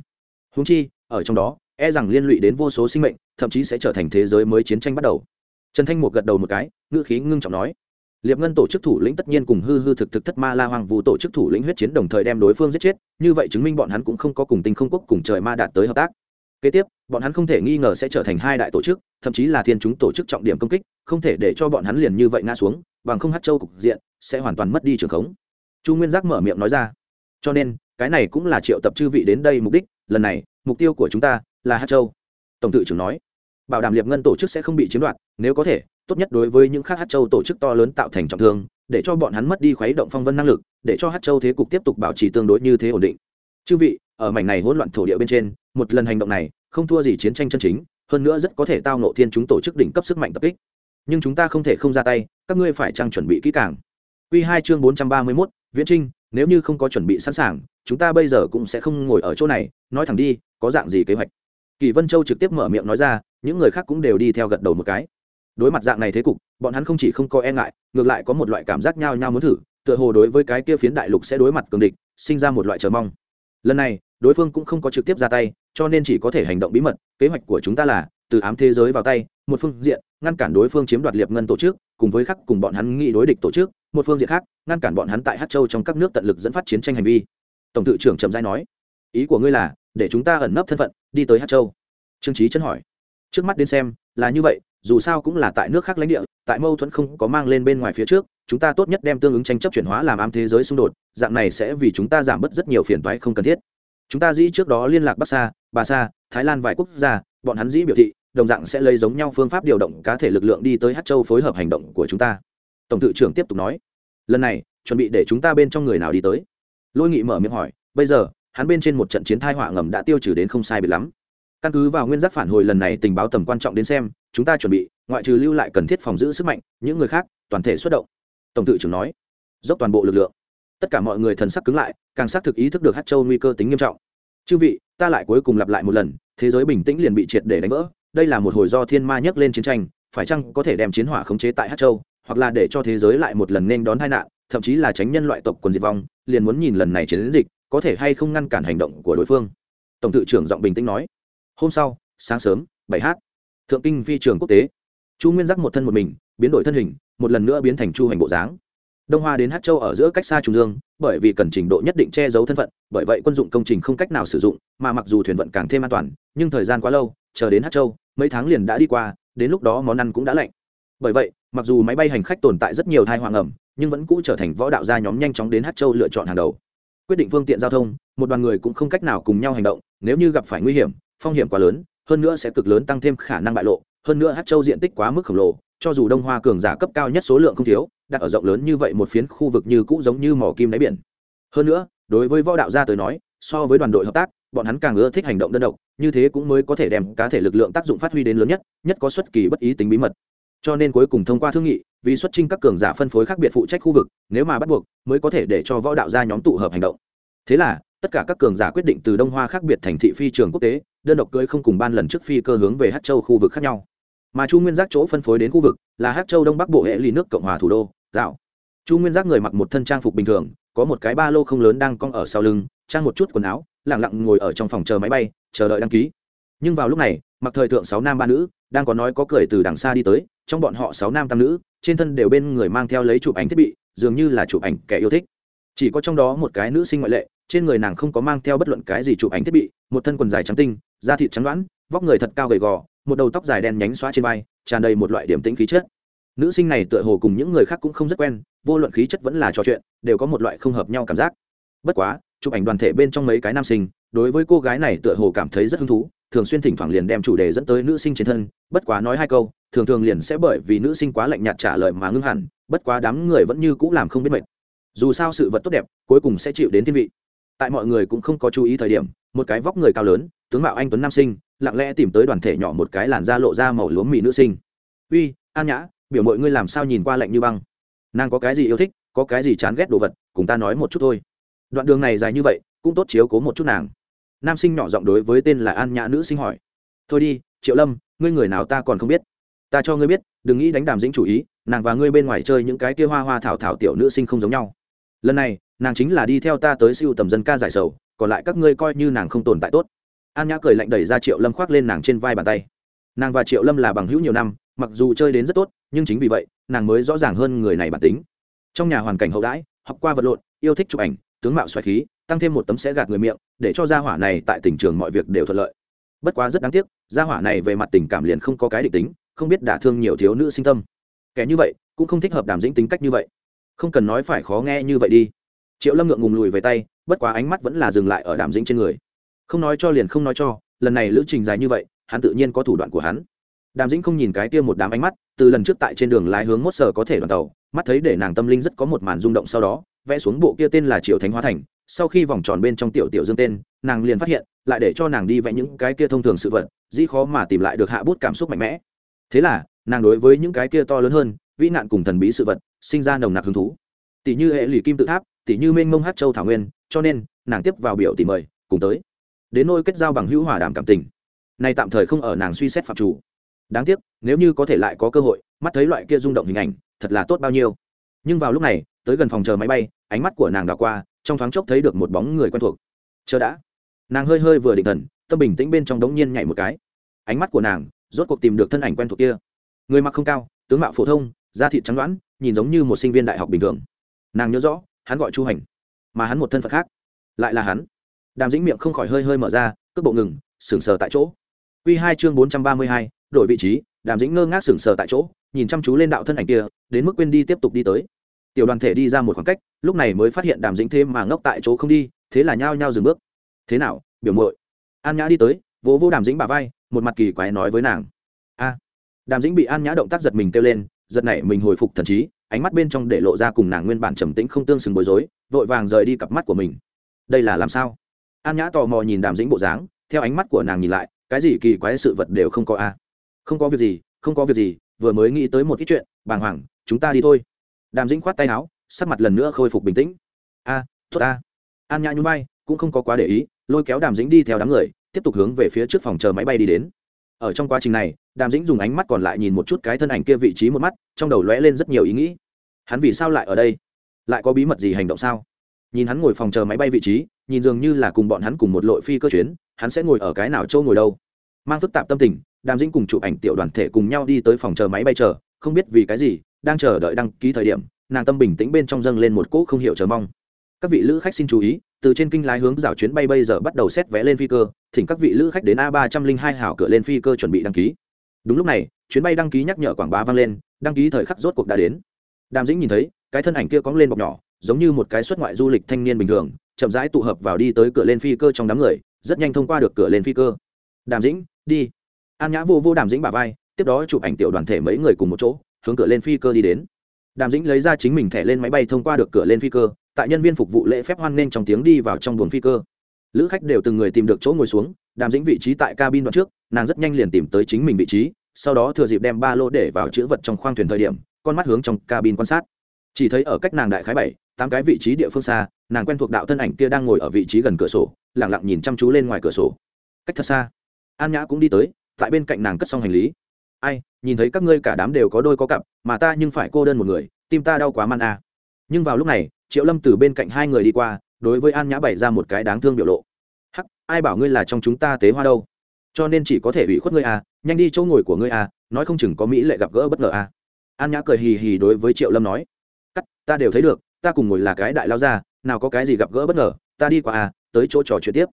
Speaker 1: Húng chi, ở trong đó e rằng liên lụy đến vô số sinh mệnh, thậm chí sẽ trở thành thế giới mới chiến tranh bắt đầu. Trần thanh một gật đầu một cái, ngữ khí ngưng trọng nói. Liệp ngân tổ chức thủ lĩnh tất nhiên cùng hư hư thực thực thất ma la hoàng vụ tổ chức thủ lĩnh huyết chiến đồng thời đem đối phương giết chết, như vậy chứng minh bọn hắn cũng không có cùng tinh không quốc cùng trời ma đạt tới hợp tác kế tiếp, bọn hắn không thể nghi ngờ sẽ trở thành hai đại tổ chức, thậm chí là thiên chúng tổ chức trọng điểm công kích, không thể để cho bọn hắn liền như vậy ngã xuống, bằng không hát châu cục diện sẽ hoàn toàn mất đi trường khống. Chu nguyên giác mở miệng nói ra. Cho nên, cái này cũng là triệu tập chư vị đến đây mục đích, lần này, mục tiêu của chúng ta là hát châu. Tổng tự trưởng nói. Bảo đảm liệp ngân tổ chức sẽ không bị chiếm đoạt, nếu có thể, tốt nhất đối với những khác hát châu tổ chức to lớn tạo thành trọng thương, để cho bọn hắn mất đi khuấy động phong vân năng lực, để cho hát châu thế cục tiếp tục bảo trì tương đối như thế ổn định. Chư vị ở mảnh này hỗn loạn thổ địa bên trên một lần hành động này không thua gì chiến tranh chân chính hơn nữa rất có thể tao nộ thiên chúng tổ chức đỉnh cấp sức mạnh tập kích nhưng chúng ta không thể không ra tay các ngươi phải trang chuẩn bị kỹ càng Quy hai chương bốn trăm ba mươi 431, Viễn Trinh, nếu như không có chuẩn bị sẵn sàng, chúng ta bây giờ cũng sẽ không ngồi ở chỗ này, nói thẳng đi, có dạng gì kế hoạch. Kỳ Vân Châu trực tiếp mở miệng nói ra, những người khác cũng đều đi theo gật đầu một cái. Đối mặt dạng này thế cục, bọn hắn không chỉ không có e ngại, ngược lại có một loại cảm giác nhao nhao muốn thử, tựa hồ đối với cái kia phiến đại lục sẽ đối mặt cường địch, sinh ra một loại chờ mong. Lần này, đối phương cũng không có trực tiếp ra tay, cho nên chỉ có thể hành động bí mật, kế hoạch của chúng ta là từ ám thế giới vào tay, một phương diện ngăn cản đối phương chiếm đoạt liệp ngân tổ chức, cùng với khắc cùng bọn hắn nghị đối địch tổ chức, một phương diện khác ngăn cản bọn hắn tại hát châu trong các nước tận lực dẫn phát chiến tranh hành vi. Tổng tự trưởng trầm giai nói ý của ngươi là để chúng ta ẩn nấp thân phận đi tới hát châu? Trương trí chân hỏi. Trước mắt đến xem là như vậy dù sao cũng là tại nước khác lãnh địa tại mâu thuẫn không có mang lên bên ngoài phía trước chúng ta tốt nhất đem tương ứng tranh chấp chuyển hóa làm am thế giới xung đột, dạng này sẽ vì chúng ta giảm bớt rất nhiều phiền toái không cần thiết. Chúng ta dĩ trước đó liên lạc bắc sa, bà sa, thái lan vài quốc gia, bọn hắn dĩ biểu thị, đồng dạng sẽ lấy giống nhau phương pháp điều động cá thể lực lượng đi tới hát châu phối hợp hành động của chúng ta. Tổng tự trưởng tiếp tục nói, lần này, chuẩn bị để chúng ta bên trong người nào đi tới? Lôi nghị mở miệng hỏi, bây giờ, hắn bên trên một trận chiến thai họa ngầm đã tiêu trừ đến không sai biệt lắm. Căn cứ vào nguyên giác phản hồi lần này tình báo tầm quan trọng đến xem, chúng ta chuẩn bị, ngoại trừ lưu lại cần thiết phòng giữ sức mạnh, những người khác, toàn thể xuất động tổng tự trưởng nói, dốc toàn bộ lực lượng. Tất cả mọi người thần sắc cứng lại, càng xác thực ý thức được hát châu nguy cơ tính nghiêm trọng. Chư vị, ta lại cuối cùng lặp lại một lần, thế giới bình tĩnh liền bị triệt để đánh vỡ, đây là một hồi do thiên ma nhấc lên chiến tranh, phải chăng có thể đem chiến hỏa khống chế tại hát châu, hoặc là để cho thế giới lại một lần nên đón tai nạn, thậm chí là tránh nhân loại tộc quần diệt vong, liền muốn nhìn lần này chiến dịch, có thể hay không ngăn cản hành động của đối phương. Tổng tự trưởng giọng bình tĩnh nói, hôm sau, sáng sớm, bảy h thượng kinh phi trường quốc tế chu nguyên giác một thân một mình, biến đổi thân hình, một lần nữa biến thành chu hành bộ dáng. Đông hoa đến hát châu ở giữa cách xa trung dương, bởi vì cần trình độ nhất định che giấu thân phận, bởi vậy quân dụng công trình không cách nào sử dụng, mà mặc dù thuyền vận càng thêm an toàn, nhưng thời gian quá lâu, chờ đến hát châu, mấy tháng liền đã đi qua, đến lúc đó món ăn cũng đã lạnh. Bởi vậy, mặc dù máy bay hành khách tồn tại rất nhiều thai hoàng ẩm nhưng vẫn cũ trở thành võ đạo gia nhóm nhanh chóng đến hát châu lựa chọn hàng đầu. Quyết định phương tiện giao thông, một đoàn người cũng không cách nào cùng nhau hành động, nếu như gặp phải nguy hiểm, phong hiểm quá lớn, hơn nữa sẽ cực lớn tăng thêm khả năng bại lộ hơn nữa hát châu diện tích quá mức khổng lồ, cho dù đông hoa cường giả cấp cao nhất số lượng không thiếu, đặt ở rộng lớn như vậy một phiến khu vực như cũ giống như mỏ kim đáy biển. Hơn nữa, đối với võ đạo gia tới nói, so với đoàn đội hợp tác, bọn hắn càng ưa thích hành động đơn độc, như thế cũng mới có thể đem cá thể lực lượng tác dụng phát huy đến lớn nhất nhất có xuất kỳ bất ý tính bí mật. Cho nên cuối cùng thông qua thương nghị, vì xuất trình các cường giả phân phối khác biệt phụ trách khu vực, nếu mà bắt buộc, mới có thể để cho võ đạo gia nhóm tụ hợp hành động. Thế là, tất cả các cường giả quyết định từ đông hoa khác biệt thành thị phi trường quốc tế, đơn độc cưới không cùng ban lần trước phi cơ hướng về hát châu khu vực khác nhau mà chu nguyên giác chỗ phân phối đến khu vực là hát châu đông bắc bộ hệ ly nước cộng hòa thủ đô dạo chu nguyên giác người mặc một thân trang phục bình thường có một cái ba lô không lớn đang cong ở sau lưng trang một chút quần áo lẳng lặng ngồi ở trong phòng chờ máy bay chờ đợi đăng ký nhưng vào lúc này mặc thời thượng sáu nam ba nữ đang có nói có cười từ đằng xa đi tới trong bọn họ sáu nam tam nữ trên thân đều bên người mang theo lấy chụp ảnh thiết bị dường như là chụp ảnh kẻ yêu thích chỉ có trong đó một cái nữ sinh ngoại lệ trên người nàng không có mang theo bất luận cái gì chụp ảnh thiết bị một thân quần dài trắng tinh da thịt trắng đoán vóc người thật cao gầy gò một đầu tóc dài đen nhánh xóa trên vai, tràn đầy một loại điểm tĩnh khí chất. Nữ sinh này tựa hồ cùng những người khác cũng không rất quen, vô luận khí chất vẫn là trò chuyện, đều có một loại không hợp nhau cảm giác. Bất quá, chụp ảnh đoàn thể bên trong mấy cái nam sinh, đối với cô gái này tựa hồ cảm thấy rất hứng thú, thường xuyên thỉnh thoảng liền đem chủ đề dẫn tới nữ sinh trên thân, bất quá nói hai câu, thường thường liền sẽ bởi vì nữ sinh quá lạnh nhạt trả lời mà ngưng hẳn, bất quá đám người vẫn như cũ làm không biết mệt. Dù sao sự vật tốt đẹp, cuối cùng sẽ chịu đến thiên vị. Tại mọi người cũng không có chú ý thời điểm, một cái vóc người cao lớn, tướng mạo anh tuấn nam sinh lặng lẽ tìm tới đoàn thể nhỏ một cái làn da lộ ra màu lúa mì nữ sinh. Uy, an nhã, biểu mọi ngươi làm sao nhìn qua lạnh như băng? Nàng có cái gì yêu thích, có cái gì chán ghét đồ vật, cùng ta nói một chút thôi. Đoạn đường này dài như vậy, cũng tốt chiếu cố một chút nàng. Nam sinh nhỏ giọng đối với tên là an nhã nữ sinh hỏi. Thôi đi, triệu lâm, ngươi người nào ta còn không biết. Ta cho ngươi biết, đừng nghĩ đánh đàm dĩnh chủ ý, nàng và ngươi bên ngoài chơi những cái kia hoa hoa thảo thảo tiểu nữ sinh không giống nhau. Lần này, nàng chính là đi theo ta tới siêu tầm dân ca giải sầu, còn lại các ngươi coi như nàng không tồn tại tốt an nhã cười lạnh đẩy ra triệu lâm khoác lên nàng trên vai bàn tay nàng và triệu lâm là bằng hữu nhiều năm mặc dù chơi đến rất tốt nhưng chính vì vậy nàng mới rõ ràng hơn người này bản tính trong nhà hoàn cảnh hậu đãi học qua vật lộn yêu thích chụp ảnh tướng mạo xoài khí tăng thêm một tấm sẽ gạt người miệng để cho gia hỏa này tại tỉnh trường mọi việc đều thuận lợi bất quá rất đáng tiếc gia hỏa này về mặt tình cảm liền không có cái định tính không biết đả thương nhiều thiếu nữ sinh tâm kẻ như vậy cũng không thích hợp đàm dĩnh tính cách như vậy không cần nói phải khó nghe như vậy đi triệu lâm ngượng ngùng lùi về tay bất quá ánh mắt vẫn là dừng lại ở đàm dĩnh trên người không nói cho liền không nói cho, lần này lữ trình dài như vậy, hắn tự nhiên có thủ đoạn của hắn. Đàm dĩnh không nhìn cái kia một đám ánh mắt, từ lần trước tại trên đường lái hướng mốt sờ có thể đoàn tàu, mắt thấy để nàng tâm linh rất có một màn rung động sau đó, vẽ xuống bộ kia tên là triệu thánh hóa thành. Sau khi vòng tròn bên trong tiểu tiểu dương tên, nàng liền phát hiện, lại để cho nàng đi vẽ những cái kia thông thường sự vật, dĩ khó mà tìm lại được hạ bút cảm xúc mạnh mẽ. Thế là, nàng đối với những cái kia to lớn hơn, vĩ nạn cùng thần bí sự vật, sinh ra nồng nặc hứng thú. Tỷ như hệ lụy kim tự tháp, tỷ như mênh mông hát châu thảo nguyên, cho nên, nàng tiếp vào biểu tỷ mời, cùng tới đến nôi kết giao bằng hữu hòa đàm cảm tình. Này tạm thời không ở nàng suy xét phạm chủ. Đáng tiếc, nếu như có thể lại có cơ hội, mắt thấy loại kia rung động hình ảnh, thật là tốt bao nhiêu. Nhưng vào lúc này, tới gần phòng chờ máy bay, ánh mắt của nàng đảo qua, trong thoáng chốc thấy được một bóng người quen thuộc. Chờ đã. Nàng hơi hơi vừa định thần, tâm bình tĩnh bên trong đống nhiên nhảy một cái. Ánh mắt của nàng, rốt cuộc tìm được thân ảnh quen thuộc kia. Người mặc không cao, tướng mạo phổ thông, da thịt trắng đoán nhìn giống như một sinh viên đại học bình thường. Nàng nhớ rõ, hắn gọi chu hành, mà hắn một thân phận khác. Lại là hắn đàm dĩnh miệng không khỏi hơi hơi mở ra, cước bộ ngừng sừng sờ tại chỗ. Q hai chương bốn trăm ba mươi hai, đổi vị trí, đàm dĩnh ngơ ngác sừng sờ tại chỗ, nhìn chăm chú lên đạo thân ảnh kia, đến mức quên đi tiếp tục đi tới. Tiểu đoàn thể đi ra một khoảng cách, lúc này mới phát hiện đàm dĩnh thêm mà ngốc tại chỗ không đi, thế là nhao nhao dừng bước. Thế nào, biểu muội? An nhã đi tới, vỗ vỗ đàm dĩnh bà vai, một mặt kỳ quái nói với nàng. A. Đàm dĩnh bị an nhã động tác giật mình kêu lên, giật nảy mình hồi phục thần trí, ánh mắt bên trong để lộ ra cùng nàng nguyên bản trầm tĩnh không tương xứng bối rối, vội vàng rời đi cặp mắt của mình. Đây là làm sao? An nhã tò mò nhìn đàm dĩnh bộ dáng, theo ánh mắt của nàng nhìn lại, cái gì kỳ quái sự vật đều không có a. À? Không có việc gì, không có việc gì, vừa mới nghĩ tới một ít chuyện, bàng hoàng, chúng ta đi thôi. Đàm dĩnh khoát tay áo, sắc mặt lần nữa khôi phục bình tĩnh. A, tốt a. An nhã nhún vai, cũng không có quá để ý, lôi kéo đàm dĩnh đi theo đám người, tiếp tục hướng về phía trước phòng chờ máy bay đi đến. Ở trong quá trình này, đàm dĩnh dùng ánh mắt còn lại nhìn một chút cái thân ảnh kia vị trí một mắt, trong đầu lóe lên rất nhiều ý nghĩ. Hắn vì sao lại ở đây? Lại có bí mật gì hành động sao? Nhìn hắn ngồi phòng chờ máy bay vị trí, nhìn dường như là cùng bọn hắn cùng một lội phi cơ chuyến, hắn sẽ ngồi ở cái nào châu ngồi đâu? Mang phức tạp tâm tình, đàm dĩnh cùng chụp ảnh tiểu đoàn thể cùng nhau đi tới phòng chờ máy bay chờ, không biết vì cái gì, đang chờ đợi đăng ký thời điểm, nàng tâm bình tĩnh bên trong dâng lên một cỗ không hiểu chờ mong. Các vị lữ khách xin chú ý, từ trên kinh lái hướng rào chuyến bay bây giờ bắt đầu xét vé lên phi cơ, thỉnh các vị lữ khách đến a ba trăm linh hai hảo cửa lên phi cơ chuẩn bị đăng ký. Đúng lúc này, chuyến bay đăng ký nhắc nhở quảng bá vang lên, đăng ký thời khắc rốt cuộc đã đến. Đàm dĩnh nhìn thấy, cái thân ảnh kia cóng lên bọc nhỏ giống như một cái xuất ngoại du lịch thanh niên bình thường, chậm rãi tụ hợp vào đi tới cửa lên phi cơ trong đám người, rất nhanh thông qua được cửa lên phi cơ. Đàm dĩnh, đi. An nhã vô vô đàm dĩnh bà vai, tiếp đó chụp ảnh tiểu đoàn thể mấy người cùng một chỗ, hướng cửa lên phi cơ đi đến. Đàm dĩnh lấy ra chính mình thẻ lên máy bay thông qua được cửa lên phi cơ, tại nhân viên phục vụ lễ phép hoan nghênh trong tiếng đi vào trong buồng phi cơ. Lữ khách đều từng người tìm được chỗ ngồi xuống, đàm dĩnh vị trí tại cabin đoạn trước, nàng rất nhanh liền tìm tới chính mình vị trí, sau đó thừa dịp đem ba lô để vào chữ vật trong khoang thuyền thời điểm, con mắt hướng trong cabin quan sát chỉ thấy ở cách nàng đại khái bảy, tám cái vị trí địa phương xa, nàng quen thuộc đạo thân ảnh kia đang ngồi ở vị trí gần cửa sổ lẳng lặng nhìn chăm chú lên ngoài cửa sổ. Cách thật xa. An nhã cũng đi tới, tại bên cạnh nàng cất xong hành lý. Ai, nhìn thấy các ngươi cả đám đều có đôi có cặp, mà ta nhưng phải cô đơn một người, tim ta đau quá man a. À. nhưng vào lúc này, triệu lâm từ bên cạnh hai người đi qua, đối với an nhã bày ra một cái đáng thương biểu lộ. Hắc, ai bảo ngươi là trong chúng ta tế hoa đâu? Cho nên chỉ có thể ủy khuất ngươi à nhanh đi chỗ ngồi của ngươi à nói không chừng có mỹ lệ gặp gỡ bất ngờ à. An nhã cười hì hì đối với triệu lâm nói ta đều thấy được, ta cùng ngồi là cái đại lao ra nào có cái gì gặp gỡ bất ngờ, ta đi qua à tới chỗ trò chuyện tiếp.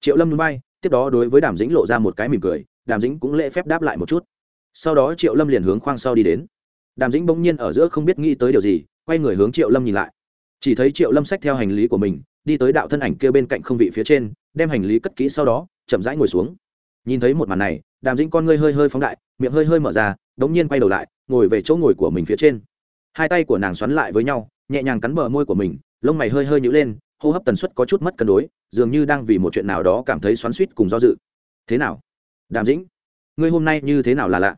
Speaker 1: Triệu lâm núi bay, tiếp đó đối với đàm dĩnh lộ ra một cái mỉm cười, đàm dĩnh cũng lễ phép đáp lại một chút. Sau đó triệu lâm liền hướng khoang sau đi đến. Đàm dĩnh bỗng nhiên ở giữa không biết nghĩ tới điều gì, quay người hướng triệu lâm nhìn lại. Chỉ thấy triệu lâm xách theo hành lý của mình, đi tới đạo thân ảnh kia bên cạnh không vị phía trên, đem hành lý cất kỹ sau đó, chậm rãi ngồi xuống. Nhìn thấy một màn này, đàm dĩnh con ngươi hơi hơi phóng đại, miệng hơi hơi mở ra đ ỗ n g nhiên quay đầu lại, ngồi về chỗ ngồi của mình phía trên hai tay của nàng xoắn lại với nhau, nhẹ nhàng cắn bờ môi của mình, lông mày hơi hơi nhữ lên, hô hấp tần suất có chút mất cân đối, dường như đang vì một chuyện nào đó cảm thấy xoắn suýt cùng do dự. Thế nào? Đàm dĩnh, ngươi hôm nay như thế nào là lạ?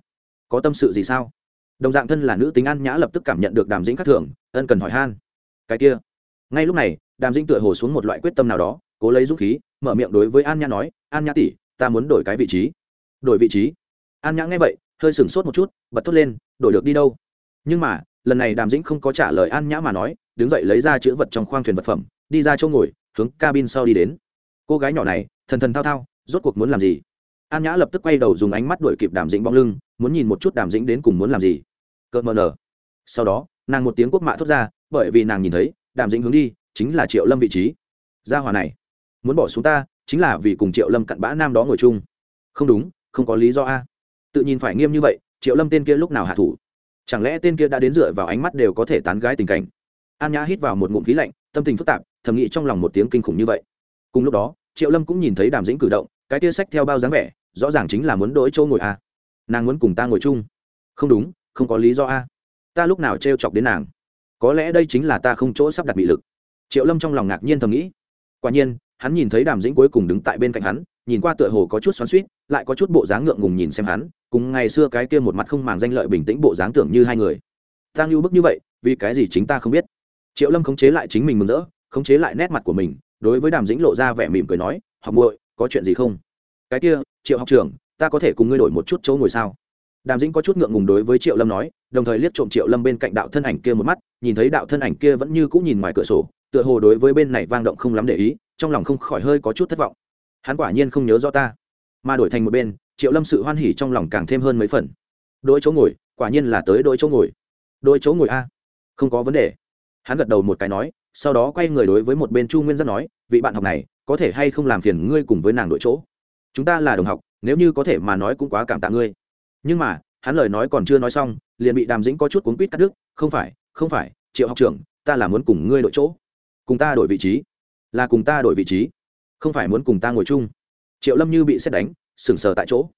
Speaker 1: Có tâm sự gì sao? Đồng dạng thân là nữ tính ăn nhã lập tức cảm nhận được đàm dĩnh khắc thường, ân cần hỏi han. Cái kia. Ngay lúc này, đàm dĩnh tựa hồ xuống một loại quyết tâm nào đó, cố lấy dũng khí, mở miệng đối với an nhã nói, an nhã tỷ, ta muốn đổi cái vị trí. Đổi vị trí? An nhã nghe vậy, hơi sửng sốt một chút, bật thốt lên, đổi được đi đâu? Nhưng mà lần này đàm dĩnh không có trả lời an nhã mà nói, đứng dậy lấy ra chữ vật trong khoang thuyền vật phẩm, đi ra chỗ ngồi, hướng cabin sau đi đến. Cô gái nhỏ này, thần thần thao thao, rốt cuộc muốn làm gì? An nhã lập tức quay đầu dùng ánh mắt đuổi kịp đàm dĩnh bóng lưng, muốn nhìn một chút đàm dĩnh đến cùng muốn làm gì. Cợt mờ nở. Sau đó, nàng một tiếng quốc mạ thốt ra, bởi vì nàng nhìn thấy, đàm dĩnh hướng đi, chính là triệu lâm vị trí. Gia hòa này, muốn bỏ xuống ta, chính là vì cùng triệu lâm cặn bã nam đó ngồi chung. Không đúng, không có lý do a. Tự nhìn phải nghiêm như vậy, triệu lâm tên kia lúc nào hạ thủ? Chẳng lẽ tên kia đã đến dựa vào ánh mắt đều có thể tán gái tình cảnh? An nhã hít vào một ngụm khí lạnh, tâm tình phức tạp, thầm nghĩ trong lòng một tiếng kinh khủng như vậy. Cùng lúc đó, triệu lâm cũng nhìn thấy đàm dĩnh cử động, cái tia sách theo bao dáng vẻ, rõ ràng chính là muốn đổi chỗ ngồi a. À. Nàng muốn cùng ta ngồi chung. Không đúng, không có lý do a. À. Ta lúc nào t chọc đến nàng? Có lẽ đây chính là ta không chỗ sắp đặt bị lực. Triệu lâm trong lòng ngạc nhiên thầm nghĩ. Quả nhiên, hắn nhìn thấy đàm dĩnh cuối cùng đứng tại bên cạnh hắn nhìn qua tựa hồ có chút xoắn suýt lại có chút bộ dáng ngượng ngùng nhìn xem hắn, cùng ngày xưa cái kia một mặt không màng danh lợi bình tĩnh bộ dáng tưởng như hai người. Ta ngưu bức như vậy, vì cái gì chính ta không biết? Triệu lâm khống chế lại chính mình mừng rỡ, khống chế lại nét mặt của mình, đối với đàm dĩnh lộ ra vẻ mỉm cười nói, học muội, có chuyện gì không? Cái kia, triệu học trưởng, ta có thể cùng ngươi đổi một chút chỗ ngồi sao? Đàm dĩnh có chút ngượng ngùng đối với triệu lâm nói, đồng thời liếc trộm triệu lâm bên cạnh đạo thân ảnh kia một mắt, nhìn thấy đạo thân ảnh kia vẫn như cũng nhìn ngoài cửa sổ, tựa hồ đối với bên này vang động không lắm để ý, trong lòng không khỏi hơi có chút thất vọng hắn quả nhiên không nhớ rõ ta mà đổi thành một bên triệu lâm sự hoan hỉ trong lòng càng thêm hơn mấy phần đôi chỗ ngồi quả nhiên là tới đôi chỗ ngồi đôi chỗ ngồi a không có vấn đề hắn gật đầu một cái nói sau đó quay người đối với một bên chu nguyên giác nói vị bạn học này có thể hay không làm phiền ngươi cùng với nàng đội chỗ chúng ta là đồng học nếu như có thể mà nói cũng quá cảm tạ ngươi nhưng mà hắn lời nói còn chưa nói xong liền bị đàm dĩnh có chút cuốn quýt cắt đứt không phải không phải triệu học trưởng ta là muốn cùng ngươi đội chỗ cùng ta đổi vị trí là cùng ta đổi vị trí không phải muốn cùng ta ngồi chung. Triệu lâm như bị xét đánh sừng sờ tại chỗ.